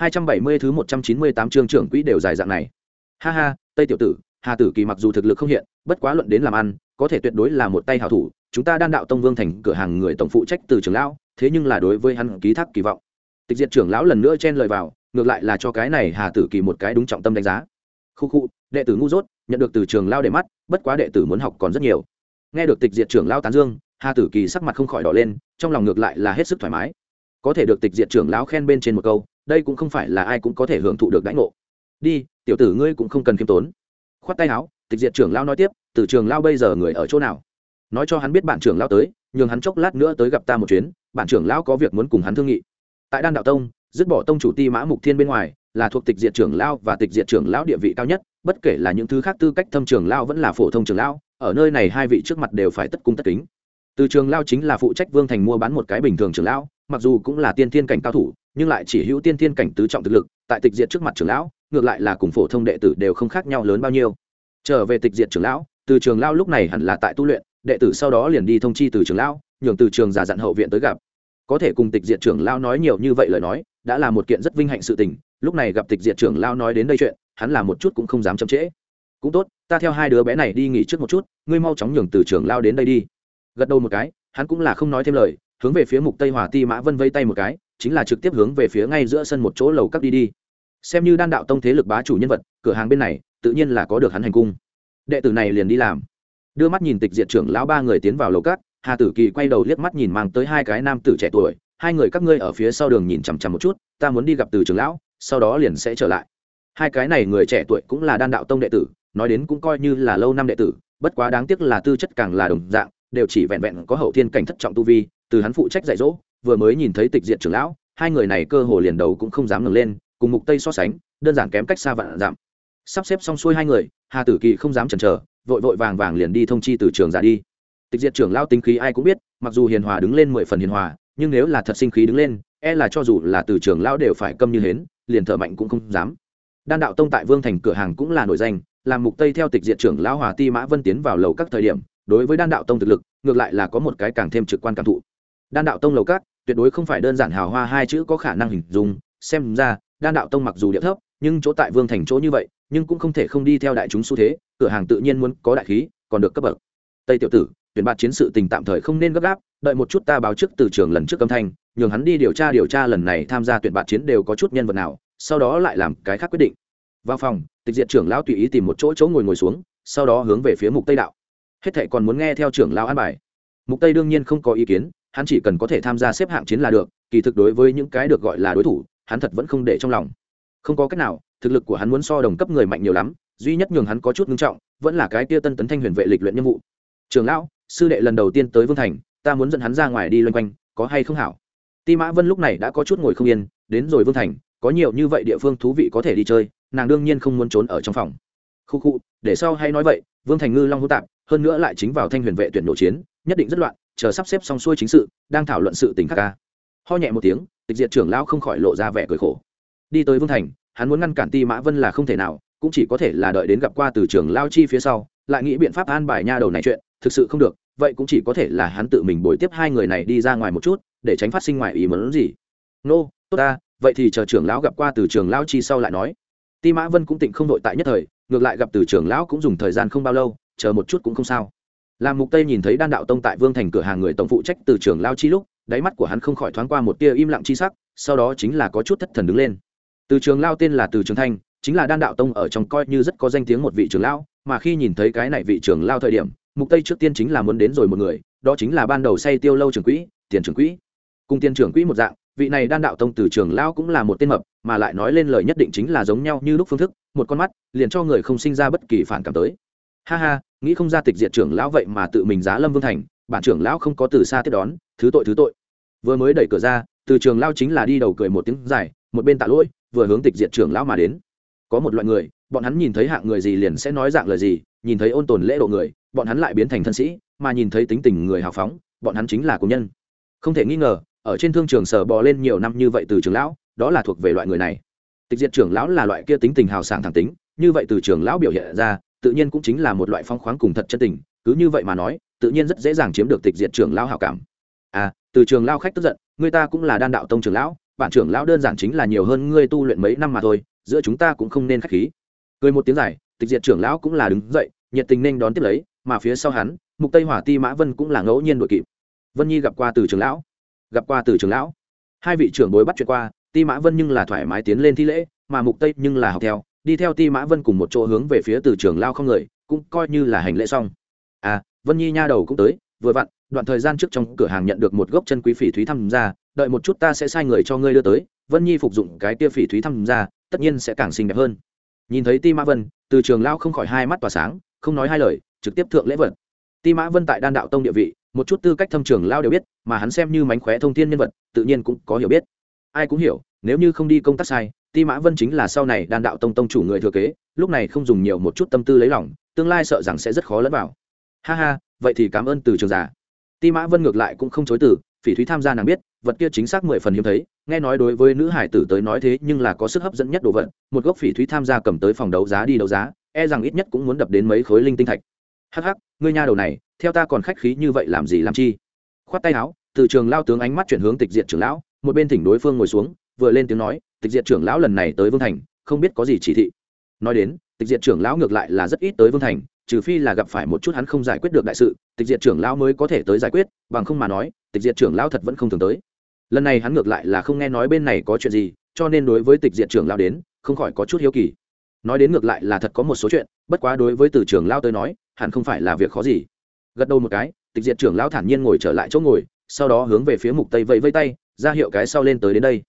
270 thứ 198 chương trưởng quỹ đều dài dạng này. Ha ha, Tây tiểu tử, Hà Tử Kỳ mặc dù thực lực không hiện, bất quá luận đến làm ăn, có thể tuyệt đối là một tay hảo thủ, chúng ta đan đạo tông vương thành cửa hàng người tổng phụ trách từ trưởng lão, thế nhưng là đối với hắn ký thác kỳ vọng. Tịch Diệt trưởng lão lần nữa chen lời vào, ngược lại là cho cái này Hà Tử Kỳ một cái đúng trọng tâm đánh giá. Khu khu, đệ tử ngu dốt, nhận được từ trường lão để mắt, bất quá đệ tử muốn học còn rất nhiều. Nghe được Tịch Diệt trưởng lão tán dương, Hà Tử Kỳ sắc mặt không khỏi đỏ lên, trong lòng ngược lại là hết sức thoải mái. Có thể được Tịch Diệt trưởng lão khen bên trên một câu, đây cũng không phải là ai cũng có thể hưởng thụ được đãi ngộ. Đi, tiểu tử ngươi cũng không cần khiêm tốn. Khoát tay áo, tịch diệt trưởng lao nói tiếp, từ trường lao bây giờ người ở chỗ nào? Nói cho hắn biết bạn trưởng lao tới, nhường hắn chốc lát nữa tới gặp ta một chuyến, bạn trưởng lao có việc muốn cùng hắn thương nghị. Tại đan đạo tông, dứt bỏ tông chủ ti mã mục thiên bên ngoài, là thuộc tịch diệt trưởng lao và tịch diệt trưởng lão địa vị cao nhất, bất kể là những thứ khác tư cách thâm trưởng lao vẫn là phổ thông trưởng lao ở nơi này hai vị trước mặt đều phải tất cung tất kính. Từ trường lao chính là phụ trách vương thành mua bán một cái bình thường trưởng lão, mặc dù cũng là tiên thiên cảnh cao thủ nhưng lại chỉ hữu tiên thiên cảnh tứ trọng thực lực, tại tịch diệt trước mặt trưởng lão, ngược lại là cùng phổ thông đệ tử đều không khác nhau lớn bao nhiêu. Trở về tịch diệt trưởng lão, từ trường lão lúc này hẳn là tại tu luyện, đệ tử sau đó liền đi thông chi từ trường lão, nhường từ trường giả dặn hậu viện tới gặp. Có thể cùng tịch diệt trưởng lão nói nhiều như vậy lời nói, đã là một kiện rất vinh hạnh sự tình, lúc này gặp tịch diệt trưởng lão nói đến đây chuyện, hắn là một chút cũng không dám chậm trễ. Cũng tốt, ta theo hai đứa bé này đi nghỉ trước một chút, ngươi mau chóng nhường từ trường lão đến đây đi. Gật đầu một cái, hắn cũng là không nói thêm lời, hướng về phía mục tây hòa ti mã vân vây tay một cái chính là trực tiếp hướng về phía ngay giữa sân một chỗ lầu các đi đi. Xem như đan đạo tông thế lực bá chủ nhân vật, cửa hàng bên này, tự nhiên là có được hắn hành cung. Đệ tử này liền đi làm. Đưa mắt nhìn tịch diệt trưởng lão ba người tiến vào lầu cát hà tử kỳ quay đầu liếc mắt nhìn mang tới hai cái nam tử trẻ tuổi, hai người các ngươi ở phía sau đường nhìn chằm chằm một chút, ta muốn đi gặp từ trưởng lão, sau đó liền sẽ trở lại. Hai cái này người trẻ tuổi cũng là đan đạo tông đệ tử, nói đến cũng coi như là lâu năm đệ tử, bất quá đáng tiếc là tư chất càng là đồng dạng, đều chỉ vẹn vẹn có hậu thiên cảnh thất trọng tu vi, từ hắn phụ trách dạy dỗ vừa mới nhìn thấy tịch diệt trưởng lão, hai người này cơ hồ liền đầu cũng không dám ngẩng lên, cùng mục tây so sánh, đơn giản kém cách xa vạn dặm. sắp xếp xong xuôi hai người, hà tử kỳ không dám chần chờ, vội vội vàng vàng liền đi thông chi từ trường ra đi. Tịch diệt trưởng lao tính khí ai cũng biết, mặc dù hiền hòa đứng lên mười phần hiền hòa, nhưng nếu là thật sinh khí đứng lên e là cho dù là từ trường lao đều phải câm như hến, liền thở mạnh cũng không dám. Đan đạo tông tại vương thành cửa hàng cũng là nổi danh, làm mục tây theo tịch diệt trưởng lão hòa ti mã vân tiến vào lầu các thời điểm, đối với đan đạo tông thực lực, ngược lại là có một cái càng thêm trực quan cảm thụ đan đạo tông lầu cát, tuyệt đối không phải đơn giản hào hoa hai chữ có khả năng hình dung. Xem ra đan đạo tông mặc dù địa thấp nhưng chỗ tại vương thành chỗ như vậy nhưng cũng không thể không đi theo đại chúng xu thế. Cửa hàng tự nhiên muốn có đại khí còn được cấp bậc. Tây tiểu tử tuyển bạt chiến sự tình tạm thời không nên gấp gáp đợi một chút ta báo trước từ trường lần trước âm thanh nhường hắn đi điều tra điều tra lần này tham gia tuyển bạt chiến đều có chút nhân vật nào sau đó lại làm cái khác quyết định. Vào phòng tịch diệt trưởng lão tùy ý tìm một chỗ chỗ ngồi ngồi xuống sau đó hướng về phía mục tây đạo. Hết thệ còn muốn nghe theo trưởng lão an bài. Mục tây đương nhiên không có ý kiến hắn chỉ cần có thể tham gia xếp hạng chiến là được, kỳ thực đối với những cái được gọi là đối thủ, hắn thật vẫn không để trong lòng. Không có cách nào, thực lực của hắn muốn so đồng cấp người mạnh nhiều lắm, duy nhất nhường hắn có chút ngưng trọng, vẫn là cái kia tân tấn thanh huyền vệ lịch luyện nhiệm vụ. Trường lão, sư đệ lần đầu tiên tới vương thành, ta muốn dẫn hắn ra ngoài đi loanh quanh, có hay không hảo? Ti mã vân lúc này đã có chút ngồi không yên, đến rồi vương thành, có nhiều như vậy địa phương thú vị có thể đi chơi, nàng đương nhiên không muốn trốn ở trong phòng. Khu khu, để sau hay nói vậy, vương thành ngư long hô tạp, hơn nữa lại chính vào thanh huyền vệ tuyển nội chiến, nhất định rất loạn chờ sắp xếp xong xuôi chính sự đang thảo luận sự tình khác ca. Ho nhẹ một tiếng tịch diệt trưởng lão không khỏi lộ ra vẻ cười khổ. Đi tới vương thành hắn muốn ngăn cản ti mã vân là không thể nào cũng chỉ có thể là đợi đến gặp qua từ trường lao chi phía sau lại nghĩ biện pháp an bài nha đầu này chuyện thực sự không được vậy cũng chỉ có thể là hắn tự mình bồi tiếp hai người này đi ra ngoài một chút để tránh phát sinh ngoài ý muốn gì. Nô、no, tốt ta vậy thì chờ trưởng lão gặp qua từ trường lão chi sau lại nói. Ti mã vân cũng tịnh không đội tại nhất thời ngược lại gặp từ trường lão cũng dùng thời gian không bao lâu chờ một chút cũng không sao làm mục tây nhìn thấy đan đạo tông tại vương thành cửa hàng người tổng phụ trách từ trường lao chi lúc, đáy mắt của hắn không khỏi thoáng qua một tia im lặng chi sắc, sau đó chính là có chút thất thần đứng lên. Từ trường lao tên là từ trường thanh, chính là đan đạo tông ở trong coi như rất có danh tiếng một vị trưởng lao mà khi nhìn thấy cái này vị trưởng lao thời điểm, mục tây trước tiên chính là muốn đến rồi một người, đó chính là ban đầu say tiêu lâu trưởng quỹ, tiền trưởng quỹ. Cùng tiền trưởng quỹ một dạng, vị này đan đạo tông từ trường lao cũng là một tên mập, mà lại nói lên lời nhất định chính là giống nhau như lúc phương thức, một con mắt, liền cho người không sinh ra bất kỳ phản cảm tới ha ha, nghĩ không ra tịch diệt trưởng lão vậy mà tự mình giá lâm vương thành, bản trưởng lão không có từ xa tiếp đón, thứ tội thứ tội. Vừa mới đẩy cửa ra, từ trường lao chính là đi đầu cười một tiếng dài, một bên tạ lỗi, vừa hướng tịch diệt trưởng lão mà đến. Có một loại người, bọn hắn nhìn thấy hạng người gì liền sẽ nói dạng lời gì, nhìn thấy ôn tồn lễ độ người, bọn hắn lại biến thành thân sĩ, mà nhìn thấy tính tình người hào phóng, bọn hắn chính là công nhân. Không thể nghi ngờ, ở trên thương trường sở bò lên nhiều năm như vậy từ trường lão, đó là thuộc về loại người này. Tịch diệt trưởng lão là loại kia tính tình hào sảng thẳng tính, như vậy từ trường lão biểu hiện ra tự nhiên cũng chính là một loại phong khoáng cùng thật chân tình, cứ như vậy mà nói, tự nhiên rất dễ dàng chiếm được tịch diệt trưởng lão hảo cảm. À từ trường lao khách tức giận, người ta cũng là đan đạo tông trưởng lão, bản trưởng lão đơn giản chính là nhiều hơn ngươi tu luyện mấy năm mà thôi, giữa chúng ta cũng không nên khách khí. Cười một tiếng dài, tịch diệt trưởng lão cũng là đứng dậy, nhiệt tình nên đón tiếp lấy, mà phía sau hắn, mục tây hỏa ti mã vân cũng là ngẫu nhiên đội kịp. Vân nhi gặp qua từ trưởng lão, gặp qua từ trưởng lão. Hai vị trưởng bối bắt chuyện qua, ti mã vân nhưng là thoải mái tiến lên thi lễ, mà mục tây nhưng là học theo đi theo ti mã vân cùng một chỗ hướng về phía từ Trường lao không người, cũng coi như là hành lễ xong. À vân nhi nha đầu cũng tới, vừa vặn, đoạn thời gian trước trong cửa hàng nhận được một gốc chân quý phỉ thúy tham gia, đợi một chút ta sẽ sai người cho ngươi đưa tới, vân nhi phục dụng cái tia phỉ thúy tham gia, tất nhiên sẽ càng xinh đẹp hơn. Nhìn thấy ti mã vân, từ trường lao không khỏi hai mắt tỏa sáng, không nói hai lời, trực tiếp thượng lễ vật. Ti mã vân tại đan đạo tông địa vị, một chút tư cách thâm trường lao đều biết, mà hắn xem như mánh khóe thông thiên nhân vật, tự nhiên cũng có hiểu biết. Ai cũng hiểu, nếu như không đi công tác sai ti mã vân chính là sau này đan đạo tông tông chủ người thừa kế, lúc này không dùng nhiều một chút tâm tư lấy lòng, tương lai sợ rằng sẽ rất khó lẫn vào. Ha ha, vậy thì cảm ơn từ trường giả. Ti mã vân ngược lại cũng không chối từ, phỉ thúy tham gia nàng biết, vật kia chính xác mười phần hiếm thấy, nghe nói đối với nữ hải tử tới nói thế nhưng là có sức hấp dẫn nhất đồ vật, một gốc phỉ thúy tham gia cầm tới phòng đấu giá đi đấu giá e rằng ít nhất cũng muốn đập đến mấy khối linh tinh thạch. Hắc hắc, ngươi nha đầu này, theo ta còn khách khí như vậy làm gì làm chi? Khoát tay áo, từ trường lao tướng ánh mắt chuyển hướng tịch diện trưởng lão, một bên thỉnh đối phương ngồi xuống, vừa lên tiếng nói tịch Diệt trưởng lão lần này tới vương thành, không biết có gì chỉ thị. Nói đến, tịch Diệt trưởng lão ngược lại là rất ít tới vương thành, trừ phi là gặp phải một chút hắn không giải quyết được đại sự, tịch diệt trưởng lão mới có thể tới giải quyết, bằng không mà nói, tịch diệt trưởng lão thật vẫn không thường tới. Lần này hắn ngược lại là không nghe nói bên này có chuyện gì, cho nên đối với tịch diệt trưởng lão đến, không khỏi có chút hiếu kỳ. Nói đến ngược lại là thật có một số chuyện, bất quá đối với từ trưởng lão tới nói, hẳn không phải là việc khó gì. Gật đầu một cái, tịch diệt trưởng lão thản nhiên ngồi trở lại chỗ ngồi, sau đó hướng về phía mục tây vẫy vây tay, ra hiệu cái sau lên tới đến đây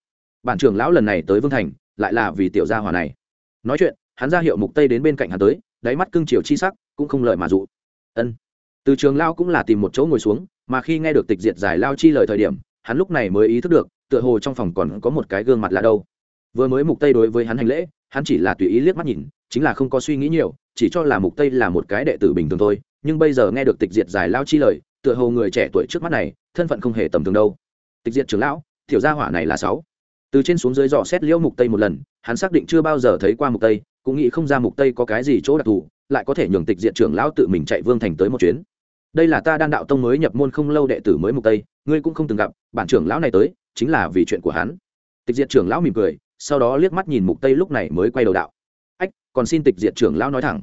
bản trưởng lão lần này tới vương thành, lại là vì tiểu gia hỏa này. Nói chuyện, hắn ra hiệu mục tây đến bên cạnh hắn tới, đáy mắt cưng chiều chi sắc, cũng không lợi mà dụ. Ân. Từ trường lao cũng là tìm một chỗ ngồi xuống, mà khi nghe được tịch diệt giải lao chi lời thời điểm, hắn lúc này mới ý thức được, tựa hồ trong phòng còn có một cái gương mặt là đâu. Vừa mới mục tây đối với hắn hành lễ, hắn chỉ là tùy ý liếc mắt nhìn, chính là không có suy nghĩ nhiều, chỉ cho là mục tây là một cái đệ tử bình thường thôi, nhưng bây giờ nghe được tịch diệt giải lao chi lời, tựa hồ người trẻ tuổi trước mắt này, thân phận không hề tầm thường đâu. Tịch diệt trưởng lão, tiểu gia hỏa này là sáu từ trên xuống dưới dò xét liễu mục tây một lần, hắn xác định chưa bao giờ thấy qua mục tây, cũng nghĩ không ra mục tây có cái gì chỗ đặc thù, lại có thể nhường tịch diện trưởng lão tự mình chạy vương thành tới một chuyến. Đây là ta đan đạo tông mới nhập môn không lâu đệ tử mới mục tây, ngươi cũng không từng gặp, bản trưởng lão này tới, chính là vì chuyện của hắn. Tịch diện trưởng lão mỉm cười, sau đó liếc mắt nhìn mục tây lúc này mới quay đầu đạo. Ách, còn xin tịch diện trưởng lão nói thẳng.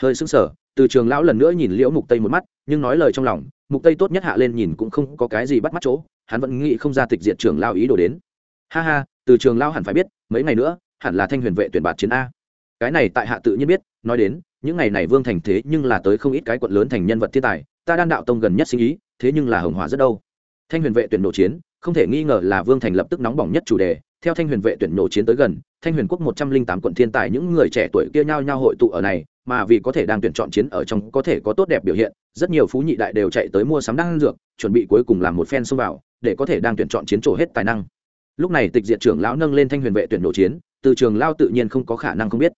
Hơi sững sờ, từ trường lão lần nữa nhìn liễu mục tây một mắt, nhưng nói lời trong lòng, mục tây tốt nhất hạ lên nhìn cũng không có cái gì bắt mắt chỗ, hắn vẫn nghĩ không ra tịch diện trưởng lão ý đồ đến ha ha, từ trường lao hẳn phải biết, mấy ngày nữa, hẳn là thanh huyền vệ tuyển bạt chiến a. Cái này tại hạ tự nhiên biết, nói đến, những ngày này vương thành thế nhưng là tới không ít cái quận lớn thành nhân vật thiên tài, ta đan đạo tông gần nhất sinh ý, thế nhưng là hồng hỏa rất đâu. Thanh huyền vệ tuyển nổ chiến, không thể nghi ngờ là vương thành lập tức nóng bỏng nhất chủ đề, theo thanh huyền vệ tuyển nổ chiến tới gần, thanh huyền quốc một trăm linh tám quận thiên tài những người trẻ tuổi kia nhau nhau hội tụ ở này, mà vì có thể đang tuyển chọn chiến ở trong có thể có tốt đẹp biểu hiện, rất nhiều phú nhị đại đều chạy tới mua sắm đan dược, chuẩn bị cuối cùng làm một phen xông vào, để có thể đang tuyển chọn chiến trổ hết tài năng lúc này tịch diệt trưởng lão nâng lên thanh huyền vệ tuyển nổ chiến, từ trường lao tự nhiên không có khả năng không biết.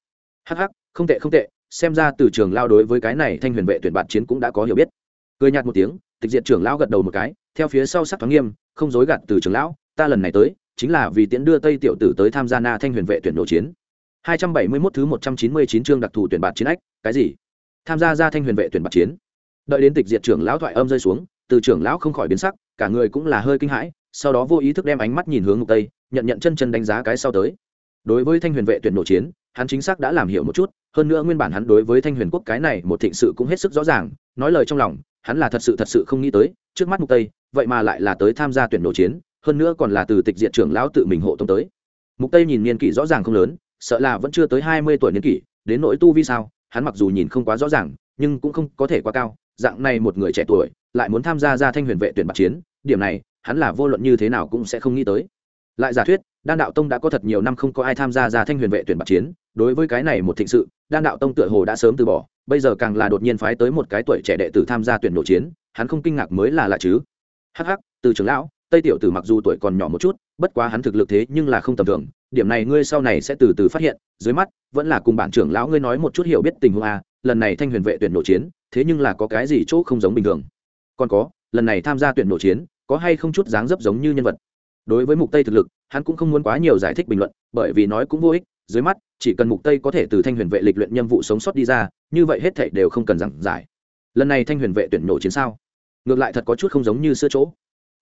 Hắc hắc, không tệ không tệ, xem ra từ trường lao đối với cái này thanh huyền vệ tuyển bạn chiến cũng đã có hiểu biết. Cười nhạt một tiếng, tịch diệt trưởng lão gật đầu một cái, theo phía sau sắc thoáng nghiêm, không dối gạt từ trường lão, ta lần này tới, chính là vì tiễn đưa tây tiểu tử tới tham gia na thanh huyền vệ tuyển nổ chiến. 271 thứ 199 chương đặc thù tuyển bạt chiến ách, cái gì? Tham gia ra thanh huyền vệ tuyển bạt chiến. Đợi đến tịch diệt trưởng lão thoại âm rơi xuống, từ trưởng lão không khỏi biến sắc, cả người cũng là hơi kinh hãi sau đó vô ý thức đem ánh mắt nhìn hướng ngục tây, nhận nhận chân chân đánh giá cái sau tới. Đối với thanh huyền vệ tuyển nổ chiến, hắn chính xác đã làm hiểu một chút, hơn nữa nguyên bản hắn đối với thanh huyền quốc cái này một thịnh sự cũng hết sức rõ ràng, nói lời trong lòng, hắn là thật sự thật sự không nghĩ tới, trước mắt mục tây, vậy mà lại là tới tham gia tuyển nổ chiến, hơn nữa còn là từ tịch diện trưởng lão tự mình hộ tống tới. Mục tây nhìn niên kỷ rõ ràng không lớn, sợ là vẫn chưa tới 20 tuổi niên kỷ, đến nỗi tu vi sao, hắn mặc dù nhìn không quá rõ ràng, nhưng cũng không có thể quá cao, dạng này một người trẻ tuổi, lại muốn tham gia ra thanh huyền vệ tuyển bạc chiến, điểm này hắn là vô luận như thế nào cũng sẽ không nghĩ tới. Lại giả thuyết, đan đạo tông đã có thật nhiều năm không có ai tham gia ra thanh huyền vệ tuyển bạc chiến, đối với cái này một thịnh sự, đan đạo tông tựa hồ đã sớm từ bỏ, bây giờ càng là đột nhiên phái tới một cái tuổi trẻ đệ tử tham gia tuyển nội chiến, hắn không kinh ngạc mới là lạ chứ. Hắc hắc, từ trưởng lão, tây tiểu tử mặc dù tuổi còn nhỏ một chút, bất quá hắn thực lực thế nhưng là không tầm thường, điểm này ngươi sau này sẽ từ từ phát hiện, dưới mắt, vẫn là cùng bản trưởng lão ngươi nói một chút hiểu biết tình huống a lần này thanh huyền vệ tuyển nội chiến, thế nhưng là có cái gì chỗ không giống bình thường. Còn có, lần này tham gia tuyển nội chiến có hay không chút dáng dấp giống như nhân vật. Đối với mục tây thực lực, hắn cũng không muốn quá nhiều giải thích bình luận, bởi vì nói cũng vô ích, dưới mắt, chỉ cần mục tây có thể từ thanh huyền vệ lịch luyện nhiệm vụ sống sót đi ra, như vậy hết thảy đều không cần giảng giải. Lần này thanh huyền vệ tuyển nổ chiến sao? Ngược lại thật có chút không giống như xưa chỗ.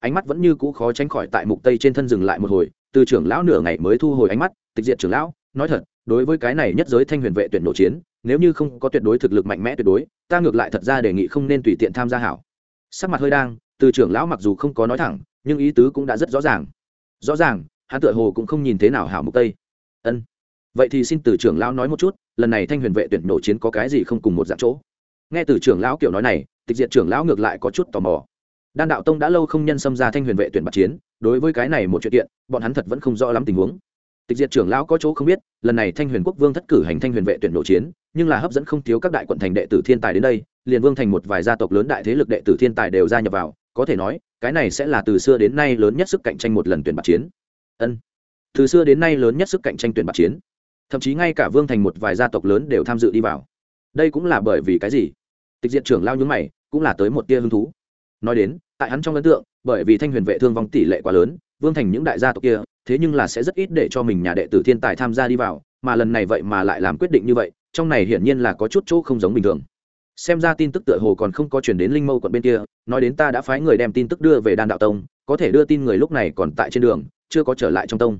Ánh mắt vẫn như cũ khó tránh khỏi tại mục tây trên thân dừng lại một hồi, từ trưởng lão nửa ngày mới thu hồi ánh mắt, tịch diện trưởng lão, nói thật, đối với cái này nhất giới thanh huyền vệ tuyển nổ chiến, nếu như không có tuyệt đối thực lực mạnh mẽ tuyệt đối, ta ngược lại thật ra đề nghị không nên tùy tiện tham gia hảo. Sắc mặt hơi đang từ trưởng lão mặc dù không có nói thẳng, nhưng ý tứ cũng đã rất rõ ràng. Rõ ràng, hắn tựa hồ cũng không nhìn thế nào hảo mục tây. Ân. Vậy thì xin từ trưởng lão nói một chút, lần này thanh huyền vệ tuyển nổ chiến có cái gì không cùng một dạng chỗ? Nghe từ trưởng lão kiểu nói này, tịch diệt trưởng lão ngược lại có chút tò mò. Đan đạo tông đã lâu không nhân xâm ra thanh huyền vệ tuyển bạc chiến, đối với cái này một chuyện kiện, bọn hắn thật vẫn không rõ lắm tình huống. Tịch diệt trưởng lão có chỗ không biết, lần này thanh huyền quốc vương thất cử hành thanh huyền vệ tuyển nổ chiến, nhưng là hấp dẫn không thiếu các đại quận thành đệ tử thiên tài đến đây, liền vương thành một vài gia tộc lớn đại thế lực đệ tử thiên tài đều gia nhập vào có thể nói, cái này sẽ là từ xưa đến nay lớn nhất sức cạnh tranh một lần tuyển bạc chiến. Ân. Từ xưa đến nay lớn nhất sức cạnh tranh tuyển bạc chiến. Thậm chí ngay cả vương thành một vài gia tộc lớn đều tham dự đi vào. Đây cũng là bởi vì cái gì? Tịch diện trưởng lao nhúng mày, cũng là tới một tia hứng thú. Nói đến, tại hắn trong ấn tượng, bởi vì thanh huyền vệ thương vong tỷ lệ quá lớn, vương thành những đại gia tộc kia, thế nhưng là sẽ rất ít để cho mình nhà đệ tử thiên tài tham gia đi vào, mà lần này vậy mà lại làm quyết định như vậy, trong này hiển nhiên là có chút chỗ không giống bình thường xem ra tin tức tựa hồ còn không có chuyển đến linh mâu quận bên kia, nói đến ta đã phái người đem tin tức đưa về đan đạo tông, có thể đưa tin người lúc này còn tại trên đường, chưa có trở lại trong tông.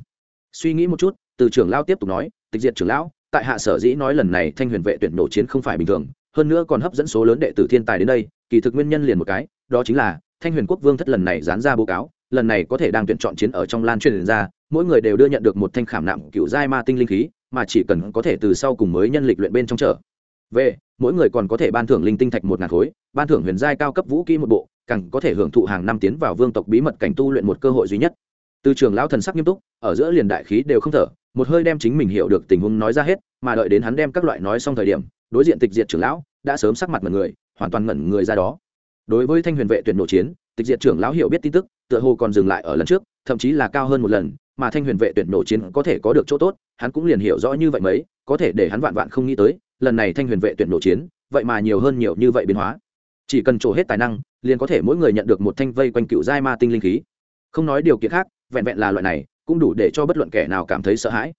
Suy nghĩ một chút, từ trưởng lao tiếp tục nói, tịch diệt trưởng lão, tại hạ sở dĩ nói lần này thanh huyền vệ tuyển nổ chiến không phải bình thường, hơn nữa còn hấp dẫn số lớn đệ tử thiên tài đến đây, kỳ thực nguyên nhân liền một cái, đó chính là thanh huyền quốc vương thất lần này dán ra báo cáo, lần này có thể đang tuyển chọn chiến ở trong lan truyền ra, mỗi người đều đưa nhận được một thanh khảm nặng cựu giai ma tinh linh khí, mà chỉ cần có thể từ sau cùng mới nhân lịch luyện bên trong trở về mỗi người còn có thể ban thưởng linh tinh thạch một ngàn khối, ban thưởng huyền giai cao cấp vũ kỹ một bộ, càng có thể hưởng thụ hàng năm tiến vào vương tộc bí mật cảnh tu luyện một cơ hội duy nhất. Từ trường lão thần sắc nghiêm túc, ở giữa liền đại khí đều không thở, một hơi đem chính mình hiểu được tình huống nói ra hết, mà đợi đến hắn đem các loại nói xong thời điểm, đối diện tịch diệt trưởng lão, đã sớm sắc mặt mật người, hoàn toàn ngẩn người ra đó. Đối với thanh huyền vệ tuyển nổ chiến, tịch diệt trưởng lão hiểu biết tin tức, tựa hồ còn dừng lại ở lần trước, thậm chí là cao hơn một lần, mà thanh huyền vệ tuyển nổ chiến có thể có được chỗ tốt, hắn cũng liền hiểu rõ như vậy mấy có thể để hắn vạn vạn không nghĩ tới, lần này thanh huyền vệ tuyển nổ chiến, vậy mà nhiều hơn nhiều như vậy biến hóa. Chỉ cần trổ hết tài năng, liền có thể mỗi người nhận được một thanh vây quanh cựu giai ma tinh linh khí. Không nói điều kiện khác, vẹn vẹn là loại này, cũng đủ để cho bất luận kẻ nào cảm thấy sợ hãi.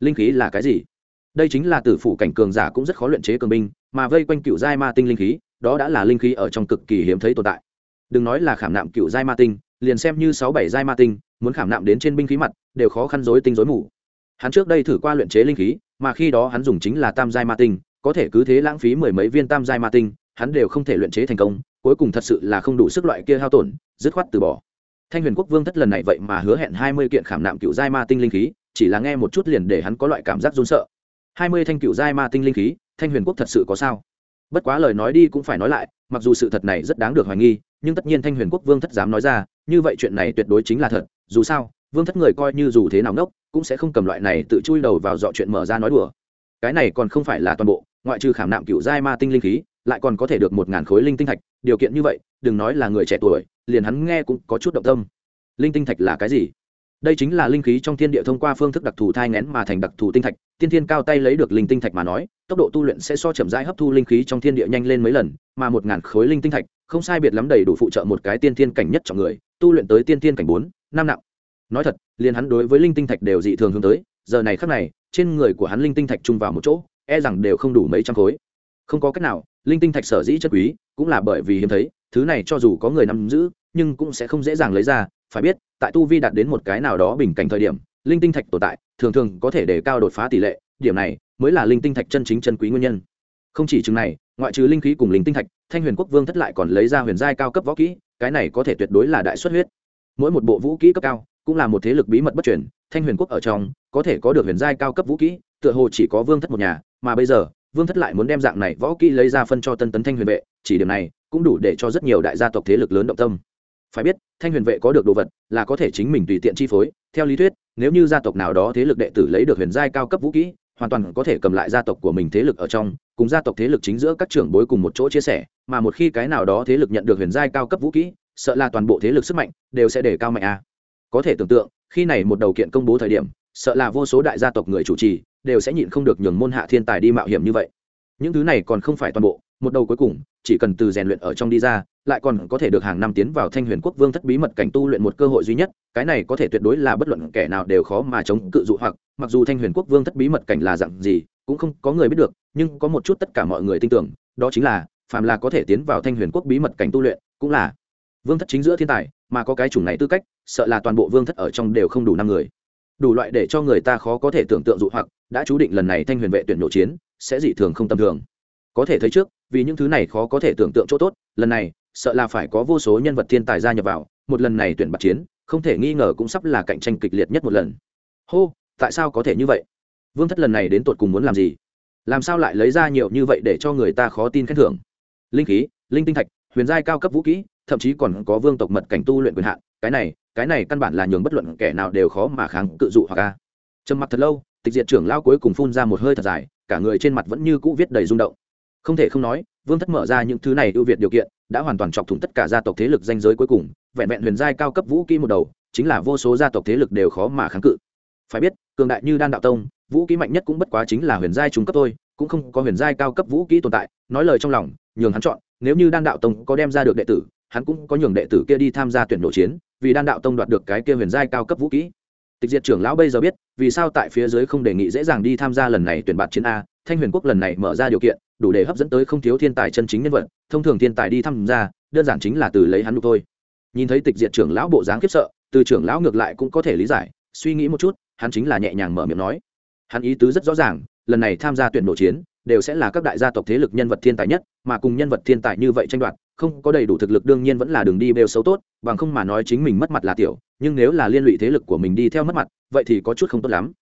Linh khí là cái gì? Đây chính là tử phủ cảnh cường giả cũng rất khó luyện chế cường binh, mà vây quanh cựu giai ma tinh linh khí, đó đã là linh khí ở trong cực kỳ hiếm thấy tồn tại. Đừng nói là khảm nạm cựu giai ma tinh, liền xem như sáu bảy giai ma tinh, muốn khảm nạm đến trên binh khí mặt, đều khó khăn rối tinh rối mù. Hắn trước đây thử qua luyện chế linh khí mà khi đó hắn dùng chính là tam giai ma tinh, có thể cứ thế lãng phí mười mấy viên tam giai ma tinh, hắn đều không thể luyện chế thành công, cuối cùng thật sự là không đủ sức loại kia hao tổn, dứt khoát từ bỏ. Thanh huyền quốc vương thất lần này vậy mà hứa hẹn hai mươi kiện khảm nạm cựu giai ma tinh linh khí, chỉ là nghe một chút liền để hắn có loại cảm giác run sợ. hai mươi thanh cựu giai ma tinh linh khí, thanh huyền quốc thật sự có sao? Bất quá lời nói đi cũng phải nói lại, mặc dù sự thật này rất đáng được hoài nghi, nhưng tất nhiên thanh huyền quốc vương thất dám nói ra, như vậy chuyện này tuyệt đối chính là thật, dù sao vương thất người coi như dù thế nào ngốc, cũng sẽ không cầm loại này tự chui đầu vào dọ chuyện mở ra nói đùa. Cái này còn không phải là toàn bộ, ngoại trừ khảm nạm cựu giai ma tinh linh khí, lại còn có thể được một ngàn khối linh tinh thạch, điều kiện như vậy, đừng nói là người trẻ tuổi, liền hắn nghe cũng có chút động tâm. Linh tinh thạch là cái gì? Đây chính là linh khí trong thiên địa thông qua phương thức đặc thù thai ngén mà thành đặc thù tinh thạch, tiên thiên cao tay lấy được linh tinh thạch mà nói, tốc độ tu luyện sẽ so chậm rãi hấp thu linh khí trong thiên địa nhanh lên mấy lần, mà một ngàn khối linh tinh thạch, không sai biệt lắm đầy đủ phụ trợ một cái tiên thiên cảnh nhất cho người, tu luyện tới tiên thiên cảnh bốn, năm nặng nói thật, liền hắn đối với linh tinh thạch đều dị thường hướng tới, giờ này khắc này, trên người của hắn linh tinh thạch chung vào một chỗ e rằng đều không đủ mấy trăm khối. Không có cách nào, linh tinh thạch sở dĩ chất quý, cũng là bởi vì hiếm thấy, thứ này cho dù có người nắm giữ, nhưng cũng sẽ không dễ dàng lấy ra, phải biết, tại tu vi đạt đến một cái nào đó bình cảnh thời điểm, linh tinh thạch tồn tại, thường thường có thể để cao đột phá tỷ lệ, điểm này, mới là linh tinh thạch chân chính chân quý nguyên nhân. Không chỉ chừng này, ngoại trừ linh khí cùng linh tinh thạch, thanh huyền quốc vương thất lại còn lấy ra huyền giai cao cấp võ kỹ, cái này có thể tuyệt đối là đại xuất huyết. Mỗi một bộ vũ kỹ cấp cao cũng là một thế lực bí mật bất truyền, thanh huyền quốc ở trong, có thể có được huyền giai cao cấp vũ kỹ, tựa hồ chỉ có vương thất một nhà, mà bây giờ, vương thất lại muốn đem dạng này võ kỹ lấy ra phân cho tân tấn thanh huyền vệ, chỉ điểm này cũng đủ để cho rất nhiều đại gia tộc thế lực lớn động tâm. Phải biết, thanh huyền vệ có được đồ vật là có thể chính mình tùy tiện chi phối, theo lý thuyết, nếu như gia tộc nào đó thế lực đệ tử lấy được huyền giai cao cấp vũ kỹ, hoàn toàn có thể cầm lại gia tộc của mình thế lực ở trong, cùng gia tộc thế lực chính giữa các trưởng bối cùng một chỗ chia sẻ, mà một khi cái nào đó thế lực nhận được huyền giai cao cấp vũ kỹ, sợ là toàn bộ thế lực sức mạnh đều sẽ để cao mạnh a có thể tưởng tượng, khi này một đầu kiện công bố thời điểm, sợ là vô số đại gia tộc người chủ trì đều sẽ nhịn không được nhường môn hạ thiên tài đi mạo hiểm như vậy. Những thứ này còn không phải toàn bộ, một đầu cuối cùng, chỉ cần từ rèn luyện ở trong đi ra, lại còn có thể được hàng năm tiến vào thanh huyền quốc vương thất bí mật cảnh tu luyện một cơ hội duy nhất, cái này có thể tuyệt đối là bất luận kẻ nào đều khó mà chống cự dụ hoặc, mặc dù thanh huyền quốc vương thất bí mật cảnh là dặn gì, cũng không có người biết được, nhưng có một chút tất cả mọi người tin tưởng, đó chính là, phàm là có thể tiến vào thanh huyền quốc bí mật cảnh tu luyện, cũng là vương thất chính giữa thiên tài, mà có cái chủng này tư cách sợ là toàn bộ vương thất ở trong đều không đủ năm người. Đủ loại để cho người ta khó có thể tưởng tượng dụ hoặc, đã chú định lần này thanh huyền vệ tuyển nổ chiến sẽ dị thường không tầm thường. Có thể thấy trước, vì những thứ này khó có thể tưởng tượng chỗ tốt, lần này, sợ là phải có vô số nhân vật thiên tài gia nhập vào, một lần này tuyển bạc chiến, không thể nghi ngờ cũng sắp là cạnh tranh kịch liệt nhất một lần. Hô, tại sao có thể như vậy? Vương thất lần này đến tột cùng muốn làm gì? Làm sao lại lấy ra nhiều như vậy để cho người ta khó tin khen thưởng? Linh khí, linh tinh thạch, huyền giai cao cấp vũ kỹ, thậm chí còn có vương tộc mật cảnh tu luyện quyền hạn, cái này cái này căn bản là nhường bất luận kẻ nào đều khó mà kháng cự dụ hoặc a. Trầm mặc thật lâu, tịch diệt trưởng lao cuối cùng phun ra một hơi thật dài, cả người trên mặt vẫn như cũ viết đầy rung động. Không thể không nói, vương thất mở ra những thứ này ưu việt điều kiện, đã hoàn toàn chọc thủng tất cả gia tộc thế lực danh giới cuối cùng, vẹn vẹn huyền giai cao cấp vũ kỹ một đầu, chính là vô số gia tộc thế lực đều khó mà kháng cự. Phải biết, cường đại như đan đạo tông, vũ kỹ mạnh nhất cũng bất quá chính là huyền giai trung cấp thôi, cũng không có huyền giai cao cấp vũ kỹ tồn tại, nói lời trong lòng, nhường hắn chọn, nếu như đan đạo tông có đem ra được đệ tử, hắn cũng có nhường đệ tử kia đi tham gia tuyển độ chiến vì đan đạo tông đoạt được cái kia huyền giai cao cấp vũ kỹ. Tịch diệt trưởng lão bây giờ biết, vì sao tại phía dưới không đề nghị dễ dàng đi tham gia lần này tuyển bạt chiến a, thanh huyền quốc lần này mở ra điều kiện, đủ để hấp dẫn tới không thiếu thiên tài chân chính nhân vật, thông thường thiên tài đi tham gia, đơn giản chính là từ lấy hắn đục thôi. Nhìn thấy tịch diệt trưởng lão bộ dáng khiếp sợ, từ trưởng lão ngược lại cũng có thể lý giải, suy nghĩ một chút, hắn chính là nhẹ nhàng mở miệng nói. Hắn ý tứ rất rõ ràng, lần này tham gia tuyển độ chiến đều sẽ là các đại gia tộc thế lực nhân vật thiên tài nhất, mà cùng nhân vật thiên tài như vậy tranh đoạt, không có đầy đủ thực lực đương nhiên vẫn là đường đi bêu xấu tốt, bằng không mà nói chính mình mất mặt là tiểu, nhưng nếu là liên lụy thế lực của mình đi theo mất mặt, vậy thì có chút không tốt lắm.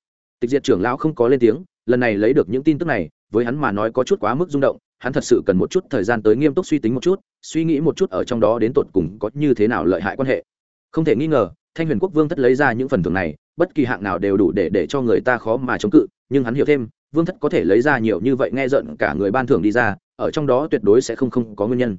Tịch diệt trưởng lão không có lên tiếng, lần này lấy được những tin tức này, với hắn mà nói có chút quá mức rung động, hắn thật sự cần một chút thời gian tới nghiêm túc suy tính một chút, suy nghĩ một chút ở trong đó đến tột cùng có như thế nào lợi hại quan hệ. Không thể nghi ngờ, thanh huyền quốc vương thất lấy ra những phần thưởng này, bất kỳ hạng nào đều đủ để để cho người ta khó mà chống cự, nhưng hắn hiểu thêm vương thất có thể lấy ra nhiều như vậy nghe giận cả người ban thưởng đi ra, ở trong đó tuyệt đối sẽ không không có nguyên nhân.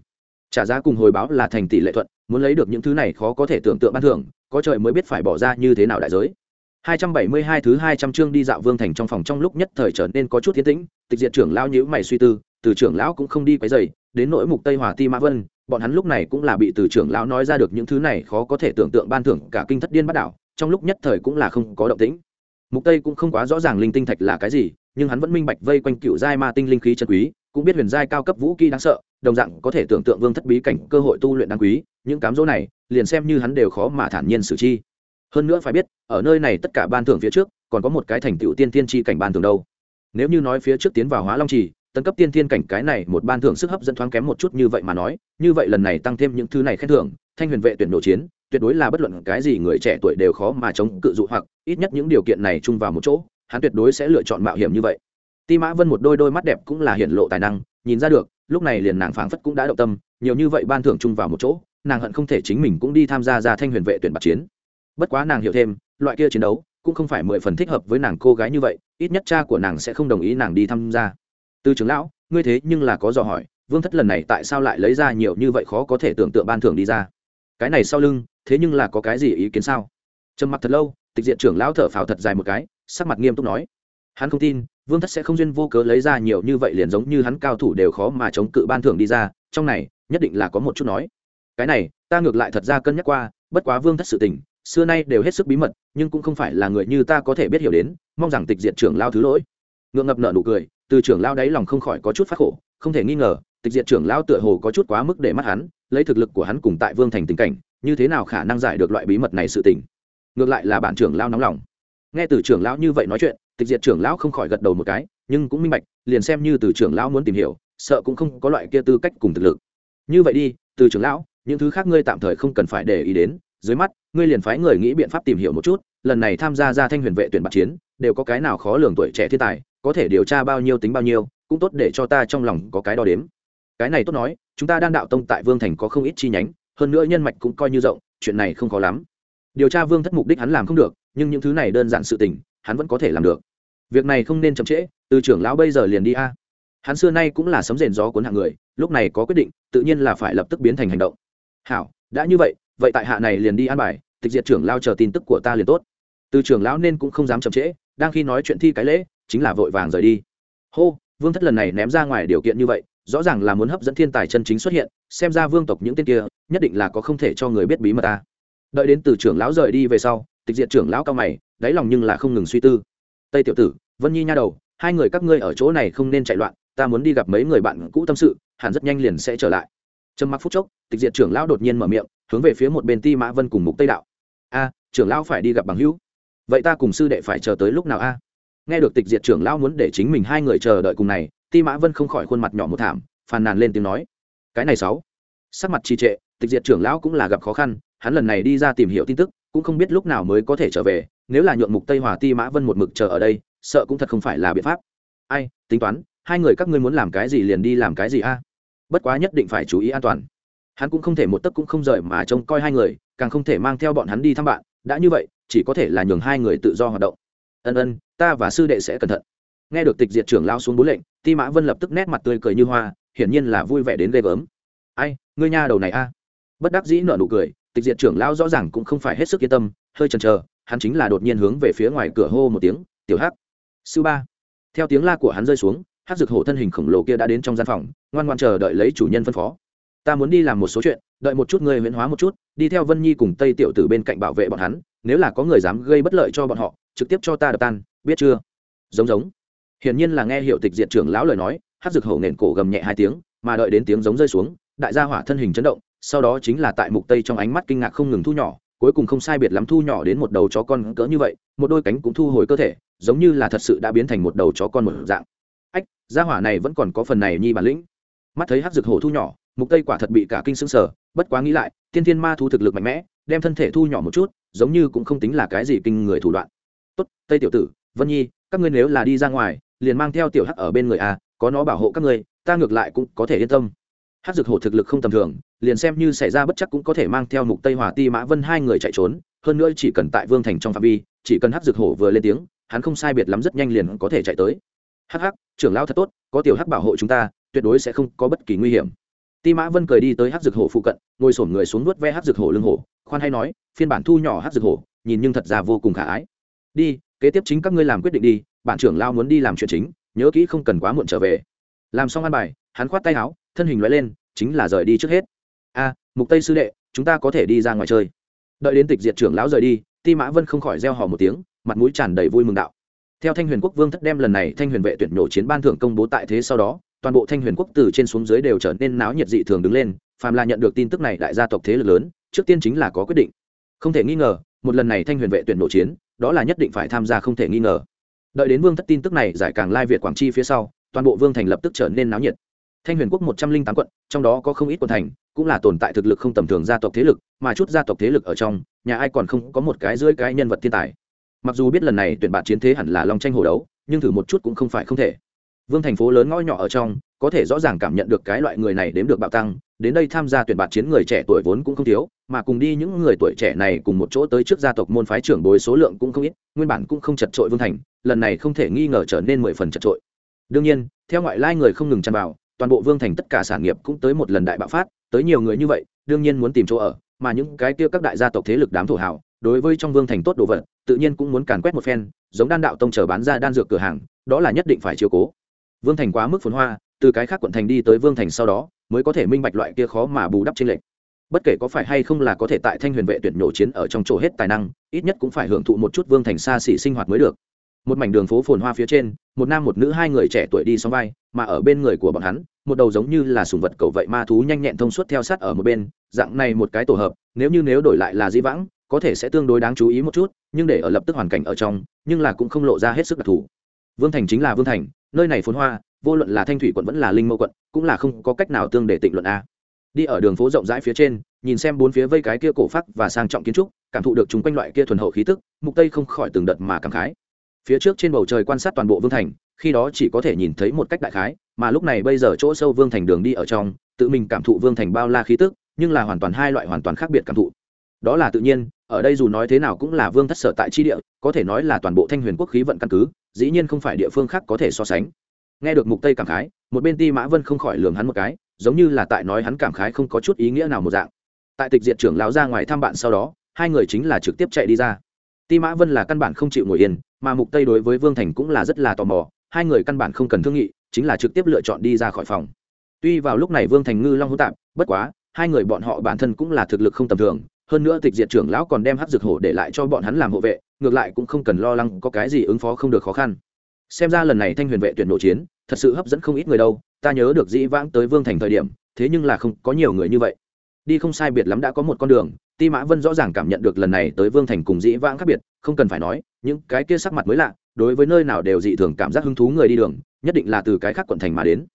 Trả giá cùng hồi báo là thành tỷ lệ thuận, muốn lấy được những thứ này khó có thể tưởng tượng ban thưởng, có trời mới biết phải bỏ ra như thế nào đại giới. 272 thứ 200 chương đi dạo vương thành trong phòng trong lúc nhất thời trở nên có chút tiến tĩnh, tịch diệt trưởng lão nhíu mày suy tư, từ trưởng lão cũng không đi quấy rầy, đến nỗi mục tây hòa ti mã vân, bọn hắn lúc này cũng là bị từ trưởng lão nói ra được những thứ này khó có thể tưởng tượng ban thưởng cả kinh thất điên bắt đảo, trong lúc nhất thời cũng là không có động tĩnh. Mục tây cũng không quá rõ ràng linh tinh thạch là cái gì nhưng hắn vẫn minh bạch vây quanh cựu giai ma tinh linh khí chân quý, cũng biết huyền giai cao cấp vũ khí đáng sợ, đồng dạng có thể tưởng tượng vương thất bí cảnh cơ hội tu luyện đáng quý, những cám dỗ này, liền xem như hắn đều khó mà thản nhiên xử chi. Hơn nữa phải biết, ở nơi này tất cả ban thưởng phía trước, còn có một cái thành tựu tiên tiên tri cảnh ban thưởng đâu. Nếu như nói phía trước tiến vào hóa long trì, tấn cấp tiên tiên cảnh cái này một ban thưởng sức hấp dẫn thoáng kém một chút như vậy mà nói, như vậy lần này tăng thêm những thứ này khen thưởng, thanh huyền vệ tuyển độ chiến, tuyệt đối là bất luận cái gì người trẻ tuổi đều khó mà chống cự dụ hoặc, ít nhất những điều kiện này chung vào một chỗ hắn tuyệt đối sẽ lựa chọn mạo hiểm như vậy. Ti mã vân một đôi đôi mắt đẹp cũng là hiện lộ tài năng, nhìn ra được, lúc này liền nàng phảng phất cũng đã động tâm, nhiều như vậy ban thưởng chung vào một chỗ, nàng hận không thể chính mình cũng đi tham gia ra thanh huyền vệ tuyển bạc chiến. Bất quá nàng hiểu thêm, loại kia chiến đấu cũng không phải mười phần thích hợp với nàng cô gái như vậy, ít nhất cha của nàng sẽ không đồng ý nàng đi tham gia. Từ trưởng lão, ngươi thế nhưng là có dò hỏi, vương thất lần này tại sao lại lấy ra nhiều như vậy khó có thể tưởng tượng ban thưởng đi ra? Cái này sau lưng, thế nhưng là có cái gì ý kiến sao? Trầm mặc thật lâu, tịch diện trưởng lão thở phào thật dài một cái sắc mặt nghiêm túc nói, hắn không tin, vương thất sẽ không duyên vô cớ lấy ra nhiều như vậy liền giống như hắn cao thủ đều khó mà chống cự ban thưởng đi ra, trong này, nhất định là có một chút nói. Cái này, ta ngược lại thật ra cân nhắc qua, bất quá vương thất sự tình, xưa nay đều hết sức bí mật, nhưng cũng không phải là người như ta có thể biết hiểu đến, mong rằng tịch diện trưởng lao thứ lỗi. Ngượng ngập nợ nụ cười, từ trưởng lao đáy lòng không khỏi có chút phát khổ, không thể nghi ngờ, tịch diện trưởng lao tựa hồ có chút quá mức để mắt hắn, lấy thực lực của hắn cùng tại vương thành tình cảnh, như thế nào khả năng giải được loại bí mật này sự tình. Ngược lại là bản trưởng lao nóng lòng nghe từ trưởng lão như vậy nói chuyện, tịch diệt trưởng lão không khỏi gật đầu một cái, nhưng cũng minh bạch, liền xem như từ trưởng lão muốn tìm hiểu, sợ cũng không có loại kia tư cách cùng thực lực. Như vậy đi, từ trưởng lão, những thứ khác ngươi tạm thời không cần phải để ý đến, dưới mắt, ngươi liền phái người nghĩ biện pháp tìm hiểu một chút, lần này tham gia ra thanh huyền vệ tuyển bạc chiến, đều có cái nào khó lường tuổi trẻ thiên tài, có thể điều tra bao nhiêu tính bao nhiêu, cũng tốt để cho ta trong lòng có cái đo đếm. Cái này tốt nói, chúng ta đang đạo tông tại vương thành có không ít chi nhánh, hơn nữa nhân mạch cũng coi như rộng, chuyện này không khó lắm. Điều tra vương thất mục đích hắn làm không được nhưng những thứ này đơn giản sự tình, hắn vẫn có thể làm được. Việc này không nên chậm trễ, từ trưởng lão bây giờ liền đi a. Hắn xưa nay cũng là sấm rền gió cuốn hạng người, lúc này có quyết định, tự nhiên là phải lập tức biến thành hành động. Hảo, đã như vậy vậy tại hạ này liền đi an bài, tịch diệt trưởng lao chờ tin tức của ta liền tốt. Từ trưởng lão nên cũng không dám chậm trễ, đang khi nói chuyện thi cái lễ, chính là vội vàng rời đi. Hô, vương thất lần này ném ra ngoài điều kiện như vậy, rõ ràng là muốn hấp dẫn thiên tài chân chính xuất hiện, xem ra vương tộc những tên kia, nhất định là có không thể cho người biết bí mật ta đợi đến từ trưởng lão rời đi về sau tịch diệt trưởng lão cao mày, đáy lòng nhưng là không ngừng suy tư. Tây tiểu tử, vân nhi nha đầu, hai người các ngươi ở chỗ này không nên chạy loạn, ta muốn đi gặp mấy người bạn cũ tâm sự, hẳn rất nhanh liền sẽ trở lại. Trầm mặc phút chốc, tịch diệt trưởng lão đột nhiên mở miệng, hướng về phía một bên ti mã vân cùng mục tây đạo. A, trưởng lão phải đi gặp bằng hữu. Vậy ta cùng sư đệ phải chờ tới lúc nào a? Nghe được tịch diệt trưởng lão muốn để chính mình hai người chờ đợi cùng này, ti mã vân không khỏi khuôn mặt nhỏ một thảm, phàn nàn lên tiếng nói, cái này sáu. Sắc mặt trì trệ, tịch diệt trưởng lão cũng là gặp khó khăn, hắn lần này đi ra tìm hiểu tin tức cũng không biết lúc nào mới có thể trở về, nếu là nhuộm mục tây hòa ti mã vân một mực chờ ở đây, sợ cũng thật không phải là biện pháp. Ai, tính toán, hai người các ngươi muốn làm cái gì liền đi làm cái gì a? Bất quá nhất định phải chú ý an toàn. Hắn cũng không thể một tấc cũng không rời mà trông coi hai người, càng không thể mang theo bọn hắn đi thăm bạn. Đã như vậy, chỉ có thể là nhường hai người tự do hoạt động. Ân ân, ta và sư đệ sẽ cẩn thận. Nghe được tịch diệt trưởng lao xuống bốn lệnh, ti mã vân lập tức nét mặt tươi cười như hoa, hiển nhiên là vui vẻ đến ghê gớm. Ai, ngươi nha đầu này a. Bất đắc dĩ nở nụ cười tịch diệt trưởng lão rõ ràng cũng không phải hết sức yên tâm, hơi chần chờ, hắn chính là đột nhiên hướng về phía ngoài cửa hô một tiếng, tiểu hắc! Sư ba! Theo tiếng la của hắn rơi xuống hát dược hổ thân hình khổng lồ kia đã đến trong gian phòng, ngoan ngoan chờ đợi lấy chủ nhân phân phó. Ta muốn đi làm một số chuyện, đợi một chút ngươi huyễn hóa một chút, đi theo vân nhi cùng tây tiểu tử bên cạnh bảo vệ bọn hắn, nếu là có người dám gây bất lợi cho bọn họ, trực tiếp cho ta đập tan, biết chưa? Giống giống. Hiển nhiên là nghe hiệu tịch diệt trưởng lão lời nói hát dược hổ nền cổ gầm nhẹ hai tiếng, mà đợi đến tiếng giống rơi xuống, đại gia hỏa thân hình chấn động sau đó chính là tại mục tây trong ánh mắt kinh ngạc không ngừng thu nhỏ, cuối cùng không sai biệt lắm thu nhỏ đến một đầu chó con cỡ như vậy, một đôi cánh cũng thu hồi cơ thể, giống như là thật sự đã biến thành một đầu chó con một dạng. Ách, gia hỏa này vẫn còn có phần này nhi bản lĩnh. Mắt thấy hắc dược hổ thu nhỏ, mục tây quả thật bị cả kinh sững sờ, bất quá nghĩ lại, tiên thiên ma thu thực lực mạnh mẽ, đem thân thể thu nhỏ một chút, giống như cũng không tính là cái gì kinh người thủ đoạn. Tốt, tây tiểu tử, vân nhi, các ngươi nếu là đi ra ngoài, liền mang theo tiểu hắc ở bên người a có nó bảo hộ các ngươi, ta ngược lại cũng có thể yên tâm hát dược hổ thực lực không tầm thường, liền xem như xảy ra bất chắc cũng có thể mang theo mục tây hòa ti mã vân hai người chạy trốn, hơn nữa chỉ cần tại vương thành trong phạm vi, chỉ cần hát dược hổ vừa lên tiếng, hắn không sai biệt lắm rất nhanh liền có thể chạy tới. Hắc hắc, trưởng lão thật tốt, có tiểu hắc bảo hộ chúng ta, tuyệt đối sẽ không có bất kỳ nguy hiểm. Ti mã vân cười đi tới hát dược hổ phụ cận, ngồi sổm người xuống nuốt ve hát dược hổ lưng hổ, khoan hay nói, phiên bản thu nhỏ hát dược hổ, nhìn nhưng thật ra vô cùng khả ái. Đi, kế tiếp chính các ngươi làm quyết định đi, bản trưởng lao muốn đi làm chuyện chính, nhớ kỹ không cần quá muộn trở về. Làm xong ăn bài, hắn khoát tay áo thân hình loại lên, chính là rời đi trước hết. A, mục tây sư đệ, chúng ta có thể đi ra ngoài chơi. Đợi đến tịch diệt trưởng lão rời đi, ti mã vân không khỏi reo hò một tiếng, mặt mũi tràn đầy vui mừng đạo. Theo thanh huyền quốc vương thất đem lần này thanh huyền vệ tuyển nhổ chiến ban thưởng công bố tại thế sau đó, toàn bộ thanh huyền quốc từ trên xuống dưới đều trở nên náo nhiệt dị thường đứng lên, phàm là nhận được tin tức này đại gia tộc thế lực lớn, trước tiên chính là có quyết định. Không thể nghi ngờ, một lần này thanh huyền vệ tuyển nổ chiến, đó là nhất định phải tham gia không thể nghi ngờ. Đợi đến vương thất tin tức này giải càng lai việt quảng chi phía sau, toàn bộ vương thành lập tức trở nên náo nhiệt thanh huyền quốc một trăm linh tám quận, trong đó có không ít quận thành, cũng là tồn tại thực lực không tầm thường gia tộc thế lực, mà chút gia tộc thế lực ở trong, nhà ai còn không có một cái dưới cái nhân vật thiên tài. Mặc dù biết lần này tuyển bạt chiến thế hẳn là long tranh hồ đấu, nhưng thử một chút cũng không phải không thể. Vương thành phố lớn ngõ nhỏ ở trong, có thể rõ ràng cảm nhận được cái loại người này đếm được bạo tăng, đến đây tham gia tuyển bạt chiến người trẻ tuổi vốn cũng không thiếu, mà cùng đi những người tuổi trẻ này cùng một chỗ tới trước gia tộc môn phái trưởng bối số lượng cũng không ít, nguyên bản cũng không chật trội vương thành, lần này không thể nghi ngờ trở nên mười phần chật trội. Đương nhiên, theo ngoại lai người không ngừng tràn vào toàn bộ vương thành tất cả sản nghiệp cũng tới một lần đại bạo phát, tới nhiều người như vậy, đương nhiên muốn tìm chỗ ở, mà những cái kia các đại gia tộc thế lực đám thổ hảo đối với trong vương thành tốt đồ vật, tự nhiên cũng muốn càn quét một phen, giống đan đạo tông chờ bán ra đan dược cửa hàng, đó là nhất định phải chiều cố. Vương thành quá mức phồn hoa, từ cái khác quận thành đi tới vương thành sau đó, mới có thể minh bạch loại kia khó mà bù đắp trên lệch. Bất kể có phải hay không là có thể tại thanh huyền vệ tuyển nhổ chiến ở trong chỗ hết tài năng, ít nhất cũng phải hưởng thụ một chút vương thành xa xỉ sinh hoạt mới được một mảnh đường phố phồn hoa phía trên, một nam một nữ hai người trẻ tuổi đi xóm vai, mà ở bên người của bọn hắn, một đầu giống như là sùng vật cầu vậy ma thú nhanh nhẹn thông suốt theo sát ở một bên, dạng này một cái tổ hợp, nếu như nếu đổi lại là dĩ vãng, có thể sẽ tương đối đáng chú ý một chút, nhưng để ở lập tức hoàn cảnh ở trong, nhưng là cũng không lộ ra hết sức đặc thù. Vương thành chính là vương thành, nơi này phồn hoa, vô luận là thanh thủy quận vẫn là linh mâu quận, cũng là không có cách nào tương để tịnh luận a. Đi ở đường phố rộng rãi phía trên, nhìn xem bốn phía vây cái kia cổ phát và sang trọng kiến trúc, cảm thụ được chúng quanh loại kia thuần hậu khí tức, mục tây không khỏi từng đợt mà cảm khái phía trước trên bầu trời quan sát toàn bộ vương thành, khi đó chỉ có thể nhìn thấy một cách đại khái, mà lúc này bây giờ chỗ sâu vương thành đường đi ở trong, tự mình cảm thụ vương thành bao la khí tức, nhưng là hoàn toàn hai loại hoàn toàn khác biệt cảm thụ. Đó là tự nhiên, ở đây dù nói thế nào cũng là vương thất sở tại chi địa, có thể nói là toàn bộ thanh huyền quốc khí vận căn cứ, dĩ nhiên không phải địa phương khác có thể so sánh. Nghe được mục tây cảm khái, một bên ti mã vân không khỏi lường hắn một cái, giống như là tại nói hắn cảm khái không có chút ý nghĩa nào một dạng. Tại tịch diệt trưởng lão ra ngoài thăm bạn sau đó, hai người chính là trực tiếp chạy đi ra. Ti mã vân là căn bản không chịu ngồi yên mà mục tây đối với vương thành cũng là rất là tò mò, hai người căn bản không cần thương nghị, chính là trực tiếp lựa chọn đi ra khỏi phòng. Tuy vào lúc này vương thành ngư long hữu tạp, bất quá, hai người bọn họ bản thân cũng là thực lực không tầm thường, hơn nữa tịch diệt trưởng lão còn đem hát dược hổ để lại cho bọn hắn làm hộ vệ, ngược lại cũng không cần lo lắng có cái gì ứng phó không được khó khăn. Xem ra lần này thanh huyền vệ tuyển nội chiến, thật sự hấp dẫn không ít người đâu, ta nhớ được dĩ vãng tới vương thành thời điểm, thế nhưng là không có nhiều người như vậy. Đi không sai biệt lắm đã có một con đường ti mã vân rõ ràng cảm nhận được lần này tới vương thành cùng dĩ vãng khác biệt, không cần phải nói, những cái kia sắc mặt mới lạ, đối với nơi nào đều dị thường cảm giác hứng thú người đi đường, nhất định là từ cái khác quận thành mà đến.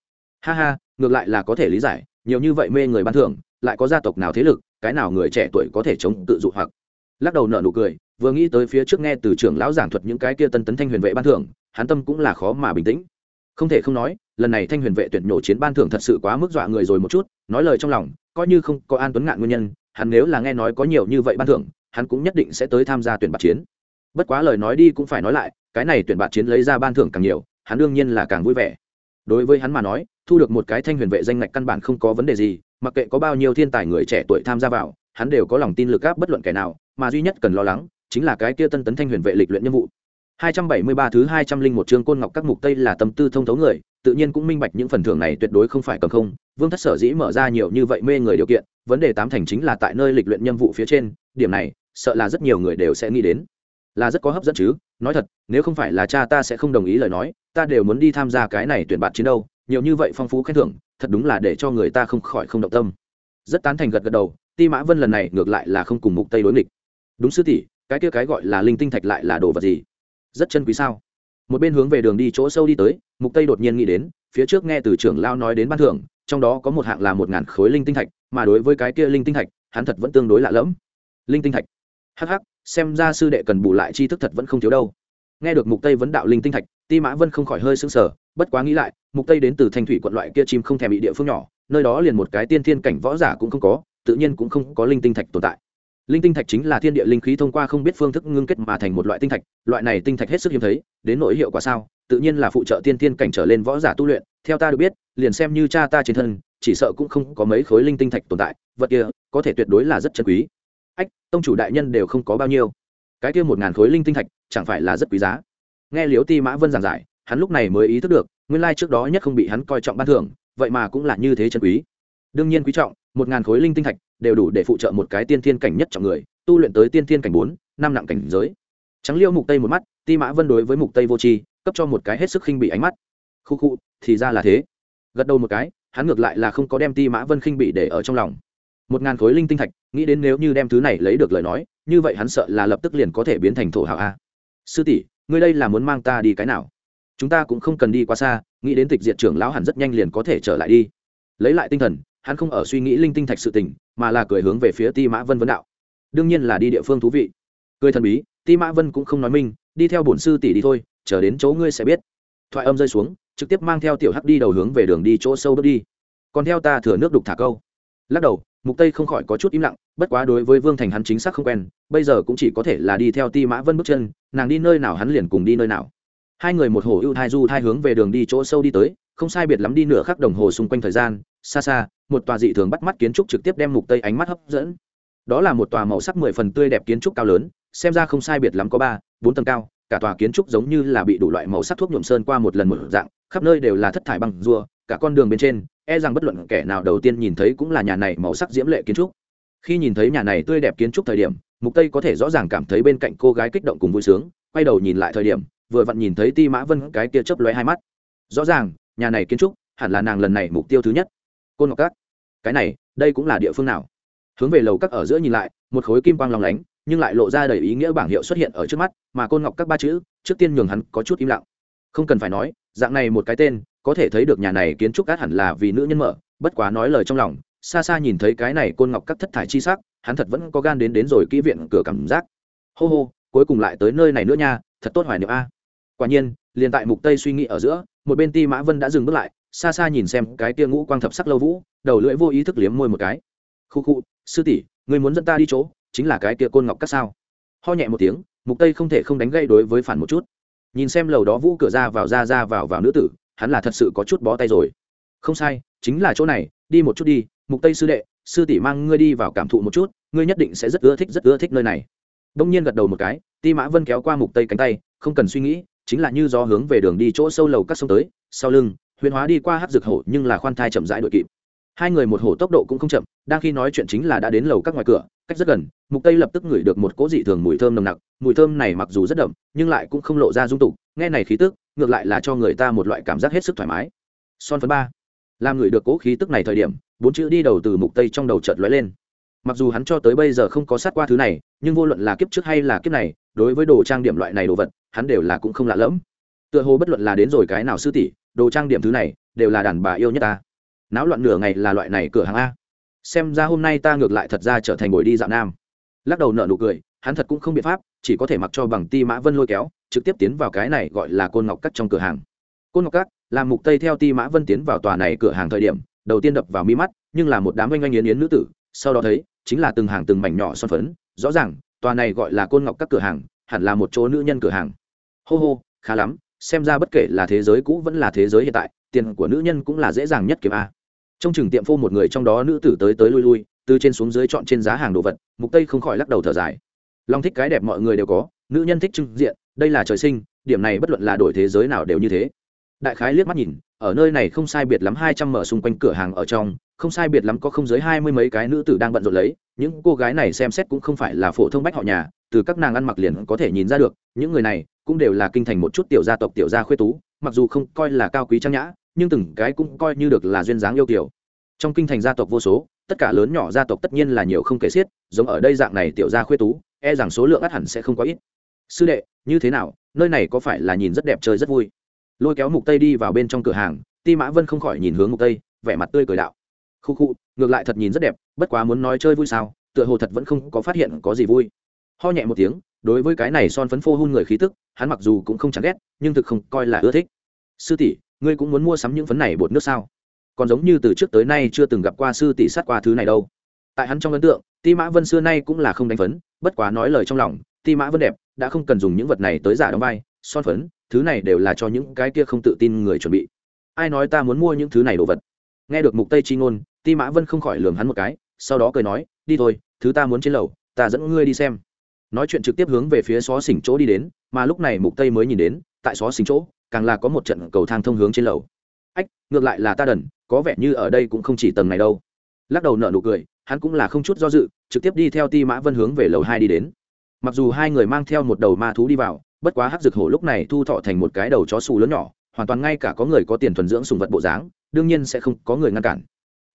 Ha ha, ngược lại là có thể lý giải, nhiều như vậy mê người ban thưởng, lại có gia tộc nào thế lực, cái nào người trẻ tuổi có thể chống tự dụ hoặc. Lắc đầu nợ nụ cười, vừa nghĩ tới phía trước nghe từ trưởng lão giảng thuật những cái kia tân tấn thanh huyền vệ ban thưởng, hắn tâm cũng là khó mà bình tĩnh. Không thể không nói, lần này thanh huyền vệ tuyển nhổ chiến ban thưởng thật sự quá mức dọa người rồi một chút, nói lời trong lòng, coi như không có an tuấn ngạn nguyên nhân hắn nếu là nghe nói có nhiều như vậy ban thưởng hắn cũng nhất định sẽ tới tham gia tuyển bạt chiến bất quá lời nói đi cũng phải nói lại cái này tuyển bạt chiến lấy ra ban thưởng càng nhiều hắn đương nhiên là càng vui vẻ đối với hắn mà nói thu được một cái thanh huyền vệ danh ngạch căn bản không có vấn đề gì mặc kệ có bao nhiêu thiên tài người trẻ tuổi tham gia vào hắn đều có lòng tin lực áp bất luận kẻ nào mà duy nhất cần lo lắng chính là cái kia tân tấn thanh huyền vệ lịch luyện nhiệm vụ 273 thứ 201 chương côn ngọc các mục tây là tâm tư thông thấu người, tự nhiên cũng minh bạch những phần thưởng này tuyệt đối không phải cầm không. Vương Thất sở dĩ mở ra nhiều như vậy mê người điều kiện, vấn đề tám thành chính là tại nơi lịch luyện nhiệm vụ phía trên, điểm này, sợ là rất nhiều người đều sẽ nghĩ đến. Là rất có hấp dẫn chứ, nói thật, nếu không phải là cha ta sẽ không đồng ý lời nói, ta đều muốn đi tham gia cái này tuyển bạn chiến đâu, nhiều như vậy phong phú khen thưởng, thật đúng là để cho người ta không khỏi không động tâm. Rất tán thành gật gật đầu, Ti Mã Vân lần này ngược lại là không cùng mục tây đối nghịch. Đúng sư tỷ, cái kia cái gọi là linh tinh thạch lại là đồ vật gì? rất chân quý sao một bên hướng về đường đi chỗ sâu đi tới mục tây đột nhiên nghĩ đến phía trước nghe từ trưởng lao nói đến ban thưởng trong đó có một hạng là một ngàn khối linh tinh thạch, mà đối với cái kia linh tinh thạch, hắn thật vẫn tương đối lạ lẫm. Linh tinh thạch. Hắc hắc, xem ra sư đệ cần bù lại tri thức thật vẫn không thiếu đâu. Nghe được mục tây vấn đạo linh tinh thạch, ti mã vân không khỏi hơi sững sờ, bất quá nghĩ lại, mục tây đến từ thanh thủy quận loại kia chim không thèm bị địa phương nhỏ, nơi đó liền một cái tiên thiên cảnh võ giả cũng không có, tự nhiên cũng không có linh tinh thạch tồn tại. Linh tinh thạch chính là thiên địa linh khí thông qua không biết phương thức ngưng kết mà thành một loại tinh thạch, loại này tinh thạch hết sức hiếm thấy, đến nỗi hiệu quả sao, tự nhiên là phụ trợ tiên thiên cảnh trở lên võ giả tu luyện, theo ta được biết liền xem như cha ta trên thân, chỉ sợ cũng không có mấy khối linh tinh thạch tồn tại, vật kia có thể tuyệt đối là rất chân quý. Ách, tông chủ đại nhân đều không có bao nhiêu. Cái kia một ngàn khối linh tinh thạch chẳng phải là rất quý giá. Nghe liếu ti mã vân giảng giải, hắn lúc này mới ý thức được, nguyên lai trước đó nhất không bị hắn coi trọng ban thưởng, vậy mà cũng là như thế chân quý. Đương nhiên quý trọng, một ngàn khối linh tinh thạch đều đủ để phụ trợ một cái tiên thiên cảnh nhất trọng người, tu luyện tới tiên thiên cảnh bốn, năm nặng cảnh giới. Trắng liêu mục tây một mắt, ti mã vân đối với mục tây vô tri, cấp cho một cái hết sức khinh bị ánh mắt. Khu khu, thì ra là thế gật đầu một cái, hắn ngược lại là không có đem ti mã vân khinh bị để ở trong lòng. Một ngàn khối linh tinh thạch, nghĩ đến nếu như đem thứ này lấy được lời nói, như vậy hắn sợ là lập tức liền có thể biến thành thổ hảo a. Sư tỷ, ngươi đây là muốn mang ta đi cái nào? Chúng ta cũng không cần đi quá xa, nghĩ đến tịch diệt trưởng lão hẳn rất nhanh liền có thể trở lại đi. Lấy lại tinh thần, hắn không ở suy nghĩ linh tinh thạch sự tình, mà là cười hướng về phía ti mã vân vấn đạo. Đương nhiên là đi địa phương thú vị. Cười thần bí, ti mã vân cũng không nói minh đi theo bổn sư tỷ đi thôi, chờ đến chỗ ngươi sẽ biết. Thoại âm rơi xuống trực tiếp mang theo tiểu hắc đi đầu hướng về đường đi chỗ sâu bước đi. Còn theo ta thừa nước đục thả câu. Lắc đầu, mục tây không khỏi có chút im lặng, bất quá đối với vương thành hắn chính xác không quen, bây giờ cũng chỉ có thể là đi theo ti mã vân bước chân, nàng đi nơi nào hắn liền cùng đi nơi nào. Hai người một hồ ưu thai du thai hướng về đường đi chỗ sâu đi tới, không sai biệt lắm đi nửa khắc đồng hồ xung quanh thời gian, xa xa, một tòa dị thường bắt mắt kiến trúc trực tiếp đem mục tây ánh mắt hấp dẫn. Đó là một tòa màu sắc mười phần tươi đẹp kiến trúc cao lớn, xem ra không sai biệt lắm có ba, bốn tầng cao, cả tòa kiến trúc giống như là bị đủ loại màu sắc thuốc nhuộm sơn qua một lần một dạng khắp nơi đều là thất thải bằng rùa, cả con đường bên trên e rằng bất luận kẻ nào đầu tiên nhìn thấy cũng là nhà này màu sắc diễm lệ kiến trúc. Khi nhìn thấy nhà này tươi đẹp kiến trúc thời điểm, mục tây có thể rõ ràng cảm thấy bên cạnh cô gái kích động cùng vui sướng, quay đầu nhìn lại thời điểm, vừa vặn nhìn thấy ti mã vân cái kia chớp lóe hai mắt. Rõ ràng, nhà này kiến trúc hẳn là nàng lần này mục tiêu thứ nhất. Côn ngọc các, cái này, đây cũng là địa phương nào? Hướng về lầu các ở giữa nhìn lại, một khối kim quang lòng lánh, nhưng lại lộ ra đầy ý nghĩa bảng hiệu xuất hiện ở trước mắt, mà côn ngọc các ba chữ, trước tiên nhường hắn có chút im lặng không cần phải nói, dạng này một cái tên, có thể thấy được nhà này kiến trúc cát hẳn là vì nữ nhân mở, bất quá nói lời trong lòng, xa xa nhìn thấy cái này côn ngọc các thất thải chi sắc, hắn thật vẫn có gan đến đến rồi kỹ viện cửa cảm giác. Hô hô, cuối cùng lại tới nơi này nữa nha, thật tốt hoài niệm a. Quả nhiên, liền tại mục tây suy nghĩ ở giữa, một bên ti mã vân đã dừng bước lại, xa xa nhìn xem cái tia ngũ quang thập sắc lâu vũ, đầu lưỡi vô ý thức liếm môi một cái. Khu khu, sư tỷ, người muốn dẫn ta đi chỗ, chính là cái tia côn ngọc các sao? Ho nhẹ một tiếng, mục tây không thể không đánh gây đối với phản một chút nhìn xem lầu đó vũ cửa ra vào ra ra vào vào nữ tử, hắn là thật sự có chút bó tay rồi. Không sai, chính là chỗ này, đi một chút đi, mục tây sư đệ, sư tỷ mang ngươi đi vào cảm thụ một chút, ngươi nhất định sẽ rất ưa thích, rất ưa thích nơi này. Đông nhiên gật đầu một cái, ti mã vân kéo qua mục tây cánh tay, không cần suy nghĩ, chính là như do hướng về đường đi chỗ sâu lầu các sông tới, sau lưng, huyền hóa đi qua hát dược hổ nhưng là khoan thai chậm rãi đội kịp. Hai người một hổ tốc độ cũng không chậm, đang khi nói chuyện chính là đã đến lầu các ngoài cửa cách rất gần, mục tây lập tức ngửi được một cỗ dị thường mùi thơm nồng nặc. Mùi thơm này mặc dù rất đậm, nhưng lại cũng không lộ ra dung tục. Nghe này khí tức, ngược lại là cho người ta một loại cảm giác hết sức thoải mái. Son phấn ba. Làm ngửi được cỗ khí tức này thời điểm, bốn chữ đi đầu từ mục tây trong đầu chợt lóe lên. Mặc dù hắn cho tới bây giờ không có sát qua thứ này, nhưng vô luận là kiếp trước hay là kiếp này, đối với đồ trang điểm loại này đồ vật, hắn đều là cũng không lạ lẫm. Tựa hồ bất luận là đến rồi cái nào sư tỷ, đồ trang điểm thứ này, đều là đàn bà yêu nhất ta. Náo loạn nửa ngày là loại này cửa hàng a xem ra hôm nay ta ngược lại thật ra trở thành ngồi đi dạo nam. Lắc đầu nợ nụ cười, hắn thật cũng không biện pháp, chỉ có thể mặc cho bằng ti mã vân lôi kéo, trực tiếp tiến vào cái này gọi là côn ngọc cắt trong cửa hàng. Côn ngọc cắt làm mục tây theo ti mã vân tiến vào tòa này cửa hàng thời điểm, đầu tiên đập vào mi mắt, nhưng là một đám oanh oanh yến yến nữ tử, sau đó thấy, chính là từng hàng từng mảnh nhỏ son phấn. Rõ ràng, tòa này gọi là côn ngọc các cửa hàng, hẳn là một chỗ nữ nhân cửa hàng. Hô hô, khá lắm, xem ra bất kể là thế giới cũ vẫn là thế giới hiện tại, tiền của nữ nhân cũng là dễ dàng nhất kiếm a trong chừng tiệm phô một người trong đó nữ tử tới tới lui lui, từ trên xuống dưới chọn trên giá hàng đồ vật, mục tây không khỏi lắc đầu thở dài. Long thích cái đẹp mọi người đều có, nữ nhân thích trưng diện, đây là trời sinh, điểm này bất luận là đổi thế giới nào đều như thế. Đại khái liếc mắt nhìn, ở nơi này không sai biệt lắm hai trăm mở xung quanh cửa hàng ở trong, không sai biệt lắm có không dưới hai mươi mấy cái nữ tử đang bận rộn lấy, những cô gái này xem xét cũng không phải là phổ thông bách họ nhà, từ các nàng ăn mặc liền có thể nhìn ra được, những người này cũng đều là kinh thành một chút tiểu gia tộc tiểu gia khuê tú, mặc dù không coi là cao quý trang nhã nhưng từng cái cũng coi như được là duyên dáng yêu kiểu trong kinh thành gia tộc vô số, tất cả lớn nhỏ gia tộc tất nhiên là nhiều không kể xiết, giống ở đây dạng này tiểu gia khuê tú e rằng số lượng ắt hẳn sẽ không có ít. Sư đệ, như thế nào? Nơi này có phải là nhìn rất đẹp chơi rất vui? Lôi kéo mục tây đi vào bên trong cửa hàng, ti mã vân không khỏi nhìn hướng mục tây, vẻ mặt tươi cười đạo. Khu khu, ngược lại thật nhìn rất đẹp, bất quá muốn nói chơi vui sao, tựa hồ thật vẫn không có phát hiện có gì vui. Ho nhẹ một tiếng, đối với cái này son phấn phô hun người khí tức, hắn mặc dù cũng không chán ghét, nhưng thực không coi là ưa thích. Sư tỷ ngươi cũng muốn mua sắm những phấn này bột nước sao? Còn giống như từ trước tới nay chưa từng gặp qua sư tỷ sát qua thứ này đâu. Tại hắn trong ấn tượng, ti mã vân xưa nay cũng là không đánh phấn, bất quá nói lời trong lòng, ti mã vân đẹp, đã không cần dùng những vật này tới giả đóng vai, son phấn, thứ này đều là cho những cái kia không tự tin người chuẩn bị. Ai nói ta muốn mua những thứ này đồ vật? Nghe được mục tây chi ngôn, ti mã vân không khỏi lườm hắn một cái, sau đó cười nói, đi thôi, thứ ta muốn trên lầu, ta dẫn ngươi đi xem. Nói chuyện trực tiếp hướng về phía xó xỉnh chỗ đi đến, mà lúc này mục tây mới nhìn đến, tại xó xỉnh chỗ càng là có một trận cầu thang thông hướng trên lầu. Ách, ngược lại là ta đần, có vẻ như ở đây cũng không chỉ tầng này đâu. Lắc đầu nợ nụ cười, hắn cũng là không chút do dự, trực tiếp đi theo ti mã vân hướng về lầu hai đi đến. Mặc dù hai người mang theo một đầu ma thú đi vào, bất quá hắc dực hổ lúc này thu thọ thành một cái đầu chó xù lớn nhỏ, hoàn toàn ngay cả có người có tiền thuần dưỡng sùng vật bộ dáng, đương nhiên sẽ không có người ngăn cản.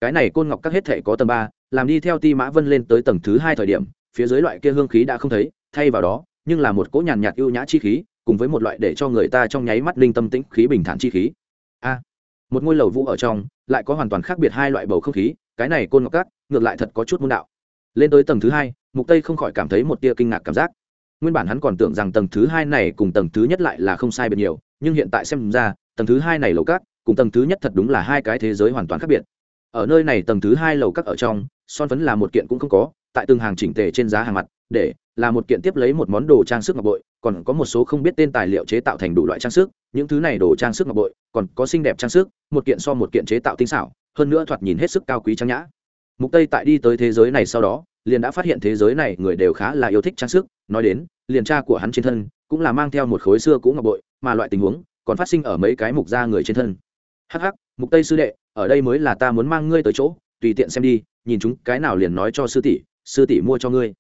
Cái này côn ngọc các hết thể có tầng ba, làm đi theo ti mã vân lên tới tầng thứ hai thời điểm, phía dưới loại kia hương khí đã không thấy, thay vào đó, nhưng là một cỗ nhàn nhạt ưu nhã chi khí cùng với một loại để cho người ta trong nháy mắt linh tâm tĩnh khí bình thản chi khí. A, một ngôi lầu vũ ở trong, lại có hoàn toàn khác biệt hai loại bầu không khí, cái này côn ngọc cát, ngược lại thật có chút môn đạo. Lên tới tầng thứ hai, mục tây không khỏi cảm thấy một tia kinh ngạc cảm giác. Nguyên bản hắn còn tưởng rằng tầng thứ hai này cùng tầng thứ nhất lại là không sai biệt nhiều, nhưng hiện tại xem ra, tầng thứ hai này lầu cát cùng tầng thứ nhất thật đúng là hai cái thế giới hoàn toàn khác biệt. Ở nơi này tầng thứ hai lầu cát ở trong, son phấn là một kiện cũng không có, tại từng hàng chỉnh tề trên giá hàng mặt để là một kiện tiếp lấy một món đồ trang sức ngọc bội, còn có một số không biết tên tài liệu chế tạo thành đủ loại trang sức, những thứ này đồ trang sức ngọc bội, còn có xinh đẹp trang sức, một kiện so một kiện chế tạo tinh xảo, hơn nữa thoạt nhìn hết sức cao quý trang nhã. Mục tây tại đi tới thế giới này sau đó, liền đã phát hiện thế giới này người đều khá là yêu thích trang sức, nói đến, liền cha của hắn trên thân cũng là mang theo một khối xưa cũ ngọc bội, mà loại tình huống còn phát sinh ở mấy cái mục da người trên thân. Hắc hắc, mục tây sư đệ, ở đây mới là ta muốn mang ngươi tới chỗ, tùy tiện xem đi, nhìn chúng cái nào liền nói cho sư tỷ sư tỷ mua cho ngươi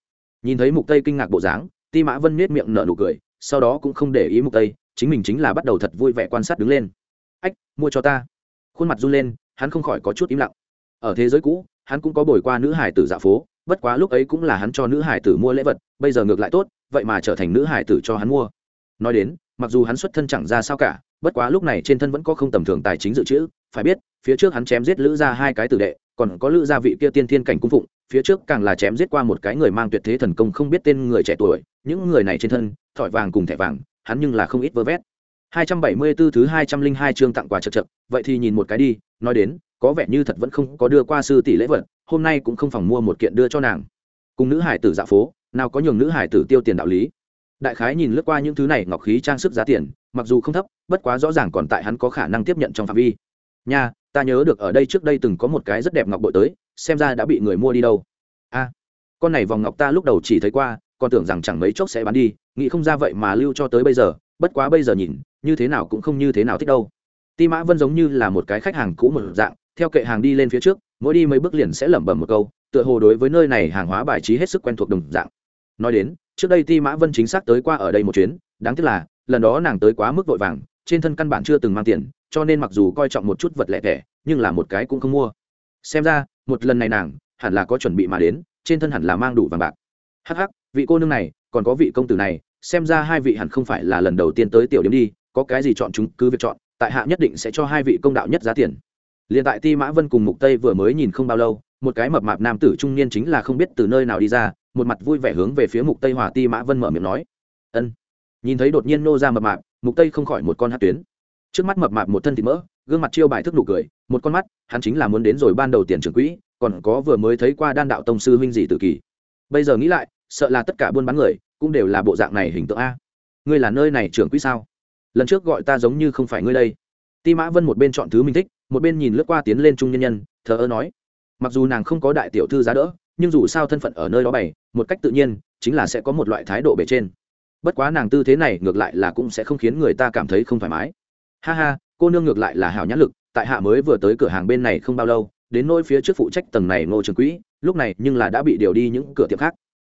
nhìn thấy mục tây kinh ngạc bộ dáng, ti mã vân nết miệng nở nụ cười, sau đó cũng không để ý mục tây, chính mình chính là bắt đầu thật vui vẻ quan sát đứng lên. Ách, mua cho ta. Khuôn mặt run lên, hắn không khỏi có chút im lặng. Ở thế giới cũ, hắn cũng có bồi qua nữ hải tử dạ phố, bất quá lúc ấy cũng là hắn cho nữ hải tử mua lễ vật, bây giờ ngược lại tốt, vậy mà trở thành nữ hải tử cho hắn mua. Nói đến, mặc dù hắn xuất thân chẳng ra sao cả, bất quá lúc này trên thân vẫn có không tầm thường tài chính dự trữ, phải biết, phía trước hắn chém giết lữ ra hai cái tử đệ, còn có lữ gia vị kia tiên thiên cảnh cung phụng phía trước càng là chém giết qua một cái người mang tuyệt thế thần công không biết tên người trẻ tuổi, những người này trên thân, thỏi vàng cùng thẻ vàng, hắn nhưng là không ít vơ vét. 274 thứ 202 chương tặng quà chật chật, vậy thì nhìn một cái đi, nói đến, có vẻ như thật vẫn không có đưa qua sư tỷ lễ vật, hôm nay cũng không phòng mua một kiện đưa cho nàng. Cùng nữ hải tử dạ phố, nào có nhường nữ hải tử tiêu tiền đạo lý. Đại khái nhìn lướt qua những thứ này ngọc khí trang sức giá tiền, mặc dù không thấp, bất quá rõ ràng còn tại hắn có khả năng tiếp nhận trong phạm vi. Nha, ta nhớ được ở đây trước đây từng có một cái rất đẹp ngọc bội tới xem ra đã bị người mua đi đâu. A, con này vòng ngọc ta lúc đầu chỉ thấy qua còn tưởng rằng chẳng mấy chốc sẽ bán đi, nghĩ không ra vậy mà lưu cho tới bây giờ, bất quá bây giờ nhìn, như thế nào cũng không như thế nào thích đâu. Ti mã vân giống như là một cái khách hàng cũ một dạng, theo kệ hàng đi lên phía trước, mỗi đi mấy bước liền sẽ lẩm bẩm một câu, tựa hồ đối với nơi này hàng hóa bài trí hết sức quen thuộc đồng dạng. Nói đến, trước đây ti mã vân chính xác tới qua ở đây một chuyến, đáng tiếc là, lần đó nàng tới quá mức vội vàng, trên thân căn bản chưa từng mang tiền, cho nên mặc dù coi trọng một chút vật lẻ tẻ, nhưng là một cái cũng không mua. Xem ra một lần này nàng hẳn là có chuẩn bị mà đến, trên thân hẳn là mang đủ vàng bạc. Hắc hắc, vị cô nương này, còn có vị công tử này, xem ra hai vị hẳn không phải là lần đầu tiên tới tiểu điểm đi, có cái gì chọn chúng cứ việc chọn, tại hạ nhất định sẽ cho hai vị công đạo nhất giá tiền. Liền tại ti mã vân cùng mục tây vừa mới nhìn không bao lâu, một cái mập mạp nam tử trung niên chính là không biết từ nơi nào đi ra, một mặt vui vẻ hướng về phía mục tây hòa ti mã vân mở miệng nói. Ân. Nhìn thấy đột nhiên nô ra mập mạp, mục tây không khỏi một con hát tuyến. Trước mắt mập mạp một thân thịt mỡ, gương mặt chiêu bài thức nụ cười một con mắt, hắn chính là muốn đến rồi ban đầu tiền trưởng quỹ, còn có vừa mới thấy qua đan đạo tông sư huynh gì tự kỳ. Bây giờ nghĩ lại, sợ là tất cả buôn bán người cũng đều là bộ dạng này hình tượng a. Ngươi là nơi này trưởng quỹ sao? Lần trước gọi ta giống như không phải ngươi đây. Ti mã vân một bên chọn thứ mình thích, một bên nhìn lướt qua tiến lên trung nhân nhân, thờ ơ nói. Mặc dù nàng không có đại tiểu thư giá đỡ, nhưng dù sao thân phận ở nơi đó bày, một cách tự nhiên, chính là sẽ có một loại thái độ bề trên. Bất quá nàng tư thế này ngược lại là cũng sẽ không khiến người ta cảm thấy không thoải mái. Ha ha, cô nương ngược lại là hảo nhãn lực tại hạ mới vừa tới cửa hàng bên này không bao lâu, đến nỗi phía trước phụ trách tầng này ngô trường quỹ, lúc này nhưng là đã bị điều đi những cửa tiệm khác.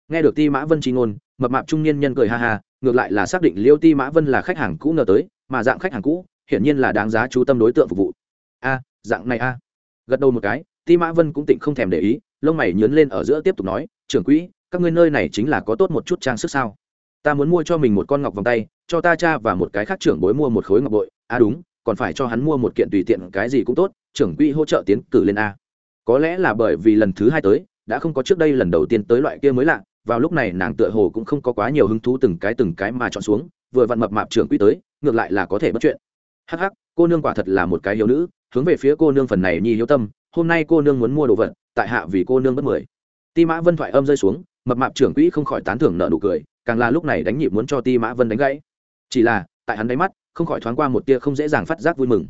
Nghe được ti mã vân tri ngôn, mập mạp trung niên nhân cười ha ha, ngược lại là xác định liêu ti mã vân là khách hàng cũ ngờ tới, mà dạng khách hàng cũ, hiển nhiên là đáng giá chú tâm đối tượng phục vụ. A, dạng này a. Gật đầu một cái, ti mã vân cũng tịnh không thèm để ý, lông mày nhớn lên ở giữa tiếp tục nói trưởng quỹ, các ngươi nơi này chính là có tốt một chút trang sức sao? Ta muốn mua cho mình một con ngọc vòng tay, cho ta cha và một cái khác trưởng bối mua một khối ngọc bội. À đúng còn phải cho hắn mua một kiện tùy tiện cái gì cũng tốt, trưởng quỹ hỗ trợ tiến cử lên a. Có lẽ là bởi vì lần thứ hai tới, đã không có trước đây lần đầu tiên tới loại kia mới lạ, vào lúc này nàng tựa hồ cũng không có quá nhiều hứng thú từng cái từng cái mà chọn xuống, vừa vặn mập mạp trưởng quỹ tới, ngược lại là có thể bất chuyện. Hắc hắc, cô nương quả thật là một cái hiếu nữ, hướng về phía cô nương phần này nhi hiếu tâm, hôm nay cô nương muốn mua đồ vật, tại hạ vì cô nương bất mười. Ti mã vân thoại âm rơi xuống, mập mạp trưởng quỹ không khỏi tán thưởng nợ nụ cười, càng là lúc này đánh nhịp muốn cho ti mã vân đánh gãy. Chỉ là, tại hắn đáy mắt không khỏi thoáng qua một tia không dễ dàng phát giác vui mừng.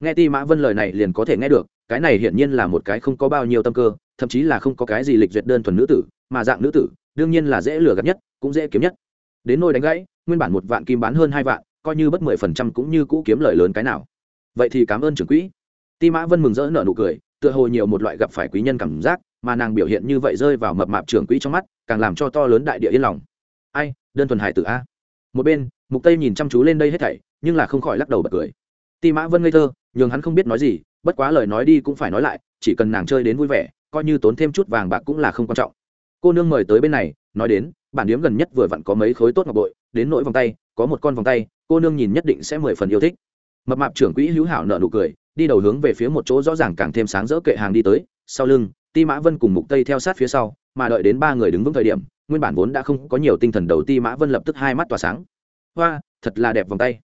Nghe ti mã vân lời này liền có thể nghe được, cái này hiển nhiên là một cái không có bao nhiêu tâm cơ, thậm chí là không có cái gì lịch duyệt đơn thuần nữ tử, mà dạng nữ tử, đương nhiên là dễ lừa gạt nhất, cũng dễ kiếm nhất. Đến nôi đánh gãy, nguyên bản một vạn kim bán hơn hai vạn, coi như bất mười phần trăm cũng như cũ kiếm lời lớn cái nào. Vậy thì cảm ơn trưởng quỹ. Ti mã vân mừng rỡ nở nụ cười, tựa hồ nhiều một loại gặp phải quý nhân cảm giác, mà nàng biểu hiện như vậy rơi vào mập mạp trưởng quỹ trong mắt, càng làm cho to lớn đại địa yên lòng. Ai, đơn thuần hải tử a. Một bên, mục tây nhìn chăm chú lên đây hết thảy nhưng là không khỏi lắc đầu bật cười. Ti mã vân ngây thơ, nhường hắn không biết nói gì, bất quá lời nói đi cũng phải nói lại, chỉ cần nàng chơi đến vui vẻ, coi như tốn thêm chút vàng bạc cũng là không quan trọng. Cô nương mời tới bên này, nói đến, bản điếm gần nhất vừa vặn có mấy khối tốt ngọc bội, đến nỗi vòng tay, có một con vòng tay, cô nương nhìn nhất định sẽ mười phần yêu thích. Mập mạp trưởng quỹ hữu hảo nợ nụ cười, đi đầu hướng về phía một chỗ rõ ràng càng thêm sáng rỡ kệ hàng đi tới, sau lưng, ti mã vân cùng mục tây theo sát phía sau, mà đợi đến ba người đứng vững thời điểm, nguyên bản vốn đã không có nhiều tinh thần đầu ti mã vân lập tức hai mắt tỏa sáng. Hoa, thật là đẹp vòng tay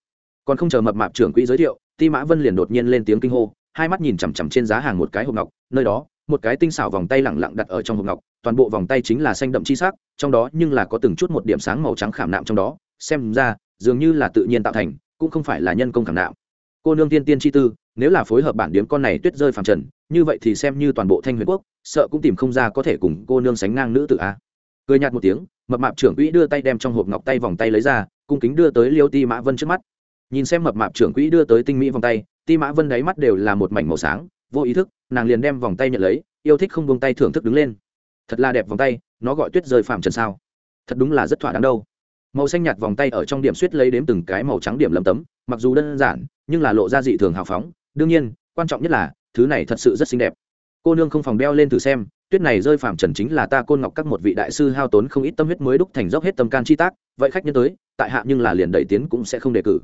còn không chờ mập mạp trưởng quỹ giới thiệu, ti mã vân liền đột nhiên lên tiếng kinh hô, hai mắt nhìn chằm chằm trên giá hàng một cái hộp ngọc, nơi đó, một cái tinh xảo vòng tay lẳng lặng đặt ở trong hộp ngọc, toàn bộ vòng tay chính là xanh đậm chi sắc, trong đó nhưng là có từng chút một điểm sáng màu trắng khảm nạm trong đó, xem ra, dường như là tự nhiên tạo thành, cũng không phải là nhân công khảm nạm. Cô nương tiên tiên chi tư, nếu là phối hợp bản điếm con này tuyết rơi phàm trần, như vậy thì xem như toàn bộ thanh huyền quốc, sợ cũng tìm không ra có thể cùng cô nương sánh ngang nữ tử a. Cười nhạt một tiếng, mập mạp trưởng quỹ đưa tay đem trong hộp ngọc tay vòng tay lấy ra, cung kính đưa tới liêu ti mã vân trước mắt nhìn xem mập mạp trưởng quỹ đưa tới tinh mỹ vòng tay, ti mã vân đáy mắt đều là một mảnh màu sáng, vô ý thức, nàng liền đem vòng tay nhận lấy, yêu thích không buông tay thưởng thức đứng lên. Thật là đẹp vòng tay, nó gọi tuyết rơi phàm trần sao. Thật đúng là rất thỏa đáng đâu. Màu xanh nhạt vòng tay ở trong điểm suýt lấy đếm từng cái màu trắng điểm lấm tấm, mặc dù đơn giản, nhưng là lộ ra dị thường hào phóng. Đương nhiên, quan trọng nhất là, thứ này thật sự rất xinh đẹp. Cô nương không phòng đeo lên thử xem, tuyết này rơi phàm trần chính là ta côn ngọc các một vị đại sư hao tốn không ít tâm huyết mới đúc thành dốc hết tâm can chi tác, vậy khách nhân tới, tại hạ nhưng là liền đẩy tiến cũng sẽ không đề cử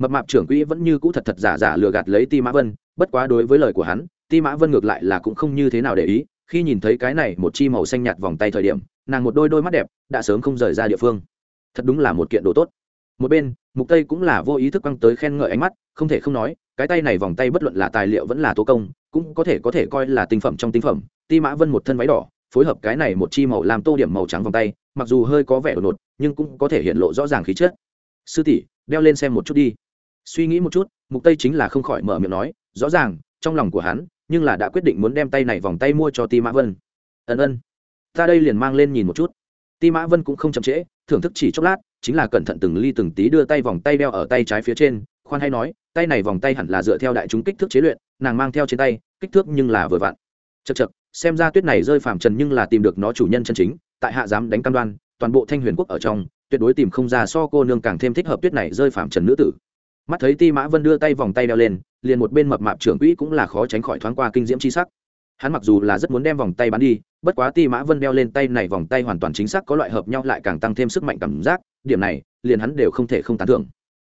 mập mạp trưởng quỹ vẫn như cũ thật thật giả giả lừa gạt lấy ti mã vân, bất quá đối với lời của hắn, ti mã vân ngược lại là cũng không như thế nào để ý, khi nhìn thấy cái này một chi màu xanh nhạt vòng tay thời điểm, nàng một đôi đôi mắt đẹp đã sớm không rời ra địa phương. Thật đúng là một kiện đồ tốt. Một bên, mục tây cũng là vô ý thức quăng tới khen ngợi ánh mắt, không thể không nói, cái tay này vòng tay bất luận là tài liệu vẫn là tố công, cũng có thể có thể coi là tinh phẩm trong tinh phẩm. Ti mã vân một thân váy đỏ, phối hợp cái này một chi màu làm tô điểm màu trắng vòng tay, mặc dù hơi có vẻ đột ngột, nhưng cũng có thể hiện lộ rõ ràng khí chất. Sư tỷ, đeo lên xem một chút đi suy nghĩ một chút, mục tây chính là không khỏi mở miệng nói, rõ ràng, trong lòng của hắn, nhưng là đã quyết định muốn đem tay này vòng tay mua cho ti mã vân. Ân ân, ta đây liền mang lên nhìn một chút. Ti mã vân cũng không chậm trễ, thưởng thức chỉ chốc lát, chính là cẩn thận từng ly từng tí đưa tay vòng tay đeo ở tay trái phía trên, khoan hay nói, tay này vòng tay hẳn là dựa theo đại chúng kích thước chế luyện, nàng mang theo trên tay, kích thước nhưng là vừa vặn. Chật chật xem ra tuyết này rơi phàm trần nhưng là tìm được nó chủ nhân chân chính, tại hạ dám đánh cam đoan, toàn bộ thanh huyền quốc ở trong, tuyệt đối tìm không ra so cô nương càng thêm thích hợp tuyết này rơi phàm trần nữ tử mắt thấy ti mã vân đưa tay vòng tay đeo lên, liền một bên mập mạp trưởng quỹ cũng là khó tránh khỏi thoáng qua kinh diễm c h i sắc. Hắn mặc dù là rất muốn đem vòng tay bán đi, bất quá ti mã vân đeo lên tay này vòng tay hoàn toàn chính xác có loại hợp nhau lại càng tăng thêm sức mạnh cảm giác, điểm này, liền hắn đều không thể không tán thưởng.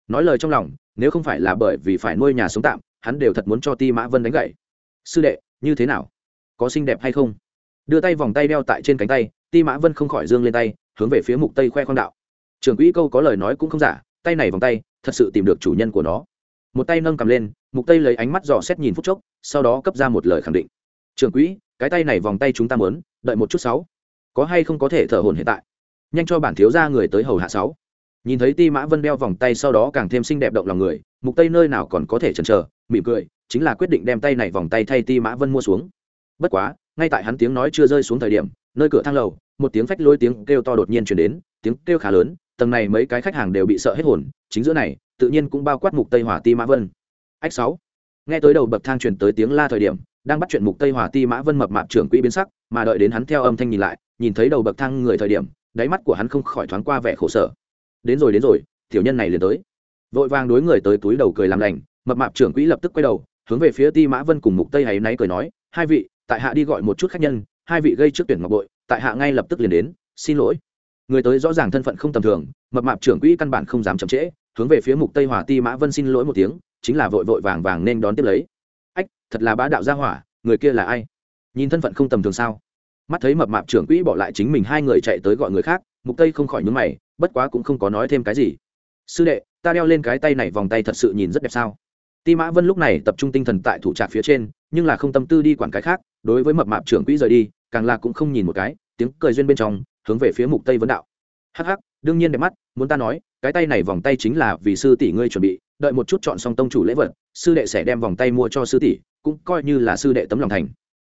Nói lời trong lòng, nếu không phải là bởi vì phải nuôi nhà sống tạm, hắn đều thật muốn cho ti mã vân đánh gậy. Sư đệ, như thế nào? Có xinh đẹp hay không? Đưa tay vòng tay đeo tại trên cánh tay, ti mã vân không khỏi dương lên tay, hướng về phía mục tây khoe khoang đạo. Trưởng quỹ câu có lời nói cũng không giả tay này vòng tay, thật sự tìm được chủ nhân của nó. Một tay nâng cầm lên, mục tây lấy ánh mắt dò xét nhìn phút chốc, sau đó cấp ra một lời khẳng định. Trưởng quỹ, cái tay này vòng tay chúng ta muốn, đợi một chút sáu. Có hay không có thể thở hồn hiện tại? Nhanh cho bản thiếu ra người tới hầu hạ sáu. Nhìn thấy ti mã vân đeo vòng tay sau đó càng thêm xinh đẹp động lòng người, mục tây nơi nào còn có thể chần chờ, mỉm cười, chính là quyết định đem tay này vòng tay thay ti mã vân mua xuống. Bất quá, ngay tại hắn tiếng nói chưa rơi xuống thời điểm, nơi cửa thang lầu, một tiếng phách lôi tiếng kêu to đột nhiên chuyển đến, tiếng kêu khá lớn tầng này mấy cái khách hàng đều bị sợ hết hồn, chính giữa này, tự nhiên cũng bao quát mục tây hỏa ti mã vân. Ách sáu. Nghe tới đầu bậc thang truyền tới tiếng la thời điểm, đang bắt chuyện mục tây hỏa ti mã vân mập mạp trưởng quỹ biến sắc, mà đợi đến hắn theo âm thanh nhìn lại, nhìn thấy đầu bậc thang người thời điểm, đáy mắt của hắn không khỏi thoáng qua vẻ khổ sở. Đến rồi đến rồi, tiểu nhân này liền tới. Vội vàng đối người tới túi đầu cười làm lành, mập mạp trưởng quỹ lập tức quay đầu, hướng về phía ti mã vân cùng mục tây hay náy cười nói, hai vị, tại hạ đi gọi một chút khách nhân, hai vị gây trước tuyển ngọc bội, tại hạ ngay lập tức liền đến, xin lỗi người tới rõ ràng thân phận không tầm thường, mập mạp trưởng quỹ căn bản không dám chậm trễ, hướng về phía mục tây hỏa ti mã vân xin lỗi một tiếng, chính là vội vội vàng vàng nên đón tiếp lấy. Ách, thật là bá đạo gia hỏa, người kia là ai? Nhìn thân phận không tầm thường sao? Mắt thấy mập mạp trưởng quỹ bỏ lại chính mình, hai người chạy tới gọi người khác, mục tây không khỏi nhướng mày, bất quá cũng không có nói thêm cái gì. Sư đệ, ta đeo lên cái tay này vòng tay thật sự nhìn rất đẹp sao? Ti mã vân lúc này tập trung tinh thần tại thủ trạc phía trên, nhưng là không tâm tư đi quản cái khác, đối với mập mạp trưởng quỹ rời đi, càng là cũng không nhìn một cái tiếng cười duyên bên trong, hướng về phía mục tây vấn đạo. Hắc hắc, đương nhiên đẹp mắt, muốn ta nói, cái tay này vòng tay chính là vì sư tỷ ngươi chuẩn bị, đợi một chút chọn xong tông chủ lễ vật, sư đệ sẽ đem vòng tay mua cho sư tỷ, cũng coi như là sư đệ tấm lòng thành.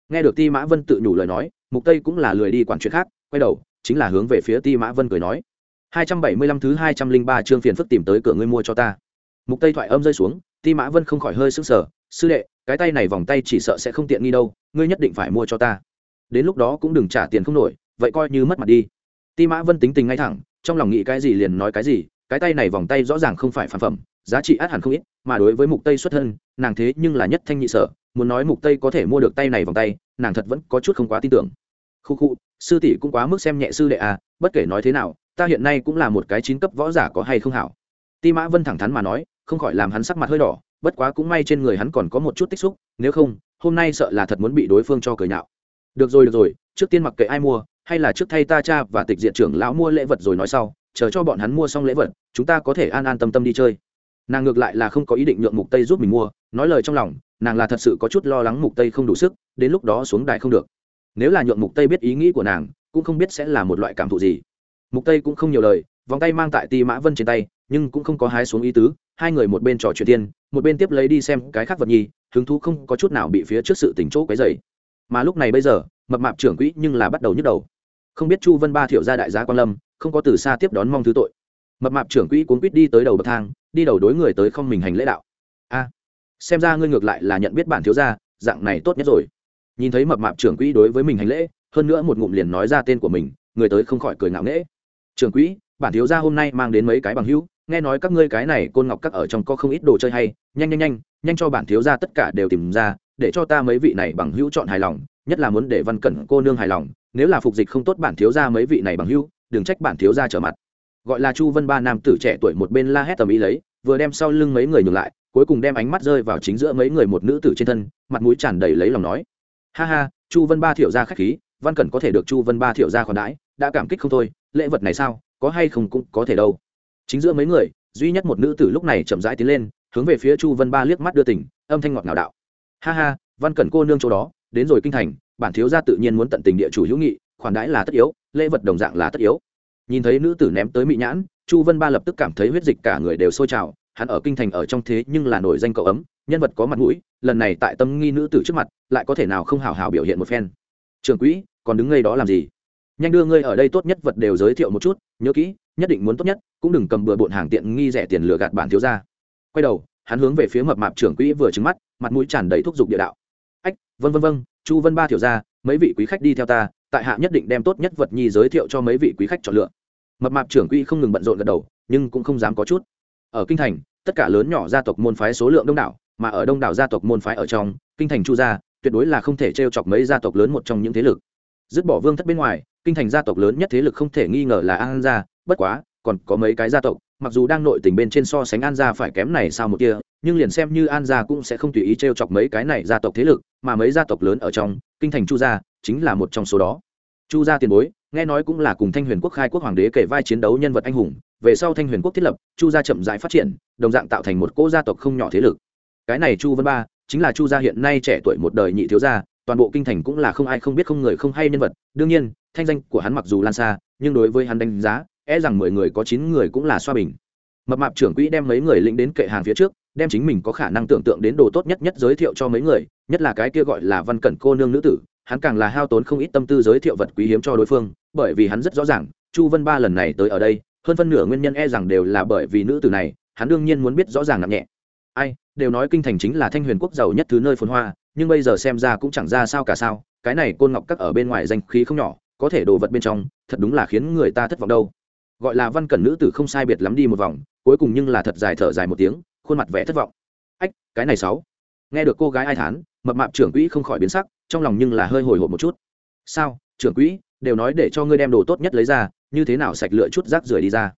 Nghe được ti mã vân tự nhủ lời nói, mục tây cũng là lười đi quản chuyện khác, quay đầu, chính là hướng về phía ti mã vân cười nói. 275 thứ 203 chương phiền phức tìm tới cửa ngươi mua cho ta. Mục tây thoại âm rơi xuống, ti mã vân không khỏi hơi sững sờ, sư đệ, cái tay này vòng tay chỉ sợ sẽ không tiện nghi đâu, ngươi nhất định phải mua cho ta đến lúc đó cũng đừng trả tiền không nổi, vậy coi như mất mặt đi. Ti mã vân tính tình ngay thẳng, trong lòng nghĩ cái gì liền nói cái gì, cái tay này vòng tay rõ ràng không phải phản phẩm, giá trị át hẳn không ít, mà đối với mục tây xuất thân, nàng thế nhưng là nhất thanh nhị sở, muốn nói mục tây có thể mua được tay này vòng tay, nàng thật vẫn có chút không quá tin tưởng. Khu khu, sư tỷ cũng quá mức xem nhẹ sư đệ à bất kể nói thế nào, ta hiện nay cũng là một cái chín cấp võ giả có hay không hảo. Ti mã vân thẳng thắn mà nói, không khỏi làm hắn sắc mặt hơi đỏ, bất quá cũng may trên người hắn còn có một chút tích xúc, nếu không, hôm nay sợ là thật muốn bị đối phương cho cười nhạo được rồi được rồi, trước tiên mặc kệ ai mua, hay là trước thay ta cha và tịch diện trưởng lão mua lễ vật rồi nói sau, chờ cho bọn hắn mua xong lễ vật, chúng ta có thể an an tâm tâm đi chơi. Nàng ngược lại là không có ý định nhượng mục tây giúp mình mua, nói lời trong lòng, nàng là thật sự có chút lo lắng mục tây không đủ sức, đến lúc đó xuống đài không được. Nếu là nhượng mục tây biết ý nghĩ của nàng, cũng không biết sẽ là một loại cảm thụ gì. Mục tây cũng không nhiều lời, vòng tay mang tại ti mã vân trên tay, nhưng cũng không có hái xuống ý tứ, hai người một bên trò chuyện tiên một bên tiếp lấy đi xem cái khác vật nhi, hứng thú không có chút nào bị phía trước sự tỉnh chỗ cái dày mà lúc này bây giờ, mập mạp trưởng quỹ nhưng là bắt đầu nhức đầu. Không biết chu vân ba thiểu ra đại gia quan lâm, không có từ xa tiếp đón mong thứ tội. Mập mạp trưởng quỹ cuốn quýt đi tới đầu bậc thang, đi đầu đối người tới không mình hành lễ đạo. A, xem ra ngươi ngược lại là nhận biết bản thiếu gia, dạng này tốt nhất rồi. Nhìn thấy mập mạp trưởng quỹ đối với mình hành lễ, hơn nữa một ngụm liền nói ra tên của mình, người tới không khỏi cười ngạo nghễ. Trưởng quỹ, bản thiếu gia hôm nay mang đến mấy cái bằng hữu, nghe nói các ngươi cái này côn ngọc các ở trong có không ít đồ chơi hay, nhanh nhanh nhanh nhanh cho bản thiếu gia tất cả đều tìm ra để cho ta mấy vị này bằng hữu chọn hài lòng, nhất là muốn để văn cẩn cô nương hài lòng, nếu là phục dịch không tốt bản thiếu gia mấy vị này bằng hữu, đừng trách bản thiếu gia trở mặt. Gọi là chu vân ba nam tử trẻ tuổi một bên la hét tầm ý lấy, vừa đem sau lưng mấy người nhường lại, cuối cùng đem ánh mắt rơi vào chính giữa mấy người một nữ tử trên thân, mặt mũi tràn đầy lấy lòng nói. Ha ha, chu vân ba thiểu gia khách khí, văn cẩn có thể được chu vân ba thiểu gia khoản đãi, đã cảm kích không thôi, lễ vật này sao, có hay không cũng có thể đâu. Chính giữa mấy người, duy nhất một nữ tử lúc này chậm rãi tiến lên, hướng về phía chu vân ba liếc mắt đưa tỉnh âm thanh ngọt ngào đạo ha ha, văn cẩn cô nương chỗ đó, đến rồi kinh thành, bản thiếu gia tự nhiên muốn tận tình địa chủ hữu nghị, khoản đãi là tất yếu, lễ vật đồng dạng là tất yếu. Nhìn thấy nữ tử ném tới mỹ nhãn, chu vân ba lập tức cảm thấy huyết dịch cả người đều sôi trào, hắn ở kinh thành ở trong thế nhưng là nổi danh cậu ấm, nhân vật có mặt mũi, lần này tại tâm nghi nữ tử trước mặt, lại có thể nào không hào hào biểu hiện một phen. Trường quỹ, còn đứng ngay đó làm gì? Nhanh đưa ngươi ở đây tốt nhất vật đều giới thiệu một chút, nhớ kỹ, nhất định muốn tốt nhất, cũng đừng cầm bừa bộn hàng tiện nghi rẻ tiền lừa gạt bản thiếu ra quay đầu, hắn hướng về phía mập mạp trưởng quỹ vừa trứng mắt mặt mũi tràn đầy thúc giục địa đạo. Ách vân vân vân chu vân ba thiểu ra, mấy vị quý khách đi theo ta, tại hạ nhất định đem tốt nhất vật nhi giới thiệu cho mấy vị quý khách chọn lựa. Mập mạp trưởng quỹ không ngừng bận rộn gật đầu, nhưng cũng không dám có chút. Ở kinh thành, tất cả lớn nhỏ gia tộc môn phái số lượng đông đảo, mà ở đông đảo gia tộc môn phái ở trong, kinh thành chu gia, tuyệt đối là không thể t r e o chọc mấy gia tộc lớn một trong những thế lực. Dứt bỏ vương thất bên ngoài, kinh thành gia tộc lớn nhất thế lực không thể nghi ngờ là an gia, bất quá, còn có mấy cái gia tộc, mặc dù đang nội tình bên trên so sánh an gia phải kém này sao một kia nhưng liền xem như an gia cũng sẽ không tùy ý t r e o chọc mấy cái này gia tộc thế lực, mà mấy gia tộc lớn ở trong, kinh thành chu gia chính là một trong số đó. Chu gia tiền bối, nghe nói cũng là cùng thanh huyền quốc khai quốc hoàng đế kể vai chiến đấu nhân vật anh hùng, về sau thanh huyền quốc thiết lập, chu gia chậm rãi phát triển, đồng dạng tạo thành một cỗ gia tộc không nhỏ thế lực. Cái này chu vân ba, chính là chu gia hiện nay trẻ tuổi một đời nhị thiếu gia, toàn bộ kinh thành cũng là không ai không biết không người không hay nhân vật. Đương nhiên, thanh danh của hắn mặc dù lan xa, nhưng đối với hắn đánh giá e rằng mười người có chín người cũng là xoa bình. Mập mạp trưởng quỹ đem mấy người lĩnh đến kệ hàng phía trước đem chính mình có khả năng tưởng tượng đến đồ tốt nhất nhất giới thiệu cho mấy người, nhất là cái kia gọi là văn cẩn cô nương nữ tử, hắn càng là hao tốn không ít tâm tư giới thiệu vật quý hiếm cho đối phương, bởi vì hắn rất rõ ràng, chu vân ba lần này tới ở đây, hơn phân nửa nguyên nhân e rằng đều là bởi vì nữ tử này, hắn đương nhiên muốn biết rõ ràng nặng nhẹ. Ai, đều nói kinh thành chính là thanh huyền quốc giàu nhất thứ nơi phồn hoa, nhưng bây giờ xem ra cũng chẳng ra sao cả sao, cái này côn ngọc các ở bên ngoài danh khí không nhỏ, có thể đồ vật bên trong, thật đúng là khiến người ta thất vọng đâu. Gọi là văn cẩn nữ tử không sai biệt lắm đi một vòng, cuối cùng nhưng là thật dài thở dài một tiếng khuôn mặt vẻ thất vọng. Ách, cái này sáu. Nghe được cô gái ai thán, mập mạp trưởng quỹ không khỏi biến sắc, trong lòng nhưng là hơi hồi hộp một chút. Sao, trưởng quỹ, đều nói để cho ngươi đem đồ tốt nhất lấy ra, như thế nào sạch lựa chút rác rưởi đi ra?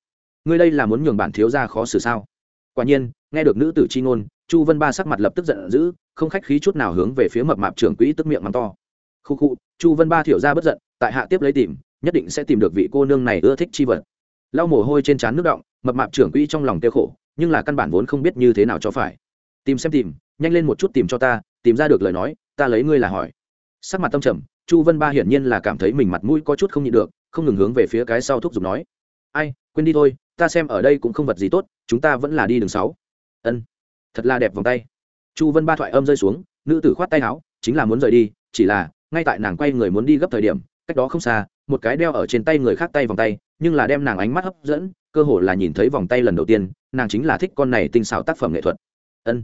Ngươi đây là muốn nhường bản thiếu ra khó xử sao? Quả nhiên, nghe được nữ tử chi ngôn, chu vân ba sắc mặt lập tức giận dữ, không khách khí chút nào hướng về phía mập mạp trưởng quỹ tức miệng mắng to. Khu khu, chu vân ba thiểu ra bất giận, tại hạ tiếp lấy tìm, nhất định sẽ tìm được vị cô nương này ưa thích chi vật. Lau mồ hôi trên trán nước động mập mạp trưởng quỹ trong lòng tiêu khổ nhưng là căn bản vốn không biết như thế nào cho phải. Tìm xem tìm, nhanh lên một chút tìm cho ta, tìm ra được lời nói, ta lấy ngươi là hỏi. Sắc mặt tâm trầm, chu vân ba hiển nhiên là cảm thấy mình mặt mũi có chút không nhịn được, không ngừng hướng về phía cái sau thúc giục nói. Ai, quên đi thôi, ta xem ở đây cũng không vật gì tốt, chúng ta vẫn là đi đường sáu. Ân, thật là đẹp vòng tay. Chu vân ba thoại âm rơi xuống, nữ tử khoát tay áo, chính là muốn rời đi, chỉ là, ngay tại nàng quay người muốn đi gấp thời điểm, cách đó không xa, một cái đeo ở trên tay người khác tay vòng tay, nhưng là đem nàng ánh mắt hấp dẫn cơ hồ là nhìn thấy vòng tay lần đầu tiên, nàng chính là thích con này tinh xảo tác phẩm nghệ thuật. Ân.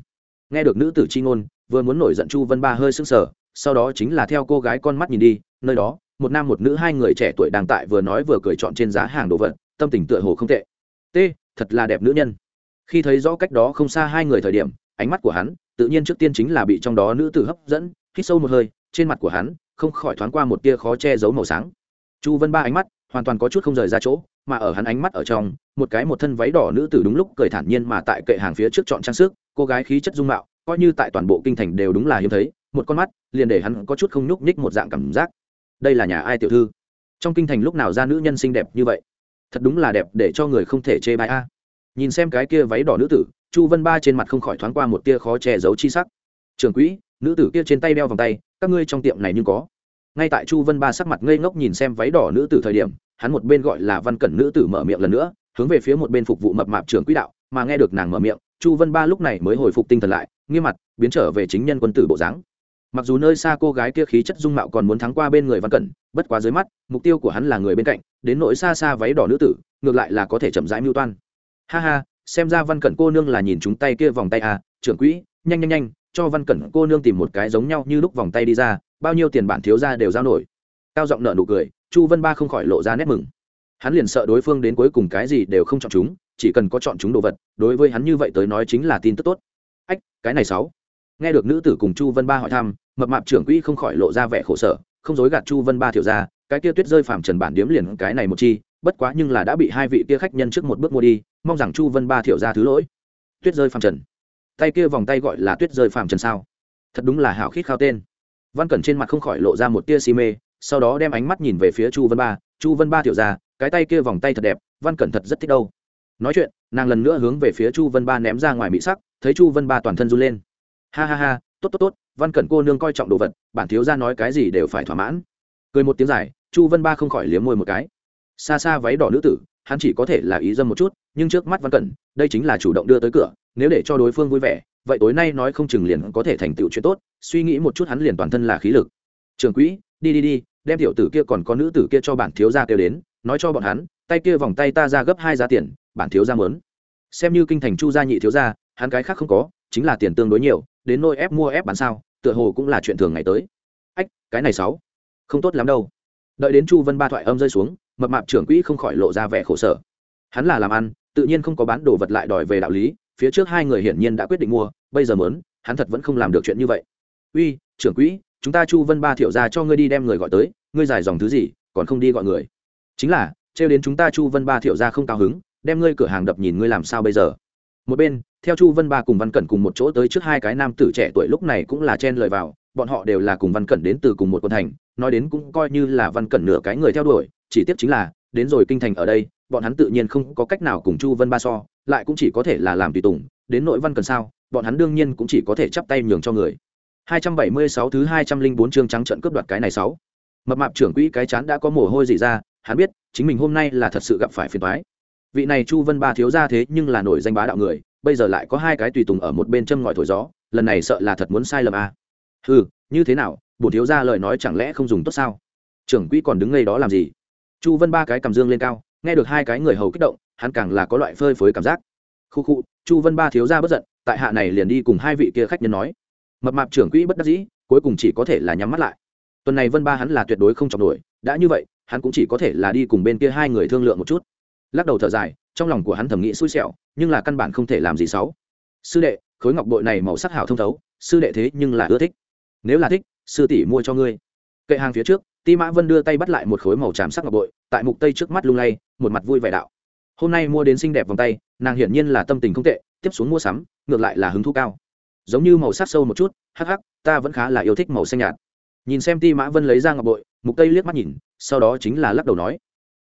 Nghe được nữ tử c h i ngôn, vừa muốn nổi giận chu vân ba hơi sưng sờ, sau đó chính là theo cô gái con mắt nhìn đi, nơi đó, một nam một nữ hai người trẻ tuổi đang tại vừa nói vừa cười chọn trên giá hàng đồ vật, tâm tình tựa hồ không tệ. T, thật là đẹp nữ nhân. Khi thấy rõ cách đó không xa hai người thời điểm, ánh mắt của hắn, tự nhiên trước tiên chính là bị trong đó nữ tử hấp dẫn, hít sâu một hơi, trên mặt của hắn, không khỏi thoáng qua một tia khó che giấu màu sáng. Chu vân ba ánh mắt hoàn toàn có chút không rời ra chỗ, mà ở hắn ánh mắt ở trong, một cái một thân váy đỏ nữ tử đúng lúc cười thản nhiên mà tại kệ hàng phía trước chọn trang sức, cô gái khí chất dung mạo, coi như tại toàn bộ kinh thành đều đúng là hiếm thấy, một con mắt, liền để hắn có chút không nhúc nhích một dạng cảm giác. Đây là nhà ai tiểu thư? Trong kinh thành lúc nào ra nữ nhân xinh đẹp như vậy? Thật đúng là đẹp để cho người không thể chê bai a. Nhìn xem cái kia váy đỏ nữ tử, chu vân ba trên mặt không khỏi thoáng qua một tia khó che giấu chi sắc. Trường quỹ, nữ tử kia trên tay đeo vòng tay, các ngươi trong tiệm này nhưng có. Ngay tại chu vân ba sắc mặt ngây ngốc nhìn xem váy đỏ nữ tử thời điểm hắn một bên gọi là văn cẩn nữ tử mở miệng lần nữa, hướng về phía một bên phục vụ mập mạp trưởng quỹ đạo, mà nghe được nàng mở miệng, chu vân ba lúc này mới hồi phục tinh thần lại, nghiêm mặt, biến trở về chính nhân quân tử bộ dáng. Mặc dù nơi xa cô gái kia khí chất dung mạo còn muốn thắng qua bên người văn cẩn, bất quá dưới mắt, mục tiêu của hắn là người bên cạnh, đến nỗi xa xa váy đỏ nữ tử, ngược lại là có thể chậm rãi mưu toan. Ha ha, xem ra văn cẩn cô nương là nhìn chúng tay kia vòng tay à trưởng quỹ, nhanh nhanh nhanh, cho văn cẩn cô nương tìm một cái giống nhau như lúc vòng tay đi ra, bao nhiêu tiền bản thiếu ra đều giao nổi. Cao giọng nợ nụ cười chu vân ba không khỏi lộ ra nét mừng. Hắn liền sợ đối phương đến cuối cùng cái gì đều không chọn chúng, chỉ cần có chọn chúng đồ vật, đối với hắn như vậy tới nói chính là tin tức tốt. Ách, cái này sáu. Nghe được nữ tử cùng chu vân ba hỏi thăm, mập mạp trưởng quỹ không khỏi lộ ra vẻ khổ sở, không dối gạt chu vân ba thiểu ra, cái kia tuyết rơi phàm trần bản điếm liền cái này một chi, bất quá nhưng là đã bị hai vị kia khách nhân trước một bước mua đi, mong rằng chu vân ba thiểu ra thứ lỗi. Tuyết rơi phàm trần. Tay kia vòng tay gọi là tuyết rơi phàm trần sao? Thật đúng là hảo khít khao tên. Văn cẩn trên mặt không khỏi lộ ra một tia si mê sau đó đem ánh mắt nhìn về phía chu vân ba. Chu vân ba tiểu ra cái tay kia vòng tay thật đẹp, văn cẩn thật rất thích đâu. Nói chuyện, nàng lần nữa hướng về phía chu vân ba ném ra ngoài mỹ sắc, thấy chu vân ba toàn thân run lên. Ha ha ha, tốt tốt tốt, văn cẩn cô nương coi trọng đồ vật, bản thiếu ra nói cái gì đều phải thỏa mãn. Cười một tiếng dài, chu vân ba không khỏi liếm môi một cái. Xa xa váy đỏ nữ tử, hắn chỉ có thể là ý dâm một chút, nhưng trước mắt văn cẩn, đây chính là chủ động đưa tới cửa, nếu để cho đối phương vui vẻ, vậy tối nay nói không chừng liền có thể thành tựu chuyện tốt, suy nghĩ một chút hắn liền toàn thân là khí lực. Trường quỹ, đi đi đi đem tiểu tử kia còn có nữ tử kia cho bản thiếu gia kêu đến, nói cho bọn hắn, tay kia vòng tay ta ra gấp hai giá tiền, bản thiếu gia mớn xem như kinh thành chu gia nhị thiếu gia, hắn cái khác không có, chính là tiền tương đối nhiều, đến nôi ép mua ép bán sao, tựa hồ cũng là chuyện thường ngày tới. Ách, cái này sáu. Không tốt lắm đâu. Đợi đến chu vân ba thoại âm rơi xuống, mập mạp trưởng quỹ không khỏi lộ ra vẻ khổ sở. Hắn là làm ăn, tự nhiên không có bán đồ vật lại đòi về đạo lý, phía trước hai người hiển nhiên đã quyết định mua, bây giờ mớn hắn thật vẫn không làm được chuyện như vậy. Uy, trưởng quỹ chúng ta chu vân ba thiệu ra cho ngươi đi đem người gọi tới, ngươi giải dòng thứ gì, còn không đi gọi người. Chính là, trêu đến chúng ta chu vân ba thiệu ra không cao hứng, đem ngươi cửa hàng đập nhìn ngươi làm sao bây giờ? Một bên, theo chu vân ba cùng văn cẩn cùng một chỗ tới trước hai cái nam tử trẻ tuổi lúc này cũng là chen lời vào, bọn họ đều là cùng văn cẩn đến từ cùng một quân thành, nói đến cũng coi như là văn cẩn nửa cái người theo đuổi, chỉ tiếp chính là, đến rồi kinh thành ở đây, bọn hắn tự nhiên không có cách nào cùng chu vân ba so, lại cũng chỉ có thể là làm tùy tùng, đến nội văn cần sao, bọn hắn đương nhiên cũng chỉ có thể chắp tay nhường cho người. 276 thứ 204 chương trắng trận cướp đoạt cái này sáu. Mập mạp trưởng quỹ cái chán đã có mồ hôi gì ra, hắn biết, chính mình hôm nay là thật sự gặp phải phiền toái. Vị này chu vân ba thiếu gia thế nhưng là nổi danh bá đạo người, bây giờ lại có hai cái tùy tùng ở một bên châm ngòi thổi gió, lần này sợ là thật muốn sai lầm à. ừ như thế nào bổ thiếu gia lời nói chẳng lẽ không dùng tốt sao? Trưởng quỹ còn đứng ngay đó làm gì? Chu vân ba cái cầm dương lên cao, nghe được hai cái người hầu kích động, hắn càng là có loại phơi phới cảm giác. Khu khu, chu vân ba thiếu gia bất giận, tại hạ này liền đi cùng hai vị kia khách nhân nói mập mạp trưởng quỹ bất đắc dĩ, cuối cùng chỉ có thể là nhắm mắt lại. Tuần này vân ba hắn là tuyệt đối không chọc nổi, đã như vậy, hắn cũng chỉ có thể là đi cùng bên kia hai người thương lượng một chút. Lắc đầu thở dài, trong lòng của hắn thẩm nghĩ xui xẻo, nhưng là căn bản không thể làm gì xấu. Sư đệ, khối ngọc bội này màu sắc hảo thông thấu, sư đệ thế nhưng là ưa thích. Nếu là thích, sư tỷ mua cho ngươi. Kệ hàng phía trước, ti mã vân đưa tay bắt lại một khối màu tràm sắc ngọc bội, tại mục tây trước mắt lung lay, một mặt vui vẻ đạo. Hôm nay mua đến xinh đẹp vòng tay, nàng hiển nhiên là tâm tình không tệ, tiếp xuống mua sắm, ngược lại là hứng thú cao giống như màu sắc sâu một chút, hắc hắc, ta vẫn khá là yêu thích màu xanh nhạt. Nhìn xem ti mã vân lấy ra ngọc bội, mục tây liếc mắt nhìn, sau đó chính là lắc đầu nói.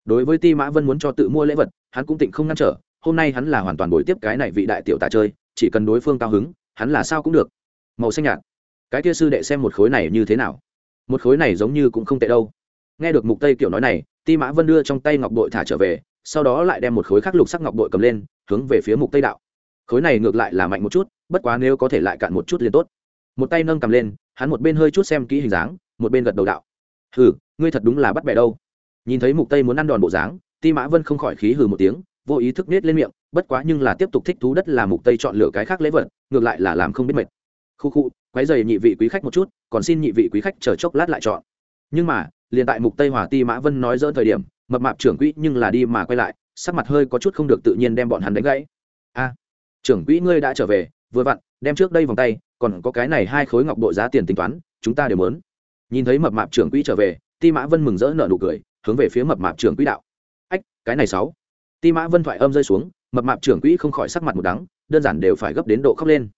Đối với ti mã vân muốn cho tự mua lễ vật, hắn cũng tịnh không ngăn trở, hôm nay hắn là hoàn toàn bồi tiếp cái này vị đại tiểu tà chơi, chỉ cần đối phương cao hứng, hắn là sao cũng được. Màu xanh nhạt. Cái kia sư đệ xem một khối này như thế nào? Một khối này giống như cũng không tệ đâu. Nghe được mục tây kiểu nói này, ti mã vân đưa trong tay ngọc bội thả trở về, sau đó lại đem một khối khắc lục sắc ngọc bội cầm lên, hướng về phía mục tây đạo khối này ngược lại là mạnh một chút, bất quá nếu có thể lại cạn một chút liền tốt. Một tay nâng cầm lên, hắn một bên hơi chút xem kỹ hình dáng, một bên gật đầu đạo. Hừ, ngươi thật đúng là bắt bẻ đâu. Nhìn thấy mục tây muốn ăn đòn bộ dáng, ti mã vân không khỏi khí hừ một tiếng, vô ý thức nết lên miệng, bất quá nhưng là tiếp tục thích thú đất là mục tây chọn lựa cái khác lễ vật, ngược lại là làm không biết mệt. Khu khu, quấy giày nhị vị quý khách một chút, còn xin nhị vị quý khách chờ chốc lát lại chọn. Nhưng mà, liền tại mục tây hòa ti mã vân nói dỡ thời điểm, mập mạp trưởng quỹ nhưng là đi mà quay lại, sắc mặt hơi có chút không được tự nhiên đem bọn hắn đánh gãy. A trưởng quỹ ngươi đã trở về, vừa vặn, đem trước đây vòng tay, còn có cái này hai khối ngọc bộ giá tiền tính toán, chúng ta đều muốn. Nhìn thấy mập mạp trưởng quỹ trở về, ti mã vân mừng rỡ nở nụ cười, hướng về phía mập mạp trưởng quỹ đạo. Ách, cái này sáu. Ti mã vân thoại âm rơi xuống, mập mạp trưởng quỹ không khỏi sắc mặt một đắng, đơn giản đều phải gấp đến độ khóc lên.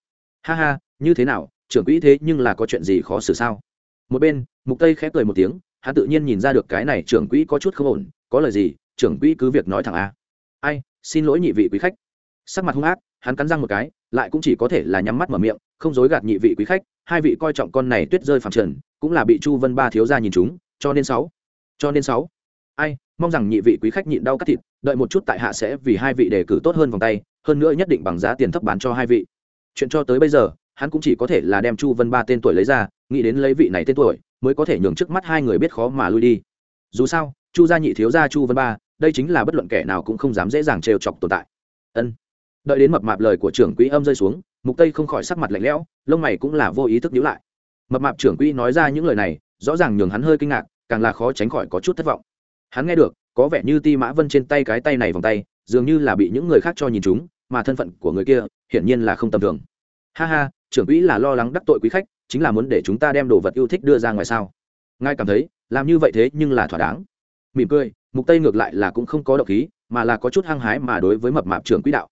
Ha ha, như thế nào, trưởng quỹ thế nhưng là có chuyện gì khó xử sao? Một bên, mục tây khép cười một tiếng, hắn tự nhiên nhìn ra được cái này trưởng quỹ có chút không ổn, có lời gì, trưởng quỹ cứ việc nói thẳng a. Ai, xin lỗi nhị vị quý khách. Sắc mặt hung ác hắn cắn răng một cái, lại cũng chỉ có thể là nhắm mắt mở miệng, không dối gạt nhị vị quý khách, hai vị coi trọng con này tuyết rơi phẳng trần, cũng là bị chu vân ba thiếu ra nhìn chúng, cho nên sáu, cho nên sáu. Ai, mong rằng nhị vị quý khách nhịn đau cắt thịt, đợi một chút tại hạ sẽ vì hai vị đề cử tốt hơn vòng tay, hơn nữa nhất định bằng giá tiền thấp bán cho hai vị. Chuyện cho tới bây giờ, hắn cũng chỉ có thể là đem chu vân ba tên tuổi lấy ra, nghĩ đến lấy vị này tên tuổi, mới có thể nhường trước mắt hai người biết khó mà lui đi. Dù sao, chu gia nhị thiếu gia chu vân ba, đây chính là bất luận kẻ nào cũng không dám dễ dàng trêu chọc tồn tại. Ân đợi đến mập mạp lời của trưởng quỹ âm rơi xuống, mục tây không khỏi sắc mặt lạnh lẽo, lông mày cũng là vô ý thức nhíu lại. Mập mạp trưởng quỹ nói ra những lời này, rõ ràng nhường hắn hơi kinh ngạc, càng là khó tránh khỏi có chút thất vọng. Hắn nghe được, có vẻ như ti mã vân trên tay cái tay này vòng tay, dường như là bị những người khác cho nhìn chúng, mà thân phận của người kia, hiển nhiên là không tầm thường. Ha ha, trưởng quỹ là lo lắng đắc tội quý khách, chính là muốn để chúng ta đem đồ vật yêu thích đưa ra ngoài sao? Ngài cảm thấy, làm như vậy thế nhưng là thỏa đáng. Mỉm cười, mục tây ngược lại là cũng không có độc khí, mà là có chút hăng hái mà đối với mập mạp trưởng quỹ đạo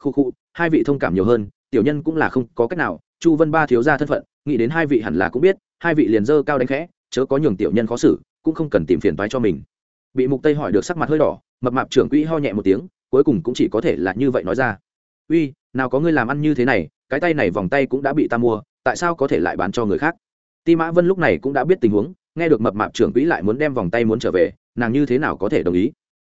khu khu, hai vị thông cảm nhiều hơn, tiểu nhân cũng là không có cách nào, chu vân ba thiếu gia thân phận, nghĩ đến hai vị hẳn là cũng biết, hai vị liền dơ cao đánh khẽ, chớ có nhường tiểu nhân khó xử, cũng không cần tìm phiền toái cho mình. Bị mục tây hỏi được sắc mặt hơi đỏ, mập mạp trưởng quỹ ho nhẹ một tiếng, cuối cùng cũng chỉ có thể là như vậy nói ra. Uy, nào có ngươi làm ăn như thế này, cái tay này vòng tay cũng đã bị ta mua, tại sao có thể lại bán cho người khác? Ti mã vân lúc này cũng đã biết tình huống, nghe được mập mạp trưởng quỹ lại muốn đem vòng tay muốn trở về, nàng như thế nào có thể đồng ý?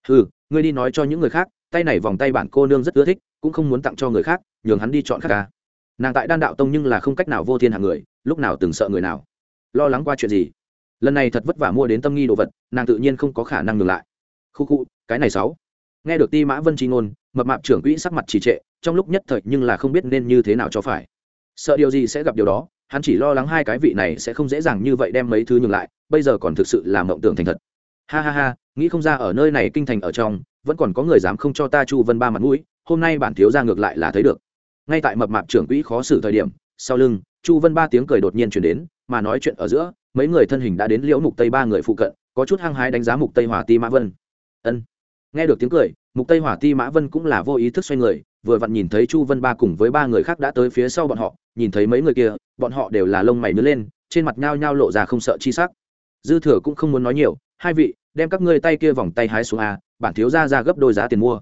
Ừ ngươi đi nói cho những người khác tay này vòng tay bản cô nương rất ưa thích, cũng không muốn tặng cho người khác, nhường hắn đi chọn khác ca. Nàng tại đan đạo tông nhưng là không cách nào vô thiên hạng người, lúc nào từng sợ người nào. Lo lắng qua chuyện gì? Lần này thật vất vả mua đến tâm nghi đồ vật, nàng tự nhiên không có khả năng ngừng lại. Khu khu, cái này sáu. Nghe được ti mã vân tri ngôn, mập mạp trưởng quỹ sắc mặt trì trệ, trong lúc nhất thời nhưng là không biết nên như thế nào cho phải. Sợ điều gì sẽ gặp điều đó, hắn chỉ lo lắng hai cái vị này sẽ không dễ dàng như vậy đem mấy thứ nhường lại, bây giờ còn thực sự là mộng tưởng thành thật. Ha ha ha, nghĩ không ra ở nơi này kinh thành ở trong vẫn còn có người dám không cho ta chu vân ba mặt mũi, hôm nay bản thiếu ra ngược lại là thấy được. Ngay tại mập mạp trưởng quỹ khó xử thời điểm, sau lưng, chu vân ba tiếng cười đột nhiên chuyển đến, mà nói chuyện ở giữa, mấy người thân hình đã đến liễu mục tây ba người phụ cận, có chút hăng hái đánh giá mục tây hỏa ti mã vân. Ân. Nghe được tiếng cười, mục tây hỏa ti mã vân cũng là vô ý thức xoay người, vừa vặn nhìn thấy chu vân ba cùng với ba người khác đã tới phía sau bọn họ, nhìn thấy mấy người kia, bọn họ đều là lông mày nứa lên, trên mặt nhao nhao lộ ra không sợ chi sắc dư thừa cũng không muốn nói nhiều, hai vị, đem các ngươi tay kia vòng tay hái xuống a, bản thiếu ra ra gấp đôi giá tiền mua.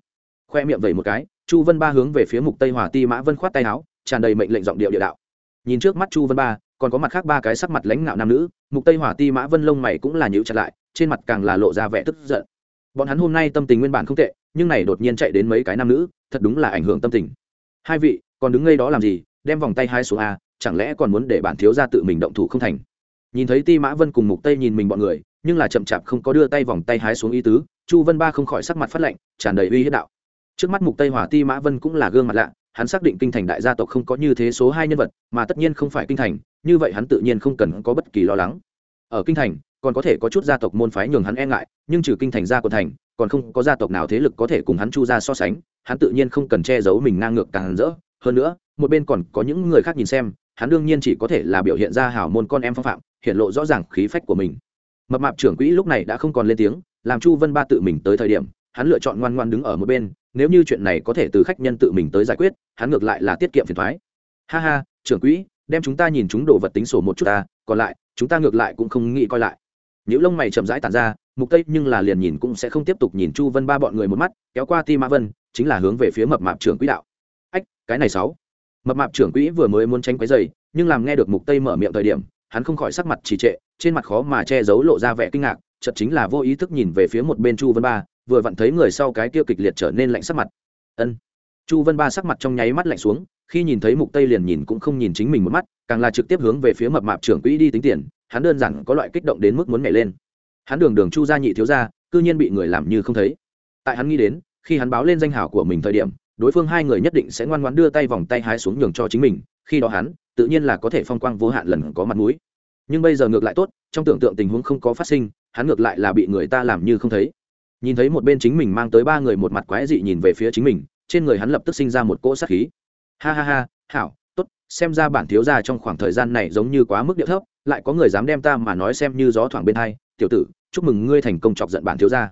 Khoe miệng vậy một cái, chu vân ba hướng về phía mục tây hòa ti mã vân khoát tay áo, tràn đầy mệnh lệnh giọng điệu địa đạo. Nhìn trước mắt chu vân ba, còn có mặt khác ba cái sắc mặt lãnh ngạo nam nữ, mục tây hòa ti mã vân lông mày cũng là nhíu chặt lại, trên mặt càng là lộ ra vẻ tức giận. Bọn hắn hôm nay tâm tình nguyên bản không tệ, nhưng này đột nhiên chạy đến mấy cái nam nữ, thật đúng là ảnh hưởng tâm tình. Hai vị, còn đứng ngay đó làm gì, đem vòng tay hai xuống a, chẳng lẽ còn muốn để bản thiếu gia tự mình động thủ không thành? Nhìn thấy ti mã vân cùng mục tây nhìn mình bọn người, nhưng là chậm chạp không có đưa tay vòng tay hái xuống ý tứ, chu vân ba không khỏi sắc mặt phát lạnh, tràn đầy uy hiếp đạo. Trước mắt mục tây hỏa ti mã vân cũng là gương mặt lạ, hắn xác định kinh thành đại gia tộc không có như thế số hai nhân vật, mà tất nhiên không phải kinh thành, như vậy hắn tự nhiên không cần có bất kỳ lo lắng. Ở kinh thành, còn có thể có chút gia tộc môn phái nhường hắn e ngại, nhưng trừ kinh thành gia của thành, còn không có gia tộc nào thế lực có thể cùng hắn chu ra so sánh, hắn tự nhiên không cần che giấu mình ngang ngược càng rỡ. Hơn nữa, một bên còn có những người khác nhìn xem, hắn đương nhiên chỉ có thể là biểu hiện ra hảo môn con em phong phạm hiện lộ rõ ràng khí phách của mình. Mập mạp trưởng quỹ lúc này đã không còn lên tiếng, làm chu vân ba tự mình tới thời điểm, hắn lựa chọn ngoan ngoan đứng ở một bên, nếu như chuyện này có thể từ khách nhân tự mình tới giải quyết, hắn ngược lại là tiết kiệm phiền thoái ha ha, trưởng quỹ, đem chúng ta nhìn chúng đồ vật tính sổ một chút ta, còn lại, chúng ta ngược lại cũng không nghĩ coi lại. Những lông mày chậm rãi tàn ra, mục tây nhưng là liền nhìn cũng sẽ không tiếp tục nhìn chu vân ba bọn người một mắt, kéo qua ti mã vân, chính là hướng về phía mập mạp trưởng quỹ đạo. Ách, cái này sáu. Mập mạp trưởng quỹ vừa mới muốn tránh quấy giày nhưng làm nghe được mục tây mở miệng thời điểm hắn không khỏi sắc mặt trì trệ, trên mặt khó mà che giấu lộ ra vẻ kinh ngạc, chợt chính là vô ý thức nhìn về phía một bên chu vân ba, vừa vặn thấy người sau cái kia kịch liệt trở nên lạnh sắc mặt. Ân. Chu vân ba sắc mặt trong nháy mắt lạnh xuống, khi nhìn thấy mục tây liền nhìn cũng không nhìn chính mình một mắt, càng là trực tiếp hướng về phía mập mạp trưởng quỹ đi tính tiền, hắn đơn giản có loại kích động đến mức muốn nhảy lên. Hắn đường đường chu gia nhị thiếu gia, cư nhiên bị người làm như không thấy. Tại hắn nghĩ đến, khi hắn báo lên danh hào của mình thời điểm, đối phương hai người nhất định sẽ ngoan ngoãn đưa tay vòng tay hái xuống nhường cho chính mình, khi đó hắn tự nhiên là có thể phong quang vô hạn lần có mặt mũi. Nhưng bây giờ ngược lại tốt, trong tưởng tượng tình huống không có phát sinh, hắn ngược lại là bị người ta làm như không thấy. Nhìn thấy một bên chính mình mang tới ba người một mặt quái dị nhìn về phía chính mình, trên người hắn lập tức sinh ra một cỗ sát khí. Ha ha ha, hảo, tốt, xem ra bản thiếu gia trong khoảng thời gian này giống như quá mức điệu thấp, lại có người dám đem ta mà nói xem như gió thoảng bên hai. Tiểu tử, chúc mừng ngươi thành công chọc giận bản thiếu gia.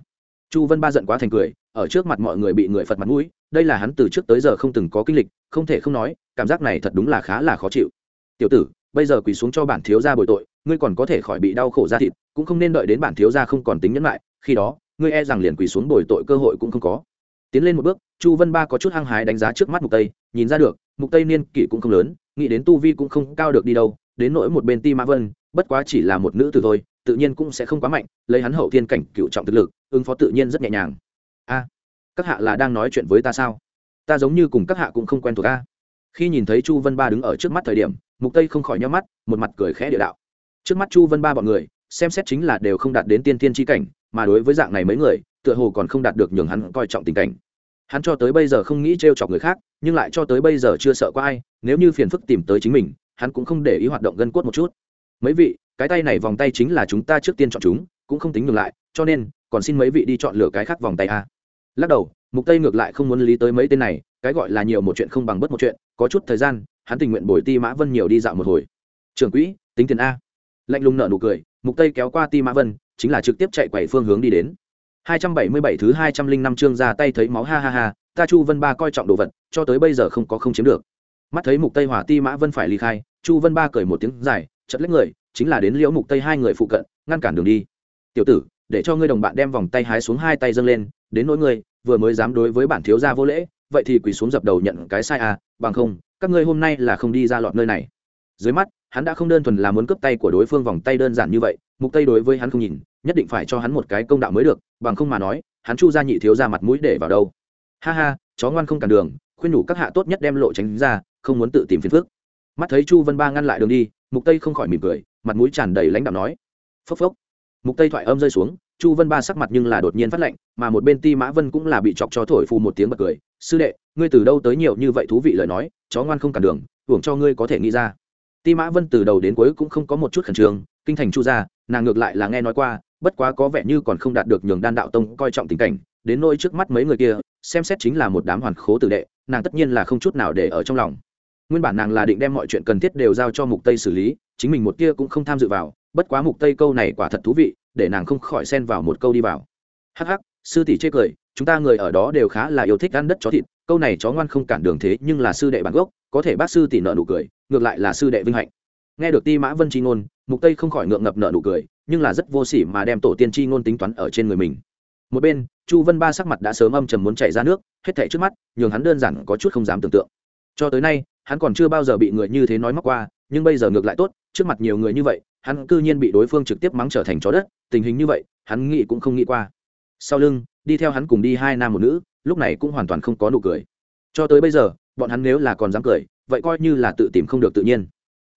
Chu vân ba giận quá thành cười, ở trước mặt mọi người bị người phật mặt mũi, đây là hắn từ trước tới giờ không từng có kinh lịch, không thể không nói, cảm giác này thật đúng là khá là khó chịu tiểu tử, bây giờ quỳ xuống cho bản thiếu gia bồi tội, ngươi còn có thể khỏi bị đau khổ ra thịt, cũng không nên đợi đến bản thiếu gia không còn tính nhẫn lại khi đó, ngươi e rằng liền quỳ xuống bồi tội cơ hội cũng không có. Tiến lên một bước, chu vân ba có chút hăng hái đánh giá trước mắt mục tây, nhìn ra được, mục tây niên kỷ cũng không lớn, nghĩ đến tu vi cũng không cao được đi đâu, đến nỗi một bên ti mã vân, bất quá chỉ là một nữ tử thôi, tự nhiên cũng sẽ không quá mạnh, lấy hắn hậu thiên cảnh cựu trọng thực lực, ứng phó tự nhiên rất nhẹ nhàng. A, các hạ là đang nói chuyện với ta sao? Ta giống như cùng các hạ cũng không quen thuộc a khi nhìn thấy chu vân ba đứng ở trước mắt thời điểm, mục tây không khỏi nhắm mắt, một mặt cười khẽ địa đạo. Trước mắt chu vân ba bọn người, xem xét chính là đều không đạt đến tiên tiên tri cảnh, mà đối với dạng này mấy người, tựa hồ còn không đạt được nhường hắn coi trọng tình cảnh. Hắn cho tới bây giờ không nghĩ trêu chọc người khác, nhưng lại cho tới bây giờ chưa sợ có ai, nếu như phiền phức tìm tới chính mình, hắn cũng không để ý hoạt động gân cốt một chút. Mấy vị, cái tay này vòng tay chính là chúng ta trước tiên chọn chúng, cũng không tính ngược lại, cho nên, còn xin mấy vị đi chọn lựa cái khác vòng tay a. Lắc đầu, mục tây ngược lại không muốn lý tới mấy tên này cái gọi là nhiều một chuyện không bằng bất một chuyện, có chút thời gian, hắn tình nguyện bồi ti mã vân nhiều đi dạo một hồi. Trưởng quỹ, tính tiền a. Lạnh lùng nợ nụ cười, mục tây kéo qua ti mã vân, chính là trực tiếp chạy quẩy phương hướng đi đến. 277 thứ 205 chương ra tay thấy máu, ha ha ha, ta chu vân ba coi trọng đồ vật, cho tới bây giờ không có không chiếm được. Mắt thấy mục tây hỏa ti mã vân phải ly khai, chu vân ba cười một tiếng dài chật lấy người, chính là đến liễu mục tây hai người phụ cận, ngăn cản đường đi. Tiểu tử, để cho ngươi đồng bạn đem vòng tay hái xuống hai tay dâng lên, đến nỗi ngươi, vừa mới dám đối với bản thiếu gia vô lễ vậy thì quỳ xuống dập đầu nhận cái sai à bằng không, các ngươi hôm nay là không đi ra lọt nơi này. Dưới mắt, hắn đã không đơn thuần là muốn cướp tay của đối phương vòng tay đơn giản như vậy, mục tây đối với hắn không nhìn, nhất định phải cho hắn một cái công đạo mới được, bằng không mà nói, hắn chu ra nhị thiếu ra mặt mũi để vào đâu. Ha ha, chó ngoan không cản đường, khuyên nhủ các hạ tốt nhất đem lộ tránh ra, không muốn tự tìm phiền phức. Mắt thấy chu vân ba ngăn lại đường đi, mục tây không khỏi mỉm cười, mặt mũi tràn đầy lãnh đạo nói. Phốc phốc. Mục tây thoại âm rơi xuống chu vân ba sắc mặt nhưng là đột nhiên phát lệnh mà một bên ti mã vân cũng là bị chọc cho thổi phù một tiếng bật cười. Sư đệ, ngươi từ đâu tới nhiều như vậy thú vị lời nói, chó ngoan không cản đường, hưởng cho ngươi có thể nghĩ ra. Ti mã vân từ đầu đến cuối cũng không có một chút khẩn trương, kinh thành chu gia, nàng ngược lại là nghe nói qua, bất quá có vẻ như còn không đạt được nhường đan đạo tông coi trọng tình cảnh, đến nỗi trước mắt mấy người kia, xem xét chính là một đám hoàn khố tử đệ, nàng tất nhiên là không chút nào để ở trong lòng. Nguyên bản nàng là định đem mọi chuyện cần thiết đều giao cho mục tây xử lý, chính mình một tia cũng không tham dự vào, bất quá mục tây câu này quả thật thú vị để nàng không khỏi xen vào một câu đi vào. Hắc hắc, sư tỷ chê cười, chúng ta người ở đó đều khá là yêu thích ăn đất chó thịt, câu này chó ngoan không cản đường thế nhưng là sư đệ bản gốc, có thể bác sư tỷ nợ nụ cười, ngược lại là sư đệ vinh hạnh. Nghe được ti mã vân chi ngôn, mục tây không khỏi ngượng ngập nợ nụ cười, nhưng là rất vô sỉ mà đem tổ tiên chi ngôn tính toán ở trên người mình. Một bên, chu vân ba sắc mặt đã sớm âm trầm muốn chảy ra nước, hết thảy trước mắt, nhường hắn đơn giản có chút không dám tưởng tượng. Cho tới nay, hắn còn chưa bao giờ bị người như thế nói móc qua, nhưng bây giờ ngược lại tốt, trước mặt nhiều người như vậy, hắn cư nhiên bị đối phương trực tiếp mắng trở thành chó đất tình hình như vậy, hắn nghĩ cũng không nghĩ qua. Sau lưng, đi theo hắn cùng đi hai nam một nữ, lúc này cũng hoàn toàn không có nụ cười. Cho tới bây giờ, bọn hắn nếu là còn dám cười, vậy coi như là tự tìm không được tự nhiên.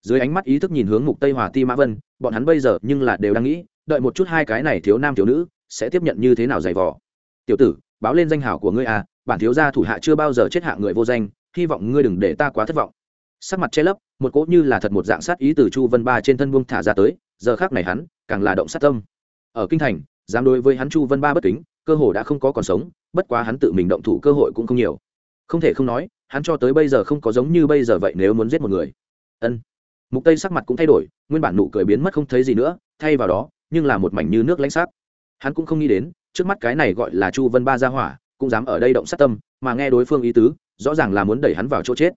Dưới ánh mắt ý thức nhìn hướng mục tây hòa ti mã vân, bọn hắn bây giờ nhưng là đều đang nghĩ, đợi một chút hai cái này thiếu nam thiếu nữ sẽ tiếp nhận như thế nào giày vò. Tiểu tử, báo lên danh hảo của ngươi à bản thiếu gia thủ hạ chưa bao giờ chết hạ người vô danh, hy vọng ngươi đừng để ta quá thất vọng. Sắc mặt che lấp, một cỗ như là thật một dạng sát ý từ chu vân ba trên thân buông thả ra tới, giờ khác này hắn càng là động sát tâm ở kinh thành, dám đối với hắn chu vân ba bất kính, cơ hồ đã không có còn sống, bất quá hắn tự mình động thủ cơ hội cũng không nhiều. Không thể không nói, hắn cho tới bây giờ không có giống như bây giờ vậy nếu muốn giết một người. Ân. Mục tây sắc mặt cũng thay đổi, nguyên bản nụ cười biến mất không thấy gì nữa, thay vào đó, nhưng là một mảnh như nước lãnh sắc. Hắn cũng không nghĩ đến, trước mắt cái này gọi là chu vân ba gia hỏa, cũng dám ở đây động sát tâm, mà nghe đối phương ý tứ, rõ ràng là muốn đẩy hắn vào chỗ chết.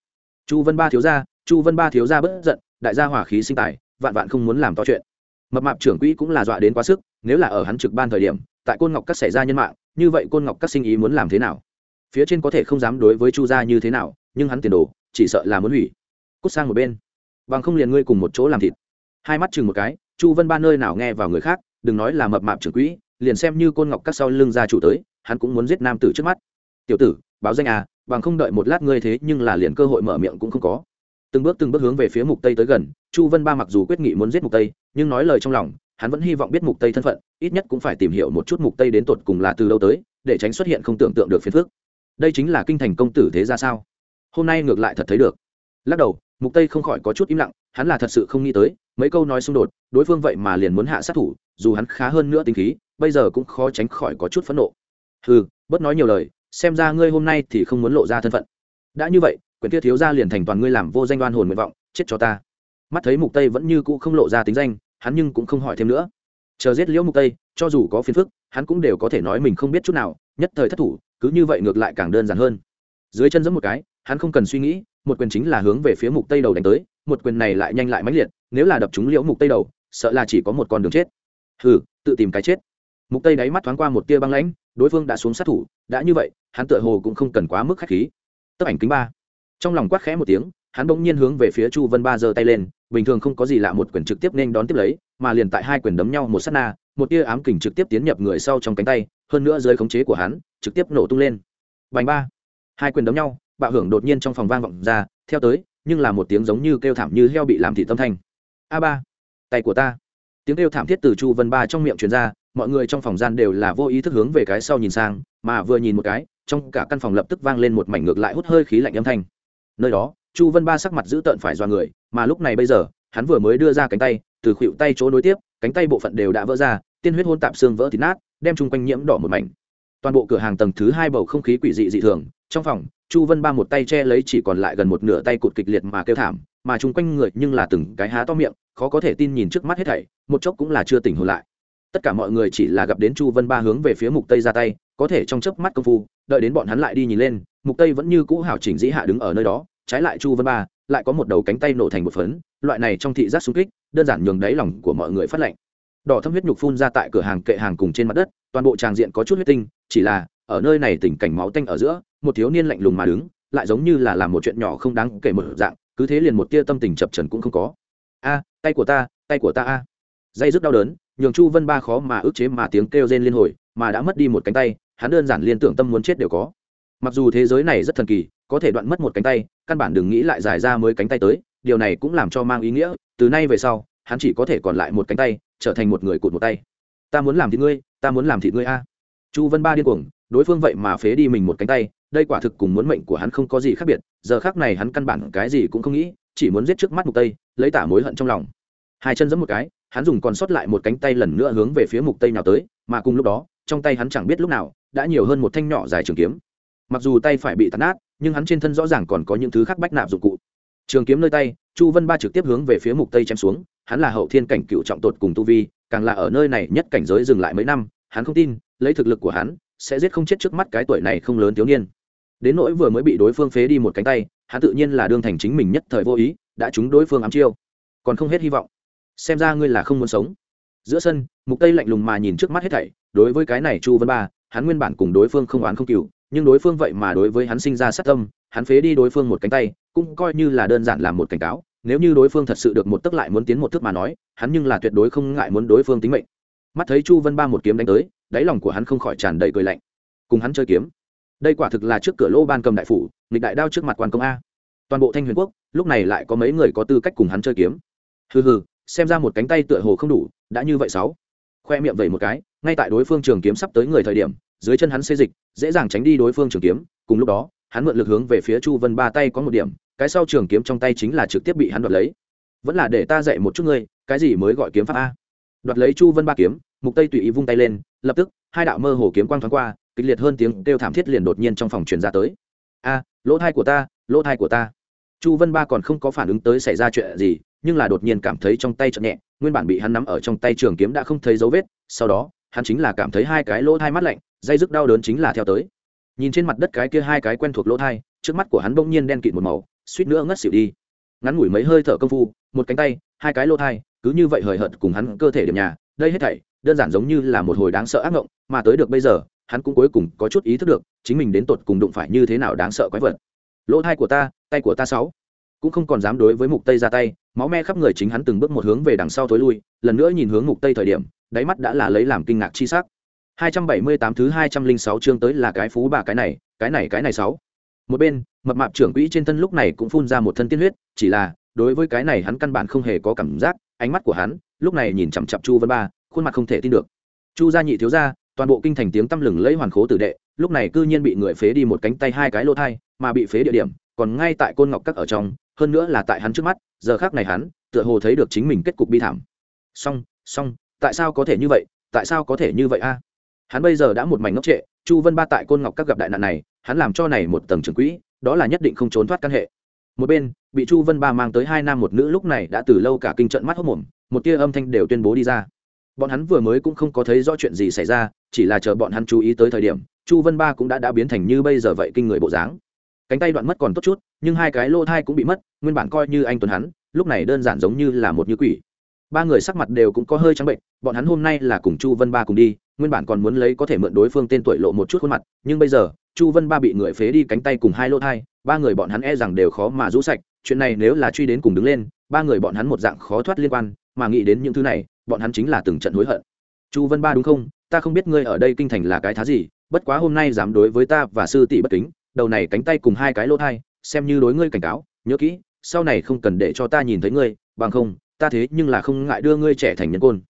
Chu vân ba thiếu gia, chu vân ba thiếu gia bất giận, đại gia hỏa khí sinh tài, vạn vạn không muốn làm to chuyện mập mạp trưởng quỹ cũng là dọa đến quá sức, nếu là ở hắn trực ban thời điểm, tại côn ngọc các xảy ra nhân mạng, như vậy côn ngọc các sinh ý muốn làm thế nào? Phía trên có thể không dám đối với chu gia như thế nào, nhưng hắn tiền đồ, chỉ sợ là muốn hủy. Cút sang một bên. Bằng không liền ngươi cùng một chỗ làm thịt. Hai mắt chừng một cái, chu vân ba nơi nào nghe vào người khác, đừng nói là mập mạp trưởng quỹ, liền xem như côn ngọc các sau lưng gia chủ tới, hắn cũng muốn giết nam tử trước mắt. Tiểu tử, báo danh à bằng không đợi một lát ngươi thế nhưng là liền cơ hội mở miệng cũng không có từng bước từng bước hướng về phía mục tây tới gần, chu vân ba mặc dù quyết nghị muốn giết mục tây, nhưng nói lời trong lòng, hắn vẫn hy vọng biết mục tây thân phận, ít nhất cũng phải tìm hiểu một chút mục tây đến tột cùng là từ đâu tới, để tránh xuất hiện không tưởng tượng được phiền phức. Đây chính là kinh thành công tử thế ra sao? Hôm nay ngược lại thật thấy được. Lắc đầu, mục tây không khỏi có chút im lặng, hắn là thật sự không nghĩ tới, mấy câu nói xung đột, đối phương vậy mà liền muốn hạ sát thủ, dù hắn khá hơn nữa tính khí, bây giờ cũng khó tránh khỏi có chút phẫn nộ. Hừ, bớt nói nhiều lời, xem ra ngươi hôm nay thì không muốn lộ ra thân phận. Đã như vậy quyển kia thiếu gia liền thành toàn ngươi làm vô danh đoan hồn nguyện vọng, chết cho ta. Mắt thấy mục tây vẫn như cũ không lộ ra tính danh, hắn nhưng cũng không hỏi thêm nữa. Chờ giết liễu mục tây, cho dù có phiền phức, hắn cũng đều có thể nói mình không biết chút nào, nhất thời thất thủ, cứ như vậy ngược lại càng đơn giản hơn. Dưới chân giẫm một cái, hắn không cần suy nghĩ, một quyền chính là hướng về phía mục tây đầu đánh tới, một quyền này lại nhanh lại mãnh liệt, nếu là đập trúng liễu mục tây đầu, sợ là chỉ có một con đường chết. Hừ, tự tìm cái chết. Mục tây đáy mắt thoáng qua một tia băng lãnh, đối phương đã xuống sát thủ, đã như vậy, hắn tựa hồ cũng không cần quá mức khách khí. Tấp ảnh kính ba trong lòng quát khẽ một tiếng, hắn bỗng nhiên hướng về phía chu vân ba giơ tay lên, bình thường không có gì lạ một quyền trực tiếp nên đón tiếp lấy, mà liền tại hai quyền đấm nhau một sát na, một tia ám kình trực tiếp tiến nhập người sau trong cánh tay, hơn nữa dưới khống chế của hắn, trực tiếp nổ tung lên. Vành ba. Hai quyền đấm nhau, bạo hưởng đột nhiên trong phòng vang vọng ra, theo tới, nhưng là một tiếng giống như kêu thảm như heo bị làm thị tâm thanh. A ba. Tay của ta. Tiếng kêu thảm thiết từ chu vân ba trong miệng truyền ra, mọi người trong phòng gian đều là vô ý thức hướng về cái sau nhìn sang, mà vừa nhìn một cái, trong cả căn phòng lập tức vang lên một mảnh ngược lại hút hơi khí lạnh âm thanh nơi đó, chu vân ba sắc mặt giữ tợn phải do người, mà lúc này bây giờ, hắn vừa mới đưa ra cánh tay, từ khuỵu tay chỗ nối tiếp, cánh tay bộ phận đều đã vỡ ra, tiên huyết hôn tạp xương vỡ thịt nát, đem chung quanh nhiễm đỏ một mảnh. Toàn bộ cửa hàng tầng thứ hai bầu không khí quỷ dị dị thường, trong phòng, chu vân ba một tay che lấy chỉ còn lại gần một nửa tay cụt kịch liệt mà kêu thảm, mà chung quanh người nhưng là từng cái há to miệng, khó có thể tin nhìn trước mắt hết thảy, một chốc cũng là chưa tỉnh hồn lại. Tất cả mọi người chỉ là gặp đến chu vân ba hướng về phía mục tây ra tay, có thể trong chớp mắt công phu, đợi đến bọn hắn lại đi nhìn lên mục tây vẫn như cũ hảo chỉnh dĩ hạ đứng ở nơi đó, trái lại chu vân ba lại có một đầu cánh tay nổ thành một phấn, loại này trong thị giác xung kích, đơn giản nhường đáy lòng của mọi người phát lệnh đỏ thâm huyết nhục phun ra tại cửa hàng kệ hàng cùng trên mặt đất, toàn bộ tràng diện có chút huyết tinh, chỉ là, ở nơi này tình cảnh máu tanh ở giữa, một thiếu niên lạnh lùng mà đứng, lại giống như là làm một chuyện nhỏ không đáng kể một dạng, cứ thế liền một tia tâm tình chập trần cũng không có. A, tay của ta, tay của ta a. Dây rất đau đớn, nhường chu vân ba khó mà ức chế mà tiếng kêu rên liên hồi, mà đã mất đi một cánh tay, hắn đơn giản liên tưởng tâm muốn chết đều có mặc dù thế giới này rất thần kỳ, có thể đoạn mất một cánh tay, căn bản đừng nghĩ lại giải ra mới cánh tay tới, điều này cũng làm cho mang ý nghĩa, từ nay về sau, hắn chỉ có thể còn lại một cánh tay, trở thành một người cụt một tay. Ta muốn làm thịt ngươi, ta muốn làm thịt ngươi a. Chu vân ba điên cuồng, đối phương vậy mà phế đi mình một cánh tay, đây quả thực cùng muốn mệnh của hắn không có gì khác biệt, giờ khác này hắn căn bản cái gì cũng không nghĩ, chỉ muốn giết trước mắt mục tây, lấy tả mối hận trong lòng. Hai chân giẫm một cái, hắn dùng còn sót lại một cánh tay lần nữa hướng về phía mục tây nào tới, mà cùng lúc đó, trong tay hắn chẳng biết lúc nào, đã nhiều hơn một thanh nhỏ dài trường kiếm mặc dù tay phải bị tàn nát, nhưng hắn trên thân rõ ràng còn có những thứ khác bách nạp dụng cụ. Trường kiếm nơi tay, chu vân ba trực tiếp hướng về phía mục tây chém xuống, hắn là hậu thiên cảnh cựu trọng tột cùng tu vi, càng là ở nơi này nhất cảnh giới dừng lại mấy năm, hắn không tin, lấy thực lực của hắn, sẽ giết không chết trước mắt cái tuổi này không lớn thiếu niên. Đến nỗi vừa mới bị đối phương phế đi một cánh tay, hắn tự nhiên là đương thành chính mình nhất thời vô ý, đã trúng đối phương ám chiêu. Còn không hết hy vọng. Xem ra ngươi là không muốn sống. Giữa sân, mục tây lạnh lùng mà nhìn trước mắt hết thảy, đối với cái này chu vân ba, hắn nguyên bản cùng đối phương không oán không cừu nhưng đối phương vậy mà đối với hắn sinh ra sát tâm, hắn phế đi đối phương một cánh tay, cũng coi như là đơn giản là một cảnh cáo, nếu như đối phương thật sự được một tức lại muốn tiến một thước mà nói, hắn nhưng là tuyệt đối không ngại muốn đối phương tính mệnh. Mắt thấy chu vân ba một kiếm đánh tới, đáy lòng của hắn không khỏi tràn đầy cười lạnh. Cùng hắn chơi kiếm. Đây quả thực là trước cửa lô ban cầm đại phủ, nghịch đại đao trước mặt quan công a. Toàn bộ thanh huyền quốc, lúc này lại có mấy người có tư cách cùng hắn chơi kiếm. Hừ hừ, xem ra một cánh tay tựa hồ không đủ, đã như vậy sáu. Khoe miệng vẩy một cái, ngay tại đối phương trường kiếm sắp tới người thời điểm, dưới chân hắn xê dịch dễ dàng tránh đi đối phương trường kiếm. Cùng lúc đó, hắn mượn lực hướng về phía chu vân ba tay có một điểm, cái sau trường kiếm trong tay chính là trực tiếp bị hắn đoạt lấy. Vẫn là để ta dạy một chút ngươi, cái gì mới gọi kiếm pháp a? Đoạt lấy chu vân ba kiếm, mục tây tùy ý vung tay lên, lập tức, hai đạo mơ hồ kiếm quang thoáng qua, kịch liệt hơn tiếng kêu thảm thiết liền đột nhiên trong phòng truyền ra tới. A, lỗ thai của ta, lỗ thai của ta. Chu vân ba còn không có phản ứng tới xảy ra chuyện gì, nhưng là đột nhiên cảm thấy trong tay chợt nhẹ, nguyên bản bị hắn nắm ở trong tay trường kiếm đã không thấy dấu vết, sau đó, hắn chính là cảm thấy hai cái lỗ thai mắt lạnh dây dứt đau đớn chính là theo tới. Nhìn trên mặt đất cái kia hai cái quen thuộc lỗ thai, trước mắt của hắn bỗng nhiên đen kịt một màu, suýt nữa ngất xỉu đi. Ngắn ngủi mấy hơi thở công phu, một cánh tay, hai cái lỗ thai, cứ như vậy hời hợt cùng hắn cơ thể điểm nhà, đây hết thảy, đơn giản giống như là một hồi đáng sợ ác ngộng mà tới được bây giờ, hắn cũng cuối cùng có chút ý thức được, chính mình đến tột cùng đụng phải như thế nào đáng sợ quái vật. Lỗ thai của ta, tay của ta sáu. Cũng không còn dám đối với mục tây ra tay, máu me khắp người chính hắn từng bước một hướng về đằng sau tối lui, lần nữa nhìn hướng mục tây thời điểm, đáy mắt đã là lấy làm kinh ngạc chi sắc. 278 thứ 206 chương tới là cái phú bà cái này cái này cái này sáu. Một bên, mập mạp trưởng quỹ trên thân lúc này cũng phun ra một thân tiên huyết, chỉ là, đối với cái này hắn căn bản không hề có cảm giác, ánh mắt của hắn, lúc này nhìn chằm chằm chu vân ba, khuôn mặt không thể tin được. Chu gia nhị thiếu gia, toàn bộ kinh thành tiếng tăm lừng lấy hoàn khố tử đệ, lúc này cư nhiên bị người phế đi một cánh tay hai cái lỗ thai, mà bị phế địa điểm, còn ngay tại côn ngọc các ở trong, hơn nữa là tại hắn trước mắt, giờ khắc này hắn, tựa hồ thấy được chính mình kết cục bi thảm. Song song tại sao có thể như vậy, tại sao có thể như vậy a? Hắn bây giờ đã một mảnh ngốc trệ, chu vân ba tại côn ngọc các gặp đại nạn này, hắn làm cho này một tầng trưởng quỹ, đó là nhất định không trốn thoát căn hệ. Một bên, bị chu vân ba mang tới hai nam một nữ lúc này đã từ lâu cả kinh trận mắt hốc mồm, một tia âm thanh đều tuyên bố đi ra. Bọn hắn vừa mới cũng không có thấy rõ chuyện gì xảy ra, chỉ là chờ bọn hắn chú ý tới thời điểm, chu vân ba cũng đã đã biến thành như bây giờ vậy kinh người bộ dáng. Cánh tay đoạn mất còn tốt chút, nhưng hai cái lô thai cũng bị mất, nguyên bản coi như anh tuấn hắn, lúc này đơn giản giống như là một như quỷ. Ba người sắc mặt đều cũng có hơi trắng bệnh, bọn hắn hôm nay là cùng chu vân ba cùng đi nguyên bản còn muốn lấy có thể mượn đối phương tên tuổi lộ một chút khuôn mặt, nhưng bây giờ, chu vân ba bị người phế đi cánh tay cùng hai lô thai, ba người bọn hắn e rằng đều khó mà rũ sạch, chuyện này nếu là truy đến cùng đứng lên, ba người bọn hắn một dạng khó thoát liên quan, mà nghĩ đến những thứ này, bọn hắn chính là từng trận hối hận. Chu vân ba đúng không? Ta không biết ngươi ở đây kinh thành là cái thá gì, bất quá hôm nay dám đối với ta và sư tỷ bất kính, đầu này cánh tay cùng hai cái lỗ thai, xem như đối ngươi cảnh cáo, nhớ kỹ, sau này không cần để cho ta nhìn thấy ngươi, bằng không, ta thế nhưng là không ngại đưa ngươi trẻ thành nhân côn.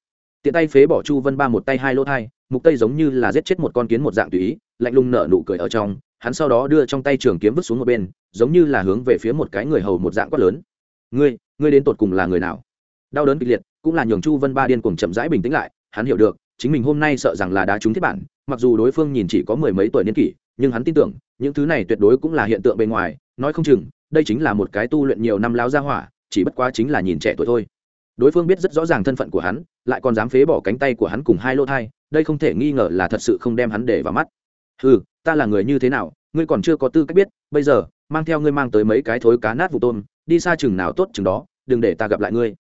Tiện tay phế bỏ chu vân ba một tay hai lỗ thai mục tây giống như là giết chết một con kiến một dạng tùy ý, lạnh lùng nở nụ cười ở trong, hắn sau đó đưa trong tay trường kiếm vứt xuống một bên, giống như là hướng về phía một cái người hầu một dạng quát lớn. Ngươi ngươi đến tột cùng là người nào? Đau đớn kịch liệt, cũng là nhường chu vân ba điên cuồng chậm rãi bình tĩnh lại, hắn hiểu được, chính mình hôm nay sợ rằng là đá trúng thiết bản, mặc dù đối phương nhìn chỉ có mười mấy tuổi niên kỷ, nhưng hắn tin tưởng, những thứ này tuyệt đối cũng là hiện tượng bên ngoài, nói không chừng, đây chính là một cái tu luyện nhiều năm láo ra hỏa, chỉ bất quá chính là nhìn trẻ tuổi thôi đối phương biết rất rõ ràng thân phận của hắn, lại còn dám phế bỏ cánh tay của hắn cùng hai lô thai, đây không thể nghi ngờ là thật sự không đem hắn để vào mắt. Ừ ta là người như thế nào, ngươi còn chưa có tư cách biết, bây giờ, mang theo ngươi mang tới mấy cái thối cá nát vụ tôm, đi xa chừng nào tốt chừng đó, đừng để ta gặp lại ngươi.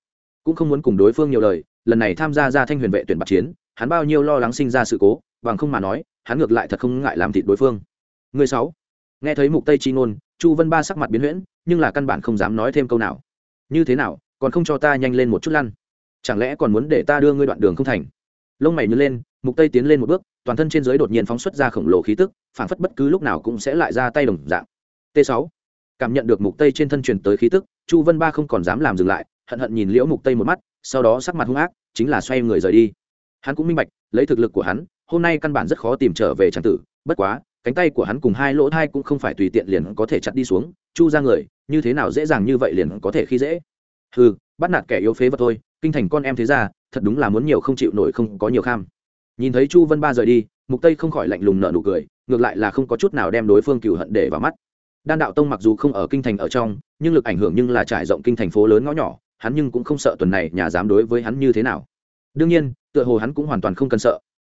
Cũng không muốn cùng đối phương nhiều lời, lần này tham gia ra thanh huyền vệ tuyển bạc chiến, hắn bao nhiêu lo lắng sinh ra sự cố, bằng không mà nói, hắn ngược lại thật không ngại làm thịt đối phương. Người sáu. Nghe thấy mục tây chi ngôn, chu vân ba sắc mặt biến huyễn, nhưng là căn bản không dám nói thêm câu nào. Như thế nào còn không cho ta nhanh lên một chút lăn. Chẳng lẽ còn muốn để ta đưa ngươi đoạn đường không thành? Lông mày nhớ lên, mục tây tiến lên một bước, toàn thân trên dưới đột nhiên phóng xuất ra khổng lồ khí tức, phảng phất bất cứ lúc nào cũng sẽ lại ra tay đồng dạng. T 6 cảm nhận được mục tây trên thân truyền tới khí tức, chu vân ba không còn dám làm dừng lại, hận hận nhìn liễu mục tây một mắt, sau đó sắc mặt hung ác, chính là xoay người rời đi. Hắn cũng minh bạch, lấy thực lực của hắn, hôm nay căn bản rất khó tìm trở về tràng tử, bất quá, cánh tay của hắn cùng hai lỗ thai cũng không phải tùy tiện liền có thể chặt đi xuống, chu ra người, như thế nào dễ dàng như vậy liền có thể khi dễ ừ bắt nạt kẻ yếu phế vật thôi, kinh thành con em thế ra thật đúng là muốn nhiều không chịu nổi không có nhiều kham. Nhìn thấy chu vân ba rời đi, mục tây không khỏi lạnh lùng nở nụ cười, ngược lại là không có chút nào đem đối phương cửu hận để vào mắt. Đan đạo tông mặc dù không ở kinh thành ở trong, nhưng lực ảnh hưởng nhưng là trải rộng kinh thành phố lớn ngõ nhỏ, hắn nhưng cũng không sợ tuần này nhà dám đối với hắn như thế nào. Đương nhiên, tựa hồ hắn cũng hoàn toàn không cần sợ.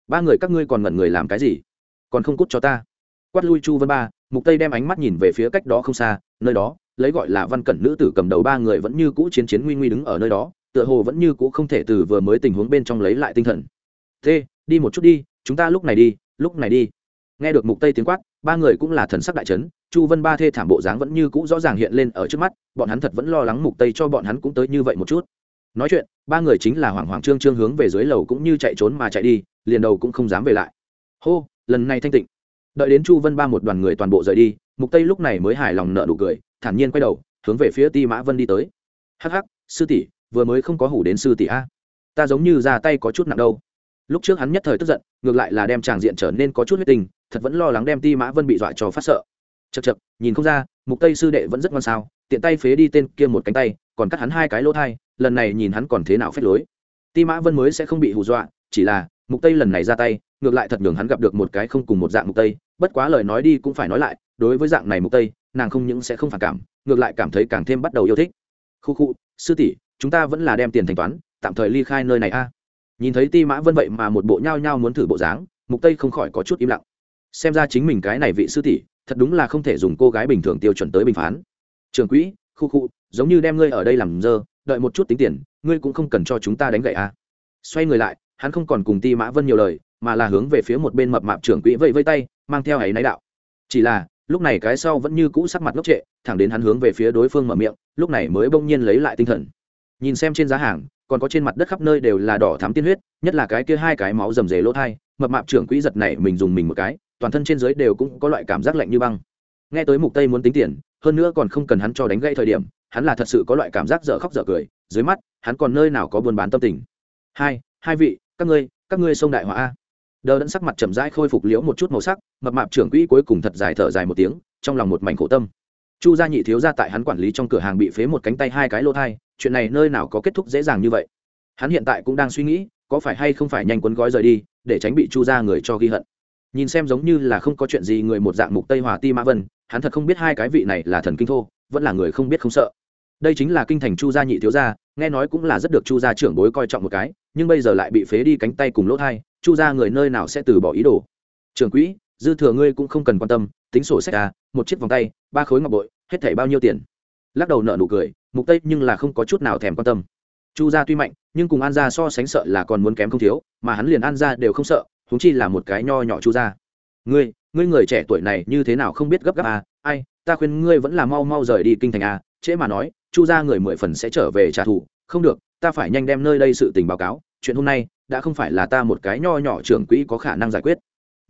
Ba người các ngươi còn ngẩn người làm cái gì? Còn không cút cho ta. Quát lui chu vân ba, mục tây đem ánh mắt nhìn về phía cách đó không xa, nơi đó lấy gọi là văn cẩn nữ tử cầm đầu ba người vẫn như cũ chiến chiến nguy nguy đứng ở nơi đó, tựa hồ vẫn như cũ không thể từ vừa mới tình huống bên trong lấy lại tinh thần. Thế, đi một chút đi, chúng ta lúc này đi, lúc này đi. Nghe được mục tây tiếng quát, ba người cũng là thần sắc đại chấn, chu vân ba thê thảm bộ dáng vẫn như cũ rõ ràng hiện lên ở trước mắt, bọn hắn thật vẫn lo lắng mục tây cho bọn hắn cũng tới như vậy một chút. Nói chuyện, ba người chính là hoảng hoảng trương trương hướng về dưới lầu cũng như chạy trốn mà chạy đi, liền đầu cũng không dám về lại. Hô, lần này thanh tịnh. Đợi đến chu vân ba một đoàn người toàn bộ rời đi, mục tây lúc này mới hài lòng nợ nụ cười thản nhiên quay đầu, hướng về phía ti mã vân đi tới. Hắc hắc, sư tỷ, vừa mới không có hủ đến sư tỷ a. Ta giống như ra tay có chút nặng đâu. Lúc trước hắn nhất thời tức giận, ngược lại là đem tràng diện trở nên có chút huyết tình, thật vẫn lo lắng đem ti mã vân bị dọa cho phát sợ. Chật chật nhìn không ra, mục tây sư đệ vẫn rất ngon sao, tiện tay phế đi tên kia một cánh tay, còn cắt hắn hai cái lỗ thai, lần này nhìn hắn còn thế nào phép lối. Ti mã vân mới sẽ không bị hù dọa, chỉ là, mục tây lần này ra tay, ngược lại thật nhường hắn gặp được một cái không cùng một dạng mục tây, bất quá lời nói đi cũng phải nói lại, đối với dạng này mục tây nàng không những sẽ không phản cảm, ngược lại cảm thấy càng thêm bắt đầu yêu thích. Khu khu, sư tỷ, chúng ta vẫn là đem tiền thanh toán, tạm thời ly khai nơi này a. Nhìn thấy ti mã vân vậy mà một bộ nhao nhao muốn thử bộ dáng, mục tây không khỏi có chút im lặng. Xem ra chính mình cái này vị sư tỷ, thật đúng là không thể dùng cô gái bình thường tiêu chuẩn tới bình phán. Trường quỹ, khu khu, giống như đem ngươi ở đây làm dơ, đợi một chút tính tiền, ngươi cũng không cần cho chúng ta đánh gậy a. Xoay người lại, hắn không còn cùng ti mã vân nhiều lời, mà là hướng về phía một bên mập mạp trưởng quỹ vẫy vây tay, mang theo ấy náy đạo. Chỉ là lúc này cái sau vẫn như cũ sắc mặt ngốc trệ, thẳng đến hắn hướng về phía đối phương mở miệng, lúc này mới bỗng nhiên lấy lại tinh thần. Nhìn xem trên giá hàng, còn có trên mặt đất khắp nơi đều là đỏ thắm tiên huyết, nhất là cái kia hai cái máu rầm rề lỗ thai, mập mạp trưởng quỹ giật này mình dùng mình một cái, toàn thân trên dưới đều cũng có loại cảm giác lạnh như băng. Nghe tới mục tây muốn tính tiền, hơn nữa còn không cần hắn cho đánh gây thời điểm, hắn là thật sự có loại cảm giác dở khóc dở cười, dưới mắt, hắn còn nơi nào có buôn bán tâm tình. Hai hai vị, các ngươi các ngươi sông đại hỏa a đờ đẫn sắc mặt chậm rãi khôi phục liễu một chút màu sắc, mập mạp trưởng quỹ cuối cùng thật dài thở dài một tiếng, trong lòng một mảnh khổ tâm. Chu gia nhị thiếu gia tại hắn quản lý trong cửa hàng bị phế một cánh tay hai cái lô thai, chuyện này nơi nào có kết thúc dễ dàng như vậy? Hắn hiện tại cũng đang suy nghĩ, có phải hay không phải nhanh quấn gói rời đi, để tránh bị chu gia người cho ghi hận. Nhìn xem giống như là không có chuyện gì người một dạng mục tây hòa ti mã vân, hắn thật không biết hai cái vị này là thần kinh thô, vẫn là người không biết không sợ. Đây chính là kinh thành chu gia nhị thiếu gia nghe nói cũng là rất được chu gia trưởng bối coi trọng một cái, nhưng bây giờ lại bị phế đi cánh tay cùng lỗ thai, chu gia người nơi nào sẽ từ bỏ ý đồ? Trưởng quỹ, dư thừa ngươi cũng không cần quan tâm, tính sổ sách à một chiếc vòng tay, ba khối ngọc bội, hết thảy bao nhiêu tiền? Lắc đầu nợ nụ cười, mục tây nhưng là không có chút nào thèm quan tâm. Chu gia tuy mạnh, nhưng cùng an gia so sánh sợ là còn muốn kém không thiếu, mà hắn liền an gia đều không sợ, huống chi là một cái nho nhỏ chu gia. Ngươi ngươi người trẻ tuổi này như thế nào không biết gấp gáp à? Ai, ta khuyên ngươi vẫn là mau mau rời đi kinh thành à trễ mà nói chu gia người mười phần sẽ trở về trả thù. Không được, ta phải nhanh đem nơi đây sự tình báo cáo. Chuyện hôm nay, đã không phải là ta một cái nho nhỏ trưởng quỹ có khả năng giải quyết.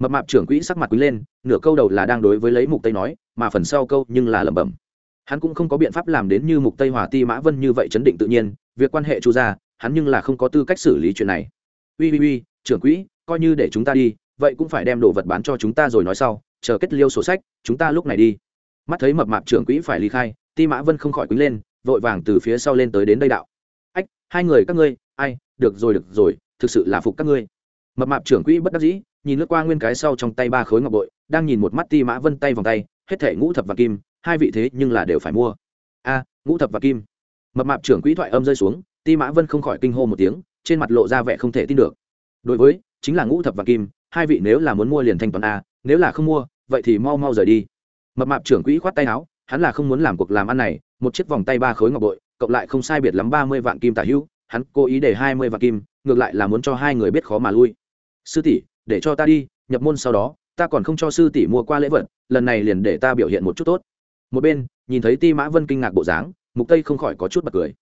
Mập mạp trưởng quỹ sắc mặt quý lên, nửa câu đầu là đang đối với lấy mục tây nói, mà phần sau câu nhưng là lẩm bẩm. Hắn cũng không có biện pháp làm đến như mục tây hòa ti mã vân như vậy chấn định tự nhiên, việc quan hệ chu gia, hắn nhưng là không có tư cách xử lý chuyện này. Uy uy uy trưởng quỹ, coi như để chúng ta đi, vậy cũng phải đem đồ vật bán cho chúng ta rồi nói sau, chờ kết liêu sổ sách, chúng ta lúc này đi. Mắt thấy mập mạp trưởng quỹ phải ly khai, ti mã vân không khỏi quýnh lên vội vàng từ phía sau lên tới đến đây đạo. Ách, hai người các ngươi, ai, được rồi được rồi, thực sự là phục các ngươi. Mập mạp trưởng quỹ bất đắc dĩ, nhìn lướt qua nguyên cái sau trong tay ba khối ngọc bội, đang nhìn một mắt ti mã vân tay vòng tay, hết thể ngũ thập và kim, hai vị thế nhưng là đều phải mua. A, ngũ thập và kim. Mập mạp trưởng quỹ thoại âm rơi xuống, ti mã vân không khỏi kinh hô một tiếng, trên mặt lộ ra vẻ không thể tin được. Đối với, chính là ngũ thập và kim, hai vị nếu là muốn mua liền thanh toán a, nếu là không mua, vậy thì mau mau rời đi. Mập mạp trưởng quỹ khoát tay áo hắn là không muốn làm cuộc làm ăn này, một chiếc vòng tay ba khối ngọc bội, cộng lại không sai biệt lắm ba mươi vạn kim tả hữu, hắn cố ý để hai mươi vạn kim, ngược lại là muốn cho hai người biết khó mà lui. Sư tỷ, để cho ta đi, nhập môn sau đó, ta còn không cho sư tỷ mua qua lễ vật, lần này liền để ta biểu hiện một chút tốt. Một bên, nhìn thấy ti mã vân kinh ngạc bộ dáng, mục tây không khỏi có chút bật cười.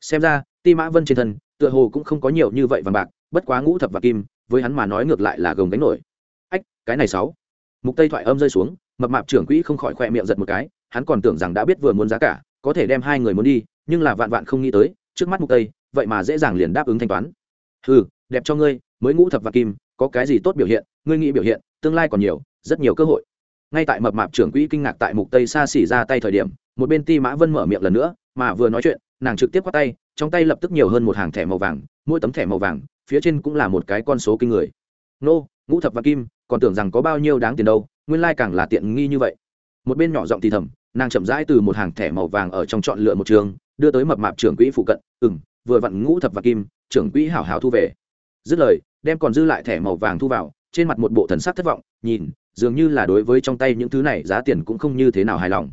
Xem ra, ti mã vân trên thân, tựa hồ cũng không có nhiều như vậy vàng bạc, bất quá ngũ thập và kim, với hắn mà nói ngược lại là gồng gánh nổi. Ách, cái này sáu. Mục tây thoại âm rơi xuống, mập mạp trưởng quỹ không khỏi khỏe miệng giật một cái hắn còn tưởng rằng đã biết vừa muốn giá cả, có thể đem hai người muốn đi, nhưng là vạn vạn không nghĩ tới, trước mắt mục tây, vậy mà dễ dàng liền đáp ứng thanh toán. Ừ đẹp cho ngươi, mới ngũ thập và kim, có cái gì tốt biểu hiện, ngươi nghĩ biểu hiện, tương lai còn nhiều, rất nhiều cơ hội. Ngay tại mập mạp trưởng quỹ kinh ngạc tại mục tây xa xỉ ra tay thời điểm, một bên ti mã vân mở miệng lần nữa, mà vừa nói chuyện, nàng trực tiếp qua tay, trong tay lập tức nhiều hơn một hàng thẻ màu vàng, mỗi tấm thẻ màu vàng, phía trên cũng là một cái con số kinh người. Nô, ngũ thập và kim, còn tưởng rằng có bao nhiêu đáng tiền đâu, nguyên lai càng là tiện nghi như vậy. Một bên nhỏ giọng thì thầm nàng chậm rãi từ một hàng thẻ màu vàng ở trong chọn lựa một trường, đưa tới mập mạp trưởng quỹ phụ cận ừng vừa vặn ngũ thập và kim, trưởng quỹ hảo hảo thu về. Dứt lời, đem còn dư lại thẻ màu vàng thu vào, trên mặt một bộ thần sắc thất vọng, nhìn, dường như là đối với trong tay những thứ này, giá tiền cũng không như thế nào hài lòng.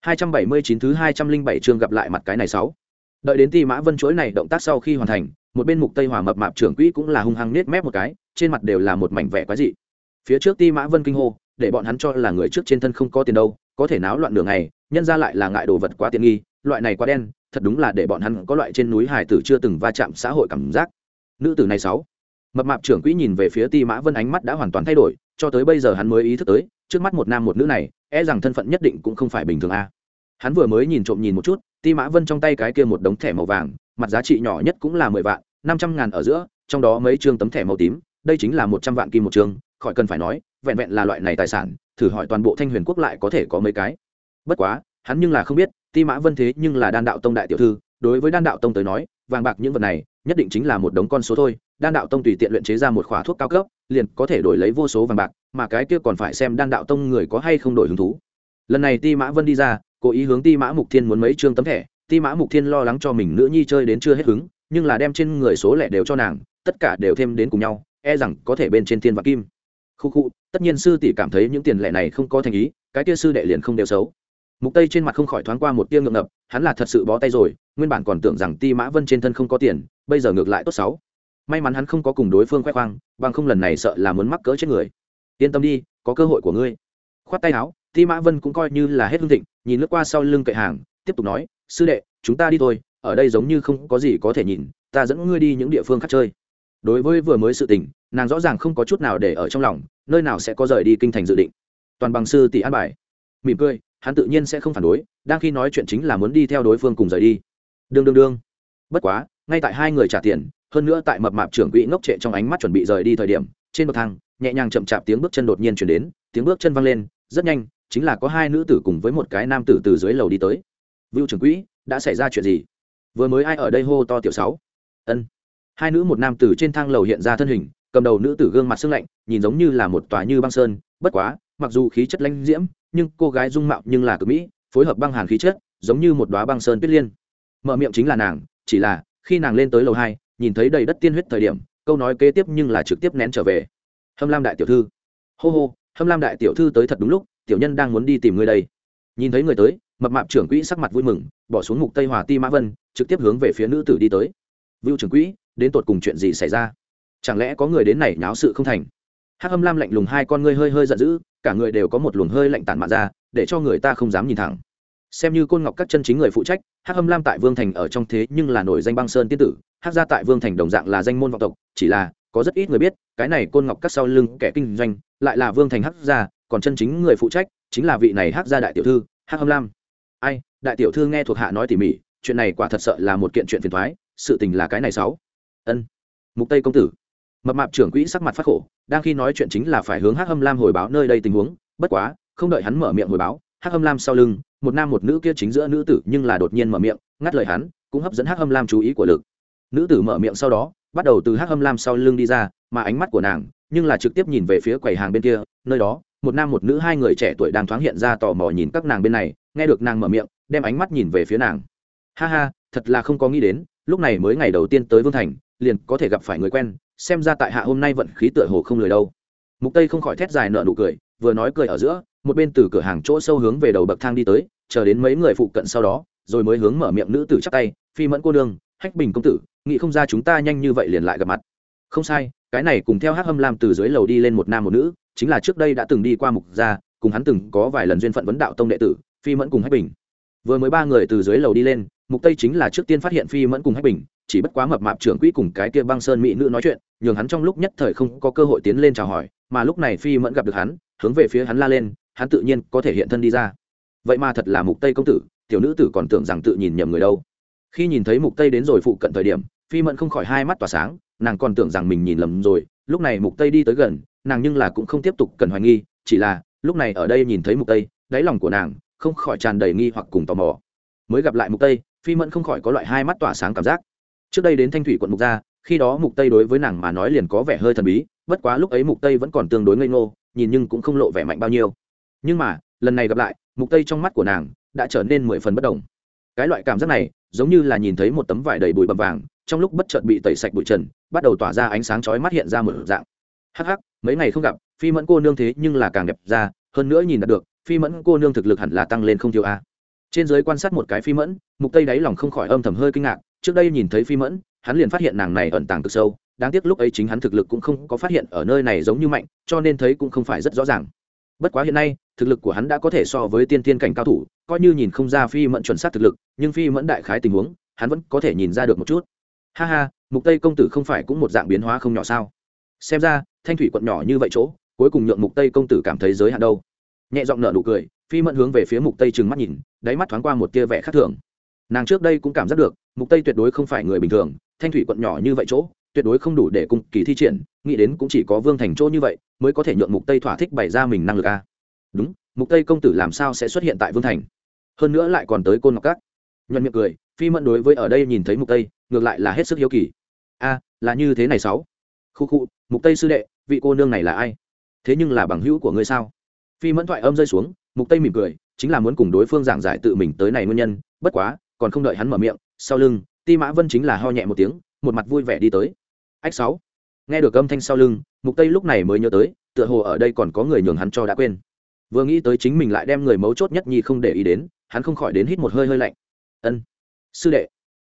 279 thứ 207 chương gặp lại mặt cái này sáu. Đợi đến ti mã vân chuỗi này động tác sau khi hoàn thành, một bên mục tây hòa mập mạp trưởng quỹ cũng là hung hăng nết mép một cái, trên mặt đều là một mảnh vẻ quái dị. Phía trước ti mã vân kinh hô, để bọn hắn cho là người trước trên thân không có tiền đâu có thể náo loạn đường này nhân ra lại là ngại đồ vật quá tiện nghi, loại này quá đen, thật đúng là để bọn hắn có loại trên núi hải tử chưa từng va chạm xã hội cảm giác. Nữ tử này sáu. Mập mạp trưởng quỹ nhìn về phía ti mã vân ánh mắt đã hoàn toàn thay đổi, cho tới bây giờ hắn mới ý thức tới, trước mắt một nam một nữ này e rằng thân phận nhất định cũng không phải bình thường a. Hắn vừa mới nhìn trộm nhìn một chút, ti mã vân trong tay cái kia một đống thẻ màu vàng, mặt giá trị nhỏ nhất cũng là mười vạn, năm trăm ngàn ở giữa, trong đó mấy chương tấm thẻ màu tím, đây chính là một trăm vạn kim một chương, khỏi cần phải nói vẹn vẹn là loại này tài sản, thử hỏi toàn bộ thanh huyền quốc lại có thể có mấy cái. Bất quá, hắn nhưng là không biết, ti mã vân thế nhưng là đan đạo tông đại tiểu thư, đối với đan đạo tông tới nói, vàng bạc những vật này, nhất định chính là một đống con số thôi. Đan đạo tông tùy tiện luyện chế ra một khóa thuốc cao cấp, liền có thể đổi lấy vô số vàng bạc, mà cái kia còn phải xem đan đạo tông người có hay không đổi hứng thú. Lần này ti mã vân đi ra, cố ý hướng ti mã mục thiên muốn mấy chương tấm thẻ. Ti mã mục thiên lo lắng cho mình nữ nhi chơi đến chưa hết hứng, nhưng là đem trên người số lẻ đều cho nàng, tất cả đều thêm đến cùng nhau e rằng có thể bên trên thiên và kim khu khu, tất nhiên sư tỷ cảm thấy những tiền lệ này không có thành ý, cái kia sư đệ liền không đều xấu. Mục tây trên mặt không khỏi thoáng qua một tia ngượng ngập, hắn là thật sự bó tay rồi, nguyên bản còn tưởng rằng ti mã vân trên thân không có tiền, bây giờ ngược lại tốt xấu. May mắn hắn không có cùng đối phương khoe khoang, bằng không lần này sợ là muốn mắc cỡ chết người. Yên tâm đi, có cơ hội của ngươi. Khoát tay áo, ti mã vân cũng coi như là hết hương thịnh, nhìn lướt qua sau lưng cậy hàng, tiếp tục nói, sư đệ, chúng ta đi thôi, ở đây giống như không có gì có thể nhìn, ta dẫn ngươi đi những địa phương khác chơi đối với vừa mới sự tình, nàng rõ ràng không có chút nào để ở trong lòng, nơi nào sẽ có rời đi kinh thành dự định. Toàn bằng sư tỷ an bài. Mỉm cười, hắn tự nhiên sẽ không phản đối, đang khi nói chuyện chính là muốn đi theo đối phương cùng rời đi. Đương đương đương. Bất quá, ngay tại hai người trả tiền, hơn nữa tại mập mạp trưởng quỹ ngốc trệ trong ánh mắt chuẩn bị rời đi thời điểm, trên bậc thang, nhẹ nhàng chậm chạp tiếng bước chân đột nhiên chuyển đến, tiếng bước chân văng lên, rất nhanh, chính là có hai nữ tử cùng với một cái nam tử từ dưới lầu đi tới. Vưu trưởng quỹ, đã xảy ra chuyện gì? Vừa mới ai ở đây hô to tiểu sáu? Ân hai nữ một nam tử trên thang lầu hiện ra thân hình, cầm đầu nữ tử gương mặt sưng lạnh, nhìn giống như là một tòa như băng sơn. Bất quá, mặc dù khí chất lãnh diễm, nhưng cô gái dung mạo nhưng là cực mỹ, phối hợp băng hàn khí chất, giống như một đoá băng sơn tuyết liên. Mở miệng chính là nàng, chỉ là khi nàng lên tới lầu hai, nhìn thấy đầy đất tiên huyết thời điểm, câu nói kế tiếp nhưng là trực tiếp nén trở về. Hâm lam đại tiểu thư. Hô hô, hâm lam đại tiểu thư tới thật đúng lúc, tiểu nhân đang muốn đi tìm ngươi đây. Nhìn thấy người tới, mập mạp trưởng quỹ sắc mặt vui mừng, bỏ xuống mục tây hòa ti mã vân, trực tiếp hướng về phía nữ tử đi tới. Vưu trưởng quỹ đến tột cùng chuyện gì xảy ra? Chẳng lẽ có người đến này nháo sự không thành? Hắc Âm lam lạnh lùng hai con ngươi hơi hơi giận dữ, cả người đều có một luồng hơi lạnh tản mạn ra, để cho người ta không dám nhìn thẳng. Xem như côn ngọc các chân chính người phụ trách, hắc Âm lam tại vương thành ở trong thế nhưng là nổi danh băng sơn tiên tử, hắc gia tại vương thành đồng dạng là danh môn vọng tộc, chỉ là có rất ít người biết, cái này côn ngọc các sau lưng kẻ kinh doanh, lại là vương thành hắc gia, còn chân chính người phụ trách chính là vị này hắc gia đại tiểu thư, hắc Âm lam. Ai, đại tiểu thư nghe thuộc hạ nói tỉ mỉ, chuyện này quả thật sợ là một kiện chuyện phiền thoái sự tình là cái này sáu ân. Mục tây công tử. Mập mạp trưởng quỹ sắc mặt phát khổ, đang khi nói chuyện chính là phải hướng hắc Âm lam hồi báo nơi đây tình huống, bất quá, không đợi hắn mở miệng hồi báo, hắc Âm lam sau lưng, một nam một nữ kia chính giữa nữ tử nhưng là đột nhiên mở miệng, ngắt lời hắn, cũng hấp dẫn hắc Âm lam chú ý của lực. Nữ tử mở miệng sau đó, bắt đầu từ hắc Âm lam sau lưng đi ra, mà ánh mắt của nàng, nhưng là trực tiếp nhìn về phía quầy hàng bên kia, nơi đó, một nam một nữ hai người trẻ tuổi đang thoáng hiện ra tò mò nhìn các nàng bên này, nghe được nàng mở miệng, đem ánh mắt nhìn về phía nàng. Ha ha, thật là không có nghĩ đến, lúc này mới ngày đầu tiên tới vương thành liền có thể gặp phải người quen, xem ra tại hạ hôm nay vận khí tựa hồ không lười đâu. Mục tây không khỏi thét dài nợ nụ cười, vừa nói cười ở giữa, một bên từ cửa hàng chỗ sâu hướng về đầu bậc thang đi tới, chờ đến mấy người phụ cận sau đó, rồi mới hướng mở miệng nữ tử chắc tay, phi mẫn cô đương hách bình công tử, nghĩ không ra chúng ta nhanh như vậy liền lại gặp mặt. Không sai, cái này cùng theo hát hâm lam từ dưới lầu đi lên một nam một nữ, chính là trước đây đã từng đi qua mục gia, cùng hắn từng có vài lần duyên phận vấn đạo tông đệ tử, phi mẫn cùng hách bình. Vừa mới ba người từ dưới lầu đi lên, mục tây chính là trước tiên phát hiện phi mẫn cùng hách bình chỉ bất quá mập mạp trưởng quỹ cùng cái kia băng sơn mỹ nữ nói chuyện, nhường hắn trong lúc nhất thời không có cơ hội tiến lên chào hỏi, mà lúc này phi mẫn gặp được hắn, hướng về phía hắn la lên, hắn tự nhiên có thể hiện thân đi ra. Vậy mà thật là mục tây công tử, tiểu nữ tử còn tưởng rằng tự nhìn nhầm người đâu. Khi nhìn thấy mục tây đến rồi phụ cận thời điểm, phi mẫn không khỏi hai mắt tỏa sáng, nàng còn tưởng rằng mình nhìn lầm rồi, lúc này mục tây đi tới gần, nàng nhưng là cũng không tiếp tục cần hoài nghi, chỉ là lúc này ở đây nhìn thấy mục tây, đáy lòng của nàng không khỏi tràn đầy nghi hoặc cùng tò mò. Mới gặp lại mục tây, phi mẫn không khỏi có loại hai mắt tỏa sáng cảm giác trước đây đến thanh thủy quận mục gia, khi đó mục tây đối với nàng mà nói liền có vẻ hơi thần bí, bất quá lúc ấy mục tây vẫn còn tương đối ngây ngô, nhìn nhưng cũng không lộ vẻ mạnh bao nhiêu. Nhưng mà, lần này gặp lại, mục tây trong mắt của nàng đã trở nên mười phần bất đồng. Cái loại cảm giác này, giống như là nhìn thấy một tấm vải đầy bụi bầm vàng, trong lúc bất chợt bị tẩy sạch bụi trần, bắt đầu tỏa ra ánh sáng chói mắt hiện ra một dạng. Hắc hắc, mấy ngày không gặp, phi mẫn cô nương thế nhưng là càng đẹp ra, hơn nữa nhìn đạt được, phi mẫn cô nương thực lực hẳn là tăng lên không thiếu a. Trên giới quan sát một cái phi mẫn, mục tây đáy lòng không khỏi âm thầm hơi kinh ngạc trước đây nhìn thấy phi mẫn, hắn liền phát hiện nàng này ẩn tàng cực sâu, đáng tiếc lúc ấy chính hắn thực lực cũng không có phát hiện ở nơi này giống như mạnh, cho nên thấy cũng không phải rất rõ ràng. Bất quá hiện nay, thực lực của hắn đã có thể so với tiên tiên cảnh cao thủ, coi như nhìn không ra phi mẫn chuẩn xác thực lực, nhưng phi mẫn đại khái tình huống, hắn vẫn có thể nhìn ra được một chút. Ha ha, mục tây công tử không phải cũng một dạng biến hóa không nhỏ sao? Xem ra, thanh thủy quận nhỏ như vậy chỗ, cuối cùng nhượng mục tây công tử cảm thấy giới hạn đâu. Nhẹ giọng nở nụ cười, phi mẫn hướng về phía mục tây trừng mắt nhìn, đáy mắt thoáng qua một tia vẻ khác thường nàng trước đây cũng cảm giác được, mục tây tuyệt đối không phải người bình thường, thanh thủy quận nhỏ như vậy chỗ, tuyệt đối không đủ để cùng kỳ thi triển, nghĩ đến cũng chỉ có vương thành chỗ như vậy, mới có thể nhượng mục tây thỏa thích bày ra mình năng lực a. Đúng, mục tây công tử làm sao sẽ xuất hiện tại vương thành? Hơn nữa lại còn tới côn ngọc cát nhuận miệng cười, phi mẫn đối với ở đây nhìn thấy mục tây, ngược lại là hết sức hiếu kỳ. A, là như thế này sáu. Khu khu, mục tây sư đệ, vị cô nương này là ai? Thế nhưng là bằng hữu của ngươi sao? Phi mẫn thoại âm rơi xuống, mục tây mỉm cười, chính là muốn cùng đối phương giảng giải tự mình tới này nguyên nhân, bất quá còn không đợi hắn mở miệng, sau lưng, ti mã vân chính là ho nhẹ một tiếng, một mặt vui vẻ đi tới. Ách sáu. Nghe được âm thanh sau lưng, mục tây lúc này mới nhớ tới, tựa hồ ở đây còn có người nhường hắn cho đã quên. Vừa nghĩ tới chính mình lại đem người mấu chốt nhất nhi không để ý đến, hắn không khỏi đến hít một hơi hơi lạnh. Ân. Sư đệ.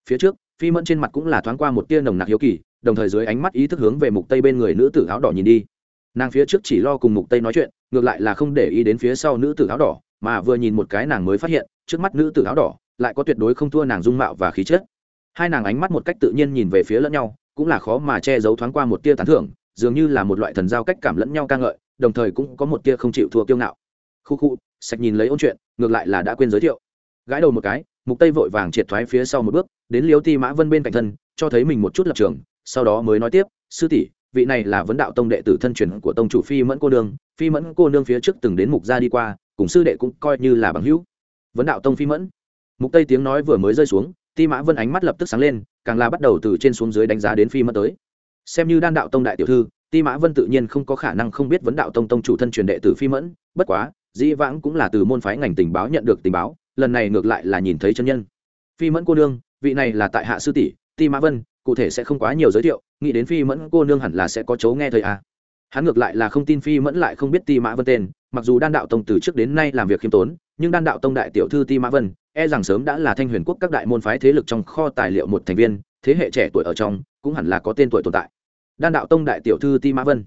Phía trước, phi mẫn trên mặt cũng là thoáng qua một tia nồng nặc hiếu kỳ, đồng thời dưới ánh mắt ý thức hướng về mục tây bên người nữ tử áo đỏ nhìn đi. Nàng phía trước chỉ lo cùng mục tây nói chuyện, ngược lại là không để ý đến phía sau nữ tử áo đỏ, mà vừa nhìn một cái nàng mới phát hiện, trước mắt nữ tử áo đỏ lại có tuyệt đối không thua nàng dung mạo và khí chất. Hai nàng ánh mắt một cách tự nhiên nhìn về phía lẫn nhau, cũng là khó mà che giấu thoáng qua một tia tán thưởng, dường như là một loại thần giao cách cảm lẫn nhau ca ngợi, đồng thời cũng có một tia không chịu thua kiêu ngạo. Khu khu, sạch nhìn lấy ôn chuyện, ngược lại là đã quên giới thiệu. Gãi đầu một cái, mục tây vội vàng triệt thoái phía sau một bước, đến liếu ti mã vân bên cạnh thân, cho thấy mình một chút lập trường, sau đó mới nói tiếp, sư tỷ, vị này là vấn đạo tông đệ tử thân truyền của tông chủ phi mẫn cô nương, phi mẫn cô nương phía trước từng đến mục gia đi qua, cùng sư đệ cũng coi như là bằng hữu. Vấn đạo tông phi mẫn? Mục tây tiếng nói vừa mới rơi xuống, ti mã vân ánh mắt lập tức sáng lên, càng là bắt đầu từ trên xuống dưới đánh giá đến phi mẫn tới xem như đan đạo tông đại tiểu thư, ti mã vân tự nhiên không có khả năng không biết vấn đạo tông tông chủ thân truyền đệ tử phi mẫn, bất quá, dĩ vãng cũng là từ môn phái ngành tình báo nhận được tình báo, lần này ngược lại là nhìn thấy chân nhân phi mẫn cô nương, vị này là tại hạ sư tỷ, ti mã vân, cụ thể sẽ không quá nhiều giới thiệu, nghĩ đến phi mẫn cô nương hẳn là sẽ có chấu nghe thời à. hắn ngược lại là không tin phi mẫn lại không biết ti mã vân tên, mặc dù đan đạo tông từ trước đến nay làm việc khiêm tốn, nhưng đan đạo tông đại tiểu thư ti mã vân e rằng sớm đã là thanh huyền quốc các đại môn phái thế lực trong kho tài liệu một thành viên, thế hệ trẻ tuổi ở trong, cũng hẳn là có tên tuổi tồn tại. Đan đạo tông đại tiểu thư ti mã vân.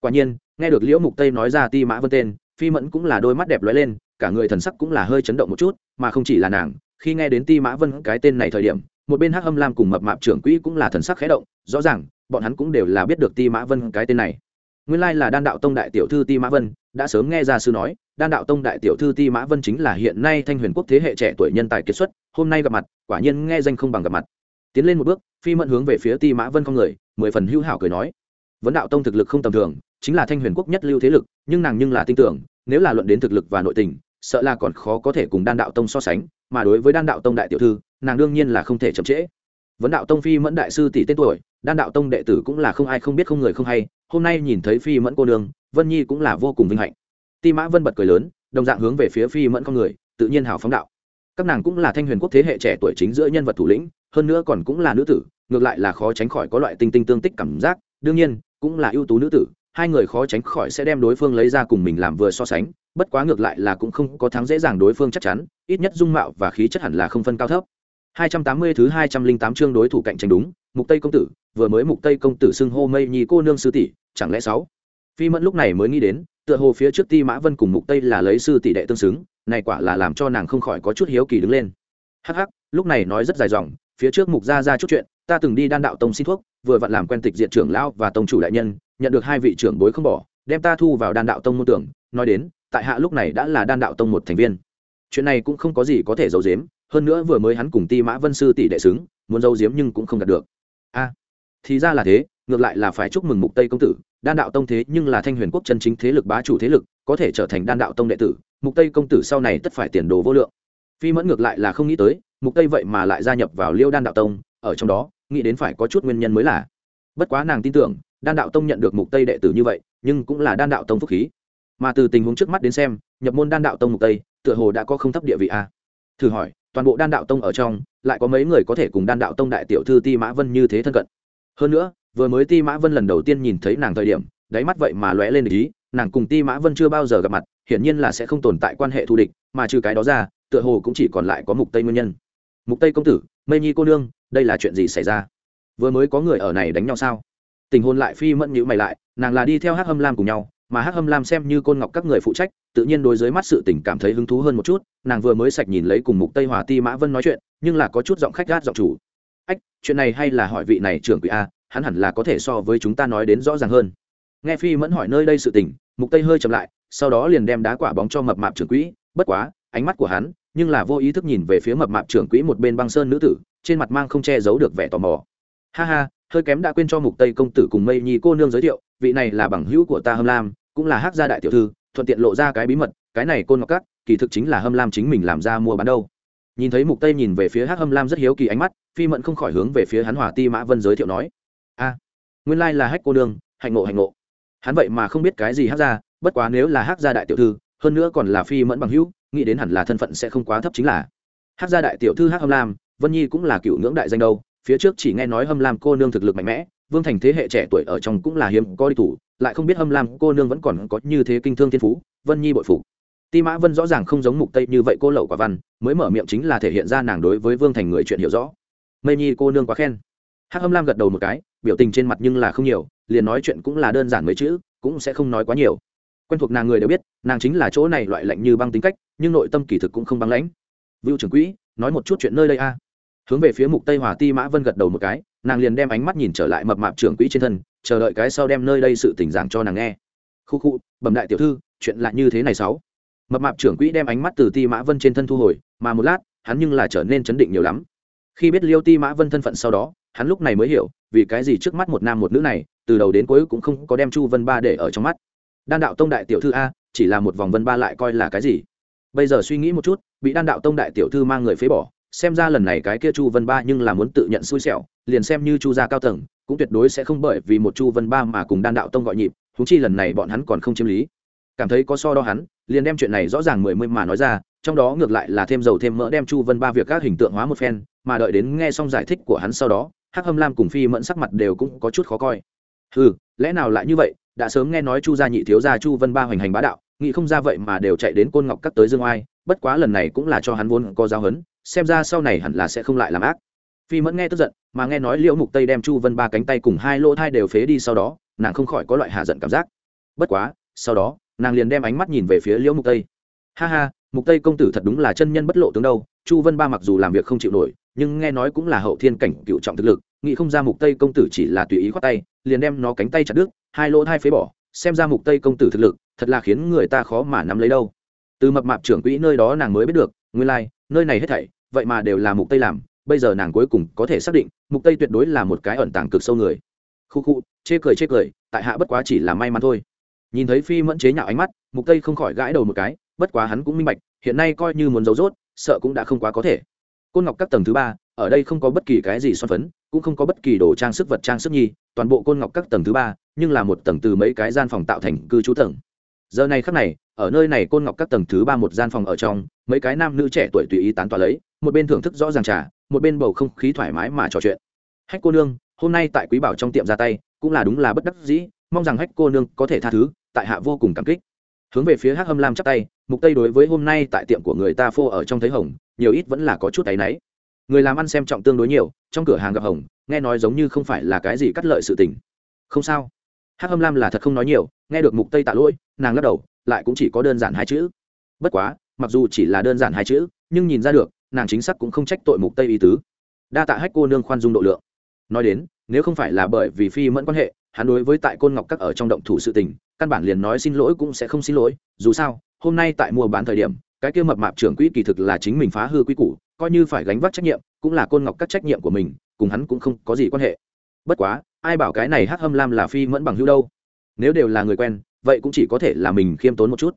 Quả nhiên, nghe được liễu mục tây nói ra ti mã vân tên, phi mẫn cũng là đôi mắt đẹp lóe lên, cả người thần sắc cũng là hơi chấn động một chút, mà không chỉ là nàng, khi nghe đến ti mã vân cái tên này thời điểm, một bên hắc âm lam cùng mập mạp trưởng quỹ cũng là thần sắc khẽ động, rõ ràng, bọn hắn cũng đều là biết được ti mã vân cái tên này. Nguyên lai là đan đạo tông đại tiểu thư ti mã vân đã sớm nghe ra sư nói, đan đạo tông đại tiểu thư ti mã vân chính là hiện nay thanh huyền quốc thế hệ trẻ tuổi nhân tài kiệt xuất, hôm nay gặp mặt, quả nhiên nghe danh không bằng gặp mặt. Tiến lên một bước, phi mẫn hướng về phía ti mã vân không người, mười phần hữu hảo cười nói. Vấn đạo tông thực lực không tầm thường, chính là thanh huyền quốc nhất lưu thế lực, nhưng nàng nhưng là tin tưởng, nếu là luận đến thực lực và nội tình, sợ là còn khó có thể cùng đan đạo tông so sánh, mà đối với đan đạo tông đại tiểu thư, nàng đương nhiên là không thể chậm trễ vấn đạo tông phi mẫn đại sư tỷ tên tuổi, đan đạo tông đệ tử cũng là không ai không biết, không người không hay. Hôm nay nhìn thấy phi mẫn cô nương, vân nhi cũng là vô cùng vinh hạnh. Ti mã vân bật cười lớn, đồng dạng hướng về phía phi mẫn con người, tự nhiên hào phóng đạo. Các nàng cũng là thanh huyền quốc thế hệ trẻ tuổi chính giữa nhân vật thủ lĩnh, hơn nữa còn cũng là nữ tử, ngược lại là khó tránh khỏi có loại tinh tinh tương tích cảm giác. Đương nhiên, cũng là ưu tú nữ tử, hai người khó tránh khỏi sẽ đem đối phương lấy ra cùng mình làm vừa so sánh, bất quá ngược lại là cũng không có thắng dễ dàng đối phương chắc chắn, ít nhất dung mạo và khí chất hẳn là không phân cao thấp. 280 thứ 208 chương đối thủ cạnh tranh đúng, mục tây công tử, vừa mới mục tây công tử xưng hô mây nhi cô nương sư tỷ, chẳng lẽ sáu? Phi mẫn lúc này mới nghĩ đến, tựa hồ phía trước ti mã vân cùng mục tây là lấy sư tỷ đệ tương xứng, này quả là làm cho nàng không khỏi có chút hiếu kỳ đứng lên. Hắc hắc, lúc này nói rất dài dòng, phía trước mục gia ra chút chuyện, ta từng đi đan đạo tông xin thuốc, vừa vặn làm quen tịch diện trưởng lão và tông chủ đại nhân, nhận được hai vị trưởng bối không bỏ, đem ta thu vào đan đạo tông môn tưởng, nói đến, tại hạ lúc này đã là đan đạo tông một thành viên. Chuyện này cũng không có gì có thể giấu giếm hơn nữa vừa mới hắn cùng ti mã vân sư tỷ đệ xứng, muốn giấu giếm nhưng cũng không đạt được. A, thì ra là thế, ngược lại là phải chúc mừng mục tây công tử. Đan đạo tông thế nhưng là thanh huyền quốc chân chính thế lực bá chủ thế lực, có thể trở thành đan đạo tông đệ tử, mục tây công tử sau này tất phải tiền đồ vô lượng. Phi mẫn ngược lại là không nghĩ tới, mục tây vậy mà lại gia nhập vào liêu đan đạo tông, ở trong đó, nghĩ đến phải có chút nguyên nhân mới là. Bất quá nàng tin tưởng, đan đạo tông nhận được mục tây đệ tử như vậy, nhưng cũng là đan đạo tông phúc khí. Mà từ tình huống trước mắt đến xem, nhập môn đan đạo tông mục tây, tựa hồ đã có không thấp địa vị a. Thử hỏi toàn bộ đan đạo tông ở trong, lại có mấy người có thể cùng đan đạo tông đại tiểu thư ti mã vân như thế thân cận. Hơn nữa, vừa mới ti mã vân lần đầu tiên nhìn thấy nàng thời điểm, đáy mắt vậy mà lóe lên ý, nàng cùng ti mã vân chưa bao giờ gặp mặt, hiển nhiên là sẽ không tồn tại quan hệ thù địch, mà trừ cái đó ra, tựa hồ cũng chỉ còn lại có mục tây nguyên nhân. Mục tây công tử, mây nhi cô nương, đây là chuyện gì xảy ra? Vừa mới có người ở này đánh nhau sao? Tình hôn lại phi mẫn nhữ mày lại, nàng là đi theo hắc hâm lam cùng nhau, mà hắc hâm lam xem như côn ngọc các người phụ trách tự nhiên đối với mắt sự tình cảm thấy hứng thú hơn một chút, nàng vừa mới sạch nhìn lấy cùng mục tây hòa ti mã vân nói chuyện, nhưng là có chút giọng khách gát giọng chủ. Ách, chuyện này hay là hỏi vị này trưởng quỹ a, hắn hẳn là có thể so với chúng ta nói đến rõ ràng hơn. Nghe phi mẫn hỏi nơi đây sự tình, mục tây hơi chậm lại, sau đó liền đem đá quả bóng cho mập mạp trưởng quỹ, bất quá, ánh mắt của hắn, nhưng là vô ý thức nhìn về phía mập mạp trưởng quỹ một bên băng sơn nữ tử, trên mặt mang không che giấu được vẻ tò mò. Ha ha, hơi kém đã quên cho mục tây công tử cùng mây nhi cô nương giới thiệu, vị này là bằng hữu của ta hâm lam, cũng là hát gia đại tiểu thư thuận tiện lộ ra cái bí mật cái này côn ngọc cát kỳ thực chính là hâm lam chính mình làm ra mua bán đâu. Nhìn thấy mục tây nhìn về phía hắc hâm lam rất hiếu kỳ ánh mắt phi mẫn không khỏi hướng về phía hắn hòa ti mã vân giới thiệu nói a nguyên lai là hách cô đường, hạnh ngộ hạnh ngộ. Hắn vậy mà không biết cái gì hắc ra bất quá nếu là hắc gia đại tiểu thư hơn nữa còn là phi mẫn bằng hữu nghĩ đến hẳn là thân phận sẽ không quá thấp chính là. Hắc gia đại tiểu thư hắc hâm lam vân nhi cũng là cựu ngưỡng đại danh đâu phía trước chỉ nghe nói hâm lam cô nương thực lực mạnh mẽ, vương thành thế hệ trẻ tuổi ở trong cũng là hiếm có đi thủ, lại không biết hâm lam cô nương vẫn còn có như thế kinh thương thiên phú, vân nhi bội phục. Ti mã vân rõ ràng không giống mục tây như vậy cô lậu quả văn, mới mở miệng chính là thể hiện ra nàng đối với vương thành người chuyện hiểu rõ. Mây nhi cô nương quá khen. Hắc hâm lam gật đầu một cái, biểu tình trên mặt nhưng là không nhiều, liền nói chuyện cũng là đơn giản mấy chữ, cũng sẽ không nói quá nhiều. Quen thuộc nàng người đều biết, nàng chính là chỗ này loại lạnh như băng tính cách, nhưng nội tâm kỳ thực cũng không băng lãnh. Vưu trưởng quỹ, nói một chút chuyện nơi đây a hướng về phía mục tây hòa ti mã vân gật đầu một cái, nàng liền đem ánh mắt nhìn trở lại mập mạp trưởng quỹ trên thân, chờ đợi cái sau đem nơi đây sự tình giảng cho nàng nghe. Khu khu, bẩm đại tiểu thư, chuyện lại như thế này sáu. Mập mạp trưởng quỹ đem ánh mắt từ ti mã vân trên thân thu hồi, mà một lát, hắn nhưng là trở nên chấn định nhiều lắm. Khi biết liêu ti mã vân thân phận sau đó, hắn lúc này mới hiểu, vì cái gì trước mắt một nam một nữ này, từ đầu đến cuối cũng không có đem chu vân ba để ở trong mắt. Đan đạo tông đại tiểu thư a, chỉ là một vòng vân ba lại coi là cái gì? Bây giờ suy nghĩ một chút, bị đan đạo tông đại tiểu thư mang người phế bỏ xem ra lần này cái kia chu vân ba nhưng là muốn tự nhận xui xẻo, liền xem như chu gia cao tầng, cũng tuyệt đối sẽ không bởi vì một chu vân ba mà cùng đan đạo tông gọi nhịp thú chi lần này bọn hắn còn không chiếm lý. Cảm thấy có so đo hắn, liền đem chuyện này rõ ràng mười mươi mà nói ra, trong đó ngược lại là thêm dầu thêm mỡ đem chu vân ba việc các hình tượng hóa một phen, mà đợi đến nghe xong giải thích của hắn sau đó, hắc hâm lam cùng phi mẫn sắc mặt đều cũng có chút khó coi. Ừ lẽ nào lại như vậy? Đã sớm nghe nói chu gia nhị thiếu gia chu vân ba hoành hành bá đạo, nghĩ không ra vậy mà đều chạy đến côn ngọc cắt tới dương oai, bất quá lần này cũng là cho hắn vốn có giáo hấn xem ra sau này hẳn là sẽ không lại làm ác. Phi mẫn nghe tức giận mà nghe nói liễu mục tây đem chu vân ba cánh tay cùng hai lỗ thai đều phế đi sau đó nàng không khỏi có loại hạ giận cảm giác. Bất quá sau đó nàng liền đem ánh mắt nhìn về phía liễu mục tây. Ha ha mục tây công tử thật đúng là chân nhân bất lộ tướng đâu chu vân ba mặc dù làm việc không chịu nổi nhưng nghe nói cũng là hậu thiên cảnh cựu trọng thực lực nghĩ không ra mục tây công tử chỉ là tùy ý khoát tay liền đem nó cánh tay chặt đứt hai lỗ thai phế bỏ xem ra mục tây công tử thực lực thật là khiến người ta khó mà nắm lấy đâu. Từ mập mạp trưởng quỹ nơi đó nàng mới biết được nguyên lai like, nơi này hết thảy, vậy mà đều là mục tây làm, bây giờ nàng cuối cùng có thể xác định, mục tây tuyệt đối là một cái ẩn tàng cực sâu người. Khu khu, chê cười chê cười, tại hạ bất quá chỉ là may mắn thôi. Nhìn thấy phi mẫn chế nhạo ánh mắt, mục tây không khỏi gãi đầu một cái, bất quá hắn cũng minh bạch, hiện nay coi như muốn giấu rốt, sợ cũng đã không quá có thể. Côn ngọc các tầng thứ ba, ở đây không có bất kỳ cái gì son phấn, cũng không có bất kỳ đồ trang sức vật trang sức nhi, toàn bộ côn ngọc các tầng thứ ba, nhưng là một tầng từ mấy cái gian phòng tạo thành cư trú tầng. Giờ này khắc này ở nơi này côn ngọc các tầng thứ ba một gian phòng ở trong, mấy cái nam nữ trẻ tuổi tùy ý tán tỏa lấy, một bên thưởng thức rõ ràng trà, một bên bầu không khí thoải mái mà trò chuyện. Hách cô nương, hôm nay tại quý bảo trong tiệm ra tay, cũng là đúng là bất đắc dĩ, mong rằng hách cô nương có thể tha thứ, tại hạ vô cùng cảm kích. Hướng về phía hắc hâm lam chắp tay, mục tây đối với hôm nay tại tiệm của người ta phô ở trong thấy hồng, nhiều ít vẫn là có chút tay náy. Người làm ăn xem trọng tương đối nhiều, trong cửa hàng gặp hồng, nghe nói giống như không phải là cái gì cắt lợi sự tình. Không sao. Hắc hâm lam là thật không nói nhiều, nghe được mục tây tạ lỗi, nàng lắc đầu lại cũng chỉ có đơn giản hai chữ. Bất quá, mặc dù chỉ là đơn giản hai chữ, nhưng nhìn ra được, nàng chính xác cũng không trách tội mục tây ý tứ. Đa tạ hách cô nương khoan dung độ lượng. Nói đến, nếu không phải là bởi vì phi mẫn quan hệ, hắn đối với tại côn ngọc các ở trong động thủ sự tình, căn bản liền nói xin lỗi cũng sẽ không xin lỗi. Dù sao, hôm nay tại mua bán thời điểm, cái kia mập mạp trưởng quỹ kỳ thực là chính mình phá hư quy củ, coi như phải gánh vác trách nhiệm, cũng là côn ngọc các trách nhiệm của mình, cùng hắn cũng không có gì quan hệ. Bất quá, ai bảo cái này hắc hâm lam là phi mẫn bằng hữu đâu? Nếu đều là người quen vậy cũng chỉ có thể là mình khiêm tốn một chút.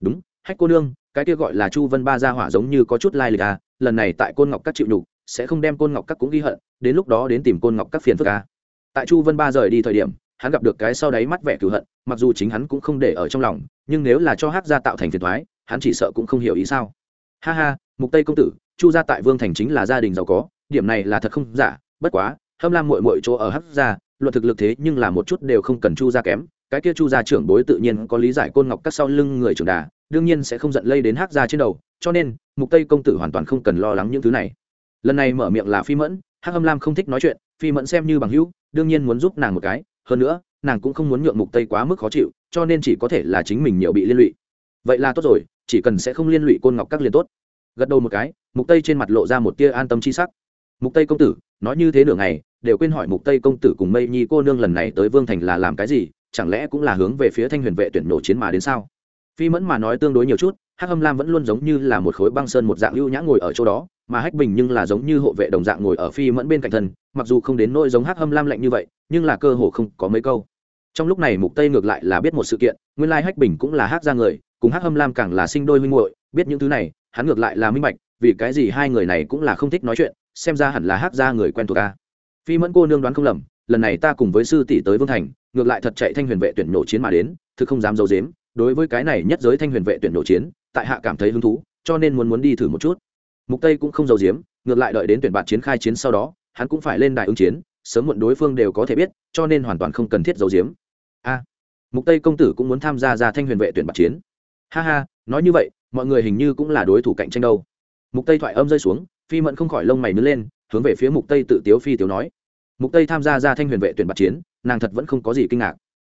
Đúng, hách cô nương, cái kia gọi là chu vân ba gia hỏa giống như có chút lai lịch à lần này tại côn ngọc các chịu nhục, sẽ không đem côn ngọc các cũng ghi hận, đến lúc đó đến tìm côn ngọc các phiền phức à. Tại chu vân ba rời đi thời điểm, hắn gặp được cái sau đáy mắt vẻ cửu hận, mặc dù chính hắn cũng không để ở trong lòng, nhưng nếu là cho hát gia tạo thành phiền thoái hắn chỉ sợ cũng không hiểu ý sao. Ha ha, mục tây công tử, chu gia tại vương thành chính là gia đình giàu có, điểm này là thật không giả, bất quá, hâm lam mội mội chỗ ở hắc gia, luận thực lực thế nhưng là một chút đều không cần chu gia kém cái kia chu gia trưởng bối tự nhiên có lý giải côn ngọc các sau lưng người trưởng đà, đương nhiên sẽ không giận lây đến hắc gia trên đầu, cho nên, mục tây công tử hoàn toàn không cần lo lắng những thứ này. Lần này mở miệng là phi mẫn, hắc âm lam không thích nói chuyện, phi mẫn xem như bằng hữu, đương nhiên muốn giúp nàng một cái, hơn nữa, nàng cũng không muốn nhượng mục tây quá mức khó chịu, cho nên chỉ có thể là chính mình nhiều bị liên lụy. Vậy là tốt rồi, chỉ cần sẽ không liên lụy côn ngọc các liền tốt. Gật đầu một cái, mục tây trên mặt lộ ra một tia an tâm chi sắc. Mục tây công tử, nói như thế nửa ngày, đều quên hỏi mục tây công tử cùng mây nhi cô nương lần này tới vương thành là làm cái gì chẳng lẽ cũng là hướng về phía thanh huyền vệ tuyển nổ chiến mà đến sao? Phi mẫn mà nói tương đối nhiều chút, hắc âm lam vẫn luôn giống như là một khối băng sơn một dạng ưu nhã ngồi ở chỗ đó, mà hách bình nhưng là giống như hộ vệ đồng dạng ngồi ở phi mẫn bên cạnh thân, mặc dù không đến nỗi giống hắc âm lam lạnh như vậy, nhưng là cơ hồ không có mấy câu. Trong lúc này mục tây ngược lại là biết một sự kiện, nguyên lai hách bình cũng là hắc ra người, cùng hắc âm lam càng là sinh đôi huynh muội, biết những thứ này, hắn ngược lại là minh bạch, vì cái gì hai người này cũng là không thích nói chuyện, xem ra hẳn là hắc ra người quen thuộc ta phi mẫn cô nương đoán không lầm, lần này ta cùng với sư tỷ tới vương thành ngược lại thật chạy thanh huyền vệ tuyển nổ chiến mà đến, thực không dám giấu dếm đối với cái này nhất giới thanh huyền vệ tuyển nổ chiến, tại hạ cảm thấy hứng thú, cho nên muốn muốn đi thử một chút. Mục tây cũng không giấu giếm, ngược lại đợi đến tuyển bạt chiến khai chiến sau đó, hắn cũng phải lên đài ứng chiến, sớm muộn đối phương đều có thể biết, cho nên hoàn toàn không cần thiết giấu giếm. A, mục tây công tử cũng muốn tham gia ra thanh huyền vệ tuyển bạt chiến. Ha ha, nói như vậy, mọi người hình như cũng là đối thủ cạnh tranh đâu. Mục tây thoại âm rơi xuống, phi mẫn không khỏi lông mày nứt lên, hướng về phía mục tây tự tiếu phi tiếu nói mục tây tham gia ra thanh huyền vệ tuyển bạc chiến, nàng thật vẫn không có gì kinh ngạc.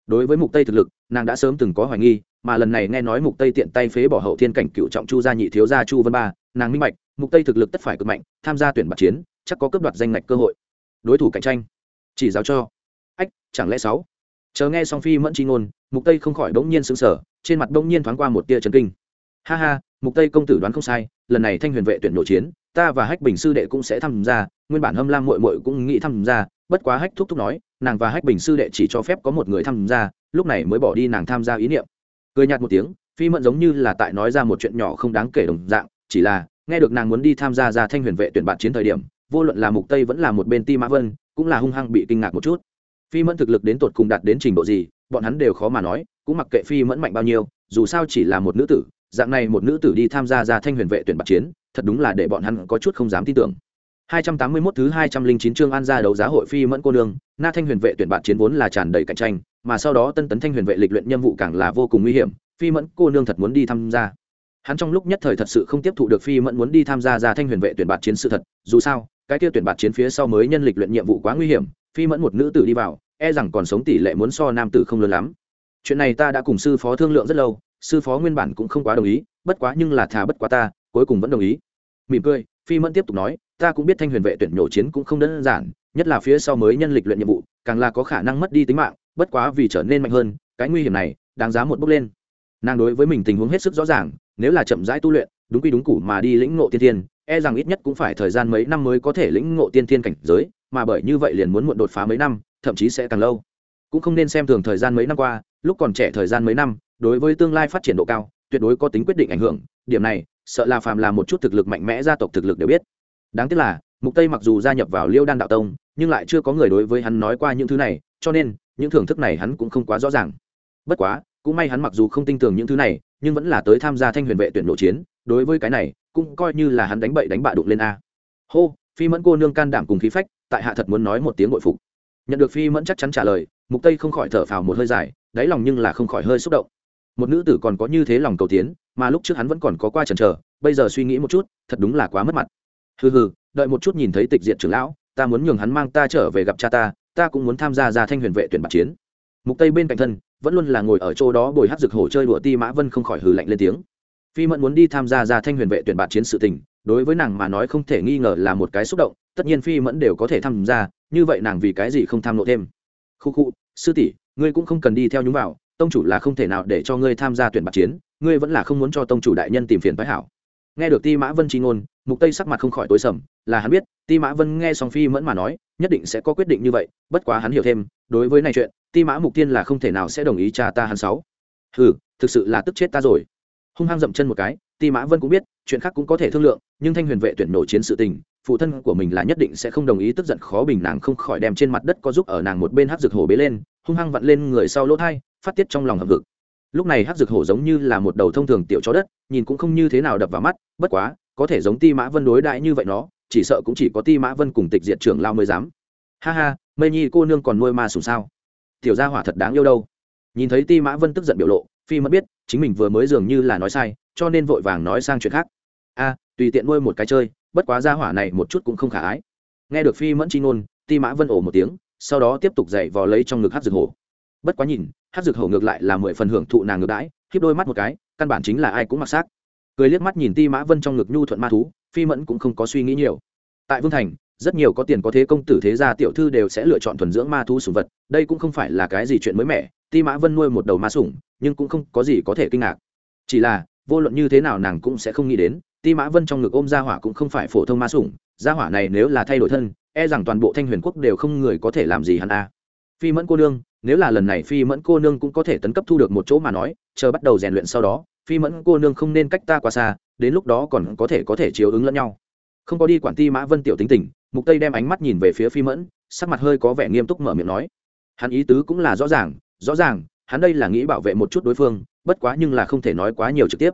Đối với mục tây thực lực, nàng đã sớm từng có hoài nghi, mà lần này nghe nói mục tây tiện tay phế bỏ hậu thiên cảnh cựu trọng chu gia nhị thiếu gia chu vân ba, nàng minh bạch, mục tây thực lực tất phải cực mạnh, tham gia tuyển bạc chiến, chắc có cấp đoạt danh ngạch cơ hội. Đối thủ cạnh tranh, chỉ giáo cho. Ách, chẳng lẽ sáu? Chờ nghe song phi mẫn chi ngôn, mục tây không khỏi đống nhiên sững sờ, trên mặt đống nhiên thoáng qua một tia chấn kinh. Ha ha, mục tây công tử đoán không sai, lần này thanh huyền vệ tuyển nội chiến ta và hách bình sư đệ cũng sẽ tham gia, nguyên bản hâm lam muội muội cũng nghĩ tham gia, bất quá hách thúc thúc nói, nàng và hách bình sư đệ chỉ cho phép có một người tham gia, lúc này mới bỏ đi nàng tham gia ý niệm. Cười nhạt một tiếng, phi mẫn giống như là tại nói ra một chuyện nhỏ không đáng kể đồng dạng, chỉ là, nghe được nàng muốn đi tham gia ra thanh huyền vệ tuyển bạn chiến thời điểm, vô luận là mục tây vẫn là một bên ti mã vân, cũng là hung hăng bị kinh ngạc một chút. Phi mẫn thực lực đến tột cùng đạt đến trình độ gì, bọn hắn đều khó mà nói, cũng mặc kệ phi mẫn mạnh bao nhiêu, dù sao chỉ là một nữ tử dạng này một nữ tử đi tham gia ra thanh huyền vệ tuyển bạc chiến thật đúng là để bọn hắn có chút không dám tin tưởng 281 thứ 209 chương An gia đấu giá hội phi mẫn cô nương, Na Thanh Huyền vệ tuyển bạn chiến vốn là tràn đầy cạnh tranh, mà sau đó Tân Tấn Thanh Huyền vệ lịch luyện nhiệm vụ càng là vô cùng nguy hiểm, phi mẫn cô nương thật muốn đi tham gia. Hắn trong lúc nhất thời thật sự không tiếp thụ được phi mẫn muốn đi tham gia ra Thanh Huyền vệ tuyển bạn chiến sự thật, dù sao, cái kia tuyển bạn chiến phía sau mới nhân lịch luyện nhiệm vụ quá nguy hiểm, phi mẫn một nữ tử đi vào, e rằng còn sống tỷ lệ muốn so nam tử không lớn lắm. Chuyện này ta đã cùng sư phó thương lượng rất lâu, sư phó nguyên bản cũng không quá đồng ý, bất quá nhưng là thà bất quá ta, cuối cùng vẫn đồng ý. Mỉm cười, phi mẫn tiếp tục nói ta cũng biết thanh huyền vệ tuyển nhổ chiến cũng không đơn giản nhất là phía sau mới nhân lịch luyện nhiệm vụ càng là có khả năng mất đi tính mạng bất quá vì trở nên mạnh hơn cái nguy hiểm này đáng giá một bước lên nàng đối với mình tình huống hết sức rõ ràng nếu là chậm rãi tu luyện đúng quy đúng củ mà đi lĩnh ngộ tiên thiên e rằng ít nhất cũng phải thời gian mấy năm mới có thể lĩnh ngộ tiên thiên cảnh giới mà bởi như vậy liền muốn muộn đột phá mấy năm thậm chí sẽ càng lâu cũng không nên xem thường thời gian mấy năm qua lúc còn trẻ thời gian mấy năm đối với tương lai phát triển độ cao, tuyệt đối có tính quyết định ảnh hưởng. Điểm này, sợ là phàm là một chút thực lực mạnh mẽ gia tộc thực lực đều biết. Đáng tiếc là, mục tây mặc dù gia nhập vào liêu đan đạo tông, nhưng lại chưa có người đối với hắn nói qua những thứ này, cho nên, những thưởng thức này hắn cũng không quá rõ ràng. Bất quá, cũng may hắn mặc dù không tin tưởng những thứ này, nhưng vẫn là tới tham gia thanh huyền vệ tuyển nội chiến, đối với cái này, cũng coi như là hắn đánh bậy đánh bạ đụng lên a. Hô, phi mẫn cô nương can đảm cùng khí phách, tại hạ thật muốn nói một tiếng bội phục. Nhận được phi mẫn chắc chắn trả lời, mục tây không khỏi thở phào một hơi dài, đáy lòng nhưng là không khỏi hơi xúc động một nữ tử còn có như thế lòng cầu tiến, mà lúc trước hắn vẫn còn có qua chần chờ, bây giờ suy nghĩ một chút, thật đúng là quá mất mặt. Hừ hừ, đợi một chút nhìn thấy tịch diện trưởng lão, ta muốn nhường hắn mang ta trở về gặp cha ta ta cũng muốn tham gia ra thanh huyền vệ tuyển bạc chiến. Mục tây bên cạnh thân, vẫn luôn là ngồi ở chỗ đó bồi hát rực hổ chơi đùa ti mã vân không khỏi hừ lạnh lên tiếng. Phi mẫn muốn đi tham gia ra thanh huyền vệ tuyển bạc chiến sự tình, đối với nàng mà nói không thể nghi ngờ là một cái xúc động, tất nhiên phi mẫn đều có thể tham gia, như vậy nàng vì cái gì không tham lộ thêm? Khu khu, sư tỷ, ngươi cũng không cần đi theo nhúng vào tông chủ là không thể nào để cho ngươi tham gia tuyển bạc chiến, ngươi vẫn là không muốn cho tông chủ đại nhân tìm phiền phái hảo. Nghe được ti mã vân chi ngôn, mục tây sắc mặt không khỏi tối sầm, là hắn biết, ti mã vân nghe song phi mẫn mà nói, nhất định sẽ có quyết định như vậy, bất quá hắn hiểu thêm, đối với này chuyện, ti mã mục tiên là không thể nào sẽ đồng ý cha ta hắn sáu. Ừ thực sự là tức chết ta rồi. Hung hăng dậm chân một cái, ti mã vân cũng biết, chuyện khác cũng có thể thương lượng, nhưng thanh huyền vệ tuyển nổ chiến sự tình, phụ thân của mình là nhất định sẽ không đồng ý tức giận khó bình nàng không khỏi đem trên mặt đất có giúp ở nàng một bên hát rực hổ bế lên, hung hăng vặn lên người sau lỗ thai phát tiết trong lòng hầm vực lúc này hát dược hổ giống như là một đầu thông thường tiểu chó đất, nhìn cũng không như thế nào đập vào mắt, bất quá, có thể giống ti mã vân đối đãi như vậy nó, chỉ sợ cũng chỉ có ti mã vân cùng tịch diệt trưởng lao mới dám. Ha ha, mây nhi cô nương còn nuôi ma sùng sao? Tiểu gia hỏa thật đáng yêu đâu. Nhìn thấy ti mã vân tức giận biểu lộ, phi mất biết, chính mình vừa mới dường như là nói sai, cho nên vội vàng nói sang chuyện khác. A, tùy tiện nuôi một cái chơi, bất quá gia hỏa này một chút cũng không khả ái. Nghe được phi mẫn chi ngôn, ti mã vân ổ một tiếng, sau đó tiếp tục dậy vò lấy trong ngực hát dược hổ bất quá nhìn hát dược hổ ngược lại là mười phần hưởng thụ nàng ngược đãi, khiếp đôi mắt một cái, căn bản chính là ai cũng mặc xác. Cười liếc mắt nhìn ti mã vân trong ngực nhu thuận ma thú, phi mẫn cũng không có suy nghĩ nhiều. Tại vương thành, rất nhiều có tiền có thế công tử thế gia tiểu thư đều sẽ lựa chọn thuần dưỡng ma thú sủng vật, đây cũng không phải là cái gì chuyện mới mẻ, ti mã vân nuôi một đầu ma sủng, nhưng cũng không có gì có thể kinh ngạc. Chỉ là, vô luận như thế nào nàng cũng sẽ không nghĩ đến, ti mã vân trong ngực ôm gia hỏa cũng không phải phổ thông ma sủng, gia hỏa này nếu là thay đổi thân e rằng toàn bộ thanh huyền quốc đều không người có thể làm gì hắn a. Phi mẫn cô đương nếu là lần này phi mẫn cô nương cũng có thể tấn cấp thu được một chỗ mà nói, chờ bắt đầu rèn luyện sau đó, phi mẫn cô nương không nên cách ta quá xa, đến lúc đó còn có thể có thể chiếu ứng lẫn nhau. Không có đi quản ti mã vân tiểu tính tình, mục tây đem ánh mắt nhìn về phía phi mẫn, sắc mặt hơi có vẻ nghiêm túc mở miệng nói. Hắn ý tứ cũng là rõ ràng rõ ràng, hắn đây là nghĩ bảo vệ một chút đối phương, bất quá nhưng là không thể nói quá nhiều trực tiếp.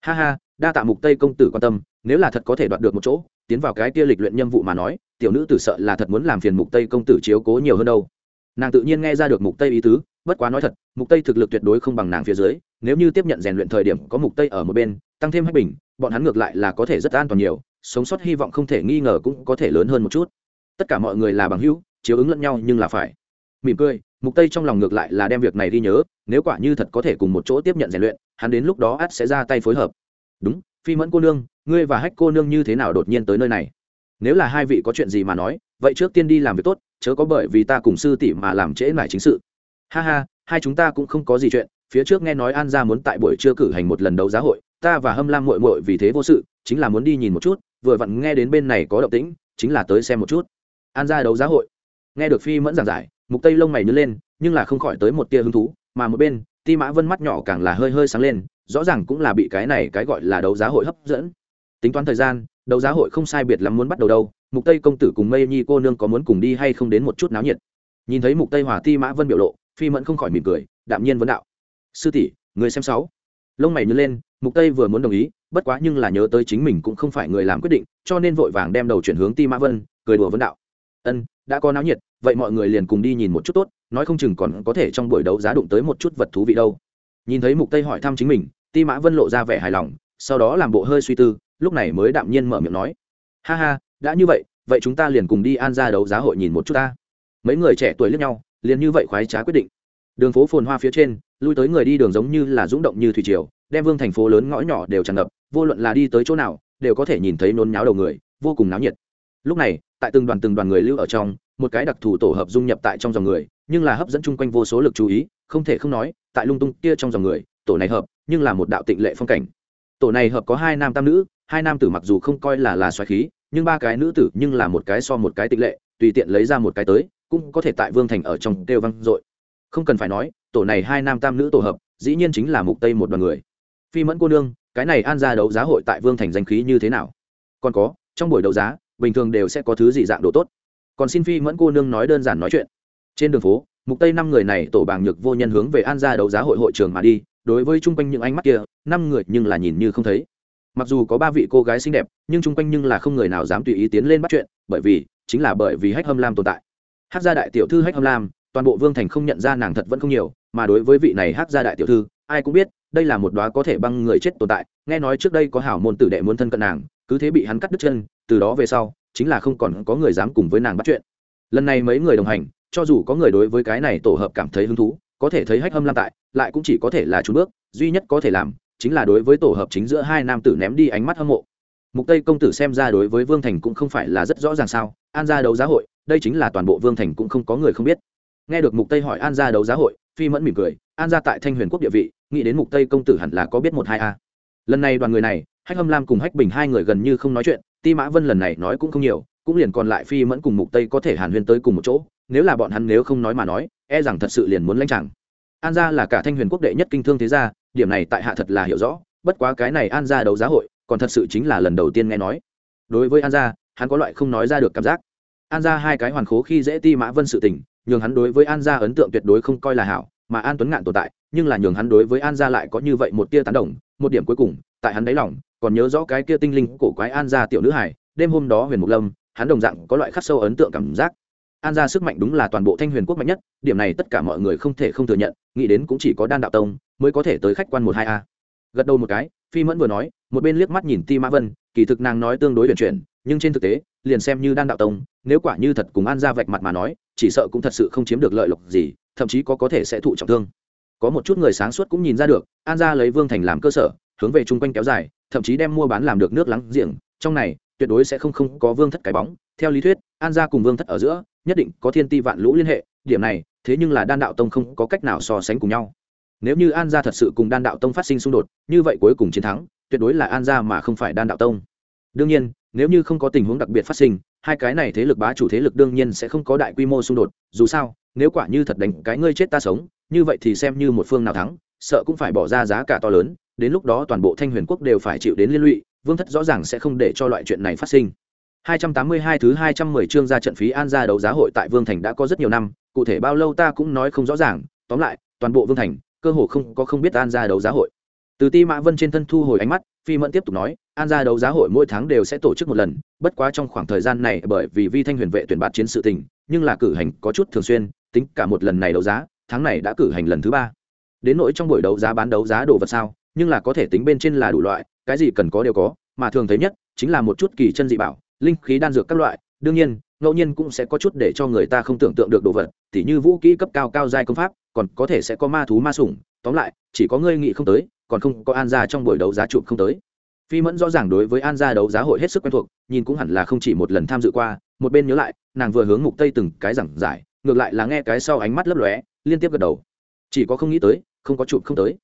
Ha ha, đa tạ mục tây công tử quan tâm, nếu là thật có thể đoạt được một chỗ, tiến vào cái kia lịch luyện nhiệm vụ mà nói, tiểu nữ tử sợ là thật muốn làm phiền mục tây công tử chiếu cố nhiều hơn đâu nàng tự nhiên nghe ra được mục tây ý tứ, bất quá nói thật, mục tây thực lực tuyệt đối không bằng nàng phía dưới, nếu như tiếp nhận rèn luyện thời điểm có mục tây ở một bên, tăng thêm hách bình, bọn hắn ngược lại là có thể rất an toàn nhiều, sống sót hy vọng không thể nghi ngờ cũng có thể lớn hơn một chút. Tất cả mọi người là bằng hữu, chiếu ứng lẫn nhau nhưng là phải. Mỉm cười, mục tây trong lòng ngược lại là đem việc này đi nhớ, nếu quả như thật có thể cùng một chỗ tiếp nhận rèn luyện, hắn đến lúc đó ắt sẽ ra tay phối hợp. Đúng, phi mẫn cô nương, ngươi và hách cô nương như thế nào đột nhiên tới nơi này? Nếu là hai vị có chuyện gì mà nói, vậy trước tiên đi làm việc tốt, chớ có bởi vì ta cùng sư tỷ mà làm trễ mải chính sự. Ha ha, hai chúng ta cũng không có gì chuyện, phía trước nghe nói an gia muốn tại buổi trưa cử hành một lần đấu giá hội, ta và hâm lam muội muội vì thế vô sự, chính là muốn đi nhìn một chút, vừa vặn nghe đến bên này có động tĩnh, chính là tới xem một chút. An gia đấu giá hội. Nghe được phi mẫn giảng giải, mục tây lông mày nhớ lên, nhưng là không khỏi tới một tia hứng thú, mà một bên, ti mã vân mắt nhỏ càng là hơi hơi sáng lên, rõ ràng cũng là bị cái này cái gọi là đấu giá hội hấp dẫn. Tính toán thời gian đấu giá hội không sai biệt lắm muốn bắt đầu đâu, mục tây công tử cùng mây nhi cô nương có muốn cùng đi hay không đến một chút náo nhiệt. Nhìn thấy mục tây hòa ti mã vân biểu lộ, phi mẫn không khỏi mỉm cười, đạm nhiên vấn đạo. Sư tỷ, người xem sáu. Lông mày nhớ lên, mục tây vừa muốn đồng ý, bất quá nhưng là nhớ tới chính mình cũng không phải người làm quyết định, cho nên vội vàng đem đầu chuyển hướng ti mã vân, cười đùa vấn đạo. Ân, đã có náo nhiệt, vậy mọi người liền cùng đi nhìn một chút tốt, nói không chừng còn có thể trong buổi đấu giá đụng tới một chút vật thú vị đâu. Nhìn thấy mục tây hỏi thăm chính mình, ti mã vân lộ ra vẻ hài lòng, sau đó làm bộ hơi suy tư lúc này mới đạm nhiên mở miệng nói, ha ha, đã như vậy vậy chúng ta liền cùng đi an ra đấu giá hội nhìn một chút ta. Mấy người trẻ tuổi lẫn nhau, liền như vậy khoái trá quyết định. Đường phố phồn hoa phía trên, lui tới người đi đường giống như là rung động như thủy triều, đem vương thành phố lớn ngõ nhỏ đều tràn ngập, vô luận là đi tới chỗ nào, đều có thể nhìn thấy nôn nháo đầu người, vô cùng náo nhiệt. Lúc này, tại từng đoàn từng đoàn người lưu ở trong, một cái đặc thù tổ hợp dung nhập tại trong dòng người, nhưng là hấp dẫn chung quanh vô số lực chú ý, không thể không nói, tại lung tung kia trong dòng người, tổ này hợp, nhưng là một đạo tịnh lệ phong cảnh. Tổ này hợp có hai nam tam nữ hai nam tử mặc dù không coi là là xoáy khí, nhưng ba cái nữ tử nhưng là một cái so một cái tịch lệ, tùy tiện lấy ra một cái tới, cũng có thể tại vương thành ở trong kêu văng dội. Không cần phải nói, tổ này hai nam tam nữ tổ hợp, dĩ nhiên chính là mục tây một đoàn người. Phi mẫn cô nương, cái này an ra đấu giá hội tại vương thành danh khí như thế nào? Còn có, trong buổi đấu giá, bình thường đều sẽ có thứ gì dạng đồ tốt? Còn xin phi mẫn cô nương nói đơn giản nói chuyện. Trên đường phố, mục tây năm người này tổ bàng nhược vô nhân hướng về an ra đấu giá hội hội trường mà đi, đối với chung quanh những ánh mắt kia, năm người nhưng là nhìn như không thấy mặc dù có ba vị cô gái xinh đẹp, nhưng chung quanh nhưng là không người nào dám tùy ý tiến lên bắt chuyện, bởi vì, chính là bởi vì hách hâm lam tồn tại. Hát gia đại tiểu thư hách hâm lam, toàn bộ vương thành không nhận ra nàng thật vẫn không nhiều, mà đối với vị này hát gia đại tiểu thư, ai cũng biết, đây là một đoá có thể băng người chết tồn tại, nghe nói trước đây có hảo môn tử đệ muốn thân cận nàng, cứ thế bị hắn cắt đứt chân, từ đó về sau, chính là không còn có người dám cùng với nàng bắt chuyện. Lần này mấy người đồng hành, cho dù có người đối với cái này tổ hợp cảm thấy hứng thú, có thể thấy hách hâm lam tại, lại cũng chỉ có thể là trốn bước, duy nhất có thể làm chính là đối với tổ hợp chính giữa hai nam tử ném đi ánh mắt hâm mộ. Mục tây công tử xem ra đối với vương thành cũng không phải là rất rõ ràng sao, an gia đấu giá hội, đây chính là toàn bộ vương thành cũng không có người không biết. Nghe được mục tây hỏi an gia đấu giá hội, phi mẫn mỉm cười, an gia tại thanh huyền quốc địa vị, nghĩ đến mục tây công tử hẳn là có biết một hai a. Lần này đoàn người này, hách hâm lam cùng hách bình hai người gần như không nói chuyện, ti mã vân lần này nói cũng không nhiều, cũng liền còn lại phi mẫn cùng mục tây có thể hàn huyên tới cùng một chỗ, nếu là bọn hắn nếu không nói mà nói e rằng thật sự liền muốn lãnh chẳng an gia là cả thanh huyền quốc đệ nhất kinh thương thế gia, điểm này tại hạ thật là hiểu rõ, bất quá cái này an gia đấu giá hội, còn thật sự chính là lần đầu tiên nghe nói. Đối với an gia, hắn có loại không nói ra được cảm giác. An gia hai cái hoàn khố khi dễ ti mã vân sự tình, nhường hắn đối với an gia ấn tượng tuyệt đối không coi là hảo, mà an tuấn ngạn tồn tại, nhưng là nhường hắn đối với an gia lại có như vậy một tia tán đồng, một điểm cuối cùng, tại hắn đáy lòng, còn nhớ rõ cái kia tinh linh cổ quái an gia tiểu nữ hải đêm hôm đó huyền mục lâm, hắn đồng dạng có loại khắc sâu ấn tượng cảm giác an gia sức mạnh đúng là toàn bộ thanh huyền quốc mạnh nhất, điểm này tất cả mọi người không thể không thừa nhận, nghĩ đến cũng chỉ có đan đạo tông mới có thể tới khách quan một hai a. Gật đầu một cái, phi mẫn vừa nói, một bên liếc mắt nhìn ti mã vân, kỳ thực nàng nói tương đối huyền chuyển, nhưng trên thực tế, liền xem như đan đạo tông, nếu quả như thật cùng an gia vạch mặt mà nói, chỉ sợ cũng thật sự không chiếm được lợi lộc gì, thậm chí có có thể sẽ thụ trọng thương. Có một chút người sáng suốt cũng nhìn ra được, an gia lấy vương thành làm cơ sở, hướng về chung quanh kéo dài, thậm chí đem mua bán làm được nước lắng giềng, trong này, tuyệt đối sẽ không không có vương thất cái bóng. Theo lý thuyết, an gia cùng vương thất ở giữa nhất định có thiên ti vạn lũ liên hệ, điểm này, thế nhưng là đan đạo tông không có cách nào so sánh cùng nhau. Nếu như an gia thật sự cùng đan đạo tông phát sinh xung đột, như vậy cuối cùng chiến thắng, tuyệt đối là an gia mà không phải đan đạo tông. Đương nhiên, nếu như không có tình huống đặc biệt phát sinh, hai cái này thế lực bá chủ thế lực đương nhiên sẽ không có đại quy mô xung đột, dù sao, nếu quả như thật đánh cái ngươi chết ta sống, như vậy thì xem như một phương nào thắng, sợ cũng phải bỏ ra giá cả to lớn, đến lúc đó toàn bộ thanh huyền quốc đều phải chịu đến liên lụy, vương thất rõ ràng sẽ không để cho loại chuyện này phát sinh. 282 thứ 210 chương ra trận phí an gia đấu giá hội tại Vương Thành đã có rất nhiều năm, cụ thể bao lâu ta cũng nói không rõ ràng, tóm lại, toàn bộ Vương Thành, cơ hồ không có không biết an gia đấu giá hội. Từ Ti Mã Vân trên thân thu hồi ánh mắt, Phi Mẫn tiếp tục nói, an gia đấu giá hội mỗi tháng đều sẽ tổ chức một lần, bất quá trong khoảng thời gian này bởi vì Vi Thanh Huyền vệ tuyển bạt chiến sự tình, nhưng là cử hành có chút thường xuyên, tính cả một lần này đấu giá, tháng này đã cử hành lần thứ ba. Đến nỗi trong buổi đấu giá bán đấu giá đồ vật sao, nhưng là có thể tính bên trên là đủ loại, cái gì cần có đều có, mà thường thấy nhất chính là một chút kỳ chân dị bảo, linh khí đan dược các loại, đương nhiên, ngẫu nhiên cũng sẽ có chút để cho người ta không tưởng tượng được đồ vật, tỉ như vũ kỹ cấp cao cao giai công pháp, còn có thể sẽ có ma thú ma sủng, tóm lại, chỉ có ngươi nghĩ không tới, còn không có an gia trong buổi đấu giá chụp không tới. Phi mẫn rõ ràng đối với an gia đấu giá hội hết sức quen thuộc, nhìn cũng hẳn là không chỉ một lần tham dự qua, một bên nhớ lại, nàng vừa hướng mục tây từng cái giảng giải, ngược lại là nghe cái sau ánh mắt lấp lóe, liên tiếp gật đầu. Chỉ có không nghĩ tới, không có chụp không tới.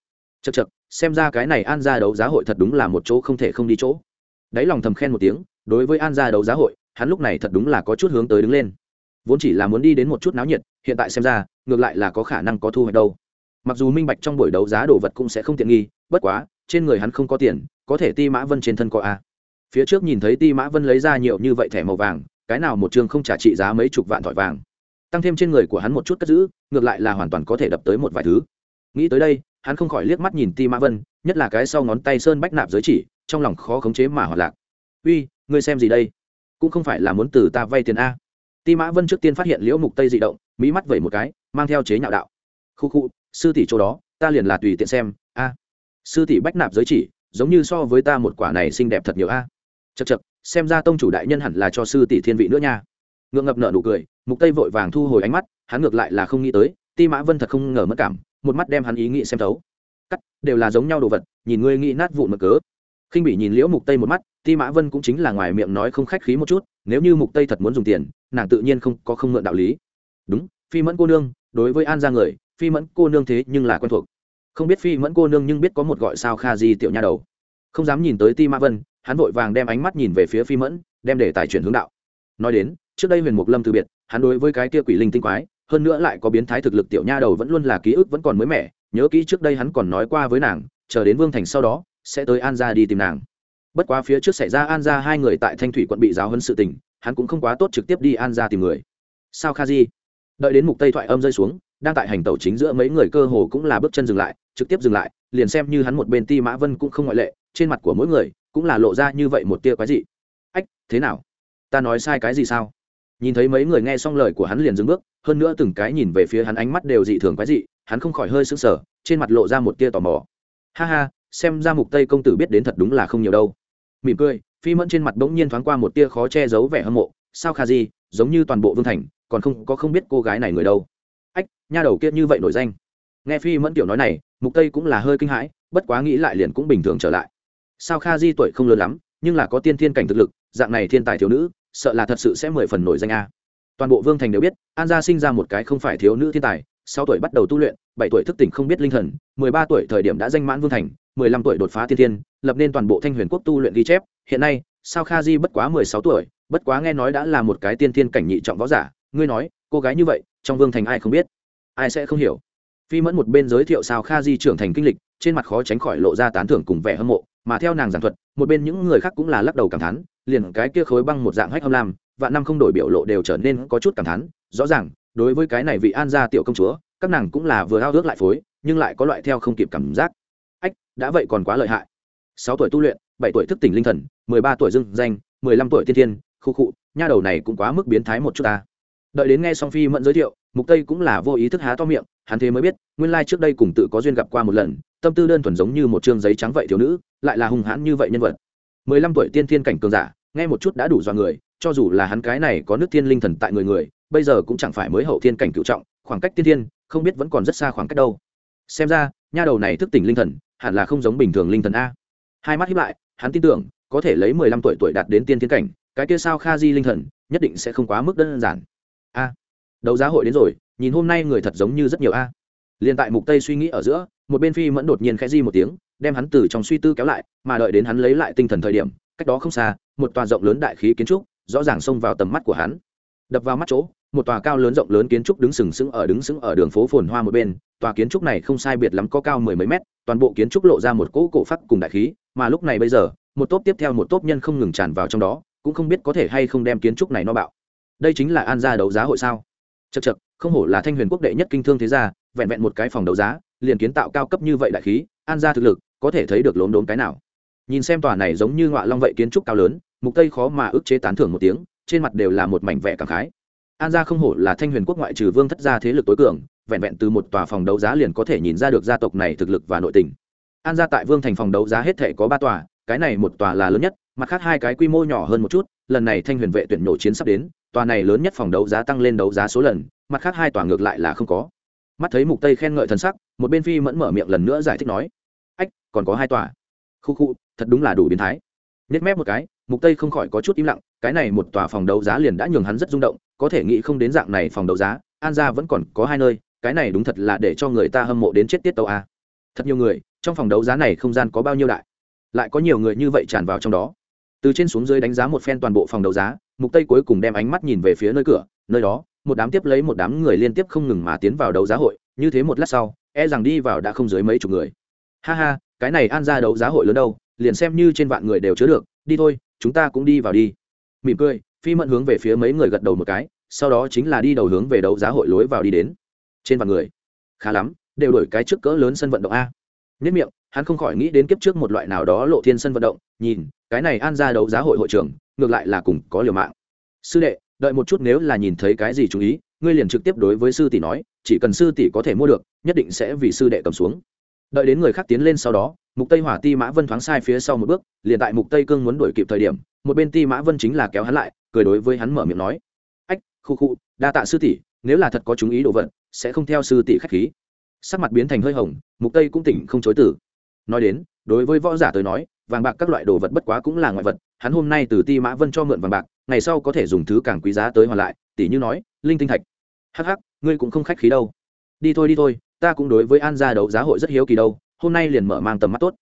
Chật chật xem ra cái này an gia đấu giá hội thật đúng là một chỗ không thể không đi chỗ. Đáy lòng thầm khen một tiếng đối với an gia đấu giá hội, hắn lúc này thật đúng là có chút hướng tới đứng lên. Vốn chỉ là muốn đi đến một chút náo nhiệt, hiện tại xem ra, ngược lại là có khả năng có thu hoạch đâu. Mặc dù minh bạch trong buổi đấu giá đồ vật cũng sẽ không tiện nghi, bất quá, trên người hắn không có tiền, có thể ti mã vân trên thân có a. Phía trước nhìn thấy ti mã vân lấy ra nhiều như vậy thẻ màu vàng, cái nào một chương không trả trị giá mấy chục vạn thỏi vàng. Tăng thêm trên người của hắn một chút cất giữ, ngược lại là hoàn toàn có thể đập tới một vài thứ. Nghĩ tới đây, hắn không khỏi liếc mắt nhìn ti mã vân, nhất là cái sau ngón tay sơn bách nạp giới chỉ, trong lòng khó khống chế mà hoạt lạc. Uy ngươi xem gì đây? Cũng không phải là muốn từ ta vay tiền a. Ti mã vân trước tiên phát hiện liễu mục tây dị động mỹ mắt vẩy một cái, mang theo chế nhạo đạo. Khu khu, sư tỷ chỗ đó, ta liền là tùy tiện xem, a. Sư tỷ bách nạp giới chỉ, giống như so với ta một quả này xinh đẹp thật nhiều a. Chật chật xem ra tông chủ đại nhân hẳn là cho sư tỷ thiên vị nữa nha. Ngượng ngập nợ nụ cười, mục tây vội vàng thu hồi ánh mắt, hắn ngược lại là không nghĩ tới, ti mã vân thật không ngờ mất cảm, một mắt đem hắn ý nghĩ xem thấu. Cắt, đều là giống nhau đồ vật, nhìn ngươi nghĩ nát vụn mực cớ khinh bị nhìn liễu mục tây một mắt, ti mã vân cũng chính là ngoài miệng nói không khách khí một chút, nếu như mục tây thật muốn dùng tiền, nàng tự nhiên không có không mượn đạo lý. Đúng, phi mẫn cô nương, đối với an gia người, phi mẫn cô nương thế nhưng là quen thuộc. Không biết phi mẫn cô nương nhưng biết có một gọi sao kha di tiểu nha đầu. Không dám nhìn tới ti mã vân, hắn vội vàng đem ánh mắt nhìn về phía phi mẫn, đem để tài chuyển hướng đạo. Nói đến, trước đây huyền mục lâm từ biệt, hắn đối với cái kia quỷ linh tinh quái, hơn nữa lại có biến thái thực lực tiểu nha đầu vẫn luôn là ký ức vẫn còn mới mẻ, nhớ kỹ trước đây hắn còn nói qua với nàng, chờ đến vương thành sau đó sẽ tới an gia đi tìm nàng. Bất quá phía trước xảy ra an gia hai người tại thanh thủy quận bị giáo hấn sự tình, hắn cũng không quá tốt trực tiếp đi an gia tìm người. Sao kha di? Đợi đến mục tây thoại âm rơi xuống, đang tại hành tàu chính giữa mấy người cơ hồ cũng là bước chân dừng lại, trực tiếp dừng lại, liền xem như hắn một bên ti mã vân cũng không ngoại lệ, trên mặt của mỗi người cũng là lộ ra như vậy một tia quái dị. Ách, thế nào? Ta nói sai cái gì sao? Nhìn thấy mấy người nghe xong lời của hắn liền dừng bước, hơn nữa từng cái nhìn về phía hắn ánh mắt đều dị thường quái dị, hắn không khỏi hơi sững sờ, trên mặt lộ ra một tia tò mò. Ha ha xem ra mục tây công tử biết đến thật đúng là không nhiều đâu. Mỉm cười, phi mẫn trên mặt bỗng nhiên thoáng qua một tia khó che giấu vẻ hâm mộ. Sao kha gì giống như toàn bộ vương thành, còn không có không biết cô gái này người đâu? Ách, nha đầu kia như vậy nổi danh. Nghe phi mẫn tiểu nói này, mục tây cũng là hơi kinh hãi, bất quá nghĩ lại liền cũng bình thường trở lại. Sao kha di tuổi không lớn lắm, nhưng là có tiên thiên cảnh thực lực, dạng này thiên tài thiếu nữ, sợ là thật sự sẽ mười phần nổi danh a. Toàn bộ vương thành đều biết, an gia sinh ra một cái không phải thiếu nữ thiên tài, sáu tuổi bắt đầu tu luyện, bảy tuổi thức tỉnh không biết linh thần, mười ba tuổi thời điểm đã danh mãn vương thành mười lăm tuổi đột phá tiên thiên, lập nên toàn bộ thanh huyền quốc tu luyện ghi chép. Hiện nay, sao kha di bất quá mười sáu tuổi, bất quá nghe nói đã là một cái tiên thiên cảnh nhị trọng võ giả. Ngươi nói, cô gái như vậy, trong vương thành ai không biết? Ai sẽ không hiểu? Phi mẫn một bên giới thiệu sao kha di trưởng thành kinh lịch, trên mặt khó tránh khỏi lộ ra tán thưởng cùng vẻ hâm mộ, mà theo nàng giảng thuật, một bên những người khác cũng là lắc đầu cảm thán, liền cái kia khối băng một dạng hách hâm lam và năm không đổi biểu lộ đều trở nên có chút cảm thán. Rõ ràng, đối với cái này vị an gia tiểu công chúa, các nàng cũng là vừa ao ước lại phối, nhưng lại có loại theo không kịp cảm giác đã vậy còn quá lợi hại. Sáu tuổi tu luyện, bảy tuổi thức tỉnh linh thần, mười ba tuổi dưng danh, mười lăm tuổi tiên thiên, khu khụ nha đầu này cũng quá mức biến thái một chút ta. Đợi đến nghe song phi mẫn giới thiệu, mục tây cũng là vô ý thức há to miệng, hắn thế mới biết, nguyên lai trước đây cùng tự có duyên gặp qua một lần, tâm tư đơn thuần giống như một chương giấy trắng vậy thiếu nữ, lại là hung hãn như vậy nhân vật. mười lăm tuổi tiên thiên cảnh cường giả, nghe một chút đã đủ dọa người, cho dù là hắn cái này có nước thiên linh thần tại người người, bây giờ cũng chẳng phải mới hậu thiên cảnh cựu trọng, khoảng cách tiên thiên, không biết vẫn còn rất xa khoảng cách đâu. Xem ra, nha đầu này thức tỉnh linh thần hẳn là không giống bình thường linh thần a. Hai mắt hiếp lại, hắn tin tưởng, có thể lấy mười lăm tuổi tuổi đạt đến tiên thiên cảnh, cái kia sao kha di linh thần, nhất định sẽ không quá mức đơn giản. A, đấu giá hội đến rồi, nhìn hôm nay người thật giống như rất nhiều a. Liền tại mục tây suy nghĩ ở giữa, một bên phi mẫn đột nhiên khẽ di một tiếng, đem hắn từ trong suy tư kéo lại, mà đợi đến hắn lấy lại tinh thần thời điểm, cách đó không xa, một tòa rộng lớn đại khí kiến trúc, rõ ràng xông vào tầm mắt của hắn. Đập vào mắt chỗ, một tòa cao lớn rộng lớn kiến trúc đứng sừng sững ở, đứng sững ở đường phố phồn hoa một bên tòa kiến trúc này không sai biệt lắm có cao mười mấy mét, toàn bộ kiến trúc lộ ra một cỗ cổ phát cùng đại khí, mà lúc này bây giờ, một tốp tiếp theo một tốp nhân không ngừng tràn vào trong đó, cũng không biết có thể hay không đem kiến trúc này nó bạo. Đây chính là an gia đấu giá hội sao? Chật chật không hổ là thanh huyền quốc đệ nhất kinh thương thế gia, vẹn vẹn một cái phòng đấu giá, liền kiến tạo cao cấp như vậy đại khí, an gia thực lực, có thể thấy được lốm đốm cái nào. Nhìn xem tòa này giống như ngọa long vậy kiến trúc cao lớn, mục tây khó mà ức chế tán thưởng một tiếng, trên mặt đều là một mảnh vẻ cảm khái. An gia không hổ là thanh huyền quốc ngoại trừ vương thất gia thế lực tối cường vẹn vẹn từ một tòa phòng đấu giá liền có thể nhìn ra được gia tộc này thực lực và nội tình. An gia tại vương thành phòng đấu giá hết thể có ba tòa, cái này một tòa là lớn nhất, mặt khác hai cái quy mô nhỏ hơn một chút, lần này thanh huyền vệ tuyển nổ chiến sắp đến, tòa này lớn nhất phòng đấu giá tăng lên đấu giá số lần, mặt khác hai tòa ngược lại là không có. Mắt thấy mục tây khen ngợi thần sắc, một bên phi mẫn mở miệng lần nữa giải thích nói, ách, còn có hai tòa. Khu khu, thật đúng là đủ biến thái. Nhếch mép một cái, mục tây không khỏi có chút im lặng, cái này một tòa phòng đấu giá liền đã nhường hắn rất rung động, có thể nghĩ không đến dạng này phòng đấu giá, an gia vẫn còn có hai nơi cái này đúng thật là để cho người ta hâm mộ đến chết tiết tàu a. Thật nhiều người, trong phòng đấu giá này không gian có bao nhiêu đại? Lại có nhiều người như vậy tràn vào trong đó. Từ trên xuống dưới đánh giá một phen toàn bộ phòng đấu giá, mục tây cuối cùng đem ánh mắt nhìn về phía nơi cửa, nơi đó, một đám tiếp lấy một đám người liên tiếp không ngừng mà tiến vào đấu giá hội, như thế một lát sau e rằng đi vào đã không dưới mấy chục người. Ha ha, cái này an ra đấu giá hội lớn đâu, liền xem như trên vạn người đều chứa được, đi thôi, chúng ta cũng đi vào đi. Mỉm cười, phi mẫn hướng về phía mấy người gật đầu một cái, sau đó chính là đi đầu hướng về đấu giá hội lối vào đi đến trên vạn người. Khá lắm, đều đổi cái trước cỡ lớn sân vận động a. Nhất miệng, hắn không khỏi nghĩ đến kiếp trước một loại nào đó lộ thiên sân vận động, nhìn, cái này an ra đấu giá hội hội trưởng, ngược lại là cùng có liều mạng. Sư đệ, đợi một chút nếu là nhìn thấy cái gì chú ý, ngươi liền trực tiếp đối với sư tỷ nói, chỉ cần sư tỷ có thể mua được, nhất định sẽ vì sư đệ cầm xuống. Đợi đến người khác tiến lên sau đó, mục tây hỏa ti mã vân thoáng sai phía sau một bước, liền tại mục tây cương muốn đuổi kịp thời điểm, một bên ti mã vân chính là kéo hắn lại, cười đối với hắn mở miệng nói. Ách, khu khu, đa tạ sư tỷ nếu là thật có chúng ý đồ vật, sẽ không theo sư tỷ khách khí. Sắc mặt biến thành hơi hồng, mục tây cũng tỉnh không chối từ. Nói đến, đối với võ giả tới nói, vàng bạc các loại đồ vật bất quá cũng là ngoại vật, hắn hôm nay từ ti mã vân cho mượn vàng bạc, ngày sau có thể dùng thứ càng quý giá tới hoàn lại tỷ như nói, linh tinh thạch. Hắc hắc, ngươi cũng không khách khí đâu. Đi thôi đi thôi, ta cũng đối với an gia đấu giá hội rất hiếu kỳ đâu, hôm nay liền mở mang tầm mắt tốt.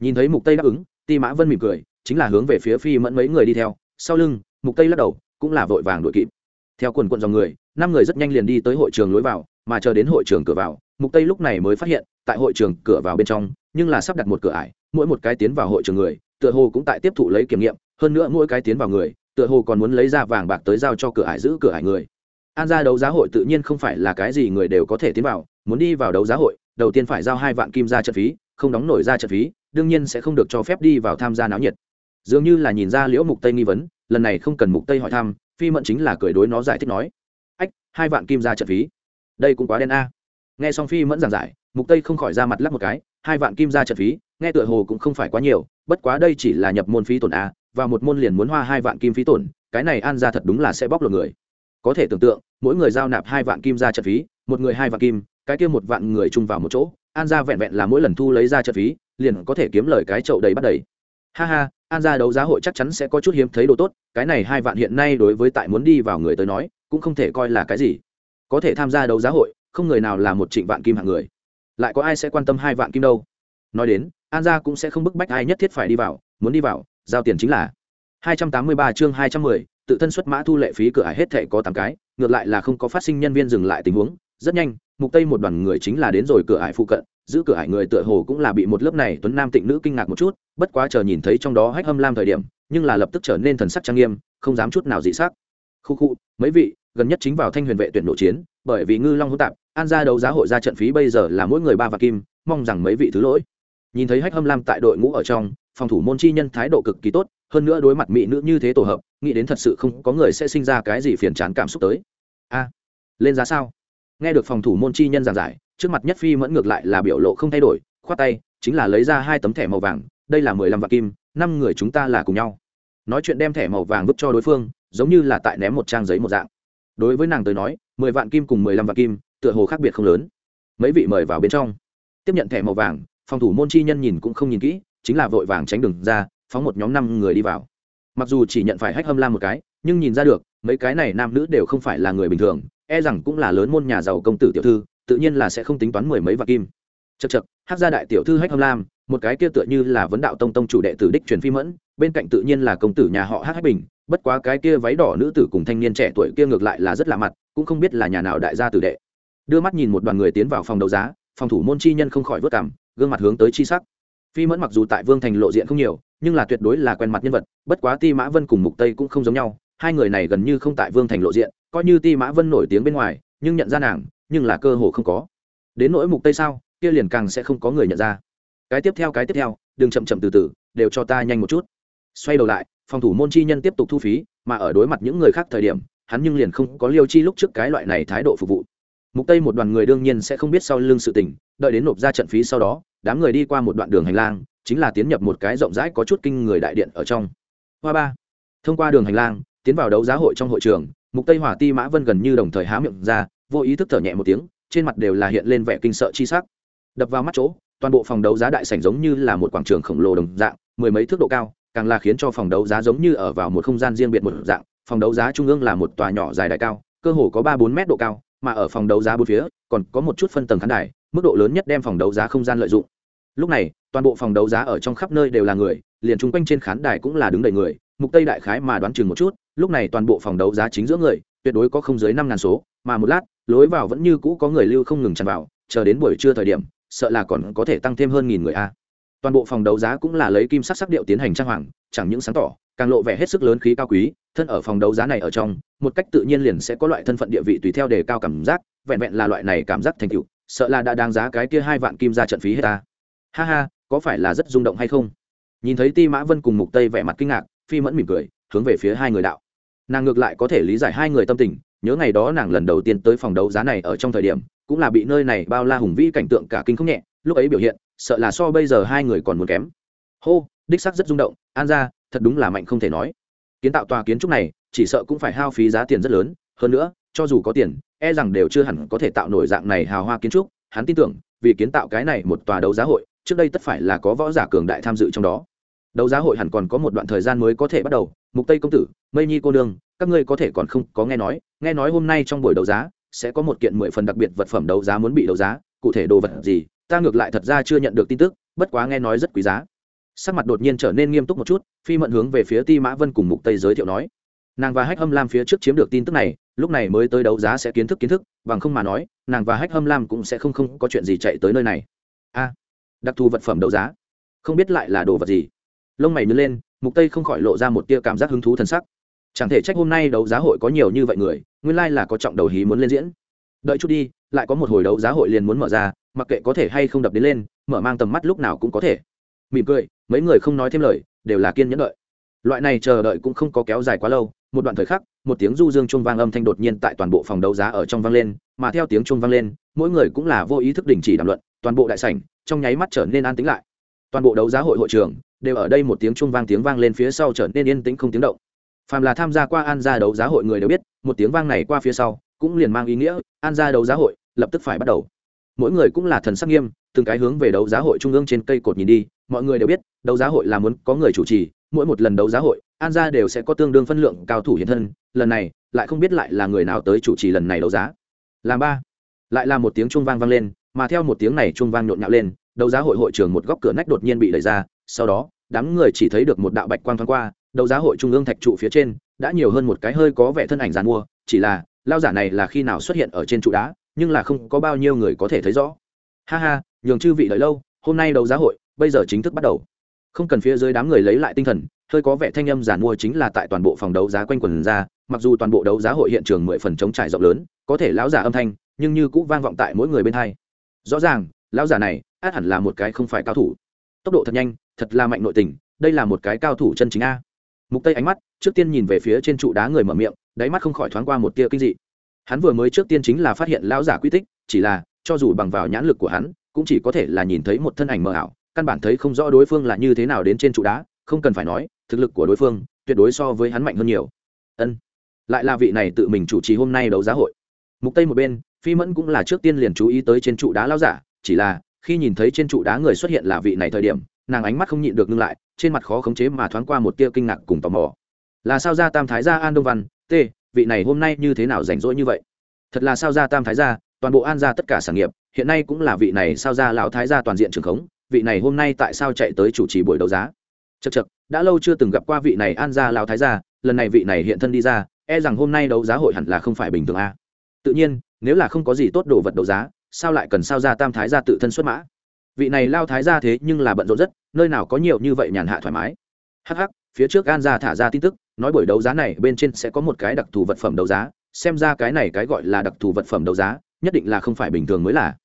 Nhìn thấy mục tây đáp ứng, ti mã vân mỉm cười, chính là hướng về phía phi mẫn mấy người đi theo. Sau lưng, mục tây lắc đầu, cũng là vội vàng đội kịp. Theo quần quận dòng người năm người rất nhanh liền đi tới hội trường lối vào, mà chờ đến hội trường cửa vào, mục tây lúc này mới phát hiện, tại hội trường cửa vào bên trong, nhưng là sắp đặt một cửa ải, mỗi một cái tiến vào hội trường người, tựa hồ cũng tại tiếp thụ lấy kiểm nghiệm, hơn nữa mỗi cái tiến vào người, tựa hồ còn muốn lấy ra vàng bạc tới giao cho cửa ải giữ cửa ải người. An gia đấu giá hội tự nhiên không phải là cái gì người đều có thể tiến vào, muốn đi vào đấu giá hội, đầu tiên phải giao hai vạn kim ra trận phí, không đóng nổi ra trận phí, đương nhiên sẽ không được cho phép đi vào tham gia náo nhiệt. Dường như là nhìn ra liễu mục tây nghi vấn, lần này không cần mục tây hỏi thăm, phi mận chính là cười đối nó giải thích nói hai vạn kim ra trận phí. Đây cũng quá đen a. Nghe Song phi mẫn giảng giải, mục tây không khỏi ra mặt lắc một cái, hai vạn kim ra trận phí, nghe tựa hồ cũng không phải quá nhiều, bất quá đây chỉ là nhập môn phí tổn a, và một môn liền muốn hoa hai vạn kim phí tổn, cái này an ra thật đúng là sẽ bóc lột người. Có thể tưởng tượng, mỗi người giao nạp hai vạn kim ra trận phí, một người hai vạn kim, cái kia một vạn người chung vào một chỗ, an ra vẹn vẹn là mỗi lần thu lấy ra trận phí, liền có thể kiếm lời cái chậu đầy bắt đầy. Ha ha, an ra đấu giá hội chắc chắn sẽ có chút hiếm thấy đồ tốt, cái này hai vạn hiện nay đối với tại muốn đi vào người tới nói cũng không thể coi là cái gì. Có thể tham gia đấu giá hội không người nào là một trịnh vạn kim hạng người. Lại có ai sẽ quan tâm hai vạn kim đâu? Nói đến an gia cũng sẽ không bức bách ai nhất thiết phải đi vào muốn đi vào giao tiền chính là 283 chương 210, tự thân xuất mã thu lệ phí cửa ải hết thệ có tám cái ngược lại là không có phát sinh nhân viên dừng lại tình huống. Rất nhanh mục tây một đoàn người chính là đến rồi cửa ải phụ cận giữ cửa ải người tựa hồ cũng là bị một lớp này tuấn nam tịnh nữ kinh ngạc một chút bất quá chờ nhìn thấy trong đó hách âm lam thời điểm nhưng là lập tức trở nên thần sắc trang nghiêm không dám chút nào dị sắc khu khu, mấy vị, gần nhất chính vào thanh huyền vệ tuyển nội chiến, bởi vì ngư long hỗn tạp, an ra đấu giá hội ra trận phí bây giờ là mỗi người ba vạn kim, mong rằng mấy vị thứ lỗi. Nhìn thấy hách hâm lam tại đội ngũ ở trong, phòng thủ môn chi nhân thái độ cực kỳ tốt, hơn nữa đối mặt mỹ nữ như thế tổ hợp, nghĩ đến thật sự không có người sẽ sinh ra cái gì phiền chán cảm xúc tới. A, lên giá sao? Nghe được phòng thủ môn chi nhân giảng giải, trước mặt nhất phi mẫn ngược lại là biểu lộ không thay đổi, khoát tay, chính là lấy ra hai tấm thẻ màu vàng, đây là mười lăm vạn kim, năm người chúng ta là cùng nhau. Nói chuyện đem thẻ màu vàng vứt cho đối phương giống như là tại ném một trang giấy một dạng. Đối với nàng tới nói, mười vạn kim cùng mười lăm vạn kim, tựa hồ khác biệt không lớn. Mấy vị mời vào bên trong. Tiếp nhận thẻ màu vàng, phòng thủ môn chi nhân nhìn cũng không nhìn kỹ, chính là vội vàng tránh đường ra, phóng một nhóm năm người đi vào. Mặc dù chỉ nhận phải hách hâm lam một cái, nhưng nhìn ra được, mấy cái này nam nữ đều không phải là người bình thường e rằng cũng là lớn môn nhà giàu công tử tiểu thư, tự nhiên là sẽ không tính toán mười mấy vạn kim. Chật chật hát gia đại tiểu thư hách hâm lam, một cái kia tựa như là vấn đạo tông tông chủ đệ tử đích truyền phi mẫn, bên cạnh tự nhiên là công tử nhà họ hát hách bình bất quá cái kia váy đỏ nữ tử cùng thanh niên trẻ tuổi kia ngược lại là rất lạ mặt, cũng không biết là nhà nào đại gia tử đệ. Đưa mắt nhìn một đoàn người tiến vào phòng đấu giá, phòng thủ môn chi nhân không khỏi vớt cảm, gương mặt hướng tới chi sắc. Phi mẫn mặc dù tại vương thành lộ diện không nhiều, nhưng là tuyệt đối là quen mặt nhân vật, bất quá ti mã vân cùng mục tây cũng không giống nhau, hai người này gần như không tại vương thành lộ diện, coi như ti mã vân nổi tiếng bên ngoài, nhưng nhận ra nàng, nhưng là cơ hồ không có. Đến nỗi mục tây sao, kia liền càng sẽ không có người nhận ra. Cái tiếp theo, cái tiếp theo, đừng chậm chậm từ từ, đều cho ta nhanh một chút. Xoay đầu lại phòng thủ môn chi nhân tiếp tục thu phí, mà ở đối mặt những người khác thời điểm, hắn nhưng liền không có liêu chi lúc trước cái loại này thái độ phục vụ. Mục tây một đoàn người đương nhiên sẽ không biết sau lưng sự tình, đợi đến nộp ra trận phí sau đó, đám người đi qua một đoạn đường hành lang, chính là tiến nhập một cái rộng rãi có chút kinh người đại điện ở trong. Hoa ba. Thông qua đường hành lang, tiến vào đấu giá hội trong hội trường, mục tây hỏa ti mã vân gần như đồng thời há miệng ra, vô ý thức thở nhẹ một tiếng, trên mặt đều là hiện lên vẻ kinh sợ chi sắc. Đập vào mắt chỗ, toàn bộ phòng đấu giá đại sảnh giống như là một quảng trường khổng lồ đồng dạng, mười mấy thước độ cao càng là khiến cho phòng đấu giá giống như ở vào một không gian riêng biệt một dạng, phòng đấu giá trung ương là một tòa nhỏ dài đại cao, cơ hồ có ba bốn mét độ cao, mà ở phòng đấu giá bốn phía, còn có một chút phân tầng khán đài, mức độ lớn nhất đem phòng đấu giá không gian lợi dụng. Lúc này, toàn bộ phòng đấu giá ở trong khắp nơi đều là người, liền chung quanh trên khán đài cũng là đứng đầy người, mục tây đại khái mà đoán chừng một chút, lúc này toàn bộ phòng đấu giá chính giữa người, tuyệt đối có không dưới năm ngàn số, mà một lát, lối vào vẫn như cũ có người lưu không ngừng tràn vào, chờ đến buổi trưa thời điểm, sợ là còn có thể tăng thêm hơn nghìn người a toàn bộ phòng đấu giá cũng là lấy kim sắc sắc điệu tiến hành trang hoàng, chẳng những sáng tỏ, càng lộ vẻ hết sức lớn khí cao quý, thân ở phòng đấu giá này ở trong, một cách tự nhiên liền sẽ có loại thân phận địa vị tùy theo đề cao cảm giác, vẹn vẹn là loại này cảm giác thành tựu, sợ là đã đáng giá cái kia hai vạn kim ra trận phí hết ta. Ha ha, có phải là rất rung động hay không? Nhìn thấy ti mã vân cùng mục tây vẻ mặt kinh ngạc, phi mẫn mỉm cười, hướng về phía hai người đạo. Nàng ngược lại có thể lý giải hai người tâm tình, nhớ ngày đó nàng lần đầu tiên tới phòng đấu giá này ở trong thời điểm, cũng là bị nơi này bao la hùng vĩ cảnh tượng cả kinh không nhẹ, lúc ấy biểu hiện sợ là so bây giờ hai người còn muốn kém. Hô, đích sắc rất rung động, an ra thật đúng là mạnh không thể nói. Kiến tạo tòa kiến trúc này, chỉ sợ cũng phải hao phí giá tiền rất lớn, hơn nữa, cho dù có tiền e rằng đều chưa hẳn có thể tạo nổi dạng này hào hoa kiến trúc, hắn tin tưởng, vì kiến tạo cái này một tòa đấu giá hội, trước đây tất phải là có võ giả cường đại tham dự trong đó. Đấu giá hội hẳn còn có một đoạn thời gian mới có thể bắt đầu, mục tây công tử, mây nhi cô đương các ngươi có thể còn không có nghe nói nghe nói hôm nay trong buổi đấu giá, sẽ có một kiện mười phần đặc biệt vật phẩm đấu giá muốn bị đấu giá, cụ thể đồ vật gì? Ta ngược lại thật ra chưa nhận được tin tức, bất quá nghe nói rất quý giá. Sắc mặt đột nhiên trở nên nghiêm túc một chút, phi mận hướng về phía ti mã vân cùng mục tây giới thiệu nói. Nàng và hách hâm lam phía trước chiếm được tin tức này, lúc này mới tới đấu giá sẽ kiến thức kiến thức, bằng không mà nói, nàng và hách hâm lam cũng sẽ không không có chuyện gì chạy tới nơi này. A, đặc thù vật phẩm đấu giá. Không biết lại là đồ vật gì. Lông mày nhướng lên, mục tây không khỏi lộ ra một tia cảm giác hứng thú thần sắc. Chẳng thể trách hôm nay đấu giá hội có nhiều như vậy người, nguyên lai là có trọng đầu hí muốn lên diễn. Đợi chút đi lại có một hồi đấu giá hội liền muốn mở ra, mặc kệ có thể hay không đập đến lên, mở mang tầm mắt lúc nào cũng có thể. Mỉm cười, mấy người không nói thêm lời, đều là kiên nhẫn đợi. Loại này chờ đợi cũng không có kéo dài quá lâu, một đoạn thời khắc, một tiếng du dương chuông vang âm thanh đột nhiên tại toàn bộ phòng đấu giá ở trong vang lên, mà theo tiếng chuông vang lên, mỗi người cũng là vô ý thức đình chỉ đàm luận, toàn bộ đại sảnh, trong nháy mắt trở nên an tĩnh lại. Toàn bộ đấu giá hội hội trường đều ở đây một tiếng chuông vang tiếng vang lên phía sau trở nên yên tĩnh không tiếng động. Phàm là tham gia qua an gia đấu giá hội người đều biết, một tiếng vang này qua phía sau cũng liền mang ý nghĩa, an gia đấu giá hội lập tức phải bắt đầu. Mỗi người cũng là thần sắc nghiêm, từng cái hướng về đấu giá hội trung ương trên cây cột nhìn đi, mọi người đều biết, đấu giá hội là muốn có người chủ trì, mỗi một lần đấu giá hội, an gia đều sẽ có tương đương phân lượng cao thủ hiện thân, lần này lại không biết lại là người nào tới chủ trì lần này đấu giá. Làm ba, lại là một tiếng chuông vang vang lên, mà theo một tiếng này chuông vang nhộn nhạo lên, đấu giá hội hội trường một góc cửa nách đột nhiên bị đẩy ra, sau đó, đám người chỉ thấy được một đạo bạch quang thoáng qua, đấu giá hội trung ương thạch trụ phía trên, đã nhiều hơn một cái hơi có vẻ thân ảnh giàn mua, chỉ là lao giả này là khi nào xuất hiện ở trên trụ đá, nhưng là không có bao nhiêu người có thể thấy rõ. Ha ha, nhường chư vị đợi lâu, hôm nay đấu giá hội, bây giờ chính thức bắt đầu. Không cần phía dưới đám người lấy lại tinh thần, hơi có vẻ thanh âm giàn mua chính là tại toàn bộ phòng đấu giá quanh quần ra, mặc dù toàn bộ đấu giá hội hiện trường mười phần chống trải rộng lớn, có thể lão giả âm thanh, nhưng như cũng vang vọng tại mỗi người bên hai. Rõ ràng, lão giả này, át hẳn là một cái không phải cao thủ. Tốc độ thật nhanh, thật là mạnh nội tình, đây là một cái cao thủ chân chính a. Mục tây ánh mắt, trước tiên nhìn về phía trên trụ đá người mở miệng đáy mắt không khỏi thoáng qua một tia kinh dị. Hắn vừa mới trước tiên chính là phát hiện lão giả quy tích, chỉ là, cho dù bằng vào nhãn lực của hắn, cũng chỉ có thể là nhìn thấy một thân ảnh mờ ảo, căn bản thấy không rõ đối phương là như thế nào đến trên trụ đá, không cần phải nói, thực lực của đối phương, tuyệt đối so với hắn mạnh hơn nhiều. Ân, lại là vị này tự mình chủ trì hôm nay đấu giá hội. Mục tây một bên, phi mẫn cũng là trước tiên liền chú ý tới trên trụ đá lao giả, chỉ là, khi nhìn thấy trên trụ đá người xuất hiện là vị này thời điểm, nàng ánh mắt không nhịn được ngưng lại, trên mặt khó khống chế mà thoáng qua một tia kinh ngạc cùng tò mò. Là sao ra tam thái gia an đông văn t, vị này hôm nay như thế nào rảnh rỗi như vậy? Thật là sao ra tam thái gia, toàn bộ an gia tất cả sản nghiệp, hiện nay cũng là vị này sao ra lão thái gia toàn diện trường khống, vị này hôm nay tại sao chạy tới chủ trì buổi đấu giá? Chật chật đã lâu chưa từng gặp qua vị này an gia lão thái gia, lần này vị này hiện thân đi ra e rằng hôm nay đấu giá hội hẳn là không phải bình thường a. Tự nhiên, nếu là không có gì tốt đồ vật đấu giá, sao lại cần sao ra tam thái gia tự thân xuất mã? Vị này lao thái gia thế nhưng là bận rộn rất, nơi nào có nhiều như vậy nhàn hạ thoải mái. Hh phía trước an gia thả ra tin tức nói buổi đấu giá này, bên trên sẽ có một cái đặc thù vật phẩm đấu giá. Xem ra cái này cái gọi là đặc thù vật phẩm đấu giá, nhất định là không phải bình thường mới là.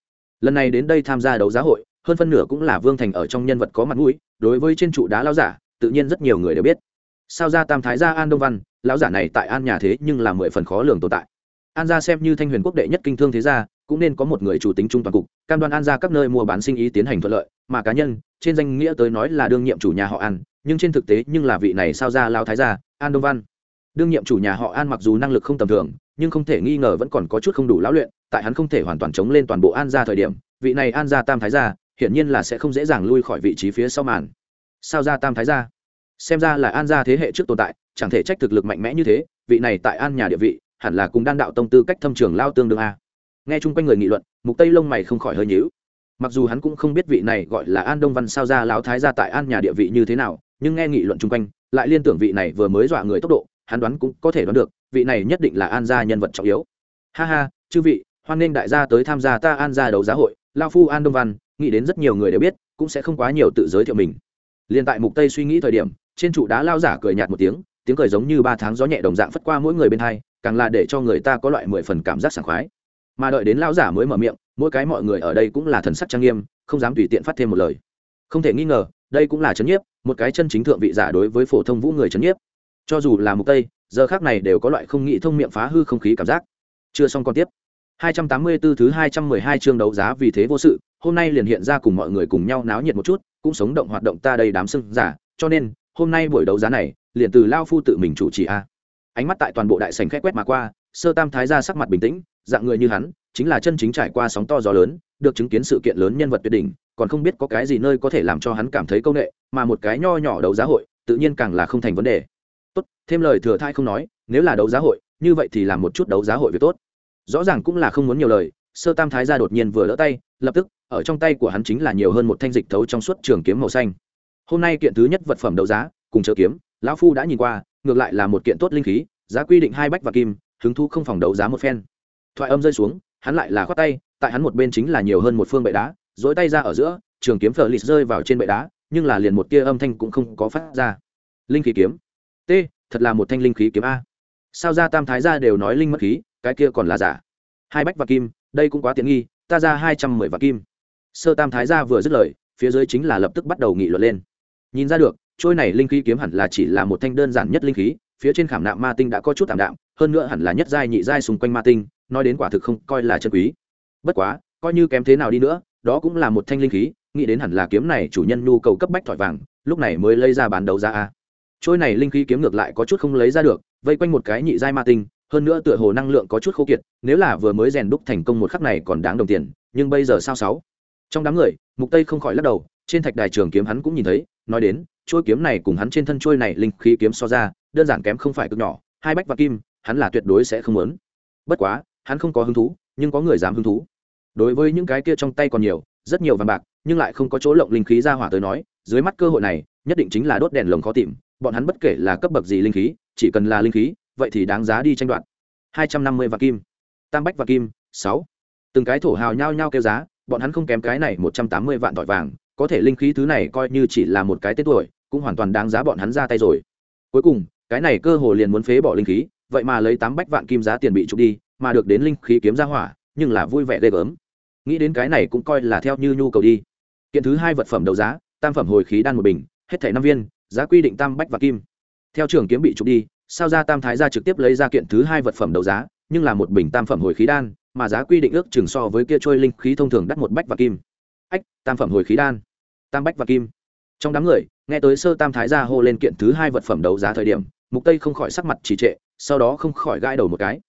Lần này đến đây tham gia đấu giá hội, hơn phân nửa cũng là vương thành ở trong nhân vật có mặt mũi. Đối với trên trụ đá lao giả, tự nhiên rất nhiều người đều biết. Sao ra tam thái gia an đông văn, lão giả này tại an nhà thế nhưng là mười phần khó lường tồn tại. An gia xem như thanh huyền quốc đệ nhất kinh thương thế gia, cũng nên có một người chủ tính trung toàn cục, cam đoan an gia các nơi mua bán sinh ý tiến hành thuận lợi, mà cá nhân, trên danh nghĩa tới nói là đương nhiệm chủ nhà họ an, nhưng trên thực tế nhưng là vị này sao ra lao thái gia an đông văn. Đương nhiệm chủ nhà họ an mặc dù năng lực không tầm thường, nhưng không thể nghi ngờ vẫn còn có chút không đủ lão luyện, tại hắn không thể hoàn toàn chống lên toàn bộ an gia thời điểm, vị này an gia tam thái gia, hiển nhiên là sẽ không dễ dàng lui khỏi vị trí phía sau màn. Sao ra tam thái gia? Xem ra là an gia thế hệ trước tồn tại, chẳng thể trách thực lực mạnh mẽ như thế, vị này tại an nhà địa vị, hẳn là cùng đan đạo tông tư cách thâm trường lao tương đương a. Nghe chung quanh người nghị luận, mục tây lông mày không khỏi hơi nhíu. Mặc dù hắn cũng không biết vị này gọi là an đông văn sao ra lão thái gia tại an nhà địa vị như thế nào, nhưng nghe nghị luận chung quanh lại liên tưởng vị này vừa mới dọa người tốc độ, hắn đoán cũng có thể đoán được, vị này nhất định là an gia nhân vật trọng yếu. Ha ha, chư vị, hoan nghênh đại gia tới tham gia ta an gia đấu giá hội, lao phu an đông văn, nghĩ đến rất nhiều người đều biết, cũng sẽ không quá nhiều tự giới thiệu mình. Liền tại mục tây suy nghĩ thời điểm, trên trụ đá lao giả cười nhạt một tiếng tiếng cười giống như ba tháng gió nhẹ đồng dạng phất qua mỗi người bên hai, càng là để cho người ta có loại mười phần cảm giác sảng khoái. Mà đợi đến lao giả mới mở miệng, mỗi cái mọi người ở đây cũng là thần sắc trang nghiêm, không dám tùy tiện phát thêm một lời. Không thể nghi ngờ đây cũng là chấn nhiếp, một cái chân chính thượng vị giả đối với phổ thông vũ người chấn nhiếp. Cho dù là mục tây, giờ khác này đều có loại không nghĩ thông miệng phá hư không khí cảm giác. Chưa xong còn tiếp. 284 thứ 212 chương đấu giá vì thế vô sự, hôm nay liền hiện ra cùng mọi người cùng nhau náo nhiệt một chút, cũng sống động hoạt động ta đây đám sưng giả, cho nên, hôm nay buổi đấu giá này, liền từ lao phu tự mình chủ trì a. Ánh mắt tại toàn bộ đại sảnh khẽ quét mà qua, sơ tam thái ra sắc mặt bình tĩnh, dạng người như hắn, chính là chân chính trải qua sóng to gió lớn, được chứng kiến sự kiện lớn nhân vật tuyệt đỉnh còn không biết có cái gì nơi có thể làm cho hắn cảm thấy công nghệ, mà một cái nho nhỏ đấu giá hội, tự nhiên càng là không thành vấn đề. Tốt, thêm lời thừa thai không nói, nếu là đấu giá hội, như vậy thì làm một chút đấu giá hội việc tốt. Rõ ràng cũng là không muốn nhiều lời, sơ tam thái ra đột nhiên vừa lỡ tay, lập tức, ở trong tay của hắn chính là nhiều hơn một thanh dịch thấu trong suốt trường kiếm màu xanh. Hôm nay kiện thứ nhất vật phẩm đấu giá, cùng chờ kiếm, lão phu đã nhìn qua, ngược lại là một kiện tốt linh khí, giá quy định hai bách và kim, hứng thu không phòng đấu giá một phen. Thoại âm rơi xuống, hắn lại là khoát tay, tại hắn một bên chính là nhiều hơn một phương bệ đá dỗi tay ra ở giữa, trường kiếm phở lịt rơi vào trên bệ đá, nhưng là liền một tia âm thanh cũng không có phát ra. Linh khí kiếm. T, thật là một thanh linh khí kiếm a. Sao ra tam thái ra đều nói linh mất khí, cái kia còn là giả? Hai bách và kim, đây cũng quá tiện nghi, ta ra hai trăm mười và kim. Sơ tam thái ra vừa dứt lời, phía dưới chính là lập tức bắt đầu nghị luận lên. Nhìn ra được, trôi này linh khí kiếm hẳn là chỉ là một thanh đơn giản nhất linh khí, phía trên khảm nạm ma tinh đã có chút tạm đạm, hơn nữa hẳn là nhất giai nhị giai xung quanh ma tinh, nói đến quả thực không coi là chân quý. Bất quá, coi như kém thế nào đi nữa đó cũng là một thanh linh khí, nghĩ đến hẳn là kiếm này chủ nhân nhu cầu cấp bách thỏi vàng, lúc này mới lấy ra bán đấu giá a. Trôi này linh khí kiếm ngược lại có chút không lấy ra được, vây quanh một cái nhị giai ma tinh, hơn nữa tựa hồ năng lượng có chút khô kiệt, nếu là vừa mới rèn đúc thành công một khắc này còn đáng đồng tiền, nhưng bây giờ sao sáu? Trong đám người, mục tây không khỏi lắc đầu, trên thạch đài trường kiếm hắn cũng nhìn thấy, nói đến, trôi kiếm này cùng hắn trên thân trôi này linh khí kiếm so ra, đơn giản kém không phải cực nhỏ, hai bách và kim, hắn là tuyệt đối sẽ không muốn. Bất quá, hắn không có hứng thú, nhưng có người dám hứng thú đối với những cái kia trong tay còn nhiều, rất nhiều vàng bạc, nhưng lại không có chỗ lộng linh khí ra hỏa tới nói, dưới mắt cơ hội này, nhất định chính là đốt đèn lồng khó tìm, bọn hắn bất kể là cấp bậc gì linh khí, chỉ cần là linh khí, vậy thì đáng giá đi tranh đoạt. Hai trăm năm mươi vạn kim. Tam bách và kim, sáu. Từng cái thổ hào nhao nhao kêu giá, bọn hắn không kém cái này một trăm tám mươi vạn tỏi vàng, có thể linh khí thứ này coi như chỉ là một cái tên tuổi, cũng hoàn toàn đáng giá bọn hắn ra tay rồi. Cuối cùng, cái này cơ hồ liền muốn phế bỏ linh khí, vậy mà lấy tám bách vạn kim giá tiền bị trục đi, mà được đến linh khí kiếm ra hỏa, nhưng là vui vẻ ghê gớm nghĩ đến cái này cũng coi là theo như nhu cầu đi. Kiện thứ hai vật phẩm đấu giá, tam phẩm hồi khí đan một bình, hết thẻ năm viên, giá quy định tam bách và kim. Theo trường kiếm bị trục đi, sao ra tam thái ra trực tiếp lấy ra kiện thứ hai vật phẩm đấu giá, nhưng là một bình tam phẩm hồi khí đan, mà giá quy định ước chừng so với kia trôi linh khí thông thường đắt một bách và kim. Ách, tam phẩm hồi khí đan. Tam bách và kim. Trong đám người, nghe tới sơ tam thái ra hô lên kiện thứ hai vật phẩm đấu giá thời điểm, mục tây không khỏi sắc mặt trì trệ, sau đó không khỏi gãi đầu một cái.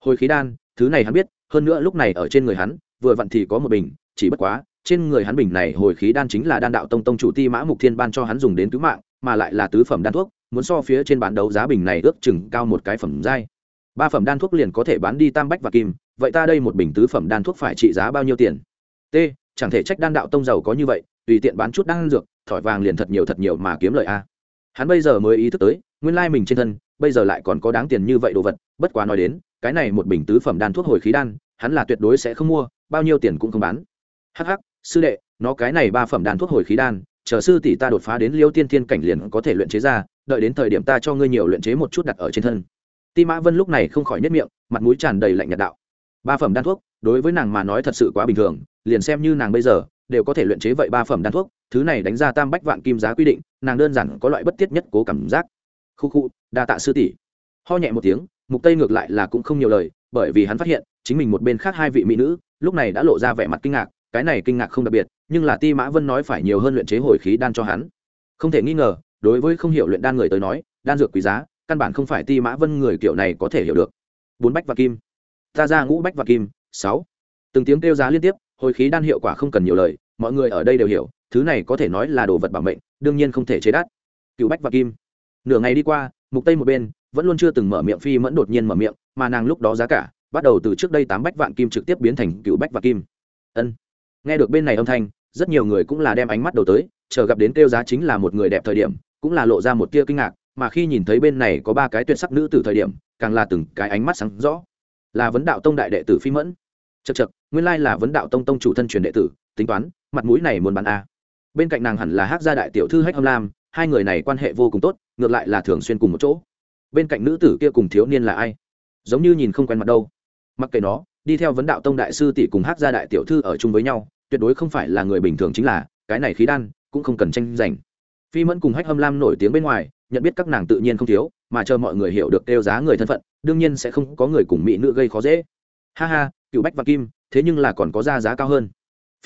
Hồi khí đan, thứ này hắn biết, hơn nữa lúc này ở trên người hắn vừa vặn thì có một bình, chỉ bất quá, trên người hắn bình này hồi khí đan chính là đan đạo tông tông chủ ti mã mục thiên ban cho hắn dùng đến cứu mạng, mà lại là tứ phẩm đan thuốc, muốn so phía trên bán đấu giá bình này ước chừng cao một cái phẩm giai. Ba phẩm đan thuốc liền có thể bán đi tam bách và kim, vậy ta đây một bình tứ phẩm đan thuốc phải trị giá bao nhiêu tiền? T, chẳng thể trách đan đạo tông giàu có như vậy, tùy tiện bán chút đan dược, thỏi vàng liền thật nhiều thật nhiều mà kiếm lợi a. Hắn bây giờ mới ý thức tới, nguyên lai mình trên thân, bây giờ lại còn có đáng tiền như vậy đồ vật, bất quá nói đến, cái này một bình tứ phẩm đan thuốc hồi khí đan hắn là tuyệt đối sẽ không mua, bao nhiêu tiền cũng không bán. Hh sư đệ, nó cái này ba phẩm đan thuốc hồi khí đan, chờ sư tỷ ta đột phá đến liêu tiên thiên cảnh liền có thể luyện chế ra, đợi đến thời điểm ta cho ngươi nhiều luyện chế một chút đặt ở trên thân. Ti mã vân lúc này không khỏi nhất miệng, mặt mũi tràn đầy lạnh nhạt đạo. Ba phẩm đan thuốc, đối với nàng mà nói thật sự quá bình thường, liền xem như nàng bây giờ, đều có thể luyện chế vậy ba phẩm đan thuốc, thứ này đánh ra tam bách vạn kim giá quy định, nàng đơn giản có loại bất tiết nhất cố cảm giác. Khu khu, đa tạ sư tỷ. Ho nhẹ một tiếng, mục tây ngược lại là cũng không nhiều lời, bởi vì hắn phát hiện chính mình một bên khác hai vị mỹ nữ, lúc này đã lộ ra vẻ mặt kinh ngạc, cái này kinh ngạc không đặc biệt, nhưng là ti mã vân nói phải nhiều hơn luyện chế hồi khí đan cho hắn. Không thể nghi ngờ, đối với không hiểu luyện đan người tới nói, đan dược quý giá, căn bản không phải ti mã vân người kiểu này có thể hiểu được. Bốn bách và kim. Ta ra ngũ bách và kim, sáu. Từng tiếng kêu giá liên tiếp, hồi khí đan hiệu quả không cần nhiều lời, mọi người ở đây đều hiểu, thứ này có thể nói là đồ vật bảo mệnh, đương nhiên không thể chế đắt. Cựu bách và kim. Nửa ngày đi qua, mục tây một bên, vẫn luôn chưa từng mở miệng phi mẫn đột nhiên mở miệng, mà nàng lúc đó giá cả bắt đầu từ trước đây tám bách vạn kim trực tiếp biến thành cựu bách và kim. Ân. Nghe được bên này âm thanh, rất nhiều người cũng là đem ánh mắt đầu tới, chờ gặp đến kêu giá chính là một người đẹp thời điểm, cũng là lộ ra một tia kinh ngạc, mà khi nhìn thấy bên này có ba cái tuyệt sắc nữ từ thời điểm, càng là từng cái ánh mắt sáng rõ. Là vấn đạo tông đại đệ tử phi mẫn. Chật chật nguyên lai là vấn đạo tông tông chủ thân truyền đệ tử, tính toán, mặt mũi này muốn bán a. Bên cạnh nàng hẳn là hát gia đại tiểu thư hách âm lam, hai người này quan hệ vô cùng tốt, ngược lại là thường xuyên cùng một chỗ. Bên cạnh nữ tử kia cùng thiếu niên là ai? Giống như nhìn không quen mặt đâu mặc kệ nó, đi theo vấn đạo tông đại sư tỷ cùng hát gia đại tiểu thư ở chung với nhau, tuyệt đối không phải là người bình thường chính là, cái này khí đan cũng không cần tranh giành. Phi mẫn cùng hách hâm lam nổi tiếng bên ngoài, nhận biết các nàng tự nhiên không thiếu, mà chờ mọi người hiểu được kêu giá người thân phận, đương nhiên sẽ không có người cùng mỹ nữ gây khó dễ. Ha ha, cựu bách và kim, thế nhưng là còn có ra giá cao hơn.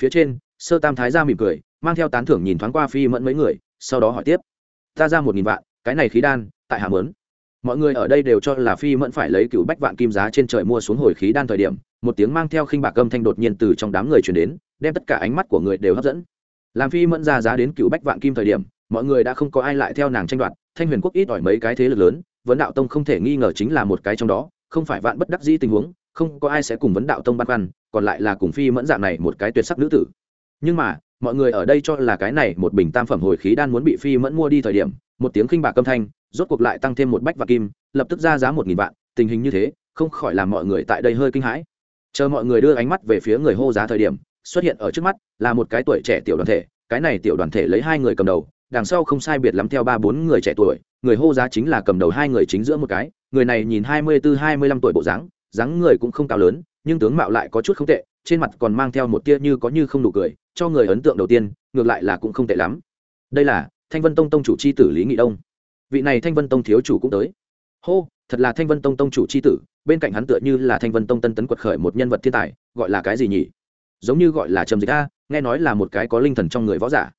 Phía trên, sơ tam thái ra mỉm cười, mang theo tán thưởng nhìn thoáng qua phi mẫn mấy người, sau đó hỏi tiếp. Ta ra một nghìn vạn, cái này khí đan, tại hạ mớn mọi người ở đây đều cho là phi mẫn phải lấy cựu bách vạn kim giá trên trời mua xuống hồi khí đan thời điểm, một tiếng mang theo khinh bạc âm thanh đột nhiên từ trong đám người chuyển đến, đem tất cả ánh mắt của người đều hấp dẫn. Làm phi mẫn ra giá đến cựu bách vạn kim thời điểm, mọi người đã không có ai lại theo nàng tranh đoạt, thanh huyền quốc ít ỏi mấy cái thế lực lớn, vấn đạo tông không thể nghi ngờ chính là một cái trong đó, không phải vạn bất đắc dĩ tình huống, không có ai sẽ cùng vấn đạo tông băn khoăn, còn lại là cùng phi mẫn dạng này một cái tuyệt sắc nữ tử. Nhưng mà, mọi người ở đây cho là cái này một bình tam phẩm hồi khí đan muốn bị phi mẫn mua đi thời điểm, một tiếng khinh bạc âm thanh rốt cuộc lại tăng thêm một bách và kim, lập tức ra giá một nghìn vạn, tình hình như thế, không khỏi làm mọi người tại đây hơi kinh hãi. Chờ mọi người đưa ánh mắt về phía người hô giá thời điểm, xuất hiện ở trước mắt, là một cái tuổi trẻ tiểu đoàn thể, cái này tiểu đoàn thể lấy hai người cầm đầu, đằng sau không sai biệt lắm theo ba bốn người trẻ tuổi, người hô giá chính là cầm đầu hai người chính giữa một cái, người này nhìn hai mươi bốn hai mươi lăm tuổi bộ dáng dáng người cũng không cao lớn, nhưng tướng mạo lại có chút không tệ, trên mặt còn mang theo một tia như có như không đủ cười, cho người ấn tượng đầu tiên, ngược lại là cũng không tệ lắm. Đây là thanh vân tông tông chủ c h i tử lý nghị đông vị này thanh vân tông thiếu chủ cũng tới. Hô, thật là thanh vân tông tông chủ c h i tử, bên cạnh hắn tựa như là thanh vân tông tân tấn quật khởi một nhân vật thiên tài, gọi là cái gì nhỉ? Giống như gọi là trầm dịch a, nghe nói là một cái có linh thần trong người võ giả.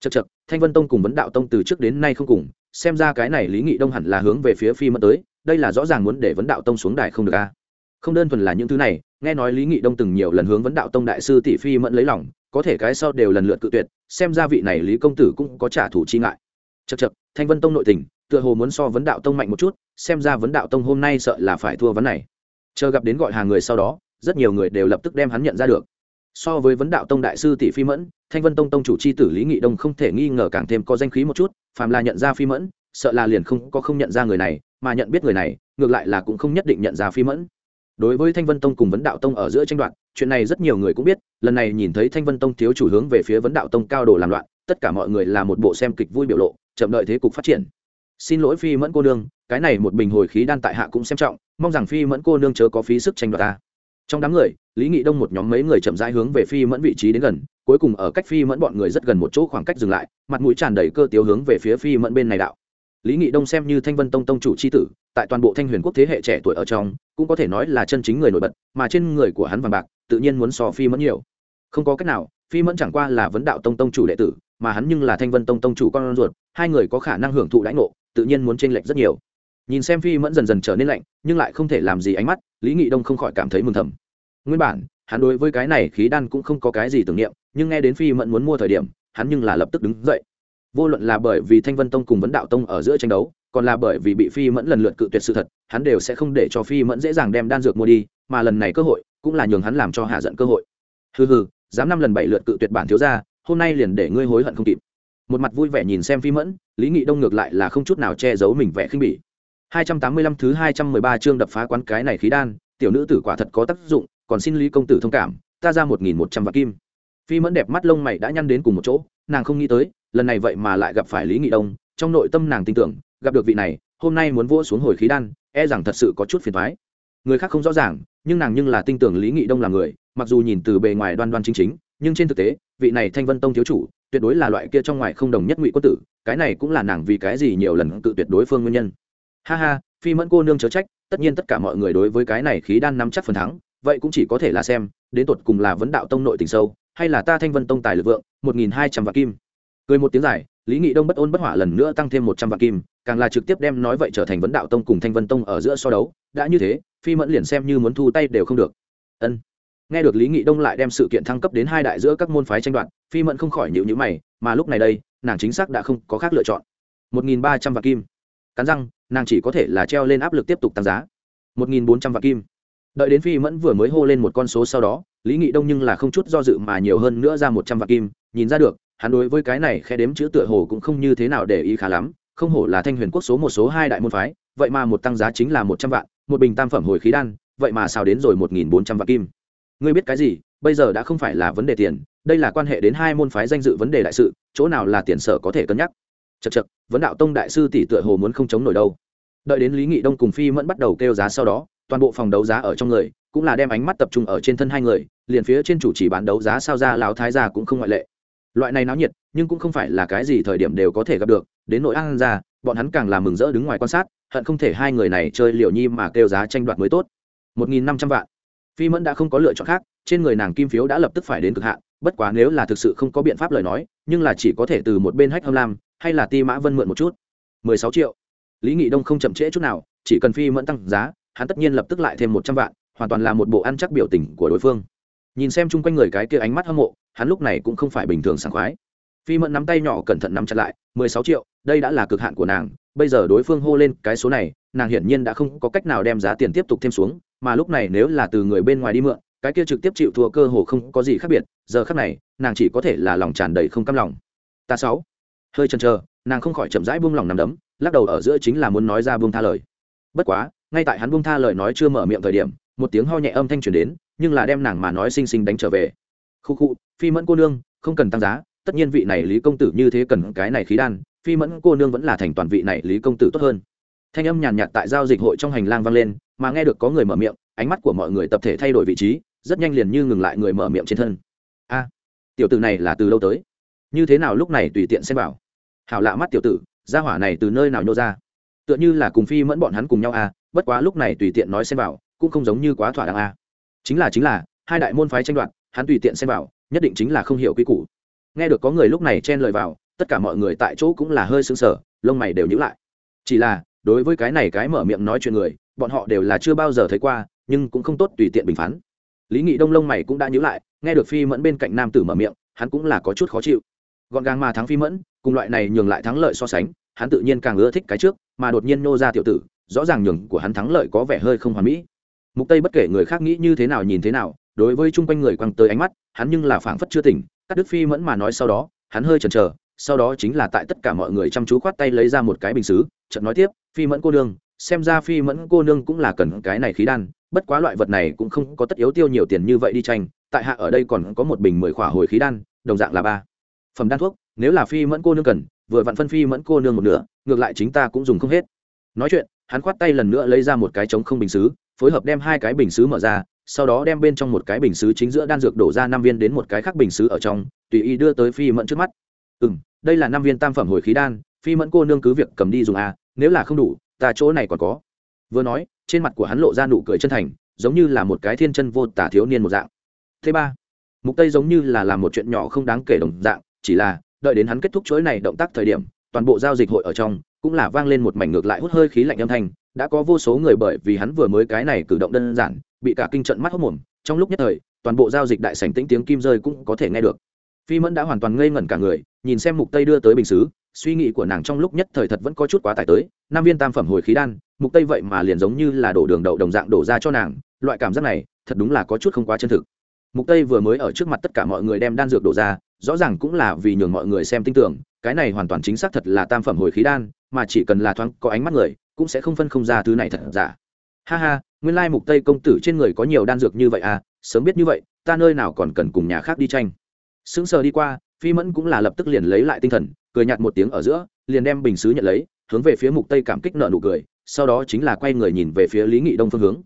Chật chật thanh vân tông cùng vấn đạo tông từ trước đến nay không cùng, xem ra cái này lý nghị đông hẳn là hướng về phía phi mất tới, đây là rõ ràng muốn để vấn đạo tông xuống đài không được a. Không đơn thuần là những thứ này, nghe nói lý nghị đông từng nhiều lần hướng vấn đạo tông đại sư tỷ phi mẫn lấy lòng, có thể cái sau đều lần lượt cự tuyệt, xem ra vị này lý công tử cũng có trả thù chi ngại. Chật chật thanh vân tông nội tình tựa hồ muốn so vấn đạo tông mạnh một chút, xem ra vấn đạo tông hôm nay sợ là phải thua vấn này. Chờ gặp đến gọi hàng người sau đó, rất nhiều người đều lập tức đem hắn nhận ra được. So với vấn đạo tông đại sư tỷ phi mẫn, thanh vân tông tông chủ c h i tử lý nghị đông không thể nghi ngờ càng thêm có danh khí một chút, phàm là nhận ra phi mẫn, sợ là liền không có không nhận ra người này, mà nhận biết người này, ngược lại là cũng không nhất định nhận ra phi mẫn. Đối với thanh vân tông cùng vấn đạo tông ở giữa tranh đoạt, chuyện này rất nhiều người cũng biết, lần này nhìn thấy thanh vân tông thiếu chủ hướng về phía vấn đạo tông cao đồ làm loạn, tất cả mọi người là một bộ xem kịch vui biểu lộ, chậm đợi thế cục phát triển xin lỗi phi mẫn cô nương, cái này một bình hồi khí đan tại hạ cũng xem trọng, mong rằng phi mẫn cô nương chớ có phí sức tranh đoạt ta. Trong đám người, lý nghị đông một nhóm mấy người chậm rãi hướng về phi mẫn vị trí đến gần, cuối cùng ở cách phi mẫn bọn người rất gần một chỗ khoảng cách dừng lại, mặt mũi tràn đầy cơ tiếu hướng về phía phi mẫn bên này đạo. Lý nghị đông xem như thanh vân tông tông chủ c h i tử, tại toàn bộ thanh huyền quốc thế hệ trẻ tuổi ở trong, cũng có thể nói là chân chính người nổi bật, mà trên người của hắn vàng bạc, tự nhiên muốn so phi mẫn nhiều. Không có cách nào, phi mẫn chẳng qua là vấn đạo tông tông chủ đệ tử, mà hắn nhưng là thanh vân tông tông chủ con ruột, hai người có khả năng hưởng thụ đãi ngộ tự nhiên muốn chênh lệch rất nhiều. Nhìn xem phi mẫn dần dần trở nên lạnh, nhưng lại không thể làm gì ánh mắt, lý nghị đông không khỏi cảm thấy mừng thầm. Nguyên bản, hắn đối với cái này khí đan cũng không có cái gì tưởng niệm, nhưng nghe đến phi mẫn muốn mua thời điểm, hắn nhưng là lập tức đứng dậy. Vô luận là bởi vì thanh vân tông cùng vấn đạo tông ở giữa tranh đấu, còn là bởi vì bị phi mẫn lần lượt cự tuyệt sự thật, hắn đều sẽ không để cho phi mẫn dễ dàng đem đan dược mua đi, mà lần này cơ hội cũng là nhường hắn làm cho hạ giận cơ hội. Hừ hừ, dám năm lần bảy lượt cự tuyệt bản thiếu ra hôm nay liền để ngươi hối hận không kịp một mặt vui vẻ nhìn xem phi mẫn, lý nghị đông ngược lại là không chút nào che giấu mình vẻ khinh bỉ. 285 thứ 213 chương đập phá quán cái này khí đan, tiểu nữ tử quả thật có tác dụng, còn xin lý công tử thông cảm, ta ra một nghìn một trăm vạn kim. Phi mẫn đẹp mắt lông mày đã nhăn đến cùng một chỗ, nàng không nghĩ tới, lần này vậy mà lại gặp phải lý nghị đông, trong nội tâm nàng tin tưởng, gặp được vị này, hôm nay muốn vua xuống hồi khí đan e rằng thật sự có chút phiền thoái người khác không rõ ràng, nhưng nàng nhưng là tin tưởng lý nghị đông là người, mặc dù nhìn từ bề ngoài đoan đoan chính chính nhưng trên thực tế, vị này thanh vân tông thiếu chủ, tuyệt đối là loại kia trong ngoài không đồng nhất ngụy quân tử, cái này cũng là nàng vì cái gì nhiều lần tự tuyệt đối phương nguyên nhân. Ha ha, phi mẫn cô nương chớ trách, tất nhiên tất cả mọi người đối với cái này khí đan nắm chắc phần thắng, vậy cũng chỉ có thể là xem, đến tột cùng là vấn đạo tông nội tình sâu, hay là ta thanh vân tông tài lực vượng, một nghìn hai trăm vạn kim. Cười một tiếng dài, lý nghị đông bất ôn bất hỏa lần nữa tăng thêm một trăm vạn kim, càng là trực tiếp đem nói vậy trở thành vấn đạo tông cùng thanh vân tông ở giữa so đấu, đã như thế, phi mẫn liền xem như muốn thu tay đều không được. Ân nghe được lý nghị đông lại đem sự kiện thăng cấp đến hai đại giữa các môn phái tranh đoạt, phi mẫn không khỏi nhịu nhữ mày, mà lúc này đây, nàng chính xác đã không có khác lựa chọn. Một nghìn ba trăm vạn kim. Cắn răng, nàng chỉ có thể là treo lên áp lực tiếp tục tăng giá. Một nghìn bốn trăm vạn kim. Đợi đến phi mẫn vừa mới hô lên một con số sau đó, lý nghị đông nhưng là không chút do dự mà nhiều hơn nữa ra một trăm vạn kim. Nhìn ra được, hắn đối với cái này khe đếm chữ tựa hồ cũng không như thế nào để ý khá lắm. Không hổ là thanh huyền quốc số một, số hai đại môn phái, vậy mà một tăng giá chính là một trăm vạn, một bình tam phẩm hồi khí đan, vậy mà sao đến rồi một nghìn bốn trăm vạn kim ngươi biết cái gì? Bây giờ đã không phải là vấn đề tiền, đây là quan hệ đến hai môn phái danh dự vấn đề đại sự, chỗ nào là tiền sở có thể cân nhắc? Chật chật vấn đạo tông đại sư tỷ tựa hồ muốn không chống nổi đâu. Đợi đến lý nghị đông cùng phi mẫn bắt đầu kêu giá sau đó, toàn bộ phòng đấu giá ở trong người, cũng là đem ánh mắt tập trung ở trên thân hai người, liền phía trên chủ chỉ bán đấu giá sao ra lão thái gia cũng không ngoại lệ. Loại này náo nhiệt, nhưng cũng không phải là cái gì thời điểm đều có thể gặp được, đến nội an ra bọn hắn càng làm mừng rỡ đứng ngoài quan sát, hận không thể hai người này chơi liệu nhi mà kêu giá tranh đoạt mới tốt. Một nghìn năm trăm vạn phi mẫn đã không có lựa chọn khác, trên người nàng kim phiếu đã lập tức phải đến cực hạn, bất quá nếu là thực sự không có biện pháp lời nói, nhưng là chỉ có thể từ một bên hách hâm lam, hay là ti mã vân mượn một chút. Mười sáu triệu. Lý nghị đông không chậm trễ chút nào, chỉ cần phi mẫn tăng giá, hắn tất nhiên lập tức lại thêm một trăm vạn, hoàn toàn là một bộ ăn chắc biểu tình của đối phương. Nhìn xem chung quanh người cái kia ánh mắt hâm mộ, hắn lúc này cũng không phải bình thường sảng khoái. Phi mẫn nắm tay nhỏ cẩn thận nắm chặt lại, mười sáu triệu, đây đã là cực hạn của nàng, bây giờ đối phương hô lên cái số này, nàng hiển nhiên đã không có cách nào đem giá tiền tiếp tục thêm xuống mà lúc này nếu là từ người bên ngoài đi mượn, cái kia trực tiếp chịu thua cơ hồ không có gì khác biệt, giờ khác này, nàng chỉ có thể là lòng tràn đầy không căm lòng. Ta sáu. Hơi chần chờ, nàng không khỏi chậm rãi buông lòng nằm đấm, lắc đầu ở giữa chính là muốn nói ra buông tha lời. Bất quá, ngay tại hắn buông tha lời nói chưa mở miệng thời điểm, một tiếng ho nhẹ âm thanh truyền đến, nhưng là đem nàng mà nói xinh xinh đánh trở về. Khu khu, phi mẫn cô nương, không cần tăng giá, tất nhiên vị này lý công tử như thế cần cái này khí đan, phi mẫn cô nương vẫn là thành toàn vị này lý công tử tốt hơn thanh âm nhàn nhạt tại giao dịch hội trong hành lang vang lên, mà nghe được có người mở miệng, ánh mắt của mọi người tập thể thay đổi vị trí, rất nhanh liền như ngừng lại người mở miệng trên thân. A, tiểu tử này là từ lâu tới? Như thế nào lúc này tùy tiện xem vào? Hảo lạ mắt tiểu tử, gia hỏa này từ nơi nào nhô ra? Tựa như là cùng phi mẫn bọn hắn cùng nhau a, bất quá lúc này tùy tiện nói xem vào, cũng không giống như quá thỏa đáng a. Chính là chính là, hai đại môn phái tranh đoạt, hắn tùy tiện xem vào, nhất định chính là không hiểu quy củ. Nghe được có người lúc này chen lời vào, tất cả mọi người tại chỗ cũng là hơi sững sờ, lông mày đều nhíu lại. Chỉ là đối với cái này cái mở miệng nói chuyện người, bọn họ đều là chưa bao giờ thấy qua, nhưng cũng không tốt tùy tiện bình phán. Lý nghị đông lông mày cũng đã nhíu lại, nghe được phi mẫn bên cạnh nam tử mở miệng, hắn cũng là có chút khó chịu. Gọn gàng mà thắng phi mẫn, cùng loại này nhường lại thắng lợi so sánh, hắn tự nhiên càng ưa thích cái trước, mà đột nhiên nô ra tiểu tử, rõ ràng nhường của hắn thắng lợi có vẻ hơi không hoàn mỹ. Mục tây bất kể người khác nghĩ như thế nào nhìn thế nào, đối với chung quanh người quăng tới ánh mắt, hắn nhưng là phảng phất chưa tỉnh, cắt đứt phi mẫn mà nói sau đó, hắn hơi chần chờ, sau đó chính là tại tất cả mọi người chăm chú khoát tay lấy ra một cái bình xứ, chợt nói tiếp phi mẫn cô nương, xem ra phi mẫn cô nương cũng là cần cái này khí đan, bất quá loại vật này cũng không có tất yếu tiêu nhiều tiền như vậy đi tranh, tại hạ ở đây còn có một bình mười khỏa hồi khí đan, đồng dạng là ba phẩm đan thuốc, nếu là phi mẫn cô nương cần, vừa vặn phân phi mẫn cô nương một nửa, ngược lại chính ta cũng dùng không hết. Nói chuyện, hắn khoát tay lần nữa lấy ra một cái trống không bình xứ, phối hợp đem hai cái bình xứ mở ra, sau đó đem bên trong một cái bình xứ chính giữa đan dược đổ ra năm viên đến một cái khác bình xứ ở trong, tùy ý đưa tới phi mẫn trước mắt. Ừ đây là năm viên tam phẩm hồi khí đan, phi mẫn cô nương cứ việc cầm đi dùng à nếu là không đủ, ta chỗ này còn có. Vừa nói, trên mặt của hắn lộ ra nụ cười chân thành, giống như là một cái thiên chân vô tả thiếu niên một dạng. Thứ ba, mục tây giống như là làm một chuyện nhỏ không đáng kể đồng dạng, chỉ là, đợi đến hắn kết thúc chuỗi này động tác thời điểm, toàn bộ giao dịch hội ở trong, cũng là vang lên một mảnh ngược lại hút hơi khí lạnh âm thanh, đã có vô số người bởi vì hắn vừa mới cái này cử động đơn giản, bị cả kinh trận mắt hốc mồm, trong lúc nhất thời, toàn bộ giao dịch đại sảnh tĩnh tiếng kim rơi cũng có thể nghe được. Phi mẫn đã hoàn toàn ngây ngẩn cả người, nhìn xem mục tây đưa tới bình xứ suy nghĩ của nàng trong lúc nhất thời thật vẫn có chút quá tải tới, Nam viên tam phẩm hồi khí đan, mục tây vậy mà liền giống như là đổ đường đậu đồng dạng đổ ra cho nàng, loại cảm giác này, thật đúng là có chút không quá chân thực. Mục tây vừa mới ở trước mặt tất cả mọi người đem đan dược đổ ra, rõ ràng cũng là vì nhường mọi người xem tin tưởng, cái này hoàn toàn chính xác thật là tam phẩm hồi khí đan, mà chỉ cần là thoáng có ánh mắt người, cũng sẽ không phân không ra thứ này thật giả. Ha ha, nguyên lai mục tây công tử trên người có nhiều đan dược như vậy à sớm biết như vậy, ta nơi nào còn cần cùng nhà khác đi tranh. Sững sờ đi qua, phi mẫn cũng là lập tức liền lấy lại tinh thần cười nhạt một tiếng ở giữa, liền đem bình xứ nhận lấy, hướng về phía mục tây cảm kích nợ nụ cười, sau đó chính là quay người nhìn về phía lý nghị đông phương hướng.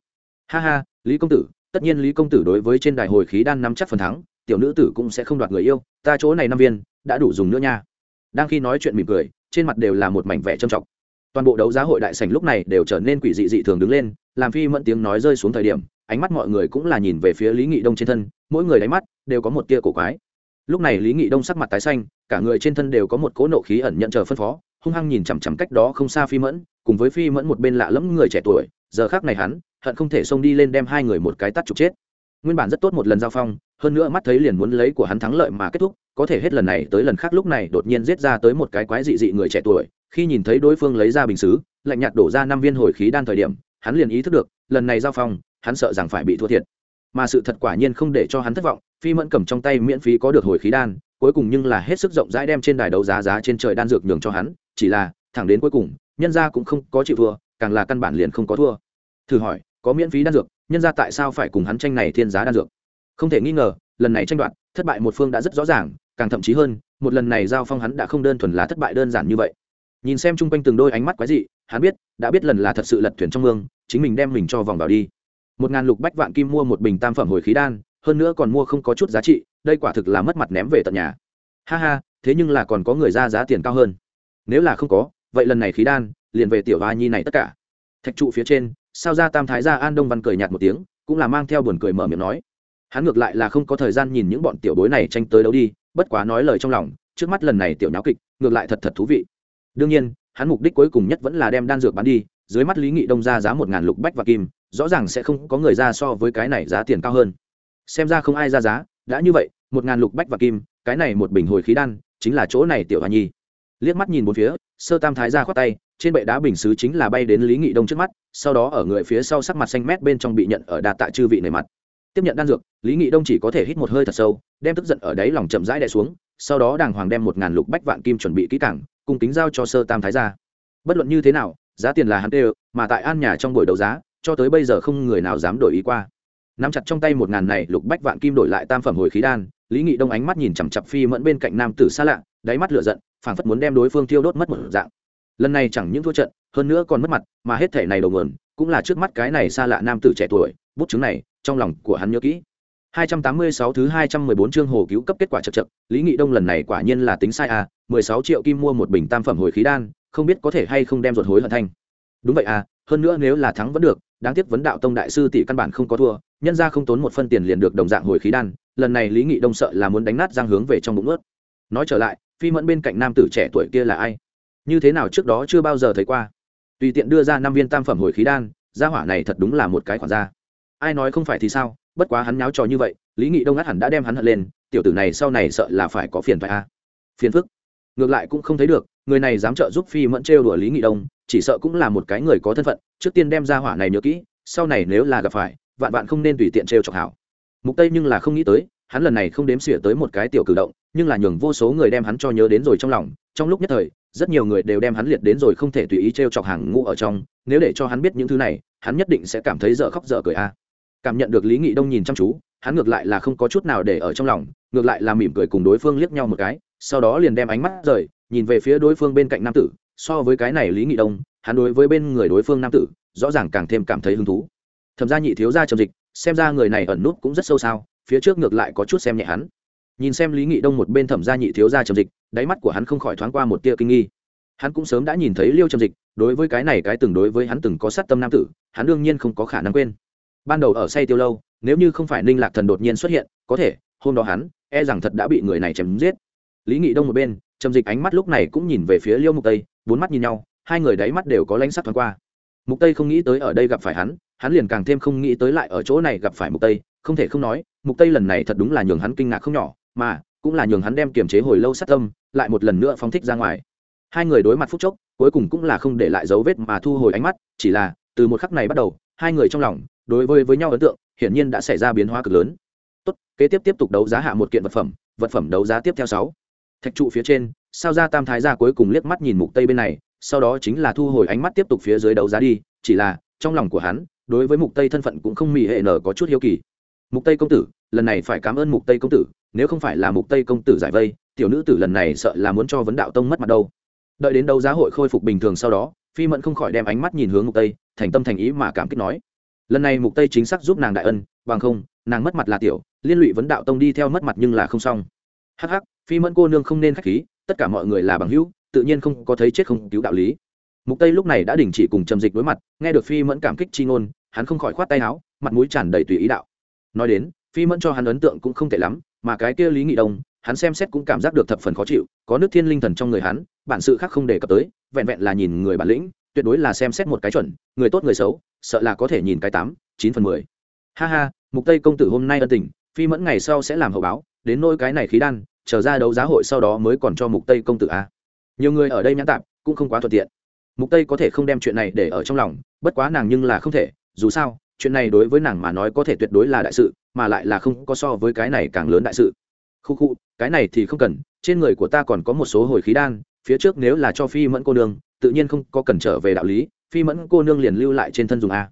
Ha ha, lý công tử, tất nhiên lý công tử đối với trên đài hồi khí đan nắm chắc phần thắng, tiểu nữ tử cũng sẽ không đoạt người yêu, ta chỗ này năm viên, đã đủ dùng nữa nha. Đang khi nói chuyện mỉm cười, trên mặt đều là một mảnh vẻ trầm trọng. Toàn bộ đấu giá hội đại sảnh lúc này đều trở nên quỷ dị dị thường đứng lên, làm phi mẫn tiếng nói rơi xuống thời điểm, ánh mắt mọi người cũng là nhìn về phía lý nghị đông trên thân, mỗi người đáy mắt đều có một tia cổ quái. Lúc này lý nghị đông sắc mặt tái xanh cả người trên thân đều có một cỗ nộ khí ẩn nhận chờ phân phó, hung hăng nhìn chằm chằm cách đó không xa phi mẫn, cùng với phi mẫn một bên lạ lẫm người trẻ tuổi, giờ khác này hắn, hận không thể xông đi lên đem hai người một cái tắt trục chết. Nguyên bản rất tốt một lần giao phong, hơn nữa mắt thấy liền muốn lấy của hắn thắng lợi mà kết thúc, có thể hết lần này tới lần khác lúc này đột nhiên giết ra tới một cái quái dị dị người trẻ tuổi, khi nhìn thấy đối phương lấy ra bình xứ, lạnh nhạt đổ ra năm viên hồi khí đan thời điểm, hắn liền ý thức được, lần này giao phong, hắn sợ rằng phải bị thua thiệt. Mà sự thật quả nhiên không để cho hắn thất vọng phi mẫn cầm trong tay miễn phí có được hồi khí đan, cuối cùng nhưng là hết sức rộng rãi đem trên đài đấu giá giá trên trời đan dược nhường cho hắn, chỉ là, thẳng đến cuối cùng, nhân gia cũng không có chịu thua, càng là căn bản liền không có thua. Thử hỏi, có miễn phí đan dược, nhân gia tại sao phải cùng hắn tranh này thiên giá đan dược? Không thể nghi ngờ, lần này tranh đoạt, thất bại một phương đã rất rõ ràng, càng thậm chí hơn, một lần này giao phong hắn đã không đơn thuần là thất bại đơn giản như vậy. Nhìn xem chung quanh từng đôi ánh mắt quái dị, hắn biết, đã biết lần là thật sự lật thuyền trong mương, chính mình đem mình cho vòng vào đi. Một ngàn lục bách vạn kim mua một bình tam phẩm hồi khí đan hơn nữa còn mua không có chút giá trị, đây quả thực là mất mặt ném về tận nhà. Ha ha, thế nhưng là còn có người ra giá tiền cao hơn. Nếu là không có, vậy lần này khí đan, liền về tiểu hoa nhi này tất cả. Thạch trụ phía trên, sao ra tam thái gia an đông văn cười nhạt một tiếng, cũng là mang theo buồn cười mở miệng nói. Hắn ngược lại là không có thời gian nhìn những bọn tiểu bối này tranh tới đấu đi, bất quá nói lời trong lòng, trước mắt lần này tiểu nháo kịch, ngược lại thật thật thú vị. Đương nhiên, hắn mục đích cuối cùng nhất vẫn là đem đan dược bán đi, dưới mắt lý nghị đông ra giá một ngàn lục bách và kim, rõ ràng sẽ không có người ra so với cái này giá tiền cao hơn xem ra không ai ra giá, đã như vậy, một ngàn lục bách và kim, cái này một bình hồi khí đan, chính là chỗ này tiểu hoa nhi. Liếc mắt nhìn bốn phía, sơ tam thái ra khoát tay, trên bệ đá bình xứ chính là bay đến lý nghị đông trước mắt, sau đó ở người phía sau sắc mặt xanh mét bên trong bị nhận ở đạt tạ chư vị nề mặt. Tiếp nhận đan dược, lý nghị đông chỉ có thể hít một hơi thật sâu, đem tức giận ở đáy lòng chậm rãi đè xuống, sau đó đàng hoàng đem một ngàn lục bách vạn kim chuẩn bị kỹ cảng cùng kính giao cho sơ tam thái ra. Bất luận như thế nào, giá tiền là hắn đều, mà tại an nhà trong buổi đấu giá, cho tới bây giờ không người nào dám đổi ý qua nắm chặt trong tay một ngàn này lục bách vạn kim đổi lại tam phẩm hồi khí đan lý nghị đông ánh mắt nhìn chằm chặp phi mẫn bên cạnh nam tử xa lạ đáy mắt lửa giận phảng phất muốn đem đối phương thiêu đốt mất một dạng lần này chẳng những thua trận hơn nữa còn mất mặt mà hết thể này đầu nguồn cũng là trước mắt cái này xa lạ nam tử trẻ tuổi bút chứng này trong lòng của hắn nhớ kỹ 286 thứ 214 chương hồ cứu cấp kết quả chật chật, Lý Nghị Đông lần này quả nhiên là tính sai à, 16 triệu kim mua một bình tam phẩm hồi khí đan, không biết có thể hay không đem ruột hối hận thành. Đúng vậy à, hơn nữa nếu là thắng vẫn được, đáng tiếc vấn đạo tông đại sư tỷ căn bản không có thua, nhân ra không tốn một phân tiền liền được đồng dạng hồi khí đan, lần này Lý Nghị Đông sợ là muốn đánh nát răng hướng về trong bụng ướt. Nói trở lại, phi mẫn bên cạnh nam tử trẻ tuổi kia là ai? Như thế nào trước đó chưa bao giờ thấy qua. Tùy tiện đưa ra năm viên tam phẩm hồi khí đan, gia hỏa này thật đúng là một cái khoản gia. Ai nói không phải thì sao, bất quá hắn nháo trò như vậy lý nghị đông ngắt hẳn đã đem hắn hận lên tiểu tử này sau này sợ là phải có phiền phải a phiền phức ngược lại cũng không thấy được người này dám trợ giúp phi mẫn trêu đùa lý nghị đông chỉ sợ cũng là một cái người có thân phận, trước tiên đem ra hỏa này nhớ kỹ, sau này nếu là gặp phải, vạn vạn không nên tùy tiện trêu chọc hảo. Mục tây nhưng là không nghĩ tới, hắn lần này không đếm xỉa tới một cái tiểu cử động, nhưng là nhường vô số người đem hắn cho nhớ đến rồi trong lòng. Trong lúc nhất thời, rất nhiều người đều đem hắn liệt đến rồi không thể tùy ý trêu chọc hàng ngũ ở trong, nếu để cho hắn biết những thứ này, hắn nhất định sẽ cảm thấy dở khóc dở cười a. Cảm nhận được lý nghị đông nhìn chăm chú, hắn ngược lại là không có chút nào để ở trong lòng, ngược lại là mỉm cười cùng đối phương liếc nhau một cái, sau đó liền đem ánh mắt rời, nhìn về phía đối phương bên cạnh nam tử so với cái này lý nghị đông, hắn đối với bên người đối phương nam tử, rõ ràng càng thêm cảm thấy hứng thú. Thẩm gia nhị thiếu gia trầm dịch, xem ra người này ẩn nút cũng rất sâu sao, phía trước ngược lại có chút xem nhẹ hắn. Nhìn xem lý nghị đông một bên thẩm gia nhị thiếu gia trầm dịch, đáy mắt của hắn không khỏi thoáng qua một tia kinh nghi. Hắn cũng sớm đã nhìn thấy liêu trầm dịch, đối với cái này cái từng đối với hắn từng có sát tâm nam tử, hắn đương nhiên không có khả năng quên. Ban đầu ở say tiêu lâu, nếu như không phải ninh lạc thần đột nhiên xuất hiện, có thể, hôm đó hắn e rằng thật đã bị người này chém giết. Lý nghị đông một bên trầm dịch ánh mắt lúc này cũng nhìn về phía liêu mục tây, bốn mắt nhìn nhau, hai người đáy mắt đều có lánh sắc thoáng qua. Mục tây không nghĩ tới ở đây gặp phải hắn hắn liền càng thêm không nghĩ tới lại ở chỗ này gặp phải mục tây, không thể không nói, mục tây lần này thật đúng là nhường hắn kinh ngạc không nhỏ, mà cũng là nhường hắn đem kiềm chế hồi lâu sát tâm, lại một lần nữa phóng thích ra ngoài. Hai người đối mặt phút chốc, cuối cùng cũng là không để lại dấu vết mà thu hồi ánh mắt, chỉ là từ một khắc này bắt đầu, hai người trong lòng đối với với nhau ấn tượng hiển nhiên đã xảy ra biến hóa cực lớn. Tốt, kế tiếp tiếp tục đấu giá hạ một kiện vật phẩm vật phẩm đấu giá tiếp theo sáu thạch trụ phía trên, sao ra tam thái gia cuối cùng liếc mắt nhìn mục tây bên này, sau đó chính là thu hồi ánh mắt tiếp tục phía dưới đấu giá đi, chỉ là, trong lòng của hắn, đối với mục tây thân phận cũng không mỉ hệ nở có chút hiếu kỳ. Mục tây công tử, lần này phải cảm ơn mục tây công tử, nếu không phải là mục tây công tử giải vây, tiểu nữ tử lần này sợ là muốn cho vấn đạo tông mất mặt đâu. Đợi đến đấu giá hội khôi phục bình thường sau đó, phi mẫn không khỏi đem ánh mắt nhìn hướng mục tây, thành tâm thành ý mà cảm kích nói. Lần này mục tây chính xác giúp nàng đại ân, bằng không, nàng mất mặt là tiểu, liên lụy vấn đạo tông đi theo mất mặt nhưng là không xong. Hắc hắc phi mẫn cô nương không nên khách khí, tất cả mọi người là bằng hữu, tự nhiên không có thấy chết không cứu đạo lý. Mục tây lúc này đã đình chỉ cùng trầm dịch đối mặt, nghe được phi mẫn cảm kích chi ngôn, hắn không khỏi khoát tay áo, mặt mũi tràn đầy tùy ý đạo. Nói đến, phi mẫn cho hắn ấn tượng cũng không tệ lắm, mà cái kia lý nghị đông, hắn xem xét cũng cảm giác được thập phần khó chịu, có nước thiên linh thần trong người hắn, bản sự khác không đề cập tới, vẹn vẹn là nhìn người bản lĩnh, tuyệt đối là xem xét một cái chuẩn, người tốt người xấu, sợ là có thể nhìn cái tám, chín phần mười. Ha ha, mục tây công tử hôm nay ân tình, phi mẫn ngày sau sẽ làm hậu báo, đến nôi cái này khí đan trở ra đấu giá hội sau đó mới còn cho mục tây công tử a. Nhiều người ở đây nhãn tạm cũng không quá thuận tiện. Mục tây có thể không đem chuyện này để ở trong lòng, bất quá nàng nhưng là không thể, dù sao, chuyện này đối với nàng mà nói có thể tuyệt đối là đại sự, mà lại là không có so với cái này càng lớn đại sự. Khu khu, cái này thì không cần, trên người của ta còn có một số hồi khí đan, phía trước nếu là cho phi mẫn cô nương, tự nhiên không có cần trở về đạo lý, phi mẫn cô nương liền lưu lại trên thân dùng a.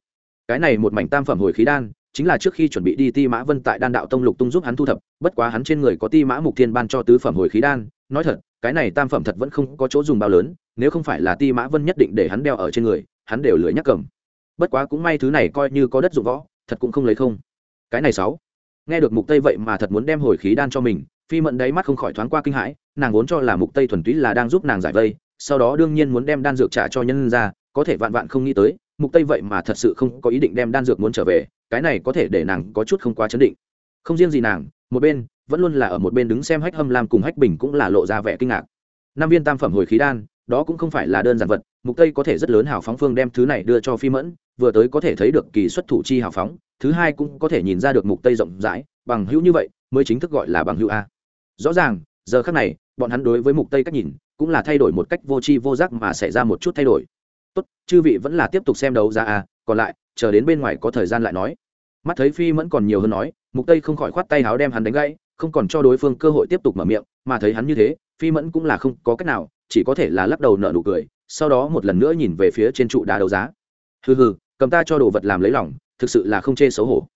Cái này một mảnh tam phẩm hồi khí đan chính là trước khi chuẩn bị đi ti mã vân tại đan đạo tông lục tung giúp hắn thu thập, bất quá hắn trên người có ti mã mục thiên ban cho tứ phẩm hồi khí đan. Nói thật, cái này tam phẩm thật vẫn không có chỗ dùng bao lớn, nếu không phải là ti mã vân nhất định để hắn đeo ở trên người, hắn đều lười nhắc cầm. Bất quá cũng may thứ này coi như có đất dụng võ, thật cũng không lấy không. Cái này sáu. Nghe được mục tây vậy mà thật muốn đem hồi khí đan cho mình, phi mận đáy mắt không khỏi thoáng qua kinh hãi, nàng vốn cho là mục tây thuần túy là đang giúp nàng giải vây, sau đó đương nhiên muốn đem đan dược trả cho nhân ra, có thể vạn vạn không nghĩ tới, mục tây vậy mà thật sự không có ý định đem đan dược muốn trở về cái này có thể để nàng có chút không quá chấn định. Không riêng gì nàng, một bên vẫn luôn là ở một bên đứng xem hách hâm lam cùng hách bình cũng là lộ ra vẻ kinh ngạc. Năm viên tam phẩm hồi khí đan, đó cũng không phải là đơn giản vật, mục tây có thể rất lớn hào phóng phương đem thứ này đưa cho phi mẫn, vừa tới có thể thấy được kỳ xuất thủ chi hào phóng, thứ hai cũng có thể nhìn ra được mục tây rộng rãi, bằng hữu như vậy mới chính thức gọi là bằng hữu a. Rõ ràng, giờ khắc này, bọn hắn đối với mục tây cách nhìn, cũng là thay đổi một cách vô tri vô giác mà xảy ra một chút thay đổi. Tốt, chư vị vẫn là tiếp tục xem đấu ra a, còn lại chờ đến bên ngoài có thời gian lại nói. Mắt thấy phi mẫn còn nhiều hơn nói, mục tây không khỏi khoát tay háo đem hắn đánh gãy, không còn cho đối phương cơ hội tiếp tục mở miệng, mà thấy hắn như thế, phi mẫn cũng là không có cách nào, chỉ có thể là lắc đầu nở nụ cười, sau đó một lần nữa nhìn về phía trên trụ đá đấu giá. Hừ hừ, cầm ta cho đồ vật làm lấy lòng, thực sự là không chê xấu hổ.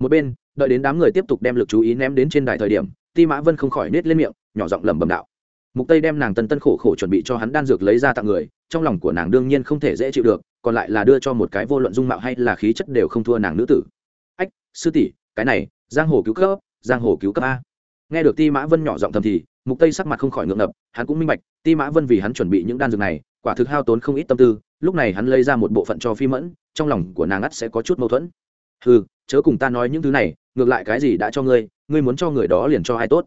Một bên, đợi đến đám người tiếp tục đem lực chú ý ném đến trên đài thời điểm, ti mã vân không khỏi nết lên miệng, nhỏ giọng lẩm bẩm đạo. Mục tây đem nàng tân tân khổ khổ chuẩn bị cho hắn đan dược lấy ra tặng người, trong lòng của nàng đương nhiên không thể dễ chịu được còn lại là đưa cho một cái vô luận dung mạo hay là khí chất đều không thua nàng nữ tử. Ách, sư tỷ, cái này, giang hồ cứu cấp, giang hồ cứu cấp a. Nghe được ti mã vân nhỏ giọng thầm thì, mục tây sắc mặt không khỏi ngượng ngập, hắn cũng minh bạch, ti mã vân vì hắn chuẩn bị những đan dược này, quả thực hao tốn không ít tâm tư, lúc này hắn lấy ra một bộ phận cho phi mẫn, trong lòng của nàng ắt sẽ có chút mâu thuẫn. Hừ, chớ cùng ta nói những thứ này, ngược lại cái gì đã cho ngươi ngươi muốn cho người đó liền cho ai tốt.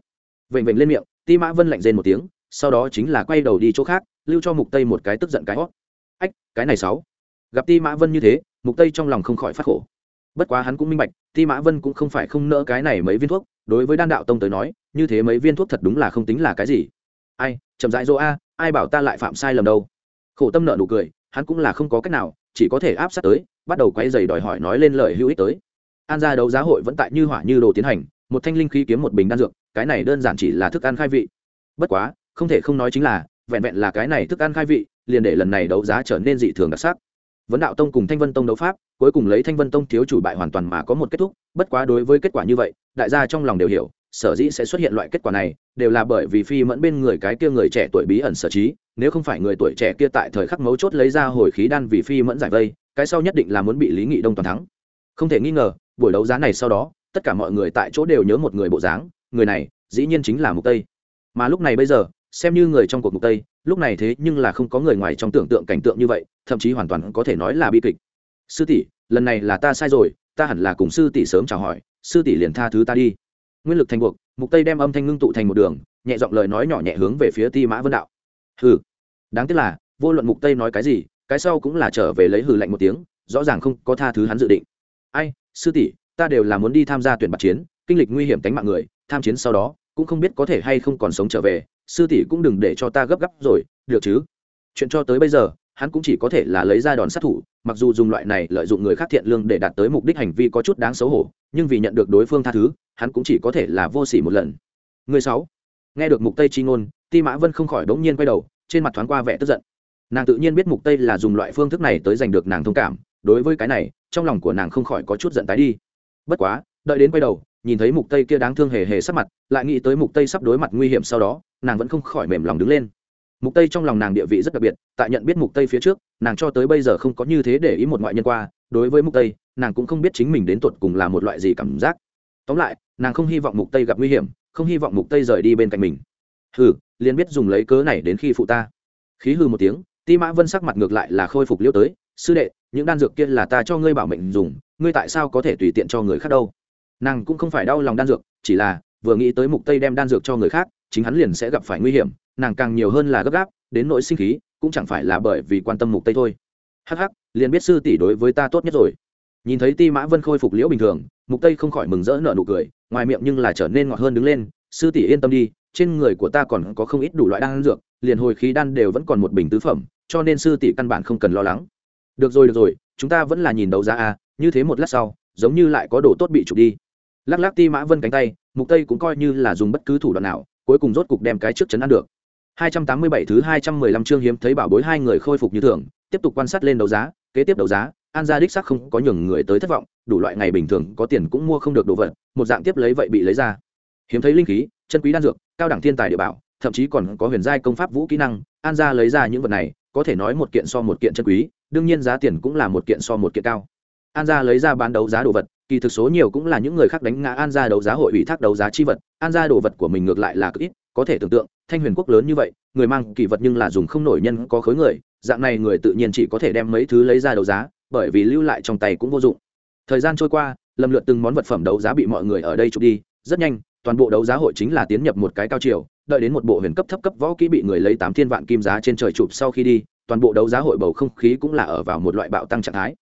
Vểnh vểnh lên miệng, ti mã vân lạnh rên một tiếng, sau đó chính là quay đầu đi chỗ khác, lưu cho mục tây một cái tức giận cái hót ách, cái này sáu gặp ti mã vân như thế, mục tây trong lòng không khỏi phát khổ. Bất quá hắn cũng minh bạch, ti mã vân cũng không phải không nỡ cái này mấy viên thuốc, đối với đan đạo tông tới nói, như thế mấy viên thuốc thật đúng là không tính là cái gì. Ai, chậm rãi dỗ a, ai bảo ta lại phạm sai lầm đâu? Khổ tâm nợ nụ cười, hắn cũng là không có cách nào, chỉ có thể áp sát tới, bắt đầu quay giày đòi hỏi nói lên lời hữu ích tới. An gia đấu giá hội vẫn tại như hỏa như đồ tiến hành, một thanh linh khí kiếm một bình đan dược, cái này đơn giản chỉ là thức ăn khai vị. Bất quá, không thể không nói chính là, vẹn vẹn là cái này thức ăn khai vị, liền để lần này đấu giá trở nên dị thường đặc sắc vấn đạo tông cùng thanh vân tông đấu pháp, cuối cùng lấy thanh vân tông thiếu chủ bại hoàn toàn mà có một kết thúc, bất quá đối với kết quả như vậy, đại gia trong lòng đều hiểu, sở dĩ sẽ xuất hiện loại kết quả này, đều là bởi vì phi mẫn bên người cái kia người trẻ tuổi bí ẩn sở trí, nếu không phải người tuổi trẻ kia tại thời khắc mấu chốt lấy ra hồi khí đan vì phi mẫn giải vây, cái sau nhất định là muốn bị lý nghị đông toàn thắng. Không thể nghi ngờ, buổi đấu giá này sau đó, tất cả mọi người tại chỗ đều nhớ một người bộ dáng, người này, dĩ nhiên chính là mục tây. Mà lúc này bây giờ xem như người trong cuộc mục tây, lúc này thế nhưng là không có người ngoài trong tưởng tượng cảnh tượng như vậy, thậm chí hoàn toàn có thể nói là bi kịch. Sư tỷ, lần này là ta sai rồi, ta hẳn là cùng sư tỷ sớm chào hỏi, sư tỷ liền tha thứ ta đi. Nguyên lực thành buộc, mục tây đem âm thanh ngưng tụ thành một đường, nhẹ giọng lời nói nhỏ nhẹ hướng về phía ti mã vân đạo. Hừ. Đáng tiếc là, vô luận mục tây nói cái gì, cái sau cũng là trở về lấy hừ lạnh một tiếng, rõ ràng không có tha thứ hắn dự định. Ai, sư tỷ, ta đều là muốn đi tham gia tuyển bạc chiến, kinh lịch nguy hiểm tính mạng người, tham chiến sau đó, cũng không biết có thể hay không còn sống trở về sư tỷ cũng đừng để cho ta gấp gáp rồi, được chứ? Chuyện cho tới bây giờ, hắn cũng chỉ có thể là lấy ra đòn sát thủ, mặc dù dùng loại này lợi dụng người khác thiện lương để đạt tới mục đích hành vi có chút đáng xấu hổ, nhưng vì nhận được đối phương tha thứ, hắn cũng chỉ có thể là vô s ỉ một lần. Người sáu, nghe được mục tây chi ngôn, ti mã vân không khỏi đống nhiên quay đầu, trên mặt thoáng qua vẻ tức giận. Nàng tự nhiên biết mục tây là dùng loại phương thức này tới giành được nàng thông cảm, đối với cái này, trong lòng của nàng không khỏi có chút giận tái đi. Bất quá, đợi đến quay đầu nhìn thấy mục tây kia đáng thương hề hề sắc mặt, lại nghĩ tới mục tây sắp đối mặt nguy hiểm sau đó, nàng vẫn không khỏi mềm lòng đứng lên. Mục tây trong lòng nàng địa vị rất đặc biệt, tại nhận biết mục tây phía trước, nàng cho tới bây giờ không có như thế để ý một ngoại nhân qua, đối với mục tây, nàng cũng không biết chính mình đến tuột cùng là một loại gì cảm giác. Tóm lại, nàng không hy vọng mục tây gặp nguy hiểm, không hy vọng mục tây rời đi bên cạnh mình. Hừ, liền biết dùng lấy cớ này đến khi phụ ta. Khí hừ một tiếng, ti mã vân sắc mặt ngược lại là khôi phục liêu tới. Sư đệ, những đan dược kia là ta cho ngươi bảo mệnh dùng, ngươi tại sao có thể tùy tiện cho người khác đâu? Nàng cũng không phải đau lòng đan dược, chỉ là vừa nghĩ tới mục tây đem đan dược cho người khác, chính hắn liền sẽ gặp phải nguy hiểm, nàng càng nhiều hơn là gấp gáp, đến nỗi sinh khí, cũng chẳng phải là bởi vì quan tâm mục tây thôi. Hắc hắc, liền biết sư tỷ đối với ta tốt nhất rồi. Nhìn thấy ti mã vân khôi phục liễu bình thường, mục tây không khỏi mừng rỡ nở nụ cười, ngoài miệng nhưng là trở nên ngọt hơn đứng lên, sư tỷ yên tâm đi, trên người của ta còn có không ít đủ loại đan dược, liền hồi khí đan đều vẫn còn một bình tứ phẩm, cho nên sư tỷ căn bản không cần lo lắng. Được rồi được rồi, chúng ta vẫn là nhìn đấu giá a, như thế một lát sau, giống như lại có đồ tốt bị trục đi lắc lắc ti mã vân cánh tay, mục tây cũng coi như là dùng bất cứ thủ đoạn nào, cuối cùng rốt cục đem cái trước chấn ăn được. 287 thứ 215 chương hiếm thấy bảo bối hai người khôi phục như thường, tiếp tục quan sát lên đấu giá, kế tiếp đấu giá, an gia đích sắc không có nhường người tới thất vọng, đủ loại ngày bình thường có tiền cũng mua không được đồ vật, một dạng tiếp lấy vậy bị lấy ra. Hiếm thấy linh khí, chân quý đan dược, cao đẳng thiên tài địa bảo, thậm chí còn có huyền giai công pháp vũ kỹ năng, an gia lấy ra những vật này, có thể nói một kiện so một kiện chân quý, đương nhiên giá tiền cũng là một kiện so một kiện cao. An gia lấy ra bán đấu giá đồ vật kỳ thực số nhiều cũng là những người khác đánh ngã an gia đấu giá hội ủy thác đấu giá chi vật, an gia đồ vật của mình ngược lại là cực ít, có thể tưởng tượng, thanh huyền quốc lớn như vậy, người mang kỳ vật nhưng là dùng không nổi nhân có khối người, dạng này người tự nhiên chỉ có thể đem mấy thứ lấy ra đấu giá, bởi vì lưu lại trong tay cũng vô dụng. Thời gian trôi qua lần lượt từng món vật phẩm đấu giá bị mọi người ở đây chụp đi, rất nhanh, toàn bộ đấu giá hội chính là tiến nhập một cái cao chiều, đợi đến một bộ huyền cấp thấp cấp võ kỹ bị người lấy tám thiên vạn kim giá trên trời chụp sau khi đi, toàn bộ đấu giá hội bầu không khí cũng là ở vào một loại bạo tăng trạng thái.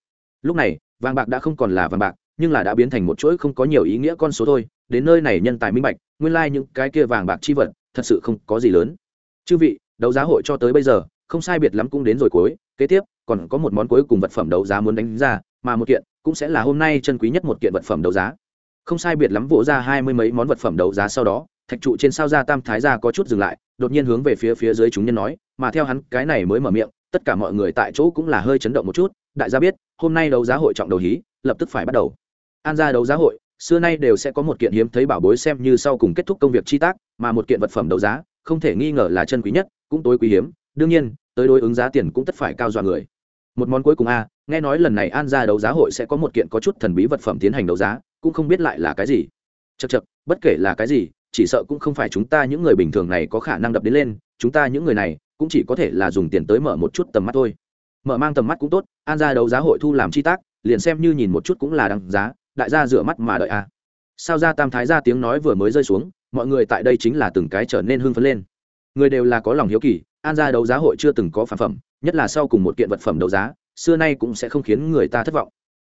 Lúc này, vàng bạc đã không còn là vàng bạc nhưng là đã biến thành một chuỗi không có nhiều ý nghĩa con số thôi. Đến nơi này nhân tài minh bạch, nguyên lai、like、những cái kia vàng bạc chi vật, thật sự không có gì lớn. Chư vị, đấu giá hội cho tới bây giờ, không sai biệt lắm cũng đến rồi cuối. Kế tiếp, còn có một món cuối cùng vật phẩm đấu giá muốn đánh ra, mà một kiện cũng sẽ là hôm nay chân quý nhất một kiện vật phẩm đấu giá. Không sai biệt lắm vỗ ra hai mươi mấy món vật phẩm đấu giá sau đó, thạch trụ trên sao ra tam thái ra có chút dừng lại, đột nhiên hướng về phía phía dưới chúng nhân nói, mà theo hắn, cái này mới mở miệng, tất cả mọi người tại chỗ cũng là hơi chấn động một chút. Đại gia biết, hôm nay đấu giá hội trọng đầu hí, lập tức phải bắt đầu an gia đấu giá hội, xưa nay đều sẽ có một kiện hiếm thấy bảo bối xem như sau cùng kết thúc công việc chi tác, mà một kiện vật phẩm đấu giá, không thể nghi ngờ là chân quý nhất, cũng tối quý hiếm. Đương nhiên, tới đối ứng giá tiền cũng tất phải cao dọa người. Một món cuối cùng a, nghe nói lần này an gia đấu giá hội sẽ có một kiện có chút thần bí vật phẩm tiến hành đấu giá, cũng không biết lại là cái gì. Chật chật bất kể là cái gì, chỉ sợ cũng không phải chúng ta những người bình thường này có khả năng đập đến lên, chúng ta những người này, cũng chỉ có thể là dùng tiền tới mở một chút tầm mắt thôi. Mở mang tầm mắt cũng tốt, an gia đấu giá hội thu làm chi tác, liền xem như nhìn một chút cũng là đăng giá đại gia rửa mắt mà đợi a sao ra tam thái ra tiếng nói vừa mới rơi xuống, mọi người tại đây chính là từng cái trở nên hưng phấn lên. Người đều là có lòng hiếu kỳ, an gia đấu giá hội chưa từng có phản phẩm, nhất là sau cùng một kiện vật phẩm đấu giá, xưa nay cũng sẽ không khiến người ta thất vọng.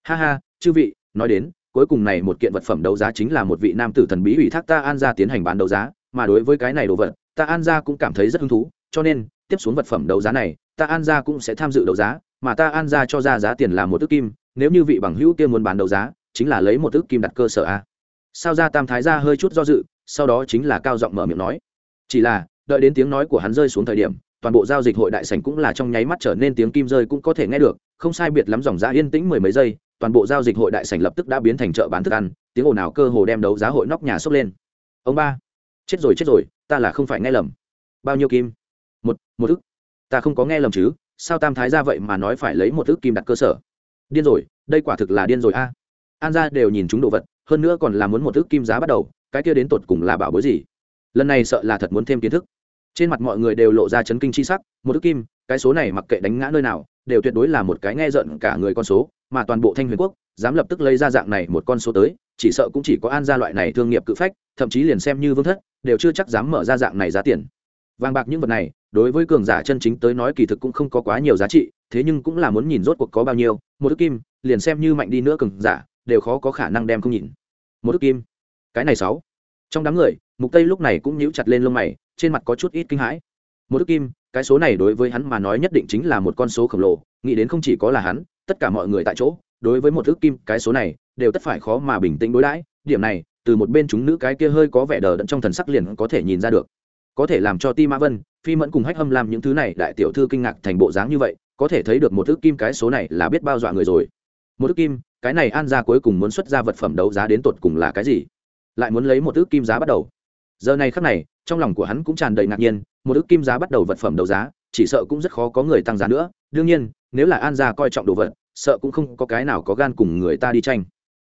Ha ha, chư vị, nói đến, cuối cùng này một kiện vật phẩm đấu giá chính là một vị nam tử thần bí ủy thác ta an gia tiến hành bán đấu giá, mà đối với cái này đồ vật, ta an gia cũng cảm thấy rất hứng thú, cho nên, tiếp xuống vật phẩm đấu giá này, ta an gia cũng sẽ tham dự đấu giá, mà ta an gia cho ra giá tiền là một ước kim, nếu như vị bằng hữu kia muốn bán đấu giá chính là lấy một ước kim đặt cơ sở a. Sao ra tam thái gia hơi chút do dự, sau đó chính là cao giọng mở miệng nói. Chỉ là, đợi đến tiếng nói của hắn rơi xuống thời điểm, toàn bộ giao dịch hội đại sảnh cũng là trong nháy mắt trở nên tiếng kim rơi cũng có thể nghe được, không sai biệt lắm dòng giá yên tĩnh mười mấy giây, toàn bộ giao dịch hội đại sảnh lập tức đã biến thành chợ bán thức ăn, tiếng ồn ào cơ hồ đem đấu giá hội nóc nhà sốc lên. Ông ba, chết rồi chết rồi, ta là không phải nghe lầm. Bao nhiêu kim? Một một ức. Ta không có nghe lầm chứ, sao tam thái ra vậy mà nói phải lấy một ức kim đặt cơ sở? Điên rồi, đây quả thực là điên rồi a an gia đều nhìn chúng đồ vật, hơn nữa còn là muốn một thức kim giá bắt đầu, cái kia đến tột cùng là bảo bối gì? Lần này sợ là thật muốn thêm kiến thức. Trên mặt mọi người đều lộ ra chấn kinh chi sắc, một thức kim, cái số này mặc kệ đánh ngã nơi nào, đều tuyệt đối là một cái nghe giận cả người con số, mà toàn bộ thanh huyền quốc, dám lập tức lấy ra dạng này một con số tới, chỉ sợ cũng chỉ có an gia loại này thương nghiệp cự phách, thậm chí liền xem như vương thất, đều chưa chắc dám mở ra dạng này giá tiền. Vàng bạc những vật này, đối với cường giả chân chính tới nói kỳ thực cũng không có quá nhiều giá trị, thế nhưng cũng là muốn nhìn rốt cuộc có bao nhiêu, một thức kim, liền xem như mạnh đi nữa cường giả đều khó có khả năng đem không nhìn. Một thức kim. Cái này sáu. Trong đám người, mục tây lúc này cũng nhíu chặt lên lông mày, trên mặt có chút ít kinh hãi. Một thức kim, cái số này đối với hắn mà nói nhất định chính là một con số khổng lồ, nghĩ đến không chỉ có là hắn, tất cả mọi người tại chỗ, đối với một thức kim, cái số này, đều tất phải khó mà bình tĩnh đối đãi. Điểm này, từ một bên chúng nữ cái kia hơi có vẻ đờ đẫn trong thần sắc liền có thể nhìn ra được. Có thể làm cho ti mã vân, phi mẫn cùng hách âm làm những thứ này đại tiểu thư kinh ngạc thành bộ dáng như vậy, có thể thấy được một thức kim cái số này là biết bao dọa người rồi. Một thức kim cái này an ra cuối cùng muốn xuất ra vật phẩm đấu giá đến tột cùng là cái gì? Lại muốn lấy một ước kim giá bắt đầu. Giờ này khắc này, trong lòng của hắn cũng tràn đầy ngạc nhiên, một ước kim giá bắt đầu vật phẩm đấu giá, chỉ sợ cũng rất khó có người tăng giá nữa. Đương nhiên, nếu là an gia coi trọng đồ vật, sợ cũng không có cái nào có gan cùng người ta đi tranh.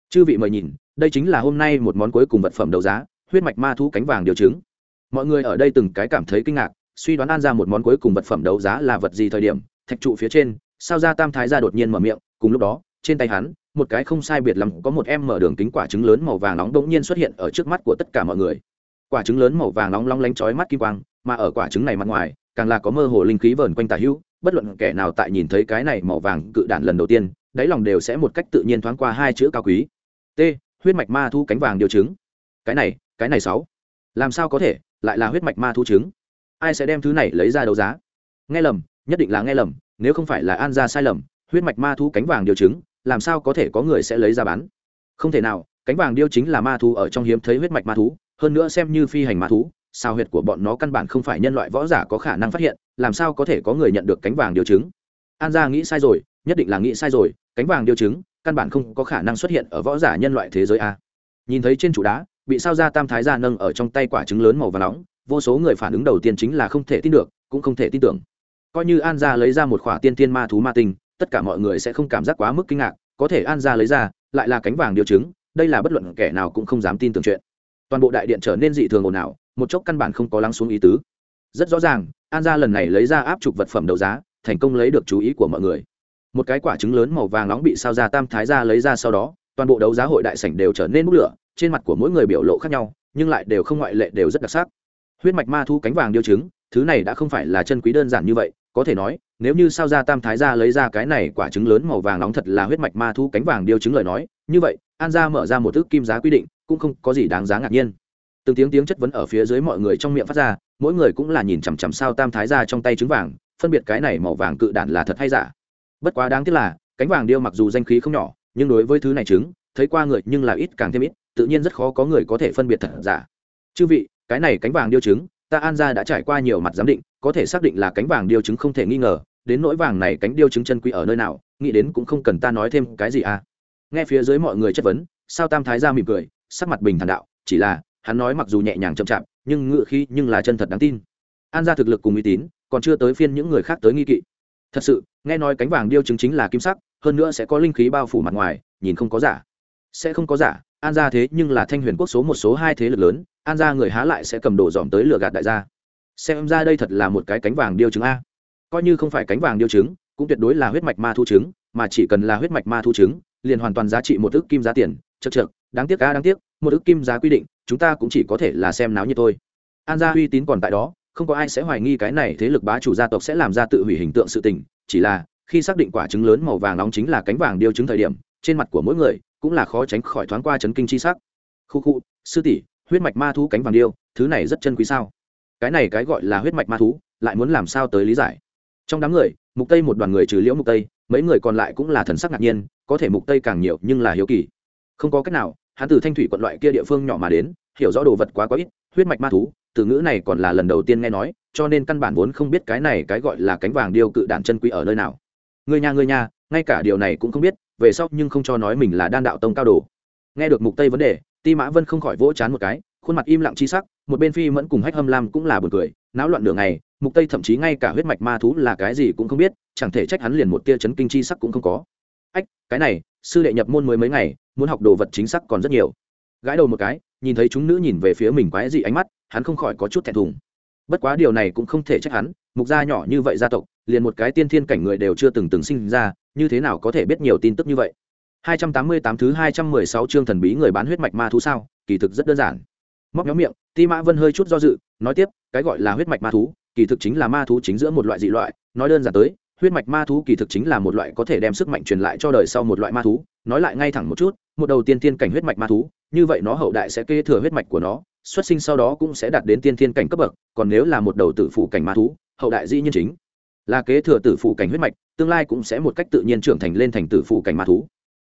Chư vị mời nhìn, đây chính là hôm nay một món cuối cùng vật phẩm đấu giá, huyết mạch ma thu cánh vàng điều chứng. Mọi người ở đây từng cái cảm thấy kinh ngạc, suy đoán an ra một món cuối cùng vật phẩm đấu giá là vật gì thời điểm, thạch trụ phía trên, sao ra tam thái ra đột nhiên mở miệng, cùng lúc đó, trên tay hắn một cái không sai biệt lắm, có một em mở đường kính quả trứng lớn màu vàng nóng đống nhiên xuất hiện ở trước mắt của tất cả mọi người. Quả trứng lớn màu vàng nóng long lánh chói mắt kim quang, mà ở quả trứng này mặt ngoài, càng là có mơ hồ linh khí vờn quanh tà hữu, bất luận kẻ nào tại nhìn thấy cái này màu vàng cự đạn lần đầu tiên, đáy lòng đều sẽ một cách tự nhiên thoáng qua hai chữ cao quý. T, huyết mạch ma thu cánh vàng điều chứng cái này cái này sáu. Làm sao có thể, lại là huyết mạch ma thu chứng ai sẽ đem thứ này lấy ra đấu giá? Nghe lầm, nhất định là nghe lầm, nếu không phải là an ra sai lầm, huyết mạch ma thu cánh vàng điều chứng làm sao có thể có người sẽ lấy ra bán? Không thể nào, cánh vàng điêu chính là ma thú ở trong hiếm thấy huyết mạch ma thú, hơn nữa xem như phi hành ma thú, sao huyệt của bọn nó căn bản không phải nhân loại võ giả có khả năng phát hiện, làm sao có thể có người nhận được cánh vàng điều chứng? An gia nghĩ sai rồi, nhất định là nghĩ sai rồi, cánh vàng điều chứng, căn bản không có khả năng xuất hiện ở võ giả nhân loại thế giới a. Nhìn thấy trên trụ đá, bị sao ra tam thái gia nâng ở trong tay quả trứng lớn màu và nóng, vô số người phản ứng đầu tiên chính là không thể tin được, cũng không thể tin tưởng. Coi như an gia lấy ra một khỏa tiên tiên ma thú ma tinh tất cả mọi người sẽ không cảm giác quá mức kinh ngạc, có thể an ra lấy ra, lại là cánh vàng điều chứng, đây là bất luận kẻ nào cũng không dám tin tưởng chuyện. Toàn bộ đại điện trở nên dị thường ồn ào, một chốc căn bản không có lắng xuống ý tứ. Rất rõ ràng, an gia lần này lấy ra áp trục vật phẩm đấu giá, thành công lấy được chú ý của mọi người. Một cái quả trứng lớn màu vàng nóng bị sao ra tam thái ra lấy ra sau đó, toàn bộ đấu giá hội đại sảnh đều trở nên bốc lửa, trên mặt của mỗi người biểu lộ khác nhau, nhưng lại đều không ngoại lệ đều rất đặc sắc. Huyết mạch ma thu cánh vàng điêu chứng, thứ này đã không phải là chân quý đơn giản như vậy có thể nói, nếu như sao ra tam thái ra lấy ra cái này quả trứng lớn màu vàng nóng thật là huyết mạch ma thu cánh vàng điêu chứng lời nói, như vậy, an gia mở ra một thước kim giá quy định, cũng không có gì đáng giá ngạc nhiên. Từng tiếng tiếng chất vấn ở phía dưới mọi người trong miệng phát ra, mỗi người cũng là nhìn chằm chằm sao tam thái ra trong tay trứng vàng, phân biệt cái này màu vàng cự đản là thật hay giả. Bất quá đáng tiếc là, cánh vàng điêu mặc dù danh khí không nhỏ, nhưng đối với thứ này trứng, thấy qua người nhưng là ít càng thêm ít, tự nhiên rất khó có người có thể phân biệt thật giả. Chư vị, cái này cánh vàng điêu trứng ta an gia đã trải qua nhiều mặt giám định, có thể xác định là cánh vàng điêu chứng không thể nghi ngờ, đến nỗi vàng này cánh điêu chứng chân quý ở nơi nào, nghĩ đến cũng không cần ta nói thêm cái gì à. Nghe phía dưới mọi người chất vấn, sao tam thái ra mỉm cười, sắc mặt bình thản đạo, chỉ là, hắn nói mặc dù nhẹ nhàng chậm chạp, nhưng ngựa khi nhưng là chân thật đáng tin. An gia thực lực cùng uy tín, còn chưa tới phiên những người khác tới nghi kỵ. Thật sự, nghe nói cánh vàng điêu chứng chính là kim sắc, hơn nữa sẽ có linh khí bao phủ mặt ngoài, nhìn không có giả. Sẽ không có giả, an gia thế nhưng là thanh huyền quốc số một số hai thế lực lớn an ra người há lại sẽ cầm đồ dòm tới lừa gạt đại gia. Xem ra đây thật là một cái cánh vàng điêu chứng a. Coi như không phải cánh vàng điêu chứng, cũng tuyệt đối là huyết mạch ma thu chứng, mà chỉ cần là huyết mạch ma thu chứng, liền hoàn toàn giá trị một ước kim giá tiền. Chật chật đáng tiếc a, đáng tiếc, một ước kim giá quy định, chúng ta cũng chỉ có thể là xem náo như thôi. An gia uy tín còn tại đó, không có ai sẽ hoài nghi cái này thế lực bá chủ gia tộc sẽ làm ra tự hủy hình tượng sự tình. Chỉ là, khi xác định quả trứng lớn màu vàng nóng chính là cánh vàng điêu chứng thời điểm, trên mặt của mỗi người cũng là khó tránh khỏi thoáng qua chấn kinh chi sắc. Khu khu, sư tỷ huyết mạch ma thú cánh vàng điêu, thứ này rất chân quý sao? Cái này cái gọi là huyết mạch ma thú, lại muốn làm sao tới lý giải? Trong đám người, mục tây một đoàn người trừ liễu mục tây, mấy người còn lại cũng là thần sắc ngạc nhiên, có thể mục tây càng nhiều nhưng là hiếu kỳ. Không có cách nào, hắn từ thanh thủy quận loại kia địa phương nhỏ mà đến, hiểu rõ đồ vật quá quá ít, huyết mạch ma thú, từ ngữ này còn là lần đầu tiên nghe nói, cho nên căn bản vốn không biết cái này cái gọi là cánh vàng điêu cự đạn chân quý ở nơi nào. Người nhà người nhà ngay cả điều này cũng không biết, về sau nhưng không cho nói mình là đan đạo tông cao đồ. Nghe được mục tây vấn đề ti mã vân không khỏi vỗ chán một cái, khuôn mặt im lặng chi sắc, một bên phi mẫn cùng hách hâm lam cũng là buồn cười, náo loạn đường này mục tây thậm chí ngay cả huyết mạch ma thú là cái gì cũng không biết, chẳng thể trách hắn liền một tia chấn kinh chi sắc cũng không có. Ách, cái này, sư đệ nhập môn mới mấy ngày, muốn học đồ vật chính xác còn rất nhiều. Gãi đầu một cái, nhìn thấy chúng nữ nhìn về phía mình quái dị ánh mắt, hắn không khỏi có chút thẹn thùng. Bất quá điều này cũng không thể trách hắn, mục gia nhỏ như vậy gia tộc, liền một cái tiên thiên cảnh người đều chưa từng từng sinh ra, như thế nào có thể biết nhiều tin tức như vậy? 288 thứ 216 chương thần bí người bán huyết mạch ma thú sao, kỳ thực rất đơn giản. Móc nhóm miệng, ti mã vân hơi chút do dự, nói tiếp, cái gọi là huyết mạch ma thú, kỳ thực chính là ma thú chính giữa một loại dị loại, nói đơn giản tới, huyết mạch ma thú kỳ thực chính là một loại có thể đem sức mạnh truyền lại cho đời sau một loại ma thú, nói lại ngay thẳng một chút, một đầu tiên tiên cảnh huyết mạch ma thú, như vậy nó hậu đại sẽ kế thừa huyết mạch của nó, xuất sinh sau đó cũng sẽ đạt đến tiên thiên cảnh cấp bậc, còn nếu là một đầu tử phụ cảnh ma thú, hậu đại dĩ nhiên chính là kế thừa tử phụ cảnh huyết mạch, tương lai cũng sẽ một cách tự nhiên trưởng thành lên thành tử phụ cảnh ma thú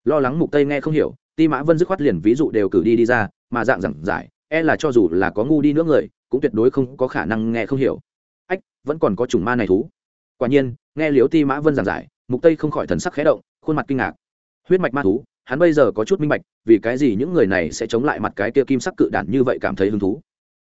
lo lắng mục tây nghe không hiểu, ti mã vân dứt khoát liền ví dụ đều cử đi đi ra, mà dạng giảng giải e là cho dù là có ngu đi nữa người, cũng tuyệt đối không có khả năng nghe không hiểu. Ách, vẫn còn có chủng ma này thú. Quả nhiên, nghe liếu ti mã vân giảng giải, mục tây không khỏi thần sắc khẽ động, khuôn mặt kinh ngạc. Huyết mạch ma thú, hắn bây giờ có chút minh bạch, vì cái gì những người này sẽ chống lại mặt cái kia kim sắc cự đản như vậy cảm thấy hứng thú?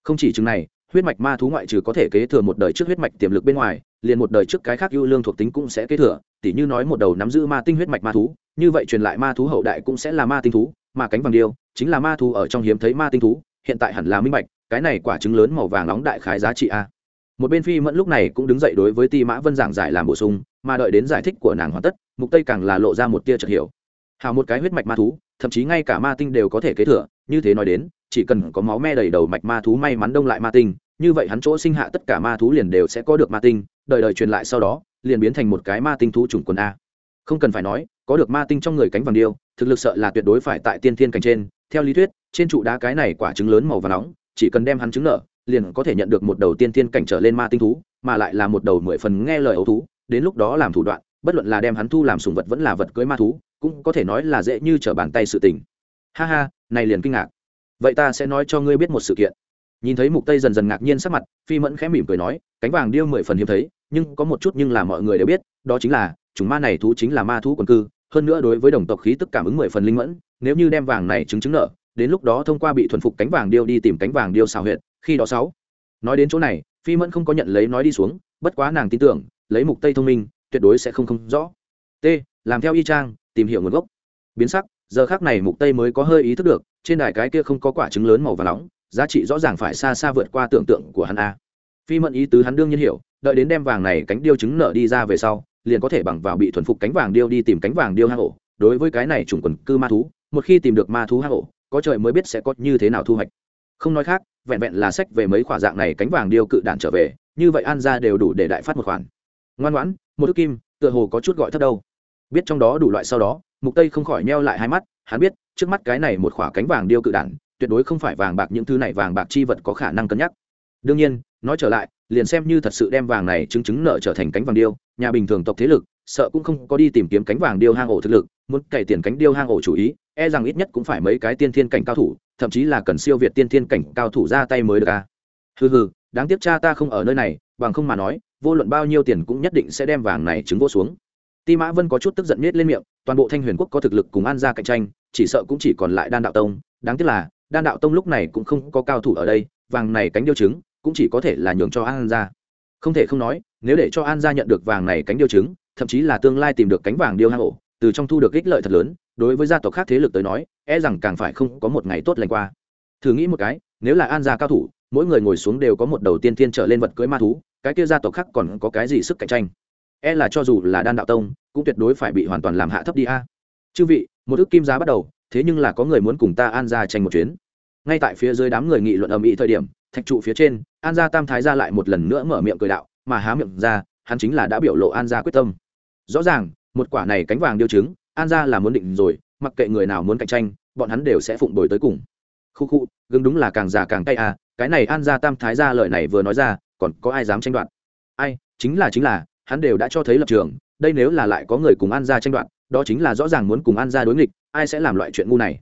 Không chỉ chừng này, huyết mạch ma thú ngoại trừ có thể kế thừa một đời trước huyết mạch tiềm lực bên ngoài, liền một đời trước cái khác ưu lương thuộc tính cũng sẽ kế thừa, tỉ như nói một đầu nắm giữ ma tinh huyết mạch ma thú như vậy truyền lại ma thú hậu đại cũng sẽ là ma tinh thú, mà cánh vàng điêu chính là ma thú ở trong hiếm thấy ma tinh thú, hiện tại hẳn là minh bạch, cái này quả trứng lớn màu vàng nóng đại khái giá trị a. Một bên phi mẫn lúc này cũng đứng dậy đối với ti mã vân giảng giải làm bổ sung, mà đợi đến giải thích của nàng hoàn tất, mục tây càng là lộ ra một tia chợt hiểu. Hào một cái huyết mạch ma thú, thậm chí ngay cả ma tinh đều có thể kế thừa, như thế nói đến, chỉ cần có máu me đầy đầu mạch ma thú may mắn đông lại ma tinh, như vậy hắn chỗ sinh hạ tất cả ma thú liền đều sẽ có được ma tinh, đời đời truyền lại sau đó, liền biến thành một cái ma tinh thú chủng quần a. Không cần phải nói có được ma tinh trong người cánh vàng điêu, thực lực sợ là tuyệt đối phải tại tiên thiên cảnh trên. Theo lý thuyết, trên trụ đá cái này quả trứng lớn màu và nóng, chỉ cần đem hắn trứng nở liền có thể nhận được một đầu tiên thiên cảnh trở lên ma tinh thú, mà lại là một đầu mười phần nghe lời ấu thú, đến lúc đó làm thủ đoạn, bất luận là đem hắn thu làm sùng vật vẫn là vật cưới ma thú, cũng có thể nói là dễ như trở bàn tay sự tình. Ha ha, này liền kinh ngạc. Vậy ta sẽ nói cho ngươi biết một sự kiện. Nhìn thấy mục tây dần dần ngạc nhiên sắc mặt, phi mẫn khẽ mỉm cười nói, cánh vàng điêu mười phần hiếm thấy, nhưng có một chút nhưng là mọi người đều biết, đó chính là, chúng ma này thú chính là ma thú quần cư hơn nữa đối với đồng tộc khí tức cảm ứng mười phần linh mẫn, nếu như đem vàng này chứng chứng nợ, đến lúc đó thông qua bị thuần phục cánh vàng điêu đi tìm cánh vàng điêu xào huyện khi đó sáu. Nói đến chỗ này, phi mẫn không có nhận lấy nói đi xuống, bất quá nàng tin tưởng, lấy mục tây thông minh, tuyệt đối sẽ không không rõ. T, làm theo y trang tìm hiểu nguồn gốc. Biến sắc, giờ khác này mục tây mới có hơi ý thức được, trên đài cái kia không có quả trứng lớn màu và nóng, giá trị rõ ràng phải xa xa vượt qua tưởng tượng của hắn a. Phi mẫn ý tứ hắn đương nhiên hiểu, đợi đến đem vàng này cánh điêu trứng nợ đi ra về sau liền có thể bằng vào bị thuần phục cánh vàng điêu đi tìm cánh vàng điêu hang ổ. Đối với cái này chủng quần cư ma thú, một khi tìm được ma thú hang ổ, có trời mới biết sẽ có như thế nào thu hoạch. Không nói khác, vẹn vẹn là sách về mấy khỏa dạng này cánh vàng điêu cự đạn trở về, như vậy an ra đều đủ để đại phát một khoản. Ngoan ngoãn, một thước kim, tựa hồ có chút gọi thấp đâu. Biết trong đó đủ loại sau đó, mục tây không khỏi neo lại hai mắt, hắn biết, trước mắt cái này một khỏa cánh vàng điêu cự đản tuyệt đối không phải vàng bạc những thứ này vàng bạc chi vật có khả năng cân nhắc. Đương nhiên, nói trở lại, liền xem như thật sự đem vàng này chứng chứng nợ trở thành cánh vàng điêu nhà bình thường tộc thế lực, sợ cũng không có đi tìm kiếm cánh vàng điêu hang ổ thực lực, muốn cày tiền cánh điêu hang ổ chủ ý e rằng ít nhất cũng phải mấy cái tiên thiên cảnh cao thủ, thậm chí là cần siêu việt tiên thiên cảnh cao thủ ra tay mới được a hừ hừ, đáng tiếc cha ta không ở nơi này, bằng không mà nói, vô luận bao nhiêu tiền cũng nhất định sẽ đem vàng này trứng vô xuống. Ti mã vân có chút tức giận miết lên miệng, toàn bộ thanh huyền quốc có thực lực cùng an ra cạnh tranh, chỉ sợ cũng chỉ còn lại đan đạo tông, đáng tiếc là, đan đạo tông lúc này cũng không có cao thủ ở đây, vàng này cánh điêu trứng, cũng chỉ có thể là nhường cho an ra không thể không nói nếu để cho an gia nhận được vàng này cánh điêu trứng thậm chí là tương lai tìm được cánh vàng điêu hang ổ, từ trong thu được ích lợi thật lớn, đối với gia tộc khác thế lực tới nói e rằng càng phải không có một ngày tốt lành qua. Thử nghĩ một cái, nếu là an gia cao thủ, mỗi người ngồi xuống đều có một đầu tiên thiên trở lên vật cưới ma thú, cái kia gia tộc khác còn có cái gì sức cạnh tranh? E là cho dù là đan đạo tông, cũng tuyệt đối phải bị hoàn toàn làm hạ thấp đi a. Chư vị, một ước kim giá bắt đầu, thế nhưng là có người muốn cùng ta an ra tranh một chuyến. Ngay tại phía dưới đám người nghị luận ầm ĩ thời điểm, thạch trụ phía trên, an gia tam thái ra lại một lần nữa mở miệng cười đạo mà há miệng ra, hắn chính là đã biểu lộ an gia quyết tâm. Rõ ràng, một quả này cánh vàng điêu chứng an gia là muốn định rồi, mặc kệ người nào muốn cạnh tranh, bọn hắn đều sẽ phụng đổi tới cùng. Khu khu, gương đúng là càng già càng cay à cái này an gia tam thái gia lời này vừa nói ra, còn có ai dám tranh đoạt? Ai, chính là chính là, hắn đều đã cho thấy lập trường, đây nếu là lại có người cùng an gia tranh đoạt, đó chính là rõ ràng muốn cùng an gia đối nghịch, ai sẽ làm loại chuyện ngu này?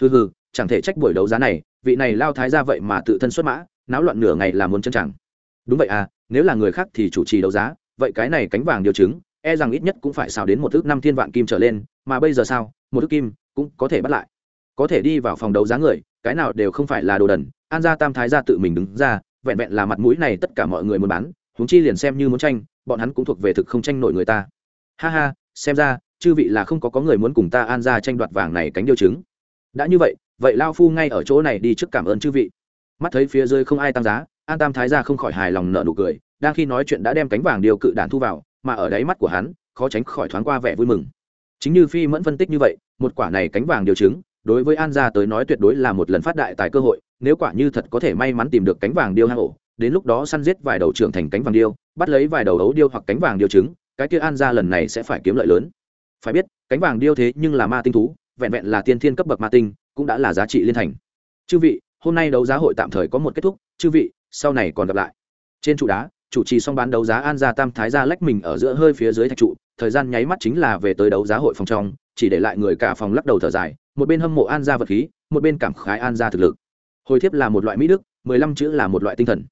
Hừ hừ, chẳng thể trách buổi đấu giá này, vị này lao thái ra vậy mà tự thân xuất mã, náo loạn nửa ngày là muốn chân chẳng. Đúng vậy à nếu là người khác thì chủ trì đấu giá, vậy cái này cánh vàng điều chứng e rằng ít nhất cũng phải xào đến một thước năm thiên vạn kim trở lên, mà bây giờ sao, một thước kim cũng có thể bắt lại. Có thể đi vào phòng đấu giá người, cái nào đều không phải là đồ đần, an gia tam thái gia tự mình đứng ra, vẹn vẹn là mặt mũi này tất cả mọi người muốn bán, huống chi liền xem như muốn tranh, bọn hắn cũng thuộc về thực không tranh nổi người ta. Ha ha, xem ra, chư vị là không có có người muốn cùng ta an ra tranh đoạt vàng này cánh điều chứng. Đã như vậy vậy lao phu ngay ở chỗ này đi trước cảm ơn chư vị. Mắt thấy phía dưới không ai tăng giá an tam thái ra không khỏi hài lòng nợ nụ cười, đang khi nói chuyện đã đem cánh vàng điều cự đạn thu vào, mà ở đáy mắt của hắn, khó tránh khỏi thoáng qua vẻ vui mừng. Chính như phi mẫn phân tích như vậy, một quả này cánh vàng điều chứng, đối với an gia tới nói tuyệt đối là một lần phát đại tài cơ hội, nếu quả như thật có thể may mắn tìm được cánh vàng điêu hang ổ đến lúc đó săn giết vài đầu trưởng thành cánh vàng điêu, bắt lấy vài đầu ấu điêu hoặc cánh vàng điêu trứng cái kia an gia lần này sẽ phải kiếm lợi lớn. Phải biết, cánh vàng điêu thế nhưng là ma tinh thú, vẹn vẹn là tiên thiên cấp bậc ma tinh, cũng đã là giá trị liên thành. Chư vị, hôm nay đấu giá hội tạm thời có một kết thúc. Chư vị sau này còn gặp lại. Trên trụ đá, chủ trì xong bán đấu giá an gia tam thái gia lách mình ở giữa hơi phía dưới thạch trụ, thời gian nháy mắt chính là về tới đấu giá hội phòng trong, chỉ để lại người cả phòng lắc đầu thở dài, một bên hâm mộ an gia vật khí, một bên cảm khái an gia thực lực. Hồi thiếp là một loại mỹ đức, mười lăm chữ là một loại tinh thần.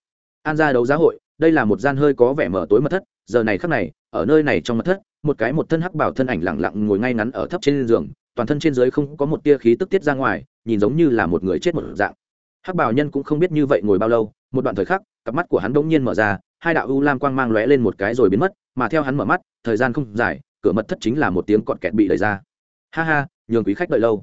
An gia đấu giá hội, đây là một gian hơi có vẻ mở tối mật thất, giờ này khắc này, ở nơi này trong mật thất, một cái một thân hắc bảo thân ảnh lặng lặng ngồi ngay ngắn ở thấp trên giường, toàn thân trên dưới không có một tia khí tức tiết ra ngoài, nhìn giống như là một người chết một dạng. Hắc bảo nhân cũng không biết như vậy ngồi bao lâu một đoạn thời khắc, cặp mắt của hắn bỗng nhiên mở ra, hai đạo u lam quang mang lóe lên một cái rồi biến mất, mà theo hắn mở mắt, thời gian không dài, cửa mật thất chính là một tiếng cọt kẹt bị đẩy ra. Ha ha, nhường quý khách đợi lâu.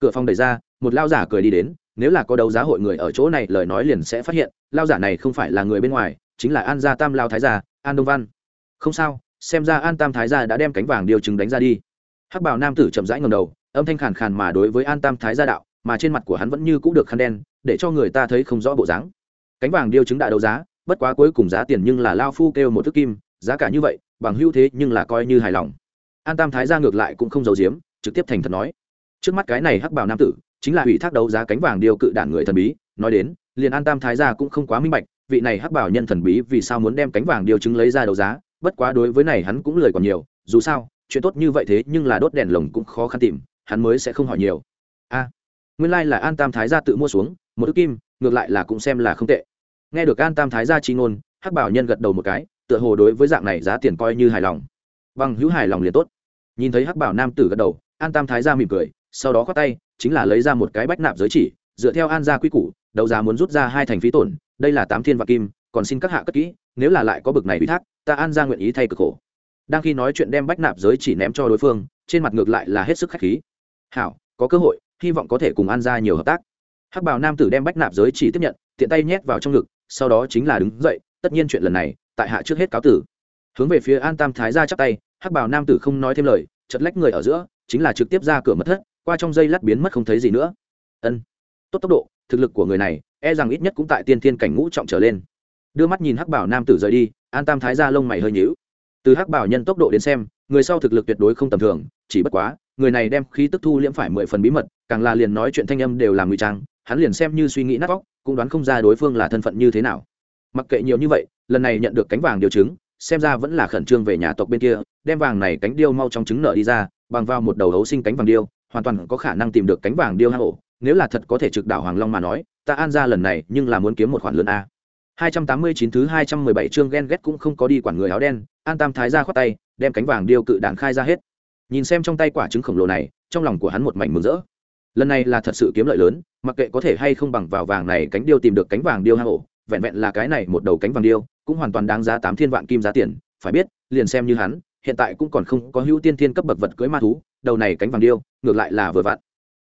Cửa phòng đẩy ra, một lao giả cười đi đến, nếu là có đấu giá hội người ở chỗ này, lời nói liền sẽ phát hiện lao giả này không phải là người bên ngoài, chính là an gia tam lao thái gia, an đông văn. Không sao, xem ra an tam thái gia đã đem cánh vàng điều chứng đánh ra đi. Hắc bảo nam tử chậm rãi ngầm đầu, âm thanh khàn khàn mà đối với an tam thái gia đạo, mà trên mặt của hắn vẫn như cũ được khăn đen, để cho người ta thấy không rõ bộ dáng cánh vàng điêu chứng đã đấu giá, bất quá cuối cùng giá tiền nhưng là lao phu kêu một thức kim, giá cả như vậy, bằng hữu thế nhưng là coi như hài lòng. An tam thái gia ngược lại cũng không giấu giếm, trực tiếp thành thật nói. Trước mắt cái này hắc bảo nam tử, chính là ủy thác đấu giá cánh vàng điêu cự đản người thần bí, nói đến, liền an tam thái gia cũng không quá minh bạch, vị này hắc bảo nhân thần bí vì sao muốn đem cánh vàng điêu chứng lấy ra đấu giá, bất quá đối với này hắn cũng lời còn nhiều, dù sao, chuyện tốt như vậy thế nhưng là đốt đèn lồng cũng khó khăn tìm, hắn mới sẽ không hỏi nhiều. A, nguyên lai là an tam thái gia tự mua xuống, một ức kim, ngược lại là cũng xem là không tệ nghe được an tam thái gia chi ngôn, hắc bảo nhân gật đầu một cái, tựa hồ đối với dạng này giá tiền coi như hài lòng. Bằng hữu hài lòng liền tốt. Nhìn thấy hắc bảo nam tử gật đầu, an tam thái gia mỉm cười, sau đó khoát tay, chính là lấy ra một cái bách nạp giới chỉ, dựa theo an gia quy củ, đấu giá muốn rút ra hai thành phí tổn, đây là tám thiên và kim, còn xin các hạ cất kỹ, nếu là lại có bực này ủy thác, ta an gia nguyện ý thay cực khổ. Đang khi nói chuyện đem bách nạp giới chỉ ném cho đối phương, trên mặt ngược lại là hết sức khách khí. Hảo, có cơ hội, hy vọng có thể cùng an gia nhiều hợp tác. Hắc bảo nam tử đem bách nạp giới chỉ tiếp nhận, tiện tay nhét vào trong ngực sau đó chính là đứng dậy, tất nhiên chuyện lần này, tại hạ trước hết cáo tử. Hướng về phía an tam thái ra chắp tay, hắc bảo nam tử không nói thêm lời chật lách người ở giữa, chính là trực tiếp ra cửa mất thất, qua trong dây lát biến mất không thấy gì nữa. Ân, tốt tốc độ, thực lực của người này e rằng ít nhất cũng tại tiên thiên cảnh ngũ trọng trở lên. Đưa mắt nhìn hắc bảo nam tử rời đi, an tam thái ra lông mày hơi nhíu. Từ hắc bảo nhân tốc độ đến xem, người sau thực lực tuyệt đối không tầm thường, chỉ bất quá, người này đem khí tức thu liễm phải mười phần bí mật, càng là liền nói chuyện thanh âm đều làm ngụy trang hắn liền xem như suy nghĩ nát vóc cũng đoán không ra đối phương là thân phận như thế nào. Mặc kệ nhiều như vậy, lần này nhận được cánh vàng điều chứng xem ra vẫn là khẩn trương về nhà tộc bên kia, đem vàng này cánh điêu mau trong trứng nợ đi ra, bằng vào một đầu hấu sinh cánh vàng điêu, hoàn toàn có khả năng tìm được cánh vàng điêu hang ổ. Nếu là thật có thể trực đảo hoàng long mà nói, ta an ra lần này, nhưng là muốn kiếm một khoản lớn a. 289 thứ 217 chương ghen ghét cũng không có đi quản người áo đen, an tam thái ra khoát tay, đem cánh vàng điêu cự đạn khai ra hết. Nhìn xem trong tay quả trứng khổng lồ này, trong lòng của hắn một mảnh mừng rỡ lần này là thật sự kiếm lợi lớn, mặc kệ có thể hay không bằng vào vàng này cánh điêu tìm được cánh vàng điêu hang ổ, vẹn vẹn là cái này một đầu cánh vàng điêu, cũng hoàn toàn đáng giá tám thiên vạn kim giá tiền, phải biết, liền xem như hắn, hiện tại cũng còn không có hữu tiên thiên cấp bậc vật cưới ma thú, đầu này cánh vàng điêu, ngược lại là vừa vặn.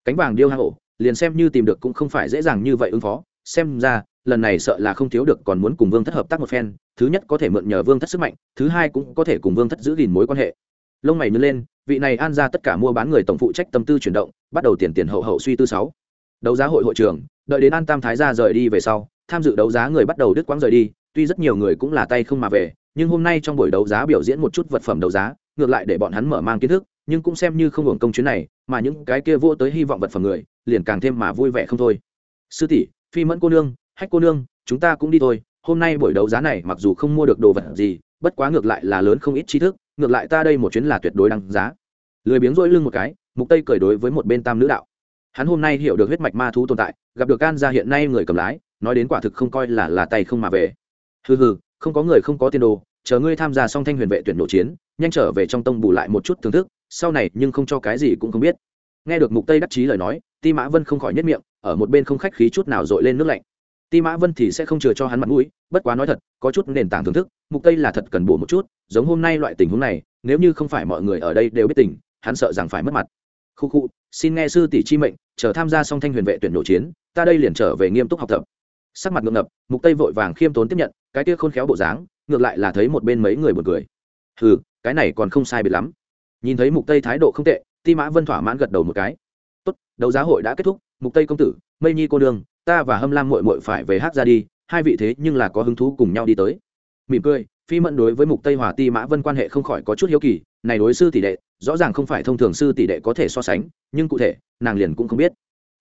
Cánh vàng điêu hang ổ, liền xem như tìm được cũng không phải dễ dàng như vậy ứng phó, xem ra, lần này sợ là không thiếu được còn muốn cùng vương thất hợp tác một phen, thứ nhất có thể mượn nhờ vương thất sức mạnh, thứ hai cũng có thể cùng vương thất giữ gìn mối quan hệ. Lông mày nhớ lên vị này an ra tất cả mua bán người tổng phụ trách tâm tư chuyển động, bắt đầu tiền tiền hậu hậu suy tư sáu. Đấu giá hội hội trường đợi đến an tam thái gia rời đi về sau, tham dự đấu giá người bắt đầu đứt quãng rời đi, tuy rất nhiều người cũng là tay không mà về, nhưng hôm nay trong buổi đấu giá biểu diễn một chút vật phẩm đấu giá, ngược lại để bọn hắn mở mang kiến thức, nhưng cũng xem như không hưởng công chuyến này, mà những cái kia vô tới hy vọng vật phẩm người, liền càng thêm mà vui vẻ không thôi. Sư tỷ, phi mẫn cô nương, hách cô nương, chúng ta cũng đi thôi, hôm nay buổi đấu giá này mặc dù không mua được đồ vật gì, bất quá ngược lại là lớn không ít tri thức ngược lại ta đây một chuyến là tuyệt đối đáng giá. Lười biếng rỗi lưng một cái, mục tây cười đối với một bên tam nữ đạo. Hắn hôm nay hiểu được huyết mạch ma thú tồn tại, gặp được can gia hiện nay người cầm lái, nói đến quả thực không coi là là tay không mà về. Hừ hừ, không có người không có tiền đồ, chờ ngươi tham gia song thanh huyền vệ tuyển nội chiến, nhanh trở về trong tông bù lại một chút thưởng thức, sau này nhưng không cho cái gì cũng không biết. Nghe được mục tây đắc chí lời nói, ti mã vân không khỏi nhất miệng, ở một bên không khách khí chút nào dội lên nước lạnh ti mã vân thì sẽ không chừa cho hắn mặt mũi, bất quá nói thật, có chút nền tảng thưởng thức, mục tây là thật cần bổ một chút, giống hôm nay loại tình huống này, nếu như không phải mọi người ở đây đều biết tình, hắn sợ rằng phải mất mặt. Khu khu, xin nghe sư tỷ chi mệnh, chờ tham gia xong thanh huyền vệ tuyển nội chiến, ta đây liền trở về nghiêm túc học tập. Sắc mặt ngượng ngập, mục tây vội vàng khiêm tốn tiếp nhận, cái kia khôn khéo bộ dáng, ngược lại là thấy một bên mấy người buồn cười. Hừ, cái này còn không sai biệt lắm. Nhìn thấy mục tây thái độ không tệ, ti mã vân thỏa mãn gật đầu một cái. Tốt, đấu giá hội đã kết thúc, mục tây công tử mây nhi cô đương ta và hâm lam muội muội phải về hát ra đi, hai vị thế nhưng là có hứng thú cùng nhau đi tới. Mỉm cười, phi mẫn đối với mục tây hòa ti mã vân quan hệ không khỏi có chút hiếu kỳ, này đối sư tỷ đệ, rõ ràng không phải thông thường sư tỷ đệ có thể so sánh, nhưng cụ thể, nàng liền cũng không biết.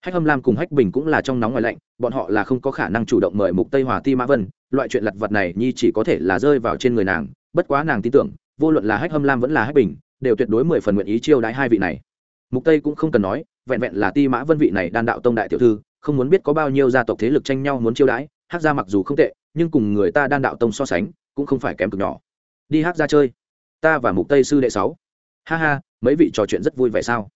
Hách hâm lam cùng hách bình cũng là trong nóng ngoài lạnh, bọn họ là không có khả năng chủ động mời mục tây hòa ti mã vân, loại chuyện lặt vặt này nhi chỉ có thể là rơi vào trên người nàng, bất quá nàng tin tưởng, vô luận là hách hâm lam vẫn là hách bình, đều tuyệt đối mười phần nguyện ý chiêu đãi hai vị này. Mục tây cũng không cần nói, vẹn vẹn là ti mã vân vị này đan đạo tông đại tiểu thư không muốn biết có bao nhiêu gia tộc thế lực tranh nhau muốn chiêu đãi hát gia mặc dù không tệ, nhưng cùng người ta đan đạo tông so sánh, cũng không phải kém cực nhỏ. Đi hát ra chơi. Ta và mục tây sư đệ sáu. Ha ha, mấy vị trò chuyện rất vui vẻ sao?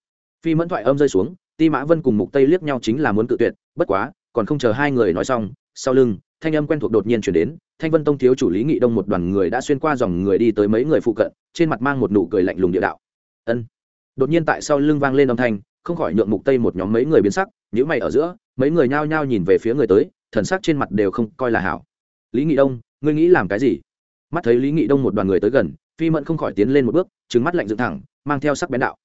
Phi mẫn thoại âm rơi xuống, ti mã vân cùng mục tây liếc nhau chính là muốn cự tuyệt, bất quá, còn không chờ hai người nói xong, sau lưng, thanh âm quen thuộc đột nhiên chuyển đến, thanh vân tông thiếu chủ lý nghị đông một đoàn người đã xuyên qua dòng người đi tới mấy người phụ cận, trên mặt mang một nụ cười lạnh lùng địa đạo. Ân. Đột nhiên tại sau lưng vang lên âm thanh, không khỏi nhượng mục tây một nhóm mấy người biến sắc, nhíu mày ở giữa mấy người nhao nhao nhìn về phía người tới, thần sắc trên mặt đều không coi là hảo. Lý nghị đông, ngươi nghĩ làm cái gì? Mắt thấy lý nghị đông một đoàn người tới gần, phi mẫn không khỏi tiến lên một bước trứng mắt lạnh dựng thẳng, mang theo sắc bén đạo.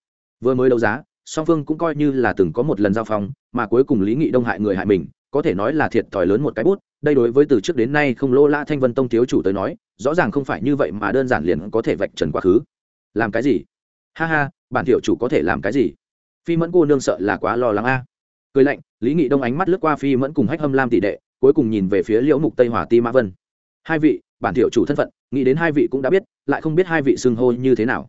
Vừa mới đấu giá, song phương cũng coi như là từng có một lần giao phong, mà cuối cùng lý nghị đông hại người hại mình, có thể nói là thiệt thòi lớn một cái bút, đây đối với từ trước đến nay không lô la thanh vân tông thiếu chủ tới nói, rõ ràng không phải như vậy mà đơn giản liền có thể vạch trần quá khứ. Làm cái gì? Ha ha, bản thiệu chủ có thể làm cái gì? Phi mẫn cô nương sợ là quá lo lắng a cười lạnh, lý nghị đông ánh mắt lướt qua phi mẫn cùng hách hâm lam tỷ đệ, cuối cùng nhìn về phía liễu mục tây hòa ti mã vân. Hai vị, bản thiệu chủ thân phận, nghĩ đến hai vị cũng đã biết, lại không biết hai vị xưng hô như thế nào.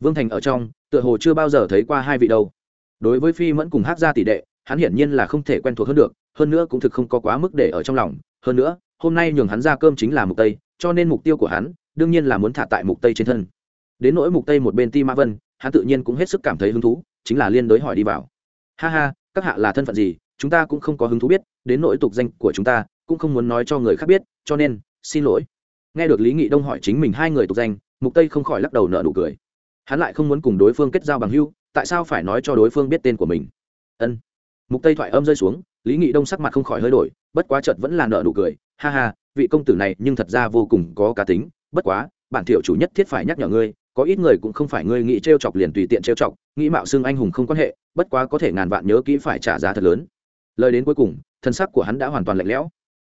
Vương thành ở trong, tựa hồ chưa bao giờ thấy qua hai vị đâu. Đối với phi mẫn cùng hát gia tỷ đệ, hắn hiển nhiên là không thể quen thuộc hơn được, hơn nữa cũng thực không có quá mức để ở trong lòng. Hơn nữa, hôm nay nhường hắn ra cơm chính là mục tây, cho nên mục tiêu của hắn, đương nhiên là muốn thả tại mục tây trên thân. Đến nỗi mục tây một bên ti mã vân, hắn tự nhiên cũng hết sức cảm thấy hứng thú, chính là liên đối hỏi đi vào. Ha ha các hạ là thân phận gì, chúng ta cũng không có hứng thú biết, đến nội tục danh của chúng ta, cũng không muốn nói cho người khác biết, cho nên, xin lỗi. Nghe được lý nghị đông hỏi chính mình hai người tục danh, mục tây không khỏi lắc đầu nở nụ cười. Hắn lại không muốn cùng đối phương kết giao bằng hữu, tại sao phải nói cho đối phương biết tên của mình? Ân. Mục tây thoại âm rơi xuống, lý nghị đông sắc mặt không khỏi hơi đổi, bất quá chợt vẫn là nở nụ cười, ha ha, vị công tử này nhưng thật ra vô cùng có cá tính, bất quá, bản thiệu chủ nhất thiết phải nhắc nhở ngươi có ít người cũng không phải ngươi nghĩ trêu chọc liền tùy tiện trêu chọc, nghĩ mạo xưng anh hùng không quan hệ, bất quá có thể ngàn vạn nhớ kỹ phải trả giá thật lớn. Lời đến cuối cùng, thân sắc của hắn đã hoàn toàn lạnh lẽo.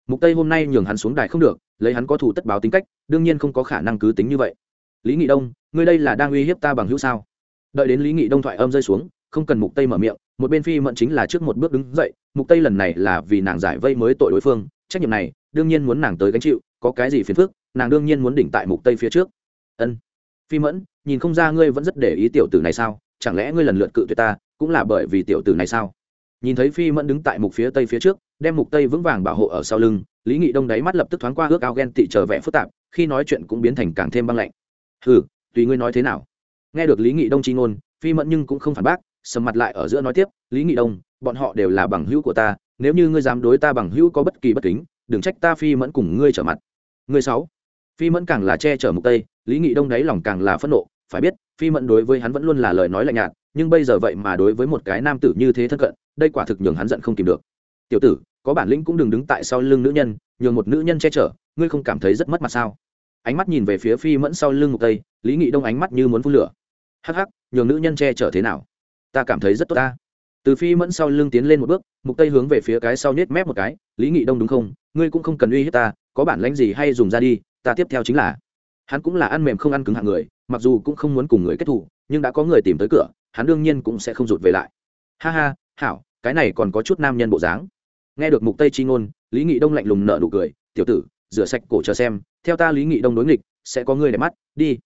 Mục tây hôm nay nhường hắn xuống đài không được, lấy hắn có thủ tất báo tính cách, đương nhiên không có khả năng cứ tính như vậy. Lý nghị đông, ngươi đây là đang uy hiếp ta bằng hữu sao? Đợi đến lý nghị đông thoại âm rơi xuống, không cần mục tây mở miệng, một bên phi mận chính là trước một bước đứng dậy, mục tây lần này là vì nàng giải vây mới tội đối phương, trách nhiệm này, đương nhiên muốn nàng tới gánh chịu, có cái gì phiền phức, nàng đương nhiên muốn đỉnh tại mục tây phía trước. Ân phi mẫn, nhìn không ra ngươi vẫn rất để ý tiểu tử này sao? Chẳng lẽ ngươi lần lượt cự tuyệt ta, cũng là bởi vì tiểu tử này sao? Nhìn thấy phi mẫn đứng tại mục phía tây phía trước, đem mục tây vững vàng bảo hộ ở sau lưng, lý nghị đông đáy mắt lập tức thoáng qua ước ao ghen tị trở vẻ phức tạp, khi nói chuyện cũng biến thành càng thêm băng lạnh. Ừ tùy ngươi nói thế nào? Nghe được lý nghị đông chi ngôn, phi mẫn nhưng cũng không phản bác, sầm mặt lại ở giữa nói tiếp, lý nghị đông, bọn họ đều là bằng hữu của ta, nếu như ngươi dám đối ta bằng hữu có bất kỳ bất kính, đừng trách ta phi mẫn cùng ngươi trở mặt. Ngươi sáu. Phi mẫn càng là che chở mục tây lý nghị đông đáy lòng càng là phẫn nộ, phải biết, phi mẫn đối với hắn vẫn luôn là lời nói lạnh nhạt, nhưng bây giờ vậy mà đối với một cái nam tử như thế thân cận, đây quả thực nhường hắn giận không kìm được. Tiểu tử, có bản lĩnh cũng đừng đứng tại sau lưng nữ nhân, nhường một nữ nhân che chở, ngươi không cảm thấy rất mất mặt sao? Ánh mắt nhìn về phía phi mẫn sau lưng ngục tây, lý nghị đông ánh mắt như muốn phun lửa. Hắc hắc, nhường nữ nhân che chở thế nào? Ta cảm thấy rất tốt ta. Từ phi mẫn sau lưng tiến lên một bước mục tây hướng về phía cái sau nhếch mép một cái, lý nghị đông đúng không? Ngươi cũng không cần uy hiếp ta, có bản lãnh gì hay dùng ra đi, ta tiếp theo chính là hắn cũng là ăn mềm không ăn cứng hạng người, mặc dù cũng không muốn cùng người kết thù, nhưng đã có người tìm tới cửa, hắn đương nhiên cũng sẽ không rụt về lại. Ha ha, hảo, cái này còn có chút nam nhân bộ dáng. Nghe được mục tây chi ngôn, lý nghị đông lạnh lùng nợ nụ cười, tiểu tử, rửa sạch cổ chờ xem, theo ta lý nghị đông đối nghịch, sẽ có người để mắt, đi.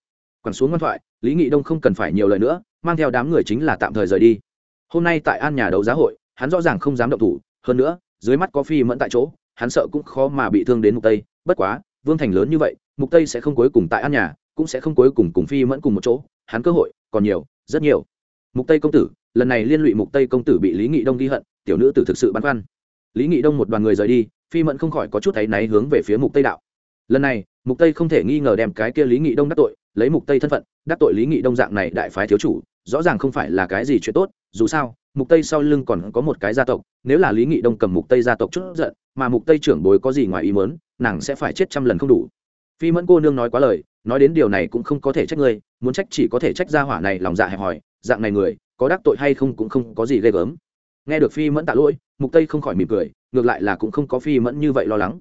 Quẳng xuống ngoan thoại, lý nghị đông không cần phải nhiều lời nữa, mang theo đám người chính là tạm thời rời đi. Hôm nay tại an nhà đấu giá hội, hắn rõ ràng không dám động thủ, hơn nữa, dưới mắt có phi mẫn tại chỗ, hắn sợ cũng khó mà bị thương đến mục tây, bất quá, vương thành lớn như vậy mục tây sẽ không cuối cùng tại an nhà, cũng sẽ không cuối cùng cùng phi mẫn cùng một chỗ, hắn cơ hội còn nhiều, rất nhiều. Mục tây công tử, lần này liên lụy mục tây công tử bị lý nghị đông ghi hận, tiểu nữ tử thực sự băn khoăn. Lý nghị đông một đoàn người rời đi, phi mẫn không khỏi có chút thấy náy hướng về phía mục tây đạo. Lần này, mục tây không thể nghi ngờ đem cái kia lý nghị đông đắc tội, lấy mục tây thân phận, đắc tội lý nghị đông dạng này đại phái thiếu chủ, rõ ràng không phải là cái gì chuyện tốt, dù sao, mục tây sau lưng còn có một cái gia tộc, nếu là lý nghị đông cầm mục tây gia tộc chút giận, mà mục tây trưởng bối có gì ngoài ý muốn, nàng sẽ phải chết trăm lần không đủ phi mẫn cô nương nói quá lời, nói đến điều này cũng không có thể trách ngươi, muốn trách chỉ có thể trách gia hỏa này lòng dạ hẹp hòi, dạng này người, có đắc tội hay không cũng không có gì ghê gớm. Nghe được phi mẫn tạ lỗi, mục tây không khỏi mỉm cười, ngược lại là cũng không có phi mẫn như vậy lo lắng.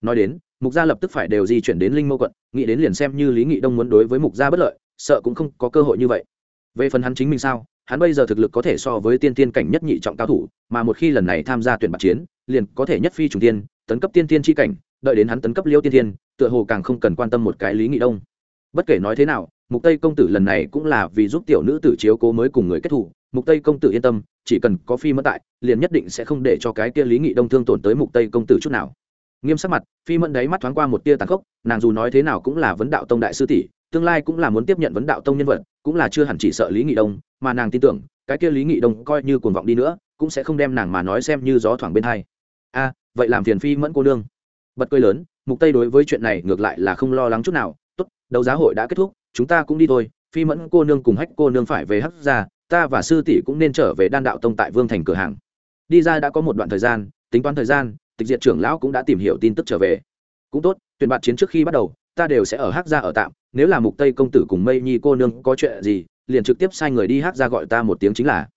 Nói đến, mục gia lập tức phải đều di chuyển đến linh mâu quận, nghĩ đến liền xem như lý nghị đông muốn đối với mục gia bất lợi, sợ cũng không có cơ hội như vậy. Về phần hắn chính mình sao, hắn bây giờ thực lực có thể so với tiên tiên cảnh nhất nhị trọng cao thủ, mà một khi lần này tham gia tuyển bạc chiến, liền có thể nhất phi trùng tiên, tấn cấp tiên tiên tri cảnh, đợi đến hắn tấn cấp liêu tiên tiên tựa hồ càng không cần quan tâm một cái lý nghị đông. Bất kể nói thế nào, mục tây công tử lần này cũng là vì giúp tiểu nữ tử chiếu cố mới cùng người kết thủ mục tây công tử yên tâm, chỉ cần có phi mẫn tại, liền nhất định sẽ không để cho cái kia lý nghị đông thương tổn tới mục tây công tử chút nào. Nghiêm sắc mặt, phi mẫn đấy mắt thoáng qua một tia tàn khốc, nàng dù nói thế nào cũng là vấn đạo tông đại sư tỷ, tương lai cũng là muốn tiếp nhận vấn đạo tông nhân vật, cũng là chưa hẳn chỉ sợ lý nghị đông, mà nàng tin tưởng, cái kia lý nghị đông coi như cuồng vọng đi nữa, cũng sẽ không đem nàng mà nói xem như gió thoảng bên hai. A, vậy làm phiền phi mẫn cô nương. Bật cười lớn mục tây đối với chuyện này ngược lại là không lo lắng chút nào. Tốt, đấu giá hội đã kết thúc, chúng ta cũng đi thôi. Phi mẫn cô nương cùng hách cô nương phải về hắc ra ta và sư tỷ cũng nên trở về đan đạo tông tại vương thành cửa hàng. Đi ra đã có một đoạn thời gian, tính toán thời gian, tịch diệt trưởng lão cũng đã tìm hiểu tin tức trở về. Cũng tốt, tuyển bạt chiến trước khi bắt đầu, ta đều sẽ ở hắc gia ở tạm, nếu là mục tây công tử cùng mây nhi cô nương có chuyện gì, liền trực tiếp sai người đi hắc gia gọi ta một tiếng chính là.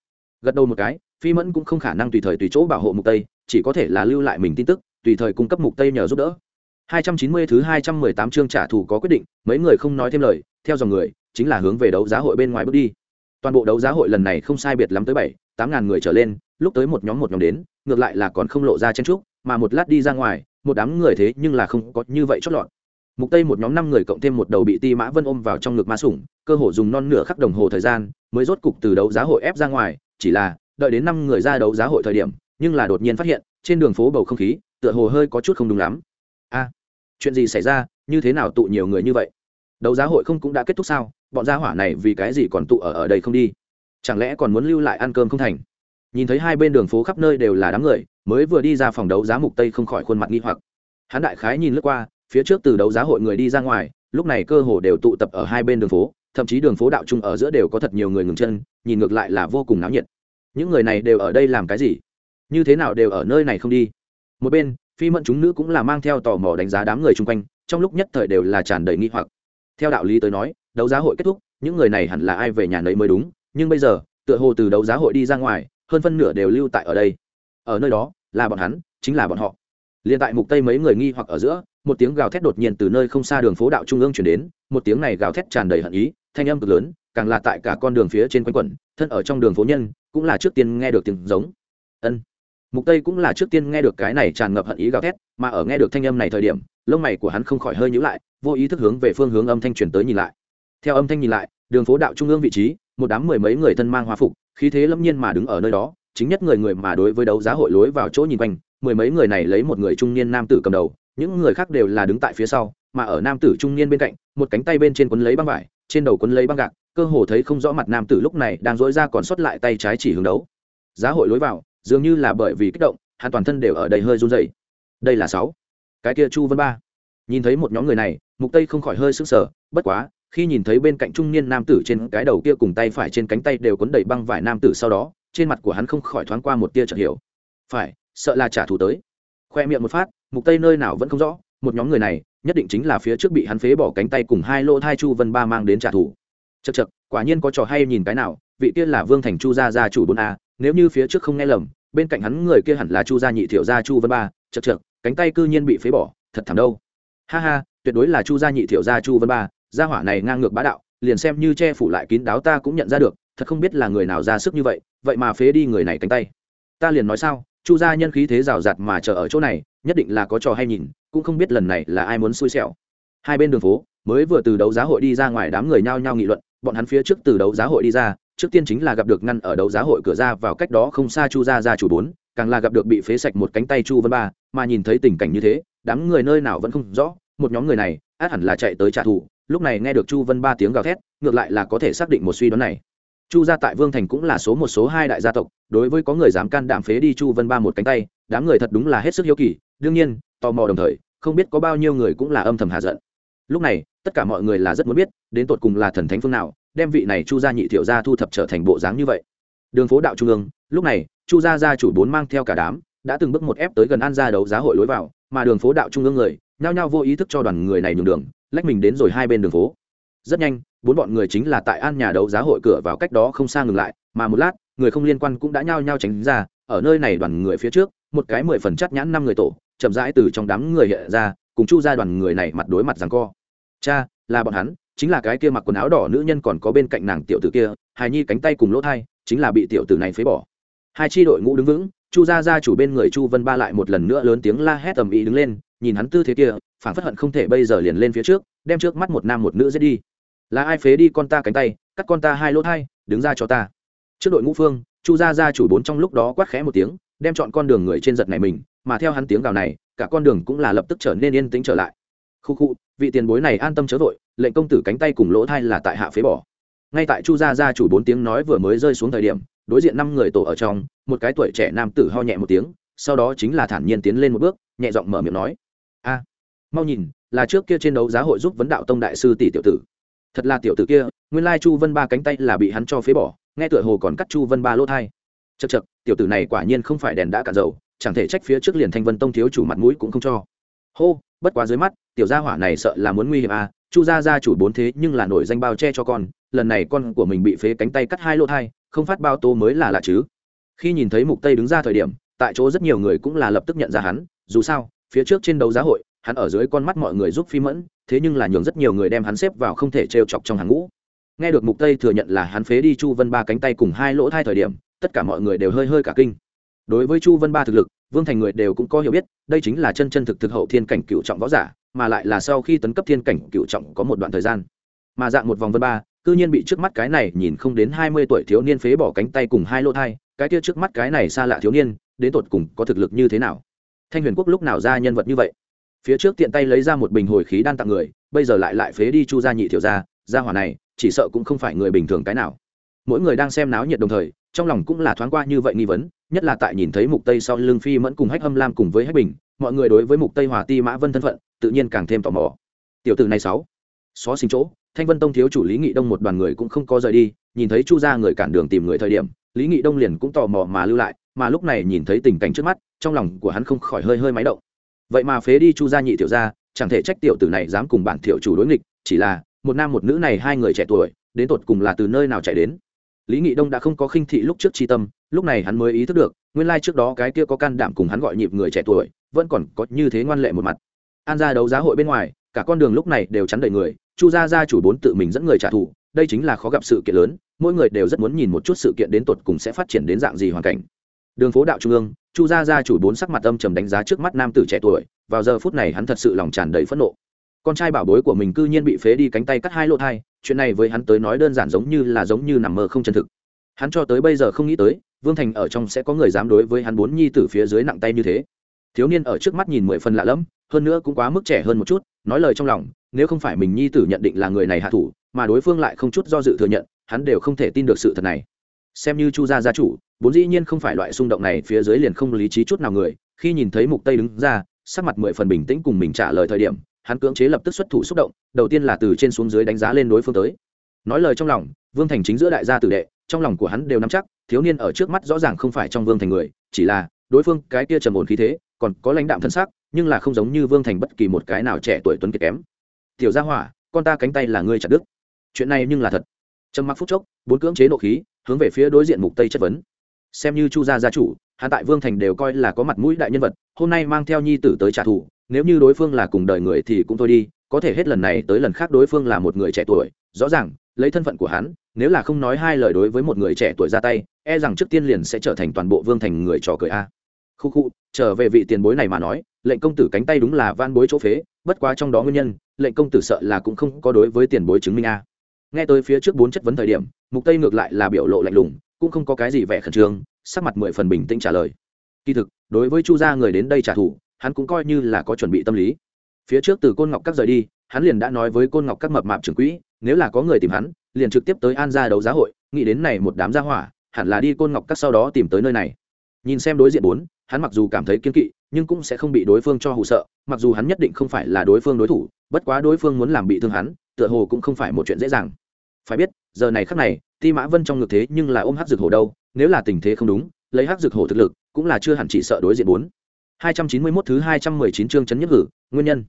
Gật đầu một cái, phi mẫn cũng không khả năng tùy thời tùy chỗ bảo hộ mục tây, chỉ có thể là lưu lại mình tin tức, tùy thời cung cấp mục tây nhờ giúp đỡ. 290 thứ 218 chương trả thù có quyết định, mấy người không nói thêm lời, theo dòng người, chính là hướng về đấu giá hội bên ngoài bước đi. Toàn bộ đấu giá hội lần này không sai biệt lắm tới bảy, tám ngàn người trở lên, lúc tới một nhóm một nhóm đến, ngược lại là còn không lộ ra chân trúc mà một lát đi ra ngoài, một đám người thế nhưng là không có như vậy chót lọt. Mục tây một nhóm năm người cộng thêm một đầu bị ti mã vân ôm vào trong ngực ma sủng, cơ hồ dùng non nửa khắc đồng hồ thời gian, mới rốt cục từ đấu giá hội ép ra ngoài, chỉ là, đợi đến năm người ra đấu giá hội thời điểm, nhưng là đột nhiên phát hiện, trên đường phố bầu không khí, tựa hồ hơi có chút không đúng lắm. A! Chuyện gì xảy ra, như thế nào tụ nhiều người như vậy? Đấu giá hội không cũng đã kết thúc sao? Bọn gia hỏa này vì cái gì còn tụ ở ở đây không đi? Chẳng lẽ còn muốn lưu lại ăn cơm không thành? Nhìn thấy hai bên đường phố khắp nơi đều là đám người, mới vừa đi ra phòng đấu giá mục tây không khỏi khuôn mặt nghi hoặc. Hắn đại khái nhìn lướt qua, phía trước từ đấu giá hội người đi ra ngoài, lúc này cơ hồ đều tụ tập ở hai bên đường phố, thậm chí đường phố đạo trung ở giữa đều có thật nhiều người ngừng chân, nhìn ngược lại là vô cùng náo nhiệt. Những người này đều ở đây làm cái gì? Như thế nào đều ở nơi này không đi? Một bên phi mẫn chúng nữ cũng là mang theo tò mò đánh giá đám người chung quanh, trong lúc nhất thời đều là tràn đầy nghi hoặc. Theo đạo lý tới nói, đấu giá hội kết thúc, những người này hẳn là ai về nhà nấy mới đúng, nhưng bây giờ, tựa hồ từ đấu giá hội đi ra ngoài, hơn phân nửa đều lưu tại ở đây. Ở nơi đó, là bọn hắn, chính là bọn họ. Liền tại mục tây mấy người nghi hoặc ở giữa, một tiếng gào thét đột nhiên từ nơi không xa đường phố đạo trung ương chuyển đến, một tiếng này gào thét tràn đầy hận ý, thanh âm cực lớn, càng là tại cả con đường phía trên quanh quẩn, thân ở trong đường phố nhân, cũng là trước tiên nghe được tiếng giống. Ân mục tây cũng là trước tiên nghe được cái này tràn ngập hận ý gào thét, mà ở nghe được thanh âm này thời điểm, lông mày của hắn không khỏi hơi nhíu lại, vô ý thức hướng về phương hướng âm thanh truyền tới nhìn lại. Theo âm thanh nhìn lại, đường phố đạo trung ương vị trí, một đám mười mấy người thân mang hoa phục, khí thế lâm nhiên mà đứng ở nơi đó, chính nhất người người mà đối với đấu giá hội lối vào chỗ nhìn quanh, mười mấy người này lấy một người trung niên nam tử cầm đầu, những người khác đều là đứng tại phía sau, mà ở nam tử trung niên bên cạnh, một cánh tay bên trên quấn lấy băng vải, trên đầu quấn lấy băng gạc, cơ hồ thấy không rõ mặt nam tử lúc này đang dỗi ra còn sót lại tay trái chỉ hướng đấu. Giá hội lối vào dường như là bởi vì kích động, hắn toàn thân đều ở đây hơi run dày đây là sáu. Cái kia chu vân ba. Nhìn thấy một nhóm người này, mục tây không khỏi hơi sững sờ, bất quá, khi nhìn thấy bên cạnh trung niên nam tử trên cái đầu kia cùng tay phải trên cánh tay đều cuốn đầy băng vải nam tử sau đó, trên mặt của hắn không khỏi thoáng qua một tia chợt hiểu. Phải, sợ là trả thù tới. Khoe miệng một phát, mục tây nơi nào vẫn không rõ, một nhóm người này, nhất định chính là phía trước bị hắn phế bỏ cánh tay cùng hai lô thai chu vân ba mang đến trả thù. Chật chật quả nhiên có trò hay nhìn cái nào, vị kia là vương thành chu gia gia chủ bốn a, nếu như phía trước không nghe lầm bên cạnh hắn người kia hẳn là chu gia nhị thiểu gia chu vân ba, chật chược, cánh tay cư nhiên bị phế bỏ, thật thảm đâu. Ha ha, tuyệt đối là chu gia nhị thiểu gia chu vân ba, gia hỏa này ngang ngược bá đạo, liền xem như che phủ lại kín đáo ta cũng nhận ra được, thật không biết là người nào ra sức như vậy vậy mà phế đi người này cánh tay. Ta liền nói sao, chu gia nhân khí thế rào rạt mà chờ ở chỗ này, nhất định là có trò hay nhìn, cũng không biết lần này là ai muốn xui xẻo. Hai bên đường phố, mới vừa từ đấu giá hội đi ra ngoài đám người nhao nhao nghị luận, bọn hắn phía trước từ đấu giá hội đi ra trước tiên chính là gặp được ngăn ở đấu giá hội cửa ra vào cách đó không xa chu gia gia chủ bốn, càng là gặp được bị phế sạch một cánh tay chu vân ba, mà nhìn thấy tình cảnh như thế, đám người nơi nào vẫn không rõ, một nhóm người này, át hẳn là chạy tới trả thù, lúc này nghe được chu vân ba tiếng gào thét, ngược lại là có thể xác định một suy đoán này. Chu gia tại vương thành cũng là số một, số hai đại gia tộc, đối với có người dám can đảm phế đi chu vân ba một cánh tay, đám người thật đúng là hết sức hiếu kỳ, đương nhiên, tò mò đồng thời, không biết có bao nhiêu người cũng là âm thầm hạ giận. Lúc này, tất cả mọi người là rất muốn biết, đến tột cùng là thần thánh phương nào đem vị này chu gia nhị thiểu gia thu thập trở thành bộ dáng như vậy. Đường phố đạo trung ương, lúc này, chu gia gia chủ bốn mang theo cả đám, đã từng bước một ép tới gần an gia đấu giá hội lối vào, mà đường phố đạo trung ương người, nhao nhao vô ý thức cho đoàn người này nhường đường, lách mình đến rồi hai bên đường phố. Rất nhanh, bốn bọn người chính là tại an nhà đấu giá hội cửa vào cách đó không xa ngừng lại, mà một lát, người không liên quan cũng đã nhao nhao tránh ra, ở nơi này đoàn người phía trước, một cái mười phần chắc nhãn năm người tổ, chậm rãi từ trong đám người hiện ra, cùng chu gia đoàn người này mặt đối mặt rằng co. Cha, là bọn hắn chính là cái kia mặc quần áo đỏ nữ nhân còn có bên cạnh nàng tiểu tử kia hài nhi cánh tay cùng lỗ thai, chính là bị tiểu tử này phế bỏ. Hai tri đội ngũ đứng vững, chu gia gia chủ bên người chu vân ba lại một lần nữa lớn tiếng la hét ầm ĩ đứng lên, nhìn hắn tư thế kia phản phất hận không thể bây giờ liền lên phía trước, đem trước mắt một nam một nữ giết đi. Là ai phế đi con ta cánh tay, cắt con ta hai lỗ thai, đứng ra cho ta. Trước đội ngũ phương, chu gia gia chủ bốn trong lúc đó quát khẽ một tiếng, đem chọn con đường người trên giật này mình, mà theo hắn tiếng gào này, cả con đường cũng là lập tức trở nên yên tĩnh trở lại khu khu, vị tiền bối này an tâm chớ vội, lệnh công tử cánh tay cùng lỗ thai là tại hạ phế bỏ. Ngay tại chu gia gia chủ bốn tiếng nói vừa mới rơi xuống thời điểm, đối diện năm người tổ ở trong, một cái tuổi trẻ nam tử ho nhẹ một tiếng, sau đó chính là thản nhiên tiến lên một bước, nhẹ giọng mở miệng nói. A, mau nhìn, là trước kia trên đấu giá hội giúp vấn đạo tông đại sư tỷ tiểu tử. Thật là tiểu tử kia, nguyên lai chu vân ba cánh tay là bị hắn cho phế bỏ, nghe tựa hồ còn cắt chu vân ba lỗ thai. Chật chật tiểu tử này quả nhiên không phải đèn đã cạn dầu, chẳng thể trách phía trước liền thanh vân tông thiếu chủ mặt mũi cũng không cho. Hô bất quá dưới mắt, tiểu gia hỏa này sợ là muốn nguy hiểm à chu gia gia chủ bốn thế nhưng là nổi danh bao che cho con, lần này con của mình bị phế cánh tay cắt hai lỗ thai, không phát bao tô mới là lạ chứ. Khi nhìn thấy mục tây đứng ra thời điểm, tại chỗ rất nhiều người cũng là lập tức nhận ra hắn, dù sao, phía trước trên đấu giá hội, hắn ở dưới con mắt mọi người giúp phi mẫn, thế nhưng là nhường rất nhiều người đem hắn xếp vào không thể trêu chọc trong hàng ngũ. Nghe được mục tây thừa nhận là hắn phế đi chu vân ba cánh tay cùng hai lỗ thai thời điểm, tất cả mọi người đều hơi hơi cả kinh đối với chu vân ba thực lực, vương thành người đều cũng có hiểu biết, đây chính là chân chân thực thực hậu thiên cảnh cựu trọng võ giả, mà lại là sau khi tấn cấp thiên cảnh cựu trọng có một đoạn thời gian. Mà dạng một vòng vân ba, cư nhiên bị trước mắt cái này nhìn không đến hai mươi tuổi thiếu niên phế bỏ cánh tay cùng hai lỗ thai, cái kia trước mắt cái này xa lạ thiếu niên, đến tột cùng có thực lực như thế nào? Thanh huyền quốc lúc nào ra nhân vật như vậy? Phía trước tiện tay lấy ra một bình hồi khí đan tặng người, bây giờ lại lại phế đi chu gia nhị thiểu gia gia hỏa này, chỉ sợ cũng không phải người bình thường cái nào. Mỗi người đang xem náo nhiệt đồng thời trong lòng cũng là thoáng qua như vậy nghi vấn, nhất là tại nhìn thấy mục tây sau lưng phi mẫn cùng hách hâm lam cùng với hách bình, mọi người đối với mục tây hòa ti mã vân thân phận, tự nhiên càng thêm tò mò. Tiểu tử này sáu, xó sinh chỗ, thanh vân tông thiếu chủ lý nghị đông một đoàn người cũng không có rời đi, nhìn thấy chu gia người cản đường tìm người thời điểm, lý nghị đông liền cũng tò mò mà lưu lại, mà lúc này nhìn thấy tình cảnh trước mắt, trong lòng của hắn không khỏi hơi hơi máy động. Vậy mà phế đi chu gia nhị tiểu gia, chẳng thể trách tiểu tử này dám cùng bản tiểu chủ đối nghịch, chỉ là, một nam một nữ này hai người trẻ tuổi, đến tột cùng là từ nơi nào chạy đến? Lý nghị đông đã không có khinh thị lúc trước tri tâm, lúc này hắn mới ý thức được, nguyên lai trước đó cái kia có can đảm cùng hắn gọi nhịp người trẻ tuổi, vẫn còn có như thế ngoan lệ một mặt. An ra đấu giá hội bên ngoài, cả con đường lúc này đều chắn đầy người, chu gia gia chủ bốn tự mình dẫn người trả thù, đây chính là khó gặp sự kiện lớn, mỗi người đều rất muốn nhìn một chút sự kiện đến tột cùng sẽ phát triển đến dạng gì hoàn cảnh. Đường phố đạo trung ương, chu gia gia chủ bốn sắc mặt âm trầm đánh giá trước mắt nam tử trẻ tuổi, vào giờ phút này hắn thật sự lòng tràn đầy phẫn nộ. Con trai bảo bối của mình cư nhiên bị phế đi cánh tay cắt hai lỗ thai chuyện này với hắn tới nói đơn giản giống như là giống như nằm mơ không chân thực. Hắn cho tới bây giờ không nghĩ tới, vương thành ở trong sẽ có người dám đối với hắn bốn nhi tử phía dưới nặng tay như thế. Thiếu niên ở trước mắt nhìn mười phần lạ lẫm, hơn nữa cũng quá mức trẻ hơn một chút, nói lời trong lòng, nếu không phải mình nhi tử nhận định là người này hạ thủ, mà đối phương lại không chút do dự thừa nhận, hắn đều không thể tin được sự thật này. Xem như chu gia gia chủ, bốn dĩ nhiên không phải loại xung động này phía dưới liền không lý trí chút nào người, khi nhìn thấy mục tây đứng ra, sắc mặt mười phần bình tĩnh cùng mình trả lời thời điểm hắn cưỡng chế lập tức xuất thủ xúc động, đầu tiên là từ trên xuống dưới đánh giá lên đối phương tới. Nói lời trong lòng, vương thành chính giữa đại gia tử đệ, trong lòng của hắn đều nắm chắc, thiếu niên ở trước mắt rõ ràng không phải trong vương thành người, chỉ là, đối phương cái kia trầm ổn khí thế, còn có lãnh đạm thân xác nhưng là không giống như vương thành bất kỳ một cái nào trẻ tuổi tuấn kiệt kém. Tiểu gia hỏa, con ta cánh tay là ngươi chặt đức chuyện này nhưng là thật. Trầm mặc phút chốc, bốn cưỡng chế nộ khí, hướng về phía đối diện mục tây chất vấn. Xem như chu gia gia chủ hạ tại vương thành đều coi là có mặt mũi đại nhân vật, hôm nay mang theo nhi tử tới trả thù nếu như đối phương là cùng đời người thì cũng thôi đi, có thể hết lần này tới lần khác đối phương là một người trẻ tuổi, rõ ràng, lấy thân phận của hắn, nếu là không nói hai lời đối với một người trẻ tuổi ra tay e rằng trước tiên liền sẽ trở thành toàn bộ vương thành người trò cười a. Khu khu, trở về vị tiền bối này mà nói, lệnh công tử cánh tay đúng là van bối chỗ phế, bất quá trong đó nguyên nhân, lệnh công tử sợ là cũng không có đối với tiền bối chứng minh a. Nghe tới phía trước bốn chất vấn thời điểm, mục tây ngược lại là biểu lộ lạnh lùng, cũng không có cái gì vẻ khẩn trương, sắc mặt mười phần bình tĩnh trả lời. Kỳ thực, đối với chu gia người đến đây trả thù hắn cũng coi như là có chuẩn bị tâm lý. Phía trước từ côn ngọc các rời đi, hắn liền đã nói với côn ngọc các mập mạp trưởng quỹ, nếu là có người tìm hắn, liền trực tiếp tới an gia đấu giá hội, nghĩ đến này một đám gia hỏa, hẳn là đi côn ngọc các sau đó tìm tới nơi này. Nhìn xem đối diện bốn, hắn mặc dù cảm thấy kiên kỵ, nhưng cũng sẽ không bị đối phương cho hụ sợ, mặc dù hắn nhất định không phải là đối phương đối thủ, bất quá đối phương muốn làm bị thương hắn, tựa hồ cũng không phải một chuyện dễ dàng. Phải biết, giờ này khắc này, ti mã vân trong ngực thế nhưng là ôm hắc dược hổ đâu, nếu là tình thế không đúng, lấy hắc dược hổ thực lực, cũng là chưa hẳn chỉ sợ đối diện bốn hai trăm chín mươi 291 thứ hai trăm mười chín chương chấn nhất hử, nguyên nhân.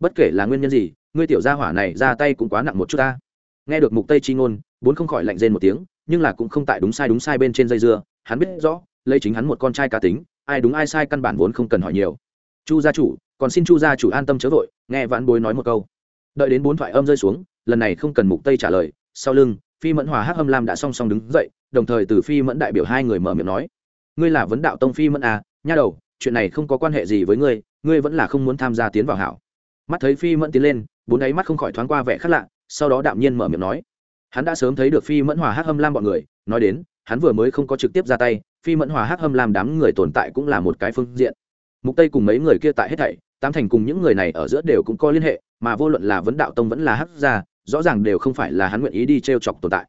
Bất kể là nguyên nhân gì, ngươi tiểu gia hỏa này ra tay cũng quá nặng một chút ta. Nghe được mục tây chi ngôn bốn không khỏi lạnh rên một tiếng, nhưng là cũng không tại đúng sai đúng sai bên trên dây dưa, hắn biết rõ, lấy chính hắn một con trai cá tính, ai đúng ai sai căn bản vốn không cần hỏi nhiều. Chu gia chủ, còn xin chu gia chủ an tâm chớ vội, nghe vãn bối nói một câu. Đợi đến bốn thoại âm rơi xuống, lần này không cần mục tây trả lời, sau lưng, phi mẫn hòa hắc âm lam đã song song đứng dậy, đồng thời từ phi mẫn đại biểu hai người mở miệng nói. Ngươi là vấn đạo tông phi mẫn à nha đầu chuyện này không có quan hệ gì với ngươi ngươi vẫn là không muốn tham gia tiến vào hảo. Mắt thấy phi mẫn tiến lên, bốn ấy mắt không khỏi thoáng qua vẻ khác lạ, sau đó đạm nhiên mở miệng nói. Hắn đã sớm thấy được phi mẫn hòa hắc hâm lam bọn người, nói đến, hắn vừa mới không có trực tiếp ra tay, phi mẫn hòa hắc hâm lam đám người tồn tại cũng là một cái phương diện. Mục tây cùng mấy người kia tại hết thảy, tám thành cùng những người này ở giữa đều cũng có liên hệ, mà vô luận là vấn đạo tông vẫn là hắc gia, rõ ràng đều không phải là hắn nguyện ý đi trêu chọc tồn tại.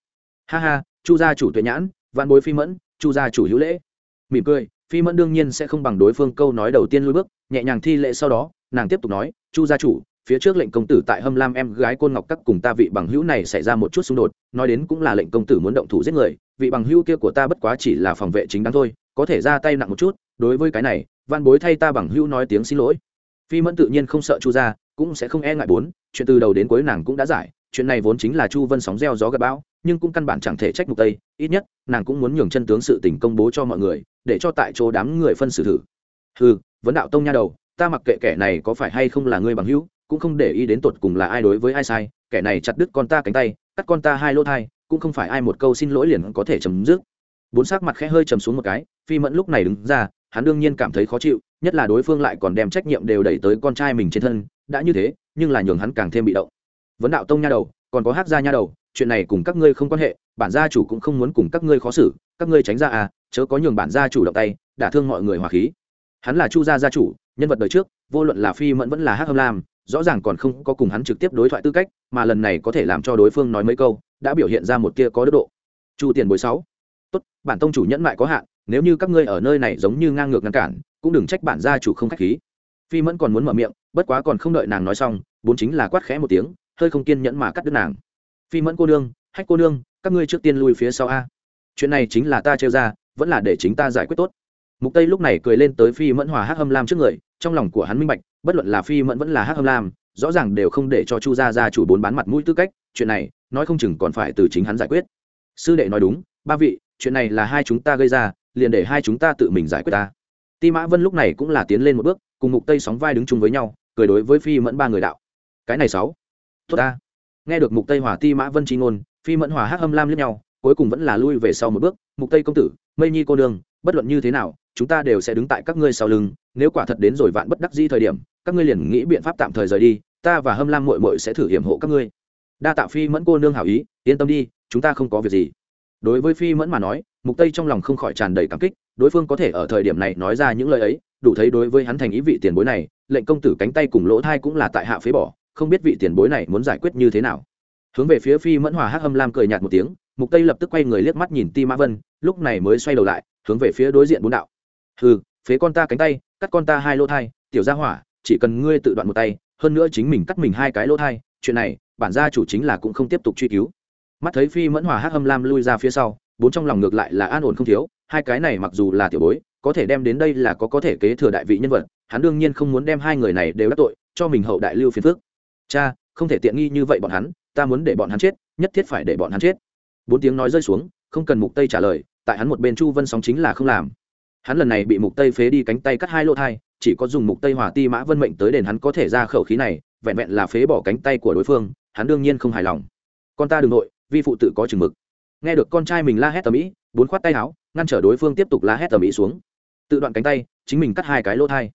Ha ha, chu gia chủ tuệ nhãn văn bối phi mẫn, chu gia chủ hữu lễ. Mỉm cười phi mẫn đương nhiên sẽ không bằng đối phương câu nói đầu tiên lui bước, nhẹ nhàng thi lễ sau đó, nàng tiếp tục nói, chu gia chủ, phía trước lệnh công tử tại hâm lam em gái côn ngọc các cùng ta vị bằng hữu này xảy ra một chút xung đột, nói đến cũng là lệnh công tử muốn động thủ giết người, vị bằng hữu kia của ta bất quá chỉ là phòng vệ chính đáng thôi, có thể ra tay nặng một chút, đối với cái này, văn bối thay ta bằng hữu nói tiếng xin lỗi. Phi mẫn tự nhiên không sợ chu gia, cũng sẽ không e ngại bốn, chuyện từ đầu đến cuối nàng cũng đã giải chuyện này vốn chính là chu vân sóng gieo gió gặp bão, nhưng cũng căn bản chẳng thể trách mục tây, ít nhất, nàng cũng muốn nhường chân tướng sự tình công bố cho mọi người, để cho tại chỗ đám người phân xử thử. Ừ vấn đạo tông nha đầu, ta mặc kệ kẻ này có phải hay không là người bằng hữu, cũng không để ý đến tột cùng là ai đối với ai sai, kẻ này chặt đứt con ta cánh tay, cắt con ta hai lỗ thai, cũng không phải ai một câu xin lỗi liền có thể chấm dứt. Bốn sắc mặt khẽ hơi chầm xuống một cái, phi mẫn lúc này đứng ra, hắn đương nhiên cảm thấy khó chịu, nhất là đối phương lại còn đem trách nhiệm đều đẩy tới con trai mình trên thân, đã như thế, nhưng là nhường hắn càng thêm bị động vấn đạo tông nha đầu, còn có hát gia nha đầu, chuyện này cùng các ngươi không quan hệ, bản gia chủ cũng không muốn cùng các ngươi khó xử, các ngươi tránh ra à chớ có nhường bản gia chủ động tay, đả thương mọi người hòa khí. Hắn là chu gia gia chủ, nhân vật đời trước, vô luận là phi mẫn vẫn là hát hâm lam, rõ ràng còn không có cùng hắn trực tiếp đối thoại tư cách, mà lần này có thể làm cho đối phương nói mấy câu, đã biểu hiện ra một kia có đức độ. Chu tiền bối sáu. Tốt, bản tông chủ nhẫn mại có hạn, nếu như các ngươi ở nơi này giống như ngang ngược ngăn cản, cũng đừng trách bản gia chủ không khách khí. Phi mẫn còn muốn mở miệng, bất quá còn không đợi nàng nói xong, bốn chính là quát khẽ một tiếng hơi không kiên nhẫn mà cắt đứt nàng. Phi mẫn cô nương, hách cô nương, các ngươi trước tiên lui phía sau a. Chuyện này chính là ta trêu ra, vẫn là để chính ta giải quyết tốt. Mục tây lúc này cười lên tới phi mẫn hòa hắc hâm lam trước người, trong lòng của hắn minh bạch, bất luận là phi mẫn vẫn là hắc hâm lam, rõ ràng đều không để cho chu gia gia chủ bốn bán mặt mũi tư cách, chuyện này, nói không chừng còn phải từ chính hắn giải quyết. Sư đệ nói đúng, ba vị, chuyện này là hai chúng ta gây ra, liền để hai chúng ta tự mình giải quyết ta. Ti mã vân lúc này cũng là tiến lên một bước, cùng mục tây sóng vai đứng chung với nhau, cười đối với phi mẫn ba người đạo. Cái này sáu tốt ta. Nghe được mục tây hòa ti mã vân chi ngôn, phi mẫn hòa hắc hâm lam lẫn nhau, cuối cùng vẫn là lui về sau một bước. Mục tây công tử, mây nhi cô đường bất luận như thế nào, chúng ta đều sẽ đứng tại các ngươi sau lưng. Nếu quả thật đến rồi vạn bất đắc di thời điểm, các ngươi liền nghĩ biện pháp tạm thời rời đi. Ta và hâm lam muội muội sẽ thử hiểm hộ các ngươi. Đa tạ phi mẫn cô nương hảo ý, yên tâm đi, chúng ta không có việc gì. Đối với phi mẫn mà nói, mục tây trong lòng không khỏi tràn đầy cảm kích. Đối phương có thể ở thời điểm này nói ra những lời ấy, đủ thấy đối với hắn thành ý vị tiền bối này, lệnh công tử cánh tay cùng lỗ thai cũng là tại hạ phế bỏ không biết vị tiền bối này muốn giải quyết như thế nào. Hướng về phía phi mẫn hòa hắc Âm lam cười nhạt một tiếng, mục tây lập tức quay người liếc mắt nhìn ti mã vân, lúc này mới xoay đầu lại, hướng về phía đối diện bốn đạo. Hừ, phế con ta cánh tay, cắt con ta hai lỗ thai, tiểu gia hỏa, chỉ cần ngươi tự đoạn một tay, hơn nữa chính mình cắt mình hai cái lỗ thai, chuyện này, bản gia chủ chính là cũng không tiếp tục truy cứu. Mắt thấy phi mẫn hòa hắc Âm lam lui ra phía sau, bốn trong lòng ngược lại là an ổn không thiếu, hai cái này mặc dù là tiểu bối, có thể đem đến đây là có có thể kế thừa đại vị nhân vật, hắn đương nhiên không muốn đem hai người này đều đắc tội, cho mình hậu đại lưu phiền phước cha, không thể tiện nghi như vậy bọn hắn, ta muốn để bọn hắn chết, nhất thiết phải để bọn hắn chết. Bốn tiếng nói rơi xuống, không cần mục tây trả lời, tại hắn một bên chu vân sóng chính là không làm. Hắn lần này bị mục tây phế đi cánh tay cắt hai lỗ thai, chỉ có dùng mục tây hỏa ti mã vân mệnh tới đền hắn có thể ra khẩu khí này, vẹn vẹn là phế bỏ cánh tay của đối phương, hắn đương nhiên không hài lòng. Con ta đừng nội, vi phụ tự có chừng mực. Nghe được con trai mình la hét tầm ĩ, bốn khoát tay áo, ngăn trở đối phương tiếp tục la hét tầm ĩ xuống. Tự đoạn cánh tay, chính mình cắt hai cái lỗ thai.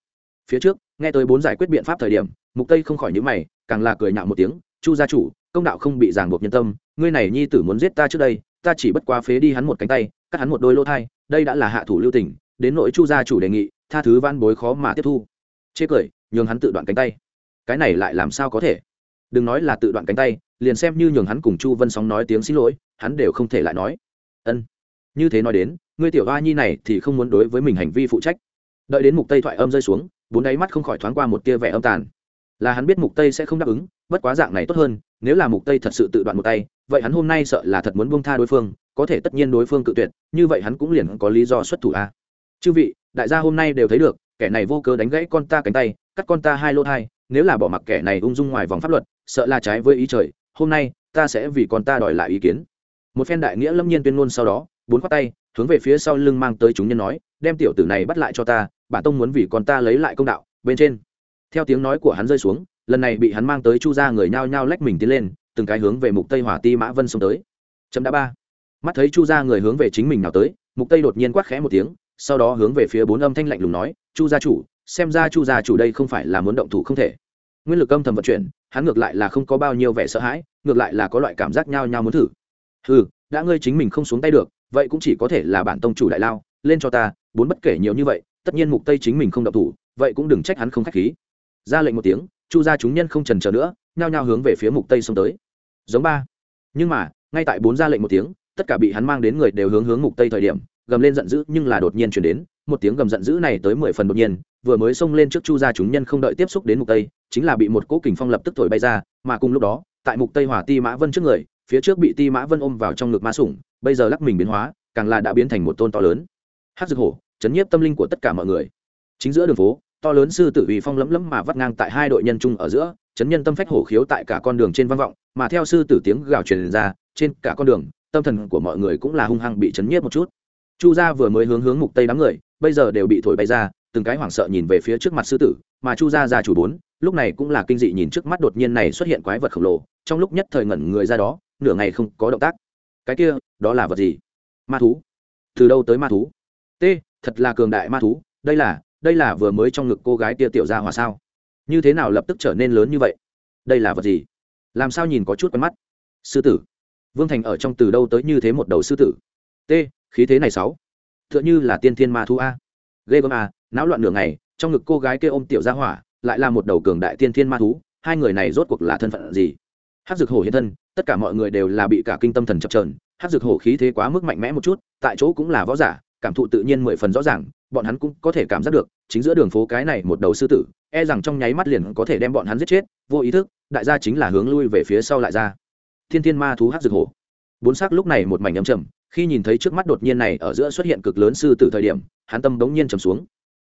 Phía trước, nghe tới bốn giải quyết biện pháp thời điểm mục tây không khỏi nhíu mày, càng là cười nhạo một tiếng, chu gia chủ, công đạo không bị ràng buộc nhân tâm, ngươi này nhi tử muốn giết ta trước đây, ta chỉ bất quá phế đi hắn một cánh tay, cắt hắn một đôi lỗ thai, đây đã là hạ thủ lưu tình. Đến nỗi chu gia chủ đề nghị, tha thứ van bối khó mà tiếp thu. Chê cười, nhường hắn tự đoạn cánh tay. Cái này lại làm sao có thể? Đừng nói là tự đoạn cánh tay, liền xem như nhường hắn cùng chu vân sóng nói tiếng xin lỗi, hắn đều không thể lại nói. Ân. Như thế nói đến, ngươi tiểu hoa nhi này thì không muốn đối với mình hành vi phụ trách. Đợi đến mục tây thoại âm rơi xuống, bốn đáy mắt không khỏi thoáng qua một tia vẻ âm tàn là hắn biết mục tây sẽ không đáp ứng, bất quá dạng này tốt hơn, nếu là mục tây thật sự tự đoạn một tay, vậy hắn hôm nay sợ là thật muốn buông tha đối phương, có thể tất nhiên đối phương cự tuyệt, như vậy hắn cũng liền có lý do xuất thủ a. Chư vị, đại gia hôm nay đều thấy được, kẻ này vô cớ đánh gãy con ta cánh tay, cắt con ta hai lỗ thai, nếu là bỏ mặc kẻ này ung dung ngoài vòng pháp luật, sợ là trái với ý trời, hôm nay, ta sẽ vì con ta đòi lại ý kiến. Một phen đại nghĩa lâm nhiên tuyên ngôn sau đó, bốn khoát tay, hướng về phía sau lưng mang tới chúng nhân nói, đem tiểu tử này bắt lại cho ta, bản tông muốn vì con ta lấy lại công đạo, bên trên theo tiếng nói của hắn rơi xuống, lần này bị hắn mang tới chu ra người nhao nhao lách mình tiến lên, từng cái hướng về mục tây hỏa ti mã vân xông tới. Chấm đã ba. Mắt thấy chu ra người hướng về chính mình nào tới, mục tây đột nhiên quát khẽ một tiếng, sau đó hướng về phía bốn âm thanh lạnh lùng nói, chu gia chủ, xem ra chu gia chủ đây không phải là muốn động thủ không thể. Nguyên lực âm thầm vận chuyển, hắn ngược lại là không có bao nhiêu vẻ sợ hãi, ngược lại là có loại cảm giác nhao nhao muốn thử. Ừ đã ngươi chính mình không xuống tay được, vậy cũng chỉ có thể là bản tông chủ đại lao, lên cho ta, bốn bất kể nhiều như vậy, tất nhiên mục tây chính mình không động thủ, vậy cũng đừng trách hắn không khách khí ra lệnh một tiếng, chu gia chúng nhân không trần chờ nữa, nhao nhao hướng về phía mục tây xông tới. Giống ba. Nhưng mà, ngay tại bốn ra lệnh một tiếng, tất cả bị hắn mang đến người đều hướng hướng mục tây thời điểm, gầm lên giận dữ nhưng là đột nhiên chuyển đến, một tiếng gầm giận dữ này tới mười phần đột nhiên, vừa mới xông lên trước chu gia chúng nhân không đợi tiếp xúc đến mục tây, chính là bị một cỗ kình phong lập tức thổi bay ra, mà cùng lúc đó, tại mục tây hỏa ti mã vân trước người, phía trước bị ti mã vân ôm vào trong ngực ma sủng, bây giờ lắc mình biến hóa, càng là đã biến thành một tôn to lớn. Hát dược hổ, chấn nhiếp tâm linh của tất cả mọi người. Chính giữa đường phố to lớn sư tử uy phong lấm lấm mà vắt ngang tại hai đội nhân trung ở giữa, chấn nhân tâm phách hổ khiếu tại cả con đường trên vang vọng, mà theo sư tử tiếng gào truyền ra, trên cả con đường, tâm thần của mọi người cũng là hung hăng bị chấn nhiếp một chút. Chu gia vừa mới hướng hướng mục tây đám người, bây giờ đều bị thổi bay ra, từng cái hoảng sợ nhìn về phía trước mặt sư tử, mà chu gia gia chủ bốn, lúc này cũng là kinh dị nhìn trước mắt đột nhiên này xuất hiện quái vật khổng lồ, trong lúc nhất thời ngẩn người ra đó, nửa ngày không có động tác. Cái kia, đó là vật gì? Ma thú. Từ đâu tới ma thú? T, thật là cường đại ma thú, đây là đây là vừa mới trong ngực cô gái kia tiểu ra hòa sao? Như thế nào lập tức trở nên lớn như vậy? Đây là vật gì? Làm sao nhìn có chút quen mắt? Sư tử. Vương thành ở trong từ đâu tới như thế một đầu sư tử? T, khí thế này sáu. T h ư ợ n h ư là tiên thiên ma thú a. Ghê gớm a náo loạn nửa ngày, trong ngực cô gái kia ôm tiểu ra hỏa, lại là một đầu cường đại tiên thiên ma thú, hai người này rốt cuộc là thân phận gì? Hát dược hổ hiện thân, tất cả mọi người đều là bị cả kinh tâm thần chập trờn hát dược hổ khí thế quá mức mạnh mẽ một chút, tại chỗ cũng là võ giả, cảm thụ tự nhiên mười phần rõ ràng bọn hắn cũng có thể cảm giác được, chính giữa đường phố cái này một đầu sư tử e rằng trong nháy mắt liền có thể đem bọn hắn giết chết, vô ý thức, đại gia chính là hướng lui về phía sau lại ra. Thiên thiên ma thú hát dược hổ. Bốn sắc lúc này một mảnh âm trầm, khi nhìn thấy trước mắt đột nhiên này ở giữa xuất hiện cực lớn sư tử thời điểm, hắn tâm bỗng nhiên trầm xuống.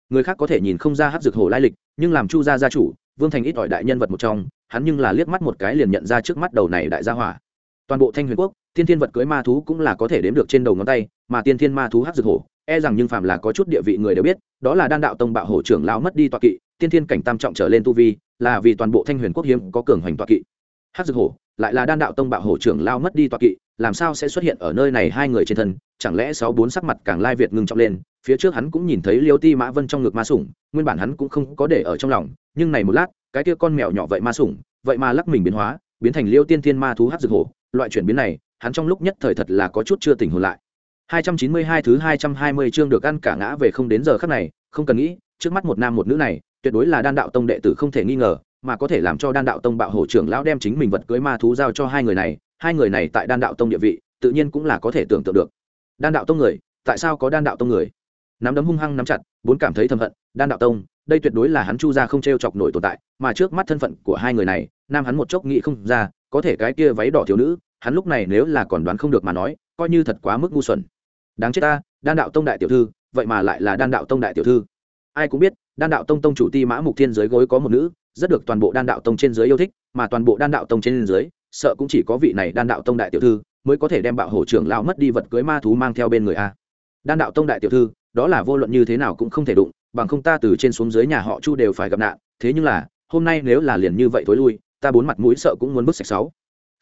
Người khác có thể nhìn không ra hát dược hổ lai lịch, nhưng làm chu gia gia chủ, vương thành ít ỏi đại nhân vật một trong, hắn nhưng là liếc mắt một cái liền nhận ra trước mắt đầu này đại gia hỏa. Toàn bộ thanh huyền quốc, Thiên thiên vật cưới ma thú cũng là có thể đếm được trên đầu ngón tay, mà tiên thiên ma thú hát dược hổ e rằng nhưng phàm là có chút địa vị người đều biết, đó là đan đạo tông bạo hổ trưởng lão mất đi tọa kỵ, tiên thiên cảnh tam trọng trở lên tu vi, là vì toàn bộ thanh huyền quốc hiếm có cường hoành tọa kỵ. Hát dược hổ, lại là đan đạo tông bạo hổ trưởng lao mất đi tọa kỵ, làm sao sẽ xuất hiện ở nơi này hai người trên thân? Chẳng lẽ sáu bốn sắc mặt càng lai việt ngưng trọng lên, phía trước hắn cũng nhìn thấy liêu ti mã vân trong ngực ma sủng, nguyên bản hắn cũng không có để ở trong lòng, nhưng này một lát, cái kia con mèo nhỏ vậy ma sủng, vậy mà lắc mình biến hóa, biến thành liêu tiên thiên ma thú hát dược hổ. Loại chuyển biến này, hắn trong lúc nhất thời thật là có chút chưa tỉnh hồn lại. 292 thứ 220 chương được ăn cả ngã về không đến giờ khắc này, không cần nghĩ, trước mắt một nam một nữ này, tuyệt đối là đan đạo tông đệ tử không thể nghi ngờ, mà có thể làm cho đan đạo tông bạo hổ trưởng lão đem chính mình vật cưới ma thú giao cho hai người này, hai người này tại đan đạo tông địa vị, tự nhiên cũng là có thể tưởng tượng được. Đan đạo tông người, tại sao có đan đạo tông người? Nắm đấm hung hăng nắm chặt, bốn cảm thấy thầm hận, đan đạo tông, đây tuyệt đối là hắn chu ra không treo chọc nổi tồn tại, mà trước mắt thân phận của hai người này, nam hắn một chốc nghĩ không ra, có thể cái kia váy đỏ thiếu nữ, hắn lúc này nếu là còn đoán không được mà nói, coi như thật quá mức ngu xuẩn đáng chết ta, đan đạo tông đại tiểu thư, vậy mà lại là đan đạo tông đại tiểu thư. Ai cũng biết, đan đạo tông tông chủ ti mã mục thiên giới gối có một nữ, rất được toàn bộ đan đạo tông trên dưới yêu thích, mà toàn bộ đan đạo tông trên dưới sợ cũng chỉ có vị này đan đạo tông đại tiểu thư mới có thể đem bạo hổ trưởng lao mất đi vật cưới ma thú mang theo bên người a. Đan đạo tông đại tiểu thư, đó là vô luận như thế nào cũng không thể đụng, bằng không ta từ trên xuống dưới nhà họ chu đều phải gặp nạn, thế nhưng là, hôm nay nếu là liền như vậy thối lui, ta bốn mặt mũi sợ cũng muốn bứt sạch sáu.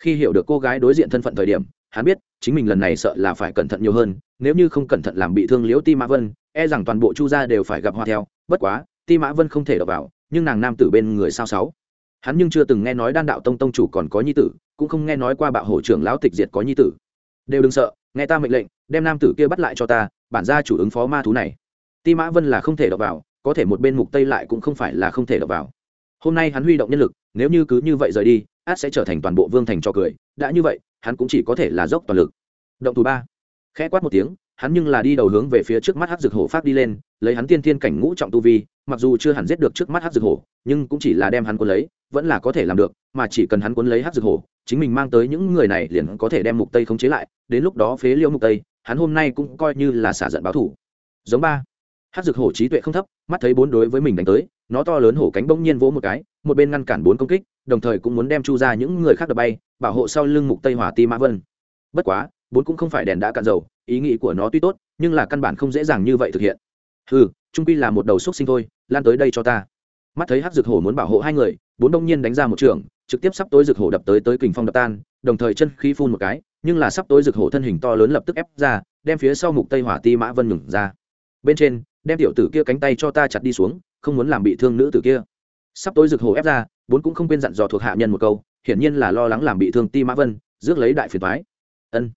Khi hiểu được cô gái đối diện thân phận thời điểm hắn biết, chính mình lần này sợ là phải cẩn thận nhiều hơn, nếu như không cẩn thận làm bị thương liễu ti mã vân e rằng toàn bộ chu gia đều phải gặp hoa theo. Bất quá, ti mã vân không thể đọc vào, nhưng nàng nam tử bên người sao sáu. Hắn nhưng chưa từng nghe nói đan đạo tông tông chủ còn có nhi tử, cũng không nghe nói qua bạo hổ trưởng lão tịch diệt có nhi tử. Đều đừng sợ, nghe ta mệnh lệnh, đem nam tử kia bắt lại cho ta, bản gia chủ ứng phó ma thú này. Ti mã vân là không thể đọc vào, có thể một bên mục tây lại cũng không phải là không thể đọc vào. Hôm nay hắn huy động nhân lực, nếu như cứ như vậy rời đi át sẽ trở thành toàn bộ vương thành cho cười, đã như vậy, hắn cũng chỉ có thể là dốc toàn lực. Động thủ ba. Khẽ quát một tiếng, hắn nhưng là đi đầu hướng về phía trước mắt hắc dược hổ phát đi lên, lấy hắn tiên tiên cảnh ngũ trọng tu vi, mặc dù chưa hẳn giết được trước mắt hắc dược hổ, nhưng cũng chỉ là đem hắn cuốn lấy, vẫn là có thể làm được, mà chỉ cần hắn cuốn lấy hắc dược hổ, chính mình mang tới những người này liền có thể đem mục tây khống chế lại, đến lúc đó phế liêu mục tây, hắn hôm nay cũng coi như là xả giận báo thủ. Giống ba. Hát dược hổ trí tuệ không thấp, mắt thấy bốn đối với mình đánh tới, nó to lớn hổ cánh bỗng nhiên vỗ một cái một bên ngăn cản bốn công kích, đồng thời cũng muốn đem chu ra những người khác đập bay, bảo hộ sau lưng mục tây hỏa ti mã vân. Bất quá, bốn cũng không phải đèn đã cạn dầu, ý nghĩ của nó tuy tốt, nhưng là căn bản không dễ dàng như vậy thực hiện. Ừ trung quy là một đầu xúc sinh thôi, lan tới đây cho ta. Mắt thấy hắc dược hổ muốn bảo hộ hai người, bốn đông nhiên đánh ra một trường, trực tiếp sắp tối dược hổ đập tới tới kình phong đập tan, đồng thời chân khí phun một cái, nhưng là sắp tối dược hổ thân hình to lớn lập tức ép ra, đem phía sau mục tây hỏa ti mã vân nhường ra. Bên trên, đem tiểu tử kia cánh tay cho ta chặt đi xuống, không muốn làm bị thương nữ tử kia sắp tối rực hồ ép ra, bốn cũng không quên dặn dò thuộc hạ nhân một câu, hiển nhiên là lo lắng làm bị thương ti mã vân, rước lấy đại phiền thoái ân.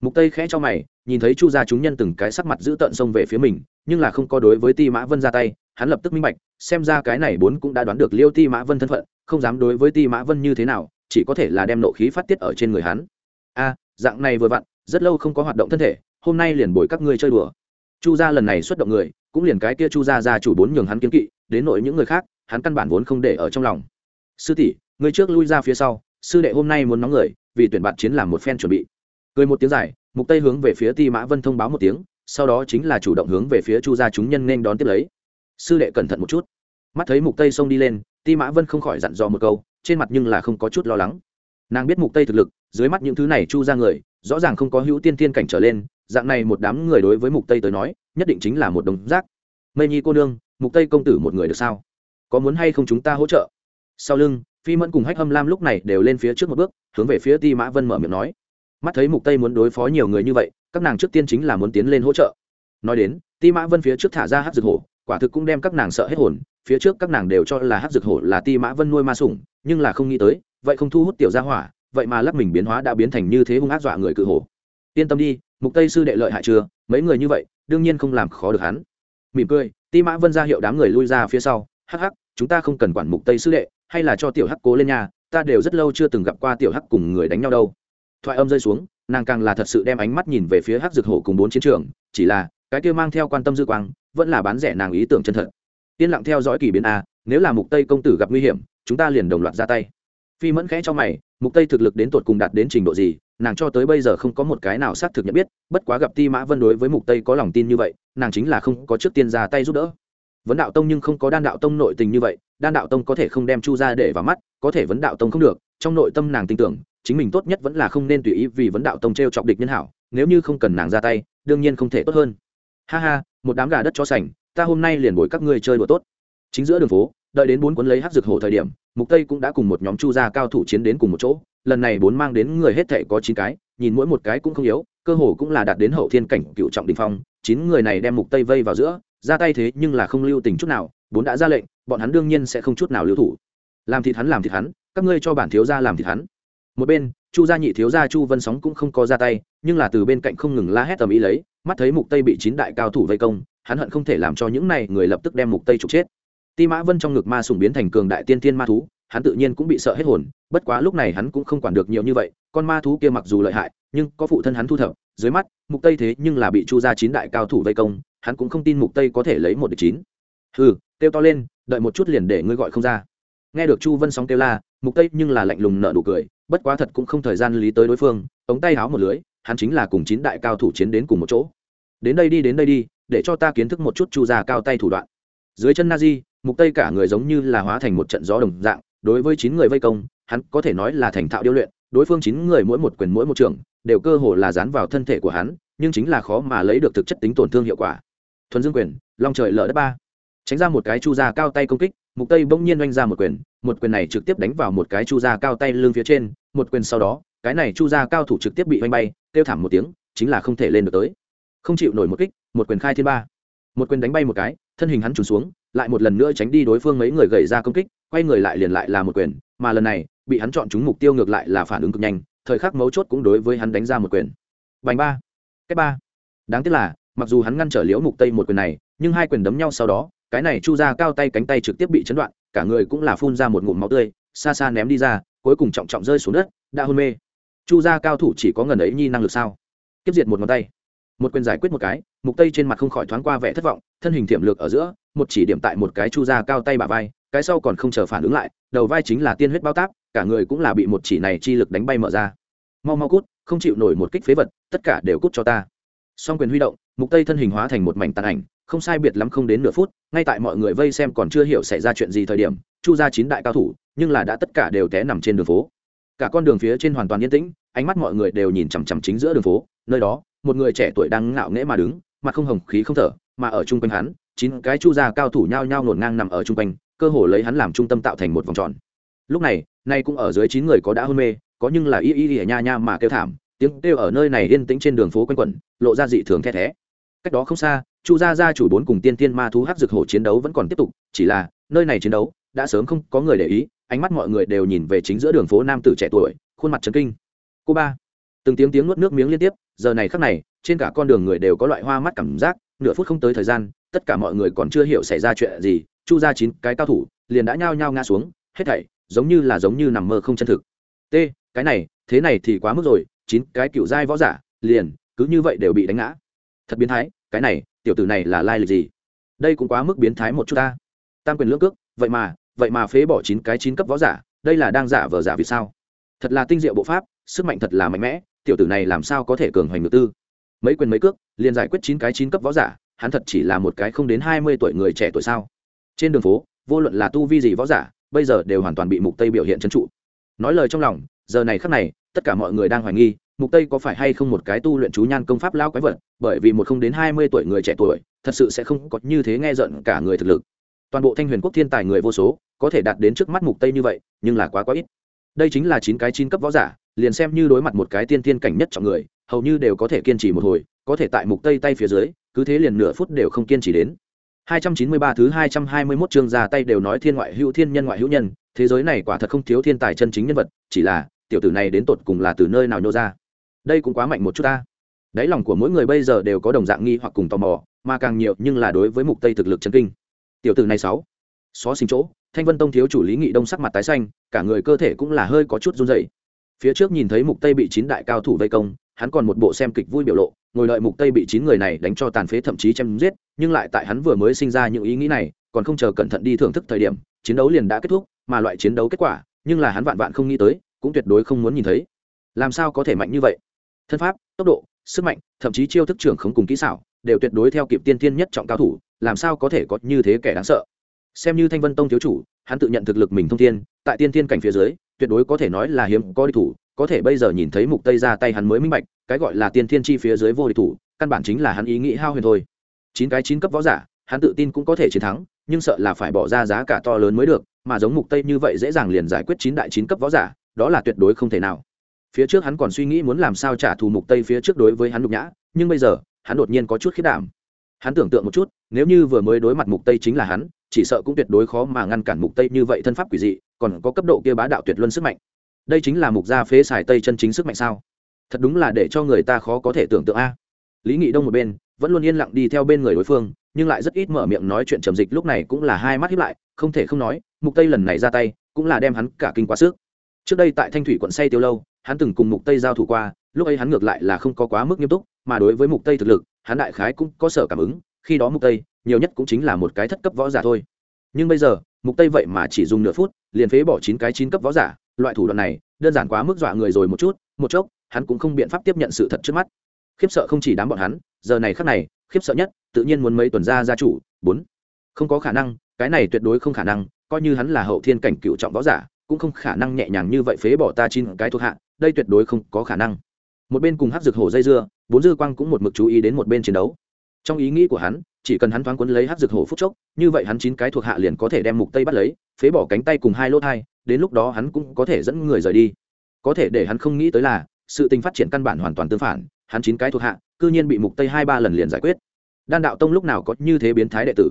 Mục tây khẽ cho mày, nhìn thấy chu gia chúng nhân từng cái sắc mặt giữ tợn xông về phía mình, nhưng là không có đối với ti mã vân ra tay, hắn lập tức minh bạch, xem ra cái này bốn cũng đã đoán được liêu ti mã vân thân phận, không dám đối với ti mã vân như thế nào, chỉ có thể là đem nộ khí phát tiết ở trên người hắn. A, dạng này vừa vặn, rất lâu không có hoạt động thân thể, hôm nay liền bồi các ngươi chơi đùa. Chu gia lần này xuất động người, cũng liền cái kia chu gia gia chủ bốn nhường hắn kiến kỵ, đến nội những người khác hắn căn bản vốn không để ở trong lòng. Sư tỷ người trước lui ra phía sau, sư đệ hôm nay muốn nóng người, vì tuyển bạn chiến làm một phen chuẩn bị. Cười một tiếng dài, mục tây hướng về phía ti mã vân thông báo một tiếng, sau đó chính là chủ động hướng về phía chu gia chúng nhân nên đón tiếp lấy. Sư đệ cẩn thận một chút. Mắt thấy mục tây xông đi lên, ti mã vân không khỏi dặn dò một câu, trên mặt nhưng là không có chút lo lắng. Nàng biết mục tây thực lực, dưới mắt những thứ này chu ra người, rõ ràng không có hữu tiên tiên cảnh trở lên, dạng này một đám người đối với mục tây tới nói, nhất định chính là một đồng rác. Mây nhi cô nương, mục tây công tử một người được sao? Có muốn hay không chúng ta hỗ trợ? Sau lưng, phi mẫn cùng hách hâm lam lúc này đều lên phía trước một bước, hướng về phía ti mã vân mở miệng nói. Mắt thấy mục tây muốn đối phó nhiều người như vậy, các nàng trước tiên chính là muốn tiến lên hỗ trợ. Nói đến, ti mã vân phía trước thả ra hát dược hổ, quả thực cũng đem các nàng sợ hết hồn, phía trước các nàng đều cho là hát dược hổ là ti mã vân nuôi ma sủng, nhưng là không nghĩ tới, vậy không thu hút tiểu gia hỏa, vậy mà lắc mình biến hóa đã biến thành như thế hung ác dọa người cự hổ. Yên tâm đi, mục tây sư đệ lợi hại chưa? Mấy người như vậy, đương nhiên không làm khó được hắn. Mỉm cười, ti mã vân ra hiệu đám người lui ra phía sau hắc hắc, chúng ta không cần quản mục tây sư đệ, hay là cho tiểu hắc cố lên nhà, ta đều rất lâu chưa từng gặp qua tiểu hắc cùng người đánh nhau đâu. Thoại âm rơi xuống, nàng càng là thật sự đem ánh mắt nhìn về phía hắc dược hổ cùng bốn chiến trường, chỉ là, cái kia mang theo quan tâm dư quang, vẫn là bán rẻ nàng ý tưởng chân thật. Yên lặng theo dõi kỳ biến a, nếu là mục tây công tử gặp nguy hiểm, chúng ta liền đồng loạt ra tay. Phi mẫn khẽ cho mày, mục tây thực lực đến tột cùng đạt đến trình độ gì, nàng cho tới bây giờ không có một cái nào xác thực nhận biết, bất quá gặp ti mã vân đối với mục tây có lòng tin như vậy, nàng chính là không có trước tiên ra tay giúp đỡ vấn đạo tông nhưng không có đan đạo tông nội tình như vậy, đan đạo tông có thể không đem chu ra để vào mắt, có thể vấn đạo tông không được, trong nội tâm nàng tin tưởng, chính mình tốt nhất vẫn là không nên tùy ý vì vấn đạo tông t r e o chọc địch nhân hảo, nếu như không cần nàng ra tay, đương nhiên không thể tốt hơn. Ha ha, một đám gà đất cho sành, ta hôm nay liền bồi các ngươi chơi đùa tốt. Chính giữa đường phố, đợi đến bốn cuốn lấy hát dược hồ thời điểm, mục tây cũng đã cùng một nhóm chu gia cao thủ chiến đến cùng một chỗ, lần này bốn mang đến người hết thệ có chín cái, nhìn mỗi một cái cũng không yếu, cơ hồ cũng là đạt đến hậu thiên cảnh cựu trọng đình phong, chín người này đem mục tây vây vào giữa ra tay thế nhưng là không lưu tình chút nào, bốn đã ra lệnh, bọn hắn đương nhiên sẽ không chút nào lưu thủ. Làm thịt hắn, làm thịt hắn, các ngươi cho bản thiếu gia làm thịt hắn. Một bên, chu gia nhị thiếu gia chu vân sóng cũng không có ra tay, nhưng là từ bên cạnh không ngừng la hét tầm ý lấy, mắt thấy mục tây bị chín đại cao thủ vây công, hắn hận không thể làm cho những này người lập tức đem mục tây trục chết. Ti mã vân trong ngực ma sùng biến thành cường đại tiên tiên ma thú, hắn tự nhiên cũng bị sợ hết hồn, bất quá lúc này hắn cũng không quản được nhiều như vậy, con ma thú kia mặc dù lợi hại, nhưng có phụ thân hắn thu thập, dưới mắt, mục tây thế nhưng là bị chu gia chín đại cao thủ vây công hắn cũng không tin mục tây có thể lấy một địch chín. Hừ, kêu to lên, đợi một chút liền để ngươi gọi không ra. Nghe được chu vân sóng kêu la, mục tây nhưng là lạnh lùng nợ nụ cười, bất quá thật cũng không thời gian lý tới đối phương, ống tay háo một lưới, hắn chính là cùng chín đại cao thủ chiến đến cùng một chỗ. Đến đây đi, đến đây đi, để cho ta kiến thức một chút chu già cao tay thủ đoạn. Dưới chân na di mục tây cả người giống như là hóa thành một trận gió đồng dạng, đối với chín người vây công, hắn có thể nói là thành thạo điêu luyện, đối phương chín người mỗi một quyền mỗi một trường, đều cơ hồ là dán vào thân thể của hắn, nhưng chính là khó mà lấy được thực chất tính tổn thương hiệu quả thuần dương quyền, long trời lở đất ba. Tránh ra một cái chu gia cao tay công kích, mục tây bỗng nhiên oanh ra một quyền một quyền này trực tiếp đánh vào một cái chu gia cao tay lưng phía trên, một quyền sau đó, cái này chu gia cao thủ trực tiếp bị oanh bay, kêu thảm một tiếng, chính là không thể lên được tới. Không chịu nổi một kích, một quyền khai thiên ba. Một quyền đánh bay một cái, thân hình hắn trùn xuống, lại một lần nữa tránh đi đối phương mấy người gầy ra công kích, quay người lại liền lại là một quyền, mà lần này, bị hắn chọn trúng mục tiêu ngược lại là phản ứng cực nhanh, thời khắc mấu chốt cũng đối với hắn đánh ra một quyền. Bành ba. Cách ba. Đáng tiếc là mặc dù hắn ngăn trở liễu mục tây một quyền này, nhưng hai quyền đấm nhau sau đó, cái này chu ra cao tay cánh tay trực tiếp bị chấn đoạn, cả người cũng là phun ra một ngụm máu tươi, xa xa ném đi ra, cuối cùng trọng trọng rơi xuống đất, đã hôn mê. Chu gia cao thủ chỉ có ngần ấy nhi năng lực sao? Kiếp diệt một ngón tay. Một quyền giải quyết một cái, mục tây trên mặt không khỏi thoáng qua vẻ thất vọng, thân hình thiểm lược ở giữa, một chỉ điểm tại một cái chu gia cao tay bả vai, cái sau còn không chờ phản ứng lại, đầu vai chính là tiên huyết bao tác cả người cũng là bị một chỉ này chi lực đánh bay mở ra. Mau mau cút, không chịu nổi một kích phế vật, tất cả đều cút cho ta song quyền huy động, mục tây thân hình hóa thành một mảnh tàn ảnh, không sai biệt lắm không đến nửa phút, ngay tại mọi người vây xem còn chưa hiểu xảy ra chuyện gì thời điểm, chu ra chín đại cao thủ, nhưng là đã tất cả đều té nằm trên đường phố. Cả con đường phía trên hoàn toàn yên tĩnh, ánh mắt mọi người đều nhìn chằm chằm chính giữa đường phố, nơi đó, một người trẻ tuổi đang ngạo nghễ mà đứng, mặt không hồng khí không thở, mà ở chung quanh hắn, chín cái chu gia cao thủ nhao nhao nổn ngang nằm ở chung quanh, cơ hồ lấy hắn làm trung tâm tạo thành một vòng tròn. Lúc này, nay cũng ở dưới chín người có đã hôn mê, có nhưng là y y y nha nha mà kêu thảm tiếng kêu ở nơi này yên tĩnh trên đường phố quanh quẩn, lộ ra dị thường the thé. Cách đó không xa, chu gia gia chủ bốn cùng tiên tiên ma thú hắc dược hổ chiến đấu vẫn còn tiếp tục, chỉ là, nơi này chiến đấu, đã sớm không có người để ý, ánh mắt mọi người đều nhìn về chính giữa đường phố nam tử trẻ tuổi, khuôn mặt trấn kinh. Cô ba. Từng tiếng tiếng nuốt nước miếng liên tiếp, giờ này khắc này, trên cả con đường người đều có loại hoa mắt cảm giác, nửa phút không tới thời gian, tất cả mọi người còn chưa hiểu xảy ra chuyện gì, chu ra chín cái cao thủ, liền đã nhao nhao ngã xuống, hết thảy, giống như là giống như nằm mơ không chân thực. T, cái này, thế này thì quá mức rồi chín cái cựu giai võ giả, liền, cứ như vậy đều bị đánh ngã. Thật biến thái, cái này, tiểu tử này là lai lịch gì? Đây cũng quá mức biến thái một chút ta. Tam quyền lưỡng cước, vậy mà vậy mà phế bỏ chín cái chín cấp võ giả, đây là đang giả vờ giả vì sao? Thật là tinh diệu bộ pháp, sức mạnh thật là mạnh mẽ, tiểu tử này làm sao có thể cường hoành ngược tư? Mấy quyền mấy cước, liền giải quyết chín cái chín cấp võ giả, hắn thật chỉ là một cái không đến hai mươi tuổi người trẻ tuổi sao? Trên đường phố, vô luận là tu vi gì võ giả, bây giờ đều hoàn toàn bị mục tây biểu hiện trấn trụ. Nói lời trong lòng, giờ này khắc này tất cả mọi người đang hoài nghi, mục tây có phải hay không một cái tu luyện chú nhan công pháp lao quái vật, bởi vì một không đến hai mươi tuổi người trẻ tuổi, thật sự sẽ không có như thế nghe giận cả người thực lực. Toàn bộ thanh huyền quốc thiên tài người vô số, có thể đạt đến trước mắt mục tây như vậy, nhưng là quá quá ít. Đây chính là chín cái chín cấp võ giả, liền xem như đối mặt một cái tiên tiên cảnh nhất trọng người, hầu như đều có thể kiên trì một hồi, có thể tại mục tây tay phía dưới, cứ thế liền nửa phút đều không kiên trì đến. 293 thứ 221 chương ra tay đều nói thiên ngoại hữu thiên nhân ngoại hữu nhân, thế giới này quả thật không thiếu thiên tài chân chính nhân vật, chỉ là tiểu tử này đến tột cùng là từ nơi nào nhô ra? Đây cũng quá mạnh một chút ta. Đáy lòng của mỗi người bây giờ đều có đồng dạng nghi hoặc cùng tò mò, mà càng nhiều nhưng là đối với mục tây thực lực chân kinh. Tiểu tử này sáu, xó sinh chỗ, thanh vân tông thiếu chủ lý nghị đông sắc mặt tái xanh, cả người cơ thể cũng là hơi có chút run rẩy. Phía trước nhìn thấy mục tây bị chín đại cao thủ vây công, hắn còn một bộ xem kịch vui biểu lộ, ngồi đợi mục tây bị chín người này đánh cho tàn phế thậm chí chém giết, nhưng lại tại hắn vừa mới sinh ra những ý nghĩ này, còn không chờ cẩn thận đi thưởng thức thời điểm, chiến đấu liền đã kết thúc, mà loại chiến đấu kết quả, nhưng là hắn vạn vạn không nghĩ tới cũng tuyệt đối không muốn nhìn thấy. Làm sao có thể mạnh như vậy? Thân pháp, tốc độ, sức mạnh, thậm chí chiêu thức trưởng không cùng kỹ xảo, đều tuyệt đối theo kịp tiên tiên nhất trọng cao thủ, làm sao có thể có như thế kẻ đáng sợ? Xem như thanh vân tông thiếu chủ, hắn tự nhận thực lực mình thông thiên, tại tiên tiên cảnh phía dưới, tuyệt đối có thể nói là hiếm có địch thủ, có thể bây giờ nhìn thấy mục tây ra tay hắn mới minh bạch, cái gọi là tiên thiên chi phía dưới vô địch thủ, căn bản chính là hắn ý nghĩ hao huyền thôi. Chín cái chín cấp võ giả, hắn tự tin cũng có thể chiến thắng, nhưng sợ là phải bỏ ra giá cả to lớn mới được, mà giống mục tây như vậy dễ dàng liền giải quyết chín đại chín cấp võ giả đó là tuyệt đối không thể nào. Phía trước hắn còn suy nghĩ muốn làm sao trả thù mục tây phía trước đối với hắn nhục nhã, nhưng bây giờ, hắn đột nhiên có chút khiết đảm. Hắn tưởng tượng một chút, nếu như vừa mới đối mặt mục tây chính là hắn, chỉ sợ cũng tuyệt đối khó mà ngăn cản mục tây như vậy thân pháp quỷ dị, còn có cấp độ kia bá đạo tuyệt luân sức mạnh. Đây chính là mục gia phế xài tây chân chính sức mạnh sao? Thật đúng là để cho người ta khó có thể tưởng tượng a. Lý nghị đông một bên, vẫn luôn yên lặng đi theo bên người đối phương, nhưng lại rất ít mở miệng nói chuyện trầm dịch, lúc này cũng là hai mắt hiếp lại, không thể không nói, mục tây lần này ra tay, cũng là đem hắn cả kinh quá sức trước đây tại thanh thủy quận say tiêu lâu, hắn từng cùng mục tây giao thủ qua, lúc ấy hắn ngược lại là không có quá mức nghiêm túc, mà đối với mục tây thực lực, hắn đại khái cũng có sở cảm ứng, khi đó mục tây nhiều nhất cũng chính là một cái thất cấp võ giả thôi. Nhưng bây giờ, mục tây vậy mà chỉ dùng nửa phút, liền phế bỏ chín cái chín cấp võ giả, loại thủ đoạn này, đơn giản quá mức dọa người rồi một chút, một chốc, hắn cũng không biện pháp tiếp nhận sự thật trước mắt. Khiếp sợ không chỉ đám bọn hắn, giờ này khắc này, khiếp sợ nhất, tự nhiên muốn mấy tuần ra gia chủ, bốn. Không có khả năng, cái này tuyệt đối không khả năng, coi như hắn là hậu thiên cảnh cựu trọng võ giả cũng không khả năng nhẹ nhàng như vậy phế bỏ ta chín cái thuộc hạ, đây tuyệt đối không có khả năng. Một bên cùng hát dược hổ dây dưa, bốn dư quang cũng một mực chú ý đến một bên chiến đấu. Trong ý nghĩ của hắn, chỉ cần hắn thoáng quấn lấy hát dược hổ phút chốc, như vậy hắn chín cái thuộc hạ liền có thể đem mục tây bắt lấy, phế bỏ cánh tay cùng hai lỗ thai, đến lúc đó hắn cũng có thể dẫn người rời đi. Có thể để hắn không nghĩ tới là, sự tình phát triển căn bản hoàn toàn tương phản, hắn chín cái thuộc hạ, cư nhiên bị mục tây hai ba lần liền giải quyết. Đan đạo tông lúc nào có như thế biến thái đệ tử?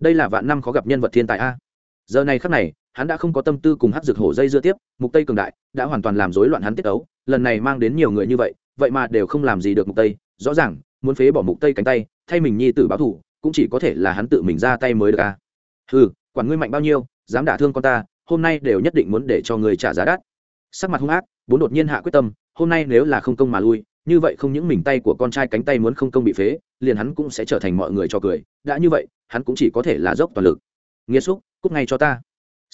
Đây là vạn năm khó gặp nhân vật thiên tài a. Giờ này khắc này hắn đã không có tâm tư cùng hát dược hổ dây dưa tiếp, mục tây cường đại, đã hoàn toàn làm rối loạn hắn tiết ấu, lần này mang đến nhiều người như vậy vậy mà đều không làm gì được mục tây, rõ ràng, muốn phế bỏ mục tây cánh tay, thay mình nhi tử báo thủ cũng chỉ có thể là hắn tự mình ra tay mới được à. a ừ quản ngươi mạnh bao nhiêu, dám đả thương con ta, hôm nay đều nhất định muốn để cho người trả giá đắt. Sắc mặt hung ác, bốn đột nhiên hạ quyết tâm, hôm nay nếu là không công mà lui, như vậy không những mình tay của con trai cánh tay muốn không công bị phế, liền hắn cũng sẽ trở thành mọi người cho cười, đã như vậy, hắn cũng chỉ có thể là dốc toàn lực. Nghĩa xúc cúc ngay cho ta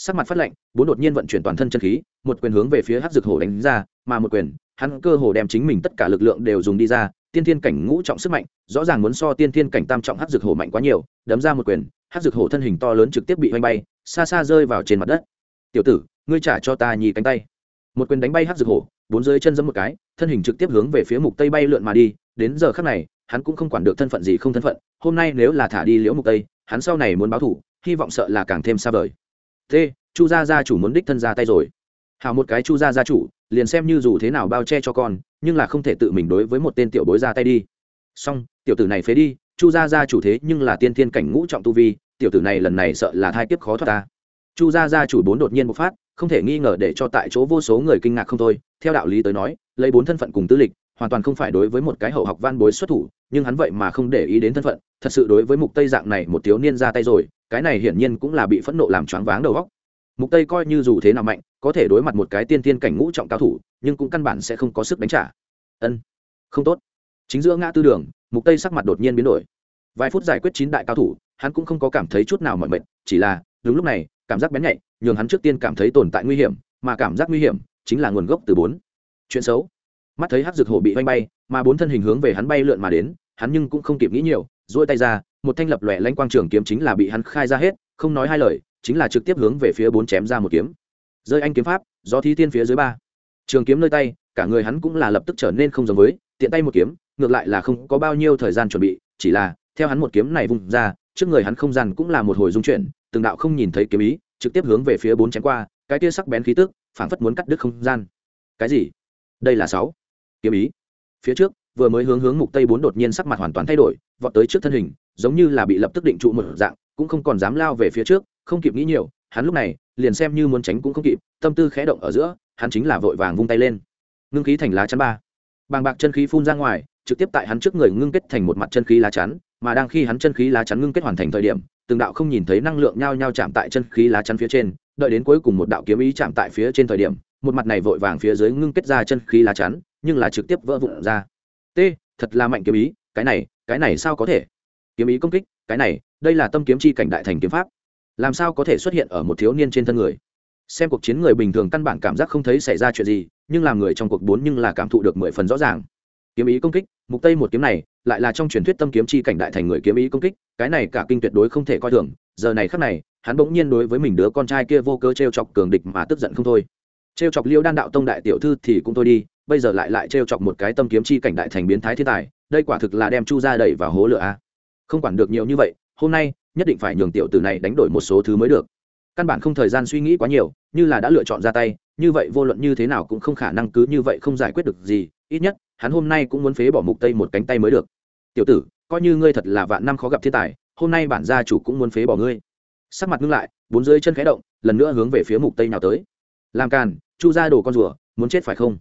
sắc mặt phát lạnh, bốn đột nhiên vận chuyển toàn thân chân khí, một quyền hướng về phía hát dược hổ đánh ra, mà một quyền, hắn cơ hồ đem chính mình tất cả lực lượng đều dùng đi ra, tiên thiên cảnh ngũ trọng sức mạnh, rõ ràng muốn so tiên thiên cảnh tam trọng hát dược hổ mạnh quá nhiều, đấm ra một quyền hát dược hổ thân hình to lớn trực tiếp bị oanh bay, xa xa rơi vào trên mặt đất. Tiểu tử, ngươi trả cho ta nhì cánh tay. Một quyền đánh bay hát dược hổ, bốn dưới chân giẫm một cái, thân hình trực tiếp hướng về phía mục tây bay lượn mà đi, đến giờ khắc này, hắn cũng không quản được thân phận gì không thân phận, hôm nay nếu là thả đi liễu mục tây, hắn sau này muốn báo thủ, hy vọng sợ là càng thêm xa vời t, chu gia gia chủ muốn đích thân ra tay rồi. Hào một cái chu gia gia chủ, liền xem như dù thế nào bao che cho con, nhưng là không thể tự mình đối với một tên tiểu bối ra tay đi. Song tiểu tử này phế đi, chu gia gia chủ thế nhưng là tiên thiên cảnh ngũ trọng tu vi, tiểu tử này lần này sợ là thai kiếp khó thoát ta. Chu gia gia chủ bốn đột nhiên bộc phát, không thể nghi ngờ để cho tại chỗ vô số người kinh ngạc không thôi. Theo đạo lý tới nói, lấy bốn thân phận cùng tư lịch, hoàn toàn không phải đối với một cái hậu học văn bối xuất thủ, nhưng hắn vậy mà không để ý đến thân phận thật sự đối với mục tây dạng này một thiếu niên ra tay rồi, cái này hiển nhiên cũng là bị phẫn nộ làm choáng váng đầu óc. Mục tây coi như dù thế nào mạnh, có thể đối mặt một cái tiên tiên cảnh ngũ trọng cao thủ, nhưng cũng căn bản sẽ không có sức đánh trả. Ân, không tốt. Chính giữa ngã tư đường, mục tây sắc mặt đột nhiên biến đổi. Vài phút giải quyết chín đại cao thủ, hắn cũng không có cảm thấy chút nào mỏi mệt, chỉ là, đúng lúc này, cảm giác bén nhạy, nhường hắn trước tiên cảm thấy tồn tại nguy hiểm, mà cảm giác nguy hiểm chính là nguồn gốc từ bốn. Chuyện xấu. Mắt thấy hắc dược hổ bị vanh bay, mà bốn thân hình hướng về hắn bay lượn mà đến, hắn nhưng cũng không kịp nghĩ nhiều duỗi tay ra, một thanh lập lòe lãnh quang trường kiếm chính là bị hắn khai ra hết, không nói hai lời, chính là trực tiếp hướng về phía bốn chém ra một kiếm. Rơi anh kiếm pháp do thi tiên phía dưới ba. Trường kiếm nơi tay, cả người hắn cũng là lập tức trở nên không giống với, tiện tay một kiếm, ngược lại là không có bao nhiêu thời gian chuẩn bị, chỉ là, theo hắn một kiếm này vung ra, trước người hắn không gian cũng là một hồi dung chuyển, từng đạo không nhìn thấy kiếm ý, trực tiếp hướng về phía bốn chém qua, cái tia sắc bén khí tức, phảng phất muốn cắt đứt không gian. Cái gì? Đây là sáu. Kiếm ý. Phía trước vừa mới hướng hướng mục tây bốn đột nhiên sắc mặt hoàn toàn thay đổi, vọt tới trước thân hình, giống như là bị lập tức định trụ một dạng, cũng không còn dám lao về phía trước, không kịp nghĩ nhiều, hắn lúc này, liền xem như muốn tránh cũng không kịp, tâm tư khẽ động ở giữa, hắn chính là vội vàng vung tay lên. Ngưng khí thành lá chắn ba. Bàng bạc chân khí phun ra ngoài, trực tiếp tại hắn trước người ngưng kết thành một mặt chân khí lá chắn, mà đang khi hắn chân khí lá chắn ngưng kết hoàn thành thời điểm, từng đạo không nhìn thấy năng lượng nhao nhao chạm tại chân khí lá chắn phía trên, đợi đến cuối cùng một đạo kiếm ý chạm tại phía trên thời điểm, một mặt này vội vàng phía dưới ngưng kết ra chân khí lá chắn, nhưng là trực tiếp vỡ vụn ra t, thật là mạnh kiếm ý, cái này cái này sao có thể? Kiếm ý công kích, cái này, đây là tâm kiếm chi cảnh đại thành kiếm pháp. Làm sao có thể xuất hiện ở một thiếu niên trên thân người? Xem cuộc chiến người bình thường căn bản cảm giác không thấy xảy ra chuyện gì, nhưng làm người trong cuộc bốn nhưng là cảm thụ được mười phần rõ ràng. Kiếm ý công kích, mục tây một kiếm này, lại là trong truyền thuyết tâm kiếm chi cảnh đại thành người kiếm ý công kích, cái này cả kinh tuyệt đối không thể coi thường. Giờ này khắc này, hắn bỗng nhiên đối với mình đứa con trai kia vô cơ t chọc cường địch mà tức giận không thôi. T chọc liêu đan đạo tông đại tiểu thư thì cũng thôi đi bây giờ lại lại trêu chọc một cái tâm kiếm chi cảnh đại thành biến thái thiên tài, đây quả thực là đem chu ra đẩy vào hố lửa a. Không quản được nhiều như vậy, hôm nay, nhất định phải nhường tiểu tử này đánh đổi một số thứ mới được. Căn bản không thời gian suy nghĩ quá nhiều, như là đã lựa chọn ra tay, như vậy vô luận như thế nào cũng không khả năng cứ như vậy không giải quyết được gì, ít nhất, hắn hôm nay cũng muốn phế bỏ mục tây một cánh tay mới được. Tiểu tử, coi như ngươi thật là vạn năm khó gặp thiên tài, hôm nay bản gia chủ cũng muốn phế bỏ ngươi. Sắc mặt ngưng lại, bốn dưới chân khẽ động, lần nữa hướng về phía mục tây nào tới. Làm càn, chu ra đồ con rùa, muốn chết phải không?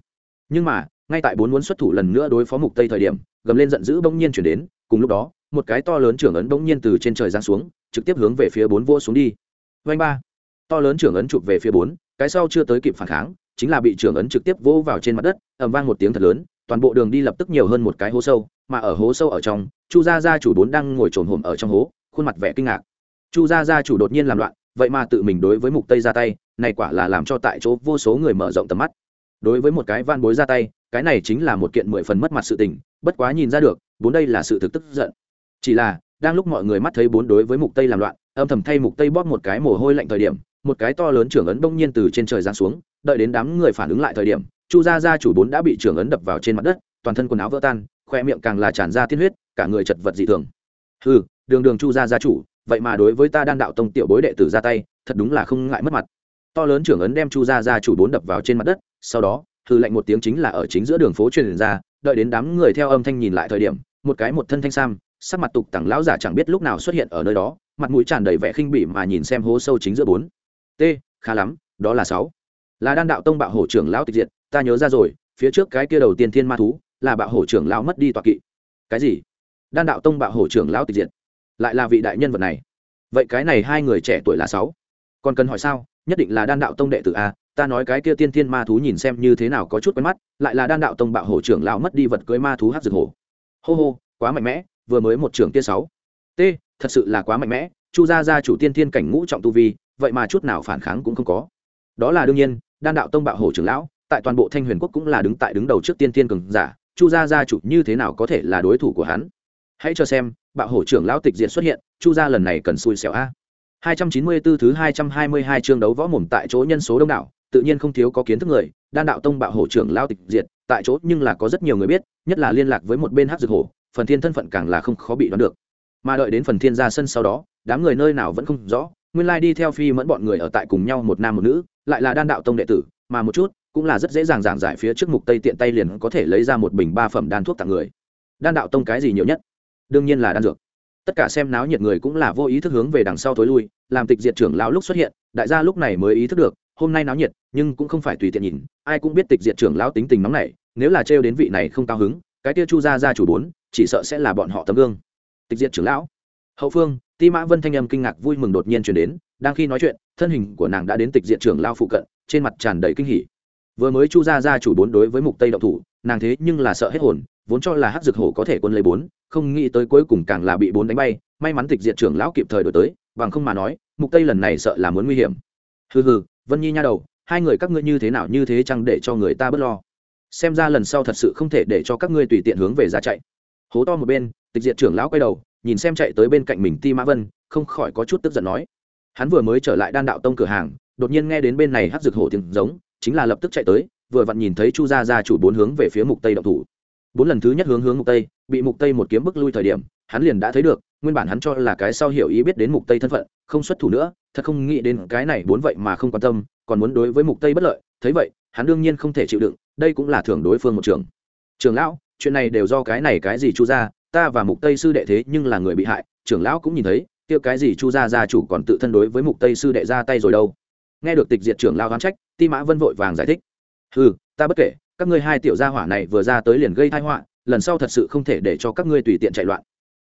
Nhưng mà, ngay tại bốn muốn xuất thủ lần nữa đối phó mục tây thời điểm, gầm lên giận dữ bỗng nhiên chuyển đến, cùng lúc đó, một cái to lớn trưởng ấn bỗng nhiên từ trên trời giáng xuống, trực tiếp hướng về phía bốn vua xuống đi. Vanh ba. To lớn trưởng ấn chụp về phía bốn, cái sau chưa tới kịp phản kháng, chính là bị trưởng ấn trực tiếp vỗ vào trên mặt đất, ầm vang một tiếng thật lớn, toàn bộ đường đi lập tức nhiều hơn một cái hố sâu, mà ở hố sâu ở trong, chu gia gia chủ bốn đang ngồi trồn hổm ở trong hố, khuôn mặt vẻ kinh ngạc. Chu gia gia chủ đột nhiên làm loạn, vậy mà tự mình đối với mục tây ra tay, này quả là làm cho tại chỗ vô số người mở rộng tầm mắt đối với một cái van bối ra tay cái này chính là một kiện mười phần mất mặt sự tình bất quá nhìn ra được bốn đây là sự thực tức giận. Chỉ là đang lúc mọi người mắt thấy bốn đối với mục tây làm loạn âm thầm thay mục tây bóp một cái mồ hôi lạnh thời điểm một cái to lớn trưởng ấn bỗng nhiên từ trên trời giáng xuống đợi đến đám người phản ứng lại thời điểm chu gia gia chủ bốn đã bị trưởng ấn đập vào trên mặt đất toàn thân quần áo vỡ tan khoe miệng càng là tràn ra tiên huyết cả người chật vật dị thường. Hừ, đường đường chu gia gia chủ vậy mà đối với ta đan đạo tông tiểu bối đệ tử ra tay thật đúng là không ngại mất mặt to lớn trưởng ấn đem chu gia gia chủ bốn đập vào trên mặt đất, sau đó hư lệnh một tiếng chính là ở chính giữa đường phố truyền ra, đợi đến đám người theo âm thanh nhìn lại thời điểm, một cái một thân thanh sam, sắc mặt tục tẳng lão giả chẳng biết lúc nào xuất hiện ở nơi đó, mặt mũi tràn đầy vẻ khinh bỉ mà nhìn xem hố sâu chính giữa bốn. T, khá lắm, đó là sáu. Là đan đạo tông bạo hổ trưởng lão tịch diệt, ta nhớ ra rồi, phía trước cái kia đầu tiên thiên ma thú, là bạo hổ trưởng lão mất đi tọa kỵ. Cái gì? Đan đạo tông bạo hổ trưởng lão tịch diệt. Lại là vị đại nhân vật này. Vậy cái này hai người trẻ tuổi là sáu. Còn cần hỏi sao? Nhất định là đan đạo tông đệ tử a, ta nói cái kia tiên thiên ma thú nhìn xem như thế nào có chút quen mắt, lại là đan đạo tông bạo hổ trưởng lão mất đi vật cưới ma thú hát rực hổ. Hô hô, quá mạnh mẽ, vừa mới một trưởng kia sáu. T, thật sự là quá mạnh mẽ, chu gia gia chủ tiên thiên cảnh ngũ trọng tu vi, vậy mà chút nào phản kháng cũng không có. Đó là đương nhiên, đan đạo tông bạo hổ trưởng lão, tại toàn bộ thanh huyền quốc cũng là đứng tại đứng đầu trước tiên Thiên cường giả, chu gia gia chủ như thế nào có thể là đối thủ của hắn? Hãy cho xem, bạo hổ trưởng lão tịch diện xuất hiện, chu gia lần này cần xui xẻo a. 294 thứ 222 chương đấu võ mồm tại chỗ nhân số đông đảo, tự nhiên không thiếu có kiến thức người, đan đạo tông bạo hổ trưởng lao tịch diệt, tại chỗ nhưng là có rất nhiều người biết, nhất là liên lạc với một bên hắc dược hổ, phần thiên thân phận càng là không khó bị đoán được. Mà đợi đến phần thiên ra sân sau đó, đám người nơi nào vẫn không rõ, nguyên lai đi theo phi mẫn bọn người ở tại cùng nhau một nam một nữ, lại là đan đạo tông đệ tử, mà một chút cũng là rất dễ dàng giảng giải phía trước mục tây tiện tay liền có thể lấy ra một bình ba phẩm đan thuốc tặng người. Đan đạo tông cái gì nhiều nhất? Đương nhiên là đan dược tất cả xem náo nhiệt người cũng là vô ý thức hướng về đằng sau tối lui, làm tịch diệt trưởng lão lúc xuất hiện, đại gia lúc này mới ý thức được, hôm nay náo nhiệt, nhưng cũng không phải tùy tiện nhìn, ai cũng biết tịch diệt trưởng lão tính tình nóng này nếu là trêu đến vị này không cao hứng, cái kia chu gia gia chủ bốn, chỉ sợ sẽ là bọn họ tấm gương. Tịch diệt trưởng lão. Hậu phương, ti mã vân thanh âm kinh ngạc vui mừng đột nhiên chuyển đến, đang khi nói chuyện, thân hình của nàng đã đến tịch diệt trưởng lao phụ cận, trên mặt tràn đầy kinh hỉ. Vừa mới chu gia gia chủ bốn đối với mục tây động thủ, nàng thế nhưng là sợ hết hồn vốn cho là hắc dược hổ có thể quân lấy bốn, không nghĩ tới cuối cùng càng là bị bốn đánh bay, may mắn tịch diệt trưởng lão kịp thời đổi tới, bằng không mà nói, mục tây lần này sợ là muốn nguy hiểm. Hừ hừ, vân nhi nha đầu, hai người các ngươi như thế nào như thế chăng để cho người ta bớt lo? Xem ra lần sau thật sự không thể để cho các ngươi tùy tiện hướng về ra chạy. Hố to một bên, tịch diệt trưởng lão quay đầu, nhìn xem chạy tới bên cạnh mình ti mã vân, không khỏi có chút tức giận nói. Hắn vừa mới trở lại đan đạo tông cửa hàng, đột nhiên nghe đến bên này hắc dược hổ tiếng giống, chính là lập tức chạy tới, vừa vặn nhìn thấy chu gia gia chủ bốn hướng về phía mục tây động thủ bốn lần thứ nhất hướng hướng mục tây, bị mục tây một kiếm bức lui thời điểm, hắn liền đã thấy được, nguyên bản hắn cho là cái sau hiểu ý biết đến mục tây thân phận, không xuất thủ nữa, thật không nghĩ đến cái này bốn vậy mà không quan tâm, còn muốn đối với mục tây bất lợi, thấy vậy, hắn đương nhiên không thể chịu đựng, đây cũng là thưởng đối phương một trường. Trường lão, chuyện này đều do cái này cái gì chu gia, ta và mục tây sư đệ thế nhưng là người bị hại. Trưởng lão cũng nhìn thấy, kia cái gì chu gia gia chủ còn tự thân đối với mục tây sư đệ ra tay rồi đâu? Nghe được tịch diệt trưởng lão gán trách, ti mã vân vội vàng giải thích ừ ta bất kể các ngươi hai tiểu gia hỏa này vừa ra tới liền gây tai họa, lần sau thật sự không thể để cho các ngươi tùy tiện chạy loạn.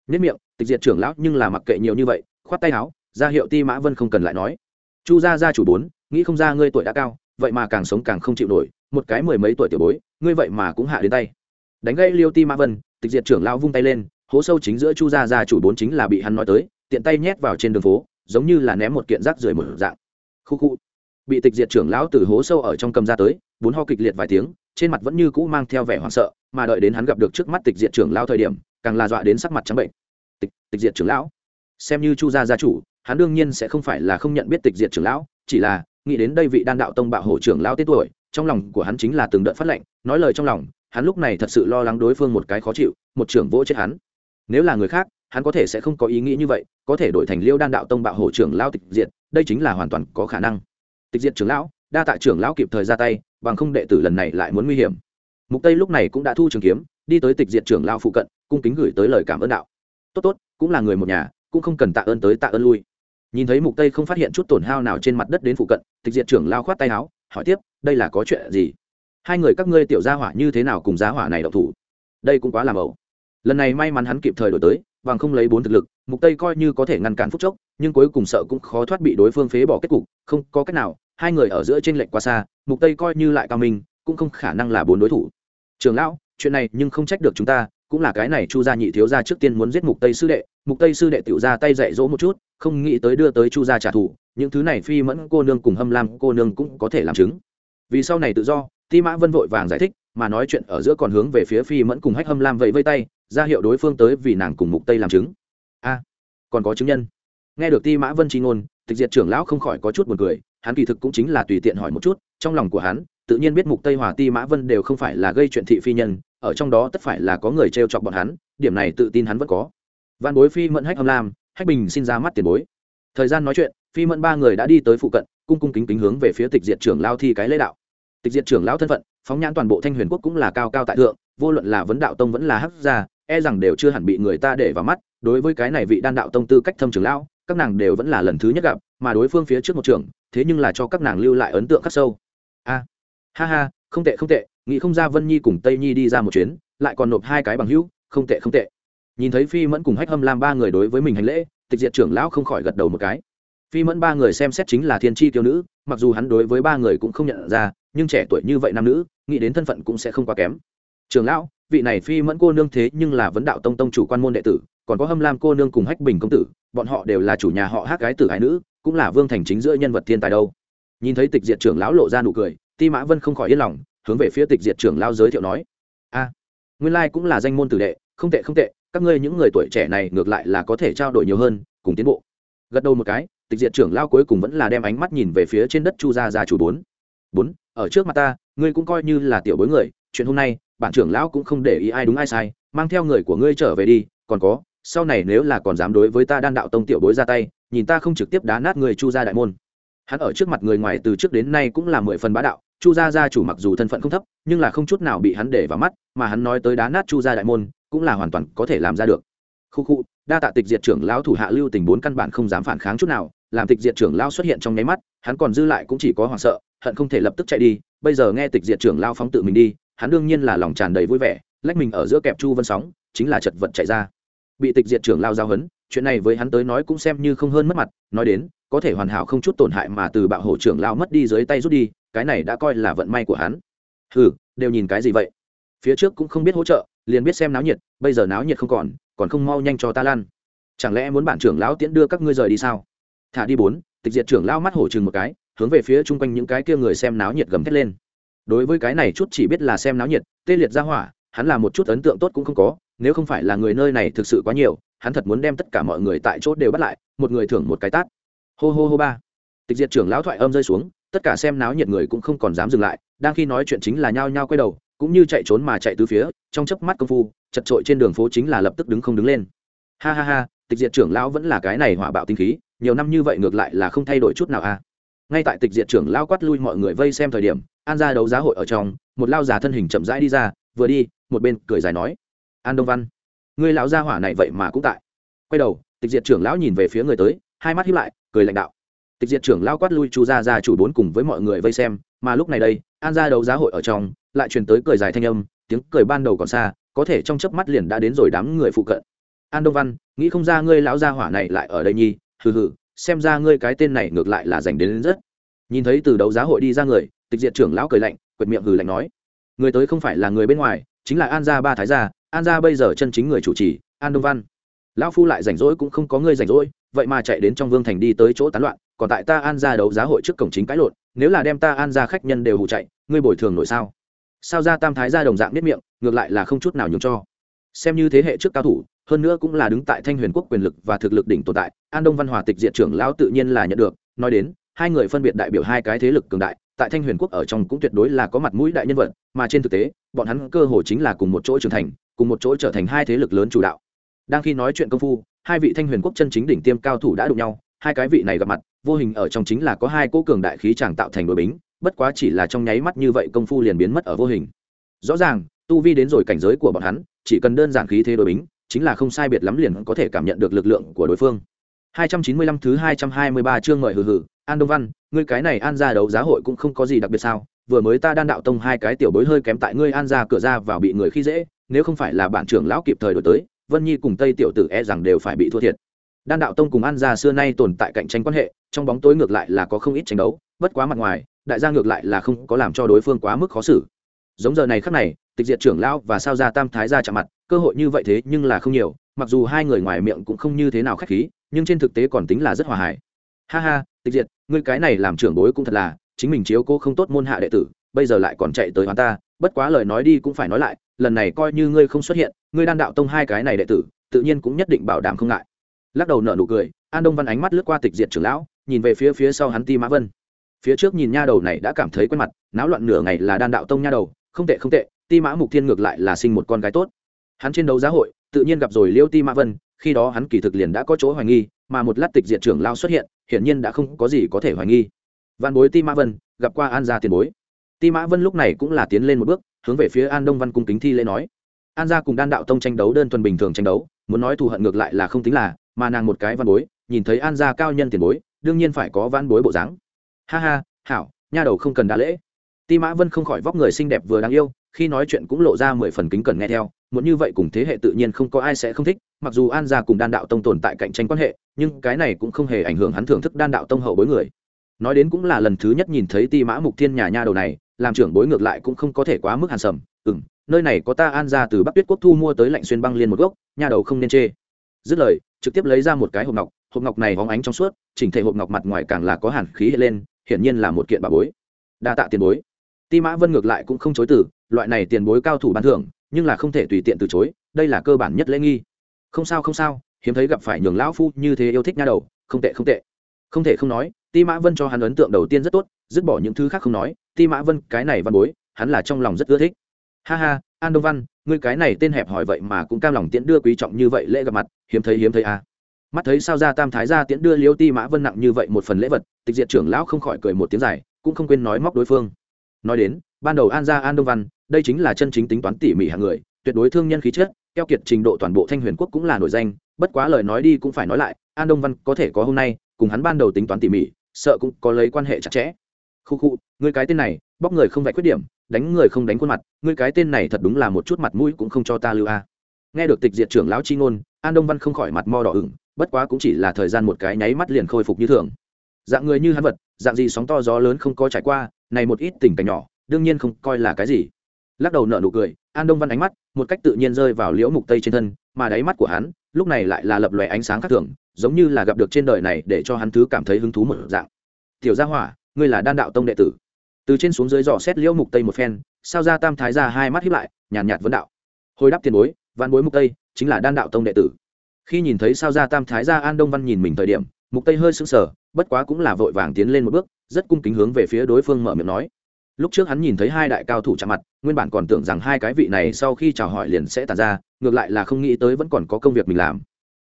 Nhất miệng, tịch diệt trưởng lão nhưng là mặc kệ nhiều như vậy, khoát tay áo, ra hiệu ti mã vân không cần lại nói. Chu gia gia chủ bốn, nghĩ không ra ngươi tuổi đã cao, vậy mà càng sống càng không chịu nổi, một cái mười mấy tuổi tiểu bối, ngươi vậy mà cũng hạ đến tay. Đánh gây liêu ti mã vân, tịch diệt trưởng lão vung tay lên, hố sâu chính giữa chu gia gia chủ bốn chính là bị hắn nói tới, tiện tay nhét vào trên đường phố, giống như là ném một kiện rác rưởi một dạng. Khu khu. Bị tịch diệt trưởng lão từ hố sâu ở trong cầm ra tới, bốn ho kịch liệt vài tiếng trên mặt vẫn như cũ mang theo vẻ hoảng sợ, mà đợi đến hắn gặp được trước mắt tịch diệt trưởng lão thời điểm, càng là dọa đến sắc mặt trắng bệnh. Tịch tịch diệt trưởng lão? Xem như chu gia gia chủ, hắn đương nhiên sẽ không phải là không nhận biết tịch diệt trưởng lão, chỉ là nghĩ đến đây vị đan đạo tông bạo hổ trưởng lão tên tuổi, trong lòng của hắn chính là từng đợt phát lệnh, nói lời trong lòng, hắn lúc này thật sự lo lắng đối phương một cái khó chịu, một trưởng vỗ chết hắn. Nếu là người khác, hắn có thể sẽ không có ý nghĩ như vậy, có thể đổi thành liêu đan đạo tông bạo hổ trưởng lao tịch diệt, đây chính là hoàn toàn có khả năng. Tịch diệt trưởng lão đa tạ trưởng lão kịp thời ra tay, bằng không đệ tử lần này lại muốn nguy hiểm. Mục tây lúc này cũng đã thu trường kiếm, đi tới tịch diệt trưởng lao phụ cận, cung kính gửi tới lời cảm ơn đạo. Tốt tốt, cũng là người một nhà, cũng không cần tạ ơn tới tạ ơn lui. Nhìn thấy mục tây không phát hiện chút tổn hao nào trên mặt đất đến phụ cận, tịch diệt trưởng lao khoát tay áo, hỏi tiếp, đây là có chuyện gì? Hai người các ngươi tiểu gia hỏa như thế nào cùng giá hỏa này đậu thủ? Đây cũng quá làm ẩu lần này may mắn hắn kịp thời đổi tới, bằng không lấy bốn thực lực, mục tây coi như có thể ngăn cản phút chốc, nhưng cuối cùng sợ cũng khó thoát bị đối phương phế bỏ kết cục, không có cách nào hai người ở giữa trên lệnh quá xa, mục tây coi như lại cao minh, cũng không khả năng là bốn đối thủ. Trường lão, chuyện này nhưng không trách được chúng ta, cũng là cái này chu gia nhị thiếu gia trước tiên muốn giết mục tây sư đệ. Mục tây sư đệ tiểu ra tay dạy dỗ một chút, không nghĩ tới đưa tới chu gia trả thù, những thứ này phi mẫn cô nương cùng hâm lam cô nương cũng có thể làm chứng. Vì sau này tự do, ti mã vân vội vàng giải thích, mà nói chuyện ở giữa còn hướng về phía phi mẫn cùng hách hâm lam vẫy vây tay, ra hiệu đối phương tới vì nàng cùng mục tây làm chứng. A, còn có chứng nhân. Nghe được ti mã vân chi ngôn tịch diệt trưởng lão không khỏi có chút buồn cười, hắn kỳ thực cũng chính là tùy tiện hỏi một chút, trong lòng của hắn, tự nhiên biết mục tây hòa, ti mã vân đều không phải là gây chuyện thị phi nhân, ở trong đó tất phải là có người trêu chọc bọn hắn, điểm này tự tin hắn vẫn có. Văn bối, phi mẫn, hách âm lam, hách bình xin ra mắt tiền bối. Thời gian nói chuyện, phi mẫn ba người đã đi tới phụ cận, cung cung kính kính hướng về phía tịch diệt trưởng lao thi cái lễ đạo. Tịch diệt trưởng lão thân phận, phóng nhãn toàn bộ thanh huyền quốc cũng là cao cao tại thượng, vô luận là vấn đạo tông vẫn là hắc gia e rằng đều chưa hẳn bị người ta để vào mắt, đối với cái này vị đan đạo tông tư cách thâm trưởng lão các nàng đều vẫn là lần thứ nhất gặp, mà đối phương phía trước một trường thế nhưng là cho các nàng lưu lại ấn tượng khắc sâu. A, ha ha, không tệ không tệ, nghĩ không ra vân nhi cùng tây nhi đi ra một chuyến, lại còn nộp hai cái bằng hữu, không tệ không tệ. Nhìn thấy phi mẫn cùng hách hâm làm ba người đối với mình hành lễ, tịch diệt trưởng lão không khỏi gật đầu một cái. Phi mẫn ba người xem xét chính là thiên tri tiêu nữ, mặc dù hắn đối với ba người cũng không nhận ra, nhưng trẻ tuổi như vậy nam nữ, nghĩ đến thân phận cũng sẽ không quá kém. Trường lão, vị này phi mẫn cô nương thế nhưng là vấn đạo tông tông chủ quan môn đệ tử còn có hâm lam cô nương cùng hách bình công tử, bọn họ đều là chủ nhà họ hát gái tử ái nữ, cũng là vương thành chính giữa nhân vật thiên tài đâu. Nhìn thấy tịch diệt trưởng lão lộ ra nụ cười, ti mã vân không khỏi yên lòng, hướng về phía tịch diệt trưởng lão giới thiệu nói, a, nguyên lai cũng là danh môn tử đệ, không tệ không tệ, các ngươi những người tuổi trẻ này ngược lại là có thể trao đổi nhiều hơn, cùng tiến bộ. Gật đầu một cái, tịch diệt trưởng lão cuối cùng vẫn là đem ánh mắt nhìn về phía trên đất chu gia gia chủ bốn. Bốn, ở trước mặt ta, ngươi cũng coi như là tiểu bối người, chuyện hôm nay, bản trưởng lão cũng không để ý ai đúng ai sai, mang theo người của ngươi trở về đi, còn có sau này nếu là còn dám đối với ta đan đạo tông tiểu bối ra tay, nhìn ta không trực tiếp đá nát người chu gia đại môn. Hắn ở trước mặt người ngoài từ trước đến nay cũng là mười phần bá đạo, chu gia gia chủ mặc dù thân phận không thấp, nhưng là không chút nào bị hắn để vào mắt, mà hắn nói tới đá nát chu gia đại môn, cũng là hoàn toàn có thể làm ra được. Khu khu, đa tạ tịch diệt trưởng lão thủ hạ lưu tình bốn căn bản không dám phản kháng chút nào, làm tịch diệt trưởng lão xuất hiện trong nháy mắt, hắn còn dư lại cũng chỉ có hoảng sợ, hận không thể lập tức chạy đi, bây giờ nghe tịch diệt trưởng lão phóng tự mình đi, hắn đương nhiên là lòng tràn đầy vui vẻ, lách mình ở giữa kẹp chu vân sóng, chính là chật vật chạy ra bị tịch diệt trưởng lao giao hấn, chuyện này với hắn tới nói cũng xem như không hơn mất mặt, nói đến, có thể hoàn hảo không chút tổn hại mà từ bạo hổ trưởng lao mất đi dưới tay rút đi, cái này đã coi là vận may của hắn. Hừ, đều nhìn cái gì vậy? Phía trước cũng không biết hỗ trợ, liền biết xem náo nhiệt, bây giờ náo nhiệt không còn còn không mau nhanh cho ta lan. Chẳng lẽ muốn bản trưởng lão tiễn đưa các ngươi rời đi sao? Thả đi bốn, tịch diệt trưởng lao mắt hổ chừng một cái, hướng về phía chung quanh những cái kia người xem náo nhiệt gầm thét lên. Đối với cái này chút chỉ biết là xem náo nhiệt, tê liệt ra hỏa, hắn là một chút ấn tượng tốt cũng không có nếu không phải là người nơi này thực sự quá nhiều, hắn thật muốn đem tất cả mọi người tại chốt đều bắt lại, một người thưởng một cái tát. Hô hô hô ba. Tịch diệt trưởng lão thoại âm rơi xuống, tất cả xem náo nhiệt người cũng không còn dám dừng lại, đang khi nói chuyện chính là nhao nhao quay đầu, cũng như chạy trốn mà chạy từ phía, trong chớp mắt công phu, chật trội trên đường phố chính là lập tức đứng không đứng lên. Ha ha ha, tịch diệt trưởng lão vẫn là cái này hỏa bạo tinh khí, nhiều năm như vậy ngược lại là không thay đổi chút nào a à. ngay tại tịch diệt trưởng lão quát lui mọi người vây xem thời điểm, an ra đấu giá hội ở trong, một lao già thân hình chậm rãi đi ra, vừa đi, một bên cười dài nói an đông văn. Người lão gia hỏa này vậy mà cũng tại. Quay đầu tịch diệt trưởng lão nhìn về phía người tới hai mắt hiếp lại cười lãnh đạo. Tịch diệt trưởng lão quát lui chu gia gia chủ bốn cùng với mọi người vây xem mà lúc này đây an ra đấu giá hội ở trong lại truyền tới cười dài thanh âm tiếng cười ban đầu còn xa có thể trong chớp mắt liền đã đến rồi đám người phụ cận. An đông văn nghĩ không ra ngươi lão gia hỏa này lại ở đây nhi hừ hừ xem ra ngươi cái tên này ngược lại là dành đến, đến rất. Nhìn thấy từ đấu giá hội đi ra người tịch diệt trưởng lão cười lạnh quệt miệng hừ lạnh nói. Người tới không phải là người bên ngoài chính là an gia ba thái gia an gia bây giờ chân chính người chủ trì, an đông văn. Lão phu lại rảnh rỗi cũng không có người rảnh rỗi, vậy mà chạy đến trong vương thành đi tới chỗ tán loạn, còn tại ta an gia đấu giá hội trước cổng chính cãi lộn, nếu là đem ta an gia khách nhân đều hụ chạy, ngươi bồi thường nổi sao? Sao ra tam thái gia đồng dạng biết miệng, ngược lại là không chút nào nhường cho. Xem như thế hệ trước cao thủ, hơn nữa cũng là đứng tại thanh huyền quốc quyền lực và thực lực đỉnh tồn tại, an đông văn hòa tịch diện trưởng lão tự nhiên là nhận được, nói đến, hai người phân biệt đại biểu hai cái thế lực cường đại, tại thanh huyền quốc ở trong cũng tuyệt đối là có mặt mũi đại nhân vật, mà trên thực tế, bọn hắn cơ hồ chính là cùng một chỗ trưởng thành cùng một chỗ trở thành hai thế lực lớn chủ đạo. Đang khi nói chuyện công phu, hai vị thanh huyền quốc chân chính đỉnh tiêm cao thủ đã đụng nhau, hai cái vị này gặp mặt, vô hình ở trong chính là có hai cỗ cường đại khí chàng tạo thành đội bính, bất quá chỉ là trong nháy mắt như vậy công phu liền biến mất ở vô hình. Rõ ràng, tu vi đến rồi cảnh giới của bọn hắn, chỉ cần đơn giản khí thế đội bính, chính là không sai biệt lắm liền có thể cảm nhận được lực lượng của đối phương. 295 thứ 223 chương ngợi hừ hừ, an đông văn, ngươi cái này an gia đấu giá hội cũng không có gì đặc biệt sao? Vừa mới ta đan đạo tông hai cái tiểu bối hơi kém tại ngươi an ra cửa ra vào bị người khi dễ, nếu không phải là bản trưởng lão kịp thời đổi tới, vân nhi cùng tây tiểu tử e rằng đều phải bị thua thiệt. Đan đạo tông cùng an gia xưa nay tồn tại cạnh tranh quan hệ, trong bóng tối ngược lại là có không ít tranh đấu, bất quá mặt ngoài, đại gia ngược lại là không có làm cho đối phương quá mức khó xử. Giống giờ này khắc này, tịch diệt trưởng lão và sao gia tam thái gia chạm mặt, cơ hội như vậy thế nhưng là không nhiều, mặc dù hai người ngoài miệng cũng không như thế nào khách khí, nhưng trên thực tế còn tính là rất hòa hài. Ha ha, tịch diệt, ngươi cái này làm trưởng bối cũng thật là chính mình chiếu cô không tốt môn hạ đệ tử, bây giờ lại còn chạy tới hắn ta, bất quá lời nói đi cũng phải nói lại, lần này coi như ngươi không xuất hiện, ngươi đan đạo tông hai cái này đệ tử, tự nhiên cũng nhất định bảo đảm không ngại. Lắc đầu nở nụ cười, an đông văn ánh mắt lướt qua tịch diệt trưởng lão, nhìn về phía phía sau hắn ti mã vân. Phía trước nhìn nha đầu này đã cảm thấy quen mặt, náo loạn nửa ngày là đan đạo tông nha đầu, không tệ không tệ, ti mã mục thiên ngược lại là sinh một con gái tốt. Hắn trên đấu giá hội, tự nhiên gặp rồi liêu ti mã vân, khi đó hắn kỳ thực liền đã có chỗ hoài nghi, mà một lát tịch diệt trưởng lao xuất hiện, hiển nhiên đã không có gì có thể hoài nghi văn bối ti mã vân, gặp qua an gia tiền bối. Ti mã vân lúc này cũng là tiến lên một bước, hướng về phía an đông văn cung kính thi lễ nói. An gia cùng đan đạo tông tranh đấu đơn thuần bình thường tranh đấu, muốn nói thù hận ngược lại là không tính là, mà nàng một cái văn bối, nhìn thấy an gia cao nhân tiền bối, đương nhiên phải có văn bối bộ dáng. Ha ha, hảo, nha đầu không cần đa lễ. Ti mã vân không khỏi vóc người xinh đẹp vừa đáng yêu, khi nói chuyện cũng lộ ra mười phần kính cần nghe theo, muốn như vậy cùng thế hệ tự nhiên không có ai sẽ không thích, mặc dù an gia cùng đan đạo tông tồn tại cạnh tranh quan hệ, nhưng cái này cũng không hề ảnh hưởng hắn thưởng thức đan đạo tông hậu bối người nói đến cũng là lần thứ nhất nhìn thấy ti mã mục thiên nhà nha đầu này, làm trưởng bối ngược lại cũng không có thể quá mức hàn sầm. Ừ m nơi này có ta an ra từ bắc tuyết quốc thu mua tới lạnh xuyên băng liên một gốc, nha đầu không nên chê. Dứt lời, trực tiếp lấy ra một cái hộp ngọc hộp ngọc này hóng ánh trong suốt, chỉnh thể hộp ngọc mặt ngoài càng là có hàn khí hệ lên, hiển nhiên là một kiện bà bối. Đa tạ tiền bối. Ti mã vân ngược lại cũng không chối từ, loại này tiền bối cao thủ ban thưởng, nhưng là không thể tùy tiện từ chối, đây là cơ bản nhất lễ nghi. Không sao không sao, hiếm thấy gặp phải nhường lão phu như thế yêu thích nha đầu, không tệ không tệ. Không thể không nói ti mã vân cho hắn ấn tượng đầu tiên rất tốt, dứt bỏ những thứ khác không nói, ti mã vân, cái này văn bối, hắn là trong lòng rất ưa thích ha ha, an đông văn, ngươi cái này tên hẹp hỏi vậy mà cũng cam lòng tiễn đưa quý trọng như vậy lễ gặp mặt, hiếm thấy hiếm thấy à. mắt thấy sao ra tam thái ra tiễn đưa liêu ti mã vân nặng như vậy một phần lễ vật, tịch diệt trưởng lão không khỏi cười một tiếng dài, cũng không quên nói móc đối phương nói đến, ban đầu an gia an đông văn, đây chính là chân chính tính toán tỉ mỉ hàng người, tuyệt đối thương nhân khí chất, keo kiệt trình độ toàn bộ thanh huyền quốc cũng là nổi danh, bất quá lời nói đi cũng phải nói lại, an đông văn có thể có hôm nay, cùng hắn ban đầu tính toán tỉ mỉ sợ cũng có lấy quan hệ chặt chẽ. Khu khu, ngươi cái tên này, bóc người không vạch khuyết điểm, đánh người không đánh khuôn mặt, ngươi cái tên này thật đúng là một chút mặt mũi cũng không cho ta lưu a. Nghe được tịch diệt trưởng lão chi ngôn, an đông văn không khỏi mặt mo đỏ ửng, bất quá cũng chỉ là thời gian một cái nháy mắt liền khôi phục như thường. Dạng người như hắn vật, dạng gì sóng to gió lớn không có trải qua, này một ít tình cảnh nhỏ, đương nhiên không coi là cái gì. Lắc đầu nở nụ cười, an đông văn ánh mắt, một cách tự nhiên rơi vào liễu mục tây trên thân mà đáy mắt của hắn lúc này lại là lập lòe ánh sáng khác thường giống như là gặp được trên đời này để cho hắn thứ cảm thấy hứng thú một dạng. Tiểu gia hỏa ngươi là đan đạo tông đệ tử. Từ trên xuống dưới dò xét liễu mục tây một phen sao ra tam thái ra hai mắt hiếp lại nhàn nhạt, nhạt vấn đạo. Hồi đáp tiền bối văn bối mục tây chính là đan đạo tông đệ tử. Khi nhìn thấy sao ra tam thái ra an đông văn nhìn mình thời điểm mục tây hơi sững sờ bất quá cũng là vội vàng tiến lên một bước rất cung kính hướng về phía đối phương mở miệng nói lúc trước hắn nhìn thấy hai đại cao thủ chạm mặt, nguyên bản còn tưởng rằng hai cái vị này sau khi chào hỏi liền sẽ tàn ra, ngược lại là không nghĩ tới vẫn còn có công việc mình làm.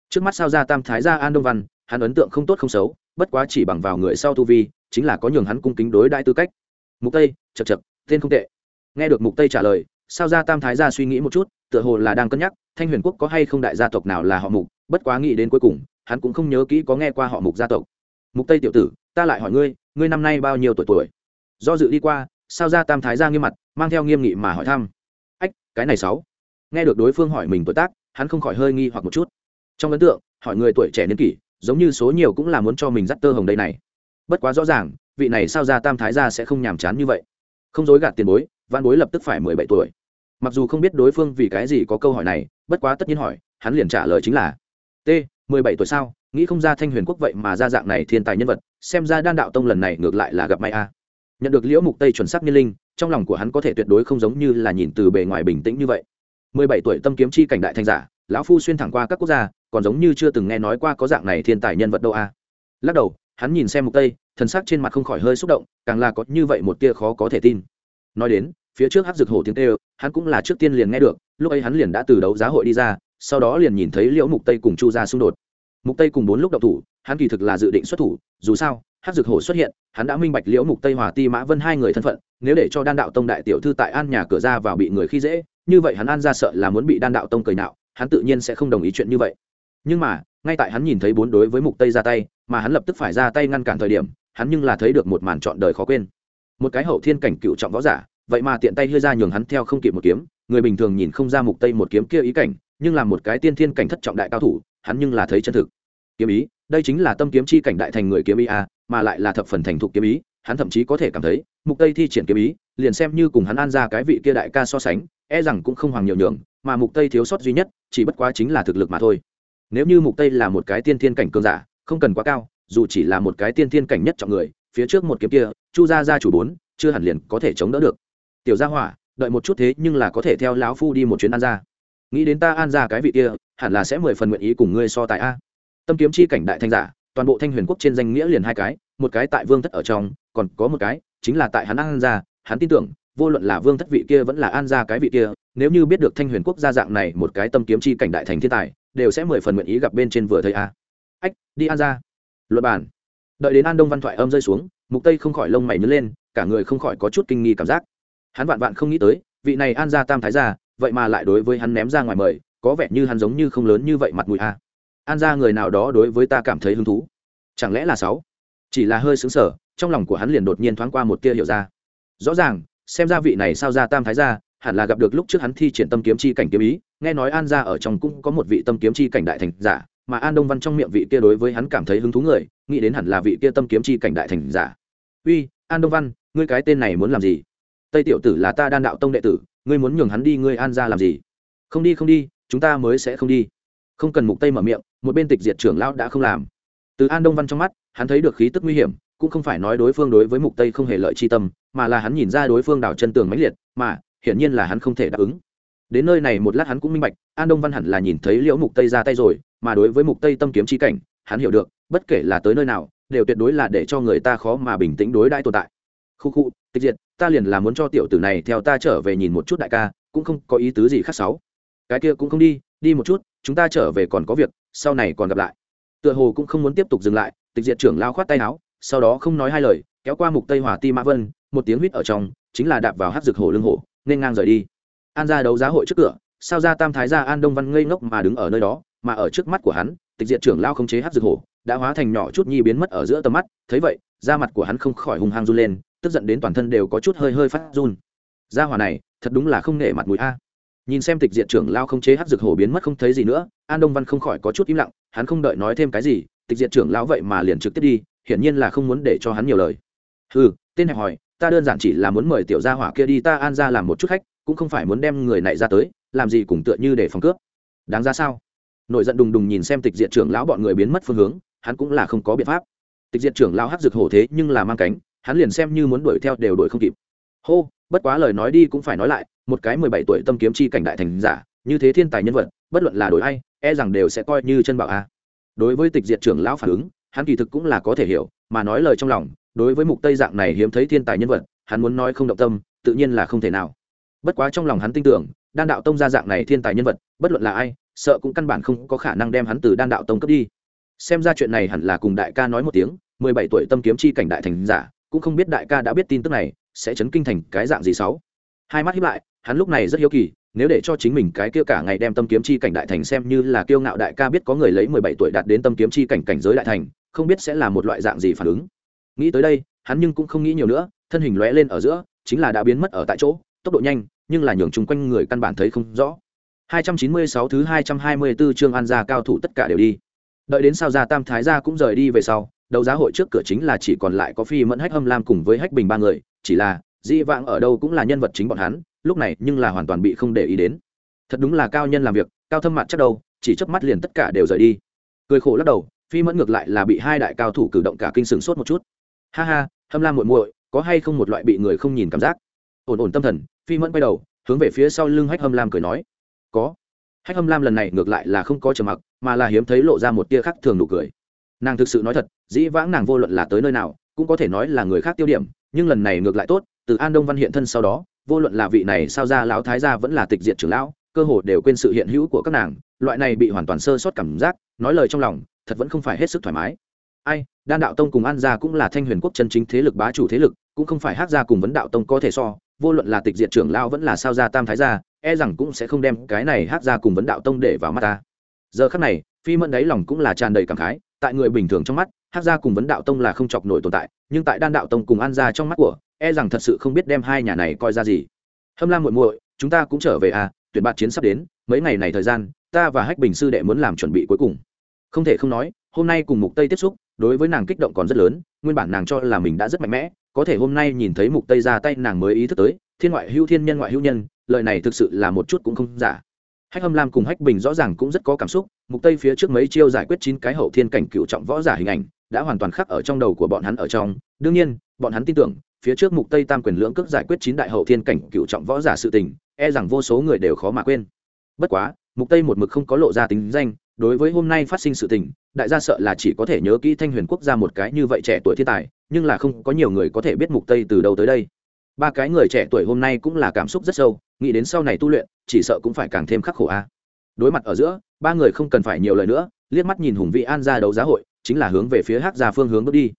Trước mắt sao ra tam thái Gia an đông văn, hắn ấn tượng không tốt không xấu, bất quá chỉ bằng vào người sau tu vi, chính là có nhường hắn cung kính đối đại tư cách. Mục tây chật chật tên không tệ. Nghe được mục tây trả lời, sao ra tam thái Gia suy nghĩ một chút, tựa hồ là đang cân nhắc, thanh huyền quốc có hay không đại gia tộc nào là họ mục, bất quá nghĩ đến cuối cùng, hắn cũng không nhớ kỹ có nghe qua họ mục gia tộc. Mục tây tiểu tử, ta lại hỏi ngươi ngươi năm nay bao nhiêu tuổi tuổi? Do dự đi qua sao ra tam thái ra nghiêm mặt, mang theo nghiêm nghị mà hỏi thăm. Ách, cái này sáu. Nghe được đối phương hỏi mình tuổi tác, hắn không khỏi hơi nghi hoặc một chút. Trong ấn tượng, hỏi người tuổi trẻ niên kỷ, giống như số nhiều cũng là muốn cho mình dắt tơ hồng đây này. Bất quá rõ ràng, vị này sao ra tam thái ra sẽ không nhàm chán như vậy. Không dối gạt tiền bối, văn bối lập tức phải mười bảy tuổi. Mặc dù không biết đối phương vì cái gì có câu hỏi này, bất quá tất nhiên hỏi, hắn liền trả lời chính là, t, mười bảy tuổi sao? Nghĩ không ra thanh huyền quốc vậy mà ra dạng này thiên tài nhân vật, xem ra đan đạo tông lần này ngược lại là gặp may a nhận được liễu mục tây chuẩn xác niên linh, trong lòng của hắn có thể tuyệt đối không giống như là nhìn từ bề ngoài bình tĩnh như vậy. 17 tuổi tâm kiếm chi cảnh đại thành giả, lão phu xuyên thẳng qua các quốc gia, còn giống như chưa từng nghe nói qua có dạng này thiên tài nhân vật đâu a. Lắc đầu, hắn nhìn xem mục tây, thần sắc trên mặt không khỏi hơi xúc động, càng là có như vậy một tia khó có thể tin. Nói đến, phía trước hắc dược hổ tiếng kêu, hắn cũng là trước tiên liền nghe được, lúc ấy hắn liền đã từ đấu giá hội đi ra, sau đó liền nhìn thấy liễu mục tây cùng chu gia xung đột. Mục tây cùng bốn lúc đậu thủ, hắn kỳ thực là dự định xuất thủ, dù sao hát dược hổ xuất hiện, hắn đã minh bạch liễu mục tây hòa ti mã vân hai người thân phận, nếu để cho đan đạo tông đại tiểu thư tại an nhà cửa ra vào bị người khi dễ, như vậy hắn an ra sợ là muốn bị đan đạo tông cười nạo, hắn tự nhiên sẽ không đồng ý chuyện như vậy. Nhưng mà, ngay tại hắn nhìn thấy bốn đối với mục tây ra tay, mà hắn lập tức phải ra tay ngăn cản thời điểm, hắn nhưng là thấy được một màn trọn đời khó quên. Một cái hậu thiên cảnh cựu trọng võ giả, vậy mà tiện tay đưa ra nhường hắn theo không kịp một kiếm, người bình thường nhìn không ra mục tây một kiếm kia ý cảnh, nhưng là một cái tiên thiên cảnh thất trọng đại cao thủ, hắn nhưng là thấy chân thực. Kiếm ý, đây chính là tâm kiếm chi cảnh đại thành người kiếm ý a mà lại là thập phần thành thục kiếm ý, hắn thậm chí có thể cảm thấy, mục tây thi triển kiếm ý, liền xem như cùng hắn an ra cái vị kia đại ca so sánh e rằng cũng không hoàng nhiều nhường mà mục tây thiếu sót duy nhất, chỉ bất quá chính là thực lực mà thôi. Nếu như mục tây là một cái tiên thiên cảnh cường giả, không cần quá cao, dù chỉ là một cái tiên thiên cảnh nhất trọng người, phía trước một kiếm kia, chu gia gia chủ bốn, chưa hẳn liền có thể chống đỡ được. Tiểu gia hỏa, đợi một chút thế nhưng là có thể theo lão phu đi một chuyến an ra. Nghĩ đến ta an ra cái vị kia, hẳn là sẽ mười phần nguyện ý cùng ngươi so tài a. Tâm kiếm chi cảnh đại thanh giả toàn bộ thanh huyền quốc trên danh nghĩa liền hai cái, một cái tại vương thất ở trong, còn có một cái chính là tại hắn an gia, hắn tin tưởng, vô luận là vương thất vị kia vẫn là an gia cái vị kia, nếu như biết được thanh huyền quốc gia dạng này một cái tâm kiếm chi cảnh đại thành thiên tài, đều sẽ mười phần nguyện ý gặp bên trên vừa thấy a. Ách, đi an gia. Luật bản đợi đến an đông văn thoại âm rơi xuống, mục tây không khỏi lông mày nhớ lên, cả người không khỏi có chút kinh nghi cảm giác. Hắn vạn vạn không nghĩ tới, vị này an gia tam thái gia, vậy mà lại đối với hắn ném ra ngoài mời, có vẻ như hắn giống như không lớn như vậy mặt mũi a an ra người nào đó đối với ta cảm thấy hứng thú? Chẳng lẽ là sáu? Chỉ là hơi xứng sở trong lòng của hắn liền đột nhiên thoáng qua một tia hiểu ra. Rõ ràng, xem ra vị này sao ra tam thái ra hẳn là gặp được lúc trước hắn thi triển tâm kiếm chi cảnh kiếm ý. Nghe nói an ra ở trong cũng có một vị tâm kiếm chi cảnh đại thành giả, mà an đông văn trong miệng vị kia đối với hắn cảm thấy hứng thú người, nghĩ đến hẳn là vị kia tâm kiếm chi cảnh đại thành giả. Uy, an đông văn, ngươi cái tên này muốn làm gì? Tây tiểu tử là ta đan đạo tông đệ tử, ngươi muốn nhường hắn đi, ngươi an ra làm gì? Không đi không đi, chúng ta mới sẽ không đi. Không cần mục tây mở miệng một bên tịch diệt trưởng lão đã không làm. Từ an đông văn trong mắt, hắn thấy được khí tức nguy hiểm, cũng không phải nói đối phương đối với mục tây không hề lợi chi tâm, mà là hắn nhìn ra đối phương đảo chân tường mãnh liệt, mà, hiển nhiên là hắn không thể đáp ứng. Đến nơi này một lát hắn cũng minh bạch, an đông văn hẳn là nhìn thấy liễu mục tây ra tay rồi, mà đối với mục tây tâm kiếm chi cảnh, hắn hiểu được, bất kể là tới nơi nào, đều tuyệt đối là để cho người ta khó mà bình tĩnh đối đãi tồn tại. Khu khu, tịch diệt, ta liền là muốn cho tiểu tử này theo ta trở về nhìn một chút đại ca, cũng không có ý tứ gì khác sáu cái kia cũng không đi đi một chút chúng ta trở về còn có việc, sau này còn gặp lại. Tựa hồ cũng không muốn tiếp tục dừng lại, tịch diệt trưởng lao khoát tay áo, sau đó không nói hai lời, kéo qua mục tây hỏa ti mã vân, một tiếng huýt ở trong, chính là đạp vào hát rực hổ lưng hổ, nên ngang rời đi. An ra đấu giá hội trước cửa, sao ra tam thái gia an đông văn ngây ngốc mà đứng ở nơi đó, mà ở trước mắt của hắn, tịch diệt trưởng lao không chế hát rực hổ đã hóa thành nhỏ chút nhi biến mất ở giữa tầm mắt, thấy vậy, da mặt của hắn không khỏi hung hăng run lên, tức giận đến toàn thân đều có chút hơi hơi phát run. Gia hỏa này, thật đúng là không nể mặt mũi a nhìn xem tịch diện trưởng lao không chế hát rực hổ biến mất không thấy gì nữa, an đông văn không khỏi có chút im lặng, hắn không đợi nói thêm cái gì, tịch diện trưởng lao vậy mà liền trực tiếp đi, hiển nhiên là không muốn để cho hắn nhiều lời. Ừ tên hẹp hỏi ta đơn giản chỉ là muốn mời tiểu gia hỏa kia đi, ta an ra làm một chút khách, cũng không phải muốn đem người này ra tới, làm gì cũng tựa như để phòng cướp. Đáng ra sao? Nổi giận đùng đùng nhìn xem tịch diện trưởng lão bọn người biến mất phương hướng, hắn cũng là không có biện pháp. Tịch diện trưởng lão hát rực hổ thế nhưng là mang cánh, hắn liền xem như muốn đuổi theo đều đuổi không kịp. Hô, bất quá lời nói đi cũng phải nói lại một cái mười bảy tuổi tâm kiếm chi cảnh đại thành giả, như thế thiên tài nhân vật, bất luận là đổi ai e rằng đều sẽ coi như chân bảo a. Đối với tịch diệt trưởng lão phản ứng, hắn kỳ thực cũng là có thể hiểu, mà nói lời trong lòng, đối với mục tây dạng này hiếm thấy thiên tài nhân vật, hắn muốn nói không động tâm, tự nhiên là không thể nào. Bất quá trong lòng hắn tin tưởng, đan đạo tông ra dạng này thiên tài nhân vật, bất luận là ai, sợ cũng căn bản không có khả năng đem hắn từ đan đạo tông cấp đi. Xem ra chuyện này hẳn là cùng đại ca nói một tiếng 17 tuổi tâm kiếm chi cảnh đại thành giả, cũng không biết đại ca đã biết tin tức này, sẽ chấn kinh thành cái dạng gì sáu hai mắt hiếp lại, hắn lúc này rất hiếu kỳ, nếu để cho chính mình cái kia cả ngày đem tâm kiếm chi cảnh đại thành xem như là kiêu ngạo đại ca biết có người lấy mười bảy tuổi đạt đến tâm kiếm chi cảnh cảnh giới đại thành, không biết sẽ là một loại dạng gì phản ứng. Nghĩ tới đây, hắn nhưng cũng không nghĩ nhiều nữa, thân hình lóe lên ở giữa, chính là đã biến mất ở tại chỗ, tốc độ nhanh, nhưng là nhường chung quanh người căn bản thấy không rõ. 296 thứ 224 chương an gia cao thủ tất cả đều đi. Đợi đến sao gia tam thái gia cũng rời đi về sau, đấu giá hội trước cửa chính là chỉ còn lại có phi mẫn hách hâm lam cùng với hách bình ba người, chỉ là di vãng ở đâu cũng là nhân vật chính bọn hắn, lúc này nhưng là hoàn toàn bị không để ý đến. Thật đúng là cao nhân làm việc, cao thâm mặt chắc đâu, chỉ chớp mắt liền tất cả đều rời đi. Cười khổ lắc đầu, phi mẫn ngược lại là bị hai đại cao thủ cử động cả kinh sừng sốt một chút. Ha ha, hâm lam muội muội, có hay không một loại bị người không nhìn cảm giác? Ổn ổn tâm thần, phi mẫn quay đầu, hướng về phía sau lưng hách hâm lam cười nói. Có. Hách hâm lam lần này ngược lại là không có trầm mặc, mà là hiếm thấy lộ ra một tia khác thường nụ cười. Nàng thực sự nói thật dĩ vãng nàng vô luận là tới nơi nào, cũng có thể nói là người khác tiêu điểm, nhưng lần này ngược lại tốt từ an đông văn hiện thân sau đó, vô luận là vị này sao ra lão thái gia vẫn là tịch diệt trưởng lão, cơ hồ đều quên sự hiện hữu của các nàng, loại này bị hoàn toàn sơ sót cảm giác, nói lời trong lòng, thật vẫn không phải hết sức thoải mái. Ai, đan đạo tông cùng an gia cũng là thanh huyền quốc chân chính thế lực bá chủ thế lực, cũng không phải hát gia cùng vấn đạo tông có thể so, vô luận là tịch diệt trưởng lão vẫn là sao gia tam thái gia e rằng cũng sẽ không đem cái này hát gia cùng vấn đạo tông để vào mắt ta. Giờ khắc này, phi mẫn đáy lòng cũng là tràn đầy cảm khái tại người bình thường trong mắt hát gia cùng vấn đạo tông là không chọc nổi tồn tại, nhưng tại đan đạo tông cùng an gia trong mắt của e rằng thật sự không biết đem hai nhà này coi ra gì. Hâm la muội muội, chúng ta cũng trở về à tuyển bạt chiến sắp đến, mấy ngày này thời gian, ta và hách bình sư đệ muốn làm chuẩn bị cuối cùng. Không thể không nói, hôm nay cùng mục tây tiếp xúc, đối với nàng kích động còn rất lớn, nguyên bản nàng cho là mình đã rất mạnh mẽ, có thể hôm nay nhìn thấy mục tây ra tay nàng mới ý thức tới, thiên ngoại hữu thiên, nhân ngoại hữu nhân, lời này thực sự là một chút cũng không giả hách hâm lam cùng hách bình rõ ràng cũng rất có cảm xúc, mục tây phía trước mấy chiêu giải quyết chín cái hậu thiên cảnh cựu trọng võ giả hình ảnh, đã hoàn toàn khắc ở trong đầu của bọn hắn ở trong. Đương nhiên, bọn hắn tin tưởng, phía trước mục tây tam quyền lưỡng cước giải quyết chín đại hậu thiên cảnh cựu trọng võ giả sự tình e rằng vô số người đều khó mà quên. Bất quá, mục tây một mực không có lộ ra tính danh, đối với hôm nay phát sinh sự tình, đại gia sợ là chỉ có thể nhớ kỹ thanh huyền quốc gia một cái như vậy trẻ tuổi thiên tài, nhưng là không có nhiều người có thể biết mục tây từ đâu tới đây. Ba cái người trẻ tuổi hôm nay cũng là cảm xúc rất sâu nghĩ đến sau này tu luyện, chỉ sợ cũng phải càng thêm khắc khổ a. Đối mặt ở giữa, ba người không cần phải nhiều lời nữa, liếc mắt nhìn hùng vị an ra đấu giá hội, chính là hướng về phía hắc gia phương hướng bước đi.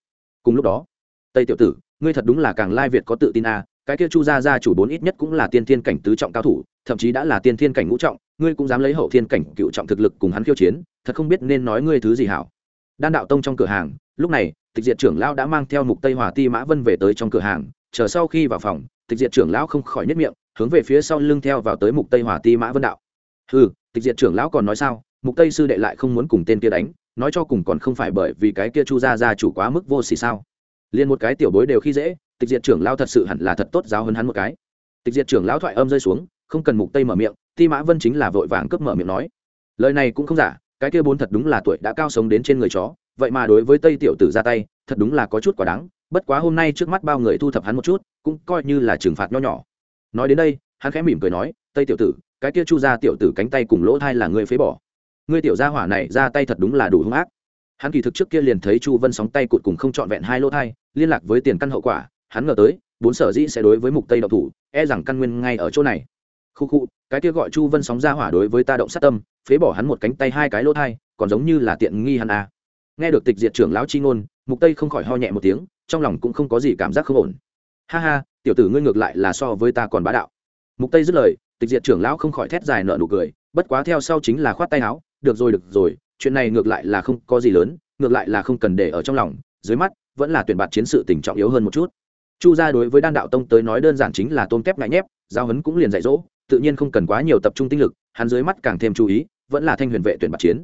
Cùng lúc đó, tây tiểu tử, ngươi thật đúng là càng lai việt có tự tin a, cái kia chu gia gia chủ bốn ít nhất cũng là tiên thiên cảnh tứ trọng cao thủ, thậm chí đã là tiên thiên cảnh ngũ trọng, ngươi cũng dám lấy hậu thiên cảnh cựu trọng thực lực cùng hắn khiêu chiến, thật không biết nên nói ngươi thứ gì hảo. Đan đạo tông trong cửa hàng, lúc này, tịch diệt trưởng lão đã mang theo mục tây hòa ti mã vân về tới trong cửa hàng, chờ sau khi vào phòng, tịch diệt trưởng lão không khỏi nhất miệng hướng về phía sau lưng theo vào tới mục tây hỏa ti mã vân đạo. Ừ tịch diệt trưởng lão còn nói sao? Mục tây sư đệ lại không muốn cùng tên kia đánh, nói cho cùng còn không phải bởi vì cái kia chu gia gia chủ quá mức vô xỉ sao? Liền một cái tiểu bối đều khi dễ, tịch diệt trưởng lão thật sự hẳn là thật tốt giáo hơn hắn một cái. Tịch diệt trưởng lão thoại âm rơi xuống, không cần mục tây mở miệng, ti mã vân chính là vội vàng cướp mở miệng nói. Lời này cũng không giả, cái kia bốn thật đúng là tuổi đã cao sống đến trên người chó, vậy mà đối với tây tiểu tử ra tay, thật đúng là có chút quả đáng, bất quá hôm nay trước mắt bao người thu thập hắn một chút, cũng coi như là trừng phạt nho nhỏ nói đến đây, hắn khẽ mỉm cười nói, tây tiểu tử, cái kia chu ra tiểu tử cánh tay cùng lỗ thai là ngươi phế bỏ. Ngươi tiểu gia hỏa này ra tay thật đúng là đủ hung ác. Hắn kỳ thực trước kia liền thấy chu vân sóng tay cụt cùng không trọn vẹn hai lỗ thai, liên lạc với tiền căn hậu quả, hắn ngờ tới, bốn sở dĩ sẽ đối với mục tây đậu thủ e rằng căn nguyên ngay ở chỗ này. Khu khu, cái kia gọi chu vân sóng ra hỏa đối với ta động sát tâm, phế bỏ hắn một cánh tay hai cái lỗ thai, còn giống như là tiện nghi hắn à. nghe được tịch diệt trưởng lão chi ngôn, mục tây không khỏi ho nhẹ một tiếng, trong lòng cũng không có gì cảm giác không ổn. Ha ha tiểu tử ngươi ngược lại là so với ta còn bá đạo. Mục tây dứt lời, tịch diệt trưởng lão không khỏi thét dài nợ nụ cười, bất quá theo sau chính là khoát tay áo, được rồi được rồi, chuyện này ngược lại là không có gì lớn, ngược lại là không cần để ở trong lòng, dưới mắt, vẫn là tuyển bạt chiến sự tình trọng yếu hơn một chút. Chu gia đối với đan đạo tông tới nói đơn giản chính là tôm kép ngại nhép giao hấn cũng liền dạy dỗ, tự nhiên không cần quá nhiều tập trung tinh lực, hắn dưới mắt càng thêm chú ý, vẫn là thanh huyền vệ tuyển bạt chiến.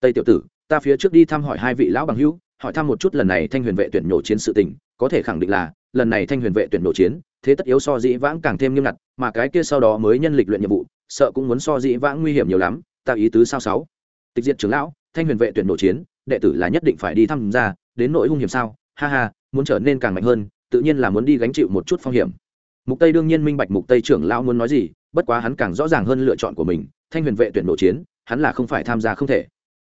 Tây tiểu tử, ta phía trước đi thăm hỏi hai vị lão bằng hữu, hỏi thăm một chút lần này thanh huyền vệ tuyển nhổ chiến sự tình có thể khẳng định là, lần này thanh huyền vệ tuyển nổ chiến, thế tất yếu so dĩ vãng càng thêm nghiêm ngặt, mà cái kia sau đó mới nhân lịch luyện nhiệm vụ, sợ cũng muốn so dĩ vãng nguy hiểm nhiều lắm, ta ý tứ sao sáu? Tịch diện trưởng lão, thanh huyền vệ tuyển nổ chiến, đệ tử là nhất định phải đi tham gia, đến nỗi hung hiểm sao? Ha ha, muốn trở nên càng mạnh hơn, tự nhiên là muốn đi gánh chịu một chút phong hiểm. Mục tây đương nhiên minh bạch mục tây trưởng lão muốn nói gì, bất quá hắn càng rõ ràng hơn lựa chọn của mình, thanh huyền vệ tuyển nổ chiến, hắn là không phải tham gia không thể.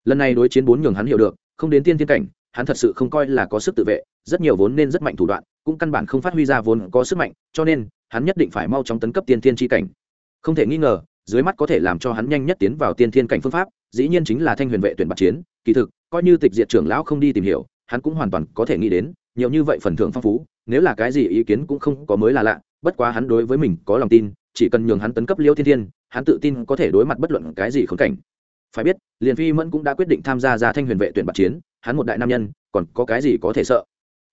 Lần này đối chiến bốn nhường hắn hiểu được, không đến tiên thiên cảnh, hắn thật sự không coi là có sức tự vệ rất nhiều vốn nên rất mạnh thủ đoạn, cũng căn bản không phát huy ra vốn có sức mạnh, cho nên, hắn nhất định phải mau chóng tấn cấp tiên thiên tri cảnh. Không thể nghi ngờ, dưới mắt có thể làm cho hắn nhanh nhất tiến vào tiên thiên cảnh phương pháp, dĩ nhiên chính là thanh huyền vệ tuyển bạc chiến, kỳ thực, coi như tịch diệt trưởng lão không đi tìm hiểu, hắn cũng hoàn toàn có thể nghĩ đến, nhiều như vậy phần thưởng phong phú, nếu là cái gì ý kiến cũng không có mới là lạ, bất quá hắn đối với mình có lòng tin, chỉ cần nhường hắn tấn cấp liêu thiên thiên, hắn tự tin có thể đối mặt bất luận cái gì khốn cảnh. Phải biết liền phi mẫn cũng đã quyết định tham gia ra thanh huyền vệ tuyển bạc chiến, hắn một đại nam nhân, còn có cái gì có thể sợ?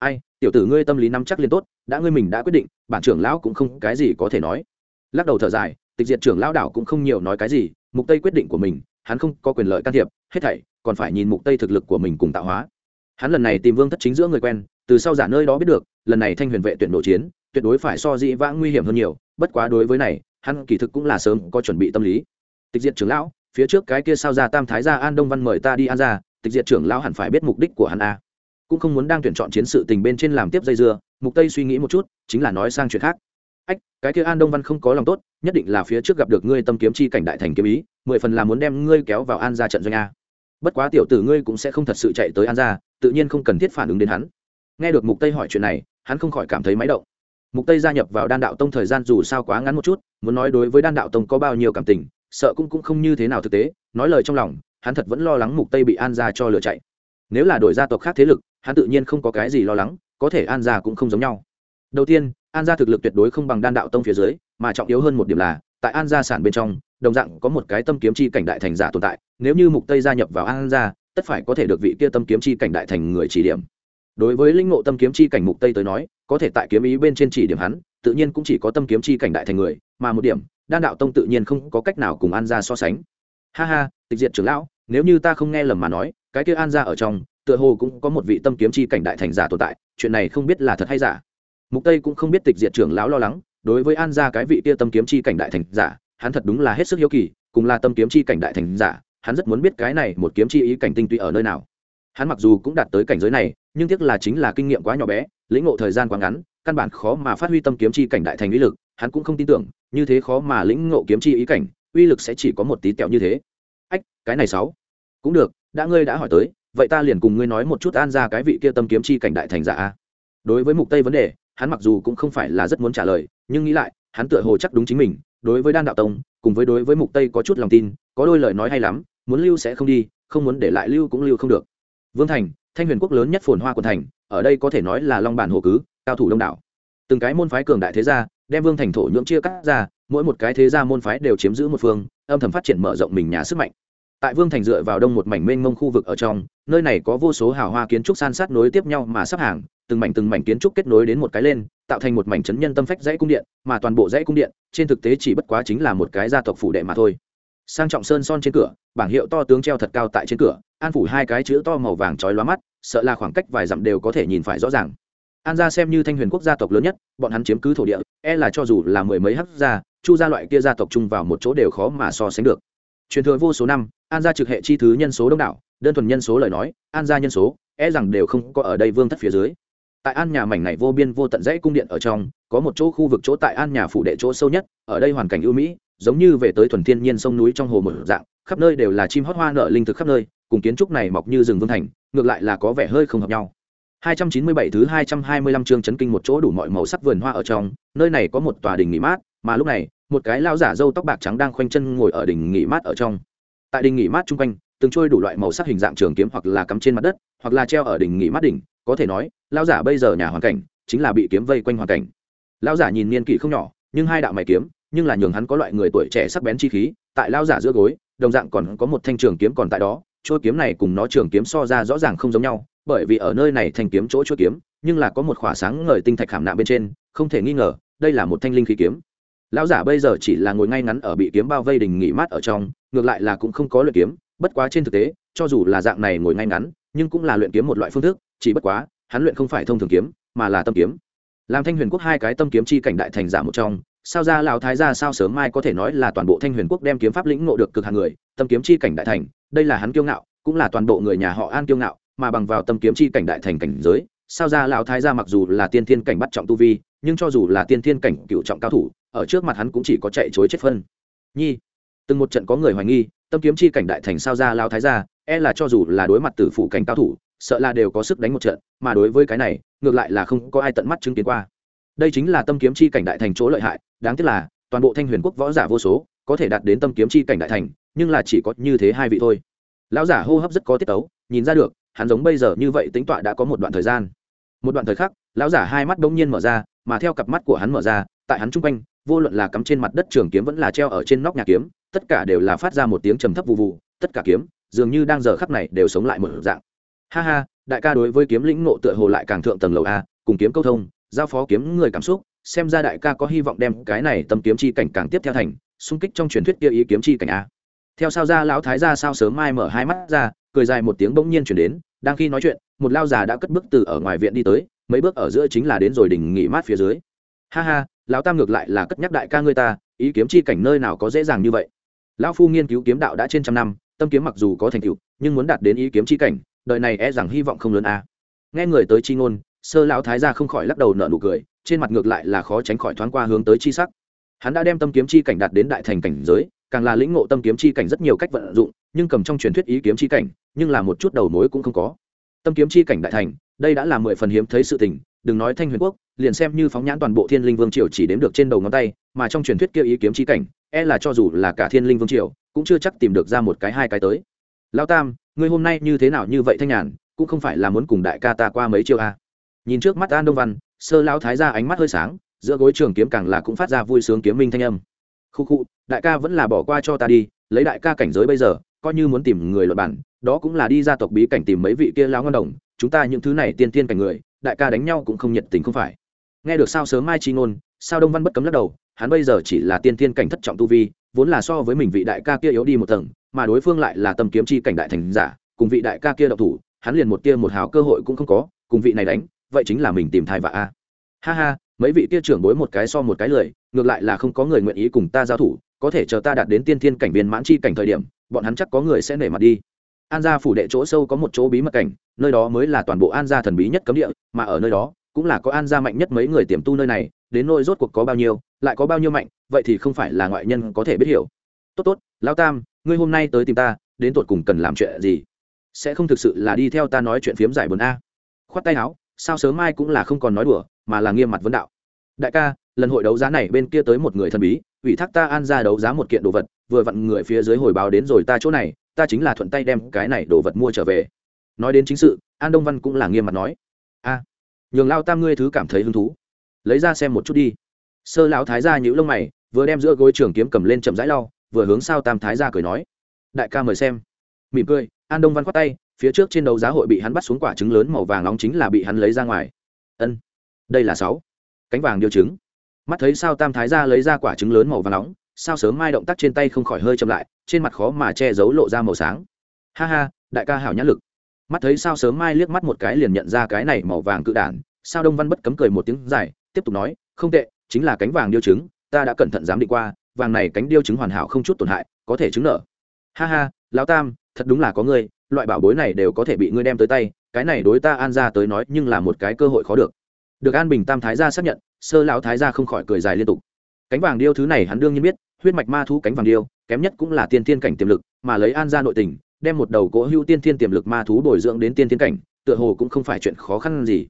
Ai, tiểu tử ngươi tâm lý nắm chắc liền tốt, đã ngươi mình đã quyết định, bản trưởng lão cũng không cái gì có thể nói. Lắc đầu thở dài, tịch diệt trưởng lão đảo cũng không nhiều nói cái gì, mục tây quyết định của mình, hắn không có quyền lợi can thiệp, hết thảy còn phải nhìn mục tây thực lực của mình cùng tạo hóa. Hắn lần này tìm vương thất chính giữa người quen, từ sau giả nơi đó biết được, lần này thanh huyền vệ tuyển nội chiến, tuyệt đối phải so dĩ vãng nguy hiểm hơn nhiều, bất quá đối với này, hắn kỳ thực cũng là sớm có chuẩn bị tâm lý. Tịch diệt trưởng lão, phía trước cái kia sao ra tam thái gia an đông văn mời ta đi an ra tịch diệt trưởng lão hẳn phải biết mục đích của hắn a cũng không muốn đang tuyển chọn chiến sự tình bên trên làm tiếp dây dưa, mục tây suy nghĩ một chút, chính là nói sang chuyện khác. Ách, cái kia an đông văn không có lòng tốt, nhất định là phía trước gặp được ngươi tâm kiếm chi cảnh đại thành kiếm ý, mười phần là muốn đem ngươi kéo vào an ra trận doanh a. Bất quá tiểu tử ngươi cũng sẽ không thật sự chạy tới an ra tự nhiên không cần thiết phản ứng đến hắn. Nghe được mục tây hỏi chuyện này, hắn không khỏi cảm thấy máy động. Mục tây gia nhập vào đan đạo tông thời gian dù sao quá ngắn một chút, muốn nói đối với đan đạo tông có bao nhiêu cảm tình, sợ cũng cũng không như thế nào thực tế, nói lời trong lòng, hắn thật vẫn lo lắng mục tây bị an ra cho lừa chạy nếu là đổi gia tộc khác thế lực, hắn tự nhiên không có cái gì lo lắng, có thể an gia cũng không giống nhau. Đầu tiên, an gia thực lực tuyệt đối không bằng đan đạo tông phía dưới, mà trọng yếu hơn một điểm là, tại an gia sản bên trong, đồng dạng có một cái tâm kiếm chi cảnh đại thành giả tồn tại, nếu như mục tây gia nhập vào an gia, tất phải có thể được vị kia tâm kiếm chi cảnh đại thành người chỉ điểm. Đối với linh ngộ tâm kiếm chi cảnh mục tây tới nói, có thể tại kiếm ý bên trên chỉ điểm hắn, tự nhiên cũng chỉ có tâm kiếm chi cảnh đại thành người, mà một điểm, đan đạo tông tự nhiên không có cách nào cùng an gia so sánh. Ha ha, tịch diệt trưởng lão, nếu như ta không nghe lầm mà nói cái kia an gia ở trong, tựa hồ cũng có một vị tâm kiếm chi cảnh đại thành giả tồn tại, chuyện này không biết là thật hay giả. Mục tây cũng không biết tịch diệt trưởng lão lo lắng, đối với an gia cái vị kia tâm kiếm chi cảnh đại thành giả, hắn thật đúng là hết sức hiếu kỳ, cùng là tâm kiếm chi cảnh đại thành giả, hắn rất muốn biết cái này một kiếm chi ý cảnh tinh túy ở nơi nào. Hắn mặc dù cũng đạt tới cảnh giới này, nhưng tiếc là chính là kinh nghiệm quá nhỏ bé, lĩnh ngộ thời gian quá ngắn, căn bản khó mà phát huy tâm kiếm chi cảnh đại thành uy lực, hắn cũng không tin tưởng, như thế khó mà lĩnh ngộ kiếm chi ý cảnh, uy lực sẽ chỉ có một tí tẹo như thế. Ách, cái này sáu. Cũng được đã ngươi đã hỏi tới, vậy ta liền cùng ngươi nói một chút an ra cái vị kia tâm kiếm chi cảnh đại thành giả a. Đối với mục tây vấn đề, hắn mặc dù cũng không phải là rất muốn trả lời, nhưng nghĩ lại, hắn tựa hồ chắc đúng chính mình, đối với đan đạo tông, cùng với đối với mục tây có chút lòng tin, có đôi lời nói hay lắm, muốn lưu sẽ không đi, không muốn để lại lưu cũng lưu không được. Vương thành, thanh huyền quốc lớn nhất phồn hoa quận thành, ở đây có thể nói là long bản hồ cứ, cao thủ đông đảo. Từng cái môn phái cường đại thế gia, đem vương thành thổ nhưỡng chia cắt ra, mỗi một cái thế gia môn phái đều chiếm giữ một phương, âm thầm phát triển mở rộng mình nhà sức mạnh tại vương thành dựa vào đông một mảnh mênh mông khu vực ở trong, nơi này có vô số hào hoa kiến trúc san sát nối tiếp nhau mà sắp hàng, từng mảnh từng mảnh kiến trúc kết nối đến một cái lên, tạo thành một mảnh chấn nhân tâm phách dãy cung điện, mà toàn bộ dãy cung điện, trên thực tế chỉ bất quá chính là một cái gia tộc phủ đệ mà thôi. Sang trọng sơn son trên cửa, bảng hiệu to tướng treo thật cao tại trên cửa, an phủ hai cái chữ to màu vàng trói lóa mắt, sợ là khoảng cách vài dặm đều có thể nhìn phải rõ ràng. An gia xem như thanh huyền quốc gia tộc lớn nhất, bọn hắn chiếm cứ thổ địa e là cho dù là mười mấy hắc gia, chu gia loại kia gia tộc chung vào một chỗ đều khó mà so sánh được. Truyền thừa vô số năm an gia trực hệ chi thứ nhân số đông đảo đơn thuần nhân số lời nói an gia nhân số e rằng đều không có ở đây vương thất phía dưới tại an nhà mảnh này vô biên vô tận dãy cung điện ở trong có một chỗ khu vực chỗ tại an nhà phủ đệ chỗ sâu nhất ở đây hoàn cảnh ưu mỹ giống như về tới thuần thiên nhiên sông núi trong hồ một dạng khắp nơi đều là chim hót hoa nở linh thực khắp nơi cùng kiến trúc này mọc như rừng vương thành ngược lại là có vẻ hơi không hợp nhau 297 thứ 225 chương chấn kinh một chỗ đủ mọi màu sắc vườn hoa ở trong, nơi này có một tòa đình nghỉ mát, mà lúc này, một cái lao giả râu tóc bạc trắng đang khoanh chân ngồi ở đình nghỉ mát ở trong. Tại đình nghỉ mát trung quanh, từng trôi đủ loại màu sắc hình dạng trường kiếm hoặc là cắm trên mặt đất, hoặc là treo ở đỉnh nghỉ mát đỉnh, có thể nói, lão giả bây giờ nhà hoàn cảnh chính là bị kiếm vây quanh hoàn cảnh. Lão giả nhìn niên kỷ không nhỏ, nhưng hai đạo mày kiếm, nhưng là nhường hắn có loại người tuổi trẻ sắc bén chi khí, tại lão giả giữa gối, đồng dạng còn có một thanh trường kiếm còn tại đó, trôi kiếm này cùng nó trường kiếm so ra rõ ràng không giống nhau, bởi vì ở nơi này thanh kiếm chỗ chuôi kiếm nhưng là có một khỏa sáng ngời tinh thạch khảm nạm bên trên không thể nghi ngờ đây là một thanh linh khí kiếm lão giả bây giờ chỉ là ngồi ngay ngắn ở bị kiếm bao vây đình nghỉ mát ở trong ngược lại là cũng không có luyện kiếm, bất quá trên thực tế, cho dù là dạng này ngồi ngay ngắn, nhưng cũng là luyện kiếm một loại phương thức, chỉ bất quá, hắn luyện không phải thông thường kiếm, mà là tâm kiếm. Làm thanh huyền quốc hai cái tâm kiếm chi cảnh đại thành giả một trong, sao ra lão thái gia sao sớm mai có thể nói là toàn bộ thanh huyền quốc đem kiếm pháp lĩnh ngộ được cực hàng người, tâm kiếm chi cảnh đại thành, đây là hắn kiêu ngạo, cũng là toàn bộ người nhà họ an kiêu ngạo, mà bằng vào tâm kiếm chi cảnh đại thành cảnh giới, sao ra lão thái gia mặc dù là tiên thiên cảnh bắt trọng tu vi, nhưng cho dù là tiên thiên cảnh cựu trọng cao thủ, ở trước mặt hắn cũng chỉ có chạy chối chết phân. Nhi từng một trận có người hoài nghi, tâm kiếm chi cảnh đại thành sao ra lão thái gia e là cho dù là đối mặt tử phụ cảnh cao thủ, sợ là đều có sức đánh một trận, mà đối với cái này, ngược lại là không có ai tận mắt chứng kiến qua. Đây chính là tâm kiếm chi cảnh đại thành chỗ lợi hại, đáng tiếc là, toàn bộ thanh huyền quốc võ giả vô số, có thể đạt đến tâm kiếm chi cảnh đại thành, nhưng là chỉ có như thế hai vị thôi. Lão giả hô hấp rất có tiết tấu, nhìn ra được, hắn giống bây giờ như vậy tính tọa đã có một đoạn thời gian. Một đoạn thời khắc, lão giả hai mắt bỗng nhiên mở ra, mà theo cặp mắt của hắn mở ra, tại hắn chung quanh, vô luận là cắm trên mặt đất trường kiếm vẫn là treo ở trên nóc nhà kiếm tất cả đều là phát ra một tiếng trầm thấp vụ vụ tất cả kiếm, dường như đang giờ khắc này đều sống lại một dạng. Ha ha, đại ca đối với kiếm lĩnh ngộ tựa hồ lại càng thượng tầng lầu a, cùng kiếm câu thông, giao phó kiếm người cảm xúc, xem ra đại ca có hy vọng đem cái này tâm kiếm chi cảnh càng tiếp theo thành, xung kích trong truyền thuyết kia ý kiếm chi cảnh a. Theo sao ra, lão thái ra sao sớm mai mở hai mắt ra, cười dài một tiếng bỗng nhiên chuyển đến, đang khi nói chuyện, một lao già đã cất bước từ ở ngoài viện đi tới, mấy bước ở giữa chính là đến rồi đỉnh nghỉ mát phía dưới. Ha ha, lão tam ngược lại là cất nhắc đại ca ngươi ta, ý kiếm chi cảnh nơi nào có dễ dàng như vậy lão phu nghiên cứu kiếm đạo đã trên trăm năm, tâm kiếm mặc dù có thành tựu, nhưng muốn đạt đến ý kiếm chi cảnh, đời này e rằng hy vọng không lớn a à. nghe người tới chi ngôn, sơ lão thái gia không khỏi lắc đầu nở nụ cười, trên mặt ngược lại là khó tránh khỏi thoáng qua hướng tới chi sắc hắn đã đem tâm kiếm chi cảnh đạt đến đại thành cảnh giới, càng là lĩnh ngộ tâm kiếm chi cảnh rất nhiều cách vận dụng, nhưng cầm trong truyền thuyết ý kiếm chi cảnh, nhưng là một chút đầu mối cũng không có tâm kiếm chi cảnh đại thành, đây đã là mười phần hiếm thấy sự tình đừng nói thanh huyền quốc, liền xem như phóng nhãn toàn bộ thiên linh vương triều chỉ đếm được trên đầu ngón tay, mà trong truyền thuyết kia ý kiếm chi cảnh e là cho dù là cả thiên linh vương triều, cũng chưa chắc tìm được ra một cái hai cái tới lao tam, ngươi hôm nay như thế nào như vậy thanh nhàn, cũng không phải là muốn cùng đại ca ta qua mấy chiêu a à. nhìn trước mắt an đông văn, sơ lao thái ra ánh mắt hơi sáng, giữa gối trường kiếm càng là cũng phát ra vui sướng kiếm minh thanh âm khu khu, đại ca vẫn là bỏ qua cho ta đi, lấy đại ca cảnh giới bây giờ, coi như muốn tìm người luật bản, đó cũng là đi ra tộc bí cảnh tìm mấy vị kia lao ngon đồng, chúng ta những thứ này tiên tiên cảnh người đại ca đánh nhau cũng không nhiệt tình không phải. Nghe được sao sớm mai chi ngôn, sao đông văn bất cấm lắc đầu, hắn bây giờ chỉ là tiên tiên cảnh thất trọng tu vi, vốn là so với mình vị đại ca kia yếu đi một tầng, mà đối phương lại là tầm kiếm chi cảnh đại thành giả, cùng vị đại ca kia độc thủ, hắn liền một tia một hào cơ hội cũng không có, cùng vị này đánh, vậy chính là mình tìm thai vạ a. Ha ha, mấy vị tia trưởng bối một cái so một cái lười, ngược lại là không có người nguyện ý cùng ta giao thủ, có thể chờ ta đạt đến tiên thiên cảnh viên mãn chi cảnh thời điểm, bọn hắn chắc có người sẽ nể mặt đi. An gia phủ đệ chỗ sâu có một chỗ bí mật cảnh nơi đó mới là toàn bộ an gia thần bí nhất cấm địa, mà ở nơi đó cũng là có an gia mạnh nhất mấy người tiềm tu nơi này, đến nơi rốt cuộc có bao nhiêu, lại có bao nhiêu mạnh, vậy thì không phải là ngoại nhân có thể biết hiểu. Tốt tốt lao tam, ngươi hôm nay tới tìm ta, đến tột cùng cần làm chuyện gì? Sẽ không thực sự là đi theo ta nói chuyện phiếm giải buồn a. Khoát tay áo, sao sớm mai cũng là không còn nói đùa, mà là nghiêm mặt vấn đạo. Đại ca, lần hội đấu giá này bên kia tới một người thần bí, ủy thác ta an ra đấu giá một kiện đồ vật, vừa vặn người phía dưới hồi báo đến rồi ta chỗ này, ta chính là thuận tay đem cái này đồ vật mua trở về nói đến chính sự, an đông văn cũng là nghiêm mặt nói. A, nhường lao tam ngươi thứ cảm thấy hứng thú. Lấy ra xem một chút đi. Sơ lão thái ra nhữ lông mày, vừa đem giữa gối trường kiếm cầm lên chậm rãi lau, vừa hướng sao tam thái ra cười nói. Đại ca mời xem. Mỉm cười, an đông văn khoát tay, phía trước trên đấu giá hội bị hắn bắt xuống quả trứng lớn màu vàng nóng chính là bị hắn lấy ra ngoài. Ân, đây là sáu cánh vàng điêu trứng. Mắt thấy sao tam thái ra lấy ra quả trứng lớn màu vàng nóng, sao sớm mai động tác trên tay không khỏi hơi chậm lại, trên mặt khó mà che giấu lộ ra màu sáng. Ha ha, đại ca hảo nhãn lực mắt thấy sao sớm mai liếc mắt một cái liền nhận ra cái này màu vàng cự đản. Sao đông văn bất cấm cười một tiếng dài, tiếp tục nói, không tệ, chính là cánh vàng điêu trứng ta đã cẩn thận dám định qua, vàng này cánh điêu trứng hoàn hảo không chút tổn hại, có thể trứng nở ha ha, lão tam, thật đúng là có ngươi, loại bảo bối này đều có thể bị ngươi đem tới tay, cái này đối ta an ra tới nói nhưng là một cái cơ hội khó được. Được an bình tam thái gia xác nhận, sơ lão thái gia không khỏi cười dài liên tục. Cánh vàng điêu thứ này hắn đương nhiên biết, huyết mạch ma thú cánh vàng điêu, kém nhất cũng là tiên tiên cảnh tiềm lực, mà lấy an ra nội tình đem một đầu cỗ hưu tiên thiên tiềm lực ma thú bồi dưỡng đến tiên thiên cảnh, tựa hồ cũng không phải chuyện khó khăn gì.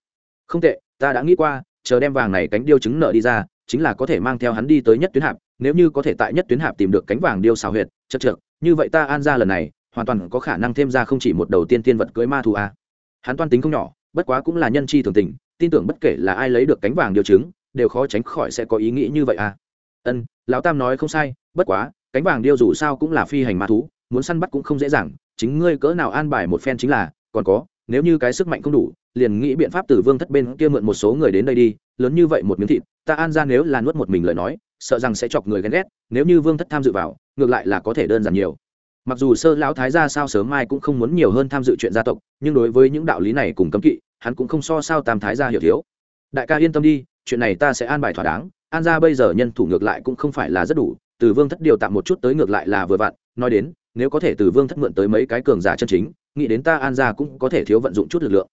Không tệ, ta đã nghĩ qua, chờ đem vàng này cánh điêu chứng nợ đi ra, chính là có thể mang theo hắn đi tới nhất tuyến hạp, nếu như có thể tại nhất tuyến hạp tìm được cánh vàng điêu xào huyệt chất trượt như vậy ta an ra lần này, hoàn toàn có khả năng thêm ra không chỉ một đầu tiên tiên vật cưới ma thú a. Hắn toan tính không nhỏ, bất quá cũng là nhân chi thường tình, tin tưởng bất kể là ai lấy được cánh vàng điều chứng đều khó tránh khỏi sẽ có ý nghĩ như vậy a. Ân, lão tam nói không sai, bất quá, cánh vàng điêu dù sao cũng là phi hành ma thú muốn săn bắt cũng không dễ dàng, chính ngươi cỡ nào an bài một phen chính là, còn có, nếu như cái sức mạnh không đủ, liền nghĩ biện pháp từ vương thất bên kia mượn một số người đến đây đi, lớn như vậy một miếng thịt, ta an ra nếu là nuốt một mình lời nói, sợ rằng sẽ chọc người ghen ghét, nếu như vương thất tham dự vào, ngược lại là có thể đơn giản nhiều. Mặc dù sơ lão thái gia sao sớm mai cũng không muốn nhiều hơn tham dự chuyện gia tộc, nhưng đối với những đạo lý này cùng cấm kỵ, hắn cũng không so sao tam thái gia hiểu thiếu. Đại ca yên tâm đi, chuyện này ta sẽ an bài thỏa đáng, an ra bây giờ nhân thủ ngược lại cũng không phải là rất đủ, từ vương thất điều tạm một chút tới ngược lại là vừa vặn nói đến, nếu có thể từ vương thất mượn tới mấy cái cường giả chân chính, nghĩ đến ta an gia cũng có thể thiếu vận dụng chút lực lượng.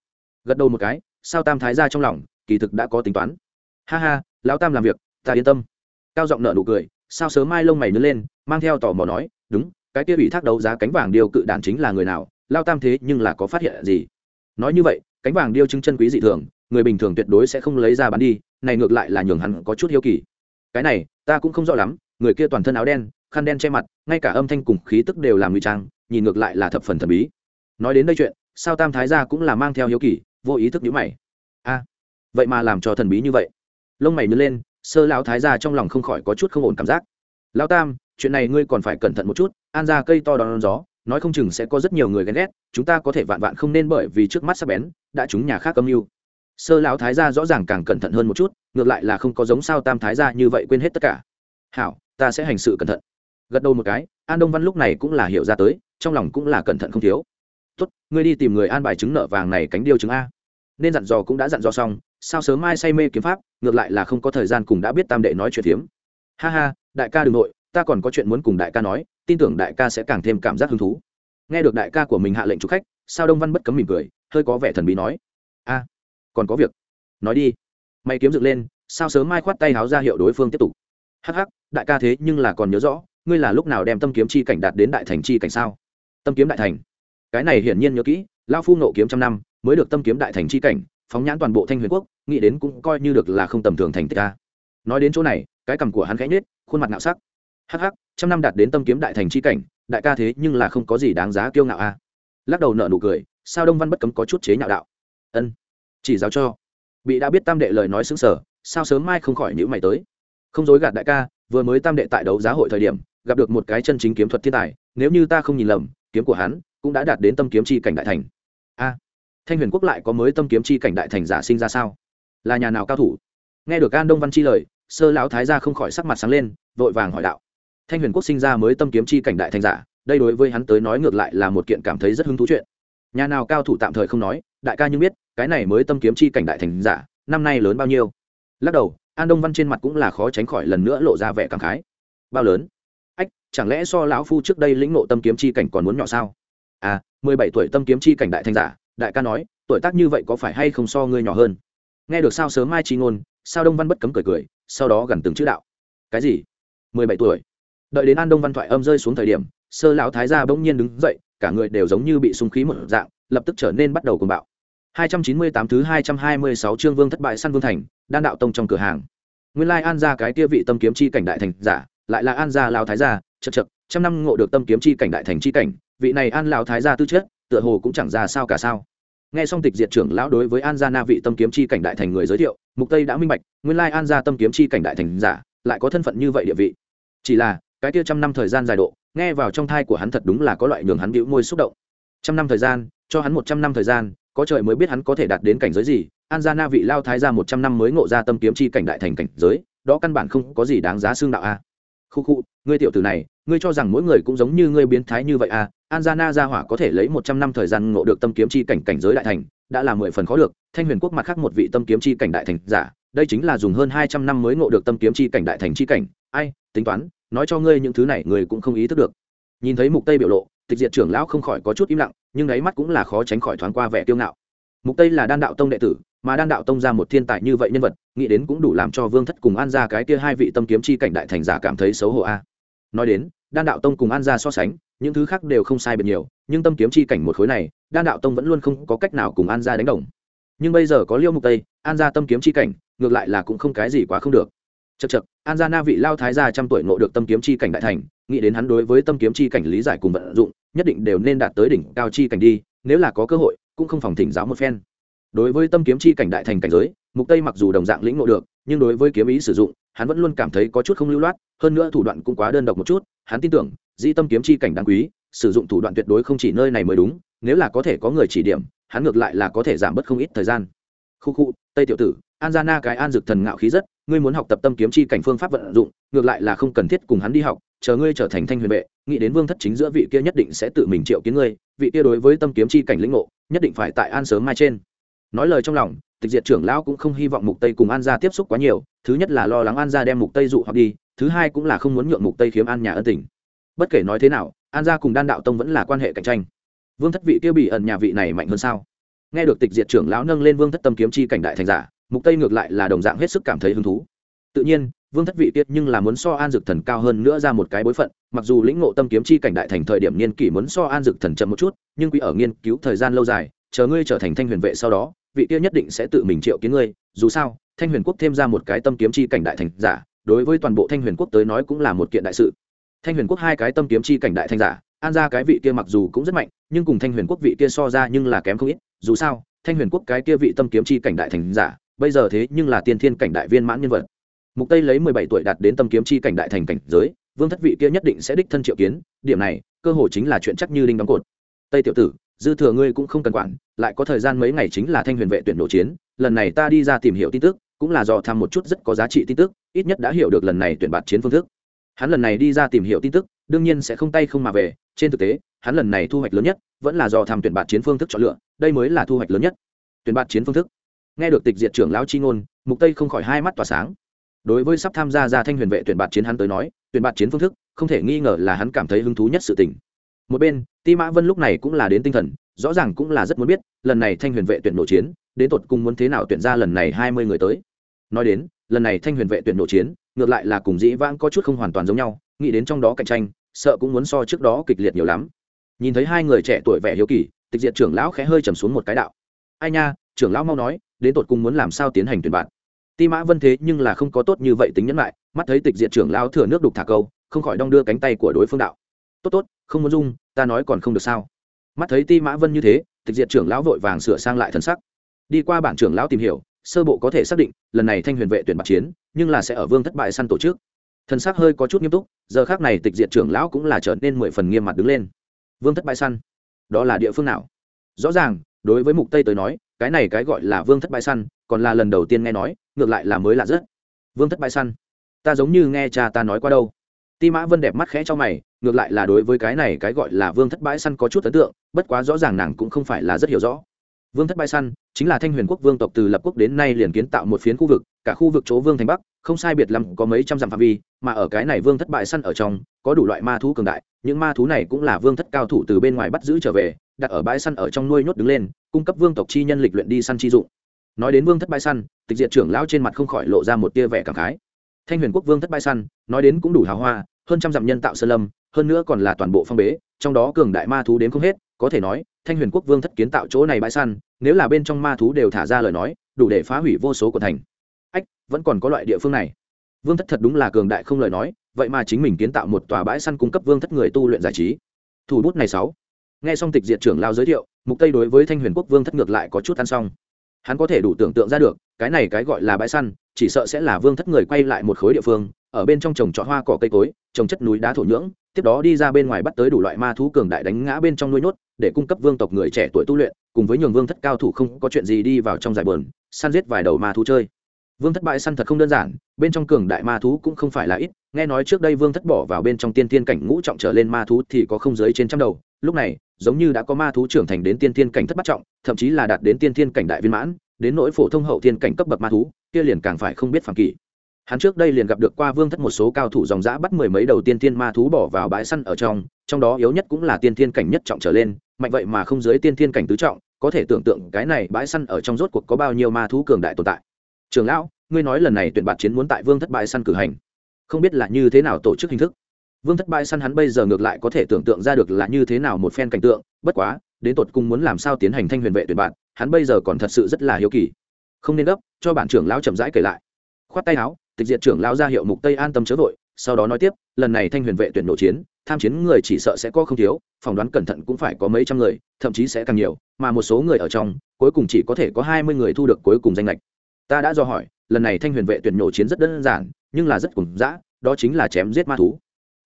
Gật đầu một cái, sao tam thái gia trong lòng, kỳ thực đã có tính toán. Ha ha, lão tam làm việc, ta yên tâm. Cao giọng nợ nụ cười, sao sớm mai lông mày nứt lên, mang theo tò mò nói, đúng, cái kia bị thác đấu giá cánh vàng điêu cự đản chính là người nào lao tam thế nhưng là có phát hiện gì? Nói như vậy, cánh vàng điêu chứng chân quý dị thường, người bình thường tuyệt đối sẽ không lấy ra bán đi, này ngược lại là nhường hắn có chút hiếu kỳ. Cái này, ta cũng không rõ lắm, người kia toàn thân áo đen khăn đen che mặt, ngay cả âm thanh cùng khí tức đều làm ngụy trang, nhìn ngược lại là thập phần thần bí. Nói đến đây chuyện, sao tam thái gia cũng là mang theo hiếu kỳ, vô ý thức nhíu mày. A, vậy mà làm cho thần bí như vậy. Lông mày nhớ lên, sơ lão thái gia trong lòng không khỏi có chút không ổn cảm giác. Lão tam, chuyện này ngươi còn phải cẩn thận một chút, an ra cây to đón gió, nói không chừng sẽ có rất nhiều người ghen ghét, chúng ta có thể vạn vạn không nên bởi vì trước mắt sắp bén, đã chúng nhà khác âm mưu. Sơ lão thái gia rõ ràng càng cẩn thận hơn một chút, ngược lại là không có giống sao tam thái gia như vậy quên hết tất cả. Hảo, ta sẽ hành sự cẩn thận gật đầu một cái, an đông văn lúc này cũng là hiểu ra tới, trong lòng cũng là cẩn thận không thiếu. Tốt, ngươi đi tìm người an bài chứng nợ vàng này cánh điêu chứng a. Nên dặn dò cũng đã dặn dò xong, sao sớm mai say mê kiếm pháp, ngược lại là không có thời gian cùng đã biết tam đệ nói chuyện phiếm. Ha ha, đại ca đừng nội, ta còn có chuyện muốn cùng đại ca nói, tin tưởng đại ca sẽ càng thêm cảm giác hứng thú. Nghe được đại ca của mình hạ lệnh chụp khách, sao đông văn bất cấm mỉm cười, hơi có vẻ thần bí nói. A, còn có việc. Nói đi. Mày kiếm dựng lên, sao sớm mai khoát tay háo ra hiệu đối phương tiếp tục. Hắc hắc, đại ca thế nhưng là còn nhớ rõ ngươi là lúc nào đem tâm kiếm chi cảnh đạt đến đại thành chi cảnh sao? Tâm kiếm đại thành? Cái này hiển nhiên nhớ kỹ lao phu nộ kiếm trăm năm mới được tâm kiếm đại thành chi cảnh, phóng nhãn toàn bộ thanh huyền quốc, nghĩ đến cũng coi như được là không tầm thường thành tích ta. nói đến chỗ này, cái cằm của hắn khẽ nhết khuôn mặt ngạo sắc. Hắc hắc, trăm năm đạt đến tâm kiếm đại thành chi cảnh, đại ca thế nhưng là không có gì đáng giá kiêu ngạo a. Lắc đầu nợ nụ cười, sao đông văn bất cấm có chút chế nhạo đạo? Ân, chỉ giáo cho. Bị đã biết tam đệ lời nói xứng sở sao sớm mai không khỏi nhữ mày tới? Không dối gạt đại ca vừa mới tam đệ tại đấu giá hội thời điểm, gặp được một cái chân chính kiếm thuật thiên tài, nếu như ta không nhìn lầm, kiếm của hắn cũng đã đạt đến tâm kiếm chi cảnh đại thành. A, thanh huyền quốc lại có mới tâm kiếm chi cảnh đại thành giả sinh ra sao? Là nhà nào cao thủ? Nghe được an đông văn chi lời, sơ lão thái gia không khỏi sắc mặt sáng lên, vội vàng hỏi đạo. Thanh huyền quốc sinh ra mới tâm kiếm chi cảnh đại thành giả, đây đối với hắn tới nói ngược lại là một kiện cảm thấy rất hứng thú chuyện. Nhà nào cao thủ tạm thời không nói, đại ca nhưng biết, cái này mới tâm kiếm chi cảnh đại thành giả, năm nay lớn bao nhiêu? Lắc đầu an đông văn trên mặt cũng là khó tránh khỏi lần nữa lộ ra vẻ cảm khái bao lớn ách chẳng lẽ so lão phu trước đây lĩnh nộ tâm kiếm chi cảnh còn muốn nhỏ sao à mười bảy tuổi tâm kiếm chi cảnh đại thành giả đại ca nói tuổi tác như vậy có phải hay không so ngươi nhỏ hơn nghe được sao sớm mai chi ngôn sao đông văn bất cấm cười cười sau đó gần từng chữ đạo cái gì mười bảy tuổi đợi đến an đông văn thoại âm rơi xuống thời điểm sơ lão thái gia bỗng nhiên đứng dậy cả người đều giống như bị súng khí một dạng lập tức trở nên bắt đầu cuồng bạo 298 thứ 226 chương Vương thất bại săn Vương thành, đan đạo tông trong cửa hàng. Nguyên lai An gia cái kia vị tâm kiếm chi cảnh đại thành giả, lại là An gia lão thái gia, chật chật trăm năm ngộ được tâm kiếm chi cảnh đại thành chi cảnh, vị này An lão thái gia tư chất, tựa hồ cũng chẳng ra sao cả sao. Nghe xong tịch diệt trưởng lão đối với An gia na vị tâm kiếm chi cảnh đại thành người giới thiệu, Mục Tây đã minh bạch, nguyên lai An gia tâm kiếm chi cảnh đại thành giả, lại có thân phận như vậy địa vị. Chỉ là, cái kia trăm năm thời gian dài độ nghe vào trong thai của hắn thật đúng là có loại nhường hắn bĩu môi xúc động trăm năm thời gian cho hắn một trăm năm thời gian có trời mới biết hắn có thể đạt đến cảnh giới gì an gia na vị lao thái ra một trăm năm mới ngộ ra tâm kiếm chi cảnh đại thành cảnh giới, đó căn bản không có gì đáng giá xương đạo a. Khu khu, ngươi tiểu tử này, ngươi cho rằng mỗi người cũng giống như ngươi biến thái như vậy a an gia na gia hỏa có thể lấy một trăm năm thời gian ngộ được tâm kiếm chi cảnh cảnh giới đại thành, đã là mười phần khó được. Thanh huyền quốc mặt khác một vị tâm kiếm chi cảnh đại thành giả, đây chính là dùng hơn hai trăm năm mới ngộ được tâm kiếm chi cảnh đại thành chi cảnh. Ai, tính toán, nói cho ngươi những thứ này người cũng không ý thức được. Nhìn thấy mục tây biểu lộ, tịch diệt trưởng lão không khỏi có chút im lặng, nhưng đáy mắt cũng là khó tránh khỏi thoáng qua vẻ kiêu ngạo. Mục tây là đan đạo tông đệ tử mà đan đạo tông ra một thiên tài như vậy nhân vật, nghĩ đến cũng đủ làm cho vương thất cùng an ra cái kia hai vị tâm kiếm chi cảnh đại thành giả cảm thấy xấu hổ a. Nói đến, đan đạo tông cùng an ra so sánh, những thứ khác đều không sai biệt nhiều, nhưng tâm kiếm chi cảnh một khối này, đan đạo tông vẫn luôn không có cách nào cùng an ra đánh đồng. Nhưng bây giờ có liêu mục tây, an ra tâm kiếm chi cảnh, ngược lại là cũng không cái gì quá không được. Chật chật an gia na vị lao thái gia trăm tuổi nộ được tâm kiếm chi cảnh đại thành, nghĩ đến hắn đối với tâm kiếm chi cảnh lý giải cùng vận dụng, nhất định đều nên đạt tới đỉnh cao chi cảnh đi, nếu là có cơ hội, cũng không phòng thỉnh giáo một phen đối với tâm kiếm chi cảnh đại thành cảnh giới, mục tây mặc dù đồng dạng lĩnh ngộ được, nhưng đối với kiếm ý sử dụng, hắn vẫn luôn cảm thấy có chút không lưu loát, hơn nữa thủ đoạn cũng quá đơn độc một chút, hắn tin tưởng di tâm kiếm chi cảnh đáng quý, sử dụng thủ đoạn tuyệt đối không chỉ nơi này mới đúng, nếu là có thể có người chỉ điểm, hắn ngược lại là có thể giảm bớt không ít thời gian. Khu khu, tây tiểu tử, an gia na cái an dực thần ngạo khí rất, ngươi muốn học tập tâm kiếm chi cảnh phương pháp vận dụng, ngược lại là không cần thiết cùng hắn đi học, chờ ngươi trở thành thanh huyền vệ, nghĩ đến vương thất chính giữa vị kia nhất định sẽ tự mình triệu kiến ngươi, vị kia đối với tâm kiếm chi cảnh lĩnh ngộ, nhất định phải tại an sớm mai trên nói lời trong lòng, tịch diệt trưởng lão cũng không hy vọng mục tây cùng an gia tiếp xúc quá nhiều, thứ nhất là lo lắng an gia đem mục tây dụ hoặc đi, thứ hai cũng là không muốn nhượng mục tây khiếm an nhà ân tình. Bất kể nói thế nào, an gia cùng đan đạo tông vẫn là quan hệ cạnh tranh. Vương thất vị kia bị ẩn nhà vị này mạnh hơn sao? Nghe được tịch diệt trưởng lão nâng lên vương thất tâm kiếm chi cảnh đại thành giả, mục tây ngược lại là đồng dạng hết sức cảm thấy hứng thú. Tự nhiên, vương thất vị tiết nhưng là muốn so an dực thần cao hơn nữa ra một cái bối phận, mặc dù lĩnh ngộ tâm kiếm chi cảnh đại thành thời điểm niên kỷ muốn so an dực thần chậm một chút, nhưng quý ở nghiên cứu thời gian lâu dài, chờ ngươi trở thành thanh huyền vệ sau đó vị kia nhất định sẽ tự mình triệu kiến ngươi, dù sao, thanh huyền quốc thêm ra một cái tâm kiếm chi cảnh đại thành giả, đối với toàn bộ thanh huyền quốc tới nói cũng là một kiện đại sự. Thanh huyền quốc hai cái tâm kiếm chi cảnh đại thành giả, an ra cái vị kia mặc dù cũng rất mạnh, nhưng cùng thanh huyền quốc vị kia so ra nhưng là kém không ít, dù sao, thanh huyền quốc cái kia vị tâm kiếm chi cảnh đại thành giả, bây giờ thế nhưng là tiên thiên cảnh đại viên mãn nhân vật. Mục tây lấy 17 tuổi đạt đến tâm kiếm chi cảnh đại thành cảnh giới, vương thất vị kia nhất định sẽ đích thân triệu kiến, điểm này, cơ hội chính là chuyện chắc như đinh đóng cột. Tây tiểu tử dư thừa ngươi cũng không cần quản, lại có thời gian mấy ngày chính là thanh huyền vệ tuyển nổ chiến, lần này ta đi ra tìm hiểu tin tức, cũng là dò tham một chút rất có giá trị tin tức, ít nhất đã hiểu được lần này tuyển bạt chiến phương thức. Hắn lần này đi ra tìm hiểu tin tức, đương nhiên sẽ không tay không mà về, trên thực tế, hắn lần này thu hoạch lớn nhất, vẫn là do tham tuyển bạt chiến phương thức chọn lựa, đây mới là thu hoạch lớn nhất. Tuyển bạt chiến phương thức. Nghe được tịch diệt trưởng lão chi ngôn, mục tây không khỏi hai mắt tỏa sáng. Đối với sắp tham gia ra thanh huyền vệ tuyển bạt chiến hắn tới nói, tuyển bạt chiến phương thức, không thể nghi ngờ là hắn cảm thấy hứng thú nhất sự tình một bên, ti mã vân lúc này cũng là đến tinh thần, rõ ràng cũng là rất muốn biết, lần này thanh huyền vệ tuyển nội chiến, đến tột cùng muốn thế nào tuyển ra lần này hai mươi người tới. Nói đến, lần này thanh huyền vệ tuyển nội chiến, ngược lại là cùng dĩ vãng có chút không hoàn toàn giống nhau, nghĩ đến trong đó cạnh tranh, sợ cũng muốn so trước đó kịch liệt nhiều lắm. Nhìn thấy hai người trẻ tuổi vẻ hiếu kỳ, tịch diệt trưởng lão khẽ hơi trầm xuống một cái đạo. Ai nha, trưởng lão mau nói, đến tột cùng muốn làm sao tiến hành tuyển bạn? Ti mã vân thế nhưng là không có tốt như vậy tính nhẫn lại, mắt thấy tịch diệt trưởng lão thừa nước đục thả câu, không khỏi đong đưa cánh tay của đối phương đạo. Tốt tốt không muốn dung, ta nói còn không được sao? Mắt thấy ti mã vân như thế, tịch diệt trưởng lão vội vàng sửa sang lại thần sắc. Đi qua bản trưởng lão tìm hiểu, sơ bộ có thể xác định, lần này thanh huyền vệ tuyển bạc chiến, nhưng là sẽ ở vương thất bại săn tổ chức thần sắc hơi có chút nghiêm túc, giờ khác này tịch diệt trưởng lão cũng là trở nên mười phần nghiêm mặt đứng lên. Vương thất bại săn, đó là địa phương nào? Rõ ràng, đối với mục tây tới nói, cái này cái gọi là vương thất bại săn, còn là lần đầu tiên nghe nói, ngược lại là mới lạ rất. Vương thất bại săn, ta giống như nghe cha ta nói qua đâu. Ti mã vân đẹp mắt khẽ cho mày ngược lại là đối với cái này cái gọi là vương thất bãi săn có chút ấn tượng, bất quá rõ ràng nàng cũng không phải là rất hiểu rõ. Vương thất bãi săn chính là thanh huyền quốc vương tộc từ lập quốc đến nay liền kiến tạo một phiến khu vực, cả khu vực chỗ vương thành bắc, không sai biệt lắm có mấy trăm dặm phạm vi, mà ở cái này vương thất bại săn ở trong, có đủ loại ma thú cường đại, những ma thú này cũng là vương thất cao thủ từ bên ngoài bắt giữ trở về, đặt ở bãi săn ở trong nuôi nhốt đứng lên, cung cấp vương tộc chi nhân lịch luyện đi săn chi dụng. Nói đến vương thất bãi săn, tịch diệt trưởng lão trên mặt không khỏi lộ ra một tia vẻ cảm khái. Thanh huyền quốc vương thất bãi săn, nói đến cũng đủ hào hoa hơn trăm dặm nhân tạo sơn lâm, hơn nữa còn là toàn bộ phong bế, trong đó cường đại ma thú đến không hết, có thể nói, thanh huyền quốc vương thất kiến tạo chỗ này bãi săn, nếu là bên trong ma thú đều thả ra lời nói, đủ để phá hủy vô số của thành. Ách, vẫn còn có loại địa phương này. Vương thất thật đúng là cường đại không lời nói, vậy mà chính mình kiến tạo một tòa bãi săn cung cấp vương thất người tu luyện giải trí. Thủ bút này sáu. Nghe xong tịch diệt trưởng lao giới thiệu, mục tây đối với thanh huyền quốc vương thất ngược lại có chút ăn xong. Hắn có thể đủ tưởng tượng ra được, cái này cái gọi là bãi săn, chỉ sợ sẽ là vương thất người quay lại một khối địa phương ở bên trong trồng trọt hoa cỏ cây cối, trồng chất núi đá thổ nhưỡng, tiếp đó đi ra bên ngoài bắt tới đủ loại ma thú cường đại đánh ngã bên trong nuôi nhốt, để cung cấp vương tộc người trẻ tuổi tu luyện, cùng với nhường vương thất cao thủ không có chuyện gì đi vào trong giải bờn, săn giết vài đầu ma thú chơi. Vương thất bại săn thật không đơn giản, bên trong cường đại ma thú cũng không phải là ít, nghe nói trước đây vương thất bỏ vào bên trong tiên tiên cảnh ngũ trọng trở lên ma thú thì có không dưới trên trăm đầu, lúc này, giống như đã có ma thú trưởng thành đến tiên tiên cảnh thất bắt trọng, thậm chí là đạt đến tiên tiên cảnh đại viên mãn, đến nỗi phổ thông hậu tiên cảnh cấp bậc ma thú, kia liền càng phải không biết phản kỷ hắn trước đây liền gặp được qua vương thất một số cao thủ dòng dã bắt mười mấy đầu tiên tiên ma thú bỏ vào bãi săn ở trong trong đó yếu nhất cũng là tiên thiên cảnh nhất trọng trở lên, mạnh vậy mà không dưới tiên thiên cảnh tứ trọng, có thể tưởng tượng cái này bãi săn ở trong rốt cuộc có bao nhiêu ma thú cường đại tồn tại. Trường lão, ngươi nói lần này tuyển bạt chiến muốn tại vương thất bãi săn cử hành, không biết là như thế nào tổ chức hình thức. Vương thất bãi săn hắn bây giờ ngược lại có thể tưởng tượng ra được là như thế nào một phen cảnh tượng, bất quá, đến tột cùng muốn làm sao tiến hành thanh huyền vệ tuyển bạn hắn bây giờ còn thật sự rất là hiếu kỳ. Không nên gấp, cho bản trưởng lão chậm rãi kể lại. Khoát tay áo tịch diệt trưởng lão ra hiệu mục tây an tâm chớ vội, sau đó nói tiếp, lần này thanh huyền vệ tuyển nổ chiến, tham chiến người chỉ sợ sẽ có không thiếu, phỏng đoán cẩn thận cũng phải có mấy trăm người, thậm chí sẽ càng nhiều, mà một số người ở trong, cuối cùng chỉ có thể có hai mươi người thu được cuối cùng danh lệch ta đã do hỏi, lần này thanh huyền vệ tuyển nổ chiến rất đơn giản, nhưng là rất cùng dã đó chính là chém giết ma thú.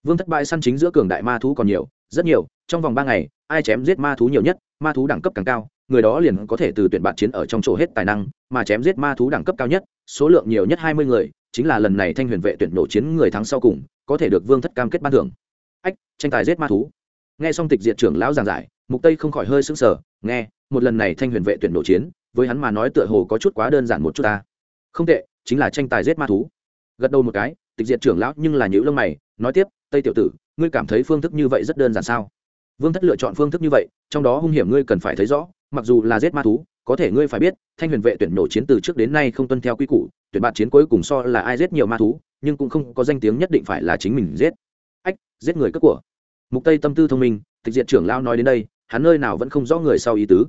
Vương thất bại săn chính giữa cường đại ma thú còn nhiều, rất nhiều, trong vòng ba ngày, ai chém giết ma thú nhiều nhất, ma thú đẳng cấp càng cao, người đó liền có thể từ tuyển bạn chiến ở trong chỗ hết tài năng, mà chém giết ma thú đẳng cấp cao nhất số lượng nhiều nhất hai mươi người, chính là lần này thanh huyền vệ tuyển nổ chiến người thắng sau cùng, có thể được vương thất cam kết ban thưởng. Ách, tranh tài giết ma thú. Nghe xong tịch diệt trưởng lão giảng giải, mục tây không khỏi hơi sững sờ, nghe, một lần này thanh huyền vệ tuyển nổ chiến, với hắn mà nói tựa hồ có chút quá đơn giản một chút ta. Không tệ, chính là tranh tài giết ma thú. Gật đầu một cái, tịch diệt trưởng lão nhưng là nhữ lông mày, nói tiếp, tây tiểu tử, ngươi cảm thấy phương thức như vậy rất đơn giản sao? Vương thất lựa chọn phương thức như vậy, trong đó hung hiểm ngươi cần phải thấy rõ, mặc dù là giết ma thú có thể ngươi phải biết, thanh huyền vệ tuyển nổ chiến từ trước đến nay không tuân theo quy củ, tuyển bạn chiến cuối cùng so là ai giết nhiều ma thú, nhưng cũng không có danh tiếng nhất định phải là chính mình giết. Ách, giết người cất của. Mục tây tâm tư thông minh, tịch diệt trưởng lao nói đến đây, hắn nơi nào vẫn không rõ người sau ý tứ.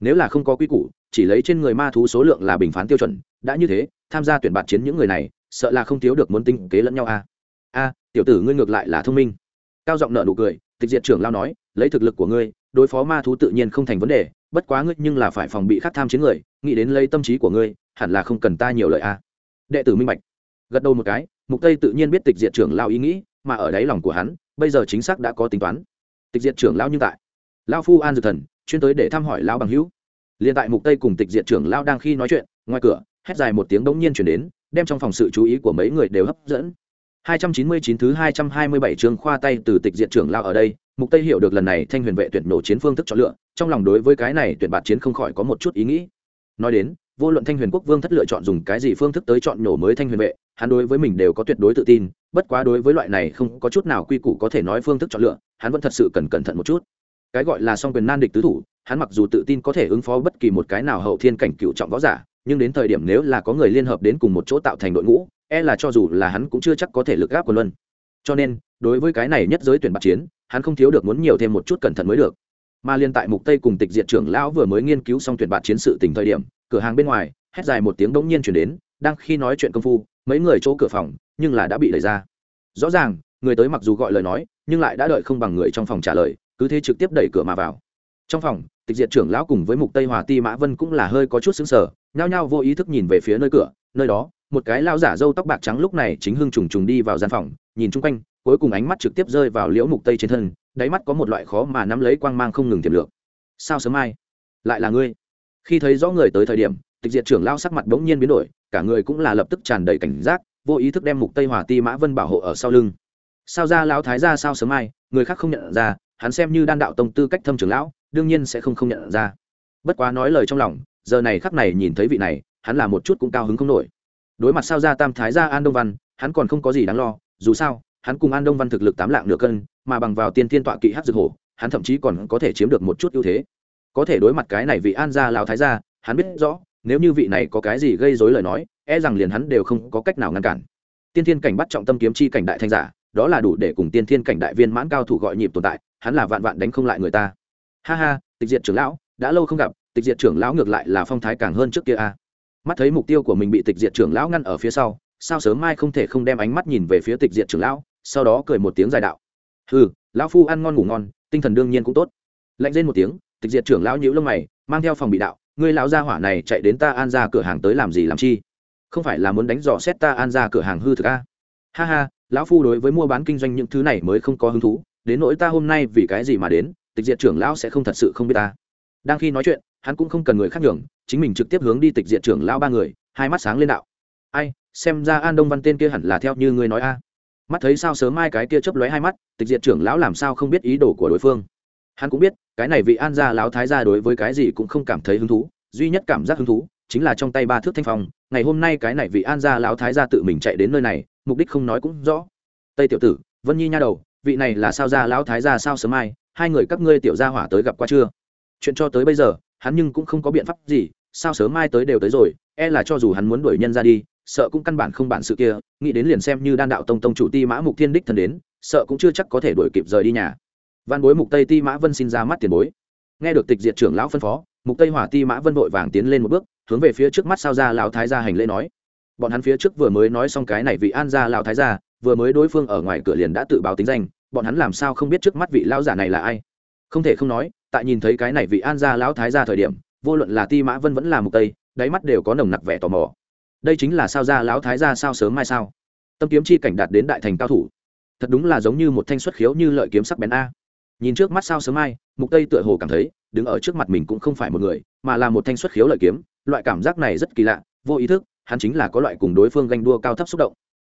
Nếu là không có quy củ, chỉ lấy trên người ma thú số lượng là bình phán tiêu chuẩn, đã như thế, tham gia tuyển bạn chiến những người này, sợ là không thiếu được muốn tinh kế lẫn nhau a à? a tiểu tử ngươi ngược lại là thông minh. Cao giọng nợ nụ cười, tịch diệt trưởng lao nói, lấy thực lực của ngươi, đối phó ma thú tự nhiên không thành vấn đề bất quá ngươi nhưng là phải phòng bị khắc tham chiến người nghĩ đến lấy tâm trí của ngươi hẳn là không cần ta nhiều lời a đệ tử minh bạch. Gật đầu một cái mục tây tự nhiên biết tịch diệt trưởng lao ý nghĩ mà ở đáy lòng của hắn bây giờ chính xác đã có tính toán. Tịch diệt trưởng lao như tại. Lao phu an dược thần chuyên tới để thăm hỏi lao bằng hữu. Liền tại mục tây cùng tịch diệt trưởng lao đang khi nói chuyện ngoài cửa hét dài một tiếng đống nhiên chuyển đến đem trong phòng sự chú ý của mấy người đều hấp dẫn. 299 thứ 227 chương khoa tay từ tịch diệt trưởng lao ở đây, Mục Tây hiểu được lần này Thanh Huyền vệ tuyển nổ chiến phương thức chọn lựa, trong lòng đối với cái này tuyển bạt chiến không khỏi có một chút ý nghĩ. Nói đến, vô luận Thanh Huyền quốc vương thất lựa chọn dùng cái gì phương thức tới chọn nhổ mới Thanh Huyền vệ, hắn đối với mình đều có tuyệt đối tự tin, bất quá đối với loại này không có chút nào quy củ có thể nói phương thức chọn lựa, hắn vẫn thật sự cần cẩn thận một chút. Cái gọi là song quyền nan địch tứ thủ, hắn mặc dù tự tin có thể ứng phó bất kỳ một cái nào hậu thiên cảnh cựu trọng võ giả, nhưng đến thời điểm nếu là có người liên hợp đến cùng một chỗ tạo thành đội ngũ, e là cho dù là hắn cũng chưa chắc có thể lực gáp của luân cho nên đối với cái này nhất giới tuyển bạc chiến hắn không thiếu được muốn nhiều thêm một chút cẩn thận mới được mà liên tại mục tây cùng tịch diện trưởng lão vừa mới nghiên cứu xong tuyển bạc chiến sự tình thời điểm, cửa hàng bên ngoài, hét dài một tiếng bỗng nhiên chuyển đến, đang khi nói chuyện công phu, mấy người chỗ cửa phòng, nhưng là đã bị đẩy ra. Rõ ràng, người tới mặc dù gọi lời nói, nhưng lại đã đợi không bằng người trong phòng trả lời, cứ thế trực tiếp đẩy cửa mà vào. Trong phòng, tịch diệt trưởng lão cùng với mục tây hòa ti mã vân cũng là hơi có chút xứng sở nhao nhao vô ý thức nhìn về phía nơi cửa, nơi đó, một cái lao giả râu tóc bạc trắng lúc này chính hưng trùng trùng đi vào gian phòng, nhìn chung quanh, cuối cùng ánh mắt trực tiếp rơi vào liễu mục tây trên thân đáy mắt có một loại khó mà nắm lấy quang mang không ngừng tiềm lượng sao sớm mai? Lại là ngươi. Khi thấy rõ người tới thời điểm, tịch diệt trưởng lao sắc mặt bỗng nhiên biến đổi, cả người cũng là lập tức tràn đầy cảnh giác, vô ý thức đem mục tây hòa ti mã vân bảo hộ ở sau lưng. Sao ra lão thái ra sao sớm mai? Người khác không nhận ra, hắn xem như đan đạo tông tư cách thâm trưởng lão, đương nhiên sẽ không không nhận ra. Bất quá nói lời trong lòng, giờ này khắc này nhìn thấy vị này, hắn là một chút cũng cao hứng không nổi. Đối mặt sao ra tam thái gia an đông văn, hắn còn không có gì đáng lo, dù sao hắn cùng an đông văn thực lực tám lạng nửa cân, mà bằng vào tiên tiên tọa kỵ hát dược hổ, hắn thậm chí còn có thể chiếm được một chút ưu thế. Có thể đối mặt cái này vị an gia lão thái gia, hắn biết rõ, nếu như vị này có cái gì gây dối lời nói e rằng liền hắn đều không có cách nào ngăn cản. Tiên thiên cảnh bắt trọng tâm kiếm chi cảnh đại thanh giả, đó là đủ để cùng tiên thiên cảnh đại viên mãn cao thủ gọi nhịp tồn tại, hắn là vạn vạn đánh không lại người ta. Ha ha, tịch diệt trưởng lão, đã lâu không gặp, tịch diệt trưởng lão ngược lại là phong thái càng hơn trước kia a. Mắt thấy mục tiêu của mình bị tịch diệt trưởng lão ngăn ở phía sau, sao sớm mai không thể không đem ánh mắt nhìn về phía tịch diệt trưởng lão? Sau đó cười một tiếng dài đạo. Hừ, lão phu ăn ngon ngủ ngon, tinh thần đương nhiên cũng tốt. Lạnh lên một tiếng, tịch diệt trưởng lão nhíu lông mày, mang theo phòng bị đạo, ngươi lão gia hỏa này chạy đến ta an ra cửa hàng tới làm gì làm chi? Không phải là muốn đánh dò xét ta an ra cửa hàng hư thực a? Ha ha, lão phu đối với mua bán kinh doanh những thứ này mới không có hứng thú, đến nỗi ta hôm nay vì cái gì mà đến, tịch diệt trưởng lão sẽ không thật sự không biết ta. Đang khi nói chuyện, hắn cũng không cần người khác nhường, chính mình trực tiếp hướng đi tịch diệt trưởng lão ba người, hai mắt sáng lên đạo. Ai, xem ra an đông văn tên kia hẳn là theo như ngươi nói a mắt thấy sao sớm mai cái kia chớp lóe hai mắt, tịch diệt trưởng lão làm sao không biết ý đồ của đối phương. Hắn cũng biết, cái này vị an gia lão thái gia đối với cái gì cũng không cảm thấy hứng thú, duy nhất cảm giác hứng thú chính là trong tay ba thước thanh phong, ngày hôm nay cái này vị an gia lão thái gia tự mình chạy đến nơi này, mục đích không nói cũng rõ. Tây tiểu tử, vân nhi nha đầu, vị này là sao gia lão thái gia sao sớm mai, hai người các ngươi tiểu gia hỏa tới gặp qua chưa? Chuyện cho tới bây giờ, hắn nhưng cũng không có biện pháp gì, sao sớm mai tới đều tới rồi e là cho dù hắn muốn đuổi nhân ra đi sợ cũng căn bản không bản sự kia, nghĩ đến liền xem như đan đạo tông tông chủ ti mã mục thiên đích thân đến, sợ cũng chưa chắc có thể đuổi kịp rời đi nhà. Văn bối mục tây ti mã vân xin ra mắt tiền bối. Nghe được tịch diệt trưởng lão phân phó, mục tây hỏa ti mã vân vội vàng tiến lên một bước, hướng về phía trước mắt sao ra lão thái gia hành lễ nói. Bọn hắn phía trước vừa mới nói xong cái này vị an gia lão thái gia, vừa mới đối phương ở ngoài cửa liền đã tự báo tính danh, bọn hắn làm sao không biết trước mắt vị lão giả này là ai? Không thể không nói, tại nhìn thấy cái này vị an gia lão thái gia thời điểm, vô luận là ti mã vân vẫn là mục tây, đáy mắt đều có nồng nặc vẻ tò mò đây chính là sao gia lão thái gia sao sớm mai sao? Tâm kiếm chi cảnh đạt đến đại thành cao thủ. Thật đúng là giống như một thanh xuất khiếu như lợi kiếm sắc bén a. Nhìn trước mắt sao sớm mai, mục tây tựa hồ cảm thấy, đứng ở trước mặt mình cũng không phải một người, mà là một thanh xuất khiếu lợi kiếm, loại cảm giác này rất kỳ lạ, vô ý thức, hắn chính là có loại cùng đối phương ganh đua cao thấp xúc động.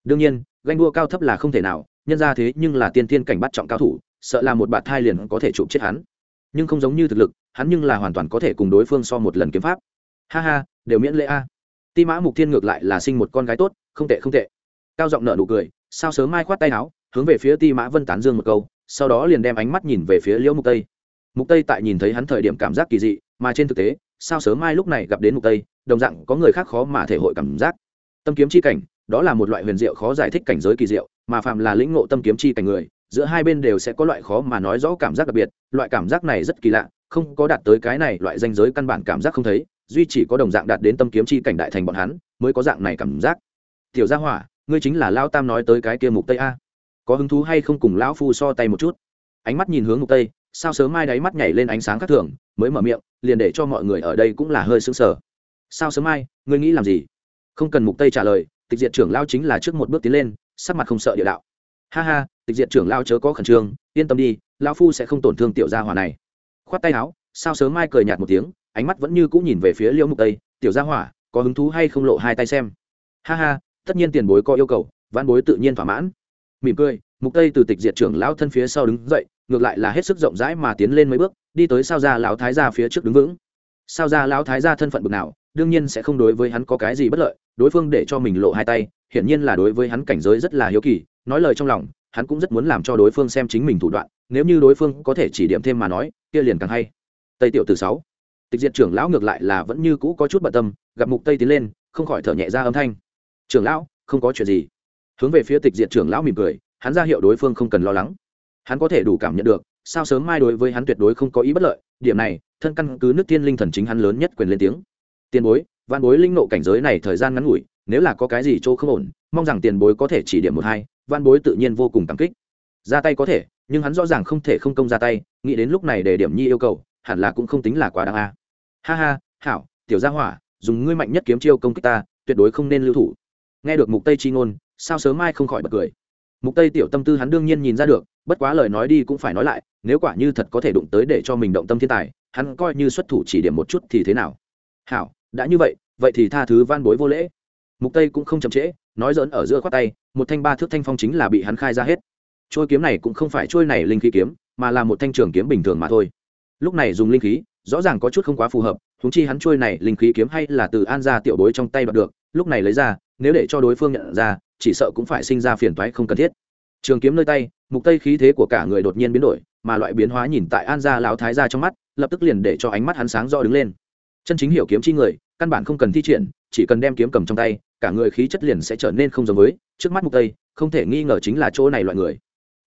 Đương nhiên, ganh đua cao thấp là không thể nào, nhân ra thế nhưng là tiên tiên cảnh bắt trọng cao thủ, sợ là một bạt thai liền có thể chụp chết hắn. Nhưng không giống như thực lực, hắn nhưng là hoàn toàn có thể cùng đối phương so một lần kiếm pháp. Ha ha, đều miễn lễ a ti mã mục thiên ngược lại là sinh một con gái tốt, không tệ không tệ. Cao giọng nợ nụ cười, sao sớm mai khoát tay áo, hướng về phía ti mã vân tán dương một câu, sau đó liền đem ánh mắt nhìn về phía liễu mục tây. Mục tây tại nhìn thấy hắn thời điểm cảm giác kỳ dị, mà trên thực tế, sao sớm mai lúc này gặp đến mục tây, đồng dạng có người khác khó mà thể hội cảm giác. Tâm kiếm chi cảnh, đó là một loại huyền diệu khó giải thích cảnh giới kỳ diệu, mà phạm là lĩnh ngộ tâm kiếm chi cảnh người, giữa hai bên đều sẽ có loại khó mà nói rõ cảm giác đặc biệt, loại cảm giác này rất kỳ lạ, không có đạt tới cái này, loại danh giới căn bản cảm giác không thấy duy chỉ có đồng dạng đạt đến tâm kiếm chi cảnh đại thành bọn hắn, mới có dạng này cảm giác. Tiểu gia hỏa, ngươi chính là lao tam nói tới cái kia mục tây a. Có hứng thú hay không cùng lão phu so tay một chút? Ánh mắt nhìn hướng mục tây, sao sớm mai đáy mắt nhảy lên ánh sáng khác thường, mới mở miệng, liền để cho mọi người ở đây cũng là hơi sững sờ. Sao sớm mai, ngươi nghĩ làm gì? Không cần mục tây trả lời, tịch diệt trưởng lao chính là trước một bước tiến lên, sắc mặt không sợ địa đạo. Ha ha, tịch diệt trưởng lao chớ có khẩn trương, yên tâm đi, lão phu sẽ không tổn thương tiểu gia hỏa này. Khoát tay áo, sao sớm mai cười nhạt một tiếng ánh mắt vẫn như cũng nhìn về phía liễu mục tây, tiểu gia hỏa, có hứng thú hay không lộ hai tay xem? Ha ha, tất nhiên tiền bối có yêu cầu văn bối tự nhiên thỏa mãn. Mỉm cười, mục tây từ tịch diệt trưởng lão thân phía sau đứng dậy, ngược lại là hết sức rộng rãi mà tiến lên mấy bước, đi tới sao ra lão thái gia phía trước đứng vững. Sao ra lão thái gia thân phận bực nào, đương nhiên sẽ không đối với hắn có cái gì bất lợi, đối phương để cho mình lộ hai tay, hiển nhiên là đối với hắn cảnh giới rất là hiếu kỳ, nói lời trong lòng, hắn cũng rất muốn làm cho đối phương xem chính mình thủ đoạn, nếu như đối phương có thể chỉ điểm thêm mà nói, kia liền càng hay. Tây tiểu từ sáu tịch diệt trưởng lão ngược lại là vẫn như cũ có chút bận tâm, gặp mục tây tiến lên, không khỏi thở nhẹ ra âm thanh. Trưởng lão, không có chuyện gì. Hướng về phía tịch diệt trưởng lão mỉm cười, hắn ra hiệu đối phương không cần lo lắng. Hắn có thể đủ cảm nhận được, sao sớm mai đối với hắn tuyệt đối không có ý bất lợi, điểm này, thân căn cứ nước tiên linh thần chính hắn lớn nhất quyền lên tiếng. Tiền bối văn bối linh nộ cảnh giới này thời gian ngắn ngủi, nếu là có cái gì chỗ không ổn, mong rằng tiền bối có thể chỉ điểm một hai văn bối tự nhiên vô cùng cảm kích. Ra tay có thể, nhưng hắn rõ ràng không thể không công ra tay, nghĩ đến lúc này để điểm nhi yêu cầu, hẳn là cũng không tính là quá đáng a ha ha hảo tiểu gia hỏa, dùng ngươi mạnh nhất kiếm chiêu công kích ta, tuyệt đối không nên lưu thủ. Nghe được mục tây chi ngôn, sao sớm mai không khỏi bật cười. Mục tây tiểu tâm tư hắn đương nhiên nhìn ra được, bất quá lời nói đi cũng phải nói lại, nếu quả như thật có thể đụng tới để cho mình động tâm thiên tài, hắn coi như xuất thủ chỉ điểm một chút thì thế nào? Hảo đã như vậy vậy thì tha thứ van bối vô lễ. Mục tây cũng không chậm trễ, nói dỡn ở giữa khoát tay, một thanh ba thước thanh phong chính là bị hắn khai ra hết. Trôi kiếm này cũng không phải trôi này linh khí kiếm, mà là một thanh trường kiếm bình thường mà thôi. Lúc này dùng linh khí rõ ràng có chút không quá phù hợp húng chi hắn trôi này linh khí kiếm hay là từ an ra tiểu bối trong tay đoạt được, lúc này lấy ra, nếu để cho đối phương nhận ra, chỉ sợ cũng phải sinh ra phiền toái không cần thiết. Trường kiếm nơi tay, mục tây khí thế của cả người đột nhiên biến đổi, mà loại biến hóa nhìn tại an gia lão thái gia trong mắt, lập tức liền để cho ánh mắt hắn sáng rõ đứng lên. Chân chính hiểu kiếm chi người, căn bản không cần thi triển, chỉ cần đem kiếm cầm trong tay, cả người khí chất liền sẽ trở nên không giống với, trước mắt mục tây, không thể nghi ngờ chính là chỗ này loại người.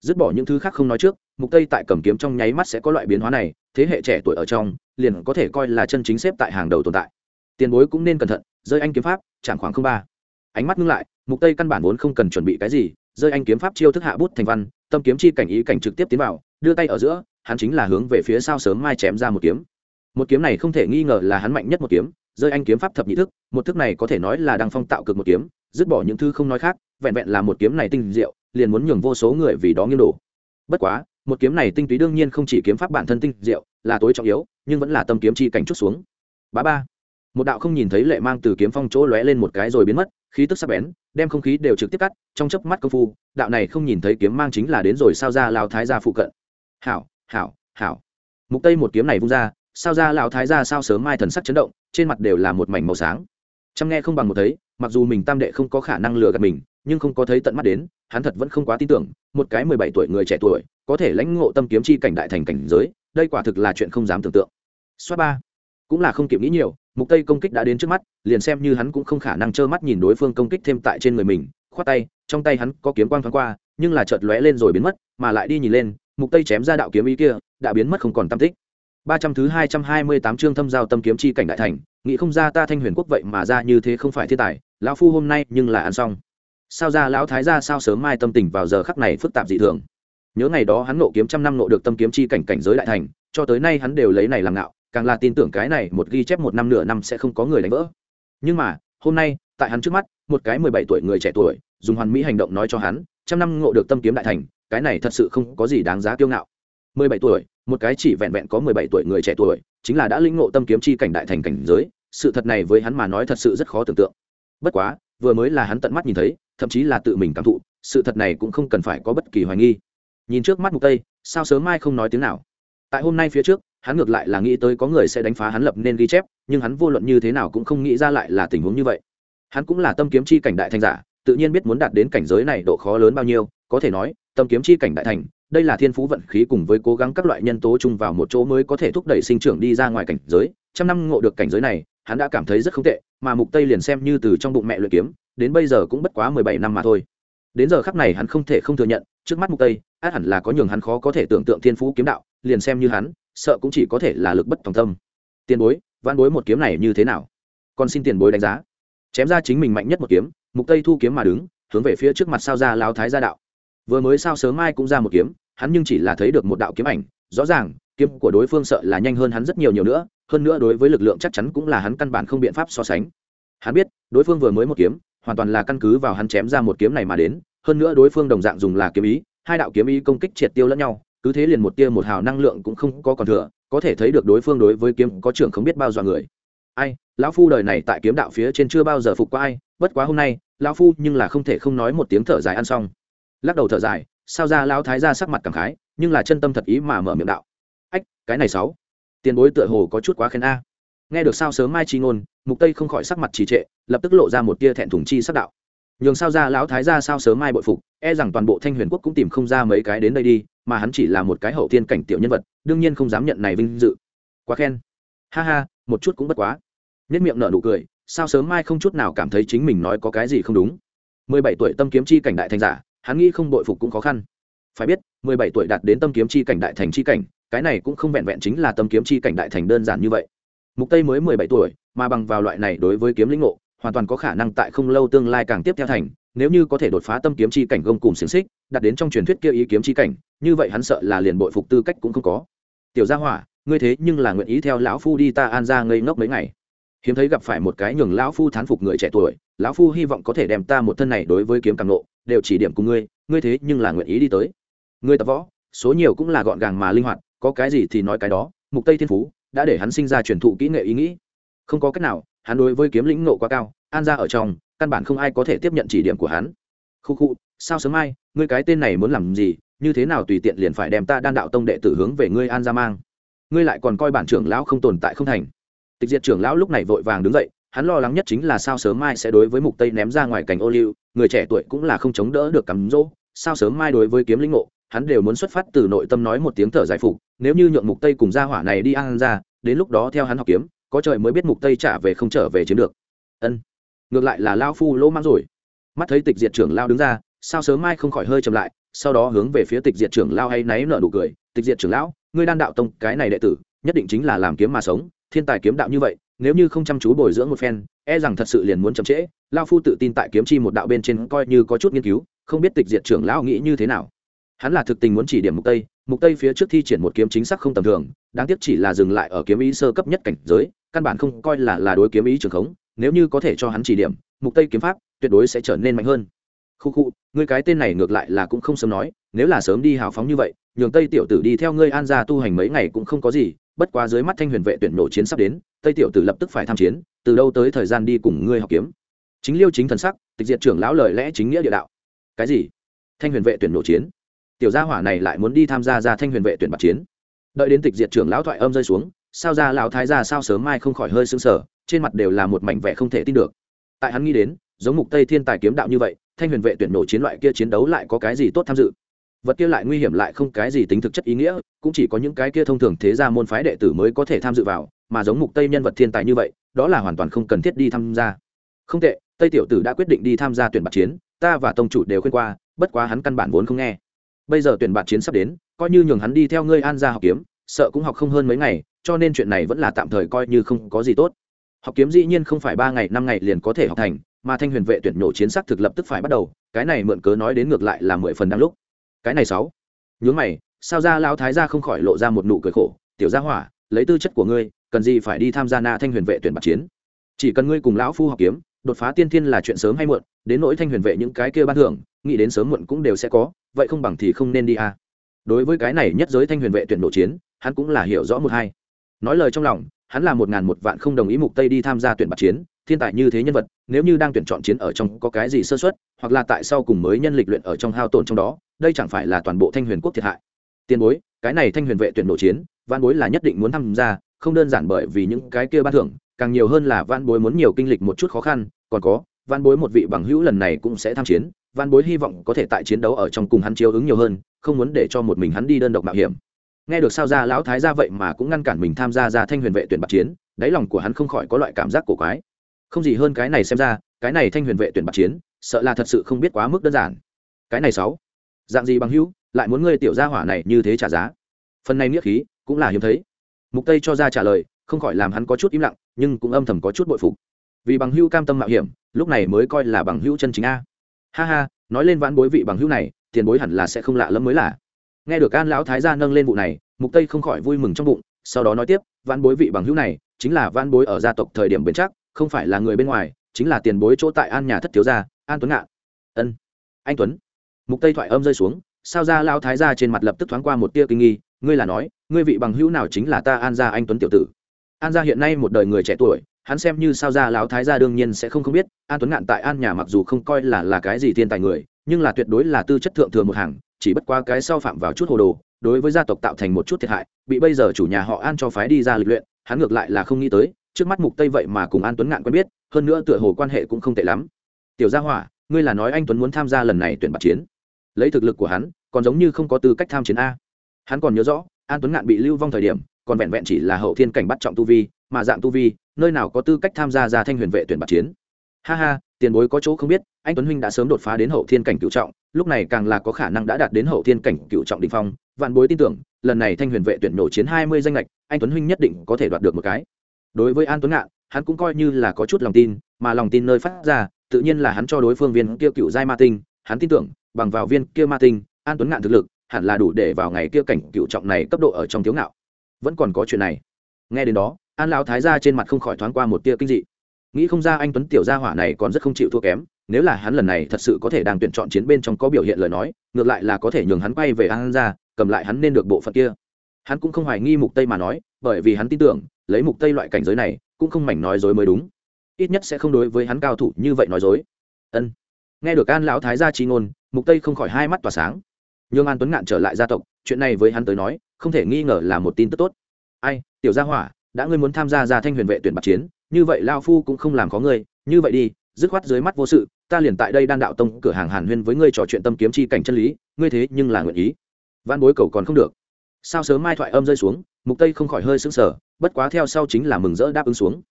Dứt bỏ những thứ khác không nói trước mục tây tại cầm kiếm trong nháy mắt sẽ có loại biến hóa này, thế hệ trẻ tuổi ở trong, liền có thể coi là chân chính xếp tại hàng đầu tồn tại. Tiền bối cũng nên cẩn thận, rơi anh kiếm pháp, chẳng khoảng không ba. Ánh mắt ngưng lại, mục tây căn bản vốn không cần chuẩn bị cái gì, rơi anh kiếm pháp chiêu thức hạ bút thành văn, tâm kiếm chi cảnh ý cảnh trực tiếp tiến vào, đưa tay ở giữa, hắn chính là hướng về phía sau sớm mai chém ra một kiếm. Một kiếm này không thể nghi ngờ là hắn mạnh nhất một kiếm, rơi anh kiếm pháp thập nhị thức, một thức này có thể nói là đang phong tạo cực một kiếm, dứt bỏ những thứ không nói khác, vẹn vẹn là một kiếm này tinh diệu, liền muốn nhường vô số người vì đó nghiêng đổ. Bất quá một kiếm này tinh túy đương nhiên không chỉ kiếm pháp bản thân tinh diệu, là tối trọng yếu, nhưng vẫn là tâm kiếm chi cảnh chút xuống. Bá ba. Một đạo không nhìn thấy lệ mang từ kiếm phong chỗ lóe lên một cái rồi biến mất, khí tức sắc bén, đem không khí đều trực tiếp cắt, trong chớp mắt công phu, đạo này không nhìn thấy kiếm mang chính là đến rồi sao ra lao thái gia phụ cận. Hảo hảo hảo. Mục tây một kiếm này vung ra, sao ra lão thái gia sao sớm mai thần sắc chấn động, trên mặt đều là một mảnh màu sáng. Chăm nghe không bằng một thấy, mặc dù mình tam đệ không có khả năng lừa gạt mình nhưng không có thấy tận mắt đến, hắn thật vẫn không quá tin tưởng, một cái mười bảy tuổi người trẻ tuổi, có thể lãnh ngộ tâm kiếm chi cảnh đại thành cảnh giới, đây quả thực là chuyện không dám tưởng tượng. Xoát ba, cũng là không kịp nghĩ nhiều, mục tây công kích đã đến trước mắt, liền xem như hắn cũng không khả năng trơ mắt nhìn đối phương công kích thêm tại trên người mình, khoát tay, trong tay hắn có kiếm quang thoáng qua, nhưng là chợt lóe lên rồi biến mất, mà lại đi nhìn lên, mục tây chém ra đạo kiếm ý kia, đã biến mất không còn tâm tích. Ba trăm thứ hai trăm hai mươi tám chương thâm giao tâm kiếm chi cảnh đại thành, nghĩ không ra ta thanh huyền quốc vậy mà ra như thế không phải thiên tài, lão phu hôm nay nhưng là ăn xong sao ra lão thái ra sao sớm mai tâm tình vào giờ khắc này phức tạp dị thường. Nhớ ngày đó hắn nộ kiếm trăm năm nộ được tâm kiếm chi cảnh cảnh giới đại thành, cho tới nay hắn đều lấy này làm ngạo, càng là tin tưởng cái này một ghi chép một năm nửa năm sẽ không có người đánh vỡ. Nhưng mà, hôm nay, tại hắn trước mắt, một cái mười bảy tuổi người trẻ tuổi, dùng hoàn mỹ hành động nói cho hắn, trăm năm ngộ được tâm kiếm đại thành, cái này thật sự không có gì đáng giá kiêu ngạo. Mười bảy tuổi, một cái chỉ vẹn vẹn có mười bảy tuổi người trẻ tuổi, chính là đã linh ngộ tâm kiếm chi cảnh đại thành cảnh giới, sự thật này với hắn mà nói thật sự rất khó tưởng tượng. Bất quá, vừa mới là hắn tận mắt nhìn thấy thậm chí là tự mình cảm thụ, sự thật này cũng không cần phải có bất kỳ hoài nghi. Nhìn trước mắt mục tây, sao sớm mai không nói tiếng nào? Tại hôm nay phía trước, hắn ngược lại là nghĩ tới có người sẽ đánh phá hắn lập nên ghi chép, nhưng hắn vô luận như thế nào cũng không nghĩ ra lại là tình huống như vậy. Hắn cũng là tâm kiếm chi cảnh đại thành giả, tự nhiên biết muốn đạt đến cảnh giới này độ khó lớn bao nhiêu, có thể nói, tâm kiếm chi cảnh đại thành, đây là thiên phú vận khí cùng với cố gắng các loại nhân tố chung vào một chỗ mới có thể thúc đẩy sinh trưởng đi ra ngoài cảnh giới, trăm năm ngộ được cảnh giới này hắn đã cảm thấy rất không tệ, mà mục tây liền xem như từ trong bụng mẹ luyện kiếm, đến bây giờ cũng bất quá 17 năm mà thôi. Đến giờ khắc này hắn không thể không thừa nhận, trước mắt mục tây, át hẳn là có nhường hắn khó có thể tưởng tượng thiên phú kiếm đạo, liền xem như hắn, sợ cũng chỉ có thể là lực bất tòng tâm. Tiền bối văn bối một kiếm này như thế nào? Còn xin tiền bối đánh giá. Chém ra chính mình mạnh nhất một kiếm, mục tây thu kiếm mà đứng, hướng về phía trước mặt sao ra lao thái gia đạo. Vừa mới sao sớm mai cũng ra một kiếm, hắn nhưng chỉ là thấy được một đạo kiếm ảnh, rõ ràng, kiếm của đối phương sợ là nhanh hơn hắn rất nhiều nhiều nữa hơn nữa đối với lực lượng chắc chắn cũng là hắn căn bản không biện pháp so sánh. Hắn biết, đối phương vừa mới một kiếm, hoàn toàn là căn cứ vào hắn chém ra một kiếm này mà đến, hơn nữa đối phương đồng dạng dùng là kiếm ý, hai đạo kiếm ý công kích triệt tiêu lẫn nhau, cứ thế liền một tia một hào năng lượng cũng không có còn thừa, có thể thấy được đối phương đối với kiếm có trưởng không biết bao dọa người. Ai, lão phu đời này tại kiếm đạo phía trên chưa bao giờ phục qua ai, bất quá hôm nay, lão phu nhưng là không thể không nói một tiếng thở dài ăn xong. Lắc đầu thở dài, sao ra lão thái ra sắc mặt cảm khái, nhưng là chân tâm thật ý mà mở miệng đạo. Ách, cái này sáu tiền bối tựa hồ có chút quá khen a. Nghe được sao sớm mai chi ngôn, mục tây không khỏi sắc mặt trì trệ, lập tức lộ ra một tia thẹn thùng chi sắc đạo. Nhường sao ra lão thái ra sao sớm mai bội phục e rằng toàn bộ thanh huyền quốc cũng tìm không ra mấy cái đến đây đi, mà hắn chỉ là một cái hậu tiên cảnh tiểu nhân vật, đương nhiên không dám nhận này vinh dự. Quá khen. Ha ha, một chút cũng bất quá. Nhất miệng nở nụ cười, sao sớm mai không chút nào cảm thấy chính mình nói có cái gì không đúng. Mười bảy tuổi tâm kiếm chi cảnh đại thành giả, hắn nghĩ không bội phục cũng khó khăn. Phải biết, mười bảy tuổi đạt đến tâm kiếm chi cảnh đại thành chi cảnh cái này cũng không vẹn vẹn chính là tâm kiếm chi cảnh đại thành đơn giản như vậy. Mục tây mới mười bảy tuổi, mà bằng vào loại này đối với kiếm lĩnh ngộ, hoàn toàn có khả năng tại không lâu tương lai càng tiếp theo thành, nếu như có thể đột phá tâm kiếm chi cảnh gông cùng xiềng xích đạt đến trong truyền thuyết kia ý kiếm chi cảnh, như vậy hắn sợ là liền bội phục tư cách cũng không có. Tiểu gia hỏa, ngươi thế nhưng là nguyện ý theo lão phu đi ta an ra ngây ngốc mấy ngày. Hiếm thấy gặp phải một cái nhường lão phu thán phục người trẻ tuổi, lão phu hy vọng có thể đem ta một thân này đối với kiếm càng nộ đều chỉ điểm cùng ngươi ngươi thế nhưng là nguyện ý đi tới. Ngươi tập võ, số nhiều cũng là gọn gàng mà linh hoạt có cái gì thì nói cái đó, mục tây thiên phú đã để hắn sinh ra truyền thụ kỹ nghệ ý nghĩ. Không có cách nào, hắn đối với kiếm lĩnh nộ quá cao, an ra ở trong, căn bản không ai có thể tiếp nhận chỉ điểm của hắn. Khu khu, sao sớm mai, ngươi cái tên này muốn làm gì, như thế nào tùy tiện liền phải đem ta đan đạo tông đệ tử hướng về ngươi an ra mang. Ngươi lại còn coi bản trưởng lão không tồn tại không thành. Tịch diệt trưởng lão lúc này vội vàng đứng dậy, hắn lo lắng nhất chính là sao sớm mai sẽ đối với mục tây ném ra ngoài cảnh ô liu, người trẻ tuổi cũng là không chống đỡ được cắm rỗ sao sớm mai đối với kiếm lĩnh ngộ hắn đều muốn xuất phát từ nội tâm nói một tiếng thở giải phục, nếu như nhượng mục tây cùng gia hỏa này đi ăn ra, đến lúc đó theo hắn học kiếm, có trời mới biết mục tây trả về không trở về chiếm được. Ân, ngược lại là lao phu lỗ mang rồi. Mắt thấy tịch diệt trưởng lao đứng ra, sao sớm mai không khỏi hơi chậm lại, sau đó hướng về phía tịch diệt trưởng lao hay náy nở nụ cười, tịch diệt trưởng lão, ngươi đan đạo tông, cái này đệ tử, nhất định chính là làm kiếm mà sống, thiên tài kiếm đạo như vậy, nếu như không chăm chú bồi dưỡng một phen e rằng thật sự liền muốn chậm trễ. Lao phu tự tin tại kiếm chi một đạo bên trên coi như có chút nghiên cứu, không biết tịch diệt trưởng lão nghĩ như thế nào hắn là thực tình muốn chỉ điểm mục tây mục tây phía trước thi triển một kiếm chính xác không tầm thường, đáng tiếc chỉ là dừng lại ở kiếm ý sơ cấp nhất cảnh giới, căn bản không coi là là đối kiếm ý trường khống, nếu như có thể cho hắn chỉ điểm, mục tây kiếm pháp tuyệt đối sẽ trở nên mạnh hơn. Khu khu, ngươi cái tên này ngược lại là cũng không sớm nói, nếu là sớm đi hào phóng như vậy, nhường tây tiểu tử đi theo ngươi an gia tu hành mấy ngày cũng không có gì, bất quá dưới mắt thanh huyền vệ tuyển nổ chiến sắp đến, tây tiểu tử lập tức phải tham chiến, từ đâu tới thời gian đi cùng ngươi học kiếm. Chính liêu chính thần sắc, tịch diệt trưởng lão lời lẽ chính nghĩa địa đạo. Cái gì? Thanh huyền vệ tuyển nổ chiến tiểu gia hỏa này lại muốn đi tham gia ra thanh huyền vệ tuyển bạc chiến. Đợi đến tịch diệt trưởng lão thoại âm rơi xuống, sao ra lão thái gia sao sớm mai không khỏi hơi sưng sờ, trên mặt đều là một mảnh vẻ không thể tin được. Tại hắn nghĩ đến, giống mục tây thiên tài kiếm đạo như vậy, thanh huyền vệ tuyển nổ chiến loại kia chiến đấu lại có cái gì tốt tham dự? Vật kia lại nguy hiểm lại không cái gì tính thực chất ý nghĩa, cũng chỉ có những cái kia thông thường thế gia môn phái đệ tử mới có thể tham dự vào, mà giống mục tây nhân vật thiên tài như vậy, đó là hoàn toàn không cần thiết đi tham gia. Không tệ, tây tiểu tử đã quyết định đi tham gia tuyển bạt chiến, ta và tông chủ đều khuyên qua, bất quá hắn căn bản vốn không nghe bây giờ tuyển bạt chiến sắp đến, coi như nhường hắn đi theo ngươi an gia học kiếm, sợ cũng học không hơn mấy ngày, cho nên chuyện này vẫn là tạm thời coi như không có gì tốt. Học kiếm dĩ nhiên không phải ba ngày, năm ngày liền có thể học thành, mà thanh huyền vệ tuyển nhổ chiến sắc thực lập tức phải bắt đầu, cái này mượn cớ nói đến ngược lại là mười phần đang lúc. Cái này sáu. Nhướng mày, sao ra lao thái ra không khỏi lộ ra một nụ cười khổ, tiểu gia hỏa, lấy tư chất của ngươi, cần gì phải đi tham gia na thanh huyền vệ tuyển bạc chiến? Chỉ cần ngươi cùng lão phu học kiếm, đột phá tiên thiên là chuyện sớm hay muộn, đến nỗi thanh huyền vệ những cái kia ban thưởng nghĩ đến sớm muộn cũng đều sẽ có, vậy không bằng thì không nên đi à. đối với cái này nhất giới thanh huyền vệ tuyển nổ chiến, hắn cũng là hiểu rõ một hai nói lời trong lòng, hắn là một ngàn một vạn không đồng ý mục tây đi tham gia tuyển bạc chiến, thiên tài như thế nhân vật, nếu như đang tuyển chọn chiến ở trong có cái gì sơ xuất hoặc là tại sao cùng mới nhân lịch luyện ở trong hao tổn trong đó, đây chẳng phải là toàn bộ thanh huyền quốc thiệt hại tiền bối, cái này thanh huyền vệ tuyển nổ chiến văn bối là nhất định muốn tham gia, không đơn giản bởi vì những cái kia ban thưởng, càng nhiều hơn là văn bối muốn nhiều kinh lịch một chút khó khăn, còn có văn bối một vị bằng hữu lần này cũng sẽ tham chiến văn bối hy vọng có thể tại chiến đấu ở trong cùng hắn chiếu ứng nhiều hơn, không muốn để cho một mình hắn đi đơn độc mạo hiểm. Nghe được sao ra lão thái ra vậy mà cũng ngăn cản mình tham gia ra thanh huyền vệ tuyển bạc chiến, đáy lòng của hắn không khỏi có loại cảm giác cổ quái. Không gì hơn cái này xem ra, cái này thanh huyền vệ tuyển bạc chiến, sợ là thật sự không biết quá mức đơn giản. Cái này sáu, dạng gì bằng hữu, lại muốn ngươi tiểu gia hỏa này như thế trả giá? Phần này nghĩa khí cũng là hiếm thấy. Mục tây cho ra trả lời, không khỏi làm hắn có chút im lặng, nhưng cũng âm thầm có chút bội phục. Vì bằng hữu cam tâm mạo hiểm, lúc này mới coi là bằng hữu chân chính a ha ha, nói lên vãn bối vị bằng hữu này, tiền bối hẳn là sẽ không lạ lẫm mới lạ. nghe được an lão thái gia nâng lên vụ này, mục tây không khỏi vui mừng trong bụng, sau đó nói tiếp, vãn bối vị bằng hữu này, chính là vãn bối ở gia tộc thời điểm bền chắc, không phải là người bên ngoài, chính là tiền bối chỗ tại an nhà thất thiếu gia, an tuấn ngạn ân. Anh tuấn. Mục tây thoại âm rơi xuống, sao ra lão thái gia trên mặt lập tức thoáng qua một tia kinh nghi, ngươi là nói, ngươi vị bằng hữu nào chính là ta an gia anh tuấn tiểu tử? An gia hiện nay một đời người trẻ tuổi hắn xem như sao ra lão thái gia đương nhiên sẽ không không biết, an tuấn ngạn tại an nhà mặc dù không coi là là cái gì thiên tài người, nhưng là tuyệt đối là tư chất thượng thừa một hàng, chỉ bất qua cái sau phạm vào chút hồ đồ, đối với gia tộc tạo thành một chút thiệt hại, bị bây giờ chủ nhà họ an cho phái đi ra lịch luyện, hắn ngược lại là không nghĩ tới, trước mắt mục tây vậy mà cùng an tuấn ngạn quen biết, hơn nữa tựa hồ quan hệ cũng không tệ lắm. Tiểu gia hỏa, ngươi là nói anh tuấn muốn tham gia lần này tuyển bạc chiến. Lấy thực lực của hắn, còn giống như không có tư cách tham chiến a. Hắn còn nhớ rõ, an tuấn ngạn bị lưu vong thời điểm, còn vẹn vẹn chỉ là hậu thiên cảnh bắt trọng tu vi, mà dạng tu vi nơi nào có tư cách tham gia ra thanh huyền vệ tuyển bạc chiến. Ha ha, tiền bối có chỗ không biết, anh tuấn huynh đã sớm đột phá đến hậu thiên cảnh cựu trọng, lúc này càng là có khả năng đã đạt đến hậu thiên cảnh cựu trọng đình phong. Vạn bối tin tưởng, lần này thanh huyền vệ tuyển nổ chiến hai mươi danh lệch anh tuấn huynh nhất định có thể đoạt được một cái. Đối với an tuấn ngạn, hắn cũng coi như là có chút lòng tin, mà lòng tin nơi phát ra, tự nhiên là hắn cho đối phương viên kia cựu giai ma tinh. Hắn tin tưởng, bằng vào viên kia ma tinh, an tuấn ngạn thực lực, hẳn là đủ để vào ngày kia cảnh cựu trọng này cấp độ ở trong thiếu ngạo. Vẫn còn có chuyện này. Nghe đến đó an lão thái ra trên mặt không khỏi thoáng qua một tia kinh dị. Nghĩ không ra anh tuấn tiểu gia hỏa này còn rất không chịu thua kém, nếu là hắn lần này thật sự có thể đang tuyển chọn chiến bên trong có biểu hiện lời nói, ngược lại là có thể nhường hắn quay về an ra cầm lại hắn nên được bộ phận kia. Hắn cũng không hoài nghi mục tây mà nói, bởi vì hắn tin tưởng, lấy mục tây loại cảnh giới này, cũng không mảnh nói dối mới đúng. Ít nhất sẽ không đối với hắn cao thủ như vậy nói dối. Ân. Nghe được an lão thái gia chi ngôn, mục tây không khỏi hai mắt tỏa sáng. Nhưng an tuấn ngạn trở lại gia tộc, chuyện này với hắn tới nói, không thể nghi ngờ là một tin tức tốt. Ai, tiểu gia hỏa đã ngươi muốn tham gia gia thanh huyền vệ tuyển bạc chiến, như vậy lao phu cũng không làm có ngươi. Như vậy đi, dứt khoát dưới mắt vô sự, ta liền tại đây đan đạo tông cửa hàng hàn huyên với ngươi trò chuyện tâm kiếm chi cảnh chân lý, ngươi thế nhưng là nguyện ý. Văn bối cầu còn không được. Sao sớm mai thoại âm rơi xuống, mục tây không khỏi hơi sững sờ, bất quá theo sau chính là mừng rỡ đáp ứng xuống.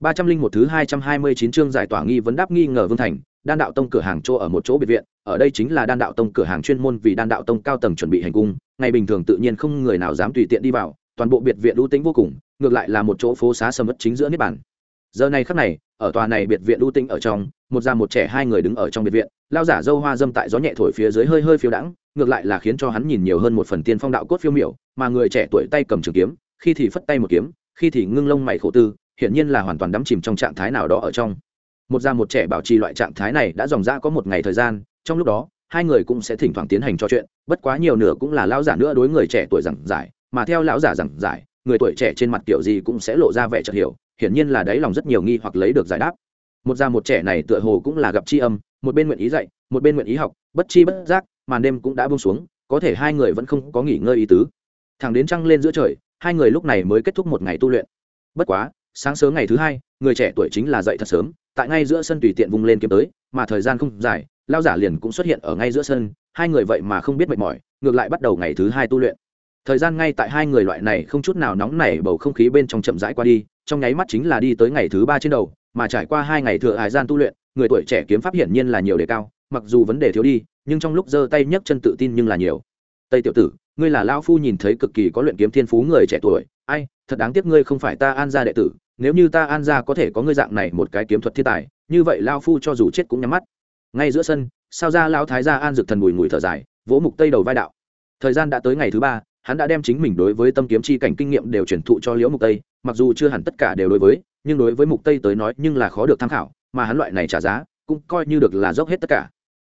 Ba trăm linh một thứ hai trăm hai mươi chín chương giải tỏa nghi vấn đáp nghi ngờ vương thành, đan đạo tông cửa hàng chỗ ở một chỗ biệt viện, ở đây chính là đan đạo tông cửa hàng chuyên môn vì đan đạo tông cao tầng chuẩn bị hành cung, ngày bình thường tự nhiên không người nào dám tùy tiện đi vào toàn bộ biệt viện ưu tĩnh vô cùng, ngược lại là một chỗ phố xá sầm ất chính giữa niết bản giờ này khắc này, ở tòa này biệt viện ưu tĩnh ở trong, một già một trẻ hai người đứng ở trong biệt viện, lao giả dâu hoa dâm tại gió nhẹ thổi phía dưới hơi hơi phiêu đãng, ngược lại là khiến cho hắn nhìn nhiều hơn một phần tiên phong đạo cốt phiêu miểu, mà người trẻ tuổi tay cầm trường kiếm, khi thì phất tay một kiếm, khi thì ngưng lông mày khổ tư, hiển nhiên là hoàn toàn đắm chìm trong trạng thái nào đó ở trong. Một già một trẻ bảo trì loại trạng thái này đã dòng ra có một ngày thời gian, trong lúc đó, hai người cũng sẽ thỉnh thoảng tiến hành trò chuyện, bất quá nhiều nửa cũng là lao giả nữa đối người trẻ tuổi giảng giải mà theo lão giả giảng giải, người tuổi trẻ trên mặt kiểu gì cũng sẽ lộ ra vẻ chợt hiểu, hiển nhiên là đáy lòng rất nhiều nghi hoặc lấy được giải đáp. Một già một trẻ này tựa hồ cũng là gặp tri âm, một bên nguyện ý dạy, một bên nguyện ý học, bất chi bất giác, màn đêm cũng đã buông xuống, có thể hai người vẫn không có nghỉ ngơi ý tứ. Thẳng đến trăng lên giữa trời, hai người lúc này mới kết thúc một ngày tu luyện. Bất quá, sáng sớm ngày thứ hai, người trẻ tuổi chính là dậy thật sớm, tại ngay giữa sân tùy tiện vùng lên kiếm tới, mà thời gian không dài lao giả liền cũng xuất hiện ở ngay giữa sân, hai người vậy mà không biết mệt mỏi, ngược lại bắt đầu ngày thứ hai tu luyện thời gian ngay tại hai người loại này không chút nào nóng nảy bầu không khí bên trong chậm rãi qua đi, trong nháy mắt chính là đi tới ngày thứ ba trên đầu, mà trải qua hai ngày thừa hải gian tu luyện, người tuổi trẻ kiếm pháp hiển nhiên là nhiều đề cao, mặc dù vấn đề thiếu đi, nhưng trong lúc giơ tay nhấc chân tự tin nhưng là nhiều. Tây tiểu tử, ngươi là lao phu nhìn thấy cực kỳ có luyện kiếm thiên phú người trẻ tuổi, ai, thật đáng tiếc ngươi không phải ta an gia đệ tử, nếu như ta an gia có thể có ngươi dạng này một cái kiếm thuật thiên tài, như vậy lao phu cho dù chết cũng nhắm mắt. Ngay giữa sân, sao ra lao thái gia an dực thần bùi ngùi thở dài, vỗ mục tây đầu vai đạo. Thời gian đã tới ngày thứ ba hắn đã đem chính mình đối với tâm kiếm chi cảnh kinh nghiệm đều truyền thụ cho liễu mục tây, mặc dù chưa hẳn tất cả đều đối với, nhưng đối với mục tây tới nói, nhưng là khó được tham khảo, mà hắn loại này trả giá, cũng coi như được là dốc hết tất cả.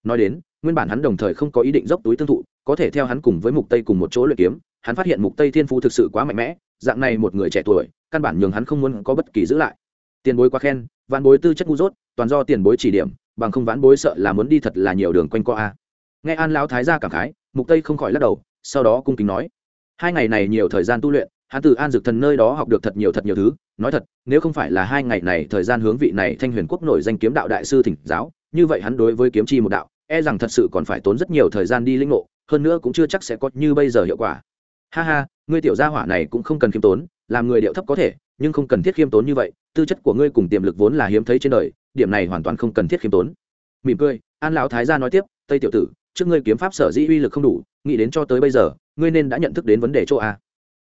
Nói đến, nguyên bản hắn đồng thời không có ý định dốc túi tương thụ, có thể theo hắn cùng với mục tây cùng một chỗ luyện kiếm, hắn phát hiện mục tây thiên phú thực sự quá mạnh mẽ, dạng này một người trẻ tuổi, căn bản nhường hắn không muốn có bất kỳ giữ lại. Tiền bối quá khen, vạn bối tư chất ngu dốt, toàn do tiền bối chỉ điểm, bằng không vãn bối sợ là muốn đi thật là nhiều đường quanh co a. Nghe an lão thái gia cảm khái, mục tây không khỏi lắc đầu, sau đó cung kính nói hai ngày này nhiều thời gian tu luyện, hắn từ an dược thần nơi đó học được thật nhiều thật nhiều thứ. Nói thật, nếu không phải là hai ngày này thời gian hướng vị này thanh huyền quốc nổi danh kiếm đạo đại sư thỉnh giáo, như vậy hắn đối với kiếm chi một đạo e rằng thật sự còn phải tốn rất nhiều thời gian đi linh ngộ, hơn nữa cũng chưa chắc sẽ có như bây giờ hiệu quả. Ha ha, ngươi tiểu gia hỏa này cũng không cần khiêm tốn, làm người điệu thấp có thể, nhưng không cần thiết khiêm tốn như vậy, tư chất của ngươi cùng tiềm lực vốn là hiếm thấy trên đời, điểm này hoàn toàn không cần thiết khiêm tốn. Mỉm cười, an lão thái gia nói tiếp, tây tiểu tử trước ngươi kiếm pháp sở dĩ uy lực không đủ, nghĩ đến cho tới bây giờ, ngươi nên đã nhận thức đến vấn đề chỗ a.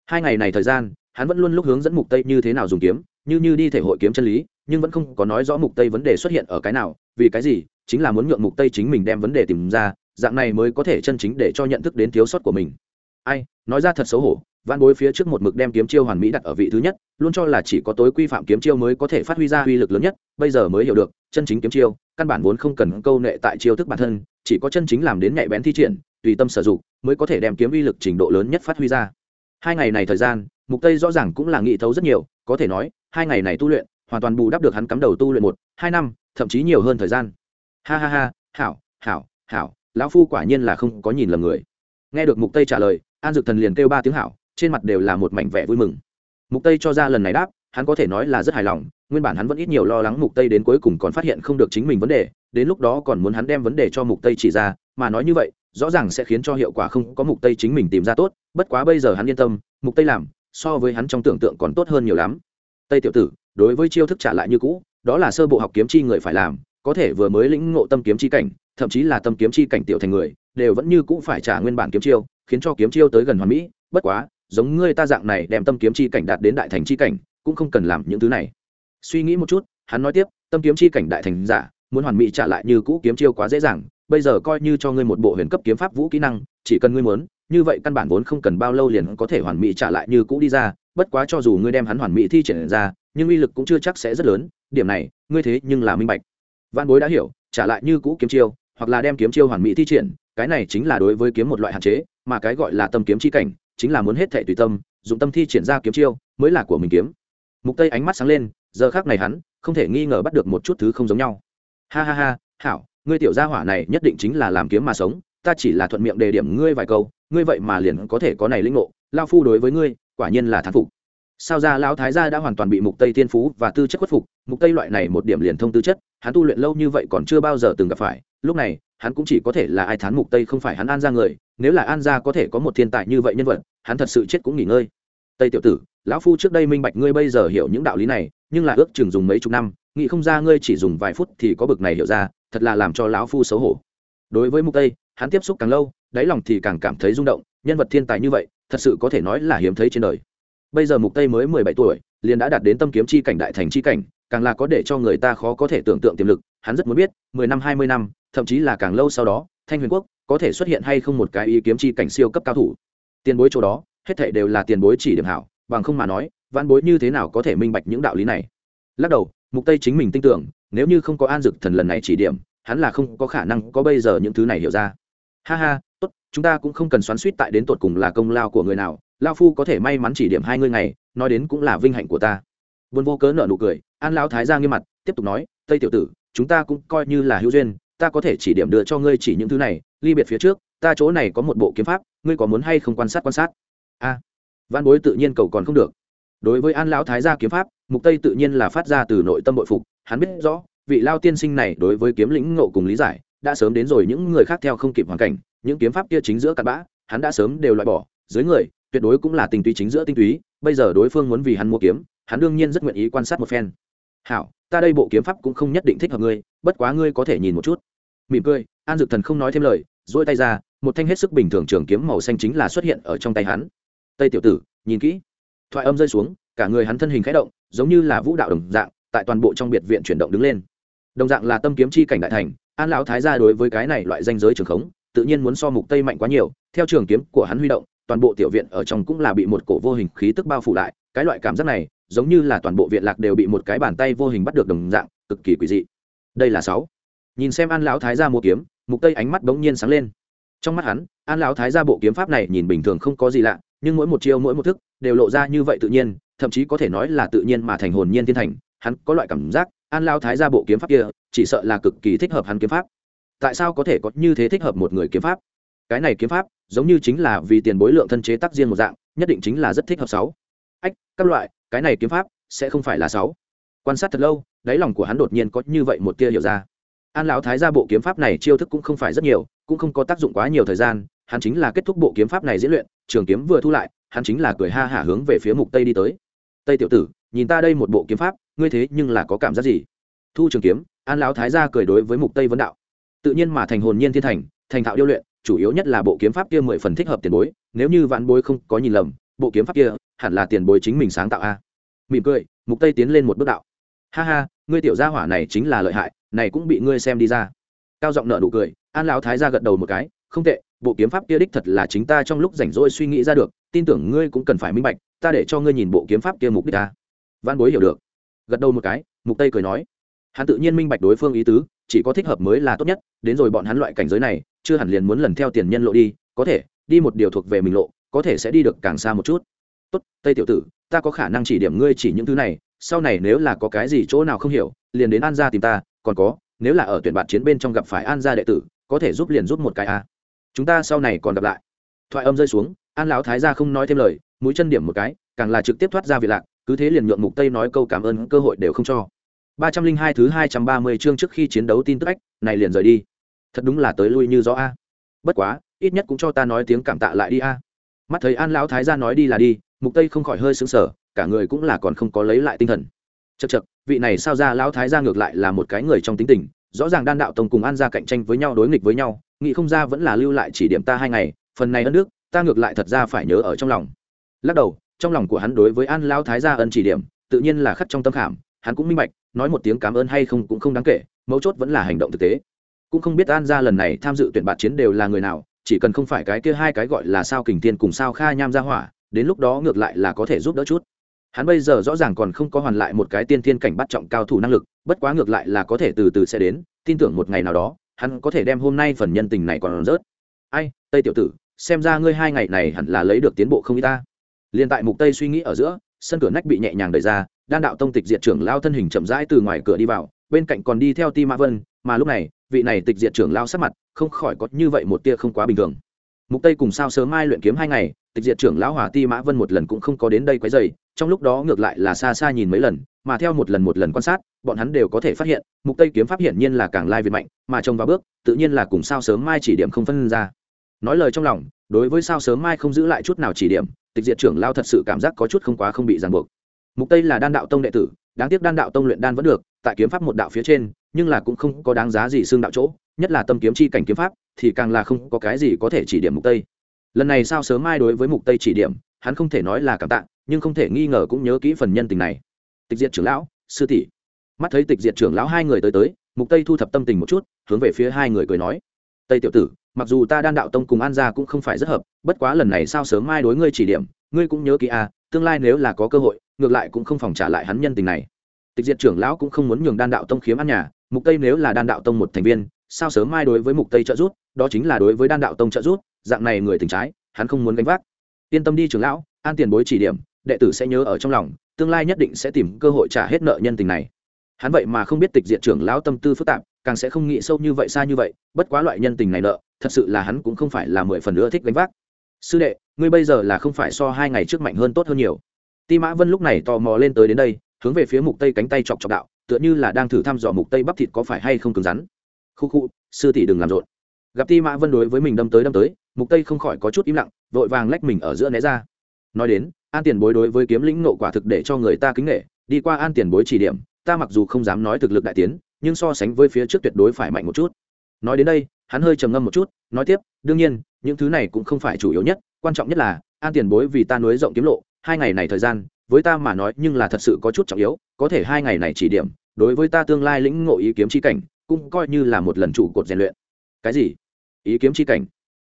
Hai ngày này thời gian, hắn vẫn luôn lúc hướng dẫn mục tây như thế nào dùng kiếm, như như đi thể hội kiếm chân lý, nhưng vẫn không có nói rõ mục tây vấn đề xuất hiện ở cái nào, vì cái gì, chính là muốn nhượng mục tây chính mình đem vấn đề tìm ra, dạng này mới có thể chân chính để cho nhận thức đến thiếu sót của mình. Ai, nói ra thật xấu hổ văn bối phía trước một mực đem kiếm chiêu hoàn mỹ đặt ở vị thứ nhất, luôn cho là chỉ có tối quy phạm kiếm chiêu mới có thể phát huy ra uy lực lớn nhất, bây giờ mới hiểu được, chân chính kiếm chiêu, căn bản vốn không cần câu nệ tại chiêu thức bản thân, chỉ có chân chính làm đến nhạy bén thi triển, tùy tâm sử dụng, mới có thể đem kiếm uy lực trình độ lớn nhất phát huy ra. Hai ngày này thời gian, mục tây rõ ràng cũng là nghị thấu rất nhiều, có thể nói, hai ngày này tu luyện, hoàn toàn bù đắp được hắn cắm đầu tu luyện một, hai năm, thậm chí nhiều hơn thời gian. Ha ha ha, hảo hảo hảo, lão phu quả nhiên là không có nhìn lầm người. Nghe được mục tây trả lời, an dược thần liền kêu ba tiếng hảo trên mặt đều là một mảnh vẻ vui mừng. Mục tây cho ra lần này đáp, hắn có thể nói là rất hài lòng, nguyên bản hắn vẫn ít nhiều lo lắng mục tây đến cuối cùng còn phát hiện không được chính mình vấn đề, đến lúc đó còn muốn hắn đem vấn đề cho mục tây chỉ ra, mà nói như vậy, rõ ràng sẽ khiến cho hiệu quả không có mục tây chính mình tìm ra tốt, bất quá bây giờ hắn yên tâm, mục tây làm, so với hắn trong tưởng tượng còn tốt hơn nhiều lắm. Tây tiểu tử, đối với chiêu thức trả lại như cũ, đó là sơ bộ học kiếm chi người phải làm, có thể vừa mới lĩnh ngộ tâm kiếm chi cảnh, thậm chí là tâm kiếm chi cảnh tiểu thành người, đều vẫn như cũ phải trả nguyên bản kiếm chiêu, khiến cho kiếm chiêu tới gần hoàn mỹ, bất quá giống ngươi ta dạng này đem tâm kiếm chi cảnh đạt đến đại thành chi cảnh, cũng không cần làm những thứ này. Suy nghĩ một chút, hắn nói tiếp, tâm kiếm chi cảnh đại thành giả, muốn hoàn mỹ trả lại như cũ kiếm chiêu quá dễ dàng, bây giờ coi như cho ngươi một bộ huyền cấp kiếm pháp vũ kỹ năng, chỉ cần ngươi muốn, như vậy căn bản vốn không cần bao lâu liền có thể hoàn mỹ trả lại như cũ đi ra, bất quá cho dù ngươi đem hắn hoàn mỹ thi triển ra, nhưng uy lực cũng chưa chắc sẽ rất lớn, điểm này, ngươi thế nhưng là minh bạch. Văn bối đã hiểu, trả lại như cũ kiếm chiêu, hoặc là đem kiếm chiêu hoàn mỹ thi triển, cái này chính là đối với kiếm một loại hạn chế, mà cái gọi là tâm kiếm chi cảnh chính là muốn hết thệ tùy tâm, dụng tâm thi triển ra kiếm chiêu, mới là của mình kiếm. Mục tây ánh mắt sáng lên, giờ khác này hắn không thể nghi ngờ bắt được một chút thứ không giống nhau. Ha ha ha, hảo, ngươi tiểu gia hỏa này nhất định chính là làm kiếm mà sống, ta chỉ là thuận miệng đề điểm ngươi vài câu, ngươi vậy mà liền có thể có này linh ngộ, lao phu đối với ngươi, quả nhiên là thán phục sao ra lão thái gia đã hoàn toàn bị mục tây thiên phú và tư chất khuất phục, mục tây loại này một điểm liền thông tư chất, hắn tu luyện lâu như vậy còn chưa bao giờ từng gặp phải, lúc này, hắn cũng chỉ có thể là ai thán mục tây không phải hắn an ra người, nếu là an gia có thể có một thiên tài như vậy nhân vật, hắn thật sự chết cũng nghỉ ngơi. Tây tiểu tử, lão phu trước đây minh bạch ngươi bây giờ hiểu những đạo lý này, nhưng là ước chừng dùng mấy chục năm, nghĩ không ra ngươi chỉ dùng vài phút thì có bực này hiểu ra, thật là làm cho lão phu xấu hổ. Đối với mục tây, hắn tiếp xúc càng lâu, đáy lòng thì càng cảm thấy rung động, nhân vật thiên tài như vậy, thật sự có thể nói là hiếm thấy trên đời bây giờ mục tây mới 17 tuổi, liền đã đạt đến tâm kiếm chi cảnh, đại thành chi cảnh, càng là có để cho người ta khó có thể tưởng tượng tiềm lực, hắn rất muốn biết 10 năm 20 năm, thậm chí là càng lâu sau đó, thanh huyền quốc có thể xuất hiện hay không một cái ý kiếm chi cảnh siêu cấp cao thủ. Tiền bối chỗ đó, hết thảy đều là tiền bối chỉ điểm hảo, bằng không mà nói văn bối như thế nào có thể minh bạch những đạo lý này? Lắc đầu, mục tây chính mình tin tưởng, nếu như không có an dực thần lần này chỉ điểm, hắn là không có khả năng có bây giờ những thứ này hiểu ra. Ha ha, tốt, chúng ta cũng không cần xoắn suýt tại đến tột cùng là công lao của người nào lao phu có thể may mắn chỉ điểm hai ngươi ngày, nói đến cũng là vinh hạnh của ta. Vân vô cớ nợ nụ cười, an lão thái ra nghiêm mặt, tiếp tục nói, tây tiểu tử, chúng ta cũng coi như là hữu duyên, ta có thể chỉ điểm đưa cho ngươi chỉ những thứ này, ly biệt phía trước, ta chỗ này có một bộ kiếm pháp, ngươi có muốn hay không quan sát quan sát? A. Văn bối tự nhiên cầu còn không được. Đối với an lão thái gia kiếm pháp, mục tây tự nhiên là phát ra từ nội tâm bội phục, hắn biết rõ, vị lao tiên sinh này đối với kiếm lĩnh ngộ cùng lý giải, đã sớm đến rồi những người khác theo không kịp hoàn cảnh, những kiếm pháp kia chính giữa cặn bã, hắn đã sớm đều loại bỏ, dưới người tuyệt đối cũng là tình túy chính giữa tinh túy, bây giờ đối phương muốn vì hắn mua kiếm, hắn đương nhiên rất nguyện ý quan sát một phen. Hảo, ta đây bộ kiếm pháp cũng không nhất định thích hợp ngươi, bất quá ngươi có thể nhìn một chút. Mỉm cười, an dực thần không nói thêm lời dỗi tay ra, một thanh hết sức bình thường trường kiếm màu xanh chính là xuất hiện ở trong tay hắn. Tây tiểu tử, nhìn kỹ. Thoại âm rơi xuống, cả người hắn thân hình khẽ động, giống như là vũ đạo đồng dạng, tại toàn bộ trong biệt viện chuyển động đứng lên. Đồng dạng là tâm kiếm chi cảnh đại thành, an lão thái gia đối với cái này loại danh giới trường khống, tự nhiên muốn so mục tây mạnh quá nhiều, theo trường kiếm của hắn huy động toàn bộ tiểu viện ở trong cũng là bị một cổ vô hình khí tức bao phủ lại, cái loại cảm giác này, giống như là toàn bộ viện lạc đều bị một cái bàn tay vô hình bắt được đồng dạng, cực kỳ quỷ dị. Đây là sáu. Nhìn xem an lão thái gia mua kiếm, mục tây ánh mắt bỗng nhiên sáng lên. Trong mắt hắn, an lão thái gia bộ kiếm pháp này nhìn bình thường không có gì lạ, nhưng mỗi một chiêu mỗi một thức đều lộ ra như vậy tự nhiên, thậm chí có thể nói là tự nhiên mà thành hồn nhiên thiên thành, hắn có loại cảm giác, an lão thái gia bộ kiếm pháp kia, chỉ sợ là cực kỳ thích hợp hắn kiếm pháp. Tại sao có thể có như thế thích hợp một người kiếm pháp? Cái này kiếm pháp giống như chính là vì tiền bối lượng thân chế tác riêng một dạng, nhất định chính là rất thích hợp sáu. Ách, các loại, cái này kiếm pháp sẽ không phải là sáu. Quan sát thật lâu, đáy lòng của hắn đột nhiên có như vậy một tia hiểu ra. An lão thái ra bộ kiếm pháp này chiêu thức cũng không phải rất nhiều, cũng không có tác dụng quá nhiều thời gian, hắn chính là kết thúc bộ kiếm pháp này diễn luyện, trường kiếm vừa thu lại, hắn chính là cười ha hả hướng về phía mục tây đi tới. Tây tiểu tử, nhìn ta đây một bộ kiếm pháp, ngươi thế nhưng là có cảm giác gì? Thu trường kiếm, an lão thái ra cười đối với mục tây vấn đạo. Tự nhiên mà thành hồn nhiên thiên thành thành thạo điêu luyện chủ yếu nhất là bộ kiếm pháp kia mười phần thích hợp tiền bối, nếu như vạn bối không có nhìn lầm, bộ kiếm pháp kia hẳn là tiền bối chính mình sáng tạo a. Mỉm cười, mục tây tiến lên một bước đạo. Ha ha, ngươi tiểu gia hỏa này chính là lợi hại, này cũng bị ngươi xem đi ra. Cao giọng nợ nụ cười, an lão thái ra gật đầu một cái, không tệ, bộ kiếm pháp kia đích thật là chính ta trong lúc rảnh rỗi suy nghĩ ra được, tin tưởng ngươi cũng cần phải minh bạch, ta để cho ngươi nhìn bộ kiếm pháp kia mục đích ta văn bối hiểu được. Gật đầu một cái, mục tây cười nói. Hắn tự nhiên minh bạch đối phương ý tứ chỉ có thích hợp mới là tốt nhất, đến rồi bọn hắn loại cảnh giới này, chưa hẳn liền muốn lần theo tiền nhân lộ đi, có thể, đi một điều thuộc về mình lộ, có thể sẽ đi được càng xa một chút. Tốt, tây tiểu tử, ta có khả năng chỉ điểm ngươi chỉ những thứ này, sau này nếu là có cái gì chỗ nào không hiểu, liền đến an gia tìm ta, còn có, nếu là ở tuyển bạn chiến bên trong gặp phải an gia đệ tử, có thể giúp liền giúp một cái a. Chúng ta sau này còn gặp lại. Thoại âm rơi xuống, an lão thái gia không nói thêm lời, mũi chân điểm một cái, càng là trực tiếp thoát ra vị lạc, cứ thế liền nhượng mục tây nói câu cảm ơn, cơ hội đều không cho ba trăm linh hai thứ hai trăm ba mươi chương trước khi chiến đấu tin tức ách này liền rời đi. Thật đúng là tới lui như gió a. Bất quá ít nhất cũng cho ta nói tiếng cảm tạ lại đi a. Mắt thấy an lão thái gia nói đi là đi mục tây không khỏi hơi sững sờ cả người cũng là còn không có lấy lại tinh thần. Chậc chậc, vị này sao ra lão thái gia ngược lại là một cái người trong tính tình rõ ràng đan đạo tông cùng an gia cạnh tranh với nhau đối nghịch với nhau nghĩ không ra vẫn là lưu lại chỉ điểm ta hai ngày phần này ân đức ta ngược lại thật ra phải nhớ ở trong lòng. Lắc đầu trong lòng của hắn đối với an lão thái gia ân chỉ điểm tự nhiên là khắc trong tâm khảm hắn cũng minh bạch, nói một tiếng cảm ơn hay không cũng không đáng kể, mấu chốt vẫn là hành động thực tế. Cũng không biết an gia lần này tham dự tuyển bạt chiến đều là người nào, chỉ cần không phải cái kia hai cái gọi là sao kình thiên cùng sao kha nham gia hỏa, đến lúc đó ngược lại là có thể giúp đỡ chút. Hắn bây giờ rõ ràng còn không có hoàn lại một cái tiên thiên cảnh bắt trọng cao thủ năng lực, bất quá ngược lại là có thể từ từ sẽ đến, tin tưởng một ngày nào đó, hắn có thể đem hôm nay phần nhân tình này còn rớt. Ai, tây tiểu tử, xem ra ngươi hai ngày này hẳn là lấy được tiến bộ không y ta. Liền tại mục tây suy nghĩ ở giữa, sân cửa nách bị nhẹ nhàng đẩy ra đan đạo tông tịch diệt trưởng lao thân hình chậm rãi từ ngoài cửa đi vào, bên cạnh còn đi theo ti mã vân, mà lúc này, vị này tịch diệt trưởng lao sát mặt không khỏi có như vậy một tia không quá bình thường. Mục tây cùng sao sớm mai luyện kiếm hai ngày, tịch diệt trưởng lão hòa ti mã vân một lần cũng không có đến đây quấy dày trong lúc đó ngược lại là xa xa nhìn mấy lần, mà theo một lần một lần quan sát, bọn hắn đều có thể phát hiện, mục tây kiếm pháp hiển nhiên là càng lai việt mạnh, mà trông vào bước, tự nhiên là cùng sao sớm mai chỉ điểm không phân ra. Nói lời trong lòng, đối với sao sớm mai không giữ lại chút nào chỉ điểm, tịch diệt trưởng lao thật sự cảm giác có chút không quá không bị ràng buộc mục tây là đan đạo tông đệ tử, đáng tiếc đan đạo tông luyện đan vẫn được, tại kiếm pháp một đạo phía trên, nhưng là cũng không có đáng giá gì xương đạo chỗ, nhất là tâm kiếm chi cảnh kiếm pháp, thì càng là không có cái gì có thể chỉ điểm mục tây. Lần này sao sớm mai đối với mục tây chỉ điểm, hắn không thể nói là cảm tạ, nhưng không thể nghi ngờ cũng nhớ kỹ phần nhân tình này. Tịch diệt trưởng lão, sư tỷ. Mắt thấy tịch diệt trưởng lão hai người tới tới, mục tây thu thập tâm tình một chút, hướng về phía hai người cười nói. Tây tiểu tử, mặc dù ta đan đạo tông cùng an gia cũng không phải rất hợp, bất quá lần này sao sớm mai đối ngươi chỉ điểm, ngươi cũng nhớ kỹ a tương lai nếu là có cơ hội ngược lại cũng không phòng trả lại hắn nhân tình này. Tịch diệt trưởng lão cũng không muốn nhường đan đạo tông khiếm ăn nhà, mục tây nếu là đan đạo tông một thành viên, sao sớm mai đối với mục tây trợ giúp, đó chính là đối với đan đạo tông trợ giúp, dạng này người tình trái, hắn không muốn gánh vác. Yên tâm đi trưởng lão, an tiền bối chỉ điểm, đệ tử sẽ nhớ ở trong lòng, tương lai nhất định sẽ tìm cơ hội trả hết nợ nhân tình này. Hắn vậy mà không biết tịch diệt trưởng lão tâm tư phức tạp, càng sẽ không nghĩ sâu như vậy xa như vậy, bất quá loại nhân tình này nợ, thật sự là hắn cũng không phải là mười phần nữa thích gánh vác. Sư đệ, ngươi bây giờ là không phải so hai ngày trước mạnh hơn tốt hơn nhiều ti mã vân lúc này tò mò lên tới đến đây, hướng về phía mục tây cánh tay chọc chọc đạo, tựa như là đang thử thăm dò mục tây bắp thịt có phải hay không cứng rắn. Khu khu, sư tỷ đừng làm rộn. Gặp ti mã vân đối với mình đâm tới đâm tới, mục tây không khỏi có chút im lặng, vội vàng lách mình ở giữa né ra. Nói đến, an tiền bối đối với kiếm lĩnh nộ quả thực để cho người ta kính nghệ đi qua an tiền bối chỉ điểm, ta mặc dù không dám nói thực lực đại tiến, nhưng so sánh với phía trước tuyệt đối phải mạnh một chút. Nói đến đây, hắn hơi trầm ngâm một chút, nói tiếp, đương nhiên, những thứ này cũng không phải chủ yếu nhất, quan trọng nhất là, an tiền bối vì ta nối rộng kiếm lộ hai ngày này thời gian, với ta mà nói nhưng là thật sự có chút trọng yếu, có thể hai ngày này chỉ điểm, đối với ta tương lai lĩnh ngộ ý kiếm chi cảnh, cũng coi như là một lần trụ cột rèn luyện. Cái gì? Ý kiếm chi cảnh?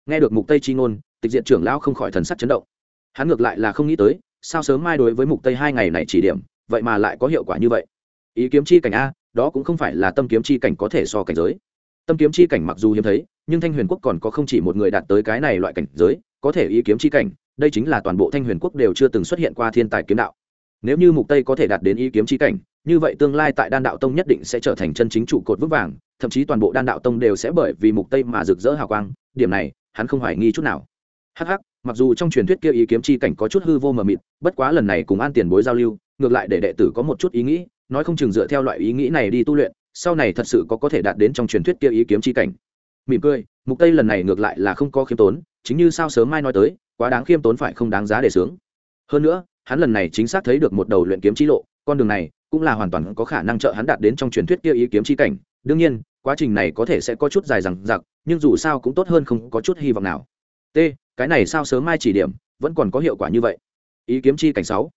Nghe được mục tây chi ngôn, tịch diện trưởng lão không khỏi thần sắc chấn động. Hắn ngược lại là không nghĩ tới, sao sớm mai đối với mục tây hai ngày này chỉ điểm, vậy mà lại có hiệu quả như vậy? Ý kiếm chi cảnh a, đó cũng không phải là tâm kiếm chi cảnh có thể so cảnh giới. Tâm kiếm chi cảnh mặc dù hiếm thấy, nhưng thanh huyền quốc còn có không chỉ một người đạt tới cái này loại cảnh giới, có thể ý kiếm chi cảnh đây chính là toàn bộ thanh huyền quốc đều chưa từng xuất hiện qua thiên tài kiếm đạo. Nếu như mục tây có thể đạt đến ý kiếm chi cảnh, như vậy tương lai tại đan đạo tông nhất định sẽ trở thành chân chính trụ cột vững vàng, thậm chí toàn bộ đan đạo tông đều sẽ bởi vì mục tây mà rực rỡ hào quang, điểm này, hắn không hoài nghi chút nào. Hắc hắc, mặc dù trong truyền thuyết kia ý kiếm chi cảnh có chút hư vô mờ mịt, bất quá lần này cùng an tiền bối giao lưu, ngược lại để đệ tử có một chút ý nghĩ, nói không chừng dựa theo loại ý nghĩ này đi tu luyện, sau này thật sự có có thể đạt đến trong truyền thuyết kia ý kiếm chi cảnh. Mỉm cười, mục tây lần này ngược lại là không có khiêm tốn, chính như sao sớm mai nói tới quá đáng khiêm tốn phải không đáng giá để sướng. Hơn nữa, hắn lần này chính xác thấy được một đầu luyện kiếm chi lộ, con đường này cũng là hoàn toàn có khả năng trợ hắn đạt đến trong truyền thuyết kia ý kiếm chi cảnh. Đương nhiên, quá trình này có thể sẽ có chút dài dằng dặc, nhưng dù sao cũng tốt hơn không có chút hy vọng nào. T, cái này sao sớm mai chỉ điểm, vẫn còn có hiệu quả như vậy. Ý kiếm chi cảnh sáu.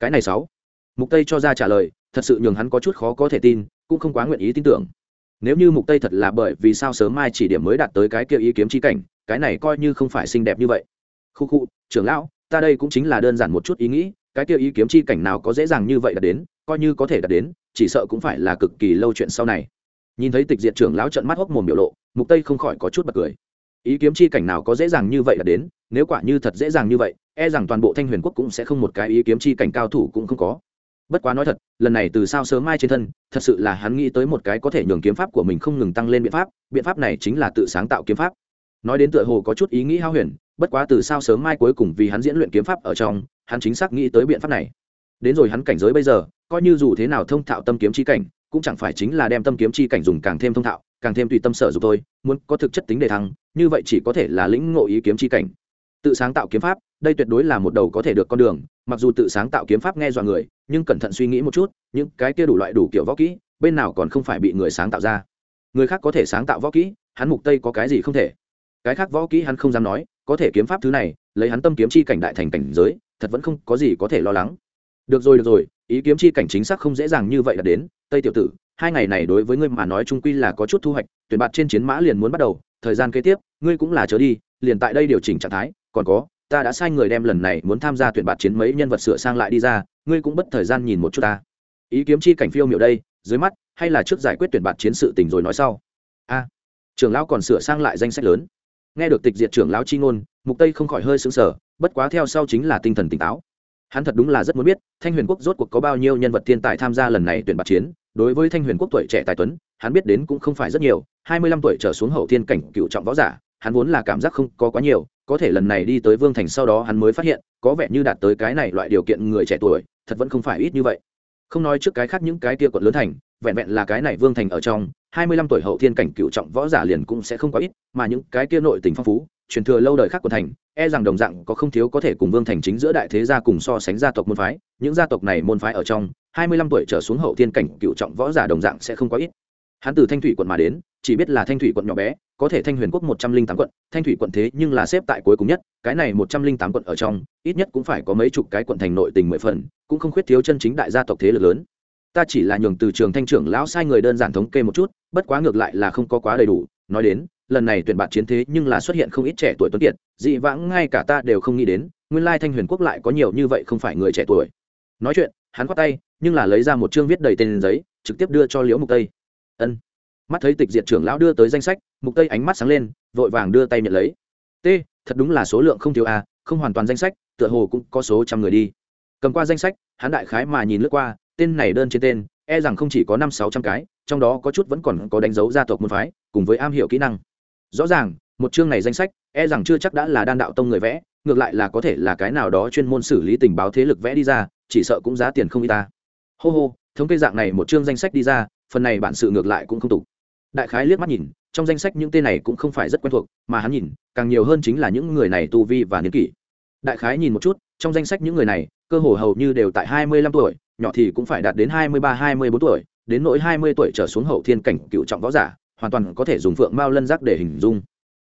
Cái này sáu. Mục tây cho ra trả lời, thật sự nhường hắn có chút khó có thể tin, cũng không quá nguyện ý tin tưởng. Nếu như mục tây thật là bởi vì sao sớm mai chỉ điểm mới đạt tới cái kia ý kiếm chi cảnh, cái này coi như không phải xinh đẹp như vậy khu khu trưởng lão, ta đây cũng chính là đơn giản một chút ý nghĩ, cái kia ý kiếm chi cảnh nào có dễ dàng như vậy đạt đến, coi như có thể đạt đến, chỉ sợ cũng phải là cực kỳ lâu chuyện sau này. Nhìn thấy tịch diệt trưởng lão trận mắt hốc mồm biểu lộ, mục tây không khỏi có chút bật cười. Ý kiếm chi cảnh nào có dễ dàng như vậy đạt đến, nếu quả như thật dễ dàng như vậy e rằng toàn bộ thanh huyền quốc cũng sẽ không một cái ý kiếm chi cảnh cao thủ cũng không có. Bất quá nói thật, lần này từ sao sớm mai trên thân, thật sự là hắn nghĩ tới một cái có thể nhường kiếm pháp của mình không ngừng tăng lên biện pháp biện pháp này chính là tự sáng tạo kiếm pháp. Nói đến tựa hồ có chút ý nghĩ hao huyền bất quá từ sao sớm mai cuối cùng vì hắn diễn luyện kiếm pháp ở trong, hắn chính xác nghĩ tới biện pháp này. Đến rồi hắn cảnh giới bây giờ, coi như dù thế nào thông thạo tâm kiếm chi cảnh, cũng chẳng phải chính là đem tâm kiếm chi cảnh dùng càng thêm thông thạo, càng thêm tùy tâm sở dục thôi, muốn có thực chất tính đề thăng, như vậy chỉ có thể là lĩnh ngộ ý kiếm chi cảnh. Tự sáng tạo kiếm pháp, đây tuyệt đối là một đầu có thể được con đường, mặc dù tự sáng tạo kiếm pháp nghe dọa người, nhưng cẩn thận suy nghĩ một chút, những cái kia đủ loại đủ kiểu võ kỹ, bên nào còn không phải bị người sáng tạo ra. Người khác có thể sáng tạo võ kỹ, hắn mục tây có cái gì không thể. Cái khác võ kỹ hắn không dám nói có thể kiếm pháp thứ này, lấy hắn tâm kiếm chi cảnh đại thành cảnh giới, thật vẫn không có gì có thể lo lắng. Được rồi được rồi, ý kiếm chi cảnh chính xác không dễ dàng như vậy là đến, tây tiểu tử, hai ngày này đối với ngươi mà nói trung quy là có chút thu hoạch, tuyển bạt trên chiến mã liền muốn bắt đầu, thời gian kế tiếp, ngươi cũng là trở đi, liền tại đây điều chỉnh trạng thái, còn có, ta đã sai người đem lần này muốn tham gia tuyển bạt chiến mấy nhân vật sửa sang lại đi ra, ngươi cũng bất thời gian nhìn một chút ta. Ý kiếm chi cảnh phiêu miệu đây, dưới mắt, hay là trước giải quyết tuyển bạt chiến sự tình rồi nói sau. A, trưởng lão còn sửa sang lại danh sách lớn nghe được tịch diệt trưởng lão chi ngôn, mục tây không khỏi hơi sững sờ, bất quá theo sau chính là tinh thần tỉnh táo. Hắn thật đúng là rất muốn biết, thanh huyền quốc rốt cuộc có bao nhiêu nhân vật thiên tài tham gia lần này tuyển bạt chiến, đối với thanh huyền quốc tuổi trẻ tài tuấn, hắn biết đến cũng không phải rất nhiều, hai mươi lăm tuổi trở xuống hậu thiên cảnh cựu trọng võ giả, hắn vốn là cảm giác không có quá nhiều, có thể lần này đi tới vương thành sau đó hắn mới phát hiện, có vẻ như đạt tới cái này loại điều kiện người trẻ tuổi, thật vẫn không phải ít như vậy không nói trước cái khác những cái kia quận lớn thành, vẹn vẹn là cái này vương thành ở trong, hai mươi lăm tuổi hậu thiên cảnh cựu trọng võ giả liền cũng sẽ không quá ít, mà những cái kia nội tình phong phú, truyền thừa lâu đời khác của thành e rằng đồng dạng có không thiếu có thể cùng vương thành chính giữa đại thế gia cùng so sánh gia tộc môn phái, những gia tộc này môn phái ở trong, hai mươi lăm tuổi trở xuống hậu thiên cảnh cựu trọng võ giả đồng dạng sẽ không quá ít hắn từ thanh thủy quận mà đến, chỉ biết là thanh thủy quận nhỏ bé, có thể thanh huyền quốc một trăm linh tám quận, thanh thủy quận thế nhưng là xếp tại cuối cùng nhất, cái này một trăm linh tám quận ở trong, ít nhất cũng phải có mấy chục cái quận thành nội tình mười phần, cũng không khuyết thiếu chân chính đại gia tộc thế lực lớn. Ta chỉ là nhường từ trường thanh trưởng lão sai người đơn giản thống kê một chút, bất quá ngược lại là không có quá đầy đủ, nói đến, lần này tuyển bạt chiến thế nhưng là xuất hiện không ít trẻ tuổi tuấn kiệt, dị vãng ngay cả ta đều không nghĩ đến, nguyên lai thanh huyền quốc lại có nhiều như vậy không phải người trẻ tuổi. Nói chuyện, hắn khoát tay, nhưng là lấy ra một chương viết đầy tên giấy, trực tiếp đưa cho liễu mục tây ân mắt thấy tịch diệt trưởng lão đưa tới danh sách mục tây ánh mắt sáng lên vội vàng đưa tay nhận lấy t thật đúng là số lượng không thiếu a, không hoàn toàn danh sách, tựa hồ cũng có số trăm người đi. Cầm qua danh sách, hắn đại khái mà nhìn lướt qua, tên này đơn trên tên e rằng không chỉ có năm sáu trăm cái, trong đó có chút vẫn còn có đánh dấu gia tộc môn phái, cùng với am hiểu kỹ năng. Rõ ràng, một chương này danh sách e rằng chưa chắc đã là đan đạo tông người vẽ, ngược lại là có thể là cái nào đó chuyên môn xử lý tình báo thế lực vẽ đi ra, chỉ sợ cũng giá tiền không y ta. Hô hô, thống kê dạng này một chương danh sách đi ra phần này bản sự ngược lại cũng không tục. Đại khái liếc mắt nhìn, trong danh sách những tên này cũng không phải rất quen thuộc, mà hắn nhìn, càng nhiều hơn chính là những người này tu vi và niên kỷ. Đại khái nhìn một chút, trong danh sách những người này, cơ hồ hầu như đều tại hai mươi lăm tuổi, nhỏ thì cũng phải đạt đến hai mươi ba, hai mươi bốn tuổi, đến nỗi hai mươi tuổi trở xuống hậu thiên cảnh cựu trọng võ giả, hoàn toàn có thể dùng phượng mao lân giác để hình dung.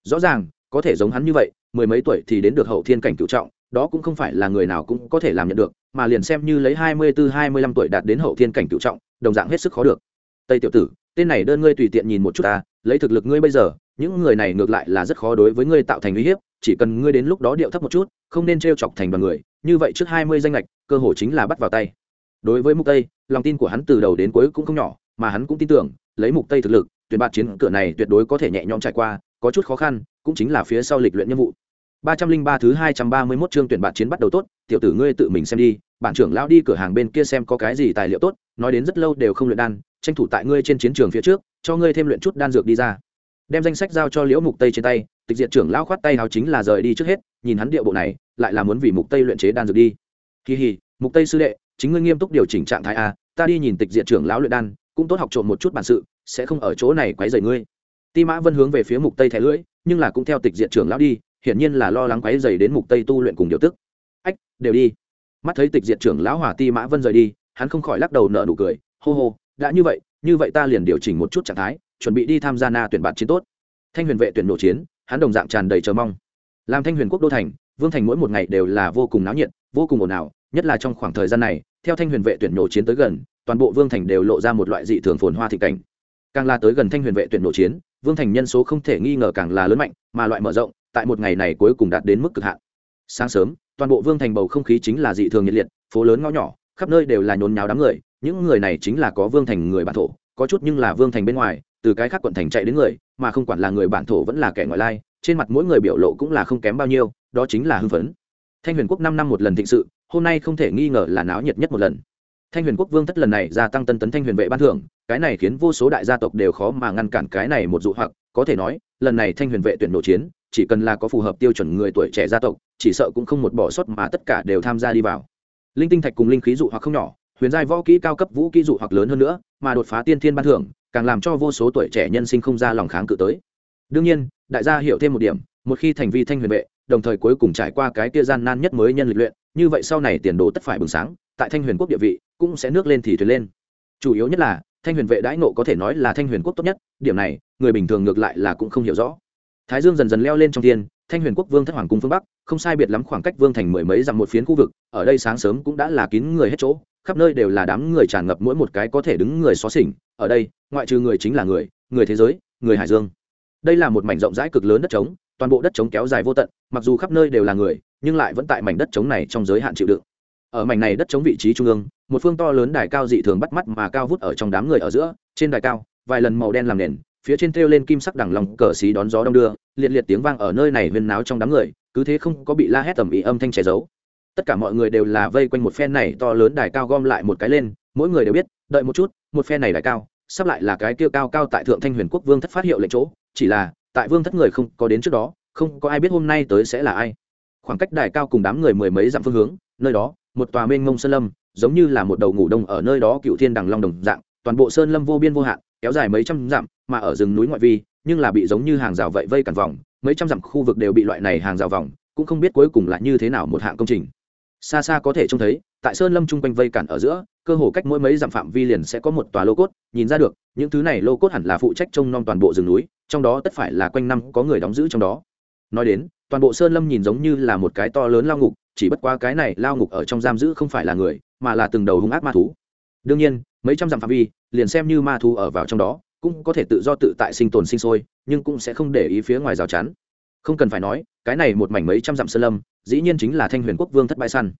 Rõ ràng, có thể giống hắn như vậy, mười mấy tuổi thì đến được hậu thiên cảnh cựu trọng, đó cũng không phải là người nào cũng có thể làm nhận được, mà liền xem như lấy hai mươi bốn hai mươi lăm tuổi đạt đến hậu thiên cảnh cựu trọng, đồng dạng hết sức khó được tây tiểu tử, tên này đơn ngươi tùy tiện nhìn một chút ta, lấy thực lực ngươi bây giờ, những người này ngược lại là rất khó đối với ngươi tạo thành uy hiếp, chỉ cần ngươi đến lúc đó điệu thấp một chút, không nên t chọc thành bằng người, như vậy trước hai mươi danh lệch, cơ hội chính là bắt vào tay. Đối với mục tây, lòng tin của hắn từ đầu đến cuối cũng không nhỏ, mà hắn cũng tin tưởng, lấy mục tây thực lực, tuyển bạt chiến cửa này tuyệt đối có thể nhẹ nhõm trải qua, có chút khó khăn, cũng chính là phía sau lịch luyện nhiệm vụ. ba trăm linh ba thứ hai trăm ba mươi 231 chương tuyển bạt chiến bắt đầu tốt, tiểu tử ngươi tự mình xem đi, bản trưởng lão đi cửa hàng bên kia xem có cái gì tài liệu tốt, nói đến rất lâu đều không luyện đan tranh thủ tại ngươi trên chiến trường phía trước, cho ngươi thêm luyện chút đan dược đi ra. Đem danh sách giao cho liễu mục tây trên tay, tịch diệt trưởng lão khoát tay hào chính là rời đi trước hết, nhìn hắn điệu bộ này, lại là muốn vì mục tây luyện chế đan dược đi. Kỳ hì mục tây sư đệ, chính ngươi nghiêm túc điều chỉnh trạng thái a ta đi nhìn tịch diệt trưởng lão luyện đan, cũng tốt học trộm một chút bản sự, sẽ không ở chỗ này quấy rầy ngươi. Ti mã vân hướng về phía mục tây thẻ lưỡi, nhưng là cũng theo tịch diệt trưởng lão đi, hiển nhiên là lo lắng quấy rầy đến mục tây tu luyện cùng điều tức. Ách, đều đi. Mắt thấy tịch diệt trưởng lão hỏa ti mã vân rời đi, hắn không khỏi lắc đầu nở nụ cười, hô hô đã như vậy như vậy ta liền điều chỉnh một chút trạng thái, chuẩn bị đi tham gia na tuyển bạt chiến tốt. Thanh huyền vệ tuyển nổ chiến, hắn đồng dạng tràn đầy chờ mong. Làm thanh huyền quốc đô thành, vương thành mỗi một ngày đều là vô cùng náo nhiệt, vô cùng ồn ào, nhất là trong khoảng thời gian này, theo thanh huyền vệ tuyển nổ chiến tới gần, toàn bộ vương thành đều lộ ra một loại dị thường phồn hoa thị cảnh. Càng là tới gần thanh huyền vệ tuyển nổ chiến, vương thành nhân số không thể nghi ngờ càng là lớn mạnh, mà loại mở rộng, tại một ngày này cuối cùng đạt đến mức cực hạn. Sáng sớm, toàn bộ vương thành bầu không khí chính là dị thường nhiệt liệt, phố lớn ngõ nhỏ khắp nơi đều là nhốn nháo đám người, những người này chính là có vương thành người bản thổ, có chút nhưng là vương thành bên ngoài, từ cái khác quận thành chạy đến người, mà không quản là người bản thổ vẫn là kẻ ngoại lai, trên mặt mỗi người biểu lộ cũng là không kém bao nhiêu, đó chính là hưng phấn. Thanh huyền quốc năm năm một lần thịnh sự, hôm nay không thể nghi ngờ là náo nhiệt nhất một lần. Thanh huyền quốc vương thất lần này gia tăng tân tấn thanh huyền vệ ban thưởng, cái này khiến vô số đại gia tộc đều khó mà ngăn cản cái này một dụ hoặc, có thể nói, lần này thanh huyền vệ tuyển nổ chiến, chỉ cần là có phù hợp tiêu chuẩn người tuổi trẻ gia tộc, chỉ sợ cũng không một bỏ sót mà tất cả đều tham gia đi vào linh tinh thạch cùng linh khí dụ hoặc không nhỏ, huyền giai võ kỹ cao cấp vũ kỹ dụ hoặc lớn hơn nữa, mà đột phá tiên thiên ban thưởng, càng làm cho vô số tuổi trẻ nhân sinh không ra lòng kháng cự tới. Đương nhiên, đại gia hiểu thêm một điểm, một khi thành vi thanh huyền vệ, đồng thời cuối cùng trải qua cái kia gian nan nhất mới nhân lịch luyện, như vậy sau này tiền đồ tất phải bừng sáng, tại thanh huyền quốc địa vị cũng sẽ nước lên thì thuyền lên. Chủ yếu nhất là, thanh huyền vệ đãi nộ có thể nói là thanh huyền quốc tốt nhất, điểm này, người bình thường ngược lại là cũng không hiểu rõ. Thái dương dần dần leo lên trong thiên thanh huyền quốc vương thất hoàng cung phương bắc, không sai biệt lắm khoảng cách vương thành mười mấy dặm một phiến khu vực, ở đây sáng sớm cũng đã là kín người hết chỗ, khắp nơi đều là đám người tràn ngập mỗi một cái có thể đứng người xó xỉnh, ở đây, ngoại trừ người chính là người người thế giới, người hải dương. Đây là một mảnh rộng rãi cực lớn đất trống, toàn bộ đất trống kéo dài vô tận, mặc dù khắp nơi đều là người, nhưng lại vẫn tại mảnh đất trống này trong giới hạn chịu đựng. Ở mảnh này đất trống vị trí trung ương, một phương to lớn đài cao dị thường bắt mắt mà cao vút ở trong đám người ở giữa, trên đài cao, vài lần màu đen làm nền, phía trên treo lên kim sắc đằng lòng cờ xí đón gió đông đưa liệt liệt tiếng vang ở nơi này huyên náo trong đám người, cứ thế không có bị la hét tầm ý âm thanh che giấu. Tất cả mọi người đều là vây quanh một phen này to lớn đài cao gom lại một cái lên, mỗi người đều biết, đợi một chút, một phen này đài cao, sắp lại là cái kia cao cao tại thượng thanh huyền quốc vương thất phát hiệu lệnh chỗ, chỉ là, tại vương thất người không có đến trước đó, không có ai biết hôm nay tới sẽ là ai. Khoảng cách đài cao cùng đám người mười mấy dặm phương hướng, nơi đó, một tòa mênh mông sơn lâm, giống như là một đầu ngủ đông ở nơi đó cựu thiên đằng long đồng dạng, toàn bộ sơn lâm vô biên vô hạn, kéo dài mấy trăm dặm, mà ở rừng núi ngoại vi nhưng là bị giống như hàng rào vậy vây cản vòng, mấy trăm dặm khu vực đều bị loại này hàng rào vòng, cũng không biết cuối cùng là như thế nào một hạng công trình. Xa xa có thể trông thấy, tại sơn lâm chung quanh vây cản ở giữa, cơ hồ cách mỗi mấy dặm phạm vi liền sẽ có một tòa lô cốt, nhìn ra được, những thứ này lô cốt hẳn là phụ trách trông nom toàn bộ rừng núi, trong đó tất phải là quanh năm có người đóng giữ trong đó. Nói đến, toàn bộ sơn lâm nhìn giống như là một cái to lớn lao ngục, chỉ bất qua cái này lao ngục ở trong giam giữ không phải là người, mà là từng đầu hung ác ma thú. Đương nhiên, mấy trăm dặm phạm vi, liền xem như ma thú ở vào trong đó cũng có thể tự do tự tại sinh tồn sinh sôi, nhưng cũng sẽ không để ý phía ngoài rào chắn. Không cần phải nói, cái này một mảnh mấy trăm dặm sơn lâm, dĩ nhiên chính là thanh huyền quốc vương thất bãi săn.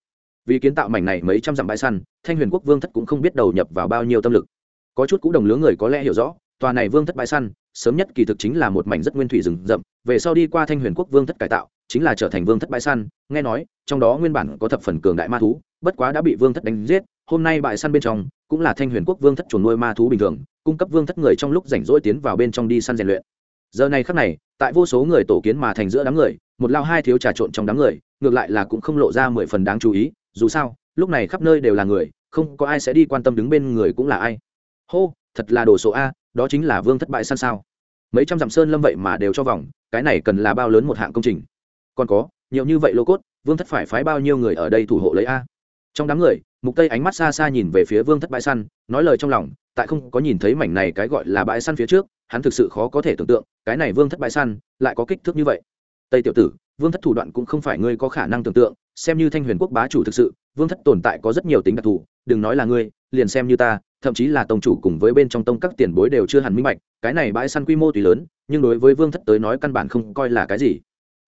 Vì kiến tạo mảnh này mấy trăm dặm bãi săn, thanh huyền quốc vương thất cũng không biết đầu nhập vào bao nhiêu tâm lực. Có chút cũ đồng lứa người có lẽ hiểu rõ, tòa này vương thất bãi săn, sớm nhất kỳ thực chính là một mảnh rất nguyên thủy rừng rậm, về sau đi qua thanh huyền quốc vương thất cải tạo, chính là trở thành vương thất bãi săn, nghe nói, trong đó nguyên bản có thập phần cường đại ma thú, bất quá đã bị vương thất đánh giết, hôm nay bãi săn bên trong cũng là thanh huyền quốc vương thất chuồn nuôi ma thú bình thường, cung cấp vương thất người trong lúc rảnh rỗi tiến vào bên trong đi săn rèn luyện. Giờ này khắc này, tại vô số người tổ kiến mà thành giữa đám người, một lao hai thiếu trà trộn trong đám người, ngược lại là cũng không lộ ra mười phần đáng chú ý, dù sao, lúc này khắp nơi đều là người, không có ai sẽ đi quan tâm đứng bên người cũng là ai. Hô, thật là đồ số a, đó chính là vương thất bại săn sao. Mấy trăm dặm sơn lâm vậy mà đều cho vòng, cái này cần là bao lớn một hạng công trình. Còn có, nhiều như vậy lô cốt, vương thất phải phái bao nhiêu người ở đây thủ hộ lấy a? Trong đám người mục tây ánh mắt xa xa nhìn về phía vương thất bãi săn, nói lời trong lòng, tại không có nhìn thấy mảnh này cái gọi là bãi săn phía trước, hắn thực sự khó có thể tưởng tượng, cái này vương thất bãi săn lại có kích thước như vậy. Tây tiểu tử, vương thất thủ đoạn cũng không phải ngươi có khả năng tưởng tượng, xem như thanh huyền quốc bá chủ thực sự, vương thất tồn tại có rất nhiều tính đặc thù, đừng nói là ngươi, liền xem như ta, thậm chí là tông chủ cùng với bên trong tông các tiền bối đều chưa hẳn minh bạch, cái này bãi săn quy mô tùy lớn, nhưng đối với vương thất tới nói căn bản không coi là cái gì.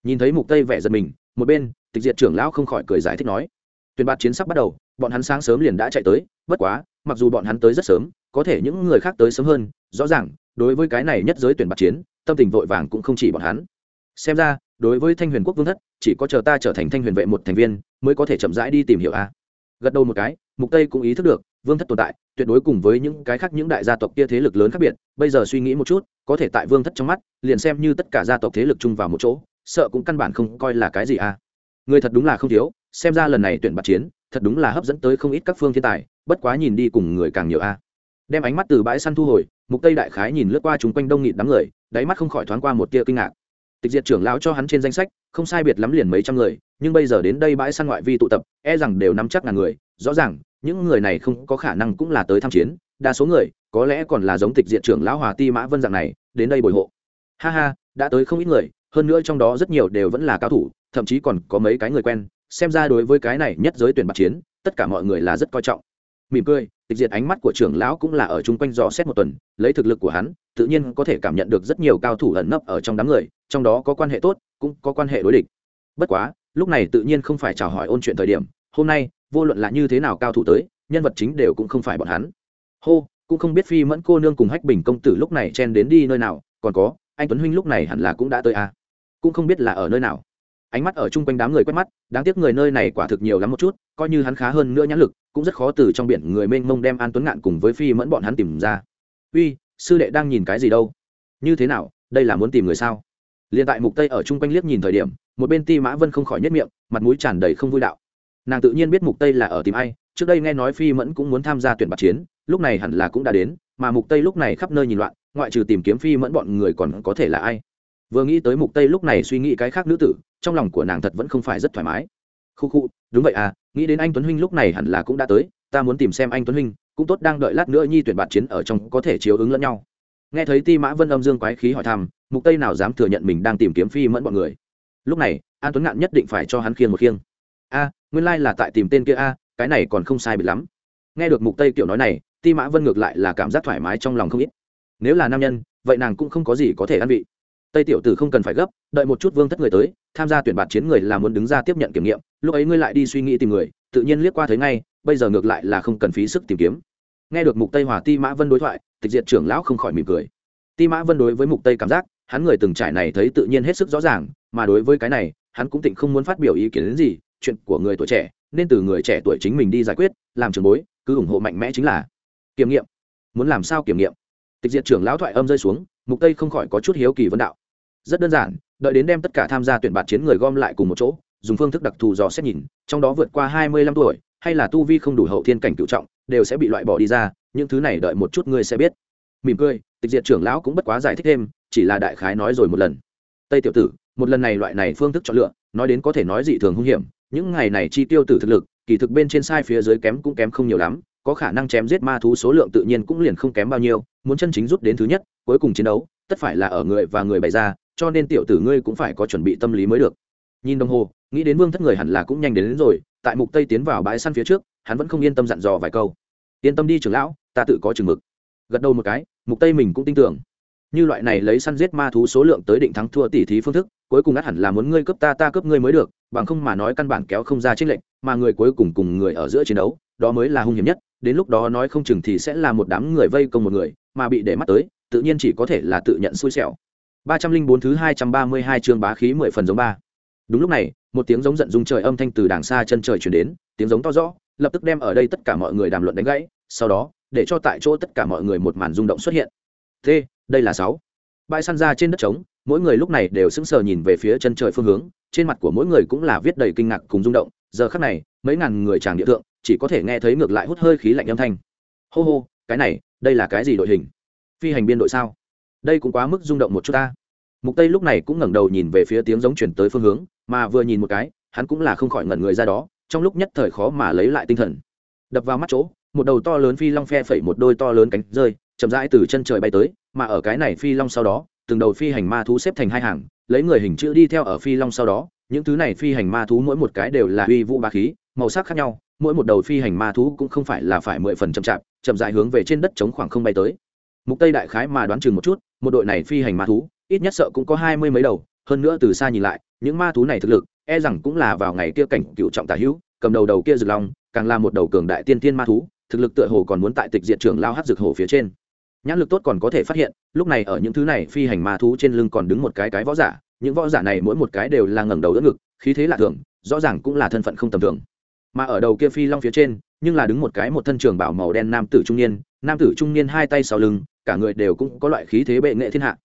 Nhìn thấy mục tây vẻ giật mình, một bên, tịch diệt trưởng lão không khỏi cười giải thích nói tuyển bạt chiến sắp bắt đầu, bọn hắn sáng sớm liền đã chạy tới, bất quá, mặc dù bọn hắn tới rất sớm, có thể những người khác tới sớm hơn, rõ ràng, đối với cái này nhất giới tuyển bạt chiến, tâm tình vội vàng cũng không chỉ bọn hắn. Xem ra, đối với thanh huyền quốc vương thất, chỉ có chờ ta trở thành thanh huyền vệ một thành viên, mới có thể chậm rãi đi tìm hiểu a. Gật đầu một cái, mục tây cũng ý thức được, vương thất tồn tại, tuyệt đối cùng với những cái khác những đại gia tộc kia thế lực lớn khác biệt, bây giờ suy nghĩ một chút, có thể tại vương thất trong mắt, liền xem như tất cả gia tộc thế lực chung vào một chỗ, sợ cũng căn bản không coi là cái gì a. Người thật đúng là không thiếu xem ra lần này tuyển bạt chiến, thật đúng là hấp dẫn tới không ít các phương thiên tài, bất quá nhìn đi cùng người càng nhiều a. Đem ánh mắt từ bãi săn thu hồi, mục tây đại khái nhìn lướt qua chúng quanh đông nghịt đám người, đáy mắt không khỏi thoáng qua một tia kinh ngạc. Tịch diệt trưởng lão cho hắn trên danh sách, không sai biệt lắm liền mấy trăm người, nhưng bây giờ đến đây bãi săn ngoại vi tụ tập e rằng đều nắm chắc ngàn người, rõ ràng, những người này không có khả năng cũng là tới tham chiến, đa số người, có lẽ còn là giống tịch diệt trưởng lão hòa ti mã vân dạng này, đến đây bồi hộ. Ha ha, đã tới không ít người, hơn nữa trong đó rất nhiều đều vẫn là cao thủ, thậm chí còn có mấy cái người quen xem ra đối với cái này nhất giới tuyển bạc chiến, tất cả mọi người là rất coi trọng. Mỉm cười, tịch diệt ánh mắt của trưởng lão cũng là ở chung quanh dò xét một tuần, lấy thực lực của hắn, tự nhiên có thể cảm nhận được rất nhiều cao thủ ẩn nấp ở trong đám người, trong đó có quan hệ tốt, cũng có quan hệ đối địch. Bất quá, lúc này tự nhiên không phải chào hỏi ôn chuyện thời điểm, hôm nay, vô luận là như thế nào cao thủ tới, nhân vật chính đều cũng không phải bọn hắn. Hô, cũng không biết phi mẫn cô nương cùng hách bình công tử lúc này chen đến đi nơi nào, còn có, anh tuấn huynh lúc này hẳn là cũng đã tới à. cũng không biết là ở nơi nào ánh mắt ở chung quanh đám người quét mắt, đáng tiếc người nơi này quả thực nhiều lắm một chút, coi như hắn khá hơn nữa nhãn lực, cũng rất khó từ trong biển người mênh mông đem an tuấn ngạn cùng với phi mẫn bọn hắn tìm ra. Uy, sư đệ đang nhìn cái gì đâu? Như thế nào, đây là muốn tìm người sao? Liền tại mục tây ở chung quanh liếc nhìn thời điểm, một bên ti mã vân không khỏi nhất miệng, mặt mũi tràn đầy không vui đạo. Nàng tự nhiên biết mục tây là ở tìm ai, trước đây nghe nói phi mẫn cũng muốn tham gia tuyển bạc chiến, lúc này hẳn là cũng đã đến, mà mục tây lúc này khắp nơi nhìn loạn, ngoại trừ tìm kiếm phi mẫn bọn người còn có thể là ai? Vừa nghĩ tới mục tây lúc này suy nghĩ cái khác nữ tử trong lòng của nàng thật vẫn không phải rất thoải mái. Khu khu, đúng vậy à nghĩ đến anh tuấn huynh lúc này hẳn là cũng đã tới, ta muốn tìm xem anh tuấn huynh, cũng tốt đang đợi lát nữa nhi tuyển bạt chiến ở trong có thể chiếu ứng lẫn nhau. Nghe thấy ti mã vân âm dương quái khí hỏi thăm, mục tây nào dám thừa nhận mình đang tìm kiếm phi mẫn bọn người. Lúc này, an tuấn ngạn nhất định phải cho hắn khiêng một khiêng. A, nguyên lai là tại tìm tên kia a, cái này còn không sai bị lắm. Nghe được mục tây kiểu nói này, ti mã vân ngược lại là cảm giác thoải mái trong lòng không ít. Nếu là nam nhân, vậy nàng cũng không có gì có thể ăn vị tây tiểu tử không cần phải gấp, đợi một chút vương thất người tới, tham gia tuyển bạt chiến người là muốn đứng ra tiếp nhận kiểm nghiệm, lúc ấy ngươi lại đi suy nghĩ tìm người, tự nhiên liếc qua thấy ngay, bây giờ ngược lại là không cần phí sức tìm kiếm. Nghe được mục tây hòa ti mã vân đối thoại, tịch diệt trưởng lão không khỏi mỉm cười. Ti mã vân đối với mục tây cảm giác, hắn người từng trải này thấy tự nhiên hết sức rõ ràng, mà đối với cái này, hắn cũng tịnh không muốn phát biểu ý kiến đến gì, chuyện của người tuổi trẻ, nên từ người trẻ tuổi chính mình đi giải quyết, làm trường bối, cứ ủng hộ mạnh mẽ chính là kiểm nghiệm. Muốn làm sao kiểm nghiệm? Tịch diệt trưởng lão thoại âm rơi xuống, mục tây không khỏi có chút hiếu kỳ vấn đạo rất đơn giản, đợi đến đem tất cả tham gia tuyển bạt chiến người gom lại cùng một chỗ, dùng phương thức đặc thù dò xét nhìn, trong đó vượt qua hai mươi lăm tuổi, hay là tu vi không đủ hậu thiên cảnh cựu trọng, đều sẽ bị loại bỏ đi ra, những thứ này đợi một chút ngươi sẽ biết. Mỉm cười, tịch diệt trưởng lão cũng bất quá giải thích thêm, chỉ là đại khái nói rồi một lần. Tây tiểu tử, một lần này loại này phương thức chọn lựa, nói đến có thể nói dị thường hung hiểm, những ngày này chi tiêu tử thực lực, kỳ thực bên trên sai phía dưới kém cũng kém không nhiều lắm, có khả năng chém giết ma thú số lượng tự nhiên cũng liền không kém bao nhiêu, muốn chân chính rút đến thứ nhất, cuối cùng chiến đấu, tất phải là ở người và người bày ra cho nên tiểu tử ngươi cũng phải có chuẩn bị tâm lý mới được. Nhìn đồng hồ nghĩ đến vương thất người hẳn là cũng nhanh đến, đến rồi tại mục tây tiến vào bãi săn phía trước hắn vẫn không yên tâm dặn dò vài câu. Yên tâm đi trưởng lão ta tự có chừng mực. Gật đầu một cái mục tây mình cũng tin tưởng. Như loại này lấy săn giết ma thú số lượng tới định thắng thua tỷ thí phương thức cuối cùng ắt hẳn là muốn ngươi cướp ta ta cướp ngươi mới được bằng không mà nói căn bản kéo không ra trích lệnh mà người cuối cùng cùng người ở giữa chiến đấu đó mới là hung hiểm nhất đến lúc đó nói không chừng thì sẽ là một đám người vây công một người mà bị để mắt tới tự nhiên chỉ có thể là tự nhận xui xẻo ba trăm linh bốn thứ hai trăm ba mươi hai chương bá khí mười phần giống ba. Đúng lúc này, một tiếng giống giận dung trời âm thanh từ đàng xa chân trời chuyển đến, tiếng giống to rõ, lập tức đem ở đây tất cả mọi người đàm luận đánh gãy, sau đó, để cho tại chỗ tất cả mọi người một màn rung động xuất hiện. T, đây là sáu. Bãi săn ra trên đất trống, mỗi người lúc này đều sững sờ nhìn về phía chân trời phương hướng, trên mặt của mỗi người cũng là viết đầy kinh ngạc cùng rung động, giờ khắc này, mấy ngàn người tràng địa thượng, chỉ có thể nghe thấy ngược lại hút hơi khí lạnh âm thanh. Hô hô, cái này, đây là cái gì đội hình? Phi hành biên đội sao? Đây cũng quá mức rung động một chút ta. Mục tây lúc này cũng ngẩng đầu nhìn về phía tiếng giống chuyển tới phương hướng, mà vừa nhìn một cái, hắn cũng là không khỏi ngẩn người ra đó, trong lúc nhất thời khó mà lấy lại tinh thần. Đập vào mắt chỗ, một đầu to lớn phi long phe phẩy một đôi to lớn cánh rơi, chậm rãi từ chân trời bay tới, mà ở cái này phi long sau đó, từng đầu phi hành ma thú xếp thành hai hàng, lấy người hình chữ đi theo ở phi long sau đó, những thứ này phi hành ma thú mỗi một cái đều là uy vũ ba khí, màu sắc khác nhau, mỗi một đầu phi hành ma thú cũng không phải là phải mười phần chậm chạp, chậm rãi hướng về trên đất chống khoảng không bay tới mục tây đại khái mà đoán chừng một chút, một đội này phi hành ma thú, ít nhất sợ cũng có hai mươi mấy đầu, hơn nữa từ xa nhìn lại, những ma thú này thực lực e rằng cũng là vào ngày kia cảnh cựu trọng tả hữu, cầm đầu đầu kia rực long, càng là một đầu cường đại tiên thiên ma thú, thực lực tựa hồ còn muốn tại tịch diện trưởng lao hát rực hồ phía trên. Nhãn lực tốt còn có thể phát hiện, lúc này ở những thứ này phi hành ma thú trên lưng còn đứng một cái cái võ giả, những võ giả này mỗi một cái đều là ngẩng đầu đỡ ngực, khí thế lạ thường, rõ ràng cũng là thân phận không tầm thường. Mà ở đầu kia phi long phía trên, nhưng là đứng một cái một thân trường bảo màu đen nam tử trung niên, nam tử trung niên hai tay sau lưng cả người đều cũng có loại khí thế bệ nghệ thiên hạ.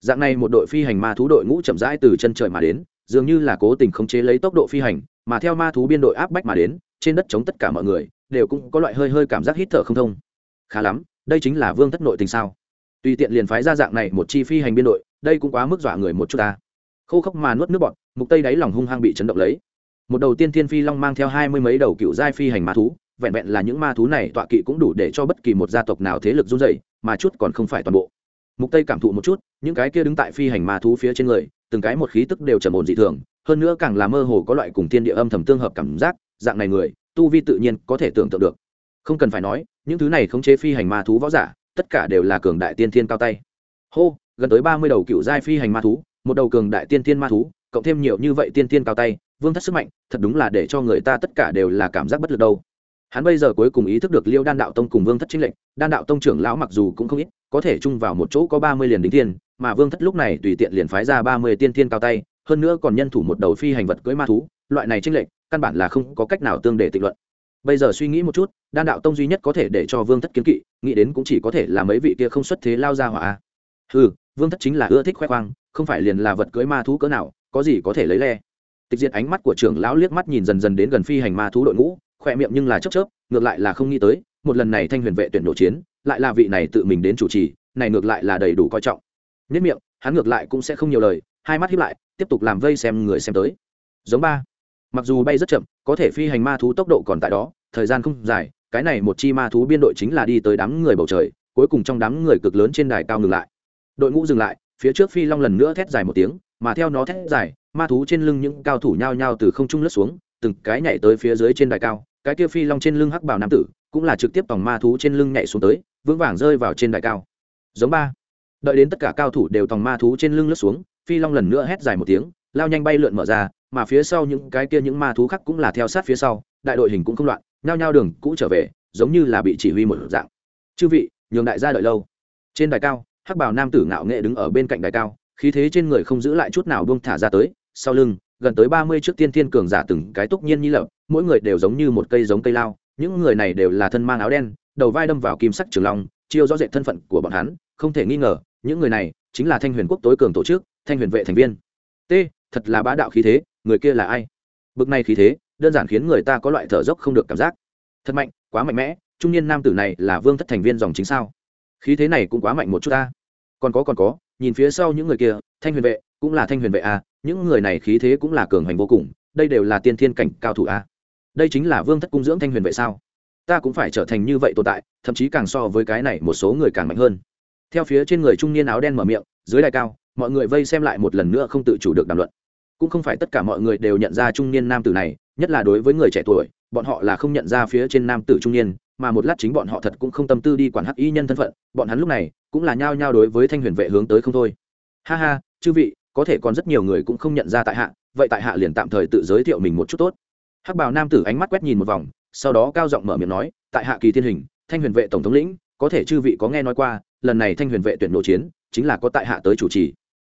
Dạng này một đội phi hành ma thú đội ngũ chậm rãi từ chân trời mà đến, dường như là cố tình khống chế lấy tốc độ phi hành, mà theo ma thú biên đội áp bách mà đến, trên đất chống tất cả mọi người, đều cũng có loại hơi hơi cảm giác hít thở không thông. Khá lắm, đây chính là vương thất nội tình sao? Tùy tiện liền phái ra dạng này một chi phi hành biên đội, đây cũng quá mức dọa người một chút ta. Khô khốc mà nuốt nước bọt, mục tây đáy lòng hung hăng bị chấn động lấy. Một đầu tiên thiên phi long mang theo hai mươi mấy đầu cựu giai phi hành ma thú, vẹn vẹn là những ma thú này tọa kỵ cũng đủ để cho bất kỳ một gia tộc nào thế lực run dày mà chút còn không phải toàn bộ. Mục tây cảm thụ một chút, những cái kia đứng tại phi hành ma thú phía trên người, từng cái một khí tức đều trầm ổn dị thường, hơn nữa càng là mơ hồ có loại cùng thiên địa âm thầm tương hợp cảm giác, dạng này người, tu vi tự nhiên có thể tưởng tượng được. Không cần phải nói, những thứ này khống chế phi hành ma thú võ giả, tất cả đều là cường đại tiên thiên cao tay. Hô, gần tới ba mươi đầu cựu giai phi hành ma thú, một đầu cường đại tiên thiên ma thú, cộng thêm nhiều như vậy tiên thiên cao tay, vương thất sức mạnh, thật đúng là để cho người ta tất cả đều là cảm giác bất lực đâu hắn bây giờ cuối cùng ý thức được liêu đan đạo tông cùng vương thất chính lệnh đan đạo tông trưởng lão mặc dù cũng không ít, có thể chung vào một chỗ có ba mươi liền đính thiên, mà vương thất lúc này tùy tiện liền phái ra ba mươi tiên thiên cao tay, hơn nữa còn nhân thủ một đầu phi hành vật cưới ma thú, loại này chính lệnh căn bản là không có cách nào tương để tịnh luận. Bây giờ suy nghĩ một chút, đan đạo tông duy nhất có thể để cho vương thất kiến kỵ, nghĩ đến cũng chỉ có thể là mấy vị kia không xuất thế lao ra hỏa. Ừ vương thất chính là ưa thích khoe khoang, không phải liền là vật cưới ma thú cỡ nào, có gì có thể lấy le. Tịch diệt ánh mắt của trưởng lão liếc mắt nhìn dần dần đến gần phi hành ma thú đội ngũ khoe miệng nhưng là chớp chớp, ngược lại là không nghĩ tới, một lần này thanh huyền vệ tuyển độ chiến, lại là vị này tự mình đến chủ trì, này ngược lại là đầy đủ coi trọng. Nhất miệng, hắn ngược lại cũng sẽ không nhiều lời, hai mắt hiếp lại, tiếp tục làm vây xem người xem tới. Giống ba. Mặc dù bay rất chậm, có thể phi hành ma thú tốc độ còn tại đó, thời gian không dài, cái này một chi ma thú biên đội chính là đi tới đám người bầu trời, cuối cùng trong đám người cực lớn trên đài cao ngừng lại. Đội ngũ dừng lại, phía trước phi long lần nữa thét dài một tiếng, mà theo nó thét dài, ma thú trên lưng những cao thủ nhao nhao từ không trung lướt xuống từng cái nhảy tới phía dưới trên đài cao, cái kia phi long trên lưng hắc bảo nam tử, cũng là trực tiếp tòng ma thú trên lưng nhảy xuống tới, vững vàng rơi vào trên đài cao. Giống ba. Đợi đến tất cả cao thủ đều tòng ma thú trên lưng lướt xuống, phi long lần nữa hét dài một tiếng, lao nhanh bay lượn mở ra, mà phía sau những cái kia những ma thú khác cũng là theo sát phía sau, đại đội hình cũng không loạn, nhao nhao đường cũ trở về, giống như là bị chỉ huy một dạng. Chư vị, nhường đại gia đợi lâu. Trên đài cao, hắc bảo nam tử ngạo nghệ đứng ở bên cạnh đài cao, khí thế trên người không giữ lại chút nào buông thả ra tới, sau lưng gần tới ba mươi trước tiên thiên cường giả từng cái túc nhiên nhi lập, mỗi người đều giống như một cây giống cây lao, những người này đều là thân mang áo đen, đầu vai đâm vào kim sắc trường long, chiêu rõ rệt thân phận của bọn hắn, không thể nghi ngờ, những người này chính là thanh huyền quốc tối cường tổ chức, thanh huyền vệ thành viên. T, thật là bá đạo khí thế, người kia là ai? Bực này khí thế, đơn giản khiến người ta có loại thở dốc không được cảm giác. Thật mạnh, quá mạnh mẽ, trung niên nam tử này là vương thất thành viên dòng chính sao? Khí thế này cũng quá mạnh một chút ta. Còn có còn có, nhìn phía sau những người kia thanh huyền vệ, cũng là thanh huyền vệ a, những người này khí thế cũng là cường hành vô cùng, đây đều là tiên thiên cảnh cao thủ a. Đây chính là vương thất cung dưỡng thanh huyền vệ sao? Ta cũng phải trở thành như vậy tồn tại, thậm chí càng so với cái này một số người càng mạnh hơn. Theo phía trên người trung niên áo đen mở miệng, dưới đài cao, mọi người vây xem lại một lần nữa không tự chủ được đàm luận. Cũng không phải tất cả mọi người đều nhận ra trung niên nam tử này, nhất là đối với người trẻ tuổi, bọn họ là không nhận ra phía trên nam tử trung niên, mà một lát chính bọn họ thật cũng không tâm tư đi quản hắc y nhân thân phận, bọn hắn lúc này cũng là nhao nhao đối với thanh huyền vệ hướng tới không thôi. Ha ha chư vị, có thể còn rất nhiều người cũng không nhận ra tại hạ, vậy tại hạ liền tạm thời tự giới thiệu mình một chút tốt. Hắc bào nam tử ánh mắt quét nhìn một vòng, sau đó cao giọng mở miệng nói, tại hạ kỳ thiên hình, thanh huyền vệ tổng thống lĩnh, có thể chư vị có nghe nói qua, lần này thanh huyền vệ tuyển nội chiến, chính là có tại hạ tới chủ trì.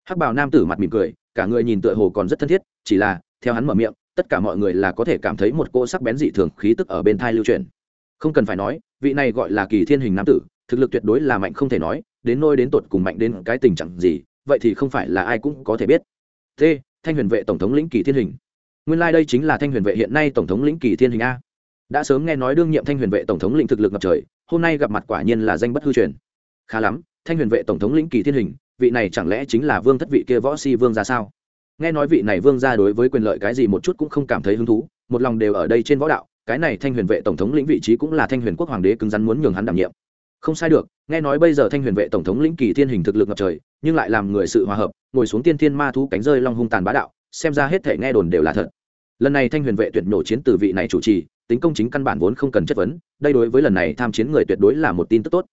Hắc bào nam tử mặt mỉm cười, cả người nhìn tựa hồ còn rất thân thiết, chỉ là, theo hắn mở miệng, tất cả mọi người là có thể cảm thấy một cô sắc bén dị thường khí tức ở bên thai lưu truyền không cần phải nói, vị này gọi là kỳ thiên hình nam tử, thực lực tuyệt đối là mạnh không thể nói, đến nôi đến tột cùng mạnh đến cái tình trạng gì vậy thì không phải là ai cũng có thể biết. T, thanh huyền vệ tổng thống lĩnh kỳ thiên hình. Nguyên lai、like、đây chính là thanh huyền vệ hiện nay tổng thống lĩnh kỳ thiên hình a. Đã sớm nghe nói đương nhiệm thanh huyền vệ tổng thống lĩnh thực lực ngập trời, hôm nay gặp mặt quả nhiên là danh bất hư truyền. Khá lắm, thanh huyền vệ tổng thống lĩnh kỳ thiên hình, vị này chẳng lẽ chính là vương thất vị kia võ si vương ra sao? Nghe nói vị này vương ra đối với quyền lợi cái gì một chút cũng không cảm thấy hứng thú, một lòng đều ở đây trên võ đạo, cái này thanh huyền vệ tổng thống lĩnh vị trí cũng là thanh huyền quốc hoàng đế cứng rắn muốn nhường hắn đảm nhiệm không sai được, nghe nói bây giờ thanh huyền vệ tổng thống lĩnh kỳ thiên hình thực lực ngập trời, nhưng lại làm người sự hòa hợp, ngồi xuống tiên thiên ma thú cánh rơi long hung tàn bá đạo, xem ra hết thể nghe đồn đều là thật. Lần này thanh huyền vệ tuyệt nổ chiến từ vị này chủ trì, tính công chính căn bản vốn không cần chất vấn, đây đối với lần này tham chiến người tuyệt đối là một tin tức tốt.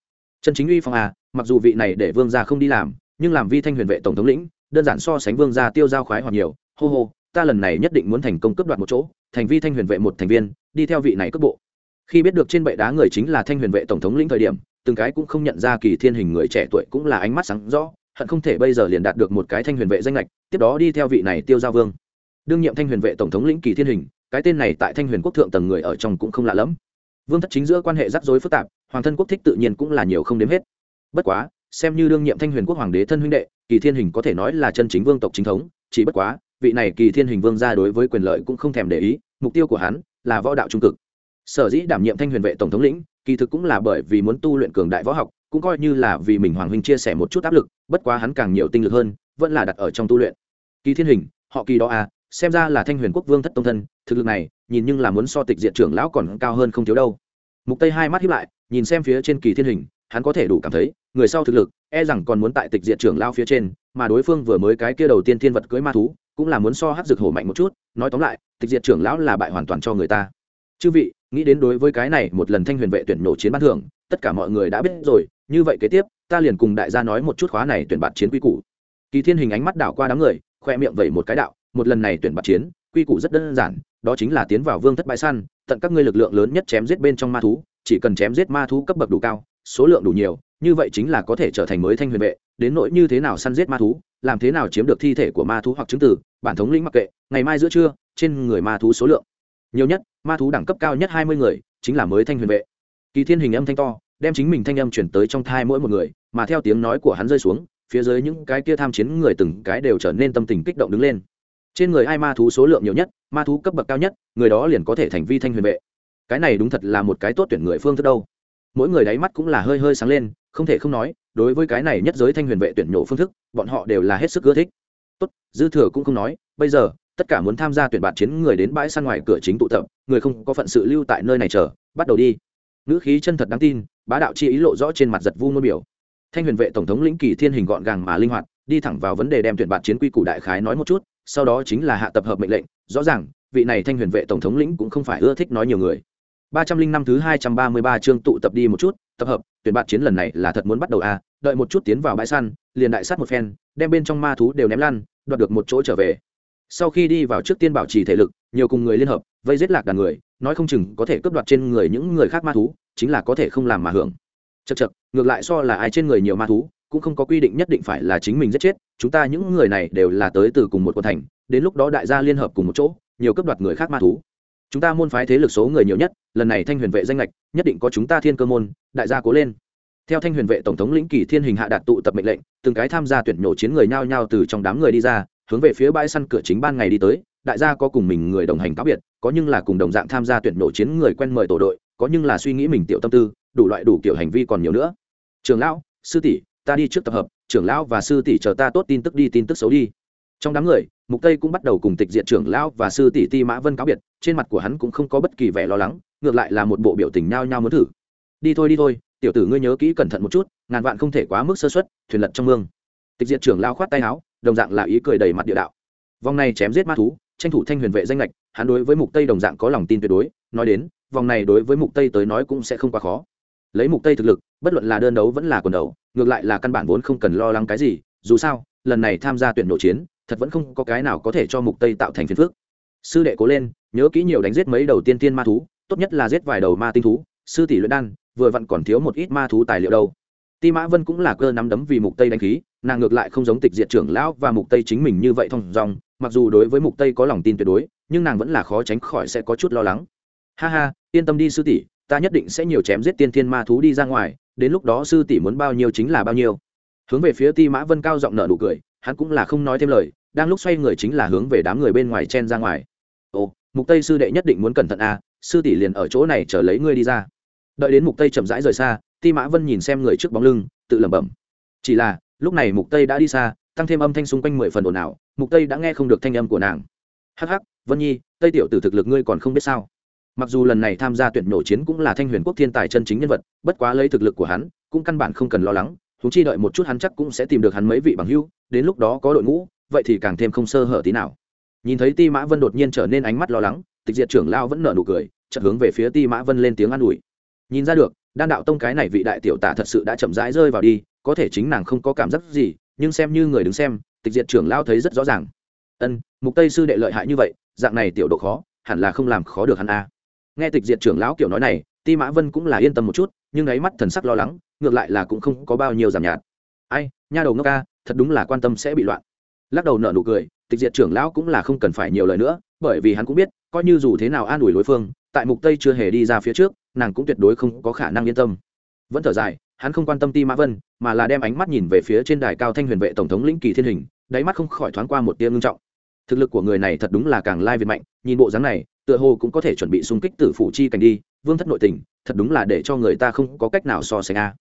Chân chính uy phong à mặc dù vị này để vương gia không đi làm, nhưng làm vi thanh huyền vệ tổng thống lĩnh, đơn giản so sánh vương gia tiêu giao khoái hoặc nhiều, hô hô, ta lần này nhất định muốn thành công cướp đoạt một chỗ, thành vi thanh huyền vệ một thành viên, đi theo vị này cướp bộ. Khi biết được trên bệ đá người chính là thanh huyền vệ tổng thống lĩnh thời điểm từng cái cũng không nhận ra kỳ thiên hình người trẻ tuổi cũng là ánh mắt sáng rõ, hận không thể bây giờ liền đạt được một cái thanh huyền vệ danh lệch tiếp đó đi theo vị này tiêu giao vương. Đương nhiệm thanh huyền vệ tổng thống lĩnh kỳ thiên hình, cái tên này tại thanh huyền quốc thượng tầng người ở trong cũng không lạ lẫm. Vương thất chính giữa quan hệ rắc rối phức tạp, hoàng thân quốc thích tự nhiên cũng là nhiều không đếm hết. Bất quá, xem như đương nhiệm thanh huyền quốc hoàng đế thân huynh đệ, kỳ thiên hình có thể nói là chân chính vương tộc chính thống, chỉ bất quá, vị này kỳ thiên hình vương ra đối với quyền lợi cũng không thèm để ý, mục tiêu của hắn là võ đạo trung cực. Sở dĩ đảm nhiệm thanh huyền vệ tổng thống lĩnh kỳ thực cũng là bởi vì muốn tu luyện cường đại võ học, cũng coi như là vì mình hoàng huynh chia sẻ một chút áp lực, bất quá hắn càng nhiều tinh lực hơn, vẫn là đặt ở trong tu luyện. Kỳ thiên hình, họ kỳ đó à xem ra là thanh huyền quốc vương thất tông thân, thực lực này, nhìn nhưng là muốn so tịch diện trưởng lão còn cao hơn không thiếu đâu. Mục tây hai mắt hiếp lại, nhìn xem phía trên kỳ thiên hình, hắn có thể đủ cảm thấy, người sau thực lực e rằng còn muốn tại tịch diện trưởng lao phía trên, mà đối phương vừa mới cái kia đầu tiên thiên vật cưới ma thú, cũng là muốn so hát dược hổ mạnh một chút, nói tóm lại, tịch diện trưởng lão là bại hoàn toàn cho người ta chư vị, nghĩ đến đối với cái này một lần thanh huyền vệ tuyển nổ chiến ban thưởng, tất cả mọi người đã biết rồi, như vậy kế tiếp, ta liền cùng đại gia nói một chút khóa này tuyển bạt chiến quy củ. Kỳ thiên hình ánh mắt đảo qua đám người, khoe miệng vẩy một cái đạo, một lần này tuyển bạt chiến, quy củ rất đơn giản, đó chính là tiến vào vương thất bãi săn, tận các ngươi lực lượng lớn nhất chém giết bên trong ma thú, chỉ cần chém giết ma thú cấp bậc đủ cao, số lượng đủ nhiều, như vậy chính là có thể trở thành mới thanh huyền vệ, đến nỗi như thế nào săn giết ma thú, làm thế nào chiếm được thi thể của ma thú hoặc chứng tử bản thống lĩnh mặc kệ, ngày mai giữa trưa, trên người ma thú số lượng nhiều nhất, ma thú đẳng cấp cao nhất hai mươi người, chính là mới thanh huyền vệ. Kỳ thiên hình âm thanh to, đem chính mình thanh âm chuyển tới trong thai mỗi một người, mà theo tiếng nói của hắn rơi xuống, phía dưới những cái kia tham chiến người từng cái đều trở nên tâm tình kích động đứng lên. Trên người ai ma thú số lượng nhiều nhất, ma thú cấp bậc cao nhất, người đó liền có thể thành vi thanh huyền vệ. Cái này đúng thật là một cái tốt tuyển người phương thức đâu. Mỗi người đáy mắt cũng là hơi hơi sáng lên, không thể không nói, đối với cái này nhất giới thanh huyền vệ tuyển nhổ phương thức, bọn họ đều là hết sức ưa thích. Tốt, dư thừa cũng không nói, bây giờ tất cả muốn tham gia tuyển bạt chiến người đến bãi săn ngoài cửa chính tụ tập, người không có phận sự lưu tại nơi này chờ, bắt đầu đi. Ngữ khí chân thật đáng tin, bá đạo chi ý lộ rõ trên mặt giật vu ngôn biểu. Thanh huyền vệ tổng thống lĩnh kỳ thiên hình gọn gàng mà linh hoạt, đi thẳng vào vấn đề đem tuyển bạt chiến quy củ đại khái nói một chút, sau đó chính là hạ tập hợp mệnh lệnh. Rõ ràng, vị này thanh huyền vệ tổng thống lĩnh cũng không phải ưa thích nói nhiều người. Ba trăm linh năm thứ hai trăm ba mươi ba chương tụ tập đi một chút, tập hợp, tuyển bạt chiến lần này là thật muốn bắt đầu à đợi một chút tiến vào bãi săn, liền đại sát một phen, đem bên trong ma thú đều ném lăn, đoạt được một chỗ trở về sau khi đi vào trước tiên bảo trì thể lực, nhiều cùng người liên hợp, vây giết lạc đàn người, nói không chừng có thể cướp đoạt trên người những người khác ma thú, chính là có thể không làm mà hưởng. Chật chật ngược lại so là ai trên người nhiều ma thú, cũng không có quy định nhất định phải là chính mình giết chết, chúng ta những người này đều là tới từ cùng một quận thành, đến lúc đó đại gia liên hợp cùng một chỗ, nhiều cướp đoạt người khác ma thú. Chúng ta môn phái thế lực số người nhiều nhất, lần này thanh huyền vệ danh lệch nhất định có chúng ta thiên cơ môn, đại gia cố lên. Theo thanh huyền vệ tổng thống lĩnh kỳ thiên hình hạ đạt tụ tập mệnh lệnh, từng cái tham gia tuyển nhổ chiến người nhao nhao từ trong đám người đi ra hướng về phía bãi săn cửa chính ban ngày đi tới, đại gia có cùng mình người đồng hành cáo biệt, có nhưng là cùng đồng dạng tham gia tuyển nổ chiến người quen mời tổ đội, có nhưng là suy nghĩ mình tiểu tâm tư, đủ loại đủ kiểu hành vi còn nhiều nữa. Trường lão, sư tỷ, ta đi trước tập hợp, trưởng lão và sư tỷ chờ ta tốt tin tức đi, tin tức xấu đi. Trong đám người, mục tây cũng bắt đầu cùng tịch diện trưởng lão và sư tỷ ti mã vân cáo biệt, trên mặt của hắn cũng không có bất kỳ vẻ lo lắng, ngược lại là một bộ biểu tình nhao nhao muốn thử. Đi thôi đi thôi, tiểu tử ngươi nhớ kỹ cẩn thận một chút, ngàn vạn không thể quá mức sơ suất, thuyền lật trong mương. Tịch diện trưởng lão khoát tay áo đồng dạng là ý cười đầy mặt địa đạo. Vòng này chém giết ma thú, tranh thủ thanh huyền vệ danh lệch hắn đối với mục tây đồng dạng có lòng tin tuyệt đối, nói đến, vòng này đối với mục tây tới nói cũng sẽ không quá khó. Lấy mục tây thực lực, bất luận là đơn đấu vẫn là quần đấu, ngược lại là căn bản vốn không cần lo lắng cái gì, dù sao, lần này tham gia tuyển nội chiến, thật vẫn không có cái nào có thể cho mục tây tạo thành phiền phức. sư đệ cố lên, nhớ kỹ nhiều đánh giết mấy đầu tiên tiên ma thú, tốt nhất là giết vài đầu ma tinh thú, sư tỷ luyện đan, vừa vặn còn thiếu một ít ma thú tài liệu đâu ti mã vân cũng là cơ nắm đấm vì mục tây đánh khí, nàng ngược lại không giống tịch diệt trưởng lão và mục tây chính mình như vậy thông dòng mặc dù đối với mục tây có lòng tin tuyệt đối, nhưng nàng vẫn là khó tránh khỏi sẽ có chút lo lắng. Ha ha, yên tâm đi sư tỷ, ta nhất định sẽ nhiều chém giết tiên thiên ma thú đi ra ngoài, đến lúc đó sư tỷ muốn bao nhiêu chính là bao nhiêu. Hướng về phía ti mã vân cao giọng nở nụ cười, hắn cũng là không nói thêm lời, đang lúc xoay người chính là hướng về đám người bên ngoài chen ra ngoài. Ồ, mục tây sư đệ nhất định muốn cẩn thận à sư tỷ liền ở chỗ này chờ lấy ngươi đi ra. Đợi đến mục tây chậm rãi rời xa ti mã vân nhìn xem người trước bóng lưng, tự lẩm bẩm. Chỉ là, lúc này mục tây đã đi xa, tăng thêm âm thanh xung quanh mười phần ồn ào, mục tây đã nghe không được thanh âm của nàng. Hắc hắc, vân nhi, tây tiểu tử thực lực ngươi còn không biết sao? Mặc dù lần này tham gia tuyển nổ chiến cũng là thanh huyền quốc thiên tài chân chính nhân vật, bất quá lấy thực lực của hắn, cũng căn bản không cần lo lắng thú chi đợi một chút hắn chắc cũng sẽ tìm được hắn mấy vị bằng hữu, đến lúc đó có đội ngũ, vậy thì càng thêm không sơ hở tí nào. Nhìn thấy ti mã vân đột nhiên trở nên ánh mắt lo lắng, tịch diệt trưởng lao vẫn nở nụ cười, chợt hướng về phía ti mã vân lên tiếng an ủi. Nhìn ra được đan đạo tông cái này vị đại tiểu tả thật sự đã chậm rãi rơi vào đi, có thể chính nàng không có cảm giác gì, nhưng xem như người đứng xem, tịch diệt trưởng lao thấy rất rõ ràng. Ân, mục tây sư đệ lợi hại như vậy, dạng này tiểu độ khó, hẳn là không làm khó được hắn a. Nghe tịch diệt trưởng lão kiểu nói này, ti mã vân cũng là yên tâm một chút, nhưng ấy mắt thần sắc lo lắng, ngược lại là cũng không có bao nhiêu giảm nhạt. Ai, nha đầu ngốc ca thật đúng là quan tâm sẽ bị loạn. Lắc đầu nở nụ cười, tịch diệt trưởng lão cũng là không cần phải nhiều lời nữa, bởi vì hắn cũng biết, coi như dù thế nào an ủi đối phương, tại mục tây chưa hề đi ra phía trước nàng cũng tuyệt đối không có khả năng yên tâm. Vẫn thở dài, hắn không quan tâm ti mã vân, mà là đem ánh mắt nhìn về phía trên đài cao thanh huyền vệ tổng thống lĩnh kỳ thiên hình, đáy mắt không khỏi thoáng qua một tia ngưng trọng. Thực lực của người này thật đúng là càng lai việt mạnh, nhìn bộ dáng này, tựa hồ cũng có thể chuẩn bị xung kích tử phủ chi cảnh đi, vương thất nội tình, thật đúng là để cho người ta không có cách nào so sánh a.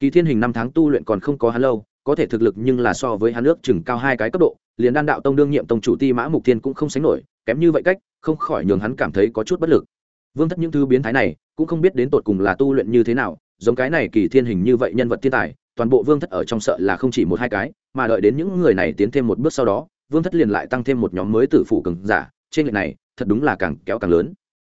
Kỳ thiên hình năm tháng tu luyện còn không có hắn lâu, có thể thực lực nhưng là so với hắn nước chừng cao hai cái cấp độ, liền đan đạo tông đương nhiệm tông chủ ti mã mục thiên cũng không sánh nổi, kém như vậy cách, không khỏi nhường hắn cảm thấy có chút bất lực vương thất những thứ biến thái này cũng không biết đến tột cùng là tu luyện như thế nào, giống cái này kỳ thiên hình như vậy nhân vật thiên tài, toàn bộ vương thất ở trong sợ là không chỉ một hai cái, mà đợi đến những người này tiến thêm một bước sau đó, vương thất liền lại tăng thêm một nhóm mới tử phủ cường giả, trên lệch này, thật đúng là càng kéo càng lớn.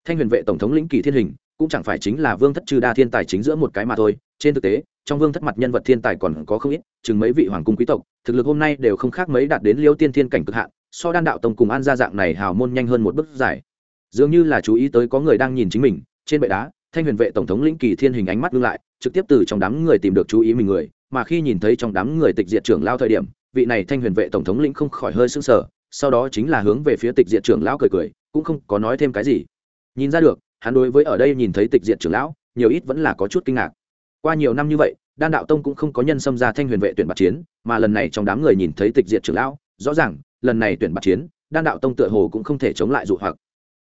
Thanh huyền vệ tổng thống lĩnh kỳ thiên hình, cũng chẳng phải chính là vương thất trừ đa thiên tài chính giữa một cái mà thôi, trên thực tế, trong vương thất mặt nhân vật thiên tài còn có không ít, chừng mấy vị hoàng cung quý tộc, thực lực hôm nay đều không khác mấy đạt đến liêu tiên thiên cảnh cực hạn, so đan đạo tông cùng an gia dạng này hào môn nhanh hơn một bước giải dường như là chú ý tới có người đang nhìn chính mình, trên bệ đá, thanh huyền vệ tổng thống lĩnh kỳ thiên hình ánh mắt ngưng lại, trực tiếp từ trong đám người tìm được chú ý mình người, mà khi nhìn thấy trong đám người tịch diệt trưởng lao thời điểm, vị này thanh huyền vệ tổng thống lĩnh không khỏi hơi sưng sờ, sau đó chính là hướng về phía tịch diệt trưởng lão cười cười, cũng không có nói thêm cái gì. Nhìn ra được, hắn đối với ở đây nhìn thấy tịch diệt trưởng lão, nhiều ít vẫn là có chút kinh ngạc. Qua nhiều năm như vậy, đan đạo tông cũng không có nhân xâm ra thanh huyền vệ tuyển bạc chiến, mà lần này trong đám người nhìn thấy tịch diệt trưởng lão, rõ ràng, lần này tuyển bạc chiến, đan đạo tông tựa hồ cũng không thể chống lại dụ hoặc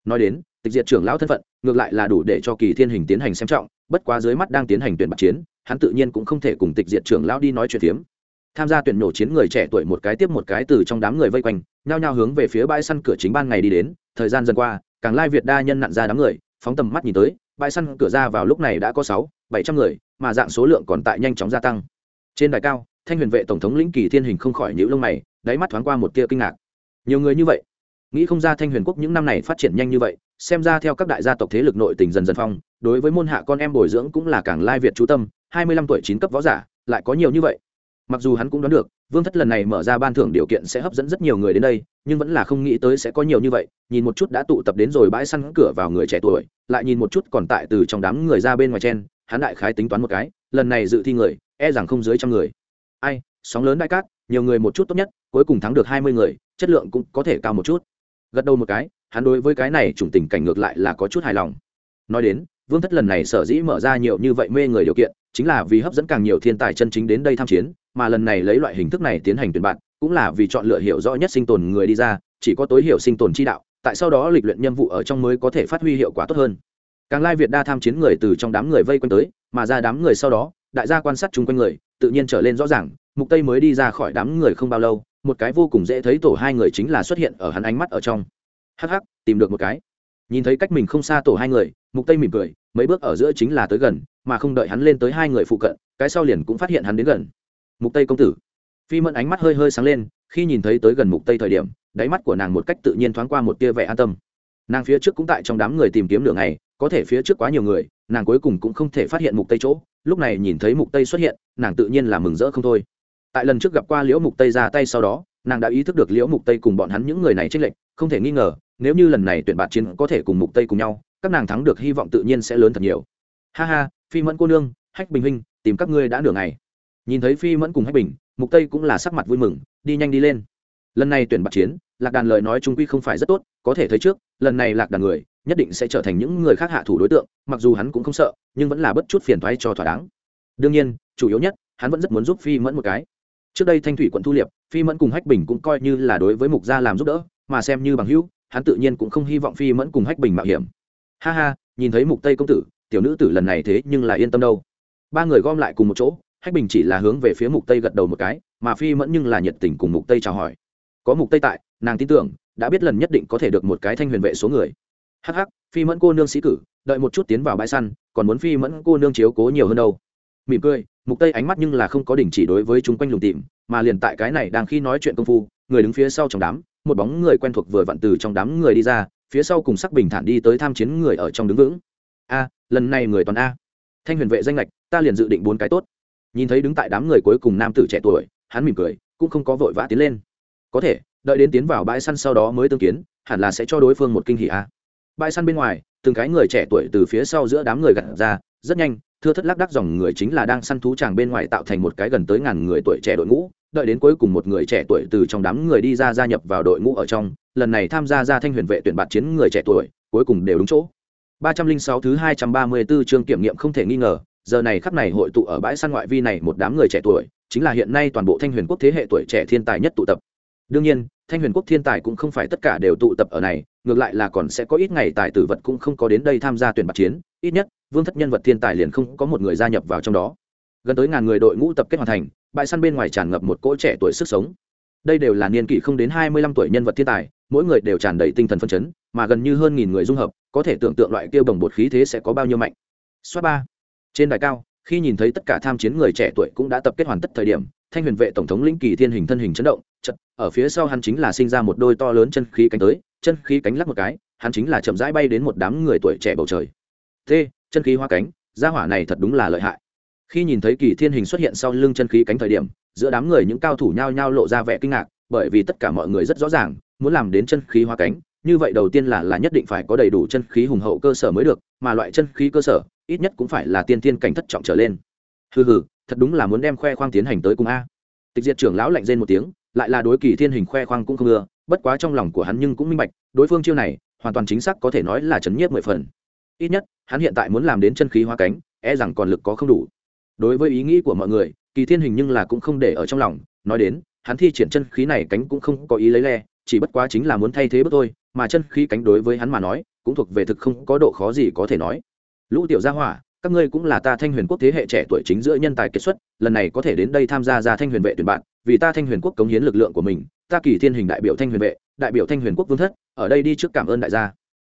nói đến, tịch diệt trưởng lão thân phận, ngược lại là đủ để cho kỳ thiên hình tiến hành xem trọng, bất quá dưới mắt đang tiến hành tuyển bạc chiến, hắn tự nhiên cũng không thể cùng tịch diệt trưởng lão đi nói chuyện phiếm. Tham gia tuyển nổ chiến người trẻ tuổi một cái tiếp một cái từ trong đám người vây quanh, nhao nhao hướng về phía bãi săn cửa chính ban ngày đi đến, thời gian dần qua, càng lai việt đa nhân nặn ra đám người, phóng tầm mắt nhìn tới, bãi săn cửa ra vào lúc này đã có sáu, bảy trăm người, mà dạng số lượng còn tại nhanh chóng gia tăng. Trên đài cao, thanh huyền vệ tổng thống lĩnh kỳ thiên hình không khỏi nhíu lông mày, đáy mắt thoáng qua một tia kinh ngạc. Nhiều người như vậy nghĩ không ra thanh huyền quốc những năm này phát triển nhanh như vậy, xem ra theo các đại gia tộc thế lực nội tình dần dần phong, đối với môn hạ con em bồi dưỡng cũng là càng lai việt chú tâm, hai mươi lăm tuổi chín cấp võ giả, lại có nhiều như vậy. Mặc dù hắn cũng đoán được, vương thất lần này mở ra ban thưởng điều kiện sẽ hấp dẫn rất nhiều người đến đây, nhưng vẫn là không nghĩ tới sẽ có nhiều như vậy, nhìn một chút đã tụ tập đến rồi bãi săn cửa vào người trẻ tuổi, lại nhìn một chút còn tại từ trong đám người ra bên ngoài chen, hắn đại khái tính toán một cái, lần này dự thi người e rằng không dưới trăm người. Ai, sóng lớn đại cát, nhiều người một chút tốt nhất, cuối cùng thắng được hai mươi người, chất lượng cũng có thể cao một chút gật đầu một cái, hắn đối với cái này chủng tình cảnh ngược lại là có chút hài lòng. Nói đến, vương thất lần này sở dĩ mở ra nhiều như vậy mê người điều kiện, chính là vì hấp dẫn càng nhiều thiên tài chân chính đến đây tham chiến, mà lần này lấy loại hình thức này tiến hành tuyển bạn, cũng là vì chọn lựa hiểu rõ nhất sinh tồn người đi ra, chỉ có tối hiểu sinh tồn chi đạo, tại sau đó lịch luyện nhiệm vụ ở trong mới có thể phát huy hiệu quả tốt hơn. Càng lai việt đa tham chiến người từ trong đám người vây quanh tới, mà ra đám người sau đó, đại gia quan sát chung quanh người, tự nhiên trở lên rõ ràng, mục tây mới đi ra khỏi đám người không bao lâu một cái vô cùng dễ thấy tổ hai người chính là xuất hiện ở hắn ánh mắt ở trong. Hắc hắc, tìm được một cái. Nhìn thấy cách mình không xa tổ hai người, mục tây mỉm cười, mấy bước ở giữa chính là tới gần, mà không đợi hắn lên tới hai người phụ cận, cái sau liền cũng phát hiện hắn đến gần. Mục tây công tử. Phi mẫn ánh mắt hơi hơi sáng lên, khi nhìn thấy tới gần mục tây thời điểm, đáy mắt của nàng một cách tự nhiên thoáng qua một tia vẻ an tâm. Nàng phía trước cũng tại trong đám người tìm kiếm đường này có thể phía trước quá nhiều người, nàng cuối cùng cũng không thể phát hiện mục tây chỗ. Lúc này nhìn thấy mục tây xuất hiện, nàng tự nhiên là mừng rỡ không thôi tại lần trước gặp qua liễu mục tây ra tay sau đó nàng đã ý thức được liễu mục tây cùng bọn hắn những người này trích lệnh, không thể nghi ngờ nếu như lần này tuyển bạt chiến có thể cùng mục tây cùng nhau các nàng thắng được hy vọng tự nhiên sẽ lớn thật nhiều. Ha ha phi mẫn cô nương hách bình huynh tìm các ngươi đã nửa ngày. Nhìn thấy phi mẫn cùng hách bình mục tây cũng là sắc mặt vui mừng đi nhanh đi lên. Lần này tuyển bạt chiến lạc đàn lời nói trung quy không phải rất tốt có thể thấy trước lần này lạc đàn người nhất định sẽ trở thành những người khác hạ thủ đối tượng mặc dù hắn cũng không sợ nhưng vẫn là bất chút phiền thoái cho thỏa đáng. Đương nhiên chủ yếu nhất hắn vẫn rất muốn giúp phi mẫn một cái trước đây thanh thủy quận thu liệp, phi mẫn cùng hách bình cũng coi như là đối với mục gia làm giúp đỡ, mà xem như bằng hữu, hắn tự nhiên cũng không hy vọng phi mẫn cùng hách bình mạo hiểm. Ha ha, nhìn thấy mục tây công tử, tiểu nữ tử lần này thế nhưng là yên tâm đâu. Ba người gom lại cùng một chỗ, hách bình chỉ là hướng về phía mục tây gật đầu một cái, mà phi mẫn nhưng là nhiệt tình cùng mục tây chào hỏi. Có mục tây tại, nàng tin tưởng, đã biết lần nhất định có thể được một cái thanh huyền vệ số người. Hắc hắc, phi mẫn cô nương sĩ cử, đợi một chút tiến vào bãi săn, còn muốn phi mẫn cô nương chiếu cố nhiều hơn đâu. Mỉm cười mục tây ánh mắt nhưng là không có đỉnh chỉ đối với chúng quanh lùng tìm, mà liền tại cái này đang khi nói chuyện công phu, người đứng phía sau trong đám, một bóng người quen thuộc vừa vặn từ trong đám người đi ra, phía sau cùng sắc bình thản đi tới tham chiến người ở trong đứng vững. A, lần này người toàn a. Thanh huyền vệ danh lệch ta liền dự định bốn cái tốt. Nhìn thấy đứng tại đám người cuối cùng nam tử trẻ tuổi, hắn mỉm cười, cũng không có vội vã tiến lên. Có thể, đợi đến tiến vào bãi săn sau đó mới tương kiến, hẳn là sẽ cho đối phương một kinh hỉ a. Bãi săn bên ngoài, từng cái người trẻ tuổi từ phía sau giữa đám người gặt ra, rất nhanh thưa thất lác đắc dòng người chính là đang săn thú chàng bên ngoài tạo thành một cái gần tới ngàn người tuổi trẻ đội ngũ, đợi đến cuối cùng một người trẻ tuổi từ trong đám người đi ra gia nhập vào đội ngũ ở trong, lần này tham gia ra thanh huyền vệ tuyển bạt chiến người trẻ tuổi, cuối cùng đều đúng chỗ. Ba trăm linh sáu thứ hai trăm ba mươi 234 chương kiểm nghiệm không thể nghi ngờ, giờ này khắp này hội tụ ở bãi săn ngoại vi này một đám người trẻ tuổi, chính là hiện nay toàn bộ thanh huyền quốc thế hệ tuổi trẻ thiên tài nhất tụ tập. Đương nhiên, thanh huyền quốc thiên tài cũng không phải tất cả đều tụ tập ở này ngược lại là còn sẽ có ít ngày tài tử vật cũng không có đến đây tham gia tuyển bạt chiến, ít nhất, vương thất nhân vật thiên tài liền không có một người gia nhập vào trong đó. Gần tới ngàn người đội ngũ tập kết hoàn thành, bãi săn bên ngoài tràn ngập một cỗ trẻ tuổi sức sống. Đây đều là niên kỷ không đến hai mươi lăm tuổi nhân vật thiên tài, mỗi người đều tràn đầy tinh thần phân chấn, mà gần như hơn nghìn người dung hợp, có thể tưởng tượng loại kêu bồng bột khí thế sẽ có bao nhiêu mạnh. Xoát ba. Trên đài cao, khi nhìn thấy tất cả tham chiến người trẻ tuổi cũng đã tập kết hoàn tất thời điểm, thanh huyền vệ tổng thống lĩnh kỳ thiên hình thân hình chấn động ở phía sau hắn chính là sinh ra một đôi to lớn chân khí cánh tới, chân khí cánh lắc một cái, hắn chính là chậm rãi bay đến một đám người tuổi trẻ bầu trời. T, chân khí hoa cánh, gia hỏa này thật đúng là lợi hại. Khi nhìn thấy kỳ thiên hình xuất hiện sau lưng chân khí cánh thời điểm, giữa đám người những cao thủ nhao nhao lộ ra vẻ kinh ngạc, bởi vì tất cả mọi người rất rõ ràng, muốn làm đến chân khí hoa cánh, như vậy đầu tiên là là nhất định phải có đầy đủ chân khí hùng hậu cơ sở mới được, mà loại chân khí cơ sở, ít nhất cũng phải là tiên tiên cảnh thất trọng trở lên. Hừ hừ, thật đúng là muốn đem khoe khoang tiến hành tới cùng a. Tịch diệt trưởng lão lạnh rên một tiếng lại là đối kỳ thiên hình khoe khoang cũng không ưa, bất quá trong lòng của hắn nhưng cũng minh bạch, đối phương chiêu này, hoàn toàn chính xác có thể nói là chấn nhiếp mười phần. Ít nhất, hắn hiện tại muốn làm đến chân khí hoa cánh e rằng còn lực có không đủ. Đối với ý nghĩ của mọi người, kỳ thiên hình nhưng là cũng không để ở trong lòng, nói đến, hắn thi triển chân khí này cánh cũng không có ý lấy le, chỉ bất quá chính là muốn thay thế bước thôi, mà chân khí cánh đối với hắn mà nói, cũng thuộc về thực không có độ khó gì có thể nói. Lũ tiểu gia hỏa, các ngươi cũng là ta thanh huyền quốc thế hệ trẻ tuổi chính giữa nhân tài kết xuất, lần này có thể đến đây tham gia ra thanh huyền vệ tuyển bạn vì ta thanh huyền quốc cống hiến lực lượng của mình, ta kỳ thiên hình đại biểu thanh huyền vệ, đại biểu thanh huyền quốc vương thất, ở đây đi trước cảm ơn đại gia.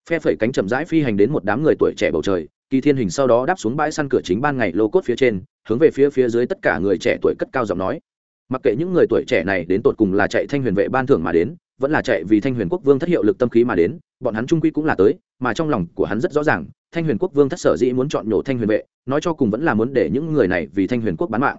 Phe phẩy cánh chậm rãi phi hành đến một đám người tuổi trẻ bầu trời, kỳ thiên hình sau đó đáp xuống bãi săn cửa chính ban ngày lô cốt phía trên, hướng về phía phía dưới tất cả người trẻ tuổi cất cao giọng nói. Mặc kệ những người tuổi trẻ này đến tột cùng là chạy thanh huyền vệ ban thưởng mà đến, vẫn là chạy vì thanh huyền quốc vương thất hiệu lực tâm khí mà đến, bọn hắn trung quy cũng là tới, mà trong lòng của hắn rất rõ ràng, thanh huyền quốc vương thất sở dĩ muốn chọn nhổ thanh huyền vệ, nói cho cùng vẫn là muốn để những người này vì thanh huyền quốc bán mạng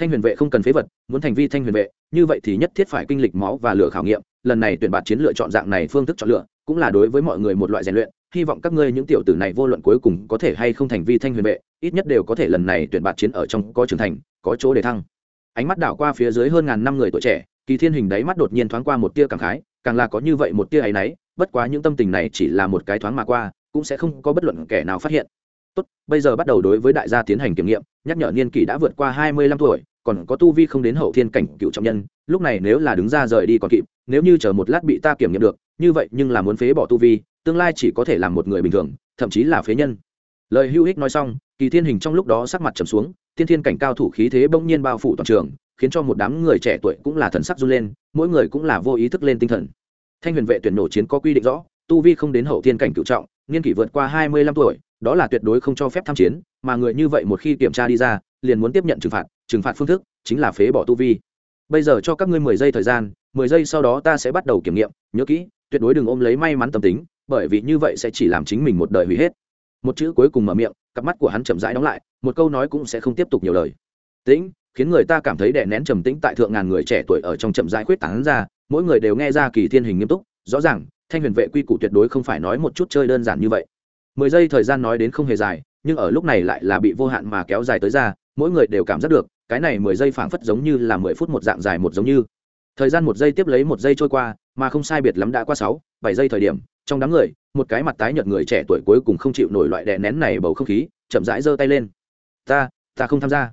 thanh huyền vệ không cần phế vật, muốn thành vi thanh huyền vệ, như vậy thì nhất thiết phải kinh lịch máu và lửa khảo nghiệm, lần này tuyển bạt chiến lựa chọn dạng này phương thức chọn lựa, cũng là đối với mọi người một loại rèn luyện, hy vọng các ngươi những tiểu tử này vô luận cuối cùng có thể hay không thành vi thanh huyền vệ, ít nhất đều có thể lần này tuyển bạt chiến ở trong có trưởng thành, có chỗ để thăng. Ánh mắt đảo qua phía dưới hơn ngàn năm người tuổi trẻ, kỳ thiên hình đáy mắt đột nhiên thoáng qua một tia cảm khái, càng là có như vậy một tia ấy náy, bất quá những tâm tình này chỉ là một cái thoáng mà qua, cũng sẽ không có bất luận kẻ nào phát hiện. Tốt, bây giờ bắt đầu đối với đại gia tiến hành kiểm nghiệm, nhắc nhở niên kỷ đã vượt qua hai mươi lăm tuổi còn có tu vi không đến hậu thiên cảnh cựu trọng nhân, lúc này nếu là đứng ra rời đi còn kịp, nếu như chờ một lát bị ta kiểm nghiệm được, như vậy nhưng là muốn phế bỏ tu vi, tương lai chỉ có thể làm một người bình thường, thậm chí là phế nhân. Lời hữu ích nói xong, kỳ thiên hình trong lúc đó sắc mặt trầm xuống thiên thiên cảnh cao thủ khí thế bỗng nhiên bao phủ toàn trường, khiến cho một đám người trẻ tuổi cũng là thần sắc run lên, mỗi người cũng là vô ý thức lên tinh thần. Thanh huyền vệ tuyển nổ chiến có quy định rõ, tu vi không đến hậu thiên cảnh cựu trọng, niên kỷ vượt qua hai mươi lăm tuổi, đó là tuyệt đối không cho phép tham chiến, mà người như vậy một khi kiểm tra đi ra liền muốn tiếp nhận trừng phạt trừng phạt phương thức chính là phế bỏ tu vi. Bây giờ cho các ngươi mười giây thời gian, mười giây sau đó ta sẽ bắt đầu kiểm nghiệm, nhớ kỹ, tuyệt đối đừng ôm lấy may mắn tâm tính, bởi vì như vậy sẽ chỉ làm chính mình một đời hủy hết. Một chữ cuối cùng mở miệng, cặp mắt của hắn chậm rãi đóng lại, một câu nói cũng sẽ không tiếp tục nhiều lời. Tĩnh, khiến người ta cảm thấy đè nén trầm tĩnh tại thượng ngàn người trẻ tuổi ở trong chậm rãi khuyết tán ra, mỗi người đều nghe ra kỳ thiên hình nghiêm túc, rõ ràng, thanh huyền vệ quy củ tuyệt đối không phải nói một chút chơi đơn giản như vậy. Mười giây thời gian nói đến không hề dài, nhưng ở lúc này lại là bị vô hạn mà kéo dài tới ra mỗi người đều cảm giác được, cái này mười giây phảng phất giống như là mười phút một dạng dài một giống như. Thời gian một giây tiếp lấy một giây trôi qua, mà không sai biệt lắm đã qua sáu, bảy giây thời điểm, trong đám người, một cái mặt tái nhợt người trẻ tuổi cuối cùng không chịu nổi loại đè nén này bầu không khí, chậm rãi giơ tay lên. Ta ta không tham gia.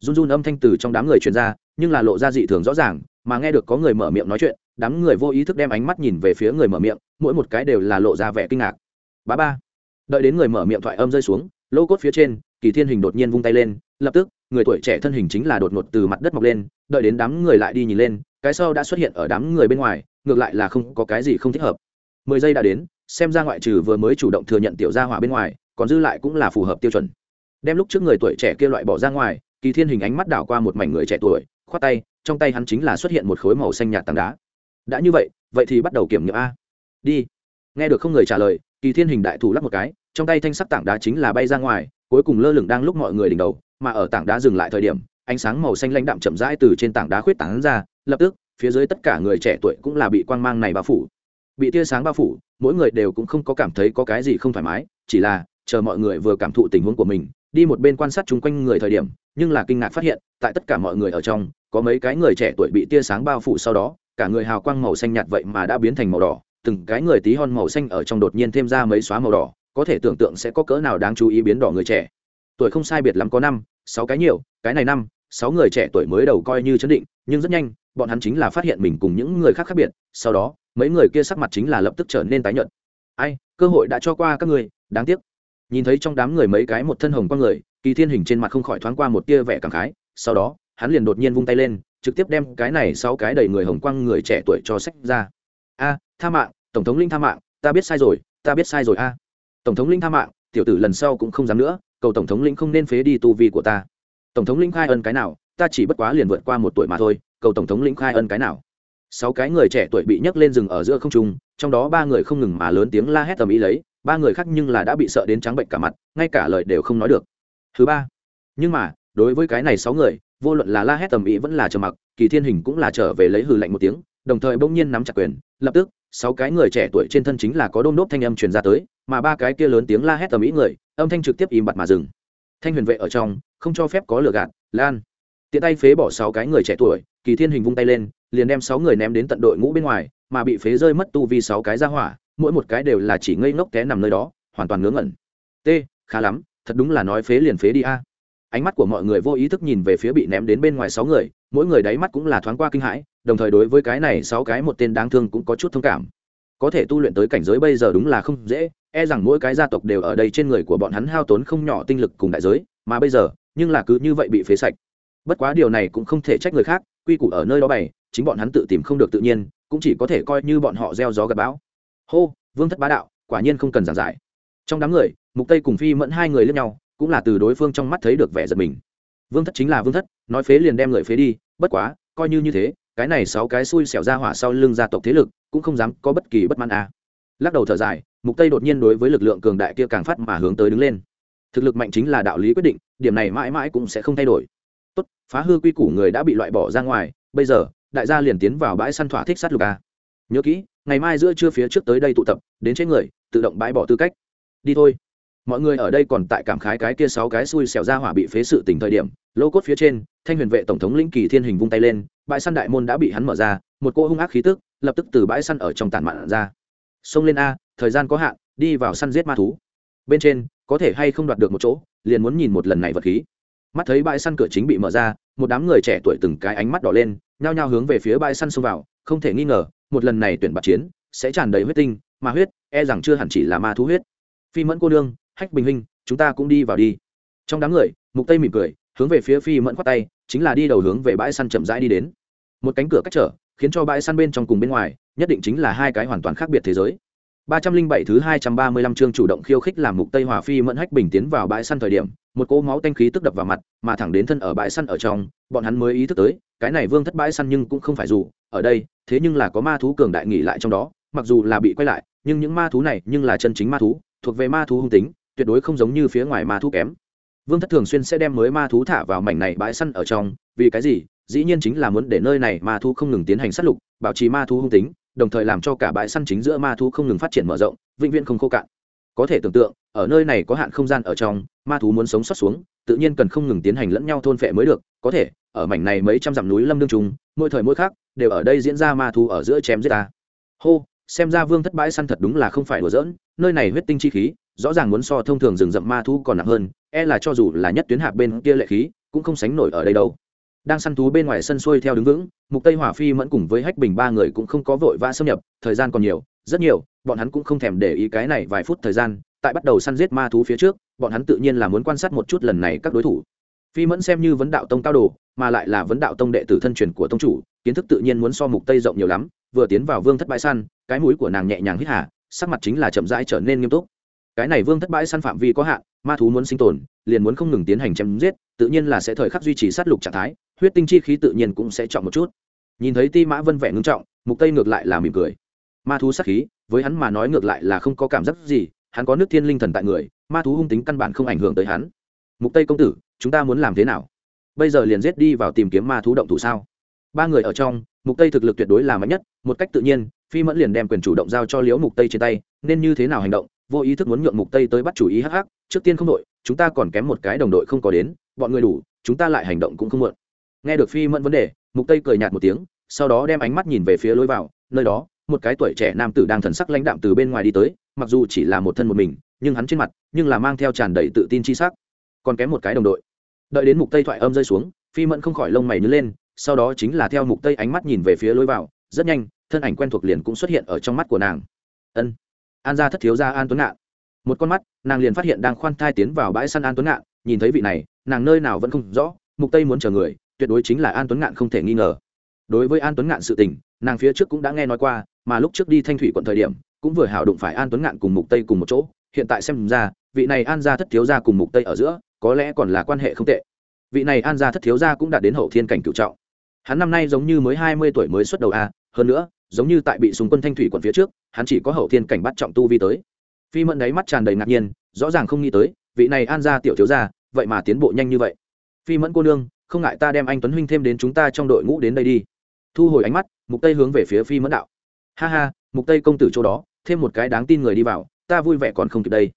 Run run âm thanh từ trong đám người truyền ra, nhưng là lộ ra dị thường rõ ràng, mà nghe được có người mở miệng nói chuyện, đám người vô ý thức đem ánh mắt nhìn về phía người mở miệng, mỗi một cái đều là lộ ra vẻ kinh ngạc. Bá ba. Đợi đến người mở miệng thoại âm rơi xuống, lô cốt phía trên kỳ thiên hình đột nhiên vung tay lên, lập tức, người tuổi trẻ thân hình chính là đột ngột từ mặt đất mọc lên, đợi đến đám người lại đi nhìn lên, cái sau đã xuất hiện ở đám người bên ngoài, ngược lại là không có cái gì không thích hợp. Mười giây đã đến, xem ra ngoại trừ vừa mới chủ động thừa nhận tiểu gia hỏa bên ngoài, còn dư lại cũng là phù hợp tiêu chuẩn. Đem lúc trước người tuổi trẻ kia loại bỏ ra ngoài, kỳ thiên hình ánh mắt đảo qua một mảnh người trẻ tuổi, khoát tay, trong tay hắn chính là xuất hiện một khối màu xanh nhạt tảng đá. Đã như vậy vậy thì bắt đầu kiểm nghiệm a. Đi. Nghe được không người trả lời, kỳ thiên hình đại thủ lắp một cái, trong tay thanh sắc tảng đá chính là bay ra ngoài cuối cùng lơ lửng đang lúc mọi người đỉnh đầu, mà ở tảng đá dừng lại thời điểm, ánh sáng màu xanh lãnh đạm chậm rãi từ trên tảng đá khuyết tảng ra, lập tức, phía dưới tất cả người trẻ tuổi cũng là bị quang mang này bao phủ. Bị tia sáng bao phủ, mỗi người đều cũng không có cảm thấy có cái gì không thoải mái, chỉ là, chờ mọi người vừa cảm thụ tình huống của mình, đi một bên quan sát chung quanh người thời điểm, nhưng là kinh ngạc phát hiện, tại tất cả mọi người ở trong, có mấy cái người trẻ tuổi bị tia sáng bao phủ sau đó, cả người hào quang màu xanh nhạt vậy mà đã biến thành màu đỏ, từng cái người tí hon màu xanh ở trong đột nhiên thêm ra mấy xóa màu đỏ có thể tưởng tượng sẽ có cỡ nào đáng chú ý biến đỏ người trẻ. Tuổi không sai biệt lắm có năm, sáu cái nhiều, cái này năm, sáu người trẻ tuổi mới đầu coi như chấn định, nhưng rất nhanh, bọn hắn chính là phát hiện mình cùng những người khác khác biệt, sau đó, mấy người kia sắc mặt chính là lập tức trở nên tái nhợt. Ai, cơ hội đã cho qua các người, đáng tiếc. Nhìn thấy trong đám người mấy cái một thân hồng con người, kỳ thiên hình trên mặt không khỏi thoáng qua một tia vẻ cảm khái, sau đó, hắn liền đột nhiên vung tay lên, trực tiếp đem cái này sáu cái đầy người hồng quang người trẻ tuổi cho sách ra. A, tha mạng, tổng thống linh tha mạng, ta biết sai rồi, ta biết sai rồi a tổng thống linh tha mạng, tiểu tử lần sau cũng không dám nữa, cầu tổng thống linh không nên phế đi tu vi của ta. Tổng thống linh khai ân cái nào, ta chỉ bất quá liền vượt qua một tuổi mà thôi, cầu tổng thống linh khai ân cái nào. Sáu cái người trẻ tuổi bị nhấc lên rừng ở giữa không trung, trong đó ba người không ngừng mà lớn tiếng la hét tầm ý lấy, ba người khác nhưng là đã bị sợ đến trắng bệnh cả mặt, ngay cả lời đều không nói được. Thứ ba, nhưng mà, đối với cái này sáu người, vô luận là la hét tầm ý vẫn là trầm mặc, kỳ thiên hình cũng là trở về lấy hừ lạnh một tiếng, đồng thời bỗng nhiên nắm chặt quyền, lập tức, sáu cái người trẻ tuổi trên thân chính là có đôm đốp thanh âm truyền ra tới mà ba cái kia lớn tiếng la hét tầm ý người, âm thanh trực tiếp im bặt mà dừng. Thanh huyền vệ ở trong, không cho phép có lừa gạt, lan. Tiện tay phế bỏ sáu cái người trẻ tuổi, kỳ thiên hình vung tay lên, liền đem sáu người ném đến tận đội ngũ bên ngoài, mà bị phế rơi mất tu vì sáu cái ra hỏa, mỗi một cái đều là chỉ ngây ngốc té nằm nơi đó, hoàn toàn ngớ ngẩn. T, khá lắm, thật đúng là nói phế liền phế đi a. Ánh mắt của mọi người vô ý thức nhìn về phía bị ném đến bên ngoài sáu người, mỗi người đáy mắt cũng là thoáng qua kinh hãi, đồng thời đối với cái này sáu cái một tên đáng thương cũng có chút thông cảm. Có thể tu luyện tới cảnh giới bây giờ đúng là không dễ e rằng mỗi cái gia tộc đều ở đây trên người của bọn hắn hao tốn không nhỏ tinh lực cùng đại giới, mà bây giờ, nhưng là cứ như vậy bị phế sạch. Bất quá điều này cũng không thể trách người khác, quy củ ở nơi đó bày, chính bọn hắn tự tìm không được tự nhiên, cũng chỉ có thể coi như bọn họ gieo gió gặp bão. Hô, vương thất bá đạo, quả nhiên không cần giảng giải. Trong đám người, mục tây cùng phi mẫn hai người lẫn nhau, cũng là từ đối phương trong mắt thấy được vẻ giật mình. Vương thất chính là vương thất, nói phế liền đem người phế đi, bất quá, coi như như thế, cái này sáu cái xui xẻo ra hỏa sau lưng gia tộc thế lực, cũng không dám có bất kỳ bất mãn à lắc đầu thở dài, mục tây đột nhiên đối với lực lượng cường đại kia càng phát mà hướng tới đứng lên. Thực lực mạnh chính là đạo lý quyết định, điểm này mãi mãi cũng sẽ không thay đổi. Tốt, phá hư quy củ người đã bị loại bỏ ra ngoài, bây giờ, đại gia liền tiến vào bãi săn thỏa thích sát lục a. Nhớ kỹ, ngày mai giữa trưa phía trước tới đây tụ tập, đến chế người, tự động bãi bỏ tư cách. Đi thôi. Mọi người ở đây còn tại cảm khái cái kia sáu cái xui xẻo ra hỏa bị phế sự tỉnh thời điểm, lô cốt phía trên, thanh huyền vệ tổng thống lĩnh kỳ thiên hình vung tay lên, bãi săn đại môn đã bị hắn mở ra, một cô hung ác khí tức, lập tức từ bãi săn ở trong tàn mạn ra xông lên a, thời gian có hạn, đi vào săn giết ma thú. Bên trên, có thể hay không đoạt được một chỗ, liền muốn nhìn một lần này vật khí. Mắt thấy bãi săn cửa chính bị mở ra, một đám người trẻ tuổi từng cái ánh mắt đỏ lên, nhao nhao hướng về phía bãi săn xông vào, không thể nghi ngờ, một lần này tuyển bạc chiến, sẽ tràn đầy huyết tinh mà huyết e rằng chưa hẳn chỉ là ma thú huyết. Phi mẫn cô nương, hách bình huynh, chúng ta cũng đi vào đi. Trong đám người, mục tây mỉm cười, hướng về phía phi mẫn khoát tay, chính là đi đầu hướng về bãi săn chậm rãi đi đến. Một cánh cửa cách trở, khiến cho bãi săn bên trong cùng bên ngoài nhất định chính là hai cái hoàn toàn khác biệt thế giới ba trăm linh bảy thứ hai trăm ba mươi lăm chương chủ động khiêu khích làm mục Tây Hòa Phi mẫn hách bình tiến vào bãi săn thời điểm, một cỗ máu tanh khí tức đập vào mặt, mà thẳng đến thân ở bãi săn ở trong, bọn hắn mới ý thức tới, cái này vương thất bãi săn nhưng cũng không phải dù, ở đây, thế nhưng là có ma thú cường đại nghỉ lại trong đó, mặc dù là bị quay lại, nhưng những ma thú này nhưng là chân chính ma thú, thuộc về ma thú hung tính, tuyệt đối không giống như phía ngoài ma thú kém. Vương thất thường xuyên sẽ đem mới ma thú thả vào mảnh này bãi săn ở trong, vì cái gì? Dĩ nhiên chính là muốn để nơi này ma thú không ngừng tiến hành sát lục, bảo trì ma thú hung tính, đồng thời làm cho cả bãi săn chính giữa ma thú không ngừng phát triển mở rộng, vĩnh viễn không khô cạn. Có thể tưởng tượng, ở nơi này có hạn không gian ở trong, ma thú muốn sống sót xuống, tự nhiên cần không ngừng tiến hành lẫn nhau thôn phệ mới được, có thể, ở mảnh này mấy trăm dặm núi lâm đương trùng, mỗi thời mỗi khác, đều ở đây diễn ra ma thú ở giữa chém giết ta. Hô, xem ra vương thất bãi săn thật đúng là không phải đùa giỡn, nơi này huyết tinh chi khí, rõ ràng muốn so thông thường rừng rậm ma thú còn nặng hơn e là cho dù là nhất tuyến hạp bên kia lệ khí, cũng không sánh nổi ở đây đâu đang săn thú bên ngoài sân xuôi theo đứng vững, mục tây hỏa phi mẫn cùng với hách bình ba người cũng không có vội vã xâm nhập, thời gian còn nhiều, rất nhiều, bọn hắn cũng không thèm để ý cái này vài phút thời gian, tại bắt đầu săn giết ma thú phía trước, bọn hắn tự nhiên là muốn quan sát một chút lần này các đối thủ. Phi mẫn xem như vấn đạo tông cao đồ, mà lại là vấn đạo tông đệ tử thân truyền của tông chủ, kiến thức tự nhiên muốn so mục tây rộng nhiều lắm, vừa tiến vào vương thất bãi săn, cái mũi của nàng nhẹ nhàng hít hà, sắc mặt chính là chậm rãi trở nên nghiêm túc. Cái này vương thất bãi săn phạm vi có hạn, ma thú muốn sinh tồn, liền muốn không ngừng tiến hành chém giết, tự nhiên là sẽ thời khắc duy trì sát lục trạng thái huyết tinh chi khí tự nhiên cũng sẽ trọng một chút. Nhìn thấy ti mã vân vẻ ngưng trọng, mục tây ngược lại là mỉm cười. Ma thú sát khí, với hắn mà nói ngược lại là không có cảm giác gì, hắn có nước thiên linh thần tại người, ma thú hung tính căn bản không ảnh hưởng tới hắn. Mục tây công tử, chúng ta muốn làm thế nào? Bây giờ liền giết đi vào tìm kiếm ma thú động thủ sao? Ba người ở trong, mục tây thực lực tuyệt đối là mạnh nhất, một cách tự nhiên, phi mẫn liền đem quyền chủ động giao cho liễu mục tây trên tay, nên như thế nào hành động, vô ý thức muốn nhượng mục tây tới bắt chủ ý hắc hắc, trước tiên không đội, chúng ta còn kém một cái đồng đội không có đến, bọn người đủ, chúng ta lại hành động cũng không muộn nghe được phi mẫn vấn đề, mục tây cười nhạt một tiếng, sau đó đem ánh mắt nhìn về phía lối vào, nơi đó, một cái tuổi trẻ nam tử đang thần sắc lãnh đạm từ bên ngoài đi tới, mặc dù chỉ là một thân một mình, nhưng hắn trên mặt, nhưng là mang theo tràn đầy tự tin chi sắc. Còn kém một cái đồng đội. Đợi đến mục tây thoại âm rơi xuống, phi mẫn không khỏi lông mày nhớ lên, sau đó chính là theo mục tây ánh mắt nhìn về phía lối vào, rất nhanh, thân ảnh quen thuộc liền cũng xuất hiện ở trong mắt của nàng. Ân. An gia thất thiếu gia an tuấn ngạn. Một con mắt, nàng liền phát hiện đang khoan thai tiến vào bãi săn an tuấn ngạn, nhìn thấy vị này, nàng nơi nào vẫn không rõ, mục tây muốn chờ người tuyệt đối chính là an tuấn ngạn không thể nghi ngờ. Đối với an tuấn ngạn sự tình, nàng phía trước cũng đã nghe nói qua, mà lúc trước đi thanh thủy quận thời điểm, cũng vừa hảo đụng phải an tuấn ngạn cùng mục tây cùng một chỗ. Hiện tại xem ra, vị này an gia thất thiếu gia cùng mục tây ở giữa, có lẽ còn là quan hệ không tệ. Vị này an gia thất thiếu gia cũng đã đến hậu thiên cảnh cựu trọng. Hắn năm nay giống như mới 20 tuổi mới xuất đầu a, hơn nữa, giống như tại bị súng quân thanh thủy quận phía trước, hắn chỉ có hậu thiên cảnh bắt trọng tu vi tới. Phi mẫn đáy mắt tràn đầy ngạc nhiên, rõ ràng không nghĩ tới, vị này an gia tiểu thiếu gia, vậy mà tiến bộ nhanh như vậy. Phi mẫn cô nương không ngại ta đem anh tuấn huynh thêm đến chúng ta trong đội ngũ đến đây đi. Thu hồi ánh mắt, mục tây hướng về phía phi mẫn đạo. Ha ha, mục tây công tử chỗ đó, thêm một cái đáng tin người đi vào, ta vui vẻ còn không kịp đây.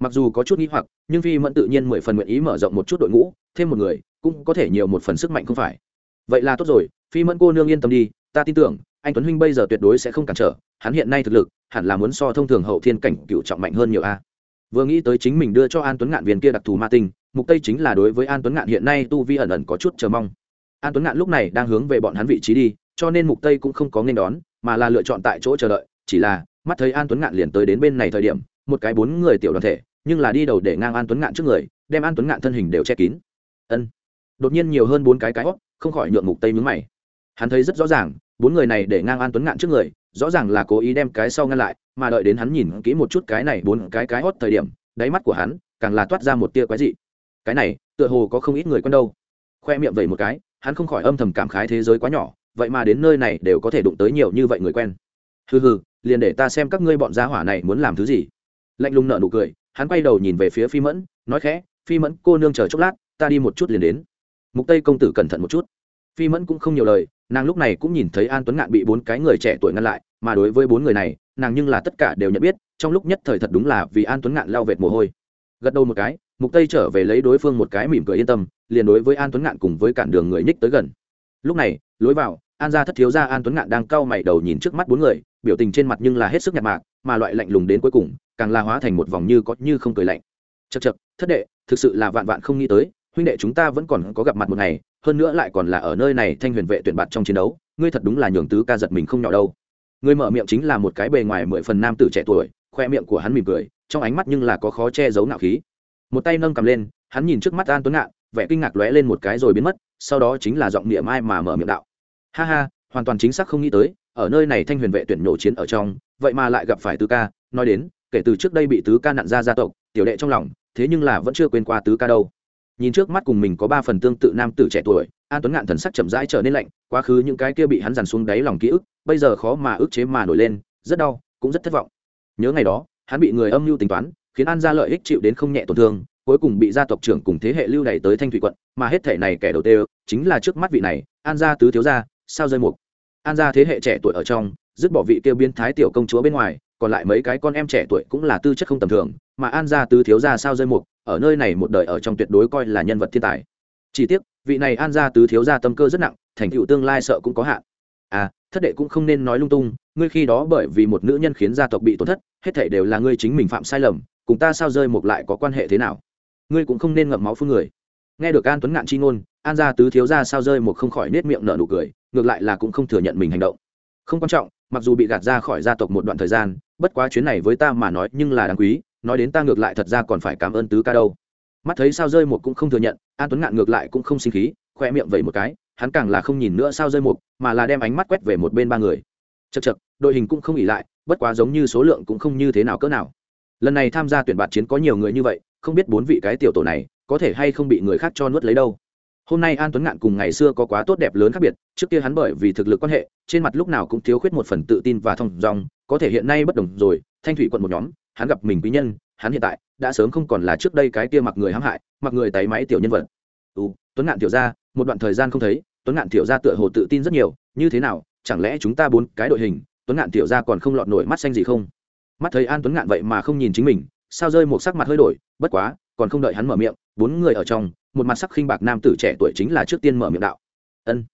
Mặc dù có chút nghĩ hoặc, nhưng phi mẫn tự nhiên mười phần nguyện ý mở rộng một chút đội ngũ, thêm một người, cũng có thể nhiều một phần sức mạnh không phải. Vậy là tốt rồi, phi mẫn cô nương yên tâm đi, ta tin tưởng, anh tuấn huynh bây giờ tuyệt đối sẽ không cản trở, hắn hiện nay thực lực, hẳn là muốn so thông thường hậu thiên cảnh cựu trọng mạnh hơn nhiều a. Vừa nghĩ tới chính mình đưa cho an tuấn ngạn viên kia đặc thù ma tinh mục tây chính là đối với an tuấn ngạn hiện nay tu vi ẩn ẩn có chút chờ mong. An tuấn ngạn lúc này đang hướng về bọn hắn vị trí đi, cho nên mục tây cũng không có nên đón, mà là lựa chọn tại chỗ chờ đợi. Chỉ là, mắt thấy an tuấn ngạn liền tới đến bên này thời điểm, một cái bốn người tiểu đoàn thể, nhưng là đi đầu để ngang an tuấn ngạn trước người, đem an tuấn ngạn thân hình đều che kín. Ân. Đột nhiên nhiều hơn bốn cái cái hót, không khỏi nhượng mục tây mướn mày. Hắn thấy rất rõ ràng, bốn người này để ngang an tuấn ngạn trước người, rõ ràng là cố ý đem cái sau ngăn lại, mà đợi đến hắn nhìn kỹ một chút cái này bốn cái cái hót thời điểm, đáy mắt của hắn càng là toát ra một tia quái dị cái này, tựa hồ có không ít người quen đâu. Khoe miệng vậy một cái, hắn không khỏi âm thầm cảm khái thế giới quá nhỏ, vậy mà đến nơi này đều có thể đụng tới nhiều như vậy người quen. Hừ hừ, liền để ta xem các ngươi bọn gia hỏa này muốn làm thứ gì. Lạnh lùng nợ nụ cười, hắn quay đầu nhìn về phía phi mẫn, nói khẽ, phi mẫn, cô nương chờ chốc lát, ta đi một chút liền đến. Mục tây công tử cẩn thận một chút. Phi mẫn cũng không nhiều lời, nàng lúc này cũng nhìn thấy an tuấn ngạn bị bốn cái người trẻ tuổi ngăn lại, mà đối với bốn người này, nàng nhưng là tất cả đều nhận biết, trong lúc nhất thời thật đúng là vì an tuấn ngạn lao vệt mồ hôi. Gật đầu một cái mục tây trở về lấy đối phương một cái mỉm cười yên tâm, liền đối với an tuấn ngạn cùng với cản đường người nhích tới gần. Lúc này, lối vào, an gia thất thiếu gia an tuấn ngạn đang cau mày đầu nhìn trước mắt bốn người, biểu tình trên mặt nhưng là hết sức nhạt mạc, mà loại lạnh lùng đến cuối cùng, càng la hóa thành một vòng như có như không cười lạnh. Chật chật thất đệ, thực sự là vạn vạn không nghĩ tới, huynh đệ chúng ta vẫn còn có gặp mặt một ngày, hơn nữa lại còn là ở nơi này thanh huyền vệ tuyển bạt trong chiến đấu, ngươi thật đúng là nhường tứ ca giật mình không nhỏ đâu. Ngươi mở miệng chính là một cái bề ngoài mười phần nam tử trẻ tuổi, khoe miệng của hắn mỉm cười, trong ánh mắt nhưng là có khó che giấu nạo khí một tay nâng cầm lên, hắn nhìn trước mắt an tuấn ngạn, vẻ kinh ngạc lóe lên một cái rồi biến mất, sau đó chính là giọng niệm ai mà mở miệng đạo. Ha ha, hoàn toàn chính xác không nghĩ tới, ở nơi này thanh huyền vệ tuyển nhổ chiến ở trong, vậy mà lại gặp phải tứ ca, nói đến, kể từ trước đây bị tứ ca nặn ra gia tộc, tiểu đệ trong lòng, thế nhưng là vẫn chưa quên qua tứ ca đâu. Nhìn trước mắt cùng mình có ba phần tương tự nam tử trẻ tuổi, an tuấn ngạn thần sắc chậm rãi trở nên lạnh, quá khứ những cái kia bị hắn dằn xuống đáy lòng ký ức, bây giờ khó mà ức chế mà nổi lên, rất đau, cũng rất thất vọng. Nhớ ngày đó, hắn bị người âm mưu tính toán khiến an gia lợi ích chịu đến không nhẹ tổn thương, cuối cùng bị gia tộc trưởng cùng thế hệ lưu đày tới thanh thủy quận, mà hết thể này kẻ đầu tiên chính là trước mắt vị này, an gia tứ thiếu gia, sao rơi mục. An gia thế hệ trẻ tuổi ở trong, dứt bỏ vị kêu biến thái tiểu công chúa bên ngoài, còn lại mấy cái con em trẻ tuổi cũng là tư chất không tầm thường, mà an gia tứ thiếu gia sao rơi mục, ở nơi này một đời ở trong tuyệt đối coi là nhân vật thiên tài. Chỉ tiếc, vị này an gia tứ thiếu gia tâm cơ rất nặng, thành tựu tương lai sợ cũng có hạn. À thất đệ cũng không nên nói lung tung, ngươi khi đó bởi vì một nữ nhân khiến gia tộc bị tổn thất, hết thảy đều là ngươi chính mình phạm sai lầm cùng ta sao rơi một lại có quan hệ thế nào? Ngươi cũng không nên ngậm máu phun người. Nghe được an tuấn ngạn chi ngôn, an gia tứ thiếu gia sao rơi một không khỏi nết miệng nở nụ cười, ngược lại là cũng không thừa nhận mình hành động. Không quan trọng, mặc dù bị gạt ra khỏi gia tộc một đoạn thời gian, bất quá chuyến này với ta mà nói nhưng là đáng quý, nói đến ta ngược lại thật ra còn phải cảm ơn tứ ca đâu. Mắt thấy sao rơi một cũng không thừa nhận, an tuấn ngạn ngược lại cũng không sinh khí, khoe miệng vẩy một cái, hắn càng là không nhìn nữa sao rơi một mà là đem ánh mắt quét về một bên ba người. Chật chật đội hình cũng không ỉ lại, bất quá giống như số lượng cũng không như thế nào cỡ nào lần này tham gia tuyển bạt chiến có nhiều người như vậy không biết bốn vị cái tiểu tổ này có thể hay không bị người khác cho nuốt lấy đâu. Hôm nay an tuấn ngạn cùng ngày xưa có quá tốt đẹp lớn khác biệt trước kia hắn bởi vì thực lực quan hệ trên mặt lúc nào cũng thiếu khuyết một phần tự tin và thông dong có thể hiện nay bất đồng rồi thanh thủy quận một nhóm hắn gặp mình quý nhân hắn hiện tại đã sớm không còn là trước đây cái kia mặc người hãm hại mặc người tay máy tiểu nhân vật. Ừ, tuấn ngạn tiểu ra một đoạn thời gian không thấy tuấn ngạn tiểu ra tựa hồ tự tin rất nhiều như thế nào chẳng lẽ chúng ta bốn cái đội hình tuấn ngạn tiểu ra còn không lọt nổi mắt xanh gì không? Mắt thấy an tuấn ngạn vậy mà không nhìn chính mình, sao rơi một sắc mặt hơi đổi, bất quá, còn không đợi hắn mở miệng, bốn người ở trong, một mặt sắc khinh bạc nam tử trẻ tuổi chính là trước tiên mở miệng đạo. Ân.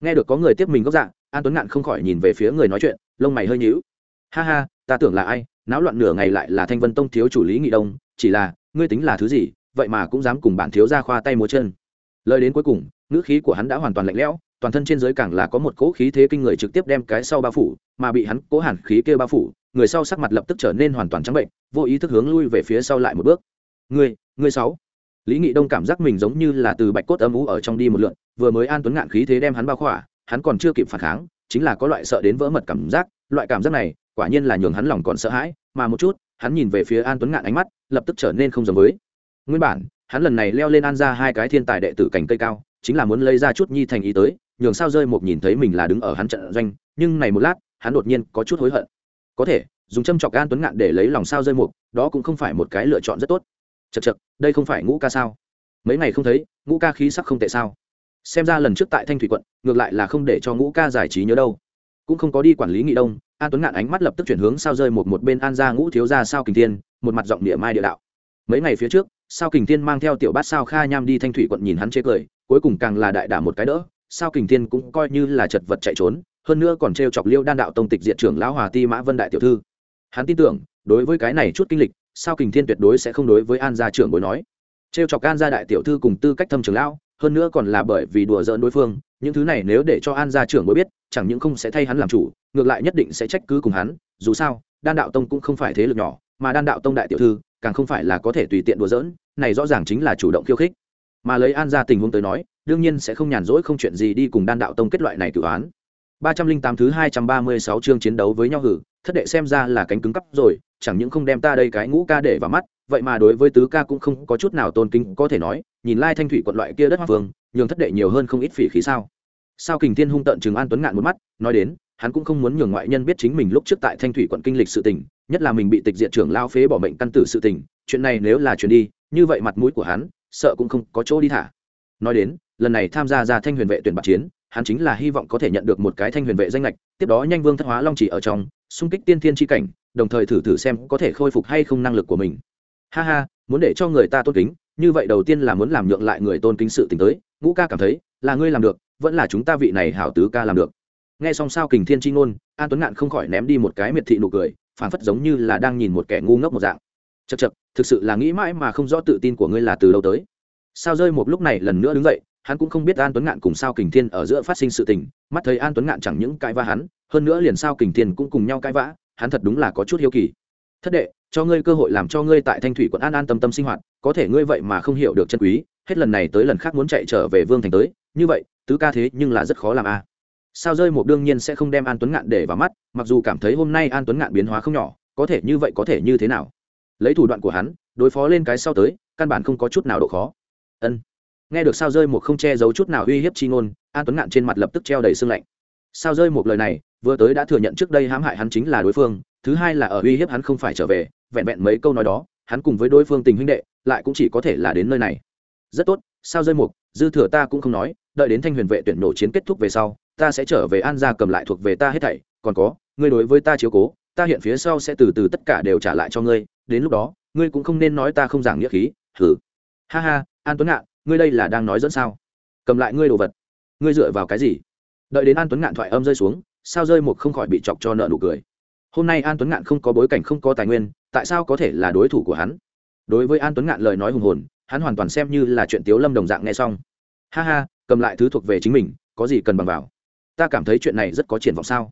Nghe được có người tiếp mình góc dạng, an tuấn ngạn không khỏi nhìn về phía người nói chuyện, lông mày hơi nhíu. Ha ha, ta tưởng là ai, náo loạn nửa ngày lại là thanh vân tông thiếu chủ lý nghị đông, chỉ là, ngươi tính là thứ gì, vậy mà cũng dám cùng bản thiếu ra khoa tay múa chân. Lời đến cuối cùng, ngữ khí của hắn đã hoàn toàn lạnh lẽo toàn thân trên giới càng là có một cỗ khí thế kinh người trực tiếp đem cái sau bao phủ mà bị hắn cố hẳn khí kêu bao phủ người sau sắc mặt lập tức trở nên hoàn toàn trắng bệnh vô ý thức hướng lui về phía sau lại một bước. Người, người sáu. Lý nghị đông cảm giác mình giống như là từ bạch cốt âm ú ở trong đi một lượn vừa mới an tuấn ngạn khí thế đem hắn bao khỏa hắn còn chưa kịp phản kháng chính là có loại sợ đến vỡ mật cảm giác loại cảm giác này quả nhiên là nhường hắn lòng còn sợ hãi mà một chút hắn nhìn về phía an tuấn ngạn ánh mắt lập tức trở nên không giống với. Nguyên bản hắn lần này leo lên an ra hai cái thiên tài đệ tử cành cây cao chính là muốn lấy ra chút nhi thành ý tới nhường sao rơi một nhìn thấy mình là đứng ở hắn trận doanh, nhưng này một lát, hắn đột nhiên có chút hối hận. Có thể, dùng châm chọc an tuấn ngạn để lấy lòng sao rơi mục đó cũng không phải một cái lựa chọn rất tốt. Chật chật đây không phải ngũ ca sao? Mấy ngày không thấy, ngũ ca khí sắc không tệ sao? Xem ra lần trước tại thanh thủy quận, ngược lại là không để cho ngũ ca giải trí nhớ đâu. Cũng không có đi quản lý nghị đông, an tuấn ngạn ánh mắt lập tức chuyển hướng sao rơi một một bên an ra ngũ thiếu ra sao kình thiên, một mặt giọng địa mai địa đạo. Mấy ngày phía trước, sao kình thiên mang theo tiểu bát sao kha nham đi thanh thủy quận nhìn hắn chê cười, cuối cùng càng là đại đả một cái đỡ sao kình thiên cũng coi như là chật vật chạy trốn, hơn nữa còn t chọc liêu đan đạo tông tịch diện trưởng lão hòa ti mã vân đại tiểu thư. Hắn tin tưởng, đối với cái này chút kinh lịch, sao kình thiên tuyệt đối sẽ không đối với an gia trưởng bối nói. T chọc an gia đại tiểu thư cùng tư cách thâm trưởng lão, hơn nữa còn là bởi vì đùa giỡn đối phương, những thứ này nếu để cho an gia trưởng bối biết, chẳng những không sẽ thay hắn làm chủ, ngược lại nhất định sẽ trách cứ cùng hắn, dù sao, đan đạo tông cũng không phải thế lực nhỏ, mà đan đạo tông đại tiểu thư, càng không phải là có thể tùy tiện đùa giỡn, này rõ ràng chính là chủ động khiêu khích. Mà lấy an gia tình huống tới nói đương nhiên sẽ không nhàn rỗi không chuyện gì đi cùng đan đạo tông kết loại này tự án. Ba trăm linh tám thứ hai trăm ba mươi sáu chương chiến đấu với nhau hử, thất đệ xem ra là cánh cứng cắp rồi, chẳng những không đem ta đây cái ngũ ca để vào mắt, vậy mà đối với tứ ca cũng không có chút nào tôn kính, có thể nói, nhìn lai thanh thủy quận loại kia đất hoa phương nhường thất đệ nhiều hơn không ít phỉ khí sao. Sao kình thiên hung tận Trường an tuấn ngạn một mắt, nói đến, hắn cũng không muốn nhường ngoại nhân biết chính mình lúc trước tại thanh thủy quận kinh lịch sự tình, nhất là mình bị tịch diện trưởng lao phế bỏ mệnh căn tử sự tình, chuyện này nếu là chuyện đi, như vậy mặt mũi của hắn, sợ cũng không có chỗ đi thả. Nói đến lần này tham gia ra thanh huyền vệ tuyển bạc chiến, hắn chính là hy vọng có thể nhận được một cái thanh huyền vệ danh lệch tiếp đó nhanh vương thất hóa long chỉ ở trong, xung kích tiên thiên tri cảnh, đồng thời thử thử xem có thể khôi phục hay không năng lực của mình. Ha ha, muốn để cho người ta tôn kính, như vậy đầu tiên là muốn làm nhượng lại người tôn kính sự t tới, ngũ ca cảm thấy, là ngươi làm được, vẫn là chúng ta vị này hảo tứ ca làm được. Nghe xong sao kình thiên tri ngôn, an tuấn ngạn không khỏi ném đi một cái miệt thị nụ cười phản phất giống như là đang nhìn một kẻ ngu ngốc một dạng. Chật chật thực sự là nghĩ mãi mà không rõ tự tin của ngươi là từ đâu tới. Sao rơi một lúc này lần nữa đứng dậy hắn cũng không biết an tuấn ngạn cùng sao kình thiên ở giữa phát sinh sự tình. Mắt thấy an tuấn ngạn chẳng những cãi vã hắn, hơn nữa liền sao kình thiên cũng cùng nhau cãi vã, hắn thật đúng là có chút hiếu kỳ. Thất đệ, cho ngươi cơ hội làm cho ngươi tại thanh thủy quận an an tâm tâm sinh hoạt, có thể ngươi vậy mà không hiểu được chân quý, hết lần này tới lần khác muốn chạy trở về vương thành tới. Như vậy, tứ ca thế nhưng là rất khó làm a sao rơi một đương nhiên sẽ không đem an tuấn ngạn để vào mắt, mặc dù cảm thấy hôm nay an tuấn ngạn biến hóa không nhỏ, có thể như vậy có thể như thế nào? Lấy thủ đoạn của hắn, đối phó lên cái sau tới, căn bản không có chút nào độ khó. Ân nghe được sao rơi một không che giấu chút nào uy hiếp chi ngôn, an tuấn ngạn trên mặt lập tức treo đầy sương lạnh. Sao rơi một lời này, vừa tới đã thừa nhận trước đây hãm hại hắn chính là đối phương, thứ hai là ở uy hiếp hắn không phải trở về, vẹn vẹn mấy câu nói đó, hắn cùng với đối phương tình huynh đệ, lại cũng chỉ có thể là đến nơi này. Rất tốt, sao rơi mục, dư thừa ta cũng không nói, đợi đến thanh huyền vệ tuyển nổ chiến kết thúc về sau, ta sẽ trở về an gia cầm lại thuộc về ta hết thảy, còn có, ngươi đối với ta chiếu cố, ta hiện phía sau sẽ từ từ tất cả đều trả lại cho ngươi, đến lúc đó, ngươi cũng không nên nói ta không giảng nghĩa khí thử ha ha, an tuấn ngạn ngươi đây là đang nói dẫn sao? Cầm lại ngươi đồ vật. Ngươi dựa vào cái gì? Đợi đến an tuấn ngạn thoại âm rơi xuống, sao rơi một không khỏi bị chọc cho nợ nụ cười. Hôm nay an tuấn ngạn không có bối cảnh, không có tài nguyên, tại sao có thể là đối thủ của hắn? Đối với an tuấn ngạn lời nói hùng hồn, hắn hoàn toàn xem như là chuyện tiếu lâm đồng dạng nghe xong. Ha ha, cầm lại thứ thuộc về chính mình, có gì cần bằng vào? Ta cảm thấy chuyện này rất có triển vọng sao?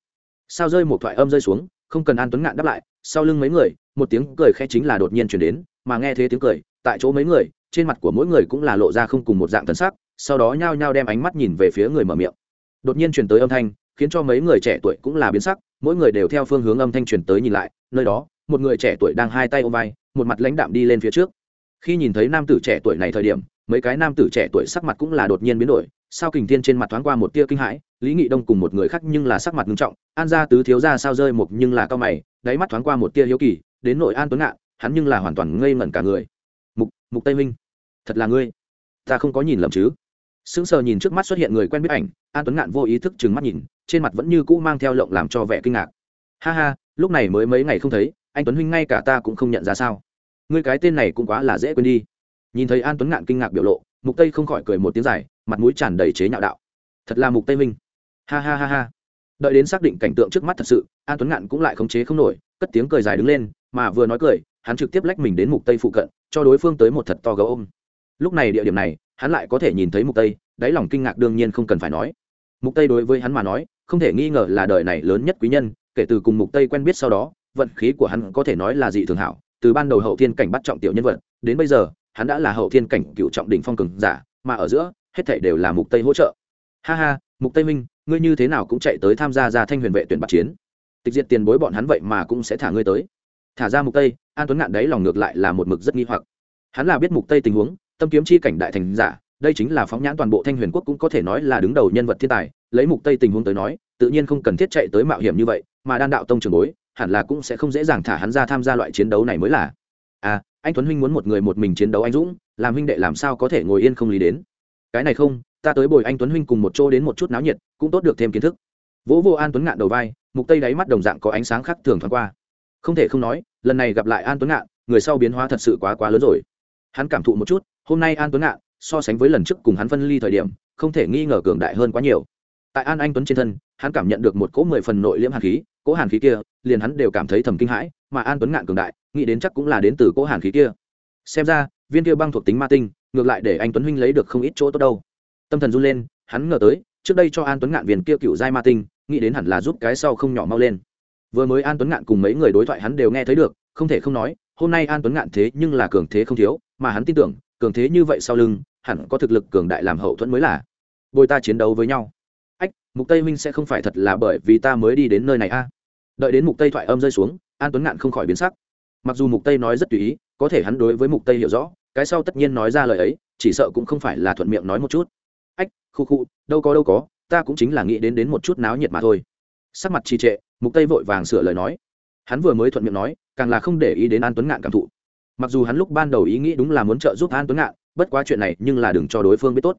Sao rơi một thoại âm rơi xuống, không cần an tuấn ngạn đáp lại, sau lưng mấy người, một tiếng cười khe chính là đột nhiên chuyển đến, mà nghe thế tiếng cười, tại chỗ mấy người trên mặt của mỗi người cũng là lộ ra không cùng một dạng thần sắc, sau đó nhao nhao đem ánh mắt nhìn về phía người mở miệng. Đột nhiên truyền tới âm thanh, khiến cho mấy người trẻ tuổi cũng là biến sắc, mỗi người đều theo phương hướng âm thanh truyền tới nhìn lại, nơi đó, một người trẻ tuổi đang hai tay ôm vai, một mặt lãnh đạm đi lên phía trước. Khi nhìn thấy nam tử trẻ tuổi này thời điểm, mấy cái nam tử trẻ tuổi sắc mặt cũng là đột nhiên biến đổi, sao kình thiên trên mặt thoáng qua một tia kinh hãi, lý nghị đông cùng một người khác nhưng là sắc mặt nghiêm trọng, an gia tứ thiếu gia sao rơi một nhưng là cao mày, đáy mắt thoáng qua một tia hiếu kỳ, đến nội an tuấn ngạn, hắn nhưng là hoàn toàn ngây ngẩn cả người mục mục tây minh. Thật là ngươi. Ta không có nhìn lầm chứ. Sững sờ nhìn trước mắt xuất hiện người quen biết ảnh, an tuấn ngạn vô ý thức trừng mắt nhìn, trên mặt vẫn như cũ mang theo lộng làm cho vẻ kinh ngạc. Ha ha, lúc này mới mấy ngày không thấy, anh tuấn huynh ngay cả ta cũng không nhận ra sao. Ngươi cái tên này cũng quá là dễ quên đi. Nhìn thấy an tuấn ngạn kinh ngạc biểu lộ, mục tây không khỏi cười một tiếng dài, mặt mũi tràn đầy chế nhạo đạo. Thật là mục tây minh ha ha ha ha. Đợi đến xác định cảnh tượng trước mắt thật sự, an tuấn ngạn cũng lại khống chế không nổi, cất tiếng cười dài đứng lên, mà vừa nói cười hắn trực tiếp lách mình đến mục tây phụ cận, cho đối phương tới một thật to gấu ôm. Lúc này địa điểm này, hắn lại có thể nhìn thấy mục tây, đáy lòng kinh ngạc đương nhiên không cần phải nói. Mục tây đối với hắn mà nói, không thể nghi ngờ là đời này lớn nhất quý nhân, kể từ cùng mục tây quen biết sau đó, vận khí của hắn có thể nói là dị thường hảo, từ ban đầu hậu thiên cảnh bắt trọng tiểu nhân vật, đến bây giờ, hắn đã là hậu thiên cảnh cựu trọng đỉnh phong cường giả, mà ở giữa, hết thảy đều là mục tây hỗ trợ. Ha ha, mục tây minh, ngươi như thế nào cũng chạy tới tham gia ra thanh huyền vệ tuyển bạc chiến. Tịch diệt tiền bối bọn hắn vậy mà cũng sẽ thả ngươi tới thả ra mục tây, an tuấn ngạn đấy lòng ngược lại là một mực rất nghi hoặc. Hắn là biết mục tây tình huống, tâm kiếm chi cảnh đại thành giả, đây chính là phóng nhãn toàn bộ thanh huyền quốc cũng có thể nói là đứng đầu nhân vật thiên tài, lấy mục tây tình huống tới nói, tự nhiên không cần thiết chạy tới mạo hiểm như vậy, mà đan đạo tông trường bối, hẳn là cũng sẽ không dễ dàng thả hắn ra tham gia loại chiến đấu này mới là. À anh tuấn huynh muốn một người một mình chiến đấu anh dũng, làm huynh đệ làm sao có thể ngồi yên không lý đến? Cái này không, ta tới bồi anh tuấn huynh cùng một chỗ đến một chút náo nhiệt, cũng tốt được thêm kiến thức. Vỗ vô an tuấn ngạn đầu vai, mục tây đáy mắt đồng dạng có ánh sáng khác thường thoáng qua không thể không nói, lần này gặp lại an tuấn ngạn, người sau biến hóa thật sự quá quá lớn rồi. Hắn cảm thụ một chút, hôm nay an tuấn ngạn, so sánh với lần trước cùng hắn phân ly thời điểm, không thể nghi ngờ cường đại hơn quá nhiều. Tại an anh tuấn trên thân, hắn cảm nhận được một cỗ mười phần nội liễm hàn khí, cỗ hàn khí kia, liền hắn đều cảm thấy thầm kinh hãi, mà an tuấn ngạn cường đại, nghĩ đến chắc cũng là đến từ cỗ hàn khí kia. Xem ra, viên kia băng thuộc tính ma tinh, ngược lại để anh tuấn huynh lấy được không ít chỗ tốt đâu. Tâm thần run lên, hắn ngờ tới, trước đây cho an tuấn ngạn viên kia cựu giai ma tinh, nghĩ đến hẳn là giúp cái sau không nhỏ mau lên vừa mới an tuấn ngạn cùng mấy người đối thoại hắn đều nghe thấy được, không thể không nói, hôm nay an tuấn ngạn thế nhưng là cường thế không thiếu, mà hắn tin tưởng, cường thế như vậy sau lưng, hẳn có thực lực cường đại làm hậu thuẫn mới là. Bồi ta chiến đấu với nhau. Ách, mục tây minh sẽ không phải thật là bởi vì ta mới đi đến nơi này a. Đợi đến mục tây thoại âm rơi xuống, an tuấn ngạn không khỏi biến sắc. Mặc dù mục tây nói rất tùy ý, có thể hắn đối với mục tây hiểu rõ, cái sau tất nhiên nói ra lời ấy, chỉ sợ cũng không phải là thuận miệng nói một chút. Ách, khu khu, đâu có đâu có, ta cũng chính là nghĩ đến đến một chút náo nhiệt mà thôi sắc mặt trì trệ, mục tây vội vàng sửa lời nói. Hắn vừa mới thuận miệng nói, càng là không để ý đến an tuấn ngạn cảm thụ. Mặc dù hắn lúc ban đầu ý nghĩ đúng là muốn trợ giúp an tuấn ngạn, bất quá chuyện này nhưng là đừng cho đối phương biết tốt.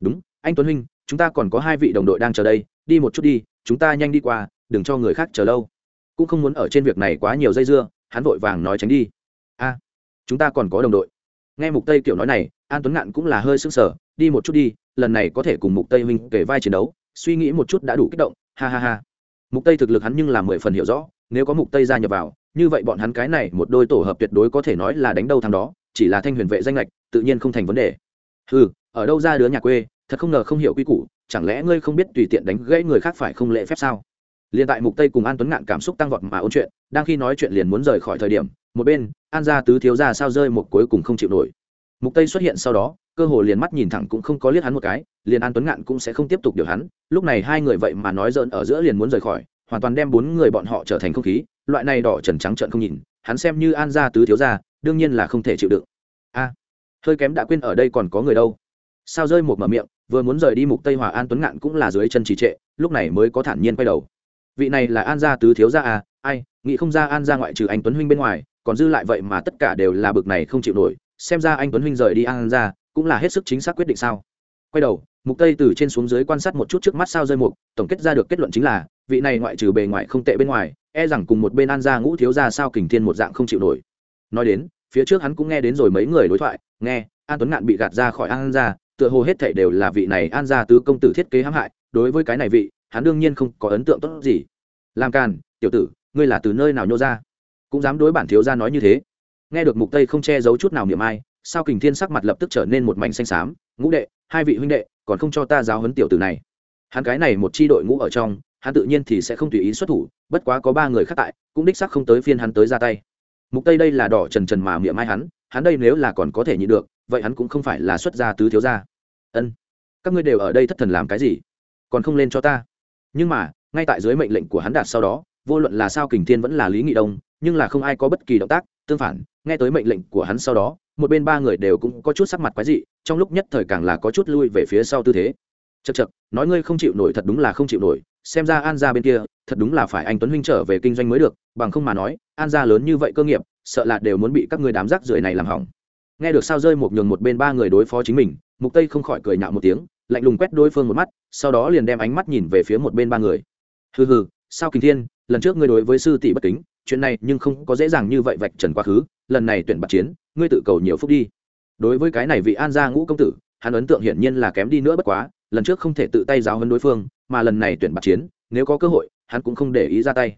Đúng, anh tuấn huynh, chúng ta còn có hai vị đồng đội đang chờ đây, đi một chút đi, chúng ta nhanh đi qua, đừng cho người khác chờ lâu. Cũng không muốn ở trên việc này quá nhiều dây dưa, hắn vội vàng nói tránh đi. A, chúng ta còn có đồng đội. Nghe mục tây kiểu nói này, an tuấn ngạn cũng là hơi sững sờ, đi một chút đi, lần này có thể cùng mục tây huynh kể vai chiến đấu, suy nghĩ một chút đã đủ kích động, ha ha ha mục tây thực lực hắn nhưng là mười phần hiểu rõ, nếu có mục tây gia nhập vào, như vậy bọn hắn cái này một đôi tổ hợp tuyệt đối có thể nói là đánh đâu thằng đó, chỉ là thanh huyền vệ danh lệch, tự nhiên không thành vấn đề. Ừ ở đâu ra đứa nhà quê, thật không ngờ không hiểu quy củ, chẳng lẽ ngươi không biết tùy tiện đánh gãy người khác phải không lễ phép sao? Liền tại mục tây cùng an tuấn ngạn cảm xúc tăng vọt mà ôn chuyện, đang khi nói chuyện liền muốn rời khỏi thời điểm, một bên, an gia tứ thiếu gia sao rơi một cuối cùng không chịu nổi. Mục tây xuất hiện sau đó cơ hồ liền mắt nhìn thẳng cũng không có liếc hắn một cái, liền an tuấn ngạn cũng sẽ không tiếp tục điều hắn. Lúc này hai người vậy mà nói dỡn ở giữa liền muốn rời khỏi, hoàn toàn đem bốn người bọn họ trở thành không khí, loại này đỏ trần trắng trợn không nhìn, hắn xem như an gia tứ thiếu gia, đương nhiên là không thể chịu đựng. A, hơi kém đã quên ở đây còn có người đâu. Sao rơi một mở miệng, vừa muốn rời đi mục tây hòa, an tuấn ngạn cũng là dưới chân trì trệ, lúc này mới có thản nhiên quay đầu. Vị này là an gia tứ thiếu gia à ai, nghĩ không ra an gia ngoại trừ anh tuấn huynh bên ngoài, còn dư lại vậy mà tất cả đều là bực này không chịu nổi. Xem ra anh tuấn huynh rời đi an gia cũng là hết sức chính xác quyết định sao? Quay đầu, mục tây từ trên xuống dưới quan sát một chút trước mắt sao rơi mục, tổng kết ra được kết luận chính là, vị này ngoại trừ bề ngoài không tệ bên ngoài e rằng cùng một bên an gia ngũ thiếu gia sao kình thiên một dạng không chịu nổi. Nói đến, phía trước hắn cũng nghe đến rồi mấy người đối thoại, nghe, an tuấn ngạn bị gạt ra khỏi an gia, tựa hồ hết thảy đều là vị này an gia tứ công tử thiết kế hãm hại, đối với cái này vị, hắn đương nhiên không có ấn tượng tốt gì. Làm càn, tiểu tử, ngươi là từ nơi nào nhô ra? Cũng dám đối bản thiếu gia nói như thế. Nghe được mục tây không che giấu chút nào niệm ai sao kình thiên sắc mặt lập tức trở nên một mảnh xanh xám, ngũ đệ, hai vị huynh đệ, còn không cho ta giáo huấn tiểu tử này. Hắn cái này một chi đội ngũ ở trong, hắn tự nhiên thì sẽ không tùy ý xuất thủ, bất quá có ba người khác tại, cũng đích sắc không tới phiên hắn tới ra tay. Mục tây đây là đỏ trần trần mà miệng mai hắn hắn đây nếu là còn có thể nhịn được, vậy hắn cũng không phải là xuất gia tứ thiếu gia. Ân, các ngươi đều ở đây thất thần làm cái gì? Còn không lên cho ta. Nhưng mà, ngay tại dưới mệnh lệnh của hắn đạt sau đó, vô luận là sao kình thiên vẫn là lý nghị đông, nhưng là không ai có bất kỳ động tác, tương phản, nghe tới mệnh lệnh của hắn sau đó một bên ba người đều cũng có chút sắc mặt quái dị, trong lúc nhất thời càng là có chút lui về phía sau tư thế. Chật chật nói ngươi không chịu nổi thật đúng là không chịu nổi, xem ra an gia bên kia, thật đúng là phải anh tuấn huynh trở về kinh doanh mới được, bằng không mà nói, an gia lớn như vậy cơ nghiệp, sợ là đều muốn bị các ngươi đám rác rưởi này làm hỏng. Nghe được sao rơi một nhường một bên ba người đối phó chính mình, mục tây không khỏi cười nhạo một tiếng, lạnh lùng quét đối phương một mắt, sau đó liền đem ánh mắt nhìn về phía một bên ba người. Hừ hừ, sao kinh thiên, lần trước ngươi đối với sư tỷ bất kính, chuyện này nhưng không có dễ dàng như vậy vạch trần quá khứ lần này tuyển bạc chiến, ngươi tự cầu nhiều phúc đi. Đối với cái này vị an gia ngũ công tử, hắn ấn tượng hiển nhiên là kém đi nữa bất quá, lần trước không thể tự tay giáo hơn đối phương, mà lần này tuyển bạc chiến, nếu có cơ hội, hắn cũng không để ý ra tay.